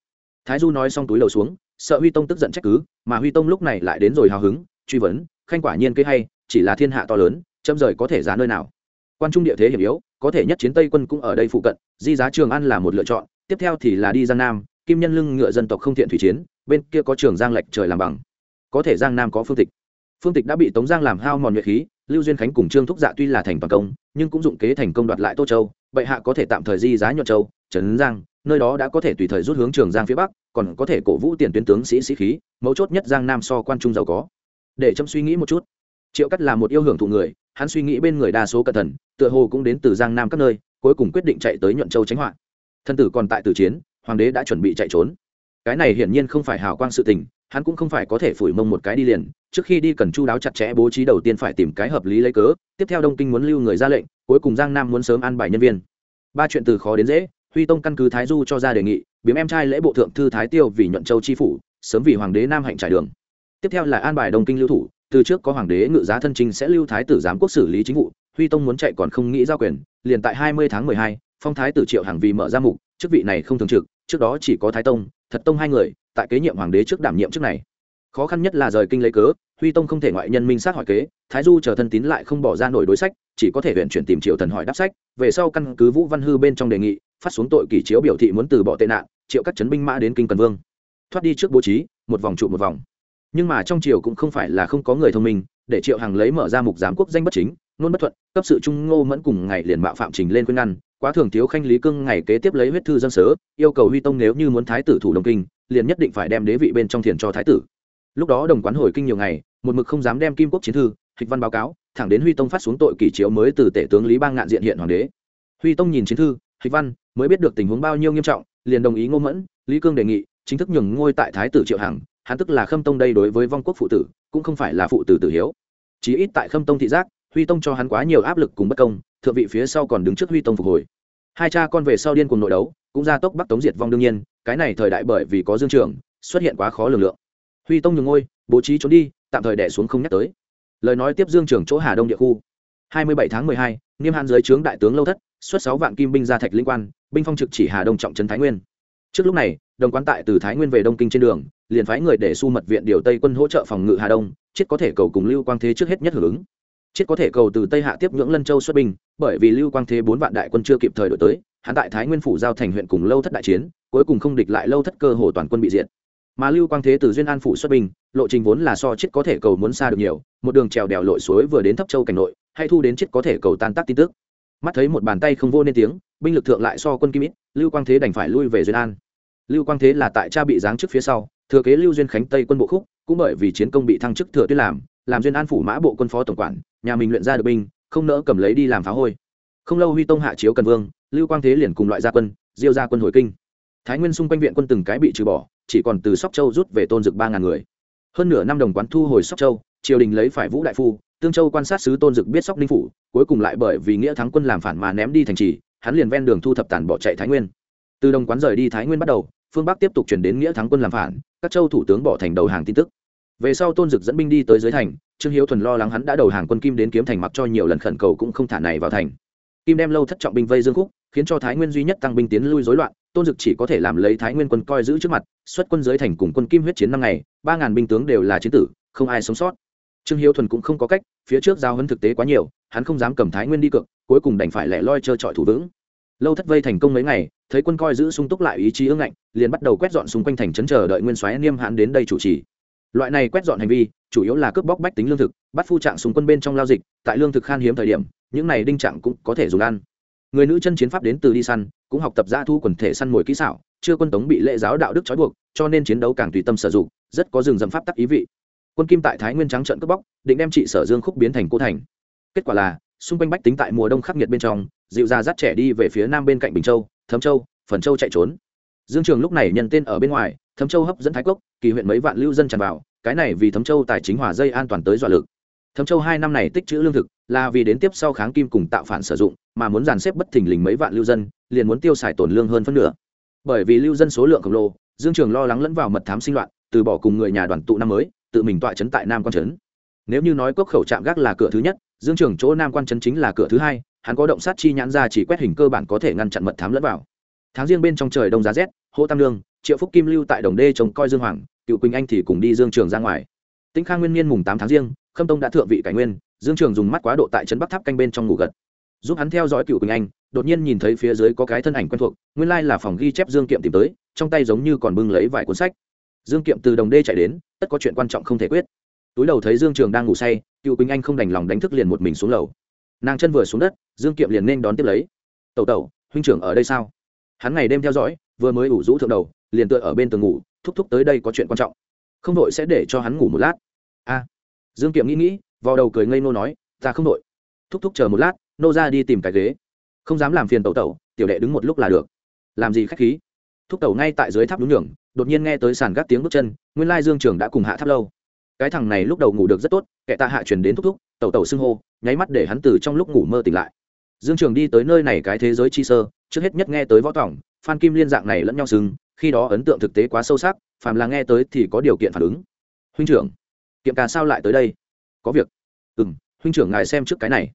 Thái du nói xong túi đầu xuống, sợ huy tông tức giận trách cứ, mà huy tông lúc này lại đến rồi hào hứng truy vấn, khanh quả nhiên kế hay, chỉ là thiên hạ to lớn châm rời có thể giá nơi nào. Quan trung địa thế hiểm yếu, có thể nhất chiến tây quân cũng ở đây phụ cận, di giá trường an là một lựa chọn, tiếp theo thì là đi giang nam, kim nhân lưng ngựa dân tộc không thiện thủy chiến, bên kia có trường giang lệch trời làm bằng. Có thể giang nam có phương tịch. Phương tịch đã bị tống giang làm hao mòn nhuệ khí, lưu duyên khánh cùng trương thúc dạ tuy là thành toàn công, nhưng cũng dụng kế thành công đoạt lại tô châu, bệ hạ có thể tạm thời di giá nhuận châu, trấn giang, nơi đó đã có thể tùy thời rút hướng trường giang phía bắc, còn có thể cổ vũ tiền tuyến tướng sĩ sĩ khí, mấu chốt nhất giang nam so quan trung giàu có để chấm suy nghĩ một chút. Triệu cắt là một yêu hưởng thụ người, hắn suy nghĩ bên người đa số cẩn thận, tựa hồ cũng đến từ giang nam các nơi, cuối cùng quyết định chạy tới nhuận châu tránh họa. Thân tử còn tại tử chiến, hoàng đế đã chuẩn bị chạy trốn. Cái này hiển nhiên không phải hào quang sự tình, hắn cũng không phải có thể phủi mông một cái đi liền. Trước khi đi cần chu đáo chặt chẽ bố trí đầu tiên phải tìm cái hợp lý lấy cớ, tiếp theo đông kinh muốn lưu người ra lệnh, cuối cùng giang nam muốn sớm an bài nhân viên. Ba chuyện từ khó đến dễ, huy tông căn cứ thái du cho ra đề nghị, biếm em trai lễ bộ thượng thư thái tiêu vì nhuận châu chi phủ, sớm vì hoàng đế nam hạnh trải đường tiếp theo là an bài đông kinh lưu thủ, từ trước có hoàng đế ngự giá thân trinh sẽ lưu thái tử giám quốc xử lý chính vụ, huy tông muốn chạy còn không nghĩ giao quyền, liền tại hai mươi tháng mười hai, phong thái tử triệu hàng vì mở ra mục, chức vị này không thường trực, trước đó chỉ có thái tông, thật tông hai người, tại kế nhiệm hoàng đế trước đảm nhiệm chức này. Khó khăn nhất là rời kinh lấy cớ, huy tông không thể ngoại nhân minh sát hỏi kế, thái du chờ thân tín lại không bỏ ra nổi đối sách, chỉ có thể huyện chuyển tìm triệu thần hỏi đáp sách, về sau căn cứ vũ văn hư bên trong đề nghị, phát xuống tội kỷ chiếu biểu thị muốn từ bỏ tệ nạn, triệu các chấn binh mã đến kinh cần vương. Thoát đi trước bố trí, một vòng trụ một vòng nhưng mà trong triều cũng không phải là không có người thông minh, để triệu hằng lấy mở ra mục giám quốc danh bất chính, nôn bất thuận, cấp sự trung ngô mẫn cùng ngày liền mạo phạm trình lên khuyên ngăn, quá thường thiếu khanh lý cương ngày kế tiếp lấy huyết thư dân sớ, yêu cầu huy tông nếu như muốn thái tử thủ đồng kinh, liền nhất định phải đem đế vị bên trong thiền cho thái tử. Lúc đó đồng quán hồi kinh nhiều ngày, một mực không dám đem kim quốc chiến thư, hịch văn báo cáo, thẳng đến huy tông phát xuống tội kỷ chiếu mới từ tể tướng lý bang ngạn diện hiện hoàng đế. Huy tông nhìn chiến thư, hịch văn, mới biết được tình huống bao nhiêu nghiêm trọng, liền đồng ý ngô mẫn, lý cương đề nghị, chính thức nhường ngôi tại thái tử triệu hằng hắn tức là khâm tông đây đối với vong quốc phụ tử, cũng không phải là phụ tử tử hiếu. Chí ít tại khâm tông thị giác, huy tông cho hắn quá nhiều áp lực cùng bất công, thượng vị phía sau còn đứng trước huy tông phục hồi. Hai cha con về sau điên cùng nội đấu, cũng ra tốc bắc tống diệt vong đương nhiên, cái này thời đại bởi vì có dương trường, xuất hiện quá khó lường lượng. Huy tông nhường ngôi, bố trí trốn đi, tạm thời đẻ xuống không nhắc tới. Lời nói tiếp dương trường chỗ hà đông địa khu. Hai mươi bảy tháng mười hai niêm hạn dưới trướng đại tướng lâu thất, xuất sáu vạn kim binh ra thạch linh quan, binh phong trực chỉ hà đông trọng trấn thái nguyên. Trước lúc này đồng quán tại từ thái nguyên về đông kinh trên đường, liền phái người để su mật viện điều tây quân hỗ trợ phòng ngự hà đông, chết có thể cầu cùng lưu quang thế trước hết nhất hưởng ứng. Chết có thể cầu từ tây hạ tiếp nhưỡng lân châu xuất binh, bởi vì lưu quang thế bốn vạn đại quân chưa kịp thời đổi tới, hắn tại thái nguyên phủ giao thành huyện cùng lâu thất đại chiến, cuối cùng không địch lại lâu thất cơ hồ toàn quân bị diệt. Mà lưu quang thế từ duyên an phủ xuất binh, lộ trình vốn là so chết có thể cầu muốn xa được nhiều, một đường trèo đèo lội suối vừa đến thấp châu cảnh nội, hay thu đến chết có thể cầu tan tác tin tức. Mắt thấy một bàn tay không vô nên tiếng, binh lực thượng lại so quân kim ít, lưu quang thế đành phải lui về duyên an lưu quang thế là tại cha bị giáng chức phía sau, thừa kế lưu duyên khánh tây quân bộ khúc, cũng bởi vì chiến công bị thăng chức thừa tuyết làm làm duyên an phủ mã bộ quân phó tổng quản, nhà mình luyện ra được binh, không nỡ cầm lấy đi làm phá hôi. Không lâu huy tông hạ chiếu cần vương, lưu quang thế liền cùng loại gia quân, diêu ra quân hồi kinh. Thái nguyên xung quanh viện quân từng cái bị trừ bỏ, chỉ còn từ sóc châu rút về tôn dực ba ngàn người. Hơn nửa năm đồng quán thu hồi sóc châu, triều đình lấy phải vũ đại phu, tương châu quan sát sứ tôn dực biết sóc ninh phủ, cuối cùng lại bởi vì nghĩa thắng quân làm phản mà ném đi thành trì, hắn liền ven đường thu thập tàn bỏ chạy thái nguyên. Từ đồng quán rời đi thái nguyên bắt đầu phương bắc tiếp tục chuyển đến nghĩa thắng quân làm phản các châu thủ tướng bỏ thành đầu hàng tin tức về sau tôn dực dẫn binh đi tới dưới thành trương hiếu thuần lo lắng hắn đã đầu hàng quân kim đến kiếm thành mặc cho nhiều lần khẩn cầu cũng không thả này vào thành kim đem lâu thất trọng binh vây dương khúc khiến cho thái nguyên duy nhất tăng binh tiến lui rối loạn tôn dực chỉ có thể làm lấy thái nguyên quân coi giữ trước mặt xuất quân dưới thành cùng quân kim huyết chiến năm ngày ba ngàn binh tướng đều là chiến tử không ai sống sót trương hiếu thuần cũng không có cách phía trước giao hấn thực tế quá nhiều hắn không dám cầm thái nguyên đi cược cuối cùng đành phải lẻ loi trơ trọi thủ vững lâu thất vây thành công mấy ngày thấy quân coi giữ sung túc lại ý chí ương ngạnh, liền bắt đầu quét dọn xung quanh thành trấn chờ đợi nguyên soái niêm hãn đến đây chủ trì. Loại này quét dọn hành vi, chủ yếu là cướp bóc bách tính lương thực, bắt phu trạng xung quân bên trong lao dịch, tại lương thực khan hiếm thời điểm, những này đinh trạng cũng có thể dùng ăn. Người nữ chân chiến pháp đến từ đi săn, cũng học tập ra thu quần thể săn mồi kỹ xảo, chưa quân tống bị lệ giáo đạo đức trói buộc, cho nên chiến đấu càng tùy tâm sử dụng, rất có rừng dâm pháp tắc ý vị. Quân kim tại thái nguyên trắng trận cướp bóc, định đem trị sở dương khúc biến thành cô thành. Kết quả là, xung quanh bách tính tại mùa đông khắc nghiệt bên trong, dịu ra dắt trẻ đi về phía nam bên cạnh bình châu thấm châu, phần châu chạy trốn. Dương trường lúc này nhận tên ở bên ngoài, thấm châu hấp dẫn thái cốc kỳ huyện mấy vạn lưu dân tràn vào, cái này vì thấm châu tài chính hòa dây an toàn tới dọa lực. Thấm châu hai năm này tích trữ lương thực, là vì đến tiếp sau kháng kim cùng tạo phản sử dụng, mà muốn dàn xếp bất thình lình mấy vạn lưu dân, liền muốn tiêu xài tổn lương hơn phân nửa. Bởi vì lưu dân số lượng khổng lồ, dương trường lo lắng lẫn vào mật thám sinh loạn, từ bỏ cùng người nhà đoàn tụ năm mới, tự mình tọa trấn tại nam quan trấn. Nếu như nói cốc khẩu trạm gác là cửa thứ nhất, dương trường chỗ nam quan trấn chính là cửa thứ hai hắn có động sát chi nhãn ra chỉ quét hình cơ bản có thể ngăn chặn mật thám lẫn vào. Tháng riêng bên trong trời đông giá rét hô tam lương triệu phúc kim lưu tại đồng đê trông coi dương hoàng, cựu quỳnh anh thì cùng đi dương trường ra ngoài. Tĩnh khang nguyên niên mùng tám tháng riêng, khâm tông đã thượng vị cải nguyên, dương trường dùng mắt quá độ tại trấn bắc tháp canh bên trong ngủ gật. Giúp hắn theo dõi cựu quỳnh anh, đột nhiên nhìn thấy phía dưới có cái thân ảnh quen thuộc, nguyên lai là phòng ghi chép dương kiệm tìm tới, trong tay giống như còn bưng lấy vài cuốn sách. Dương kiệm từ đồng đê chạy đến, tất có chuyện quan trọng không thể quyết. Túi đầu thấy dương trường đang ngủ say, cựu quỳnh anh không đành lòng đánh thức liền một mình xuống lầu nàng chân vừa xuống đất, dương kiệm liền nên đón tiếp lấy. Tẩu tẩu, huynh trưởng ở đây sao? Hắn ngày đêm theo dõi, vừa mới ủ rũ thượng đầu, liền tựa ở bên tường ngủ, thúc thúc tới đây có chuyện quan trọng. Không đội sẽ để cho hắn ngủ một lát. A. Dương kiệm nghĩ nghĩ, vào đầu cười ngây nô nói, ta không đội. Thúc thúc chờ một lát, nô ra đi tìm cái ghế. Không dám làm phiền tẩu tẩu, tiểu đệ đứng một lúc là được. Làm gì khách khí? Thúc tẩu ngay tại dưới tháp đúng nhường, đột nhiên nghe tới sàn gác tiếng bước chân, nguyên lai dương trường đã cùng hạ tháp lâu cái thằng này lúc đầu ngủ được rất tốt, kẻ ta hạ chuyển đến thúc thúc, tẩu tẩu xưng hô, nháy mắt để hắn từ trong lúc ngủ mơ tỉnh lại. Dương trường đi tới nơi này cái thế giới chi sơ, trước hết nhất nghe tới võ tỏng phan kim liên dạng này lẫn nhau xưng, khi đó ấn tượng thực tế quá sâu sắc, phàm là nghe tới thì có điều kiện phản ứng. Huynh trưởng, kiệm ca sao lại tới đây? Có việc. Ừ m huynh trưởng ngài xem trước cái này.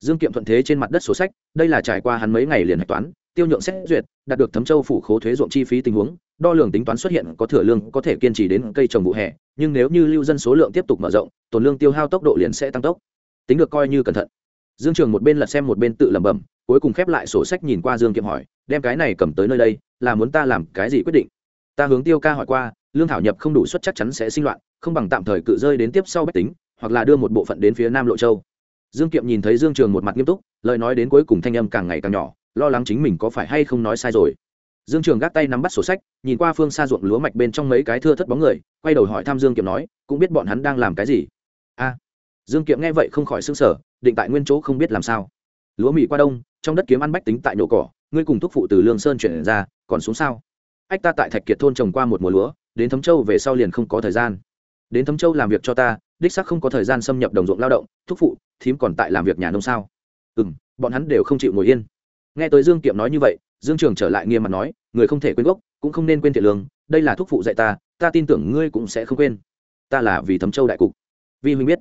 Dương kiệm thuận thế trên mặt đất số sách, đây là trải qua hắn mấy ngày liền hạch toán tiêu nhượng xét duyệt, đạt được thấm châu phủ khố thuế ruộng chi phí tình huống, đo lường tính toán xuất hiện có thừa lương có thể kiên trì đến cây trồng vụ hè, nhưng nếu như lưu dân số lượng tiếp tục mở rộng tồn lương tiêu hao tốc độ liền sẽ tăng tốc. Tính được coi như cẩn thận. Dương trường một bên lật xem một bên tự lẩm bẩm, cuối cùng khép lại sổ sách nhìn qua dương kiệm hỏi, đem cái này cầm tới nơi đây, là muốn ta làm cái gì quyết định? Ta hướng tiêu ca hỏi qua, lương thảo nhập không đủ suất chắc chắn sẽ sinh loạn, không bằng tạm thời cự rơi đến tiếp sau bách tính, hoặc là đưa một bộ phận đến phía nam lộ châu. Dương kiệm nhìn thấy dương trường một mặt nghiêm túc, lời nói đến cuối cùng thanh âm càng ngày càng nhỏ lo lắng chính mình có phải hay không nói sai rồi. Dương trường gác tay nắm bắt sổ sách, nhìn qua phương xa ruộng lúa mạch bên trong mấy cái thưa thất bóng người, quay đầu hỏi thăm dương kiệm nói, cũng biết bọn hắn đang làm cái gì? A. Dương kiệm nghe vậy không khỏi s sở định tại nguyên chỗ không biết làm sao. Lúa mì qua đông, trong đất kiếm ăn bách tính tại nhổ cỏ, ngươi cùng thúc phụ từ lương sơn chuyển ra, còn xuống sao? Ách ta tại thạch kiệt thôn trồng qua một mùa lúa, đến thấm châu về sau liền không có thời gian. Đến thấm châu làm việc cho ta, đích sắc không có thời gian xâm nhập đồng ruộng lao động, thúc phụ, thím còn tại làm việc nhà nông sao? Ừ m bọn hắn đều không chịu ngồi yên nghe tới dương kiệm nói như vậy, dương trường trở lại nghiêm mặt nói, người không thể quên gốc, cũng không nên quên thiện lương, đây là thúc phụ dạy ta ta tin tưởng ngươi cũng sẽ không quên. Ta là vì thấm châu đại cục. Vi huynh biết.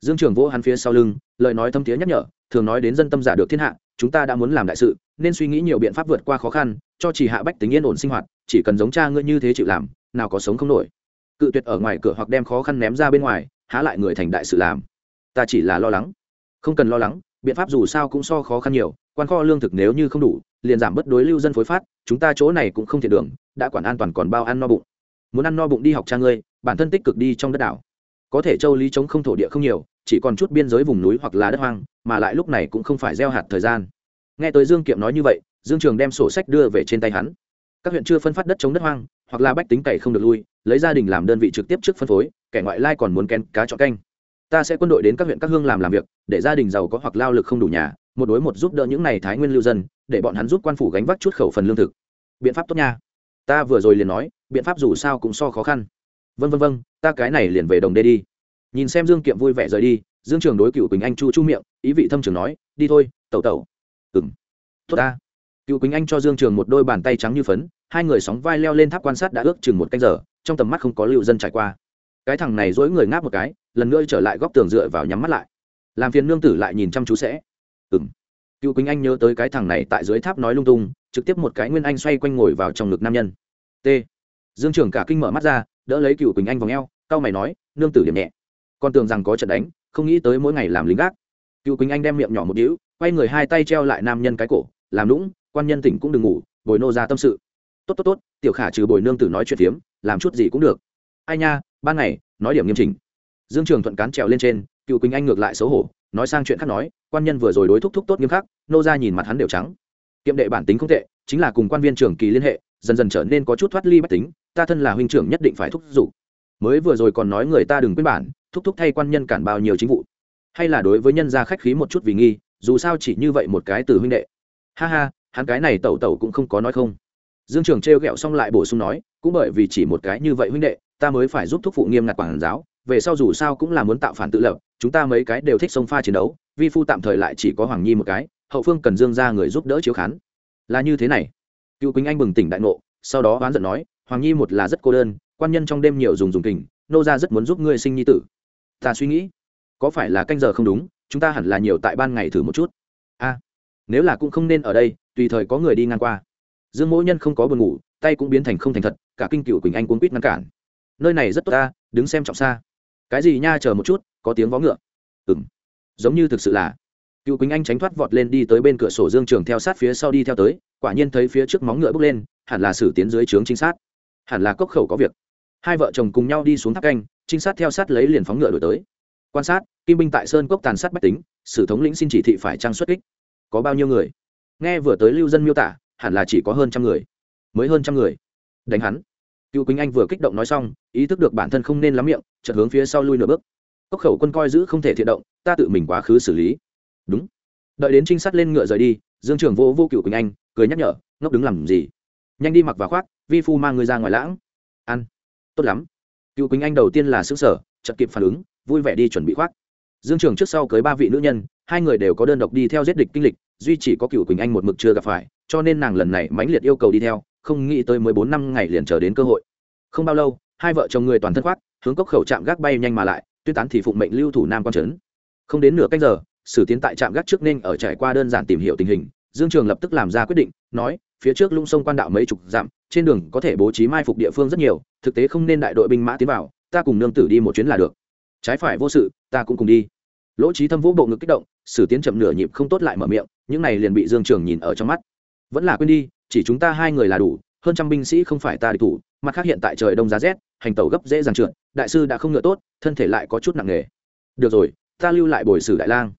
Dương trường vỗ hắn phía sau lưng, lời nói thâm thiế nhắc nhở, thường nói đến dân tâm giả được thiên hạ, chúng ta đã muốn làm đại sự, nên suy nghĩ nhiều biện pháp vượt qua khó khăn, cho chỉ hạ bách tính yên ổn sinh hoạt, chỉ cần giống cha ngươi như thế chịu làm, nào có sống không nổi. Cự tuyệt ở ngoài cửa hoặc đem khó khăn ném ra bên ngoài, há lại người thành đại sự làm. Ta chỉ là lo lắng. Không cần lo lắng biện pháp dù sao cũng so khó khăn nhiều, quan kho lương thực nếu như không đủ, liền giảm bất đối lưu dân phối phát, chúng ta chỗ này cũng không thiệt đường, đã quản an toàn còn bao ăn no bụng. Muốn ăn no bụng đi học cha ngươi, bản thân tích cực đi trong đất đảo. Có thể châu lý chống không thổ địa không nhiều, chỉ còn chút biên giới vùng núi hoặc là đất hoang, mà lại lúc này cũng không phải gieo hạt thời gian. Nghe tới dương kiệm nói như vậy, dương trường đem sổ sách đưa về trên tay hắn. Các huyện chưa phân phát đất chống đất hoang, hoặc là bách tính cày không được lui, lấy gia đình làm đơn vị trực tiếp trước phân phối, kẻ ngoại lai còn muốn kén cá chọn canh ta sẽ quân đội đến các huyện các hương làm làm việc, để gia đình giàu có hoặc lao lực không đủ nhà, một đối một giúp đỡ những này thái nguyên lưu dân, để bọn hắn giúp quan phủ gánh vác chút khẩu phần lương thực. Biện pháp tốt nha. Ta vừa rồi liền nói, biện pháp dù sao cũng so khó khăn. Vân vân vân ta cái này liền về đồng đê đi. Nhìn xem dương kiệm vui vẻ rời đi, dương trường đối cựu quỳnh anh chu chu miệng, ý vị thâm trường nói, đi thôi, tẩu tẩu. Ừng tốt ta. Cựu quỳnh anh cho dương trường một đôi bàn tay trắng như phấn, hai người sóng vai leo lên tháp quan sát đã ước chừng một canh giờ, trong tầm mắt không có lưu dân trải qua cái thằng này dối người ngáp một cái, lần nữa trở lại góc tường dựa vào nhắm mắt lại. Làm phiền nương tử lại nhìn chăm chú sẽ. Ừng cựu quỳnh anh nhớ tới cái thằng này tại dưới tháp nói lung tung, trực tiếp một cái nguyên anh xoay quanh ngồi vào trong ngực nam nhân. T. Dương trưởng cả kinh mở mắt ra, đỡ lấy cựu quỳnh anh vào ngheo cau mày nói, nương tử điểm nhẹ. Con tưởng rằng có trận đánh, không nghĩ tới mỗi ngày làm lính gác. Cựu quỳnh anh đem miệng nhỏ một đĩu quay người hai tay treo lại nam nhân cái cổ, làm lũng quan nhân tỉnh cũng đừng ngủ, bồi nô ra tâm sự. Tốt tốt tốt, tiểu khả trừ bồi nương tử nói chuyện phiếm, làm chút gì cũng được. Ai nha ban ngày, nói điểm nghiêm chỉnh. Dương trường thuận cán trèo lên trên, cựu quỳnh anh ngược lại xấu hổ, nói sang chuyện khác nói, quan nhân vừa rồi đối thúc thúc tốt nghiêm khắc, nô ra nhìn mặt hắn đều trắng. Kiệm đệ bản tính không tệ, chính là cùng quan viên trưởng kỳ liên hệ, dần dần trở nên có chút thoát ly bách tính, ta thân là huynh trưởng nhất định phải thúc giục. Mới vừa rồi còn nói người ta đừng quên bản, thúc thúc thay quan nhân cản bao nhiêu chính vụ. Hay là đối với nhân gia khách khí một chút vì nghi, dù sao chỉ như vậy một cái từ huynh đệ. Ha ha, hắn cái này tẩu tẩu cũng không có nói không dương trường trêu ghẹo xong lại bổ sung nói, cũng bởi vì chỉ một cái như vậy huynh đệ, ta mới phải giúp thúc phụ nghiêm ngặt quản giáo, về sau dù sao cũng là muốn tạo phản tự lập, chúng ta mấy cái đều thích sông pha chiến đấu, vi phu tạm thời lại chỉ có hoàng nhi một cái, hậu phương cần dương ra người giúp đỡ chiếu khán. Là như thế này. Cựu quỳnh anh bừng tỉnh đại ngộ, sau đó oán giận nói, hoàng nhi một là rất cô đơn, quan nhân trong đêm nhiều dùng dùng kình nô ra rất muốn giúp ngươi sinh nhi tử. Ta suy nghĩ, có phải là canh giờ không đúng, chúng ta hẳn là nhiều tại ban ngày thử một chút. A, nếu là cũng không nên ở đây, tùy thời có người đi ngang qua dương mỗi nhân không có buồn ngủ, tay cũng biến thành không thành thật, cả kinh cựu quỳnh anh cuốn quýt ngăn cản. Nơi này rất tốt ta, đứng xem trọng xa. Cái gì nha, chờ một chút, có tiếng vó ngựa. Ừng giống như thực sự là. Cựu quỳnh anh tránh thoát vọt lên đi tới bên cửa sổ dương trường theo sát phía sau đi theo tới, quả nhiên thấy phía trước móng ngựa bước lên, hẳn là xử tiến dưới trướng trinh sát. Hẳn là cốc khẩu có việc. Hai vợ chồng cùng nhau đi xuống tháp canh, trinh sát theo sát lấy liền phóng ngựa đổi tới. Quan sát, kim binh tại sơn cốc tàn sát bách tính, sử thống lĩnh xin chỉ thị phải trang xuất kích. Có bao nhiêu người? Nghe vừa tới lưu dân miêu tả hẳn là chỉ có hơn trăm người. Mới hơn trăm người. Đánh hắn. Cựu quỳnh anh vừa kích động nói xong, ý thức được bản thân không nên lắm miệng, chợt hướng phía sau lui nửa bước. Cốc khẩu quân coi giữ không thể thiện động, ta tự mình quá khứ xử lý. Đúng. Đợi đến trinh sát lên ngựa rời đi, dương trường vô vô cựu quỳnh anh, cười nhắc nhở, ngốc đứng làm gì? Nhanh đi mặc và khoác, vi phu mang người ra ngoài lãng. Ăn. Tốt lắm. Cựu quỳnh anh đầu tiên là xứ sở chật kịp phản ứng, vui vẻ đi chuẩn bị khoác. Dương trường trước sau cưới ba vị nữ nhân, hai người đều có đơn độc đi theo giết địch kinh lịch duy chỉ có cựu quỳnh anh một mực chưa gặp phải, cho nên nàng lần này mãnh liệt yêu cầu đi theo, không nghĩ tới mười bốn năm ngày liền chờ đến cơ hội. Không bao lâu, hai vợ chồng người toàn thân khoác, hướng cốc khẩu trạm gác bay nhanh mà lại, tuyên tán thì phụng mệnh lưu thủ nam quan trấn. Không đến nửa canh giờ, sử tiến tại trạm gác trước nên ở trải qua đơn giản tìm hiểu tình hình, dương trường lập tức làm ra quyết định, nói, phía trước lũng sông quan đạo mấy chục dặm, trên đường có thể bố trí mai phục địa phương rất nhiều, thực tế không nên đại đội binh mã tiến vào, ta cùng nương tử đi một chuyến là được. Trái phải vô sự, ta cũng cùng đi. Lỗ trí thâm vũ bộ ngực kích động sử tiến chậm nửa nhịp không tốt lại mở miệng, những này liền bị dương trường nhìn ở trong mắt. Vẫn là quên đi, chỉ chúng ta hai người là đủ, hơn trăm binh sĩ không phải ta địch thủ, mặt khác hiện tại trời đông giá rét, hành tàu gấp dễ dàng trượt, đại sư đã không ngựa tốt, thân thể lại có chút nặng nề. Được rồi, ta lưu lại bồi sử đại lang.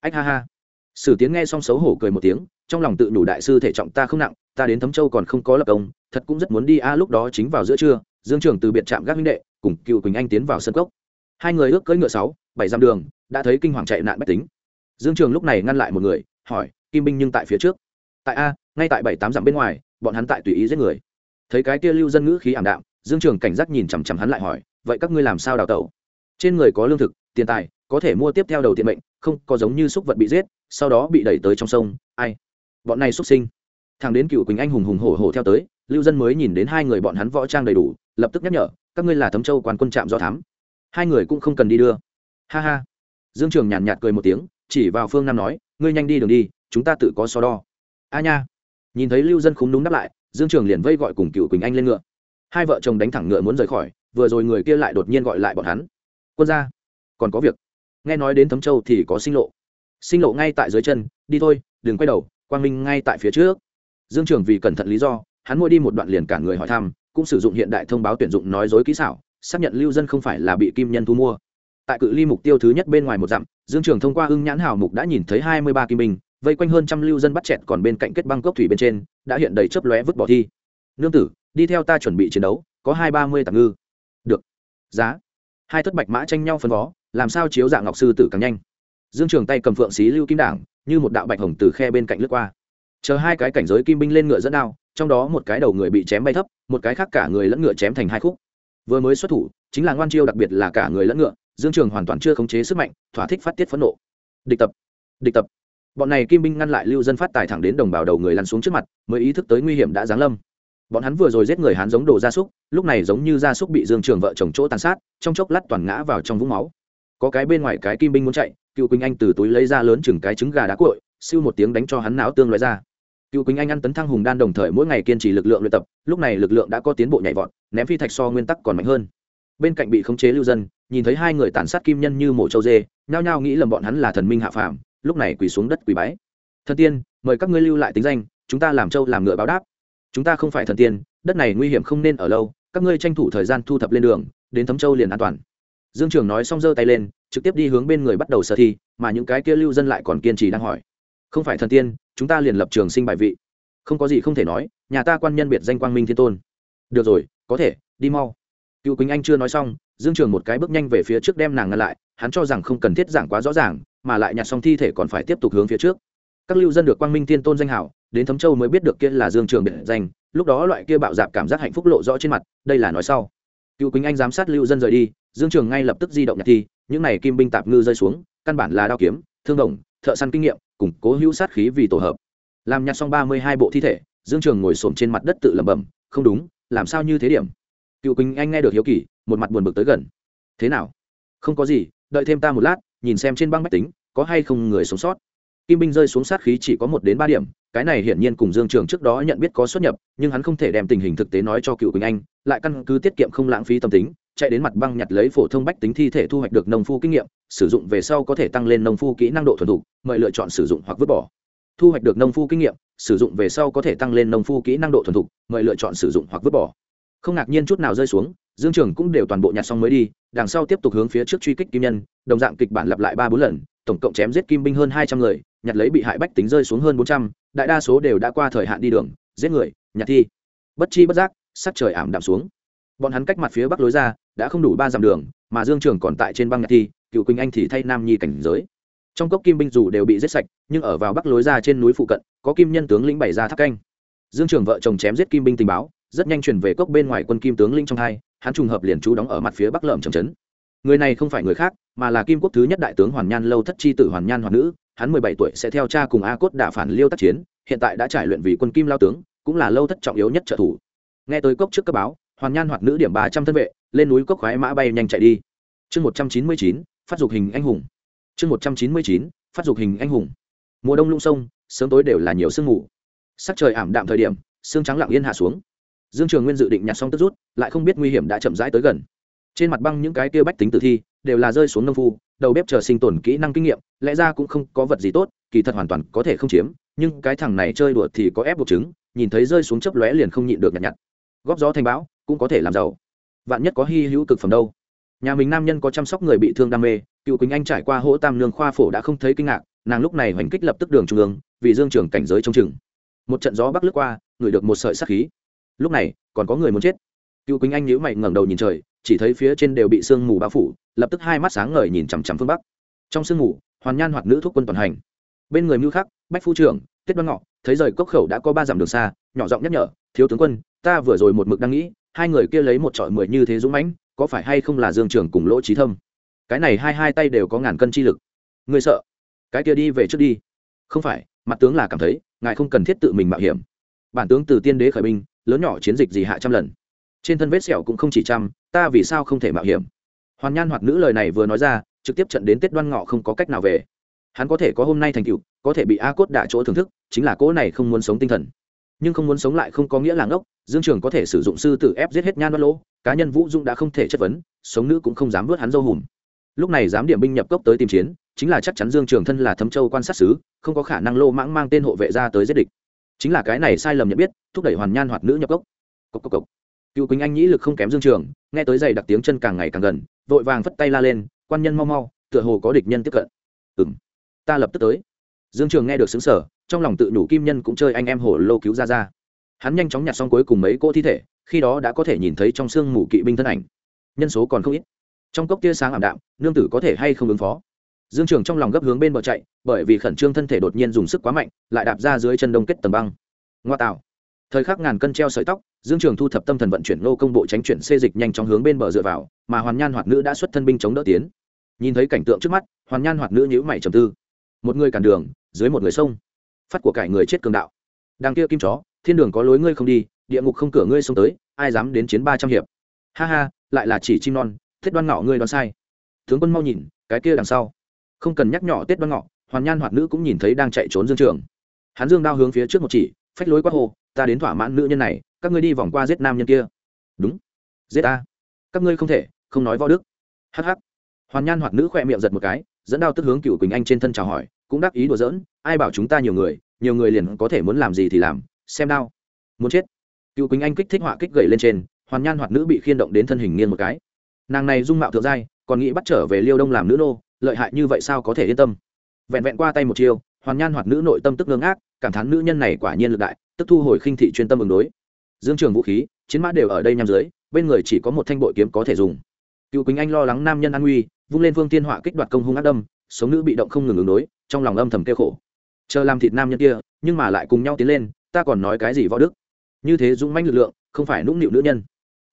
Ách ha ha. Sử tiến nghe xong xấu hổ cười một tiếng, trong lòng tự đủ đại sư thể trọng ta không nặng, ta đến thấm châu còn không có lập công, thật cũng rất muốn đi a, lúc đó chính vào giữa trưa, dương trường từ biệt trạm gác minh đệ, cùng cựu quỳnh anh tiến vào sân cốc. Hai người ước cưỡi ngựa sáu, bảy dặm đường, đã thấy kinh hoàng chạy nạn bách tính dương trường lúc này ngăn lại một người, hỏi, kim binh nhưng tại phía trước? Tại a, ngay tại bảy tám dặm bên ngoài, bọn hắn tại tùy ý giết người. Thấy cái kia lưu dân ngữ khí ảm đạm, dương trường cảnh giác nhìn chằm chằm hắn lại hỏi, vậy các ngươi làm sao đào tẩu? Trên người có lương thực, tiền tài, có thể mua tiếp theo đầu tiện mệnh, không, có giống như xúc vật bị giết, sau đó bị đẩy tới trong sông, ai? Bọn này xuất sinh. Thằng đến cựu quỳnh anh hùng hùng hổ hổ theo tới, lưu dân mới nhìn đến hai người bọn hắn võ trang đầy đủ, lập tức nhắc nhở, các ngươi là thấm châu quan quân trạm do thám, hai người cũng không cần đi đưa. Ha ha. Dương trường nhàn nhạt cười một tiếng chỉ vào phương nam nói, ngươi nhanh đi đường đi, chúng ta tự có so đo. A nha. Nhìn thấy lưu dân khúng đúng đáp lại, dương trường liền vây gọi cùng cựu quỳnh anh lên ngựa. Hai vợ chồng đánh thẳng ngựa muốn rời khỏi, vừa rồi người kia lại đột nhiên gọi lại bọn hắn. Quân ra còn có việc. Nghe nói đến thấm châu thì có sinh lộ. Sinh lộ ngay tại dưới chân, đi thôi, đừng quay đầu, quang minh ngay tại phía trước. Dương trường vì cẩn thận lý do, hắn mua đi một đoạn liền cả người hỏi thăm, cũng sử dụng hiện đại thông báo tuyển dụng nói dối kỹ xảo, xác nhận lưu dân không phải là bị kim nhân thu mua tại cự ly mục tiêu thứ nhất bên ngoài một dặm, dương trường thông qua ưng nhãn hào mục đã nhìn thấy hai mươi ba kim binh, vây quanh hơn trăm lưu dân bắt chẹt còn bên cạnh kết băng cốc thủy bên trên, đã hiện đầy chớp lóe vứt bỏ thi. Nương tử, đi theo ta chuẩn bị chiến đấu, có hai ba mươi tạm ngư. Được. Giá. Hai thất bạch mã tranh nhau phân vó làm sao chiếu dạng ngọc sư tử càng nhanh. Dương trường tay cầm phượng xí lưu kim đảng, như một đạo bạch hồng từ khe bên cạnh lướt qua. Chờ hai cái cảnh giới kim binh lên ngựa dẫn đao, trong đó một cái đầu người bị chém bay thấp, một cái khác cả người lẫn ngựa chém thành hai khúc. Vừa mới xuất thủ, chính là ngoan chiêu đặc biệt là cả người lẫn ngựa dương trường hoàn toàn chưa khống chế sức mạnh, thỏa thích phát tiết phẫn nộ. Địch tập địch tập. Bọn này kim binh ngăn lại lưu dân phát tài thẳng đến đồng bào đầu người lăn xuống trước mặt, mới ý thức tới nguy hiểm đã giáng lâm. Bọn hắn vừa rồi giết người hắn giống đồ gia súc, lúc này giống như gia súc bị dương trường vợ chồng chỗ tàn sát, trong chốc lát toàn ngã vào trong vũng máu. Có cái bên ngoài cái kim binh muốn chạy, cựu quỳnh anh từ túi lấy ra lớn chừng cái trứng gà đá cội siêu một tiếng đánh cho hắn não tương loại ra. Cựu quỳnh anh ăn tấn thăng hùng đan đồng thời mỗi ngày kiên trì lực lượng luyện tập, lúc này lực lượng đã có tiến bộ nhảy vọt, ném phi thạch so nguyên tắc còn mạnh hơn bên cạnh bị khống chế lưu dân, nhìn thấy hai người tàn sát kim nhân như mổ châu dê, nhao nhao nghĩ lầm bọn hắn là thần minh hạ phàm, lúc này quỳ xuống đất quỳ bái. Thần tiên, mời các ngươi lưu lại tính danh, chúng ta làm châu làm ngựa báo đáp. Chúng ta không phải thần tiên, đất này nguy hiểm không nên ở lâu, các ngươi tranh thủ thời gian thu thập lên đường, đến thấm châu liền an toàn. Dương trường nói xong giơ tay lên, trực tiếp đi hướng bên người bắt đầu sơ thi, mà những cái kia lưu dân lại còn kiên trì đang hỏi. Không phải thần tiên, chúng ta liền lập trường sinh bài vị. Không có gì không thể nói, nhà ta quan nhân biệt danh quang minh thiên tôn. Được rồi, có thể, đi mau cựu quỳnh anh chưa nói xong, dương trường một cái bước nhanh về phía trước đem nàng ngăn lại, hắn cho rằng không cần thiết giảng quá rõ ràng, mà lại nhặt xong thi thể còn phải tiếp tục hướng phía trước. Các lưu dân được quang minh thiên tôn danh hảo, đến thấm châu mới biết được kia là dương trường biệt danh, lúc đó loại kia bạo dạp cảm giác hạnh phúc lộ rõ trên mặt, đây là nói sau. Cựu quỳnh anh giám sát lưu dân rời đi, dương trường ngay lập tức di động nhặt thi, những này kim binh tạp ngư rơi xuống, căn bản là đao kiếm, thương đồng, thợ săn kinh nghiệm, củng cố hữu sát khí vì tổ hợp. Làm nhặt xong ba mươi hai bộ thi thể, dương trường ngồi xổm trên mặt đất tự lẩm bẩm, không đúng, làm sao như thế điểm? Cựu quỳnh anh nghe được hiếu kỳ, một mặt buồn bực tới gần. Thế nào? Không có gì, đợi thêm ta một lát, nhìn xem trên băng máy tính, có hay không người sống sót. Kim binh rơi xuống sát khí chỉ có một đến ba điểm, cái này hiển nhiên cùng dương trường trước đó nhận biết có xuất nhập, nhưng hắn không thể đem tình hình thực tế nói cho cựu quỳnh anh, lại căn cứ tiết kiệm không lãng phí tâm tính, chạy đến mặt băng nhặt lấy phổ thông bách tính thi thể thu hoạch được nông phu kinh nghiệm, sử dụng về sau có thể tăng lên nông phu kỹ năng độ thuần thục, mời lựa chọn sử dụng hoặc vứt bỏ. Thu hoạch được nông phu kinh nghiệm, sử dụng về sau có thể tăng lên nông phu kỹ năng độ thuần thục, mời lựa chọn sử dụng hoặc vứt bỏ không ngạc nhiên chút nào rơi xuống, dương trường cũng đều toàn bộ nhặt xong mới đi, đằng sau tiếp tục hướng phía trước truy kích kim nhân, đồng dạng kịch bản lặp lại ba bốn lần, tổng cộng chém giết kim binh hơn hai trăm người, nhặt lấy bị hại bách tính rơi xuống hơn bốn trăm, đại đa số đều đã qua thời hạn đi đường, giết người, nhặt thi. Bất chi bất giác, sắc trời ảm đạm xuống. Bọn hắn cách mặt phía bắc lối ra, đã không đủ ba dặm đường, mà dương trường còn tại trên băng nhạc thi, cựu quỳnh anh thì thay nam nhi cảnh giới. Trong cốc kim binh dù đều bị giết sạch, nhưng ở vào bắc lối ra trên núi phụ cận, có kim nhân tướng lĩnh bày ra tháp canh. Dương trường vợ chồng chém giết kim binh tình báo rất nhanh chuyển về cốc bên ngoài quân kim tướng linh trong hai, hắn trùng hợp liền trú đóng ở mặt phía bắc lợm trầm trấn. Người này không phải người khác, mà là kim quốc thứ nhất đại tướng hoàn nhan lâu thất chi tử hoàn nhan hoàn nữ, hắn mười bảy tuổi sẽ theo cha cùng a cốt đả phản liêu tác chiến, hiện tại đã trải luyện vì quân kim lao tướng, cũng là lâu thất trọng yếu nhất trợ thủ. Nghe tới cốc trước cấp báo, hoàn nhan hoạt nữ điểm ba trăm thân vệ, lên núi cốc khoái mã bay nhanh chạy đi. Chương một trăm chín mươi chín, phát dục hình anh hùng. Chương một trăm chín mươi chín, phát dục hình anh hùng. Mùa đông lung sông, sớm tối đều là nhiều sương mù. Sắc trời ảm đạm thời điểm, sương trắng lặng yên hạ xuống dương trường nguyên dự định nhặt xong tức rút, lại không biết nguy hiểm đã chậm rãi tới gần. Trên mặt băng những cái kia bách tính tử thi, đều là rơi xuống nông phu, đầu bếp chờ sinh tồn kỹ năng kinh nghiệm, lẽ ra cũng không có vật gì tốt, kỳ thật hoàn toàn có thể không chiếm, nhưng cái thằng này chơi đùa thì có ép buộc chứng, nhìn thấy rơi xuống chấp lóe liền không nhịn được nhặt nhặt. Góp gió thành bão, cũng có thể làm giàu. Vạn nhất có hy hữu cực phẩm đâu. Nhà mình nam nhân có chăm sóc người bị thương đam mê, cựu quỳnh anh trải qua hỗ tam lương khoa phổ đã không thấy kinh ngạc, nàng lúc này hoành kích lập tức đường trung ương, vì dương trường cảnh giới trong chừng. Một trận gió bắc lướt qua, ngửi được một sợi sắc khí lúc này, còn có người muốn chết. Cựu quỳnh anh nhữ mày ngẩng đầu nhìn trời, chỉ thấy phía trên đều bị sương mù bao phủ, lập tức hai mắt sáng ngời nhìn chằm chằm phương bắc. Trong sương mù, hoàn nhan hoạt nữ thuốc quân toàn hành. Bên người mưu khắc, bách phu trưởng, tiết đoan ngọ, thấy rời cốc khẩu đã có ba dặm đường xa, nhỏ giọng nhắc nhở, thiếu tướng quân, ta vừa rồi một mực đang nghĩ, hai người kia lấy một trọi mười như thế dũng mãnh, có phải hay không là dương trưởng cùng lỗ trí thâm? Cái này hai hai tay đều có ngàn cân chi lực. Người sợ? Cái kia đi về trước đi. Không phải, mặt tướng là cảm thấy, ngài không cần thiết tự mình mạo hiểm. Bản tướng từ tiên đế khởi binh lớn nhỏ chiến dịch gì hạ trăm lần. Trên thân vết sẹo cũng không chỉ trăm, ta vì sao không thể mạo hiểm? Hoàn nhan hoặc nữ lời này vừa nói ra, trực tiếp trận đến tết đoan ngọ không có cách nào về. Hắn có thể có hôm nay thành tựu, có thể bị a cốt đả chỗ thưởng thức, chính là cỗ này không muốn sống tinh thần. Nhưng không muốn sống lại không có nghĩa là ngốc, dương trường có thể sử dụng sư tử ép giết hết nhan đoan lỗ, cá nhân vũ dung đã không thể chất vấn, sống nữ cũng không dám vớt hắn dâu hùm. Lúc này dám điểm binh nhập cốc tới tìm chiến, chính là chắc chắn dương trường thân là thấm châu quan sát sứ, không có khả năng lô mãng mang tên hộ vệ ra tới giết địch chính là cái này sai lầm nhận biết, thúc đẩy hoàn nhan hoạt nữ nhập cốc. Cốc cốc cốc. cựu quỳnh anh nhĩ lực không kém dương trường, nghe tới giày đặc tiếng chân càng ngày càng gần, vội vàng phất tay la lên, quan nhân mau mau, tựa hồ có địch nhân tiếp cận. Ừng ta lập tức tới. Dương trường nghe được xứng sở trong lòng tự đủ kim nhân cũng chơi anh em hổ lô cứu ra ra. Hắn nhanh chóng nhặt xong cuối cùng mấy cỗ thi thể, khi đó đã có thể nhìn thấy trong sương mù kỵ binh thân ảnh. Nhân số còn không ít. Trong cốc tia sáng ảm đạm, nương tử có thể hay không ứng phó? Dương trường trong lòng gấp hướng bên bờ chạy, bởi vì khẩn trương thân thể đột nhiên dùng sức quá mạnh, lại đạp ra dưới chân đông kết tầng băng. Ngoa tạo. Thời khắc ngàn cân treo sợi tóc, dương trường thu thập tâm thần vận chuyển nô công bộ tránh chuyển xê dịch nhanh chóng hướng bên bờ dựa vào, mà hoàn nhan hoạt nữ đã xuất thân binh chống đỡ tiến. Nhìn thấy cảnh tượng trước mắt, hoàn nhan hoạt nữ nhữ mày trầm tư. Một người cản đường, dưới một người sông. Phát của cải người chết cường đạo. Đang kia kim chó, thiên đường có lối ngươi không đi, địa ngục không cửa ngươi xông tới, ai dám đến chiến ba trăm hiệp? Ha ha, lại là chỉ chim non, thiết đoan ngọ ngươi đoán sai. Tướng quân mau nhìn, cái kia đằng sau không cần nhắc nhỏ tết đoan ngọ, hoàn nhan hoạt nữ cũng nhìn thấy đang chạy trốn dương trường. Hắn dương đao hướng phía trước một chỉ, phách lối quát hồ ta đến thỏa mãn nữ nhân này, các ngươi đi vòng qua giết nam nhân kia. Đúng. Giết ta? Các ngươi không thể, không nói võ đức. Hh hoàn nhan hoạt nữ khỏe miệng giật một cái, dẫn đao tức hướng cựu quỳnh anh trên thân chào hỏi, cũng đắc ý đùa giỡn, ai bảo chúng ta nhiều người nhiều người liền có thể muốn làm gì thì làm, xem đao. Muốn chết. Cựu quỳnh anh kích thích họa kích gậy lên trên, hoàn nhan hoạt nữ bị khiên động đến thân hình nghiêng một cái. Nàng này dung mạo thượng giai, còn nghĩ bắt trở về liêu đông làm nữ nô lợi hại như vậy sao có thể yên tâm? Vẹn vẹn qua tay một chiêu, hoàn nhan hoạt nữ nội tâm tức ngưng ác cảm thán nữ nhân này quả nhiên lực đại, tức thu hồi khinh thị chuyên tâm ứng đối. Dương trường vũ khí, chiến mã đều ở đây nhằm dưới, bên người chỉ có một thanh bội kiếm có thể dùng. Cựu quỳnh anh lo lắng nam nhân an nguy, vung lên phương tiên họa kích đoạt công hung ác đâm, sống nữ bị động không ngừng ứng đối, trong lòng âm thầm kêu khổ. Chờ làm thịt nam nhân kia, nhưng mà lại cùng nhau tiến lên, ta còn nói cái gì võ đức? Như thế dũng mãnh lực lượng, không phải nũng nịu nữ nhân.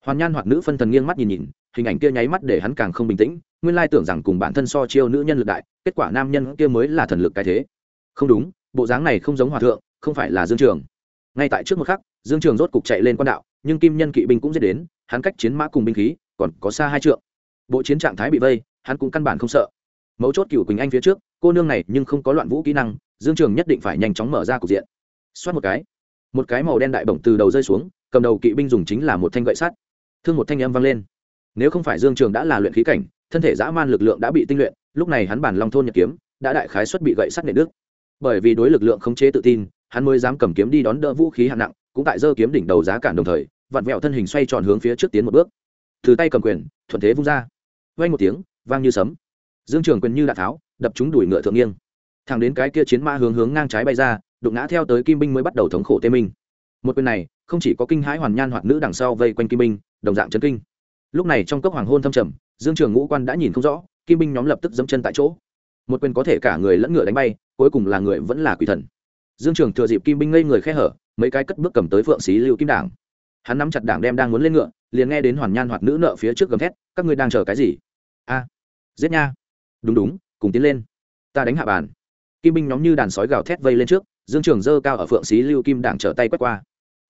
Hoàn nhan hoặc nữ phân thần nghiêng mắt nhìn nhìn hình ảnh kia nháy mắt để hắn càng không bình tĩnh, nguyên lai tưởng rằng cùng bản thân so chiêu nữ nhân lực đại, kết quả nam nhân kia mới là thần lực cái thế. Không đúng, bộ dáng này không giống hòa thượng, không phải là dương trường. Ngay tại trước một khắc, dương trường rốt cục chạy lên quan đạo, nhưng kim nhân kỵ binh cũng dễ đến, hắn cách chiến mã cùng binh khí còn có xa hai trượng. Bộ chiến trạng thái bị vây, hắn cũng căn bản không sợ. Mấu chốt cựu quỳnh anh phía trước, cô nương này nhưng không có loạn vũ kỹ năng, dương trường nhất định phải nhanh chóng mở ra cục diện. Xoát một cái một cái màu đen đại bổng từ đầu rơi xuống, cầm đầu kỵ binh dùng chính là một thanh gậy sắt. Thương một thanh âm vang lên nếu không phải dương trường đã là luyện khí cảnh, thân thể dã man lực lượng đã bị tinh luyện, lúc này hắn bản long thôn nhật kiếm đã đại khái xuất bị gậy sắt nệ đức bởi vì đối lực lượng khống chế tự tin, hắn mới dám cầm kiếm đi đón đỡ vũ khí hạng nặng, cũng tại dơ kiếm đỉnh đầu giá cản đồng thời, vặn vẹo thân hình xoay tròn hướng phía trước tiến một bước. Từ tay cầm quyền, thuận thế vung ra. Vay một tiếng, vang như sấm. Dương trường quyền như đạn tháo, đập chúng đuổi ngựa thượng nghiêng. Thẳng đến cái kia chiến mã hướng hướng ngang trái bay ra, đụng ngã theo tới kim binh mới bắt đầu thống khổ tê minh. Một quyền này, không chỉ có kinh hãi hoàn nhan hoạt nữ đằng sau vây quanh kim binh, đồng dạng chấn kinh lúc này trong cốc hoàng hôn thâm trầm, dương trường ngũ quan đã nhìn không rõ, kim binh nhóm lập tức dẫm chân tại chỗ. Một quyền có thể cả người lẫn ngựa đánh bay, cuối cùng là người vẫn là quỷ thần. Dương trường thừa dịp kim binh ngây người khe hở, mấy cái cất bước cầm tới phượng xí lưu kim đảng. Hắn nắm chặt đảng đem đang muốn lên ngựa, liền nghe đến hoàn nhan hoạt nữ nợ phía trước gầm thét, các ngươi đang chờ cái gì? A, giết nha. Đúng đúng, cùng tiến lên. Ta đánh hạ bàn. Kim binh nhóm như đàn sói gào thét vây lên trước, dương trường dơ cao ở phượng xí lưu kim đảng trở tay quét qua.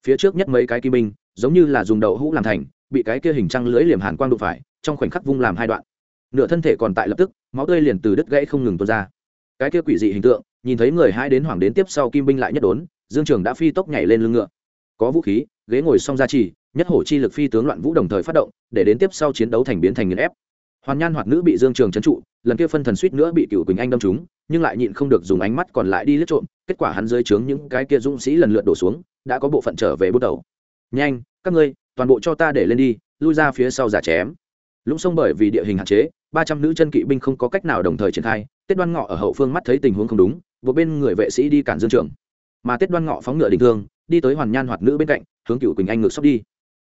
Phía trước nhất mấy cái kim binh, giống như là dùng đậu hũ làm thành bị cái kia hình trăng lưỡi liềm hàn quang đụng phải, trong khoảnh khắc vung làm hai đoạn. Nửa thân thể còn tại lập tức, máu tươi liền từ đứt gãy không ngừng tuôn ra. Cái kia quỷ dị hình tượng, nhìn thấy người hai đến hoảng đến tiếp sau kim binh lại nhất đốn, dương trường đã phi tốc nhảy lên lưng ngựa. Có vũ khí, ghế ngồi xong ra trì, nhất hổ chi lực phi tướng loạn vũ đồng thời phát động, để đến tiếp sau chiến đấu thành biến thành nghiền ép. Hoàn nhan hoạt nữ bị dương trường trấn trụ, lần kia phân thần suýt nữa bị cựu quỳnh anh đâm trúng, nhưng lại nhịn không được dùng ánh mắt còn lại đi lướt trộm, kết quả hắn dưới trướng những cái kia dũng sĩ lần lượt đổ xuống, đã có bộ phận trở về bước đầu. Nhanh, các ngươi toàn bộ cho ta để lên đi, lui ra phía sau giả chém. Lũng sông bởi vì địa hình hạn chế, ba trăm nữ chân kỵ binh không có cách nào đồng thời triển khai. Tết đoan ngọ ở hậu phương mắt thấy tình huống không đúng, buộc bên người vệ sĩ đi cản dương trường. Mà tết đoan ngọ phóng ngựa đình thương, đi tới hoàn nhan hoạt nữ bên cạnh, hướng cựu quỳnh anh ngược sóc đi.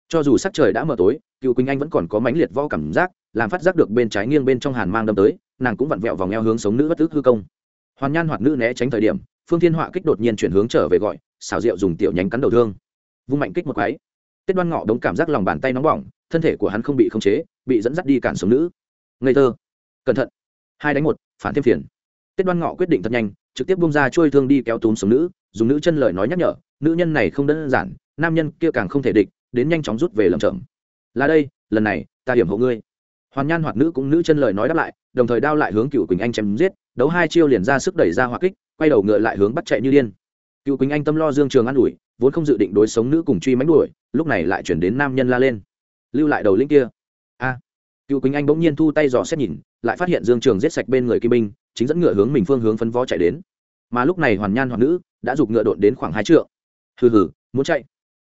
Cho dù sắc trời đã mờ tối, cựu quỳnh anh vẫn còn có mãnh liệt vo cảm giác, làm phát giác được bên trái nghiêng bên trong hàn mang đâm tới, nàng cũng vặn vẹo vòng eo hướng sống nữ bất tức hư công. Hoàn nhan hoạt nữ né tránh thời điểm, phương thiên họa kích đột nhiên chuyển hướng trở về gọi, xảo diệu dùng tiểu nhánh cắn đầu thương. Vung mạnh kích một cái tết đoan ngọ đống cảm giác lòng bàn tay nóng bỏng, thân thể của hắn không bị khống chế, bị dẫn dắt đi cản sống nữ. Ngây thơ. Cẩn thận. Hai đánh một, phản thêm phiền. Tết đoan ngọ quyết định thật nhanh, trực tiếp bung ra trôi thương đi kéo túm sống nữ, dùng nữ chân lời nói nhắc nhở, nữ nhân này không đơn giản, nam nhân kia càng không thể địch, đến nhanh chóng rút về lầm chậm. Là đây, lần này, ta điểm hộ ngươi. Hoàn nhan hoạt nữ cũng nữ chân lời nói đáp lại, đồng thời đao lại hướng cựu quỳnh anh chém giết, đấu hai chiêu liền ra sức đẩy ra hoa kích, quay đầu ngựa lại hướng bắt chạy như điên cựu quỳnh anh tâm lo dương trường an ủi, vốn không dự định đối sống nữ cùng truy mánh đuổi, lúc này lại chuyển đến nam nhân la lên. Lưu lại đầu lĩnh kia. A. Cựu quỳnh anh bỗng nhiên thu tay dò xét nhìn, lại phát hiện dương trường giết sạch bên người kim binh chính dẫn ngựa hướng mình phương hướng phân vó chạy đến. Mà lúc này hoàn nhan hoàn nữ đã giục ngựa đột đến khoảng hai trượng. Hừ hừ, muốn chạy.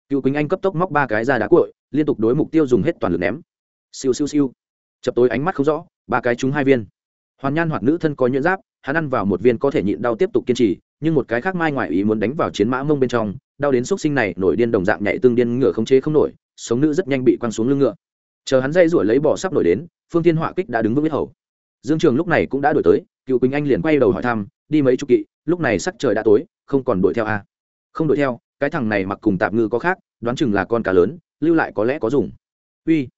Cựu quỳnh anh cấp tốc móc ba cái ra đá cội liên tục đối mục tiêu dùng hết toàn lực ném. Siêu siêu siêu. Chập tối ánh mắt không rõ, ba cái trúng hai viên. Hoàn nhan hoạt nữ thân có nhuyễn giáp, hắn ăn vào một viên có thể nhịn đau tiếp tục kiên trì nhưng một cái khác mai ngoại ý muốn đánh vào chiến mã mông bên trong, đau đến xúc sinh này, nổi điên đồng dạng nhảy tương điên ngựa không chế không nổi, sống nữ rất nhanh bị quăng xuống lưng ngựa. Chờ hắn dây ruổi lấy bỏ sắp nổi đến, phương tiên họa kích đã đứng vững biết hầu. Dương trường lúc này cũng đã đổi tới, cựu quỳnh anh liền quay đầu hỏi thăm, đi mấy chục kỵ, lúc này sắc trời đã tối, không còn đuổi theo a à? không đuổi theo, cái thằng này mặc cùng tạp ngư có khác, đoán chừng là con cá lớn, lưu lại có lẽ có dùng. Uy.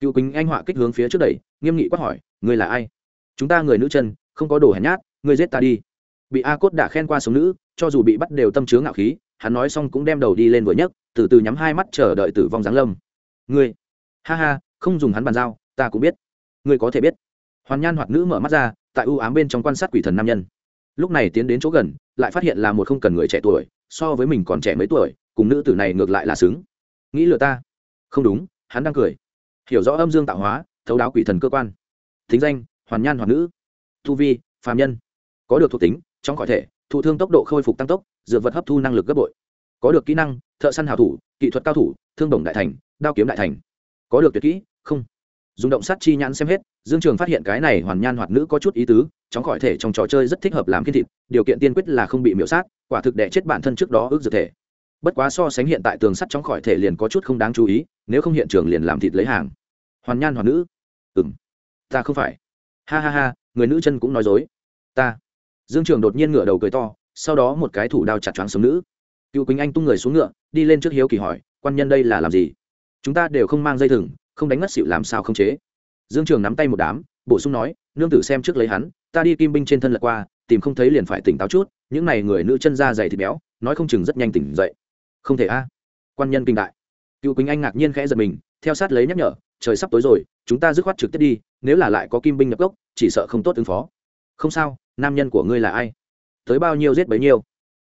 Cựu quỳnh anh họa kích hướng phía trước đẩy, nghiêm nghị quát hỏi người là ai? Chúng ta người nữ chân, không có đồ hèn nhát, ngươi giết ta đi bị a cốt đã khen qua sống nữ, cho dù bị bắt đều tâm chứa ngạo khí, hắn nói xong cũng đem đầu đi lên vừa nhấc, từ từ nhắm hai mắt chờ đợi tử vong giáng lâm. Ngươi, ha ha, không dùng hắn bàn giao, ta cũng biết. Ngươi có thể biết. Hoàn nhan hoặc nữ mở mắt ra, tại ưu ám bên trong quan sát quỷ thần nam nhân. Lúc này tiến đến chỗ gần, lại phát hiện là một không cần người trẻ tuổi, so với mình còn trẻ mấy tuổi, cùng nữ tử này ngược lại là xứng. Nghĩ lừa ta? Không đúng, hắn đang cười. Hiểu rõ âm dương tạo hóa, thấu đáo quỷ thần cơ quan. Thính danh, hoàn nhan hoàn nữ. Tu vi phàm nhân. Có được thuộc tính trong khỏi thể, thụ thương tốc độ khôi phục tăng tốc, dược vật hấp thu năng lực gấp bội. Có được kỹ năng, thợ săn hào thủ, kỹ thuật cao thủ, thương đồng đại thành, đao kiếm đại thành. Có được tuyệt kỹ, không. Dùng động sát chi nhãn xem hết, dương trường phát hiện cái này hoàn nhan hoạt nữ có chút ý tứ, trong khỏi thể trong trò chơi rất thích hợp làm kiên thịt, điều kiện tiên quyết là không bị miễu sát, quả thực đẻ chết bản thân trước đó ước dược thể. Bất quá so sánh hiện tại tường sắt trong khỏi thể liền có chút không đáng chú ý, nếu không hiện trường liền làm thịt lấy hàng. Hoàn nhan hoàn nữ. Ừ m ta không phải. Ha ha ha, người nữ chân cũng nói dối. Ta dương trường đột nhiên ngửa đầu cười to, sau đó một cái thủ đao chặt choáng sống nữ. Cựu quỳnh anh tung người xuống ngựa, đi lên trước hiếu kỳ hỏi, quan nhân đây là làm gì? Chúng ta đều không mang dây thừng, không đánh ngất xịu làm sao không chế? Dương trường nắm tay một đám, bổ sung nói, nương tử xem trước lấy hắn, ta đi kim binh trên thân lật qua, tìm không thấy liền phải tỉnh táo chút, những này người nữ chân da dày thịt béo, nói không chừng rất nhanh tỉnh dậy. Không thể a. Quan nhân kinh đại. Cựu quỳnh anh ngạc nhiên khẽ giật mình, theo sát lấy nhắc nhở, trời sắp tối rồi, chúng ta dứt khoát trực tiếp đi, nếu là lại có kim binh nhập gốc, chỉ sợ không tốt ứng phó không sao, nam nhân của ngươi là ai? Tới bao nhiêu giết bấy nhiêu?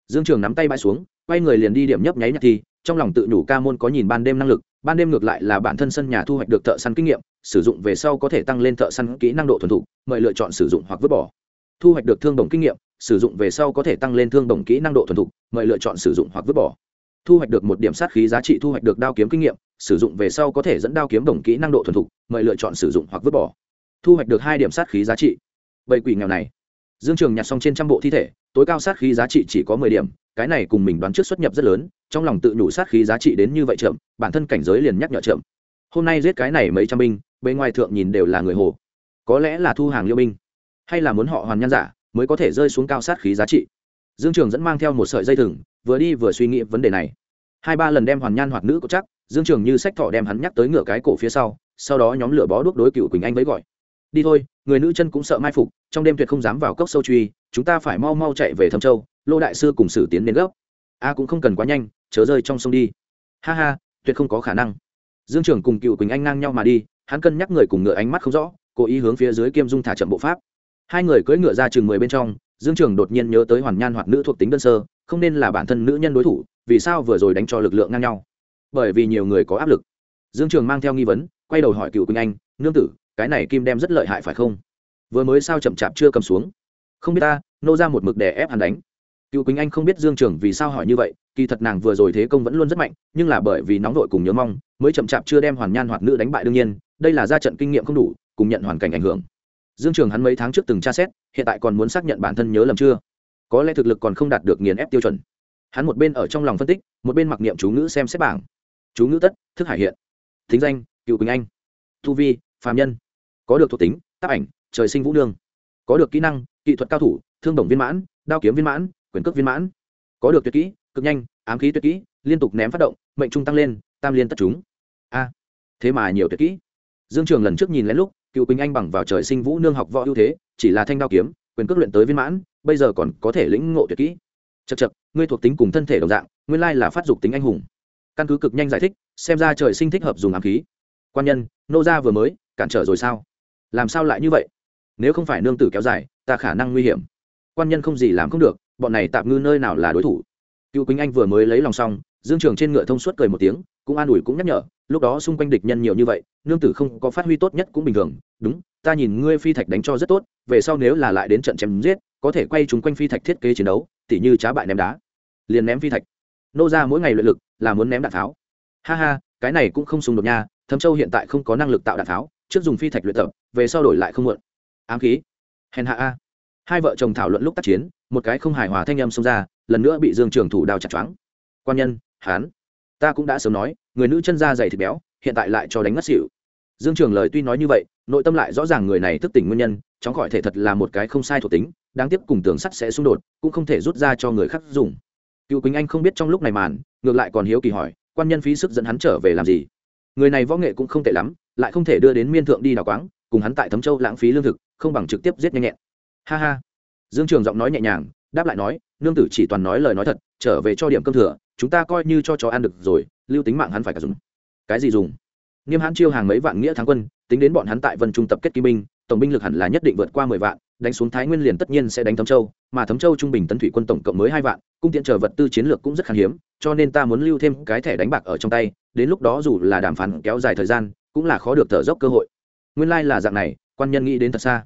Dương trường nắm tay bãi xuống, quay người liền đi điểm nhấp nháy nhạc thi, trong lòng tự nhủ ca môn có nhìn ban đêm năng lực, ban đêm ngược lại là bản thân sân nhà thu hoạch được thợ săn kinh nghiệm, sử dụng về sau có thể tăng lên thợ săn kỹ năng độ thuần thục, mời lựa chọn sử dụng hoặc vứt bỏ. Thu hoạch được thương đồng kinh nghiệm, sử dụng về sau có thể tăng lên thương đồng kỹ năng độ thuần thục, mời lựa chọn sử dụng hoặc vứt bỏ. Thu hoạch được một điểm sát khí giá trị thu hoạch được đao kiếm kinh nghiệm, sử dụng về sau có thể dẫn đao kiếm đồng kỹ năng độ thuần thục, mời lựa chọn sử dụng hoặc vứt bỏ. Thu hoạch được hai điểm sát khí giá trị bầy quỷ nghèo này. Dương trường nhặt xong trên trăm bộ thi thể, tối cao sát khí giá trị chỉ có mười điểm, cái này cùng mình đoán trước xuất nhập rất lớn, trong lòng tự nhủ sát khí giá trị đến như vậy chậm, bản thân cảnh giới liền nhắc nhở chậm. Hôm nay giết cái này mấy trăm binh, bên ngoài thượng nhìn đều là người hồ. Có lẽ là thu hàng liêu binh, hay là muốn họ hoàn nhan giả mới có thể rơi xuống cao sát khí giá trị. Dương trường dẫn mang theo một sợi dây thừng, vừa đi vừa suy nghĩ vấn đề này. Hai ba lần đem hoàn nhan hoặc nữ có chắc, dương trường như sách thỏ đem hắn nhắc tới ngựa cái cổ phía sau sau đó nhóm lửa bó đuốc đối cựu quỳnh anh với gọi đi thôi, người nữ chân cũng sợ mai phục, trong đêm tuyệt không dám vào cốc sâu truy, chúng ta phải mau mau chạy về thâm châu, lô đại sư cùng sử tiến đến gốc a cũng không cần quá nhanh, chớ rơi trong sông đi. Ha ha, tuyệt không có khả năng. Dương trưởng cùng cựu quỳnh anh ngang nhau mà đi, hắn cân nhắc người cùng ngựa ánh mắt không rõ, cố ý hướng phía dưới kim dung thả chậm bộ pháp. Hai người cưỡi ngựa ra chừng mười bên trong, dương trường đột nhiên nhớ tới hoàn nhan hoặc nữ thuộc tính đơn sơ, không nên là bản thân nữ nhân đối thủ, vì sao vừa rồi đánh cho lực lượng ngang nhau? Bởi vì nhiều người có áp lực. Dương trường mang theo nghi vấn, quay đầu hỏi cựu quỳnh anh, nương tử cái này kim đem rất lợi hại phải không? Vừa mới sao chậm chạp chưa cầm xuống? Không biết ta, nô ra một mực đè ép hắn đánh. Cựu quỳnh anh không biết dương trường vì sao hỏi như vậy, kỳ thật nàng vừa rồi thế công vẫn luôn rất mạnh, nhưng là bởi vì nóng vội cùng nhớ mong, mới chậm chạp chưa đem hoàn nhan hoặc nữ đánh bại đương nhiên, đây là ra trận kinh nghiệm không đủ, cùng nhận hoàn cảnh ảnh hưởng. Dương trường hắn mấy tháng trước từng tra xét, hiện tại còn muốn xác nhận bản thân nhớ lầm chưa? Có lẽ thực lực còn không đạt được nghiền ép tiêu chuẩn. Hắn một bên ở trong lòng phân tích, một bên mặc niệm chú ngữ xem xét bảng. Chú ngữ tất, thức hải hiện. Thính danh, cựu quỳnh anh. Thu vi phàm nhân. Có được thuộc tính, tác ảnh, trời sinh vũ nương. Có được kỹ năng, kỹ thuật cao thủ, thương đồng viên mãn, đao kiếm viên mãn, quyền cước viên mãn. Có được tuyệt kỹ, cực nhanh, ám khí tuyệt kỹ, liên tục ném phát động, mệnh trung tăng lên, tam liên tất chúng. A, thế mà nhiều tuyệt kỹ. Dương trường lần trước nhìn lén lúc, cựu quỳnh anh bằng vào trời sinh vũ nương học võ ưu thế, chỉ là thanh đao kiếm, quyền cước luyện tới viên mãn, bây giờ còn có thể lĩnh ngộ tuyệt kỹ. Chật chật ngươi thuộc tính cùng thân thể đồng dạng, nguyên lai là phát dục tính anh hùng. Căn cứ cực nhanh giải thích, xem ra trời sinh thích hợp dùng ám khí. Quan nhân, nô gia vừa mới cản trở rồi sao? Làm sao lại như vậy? Nếu không phải nương tử kéo dài, ta khả năng nguy hiểm. Quan nhân không gì làm không được, bọn này tạm ngư nơi nào là đối thủ? Cựu quýnh anh vừa mới lấy lòng xong, dương trường trên ngựa thông suốt cười một tiếng, cũng an ủi cũng nhắc nhở, lúc đó xung quanh địch nhân nhiều như vậy, nương tử không có phát huy tốt nhất cũng bình thường. Đúng, ta nhìn ngươi phi thạch đánh cho rất tốt, về sau nếu là lại đến trận chém giết, có thể quay chúng quanh phi thạch thiết kế chiến đấu, tỉ như trá bại ném đá, liền ném phi thạch. Nô ra mỗi ngày luyện lực là muốn ném đạn tháo. Ha ha, cái này cũng không xung đột nha, thâm châu hiện tại không có năng lực tạo đạn tháo trước dùng phi thạch luyện tập, về sau đổi lại không muộn ám khí. Hèn hạ a. Hai vợ chồng thảo luận lúc tác chiến, một cái không hài hòa thanh âm xông ra, lần nữa bị dương trường thủ đào chặt choáng. Quan nhân hán ta cũng đã sớm nói, người nữ chân da dày thịt béo, hiện tại lại cho đánh ngất xỉu. Dương trường lời tuy nói như vậy, nội tâm lại rõ ràng người này thức tỉnh nguyên nhân, chóng khỏi thể thật là một cái không sai thuộc tính, đáng tiếc cùng tường sắt sẽ xung đột, cũng không thể rút ra cho người khác dùng. Cựu quỳnh anh không biết trong lúc này màn, ngược lại còn hiếu kỳ hỏi, quan nhân phí sức dẫn hắn trở về làm gì? Người này võ nghệ cũng không tệ lắm, lại không thể đưa đến miên thượng đi đào quáng, cùng hắn tại thấm châu lãng phí lương thực, không bằng trực tiếp giết nhanh nhẹn. Ha ha. Dương trường giọng nói nhẹ nhàng, đáp lại nói, nương tử chỉ toàn nói lời nói thật, trở về cho điểm cơm thừa, chúng ta coi như cho chó ăn được rồi, lưu tính mạng hắn phải cả dùng. Cái gì dùng? Niêm hãn chiêu hàng mấy vạn nghĩa thắng quân, tính đến bọn hắn tại vân trung tập kết kim binh, tổng binh lực hẳn là nhất định vượt qua mười vạn, đánh xuống thái nguyên liền tất nhiên sẽ đánh thấm châu, mà thấm châu trung bình tấn thủy quân tổng cộng mới hai vạn, cung tiện chờ vật tư chiến lược cũng rất khan hiếm, cho nên ta muốn lưu thêm cái thẻ đánh bạc ở trong tay đến lúc đó dù là đàm phán kéo dài thời gian, cũng là khó được thở dốc cơ hội. Nguyên lai là dạng này, quan nhân nghĩ đến thật xa.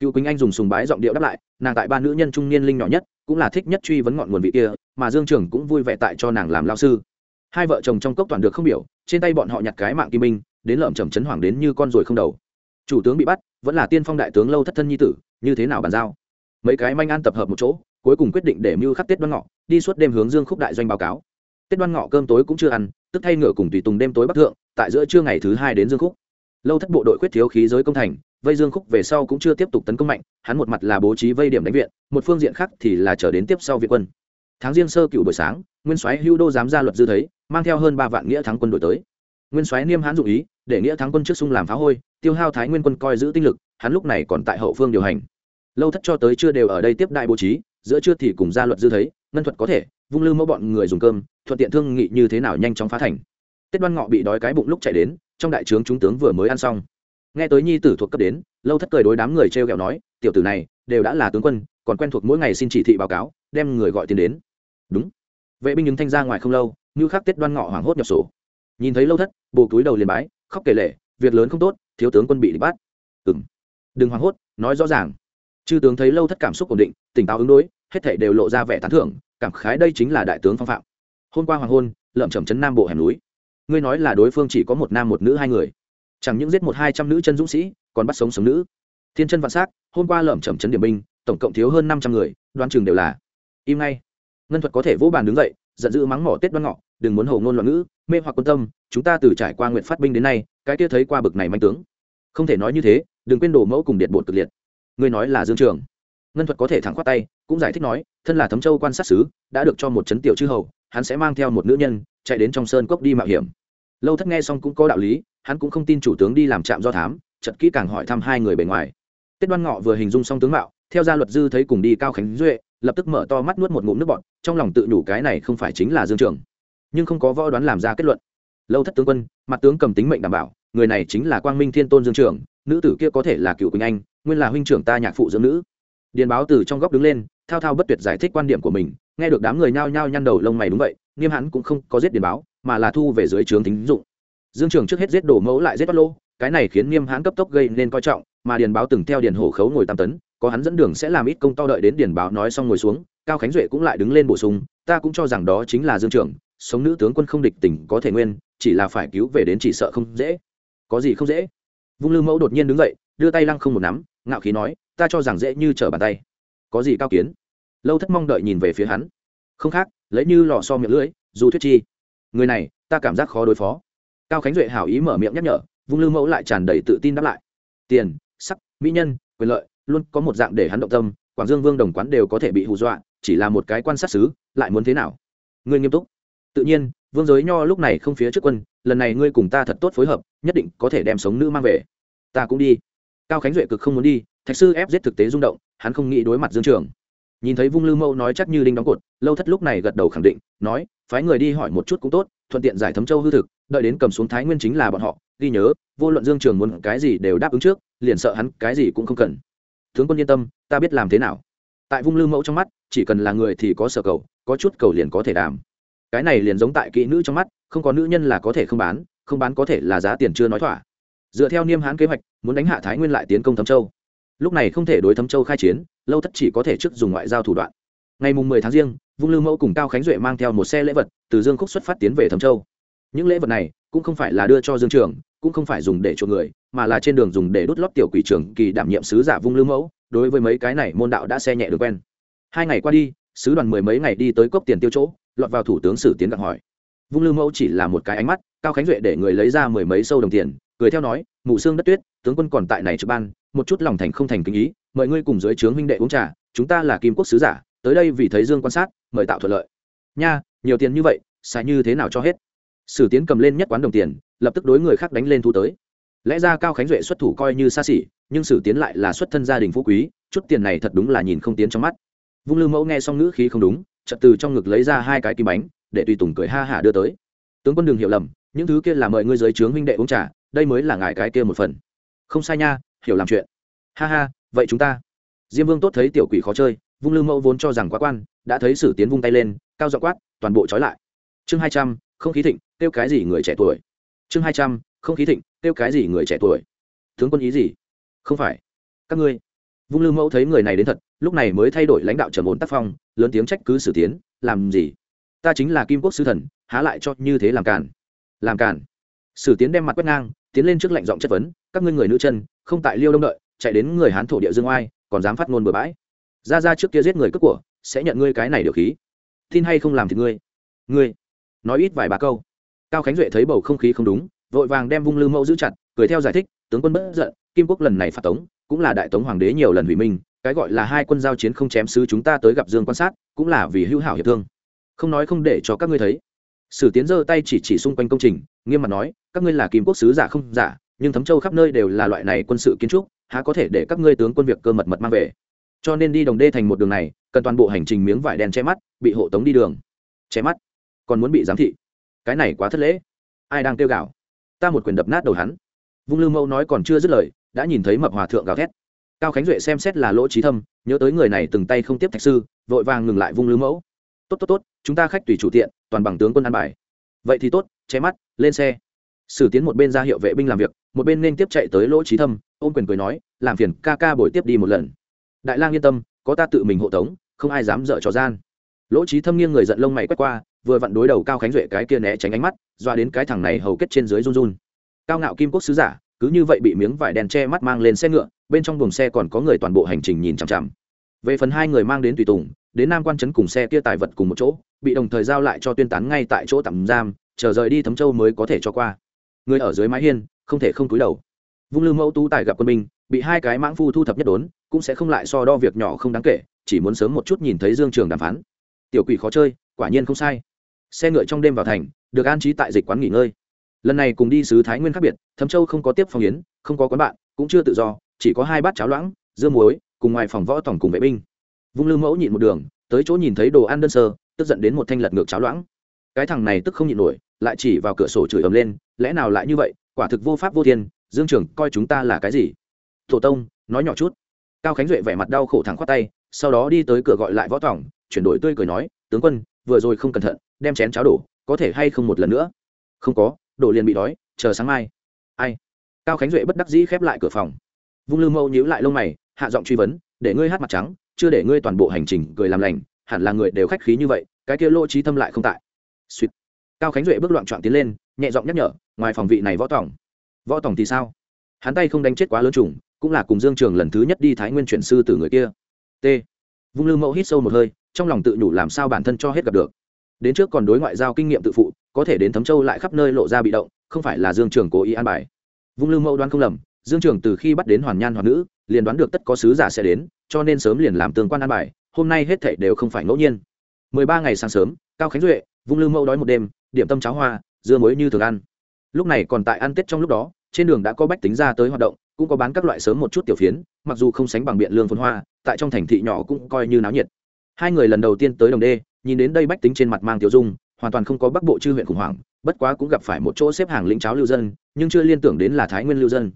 Cựu quỳnh anh dùng sùng bái giọng điệu đáp lại, nàng tại ba nữ nhân trung niên linh nhỏ nhất, cũng là thích nhất truy vấn ngọn nguồn vị kia, mà dương trường cũng vui vẻ tại cho nàng làm lao sư. Hai vợ chồng trong cốc toàn được không biểu, trên tay bọn họ nhặt cái mạng kim minh đến lợm chầm chấn hoàng đến như con ruồi không đầu. Chủ tướng bị bắt, vẫn là tiên phong đại tướng lâu thất thân nhi tử, như thế nào bàn giao? Mấy cái manh an tập hợp một chỗ, cuối cùng quyết định để mưu khắc tết đoan ngọ, đi suốt đêm hướng dương khúc đại doanh báo cáo. Tết đoan ngọ cơm tối cũng chưa ăn tức thay ngựa cùng tùy tùng đêm tối bắc thượng, tại giữa trưa ngày thứ hai đến dương khúc. Lâu thất bộ đội quyết thiếu khí giới công thành, vây dương khúc về sau cũng chưa tiếp tục tấn công mạnh, hắn một mặt là bố trí vây điểm đánh viện, một phương diện khác thì là chờ đến tiếp sau viện quân. Tháng riêng sơ cựu buổi sáng, nguyên soái hữu đô dám ra luật dư thấy, mang theo hơn ba vạn nghĩa thắng quân đổi tới. Nguyên soái niêm hãn dụ ý, để nghĩa thắng quân trước sung làm phá hôi, tiêu hao thái nguyên quân coi giữ tinh lực, hắn lúc này còn tại hậu phương điều hành. Lâu thất cho tới chưa đều ở đây tiếp đại bố trí, giữa trưa thì cùng ra luật dư thấy, ngân thuật có thể, vung lư mẫu bọn người dùng cơm thuận tiện thương nghị như thế nào nhanh chóng phá thành. Tết đoan ngọ bị đói cái bụng lúc chạy đến, trong đại trướng chúng tướng vừa mới ăn xong. Nghe tới nhi tử thuộc cấp đến, lâu thất cười đối đám người t r e o kẹo nói, tiểu tử này, đều đã là tướng quân, còn quen thuộc mỗi ngày xin chỉ thị báo cáo, đem người gọi tiền đến. Đúng. Vệ binh đứng thanh ra ngoài không lâu, như khắc tết đoan ngọ hoảng hốt nhập sổ. Nhìn thấy lâu thất, bồ túi đầu liền bái, khóc kể lệ việc lớn không tốt, thiếu tướng quân bị bắt. Ừng đừng hoảng hốt, nói rõ ràng. Chư tướng thấy lâu thất cảm xúc ổn định, tỉnh táo ứng đối, hết thể đều lộ ra vẻ tán thưởng, cảm khái đây chính là đại tướng phong phạm hôm qua hoàng hôn, lợm chầm chấn nam bộ hẻm núi. Ngươi nói là đối phương chỉ có một nam một nữ hai người. Chẳng những giết một hai trăm nữ chân dũng sĩ, còn bắt sống sống nữ. Thiên chân vạn s á c hôm qua lợm chầm chấn điểm binh, tổng cộng thiếu hơn năm trăm người đoan chừng đều là im ngay. Ngân thuật có thể vỗ bàn đứng dậy, giận dữ mắng mỏ tết đoan ngọ, đừng muốn hầu ngôn loạn ngữ, mê hoặc quân tâm, chúng ta từ trải qua nguyện phát binh đến nay, cái kia thấy qua bực này manh tướng. Không thể nói như thế, đừng quên đồ mẫu cùng điện bột cực liệt. Ngươi nói là dương trường. Ngân thuật có thể thẳng khoát tay, cũng giải thích nói, thân là thấm châu quan sát sứ, đã được cho một chấn tiểu chư hầu hắn sẽ mang theo một nữ nhân, chạy đến trong sơn cốc đi mạo hiểm. Lâu thất nghe xong cũng có đạo lý, hắn cũng không tin chủ tướng đi làm trạm do thám chật kỹ càng hỏi thăm hai người bề ngoài. Tết đoan ngọ vừa hình dung xong tướng mạo, theo gia luật dư thấy cùng đi cao khánh duệ, lập tức mở to mắt nuốt một ngụm nước bọt, trong lòng tự nhủ cái này không phải chính là dương trường. Nhưng không có võ đoán làm ra kết luận. Lâu thất tướng quân, mặt tướng cầm tính mệnh đảm bảo, người này chính là quang minh thiên tôn dương trường, nữ tử kia có thể là cựu quỳnh anh, nguyên là huynh trưởng ta nhạc phụ dưỡng nữ. Điền báo từ trong góc đứng lên, thao thao bất tuyệt giải thích quan điểm của mình nghe được đám người nhao nhao nhăn đầu lông mày đúng vậy, nghiêm hắn cũng không có giết điền báo, mà là thu về dưới trướng tính dụng. Dương trường trước hết giết đổ mẫu lại giết bắt lô, cái này khiến nghiêm hãn cấp tốc gây nên coi trọng, mà điền báo từng theo điền hổ khấu ngồi tam tấn, có hắn dẫn đường sẽ làm ít công to đợi đến điền báo nói xong ngồi xuống, cao khánh duệ cũng lại đứng lên bổ sung, ta cũng cho rằng đó chính là dương trường, sống nữ tướng quân không địch tỉnh có thể nguyên, chỉ là phải cứu về đến chỉ sợ không dễ. Có gì không dễ? Vung lư mẫu đột nhiên đứng dậy, đưa tay lăng không một nắm, ngạo khí nói, ta cho rằng dễ như trở bàn tay. Có gì cao kiến? Lâu thất mong đợi nhìn về phía hắn. Không khác, lấy như lò so miệng lưỡi, dù thuyết chi. Người này, ta cảm giác khó đối phó. Cao khánh duệ hảo ý mở miệng nhắc nhở, vung lư mẫu lại tràn đầy tự tin đáp lại. Tiền, sắc, mỹ nhân, quyền lợi, luôn có một dạng để hắn động tâm, quảng dương vương đồng quán đều có thể bị hù dọa, chỉ là một cái quan sát xứ, lại muốn thế nào? Ngươi nghiêm túc. Tự nhiên, vương giới nho lúc này không phía trước quân, lần này ngươi cùng ta thật tốt phối hợp, nhất định có thể đem sống nữ mang về. Ta cũng đi. Cao khánh duệ cực không muốn đi, thạch sư ép giết thực tế rung động, hắn không nghĩ đối mặt dương trường nhìn thấy vung lư mẫu nói chắc như đinh đóng cột, lâu thất lúc này gật đầu khẳng định, nói, phái người đi hỏi một chút cũng tốt, thuận tiện giải thấm châu hư thực, đợi đến cầm xuống thái nguyên chính là bọn họ, ghi nhớ, vô luận dương trường muốn cái gì đều đáp ứng trước, liền sợ hắn cái gì cũng không cần. Tướng quân yên tâm, ta biết làm thế nào. Tại vung lư mẫu trong mắt, chỉ cần là người thì có sở cầu, có chút cầu liền có thể đàm. Cái này liền giống tại kỹ nữ trong mắt, không có nữ nhân là có thể không bán không bán có thể là giá tiền chưa nói thỏa. Dựa theo niêm hãn kế hoạch, muốn đánh hạ thái nguyên lại tiến công thấm châu lúc này không thể đối thấm châu khai chiến, lâu thất chỉ có thể trước dùng ngoại giao thủ đoạn. Ngày mùng mười tháng riêng, vung lư mẫu cùng cao khánh duệ mang theo một xe lễ vật từ dương khúc xuất phát tiến về thấm châu. Những lễ vật này cũng không phải là đưa cho dương trường, cũng không phải dùng để chuộc người, mà là trên đường dùng để đốt lót tiểu quỷ trưởng kỳ đảm nhiệm sứ giả vung lư mẫu, đối với mấy cái này môn đạo đã xe nhẹ được quen. Hai ngày qua đi, sứ đoàn mười mấy ngày đi tới cốc tiền tiêu chỗ, lọt vào thủ tướng sử tiến gặng hỏi. Vung lư mẫu chỉ là một cái ánh mắt, cao khánh duệ để người lấy ra mười mấy sâu đồng tiền, cười theo nói, mụ xương đất tuyết, tướng quân còn tại này trực ban một chút lòng thành không thành kinh ý, mời ngươi cùng dưới trướng huynh đệ uống trà, chúng ta là kim quốc sứ giả, tới đây vì thấy dương quan sát, mời tạo thuận lợi. Nha, nhiều tiền như vậy, xài như thế nào cho hết? Sử tiến cầm lên nhất quán đồng tiền, lập tức đối người khác đánh lên thu tới. Lẽ ra cao khánh duệ xuất thủ coi như xa xỉ, nhưng sử tiến lại là xuất thân gia đình phú quý, chút tiền này thật đúng là nhìn không tiến trong mắt. Vung lư mẫu nghe xong ngữ khí không đúng, chợt từ trong ngực lấy ra hai cái kim bánh, để tùy tùng cười ha hả đưa tới. Tướng quân đừng hiểu lầm, những thứ kia là mời ngươi dưới trướng huynh đệ uống trà, đây mới là ngài cái kia một phần. Không sai nha hiểu làm chuyện. Ha ha, vậy chúng ta. Diêm vương tốt thấy tiểu quỷ khó chơi, vung lư mẫu vốn cho rằng quá quan, đã thấy sử tiến vung tay lên, cao dọ quát, toàn bộ trói lại. Chương hai trăm, không khí thịnh, kêu cái gì người trẻ tuổi? Chương hai trăm, không khí thịnh, kêu cái gì người trẻ tuổi? Tướng quân ý gì? Không phải. Các ngươi. Vung lư mẫu thấy người này đến thật, lúc này mới thay đổi lãnh đạo trầm ổn tác phong, lớn tiếng trách cứ sử tiến, làm gì? Ta chính là kim quốc sư thần, há lại cho như thế làm cản làm cản sử tiến đem mặt quét ngang, tiến lên trước lệnh giọng chất vấn, các ngươi người nữ chân không tại liêu đông đợi, chạy đến người hán thổ địa dương oai, còn dám phát ngôn bừa bãi. Ra ra trước kia giết người cướp của, sẽ nhận ngươi cái này điều khí. Tin hay không làm thì ngươi. Ngươi. Nói ít vài ba câu. Cao khánh duệ thấy bầu không khí không đúng, vội vàng đem vung lư mẫu giữ chặt, cười theo giải thích, tướng quân bất giận, kim quốc lần này phạt tống, cũng là đại tống hoàng đế nhiều lần hủy minh cái gọi là hai quân giao chiến không chém sứ chúng ta tới gặp dương quan sát, cũng là vì hữu hảo hiệp thương. Không nói không để cho các ngươi thấy. Sử tiến giơ tay chỉ chỉ xung quanh công trình, nghiêm mặt nói, các ngươi là kim quốc sứ giả không giả nhưng thấm châu khắp nơi đều là loại này quân sự kiến trúc, há có thể để các ngươi tướng quân việc cơ mật mật mang về? Cho nên đi đồng đê thành một đường này, cần toàn bộ hành trình miếng vải đen che mắt, bị hộ tống đi đường. Che mắt? Còn muốn bị giám thị? Cái này quá thất lễ. Ai đang kêu gào? Ta một quyền đập nát đầu hắn. Vung lư mẫu nói còn chưa dứt lời, đã nhìn thấy mập hòa thượng gào thét. Cao khánh duệ xem xét là lỗ trí thâm, nhớ tới người này từng tay không tiếp thạch sư, vội vàng ngừng lại vung lư mẫu. Tốt tốt tốt, chúng ta khách tùy chủ tiện, toàn bằng tướng quân an bài. Vậy thì tốt, che mắt, lên xe. Sử tiến một bên ra hiệu vệ binh làm việc một bên nên tiếp chạy tới lỗ trí thâm, ôm quyền cười nói, làm phiền ca ca bồi tiếp đi một lần. Đại lang yên tâm, có ta tự mình hộ tống, không ai dám dở trò gian. Lỗ trí thâm nghiêng người giận lông mày quét qua, vừa vặn đối đầu cao khánh duệ cái kia né tránh ánh mắt doa đến cái thằng này hầu kết trên dưới run run. Cao ngạo kim quốc sứ giả, cứ như vậy bị miếng vải đèn che mắt mang lên xe ngựa, bên trong buồng xe còn có người toàn bộ hành trình nhìn chằm chằm. Về phần hai người mang đến tùy tùng, đến nam quan trấn cùng xe kia tài vật cùng một chỗ, bị đồng thời giao lại cho tuyên tán ngay tại chỗ tạm giam, chờ rời đi thấm châu mới có thể cho qua. Người ở dưới mái hiên không thể không túi đầu. Vung lư mẫu tú tài gặp quân binh, bị hai cái mãng phu thu thập nhất đốn, cũng sẽ không lại so đo việc nhỏ không đáng kể, chỉ muốn sớm một chút nhìn thấy dương trường đàm phán. Tiểu quỷ khó chơi, quả nhiên không sai. Xe ngựa trong đêm vào thành, được an trí tại dịch quán nghỉ ngơi. Lần này cùng đi sứ thái nguyên khác biệt, thấm châu không có tiếp phòng yến, không có quán bạn, cũng chưa tự do, chỉ có hai bát cháo loãng, dưa muối, cùng ngoài phòng võ tổng cùng vệ binh. Vung lư mẫu nhịn một đường, tới chỗ nhìn thấy đồ ăn đơn sơ, tức giận đến một thanh lật ngược cháo loãng. Cái thằng này tức không nhịn nổi, lại chỉ vào cửa sổ chửi ầm lên, lẽ nào lại như vậy quả thực vô pháp vô thiên, dương trưởng coi chúng ta là cái gì? Tổ tông, nói nhỏ chút. Cao khánh duệ vẻ mặt đau khổ thẳng khoát tay, sau đó đi tới cửa gọi lại võ tòng chuyển đổi tươi cười nói, tướng quân, vừa rồi không cẩn thận, đem chén cháo đổ, có thể hay không một lần nữa? Không có, đổ liền bị đói, chờ sáng mai. Ai? Cao khánh duệ bất đắc dĩ khép lại cửa phòng. Vung lư mâu nhíu lại lông mày, hạ giọng truy vấn, để ngươi hát mặt trắng, chưa để ngươi toàn bộ hành trình cười làm lành, hẳn là người đều khách khí như vậy, cái kia lỗ trí thâm lại không tại. Suýt. Cao khánh duệ bước loạn trọn tiến lên, nhẹ giọng nhắc nhở ngoài phòng vị này võ tổng. Võ tổng thì sao? Hắn tay không đánh chết quá lớn trùng, cũng là cùng dương trường lần thứ nhất đi thái nguyên chuyển sư từ người kia. T. Vung lư mẫu hít sâu một hơi, trong lòng tự nhủ làm sao bản thân cho hết gặp được. Đến trước còn đối ngoại giao kinh nghiệm tự phụ, có thể đến thấm châu lại khắp nơi lộ ra bị động, không phải là dương trường cố ý an bài. Vung lư mẫu đoán không lầm, dương trường từ khi bắt đến hoàn nhan hoàn nữ, liền đoán được tất có sứ giả sẽ đến, cho nên sớm liền làm tương quan an bài, hôm nay hết thảy đều không phải ngẫu nhiên. Mười ba ngày sáng sớm, cao khánh duệ, vung lư mẫu đói một đêm, điểm tâm cháo hoa, dưa muối như thường ăn lúc này còn tại ăn tết trong lúc đó, trên đường đã có bách tính ra tới hoạt động, cũng có bán các loại sớm một chút tiểu phiến, mặc dù không sánh bằng biện lương phồn hoa, tại trong thành thị nhỏ cũng coi như náo nhiệt. Hai người lần đầu tiên tới đồng đê, nhìn đến đây bách tính trên mặt mang tiểu dung, hoàn toàn không có bắc bộ chư huyện khủng hoảng, bất quá cũng gặp phải một chỗ xếp hàng lĩnh cháo lưu dân, nhưng chưa liên tưởng đến là thái nguyên lưu dân.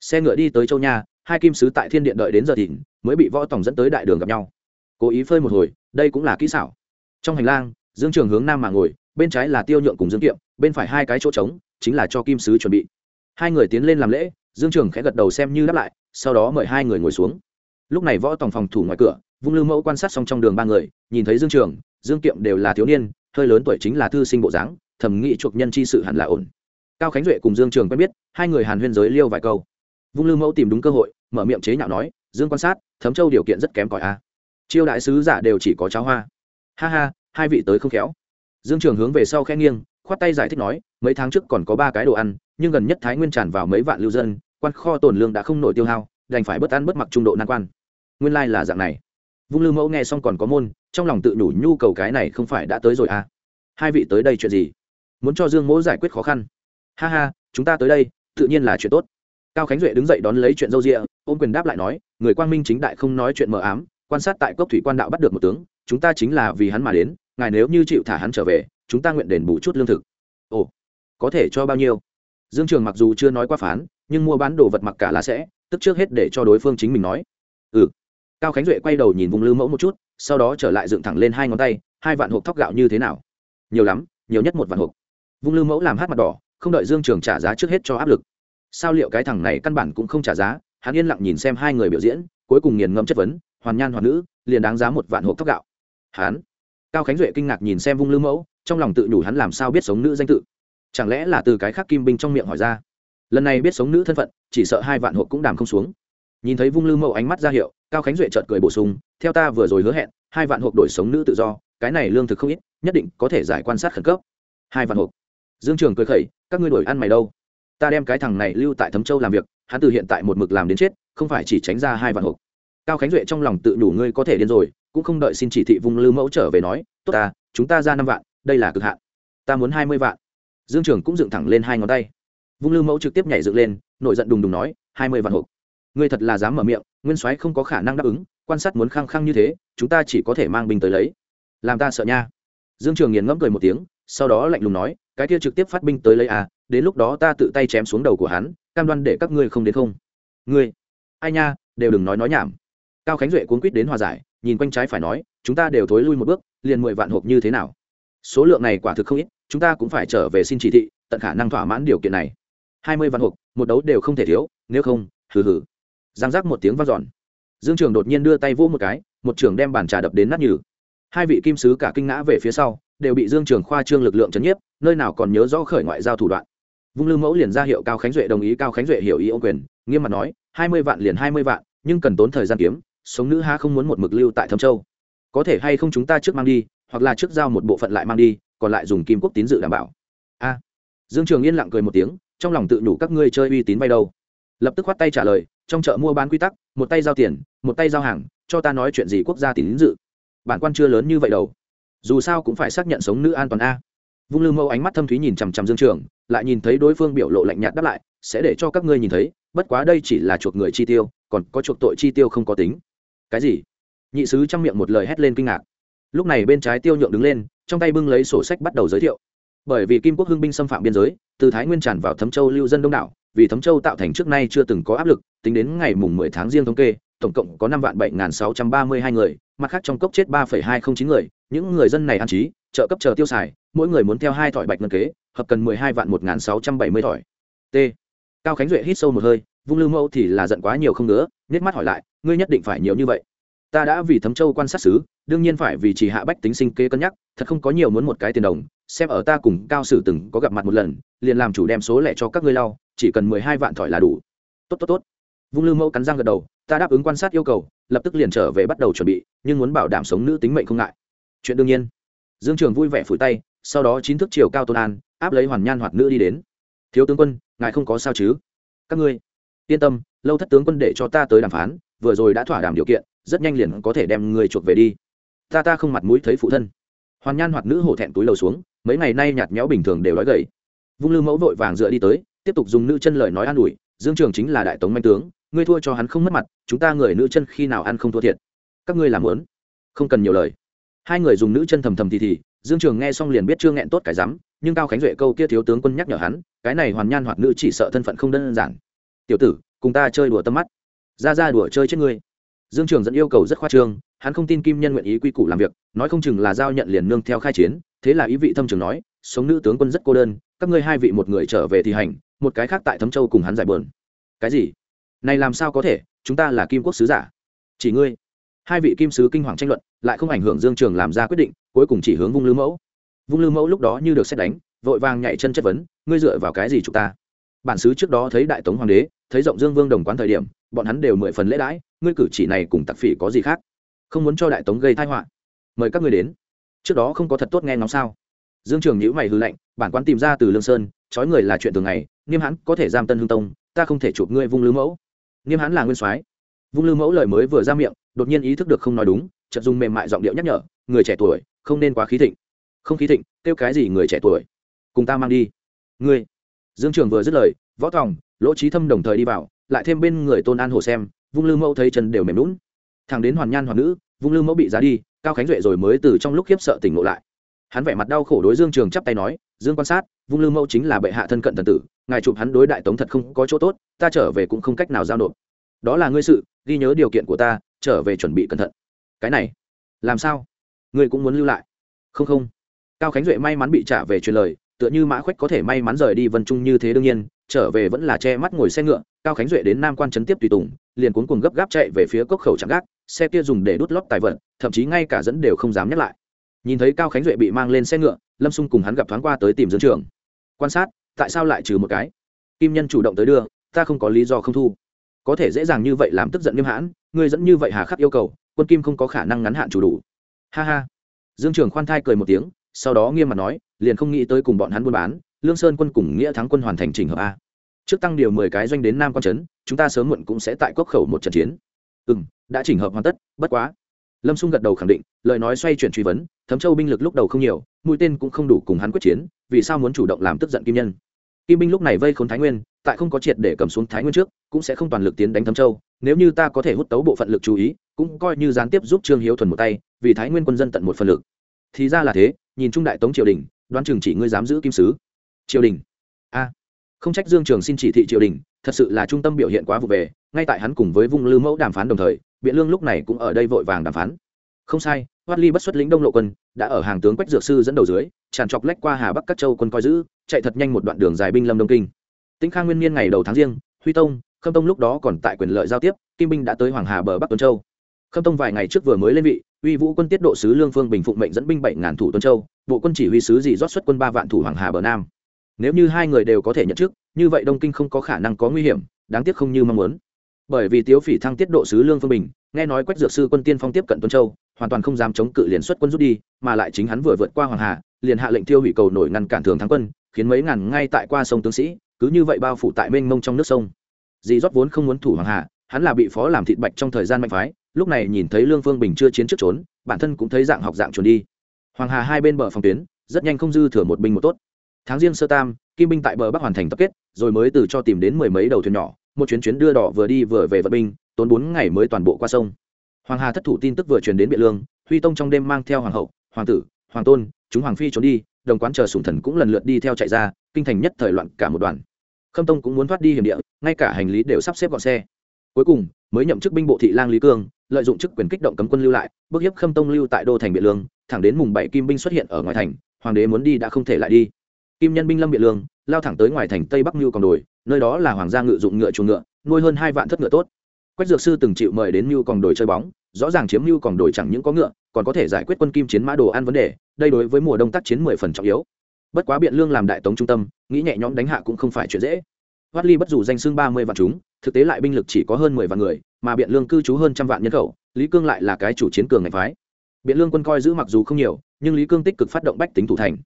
Xe ngựa đi tới châu nha, hai kim sứ tại thiên điện đợi đến giờ thìn, mới bị võ tổng dẫn tới đại đường gặp nhau. Cố ý phơi một hồi, đây cũng là kỹ xảo. Trong hành lang, dương trường hướng nam mà ngồi, bên trái là tiêu nhượng cùng dương kiệm, bên phải hai cái chỗ trống chính là cho kim sứ chuẩn bị. Hai người tiến lên làm lễ, dương trường khẽ gật đầu xem như đáp lại, sau đó mời hai người ngồi xuống. Lúc này võ tòng phòng thủ ngoài cửa, vung lư mẫu quan sát xong trong đường ba người, nhìn thấy dương trường, dương kiệm đều là thiếu niên, hơi lớn tuổi chính là thư sinh bộ dáng, thẩm nghĩ chuộc nhân chi sự hẳn là ổn. Cao khánh duệ cùng dương trường quen biết, hai người hàn huyên giới liêu vài câu. Vung lư mẫu tìm đúng cơ hội, mở miệng chế nhạo nói, dương quan sát thấm châu điều kiện rất kém cỏi a. Chiêu đại sứ giả đều chỉ có cháo hoa. Ha ha, hai vị tới không khéo. Dương trường hướng về sau khẽ nghiêng khoát tay giải thích nói, mấy tháng trước còn có ba cái đồ ăn, nhưng gần nhất thái nguyên tràn vào mấy vạn lưu dân, quan kho tồn lương đã không nổi tiêu hao, đành phải bất ăn bất mặc trung độ nan quan. Nguyên lai là dạng này. Vung lư mẫu nghe xong còn có môn, trong lòng tự nhủ nhu cầu cái này không phải đã tới rồi à. Hai vị tới đây chuyện gì? Muốn cho dương mẫu giải quyết khó khăn. Ha ha, chúng ta tới đây, tự nhiên là chuyện tốt. Cao khánh duệ đứng dậy đón lấy chuyện dâu rịa ôm quyền đáp lại nói, người quang minh chính đại không nói chuyện mờ ám, quan sát tại cốc thủy quan đạo bắt được một tướng, chúng ta chính là vì hắn mà đến, ngài nếu như chịu thả hắn trở về chúng ta nguyện đền bù chút lương thực. Ồ, có thể cho bao nhiêu? Dương trường mặc dù chưa nói qua phán, nhưng mua bán đồ vật mặc cả là sẽ, tức trước hết để cho đối phương chính mình nói. Ừ. Cao khánh duệ quay đầu nhìn vùng lư mẫu một chút, sau đó trở lại dựng thẳng lên hai ngón tay, hai vạn hộp thóc gạo như thế nào? Nhiều lắm, nhiều nhất một vạn hộp. Vung lư mẫu làm hát mặt đỏ, không đợi dương trường trả giá trước hết cho áp lực. Sao liệu cái thằng này căn bản cũng không trả giá, hắn yên lặng nhìn xem hai người biểu diễn, cuối cùng nghiền ngẫm chất vấn, hoàn nhan hoàn nữ, liền đáng giá một vạn hộp thóc gạo. Hắn. Cao khánh duệ kinh ngạc nhìn xem vung lư mẫu trong lòng tự nhủ hắn làm sao biết sống nữ danh tự. Chẳng lẽ là từ cái khác kim binh trong miệng hỏi ra? Lần này biết sống nữ thân phận, chỉ sợ hai vạn hộp cũng đàm không xuống. Nhìn thấy vung lư mẫu ánh mắt ra hiệu, cao khánh duệ chợt cười bổ sung, theo ta vừa rồi hứa hẹn, hai vạn hộp đổi sống nữ tự do, cái này lương thực không ít, nhất định có thể giải quan sát khẩn cấp. Hai vạn hộp. Dương trường cười khẩy, các ngươi đổi ăn mày đâu? Ta đem cái thằng này lưu tại thấm châu làm việc, hắn từ hiện tại một mực làm đến chết, không phải chỉ tránh ra hai vạn hộp. Cao khánh duệ trong lòng tự đủ ngươi có thể điên rồi, cũng không đợi xin chỉ thị vùng lư mẫu trở về nói, tốt ta, chúng ta ra năm vạn đây là cực hạn. Ta muốn hai mươi vạn. Dương trường cũng dựng thẳng lên hai ngón tay. Vung lư mẫu trực tiếp nhảy dựng lên, nổi giận đùng đùng nói, hai mươi vạn hộp. Ngươi thật là dám mở miệng, nguyên soái không có khả năng đáp ứng, quan sát muốn khăng khăng như thế, chúng ta chỉ có thể mang binh tới lấy. Làm ta sợ nha. Dương trường nghiền ngẫm cười một tiếng, sau đó lạnh lùng nói, cái kia trực tiếp phát binh tới lấy à đến lúc đó ta tự tay chém xuống đầu của hắn, cam đoan để các ngươi không đến không. Ngươi, ai nha, đều đừng nói nói nhảm. Cao khánh duệ cuốn quýt đến hòa giải, nhìn quanh trái phải nói, chúng ta đều thối lui một bước, liền mười vạn hộp như thế nào? Số lượng này quả thực không ít, chúng ta cũng phải trở về xin chỉ thị, tận khả năng thỏa mãn điều kiện này. Hai mươi vạn hộp, một đấu đều không thể thiếu, nếu không, hừ hừ. Giang giác một tiếng vang dọn. Dương trường đột nhiên đưa tay vỗ một cái, một trường đem bàn trà đập đến nát nhừ. Hai vị kim sứ cả kinh ngã về phía sau, đều bị dương trường khoa trương lực lượng chấn nhiếp, nơi nào còn nhớ rõ khởi ngoại giao thủ đoạn. Vung lư mẫu liền ra hiệu cao khánh duệ đồng ý, cao khánh duệ hiểu ý ô quyền, nghiêm mặt nói, hai mươi vạn liền hai mươi vạn, nhưng cần tốn thời gian kiếm, sống nữ ha không muốn một mực lưu tại thâm châu. Có thể hay không chúng ta trước mang đi hoặc là trước giao một bộ phận lại mang đi, còn lại dùng kim quốc tín dự đảm bảo. A. Dương trường yên lặng cười một tiếng, trong lòng tự đủ các ngươi chơi uy tín bay đâu. Lập tức khoát tay trả lời, trong chợ mua bán quy tắc, một tay giao tiền, một tay giao hàng, cho ta nói chuyện gì quốc gia tín dự. Bản quan chưa lớn như vậy đâu. Dù sao cũng phải xác nhận sống nữ an toàn a. Vung lư mẫu ánh mắt thâm thúy nhìn chằm chằm dương trường, lại nhìn thấy đối phương biểu lộ lạnh nhạt đáp lại, sẽ để cho các ngươi nhìn thấy, bất quá đây chỉ là chuộc người chi tiêu, còn có chuộc tội chi tiêu không có tính. Cái gì? Nhị sứ trong miệng một lời hét lên kinh ngạc lúc này bên trái tiêu nhượng đứng lên, trong tay bưng lấy sổ sách bắt đầu giới thiệu. Bởi vì kim quốc hưng binh xâm phạm biên giới, từ thái nguyên tràn vào thấm châu lưu dân đông đảo, vì thấm châu tạo thành trước nay chưa từng có áp lực, tính đến ngày mùng 10 tháng riêng thống kê, tổng cộng có năm vạn bảy sáu trăm ba mươi hai người, mặt khác trong cốc chết ba hai không chín người, những người dân này ăn trí, trợ cấp chờ tiêu xài, mỗi người muốn theo hai thỏi bạch ngân kế, hợp cần mười hai vạn một nghìn sáu trăm bảy mươi thỏi. T. Cao khánh duệ hít sâu một hơi, vung lư mẫu thì là giận quá nhiều không nữa nhét mắt hỏi lại, ngươi nhất định phải nhiều như vậy ta đã vì thấm châu quan sát xứ, đương nhiên phải vì chỉ hạ bách tính sinh kế cân nhắc, thật không có nhiều muốn một cái tiền đồng, xem ở ta cùng cao sử từng có gặp mặt một lần, liền làm chủ đem số lẻ cho các ngươi lau, chỉ cần mười hai vạn thỏi là đủ. Tốt tốt tốt. Vung lư mẫu cắn răng gật đầu, ta đáp ứng quan sát yêu cầu, lập tức liền trở về bắt đầu chuẩn bị, nhưng muốn bảo đảm sống nữ tính mệnh không ngại. Chuyện đương nhiên. Dương trường vui vẻ phủi tay, sau đó chín thước chiều cao tôn an, áp lấy hoàn nhan hoạt nữ đi đến. Thiếu tướng quân, ngài không có sao chứ? Các ngươi, yên tâm, lâu thất tướng quân để cho ta tới đàm phán, vừa rồi đã thỏa đàm điều kiện rất nhanh liền có thể đem người chuộc về đi. Ta ta không mặt mũi thấy phụ thân. Hoàn nhan hoạt nữ hổ thẹn túi lầu xuống, mấy ngày nay nhạt nhẽo bình thường đều nói gầy. Vung lư mẫu vội vàng dựa đi tới, tiếp tục dùng nữ chân lời nói an ủi, dương trường chính là đại tống manh tướng, ngươi thua cho hắn không mất mặt, chúng ta người nữ chân khi nào ăn không thua thiệt. Các ngươi làm lớn không cần nhiều lời. Hai người dùng nữ chân thầm thầm thì thì, dương trường nghe xong liền biết chưa nghẹn tốt cái rắm, nhưng cao khánh duệ câu kia thiếu tướng quân nhắc nhở hắn, cái này hoàn nhan hoạt nữ chỉ sợ thân phận không đơn giản. Tiểu tử, cùng ta chơi đùa tâm mắt. Ra ra đùa chơi chết ngươi dương trường dẫn yêu cầu rất khoa trương, hắn không tin kim nhân nguyện ý quy củ làm việc, nói không chừng là giao nhận liền nương theo khai chiến, thế là ý vị thâm trường nói, sống nữ tướng quân rất cô đơn, các ngươi hai vị một người trở về thì hành, một cái khác tại thấm châu cùng hắn giải bờn. Cái gì? Này làm sao có thể? Chúng ta là kim quốc sứ giả. Chỉ ngươi. Hai vị kim sứ kinh hoàng tranh luận, lại không ảnh hưởng dương trường làm ra quyết định, cuối cùng chỉ hướng vung lư mẫu. Vung lư mẫu lúc đó như được xét đánh, vội vàng nhảy chân chất vấn, ngươi dựa vào cái gì chúng ta? Bản sứ trước đó thấy đại tống hoàng đế, thấy rộng dương vương đồng quán thời điểm bọn hắn đều mười phần lễ đãi, ngươi cử chỉ này cùng tặc phỉ có gì khác? Không muốn cho đại tống gây thai họa. Mời các ngươi đến. Trước đó không có thật tốt nghe ngóng sao? Dương trường nhữ mày hư lệnh bản quán tìm ra từ lương sơn, trói người là chuyện thường ngày niêm hãn có thể giam tân hương tông, ta không thể chụp ngươi vung lư mẫu. Niêm hãn là nguyên soái. Vung lư mẫu lời mới vừa ra miệng, đột nhiên ý thức được không nói đúng, chợt dùng mềm mại giọng điệu nhắc nhở, người trẻ tuổi, không nên quá khí thịnh. Không khí thịnh, kêu cái gì người trẻ tuổi? Cùng ta mang đi. Ngươi. Dương trường vừa dứt lời, võ tòng lỗ trí thâm đồng thời đi vào lại thêm bên người tôn an hồ xem, vung lư mẫu thấy chân đều mềm lún. Thằng đến hoàn nhan hoàn nữ, vung lư mẫu bị giá đi, cao khánh duệ rồi mới từ trong lúc khiếp sợ tỉnh ngộ lại. Hắn vẻ mặt đau khổ đối dương trường chắp tay nói, dương quan sát, vung lư mẫu chính là bệ hạ thân cận thần tử, ngài chụp hắn đối đại tống thật không có chỗ tốt, ta trở về cũng không cách nào giao nộp. Đó là ngươi sự, ghi nhớ điều kiện của ta, trở về chuẩn bị cẩn thận. Cái này, làm sao? Ngươi cũng muốn lưu lại? Không không. Cao khánh duệ may mắn bị trả về truyền lời, tựa như mã khuếch có thể may mắn rời đi vân trung như thế đương nhiên trở về vẫn là che mắt ngồi xe ngựa, cao khánh duệ đến nam quan trấn tiếp tùy tùng, liền cuốn cuồng gấp gáp chạy về phía cốc khẩu trạm gác, xe kia dùng để đút lót tài vận thậm chí ngay cả dẫn đều không dám nhắc lại. Nhìn thấy cao khánh duệ bị mang lên xe ngựa, lâm xung cùng hắn gặp thoáng qua tới tìm dương trường. Quan sát, tại sao lại trừ một cái? Kim nhân chủ động tới đưa, ta không có lý do không thu. Có thể dễ dàng như vậy làm tức giận nghiêm hãn, ngươi dẫn như vậy hà khắc yêu cầu, quân kim không có khả năng ngắn hạn chủ đủ. Ha ha. Dương trường khoan thai cười một tiếng, sau đó nghiêm mặt nói, liền không nghĩ tới cùng bọn hắn buôn bán lương sơn quân cùng nghĩa thắng quân hoàn thành trình hợp a. Trước tăng điều mười cái doanh đến nam quan trấn, chúng ta sớm muộn cũng sẽ tại quốc khẩu một trận chiến. Ừ m đã chỉnh hợp hoàn tất, bất quá. Lâm xung gật đầu khẳng định, lời nói xoay chuyển truy vấn, thấm châu binh lực lúc đầu không nhiều, mũi tên cũng không đủ cùng hắn quyết chiến, vì sao muốn chủ động làm tức giận kim nhân? Kim binh lúc này vây khốn thái nguyên, tại không có triệt để cầm xuống thái nguyên trước, cũng sẽ không toàn lực tiến đánh thấm châu. Nếu như ta có thể hút tấu bộ phận lực chú ý, cũng coi như gián tiếp giúp trương hiếu thuần một tay, vì thái nguyên quân dân tận một phần lực. Thì ra là thế, nhìn trung đại tống triều đình, đoán chừng chỉ ngươi dám giữ kim sứ triều đình. A, không trách dương trường xin chỉ thị triều đình, thật sự là trung tâm biểu hiện quá vụ về, ngay tại hắn cùng với vung lư mẫu đàm phán đồng thời, biện lương lúc này cũng ở đây vội vàng đàm phán. Không sai hoát ly bất xuất lĩnh đông lộ quân, đã ở hàng tướng quách dược sư dẫn đầu dưới, tràn trọc lách qua hà bắc các châu quân coi giữ, chạy thật nhanh một đoạn đường dài binh lâm đông kinh. Tĩnh khang nguyên niên ngày đầu tháng riêng, huy tông, khâm tông lúc đó còn tại quyền lợi giao tiếp, kim binh đã tới hoàng hà bờ bắc tuần châu. Khâm tông vài ngày trước vừa mới lên vị, uy vũ quân tiết độ sứ lương phương bình phụng mệnh dẫn binh bảy ngàn thủ tuần châu, bộ quân chỉ huy sứ gì rót xuất quân ba vạn thủ hoàng hà bờ nam nếu như hai người đều có thể nhận chức, như vậy đông kinh không có khả năng có nguy hiểm, đáng tiếc không như mong muốn. Bởi vì tiếu phỉ thăng tiết độ sứ lương phương bình, nghe nói quách dược sư quân tiên phong tiếp cận Tuân châu, hoàn toàn không dám chống cự liền xuất quân rút đi, mà lại chính hắn vừa vượt qua hoàng hà, liền hạ lệnh tiêu hủy cầu nổi ngăn cản thường thắng quân, khiến mấy ngàn ngay tại qua sông tướng sĩ, cứ như vậy bao phủ tại mênh mông trong nước sông. Dì rót vốn không muốn thủ hoàng hà, hắn là bị phó làm thịt bạch trong thời gian mạnh phái, lúc này nhìn thấy lương phương bình chưa chiến trước trốn, bản thân cũng thấy dạng học dạng trốn đi. Hoàng hà hai bên bờ phòng tuyến, rất nhanh không dư thừa một binh một tốt tháng riêng sơ tam, kim binh tại bờ bắc hoàn thành tập kết, rồi mới từ cho tìm đến mười mấy đầu thuyền nhỏ, một chuyến chuyến đưa đỏ vừa đi vừa về vận binh, tốn bốn ngày mới toàn bộ qua sông. Hoàng hà thất thủ tin tức vừa truyền đến biện lương, huy tông trong đêm mang theo hoàng hậu, hoàng tử, hoàng tôn, chúng hoàng phi trốn đi, đồng quán chờ sủng thần cũng lần lượt đi theo chạy ra, kinh thành nhất thời loạn cả một đoàn. Khâm tông cũng muốn thoát đi hiểm địa, ngay cả hành lý đều sắp xếp gọn xe. Cuối cùng, mới nhậm chức binh bộ thị lang lý cương, lợi dụng chức quyền kích động cấm quân lưu lại bức hiếp khâm tông lưu tại đô thành biện lương, thẳng đến mùng bảy kim binh xuất hiện ở ngoài thành, hoàng đế muốn đi đã không thể lại đi kim nhân binh lâm biện lương, lao thẳng tới ngoài thành tây bắc mưu còn đồi, nơi đó là hoàng gia ngự dụng ngựa chuồng ngựa, nuôi hơn hai vạn thất ngựa tốt. Quách dược sư từng chịu mời đến mưu còn đồi chơi bóng, rõ ràng chiếm mưu còn đồi chẳng những có ngựa, còn có thể giải quyết quân kim chiến mã đồ ăn vấn đề, đây đối với mùa đông tác chiến mười phần trọng yếu. Bất quá biện lương làm đại tống trung tâm, nghĩ nhẹ nhõm đánh hạ cũng không phải chuyện dễ. Hoát ly bất dù danh xưng ba mươi vạn chúng, thực tế lại binh lực chỉ có hơn mười vạn người, mà biện lương cư trú hơn trăm vạn nhân khẩu, lý cương lại là cái chủ chiến cường ngạch phái. Biện lương quân coi giữ mặc dù không nhiều, nhưng lý cương tích cực phát động bách tính thủ thành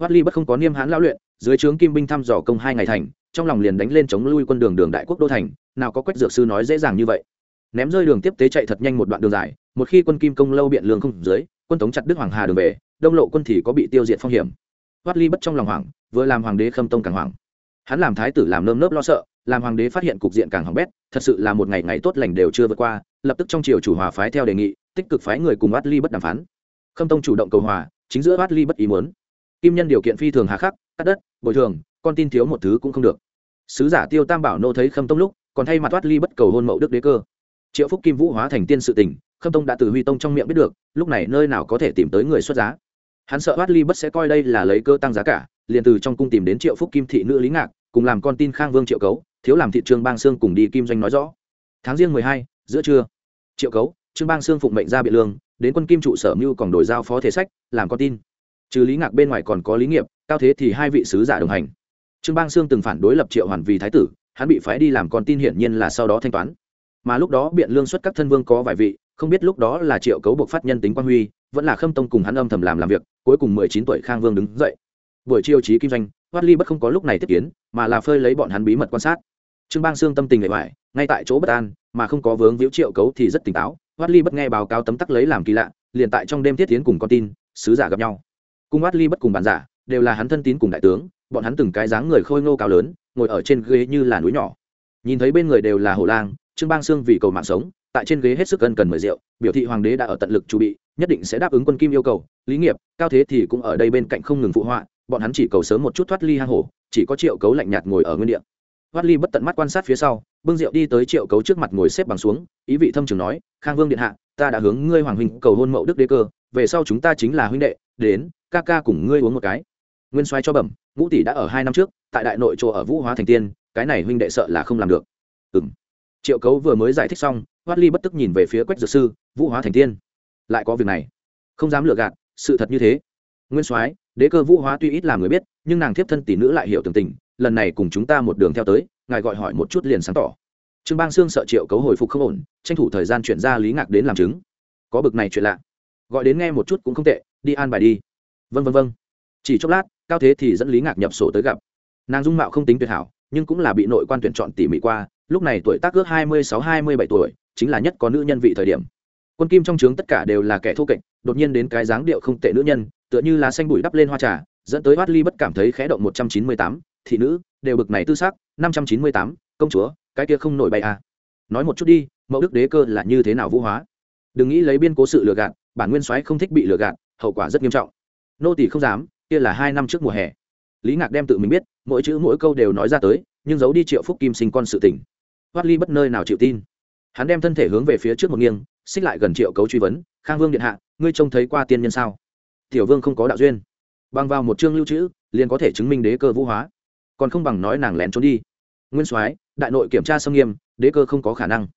hoát ly bất không có niêm hãn lão luyện, dưới trướng kim binh thăm dò công hai ngày thành, trong lòng liền đánh lên chống lui quân đường đường đại quốc đô thành, nào có quách dược sư nói dễ dàng như vậy. Ném rơi đường tiếp tế chạy thật nhanh một đoạn đường dài, một khi quân kim công lâu biện lương không dưới, quân tống chặt đức hoàng hà đường về, đông lộ quân thì có bị tiêu diệt phong hiểm. Hoát ly bất trong lòng hoảng, vừa làm hoàng đế khâm tông càng hoảng. Hắn làm thái tử làm nơm nớp lo sợ, làm hoàng đế phát hiện cục diện càng hỏng bét, thật sự là một ngày ngày tốt lành đều chưa vượt qua, lập tức trong triều chủ hòa phái theo đề nghị, tích cực phái người cùng hoát ly bất đàm phán. Khâm tông chủ động cầu hòa, chính giữa hoát ly bất ý muốn kim nhân điều kiện phi thường hà khắc, cắt đất, bồi thường, con tin thiếu một thứ cũng không được. Sứ giả tiêu tam bảo nô thấy khâm tông lúc, còn thay mặt thoát ly bất cầu hôn mậu đức đế cơ. Triệu phúc kim vũ hóa thành tiên sự tình, khâm tông đã từ huy tông trong miệng biết được, lúc này nơi nào có thể tìm tới người xuất giá. Hắn sợ thoát ly bất sẽ coi đây là lấy cơ tăng giá cả, liền từ trong cung tìm đến triệu phúc kim thị nữ lý ngạc, cùng làm con tin khang vương triệu cấu, thiếu làm thị trường bang sương cùng đi kim doanh nói rõ. Tháng riêng mười hai, giữa trưa, triệu cấu, trương bang sương phụng mệnh ra biện lương, đến quân kim trụ sở mưu còn đổi giao phó thể sách, làm con tin trừ lý ngạc bên ngoài còn có lý nghiệp, cao thế thì hai vị sứ giả đồng hành. Trương bang sương từng phản đối lập triệu hoàn vì thái tử, hắn bị phái đi làm con tin hiển nhiên là sau đó thanh toán. Mà lúc đó biện lương xuất các thân vương có vài vị, không biết lúc đó là triệu cấu buộc phát nhân tính quan huy, vẫn là khâm tông cùng hắn âm thầm làm làm việc, cuối cùng mười chín tuổi khang vương đứng dậy. Buổi chiêu trí kinh doanh, hoát ly bất không có lúc này tiếp kiến, mà là phơi lấy bọn hắn bí mật quan sát. Trương bang sương tâm tình nghệ hoài ngay tại chỗ bất an, mà không có vướng víu triệu cấu thì rất tỉnh táo. Hoát ly bất nghe báo cáo tấm tắc lấy làm kỳ lạ, liền tại trong đêm thiết tiến cùng con tin, sứ giả gặp nhau cung hoát ly bất cùng bàn giả, đều là hắn thân tín cùng đại tướng, bọn hắn từng cái dáng người khôi ngô cao lớn, ngồi ở trên ghế như là núi nhỏ. Nhìn thấy bên người đều là hổ lang, trương bang sương vì cầu mạng sống, tại trên ghế hết sức ân cần mời rượu, biểu thị hoàng đế đã ở tận lực chuẩn bị, nhất định sẽ đáp ứng quân kim yêu cầu, lý nghiệp, cao thế thì cũng ở đây bên cạnh không ngừng phụ họa, bọn hắn chỉ cầu sớm một chút thoát ly hang hổ, chỉ có triệu cấu lạnh nhạt ngồi ở nguyên địa. Thoát ly bất tận mắt quan sát phía sau, bưng rượu đi tới triệu cấu trước mặt ngồi xếp bằng xuống, ý vị thâm trường nói, khang vương điện hạ, ta đã hướng ngươi hoàng huynh cầu hôn mậu đức đế cơ về sau chúng ta chính là huynh đệ, đến, ca ca cùng ngươi uống một cái. Nguyên soái cho bẩm, ngũ tỷ đã ở hai năm trước, tại đại nội chỗ ở vũ hóa thành tiên, cái này huynh đệ sợ là không làm được. Ừ m triệu cấu vừa mới giải thích xong, hoát ly bất tức nhìn về phía quách dược sư, vũ hóa thành tiên. Lại có việc này. Không dám lừa gạt, sự thật như thế. Nguyên soái, đế cơ vũ hóa tuy ít làm người biết, nhưng nàng thiếp thân tỷ nữ lại hiểu tường tình, lần này cùng chúng ta một đường theo tới, ngài gọi hỏi một chút liền sáng tỏ. Trương bang sương sợ triệu cấu hồi phục không ổn, tranh thủ thời gian chuyển ra lý ngạc đến làm chứng. Có bực này chuyện lạ gọi đến nghe một chút cũng không tệ, đi an bài đi. Vân vân vân chỉ chốc lát, cao thế thì dẫn lý ngạc nhập sổ tới gặp. Nàng dung mạo không tính tuyệt hảo, nhưng cũng là bị nội quan tuyển chọn tỉ mỉ qua, lúc này tuổi tác ước hai mươi sáu, hai mươi bảy tuổi, chính là nhất có nữ nhân vị thời điểm. Quân kim trong trướng tất cả đều là kẻ thô kệch, đột nhiên đến cái dáng điệu không tệ nữ nhân, tựa như lá xanh bụi đắp lên hoa trà, dẫn tới hoát ly bất cảm thấy khẽ động một trăm chín mươi tám, thị nữ, đều bực này tư xác năm trăm chín mươi tám, công chúa, cái kia không nổi bay à. nói một chút đi, mẫu đức đế cơ là như thế nào vũ hóa? Đừng nghĩ lấy biên cố sự lừa gạt bản nguyên soái không thích bị lừa gạt, hậu quả rất nghiêm trọng. Nô tỷ không dám, kia là hai năm trước mùa hè. Lý ngạc đem tự mình biết, mỗi chữ mỗi câu đều nói ra tới, nhưng giấu đi triệu phúc kim sinh con sự tình. Hoát ly bất nơi nào chịu tin. Hắn đem thân thể hướng về phía trước một nghiêng, xích lại gần triệu cấu truy vấn, khang vương điện hạ, ngươi trông thấy qua tiên nhân sao? Tiểu vương không có đạo duyên. Bằng vào một chương lưu trữ, liền có thể chứng minh đế cơ vũ hóa. Còn không bằng nói nàng lén trốn đi. Nguyên soái, đại nội kiểm tra xâm nghiêm, đế cơ không có khả năng.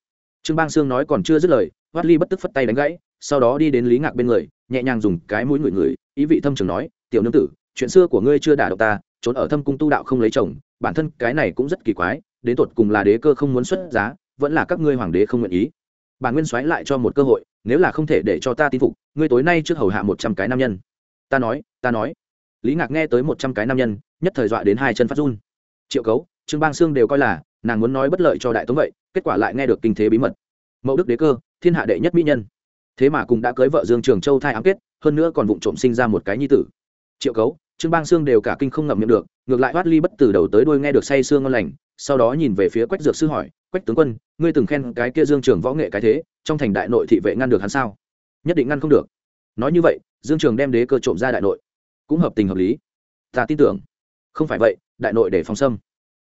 Trương bang sương nói còn chưa dứt lời hoát ly bất tức phất tay đánh gãy sau đó đi đến lý ngạc bên người, nhẹ nhàng dùng cái mũi ngửi ngửi, ý vị thâm trường nói, tiểu nương tử, chuyện xưa của ngươi chưa đả động ta, trốn ở thâm cung tu đạo không lấy chồng, bản thân cái này cũng rất kỳ quái, đến tột cùng là đế cơ không muốn xuất giá, vẫn là các ngươi hoàng đế không nguyện ý. Bản nguyên soái lại cho một cơ hội, nếu là không thể để cho ta tin phục, ngươi tối nay trước hầu hạ một trăm cái nam nhân. Ta nói ta nói. Lý ngạc nghe tới một trăm cái nam nhân, nhất thời dọa đến hai chân phát run. Triệu cấu, trương bang sương đều coi là, nàng muốn nói bất lợi cho đại tống vậy, kết quả lại nghe được kinh thế bí mật. Mẫu đức đế cơ, thiên hạ đệ nhất mỹ nhân thế mà cũng đã cưới vợ dương trường châu thai ám kết, hơn nữa còn vụng trộm sinh ra một cái nhi tử. Triệu cấu, trương bang sương đều cả kinh không ngậm miệng được, ngược lại thoát ly bất từ đầu tới đuôi nghe được say sương ngon lành, sau đó nhìn về phía quách dược sư hỏi, quách tướng quân, ngươi từng khen cái kia dương trường võ nghệ cái thế, trong thành đại nội thị vệ ngăn được hắn sao? Nhất định ngăn không được. Nói như vậy, dương trường đem đế cơ trộm ra đại nội. Cũng hợp tình hợp lý. Ta tin tưởng. Không phải vậy, đại nội để phòng xâm.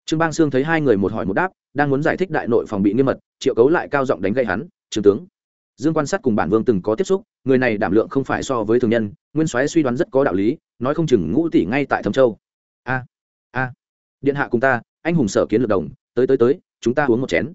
Trương bang sương thấy hai người một hỏi một đáp, đang muốn giải thích đại nội phòng bị nghiêm mật, triệu cấu lại cao giọng đánh gây hắn, trương tướng dương quan sát cùng bản vương từng có tiếp xúc, người này đảm lượng không phải so với thường nhân, nguyên soái suy đoán rất có đạo lý, nói không chừng ngũ tỷ ngay tại thâm châu. A a, điện hạ cùng ta, anh hùng sở kiến lược đồng, tới tới tới, chúng ta uống một chén.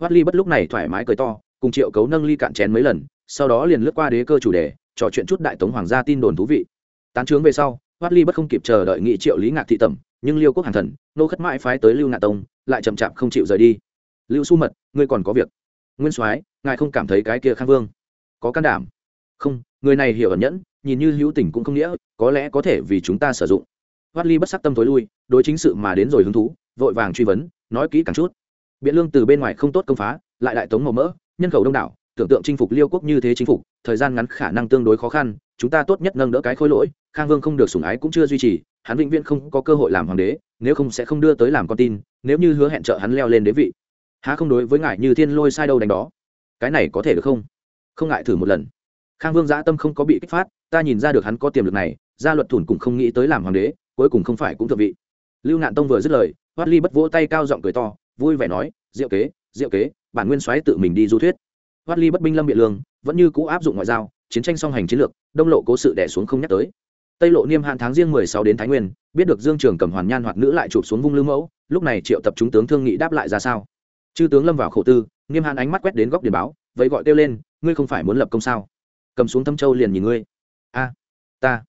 Hoát ly bất lúc này thoải mái cười to, cùng triệu cấu nâng ly cạn chén mấy lần, sau đó liền lướt qua đế cơ chủ đề, trò chuyện chút đại tống hoàng gia tin đồn thú vị. Tán trướng về sau, hoát ly bất không kịp chờ đợi nghị triệu lý ngạc thị tẩm, nhưng liêu quốc hàng thần, nô khất mãi phái tới lưu ngạ tông, lại chậm chạp không chịu rời đi. Lưu su mật, ngươi còn có việc nguyên soái, ngài không cảm thấy cái kia khang vương có can đảm? Không, người này hiểu ẩn nhẫn, nhìn như hữu tình cũng không nghĩa, có lẽ có thể vì chúng ta sử dụng. Hoát ly bất sắc tâm tối lui, đối chính sự mà đến rồi hứng thú, vội vàng truy vấn, nói kỹ càng chút. Biện lương từ bên ngoài không tốt công phá, lại đại tống màu mỡ, nhân khẩu đông đảo, tưởng tượng chinh phục liêu quốc như thế chính phục, thời gian ngắn khả năng tương đối khó khăn, chúng ta tốt nhất nâng đỡ cái khối lỗi, khang vương không được sủng ái cũng chưa duy trì, hắn vĩnh viễn không có cơ hội làm hoàng đế, nếu không sẽ không đưa tới làm con tin, nếu như hứa hẹn trợ hắn leo lên đế vị há không đối với ngài như thiên lôi sai đâu đánh đó. Cái này có thể được không? Không ngại thử một lần. Khang vương giã tâm không có bị kích phát, ta nhìn ra được hắn có tiềm lực này, gia luật thủn cũng không nghĩ tới làm hoàng đế, cuối cùng không phải cũng thượng vị. Lưu nạn tông vừa dứt lời, hoát ly bất vỗ tay cao giọng cười to, vui vẻ nói, diệu kế diệu kế, bản nguyên soái tự mình đi du thuyết. Hoát ly bất binh lâm biện lương, vẫn như cũ áp dụng ngoại giao, chiến tranh song hành chiến lược, đông lộ cố sự đẻ xuống không nhắc tới. Tây lộ niêm hạn tháng riêng mười sáu đến thái nguyên, biết được dương trường cầm hoàn nhan hoặc nữ lại chụp xuống vung lư mẫu, lúc này triệu tập chúng tướng thương nghị đáp lại ra sao? Chư tướng lâm vào khổ tư niêm hàn ánh mắt quét đến góc điền báo vậy gọi kêu lên, ngươi không phải muốn lập công sao? Cầm xuống thâm châu liền nhìn ngươi. A, ta.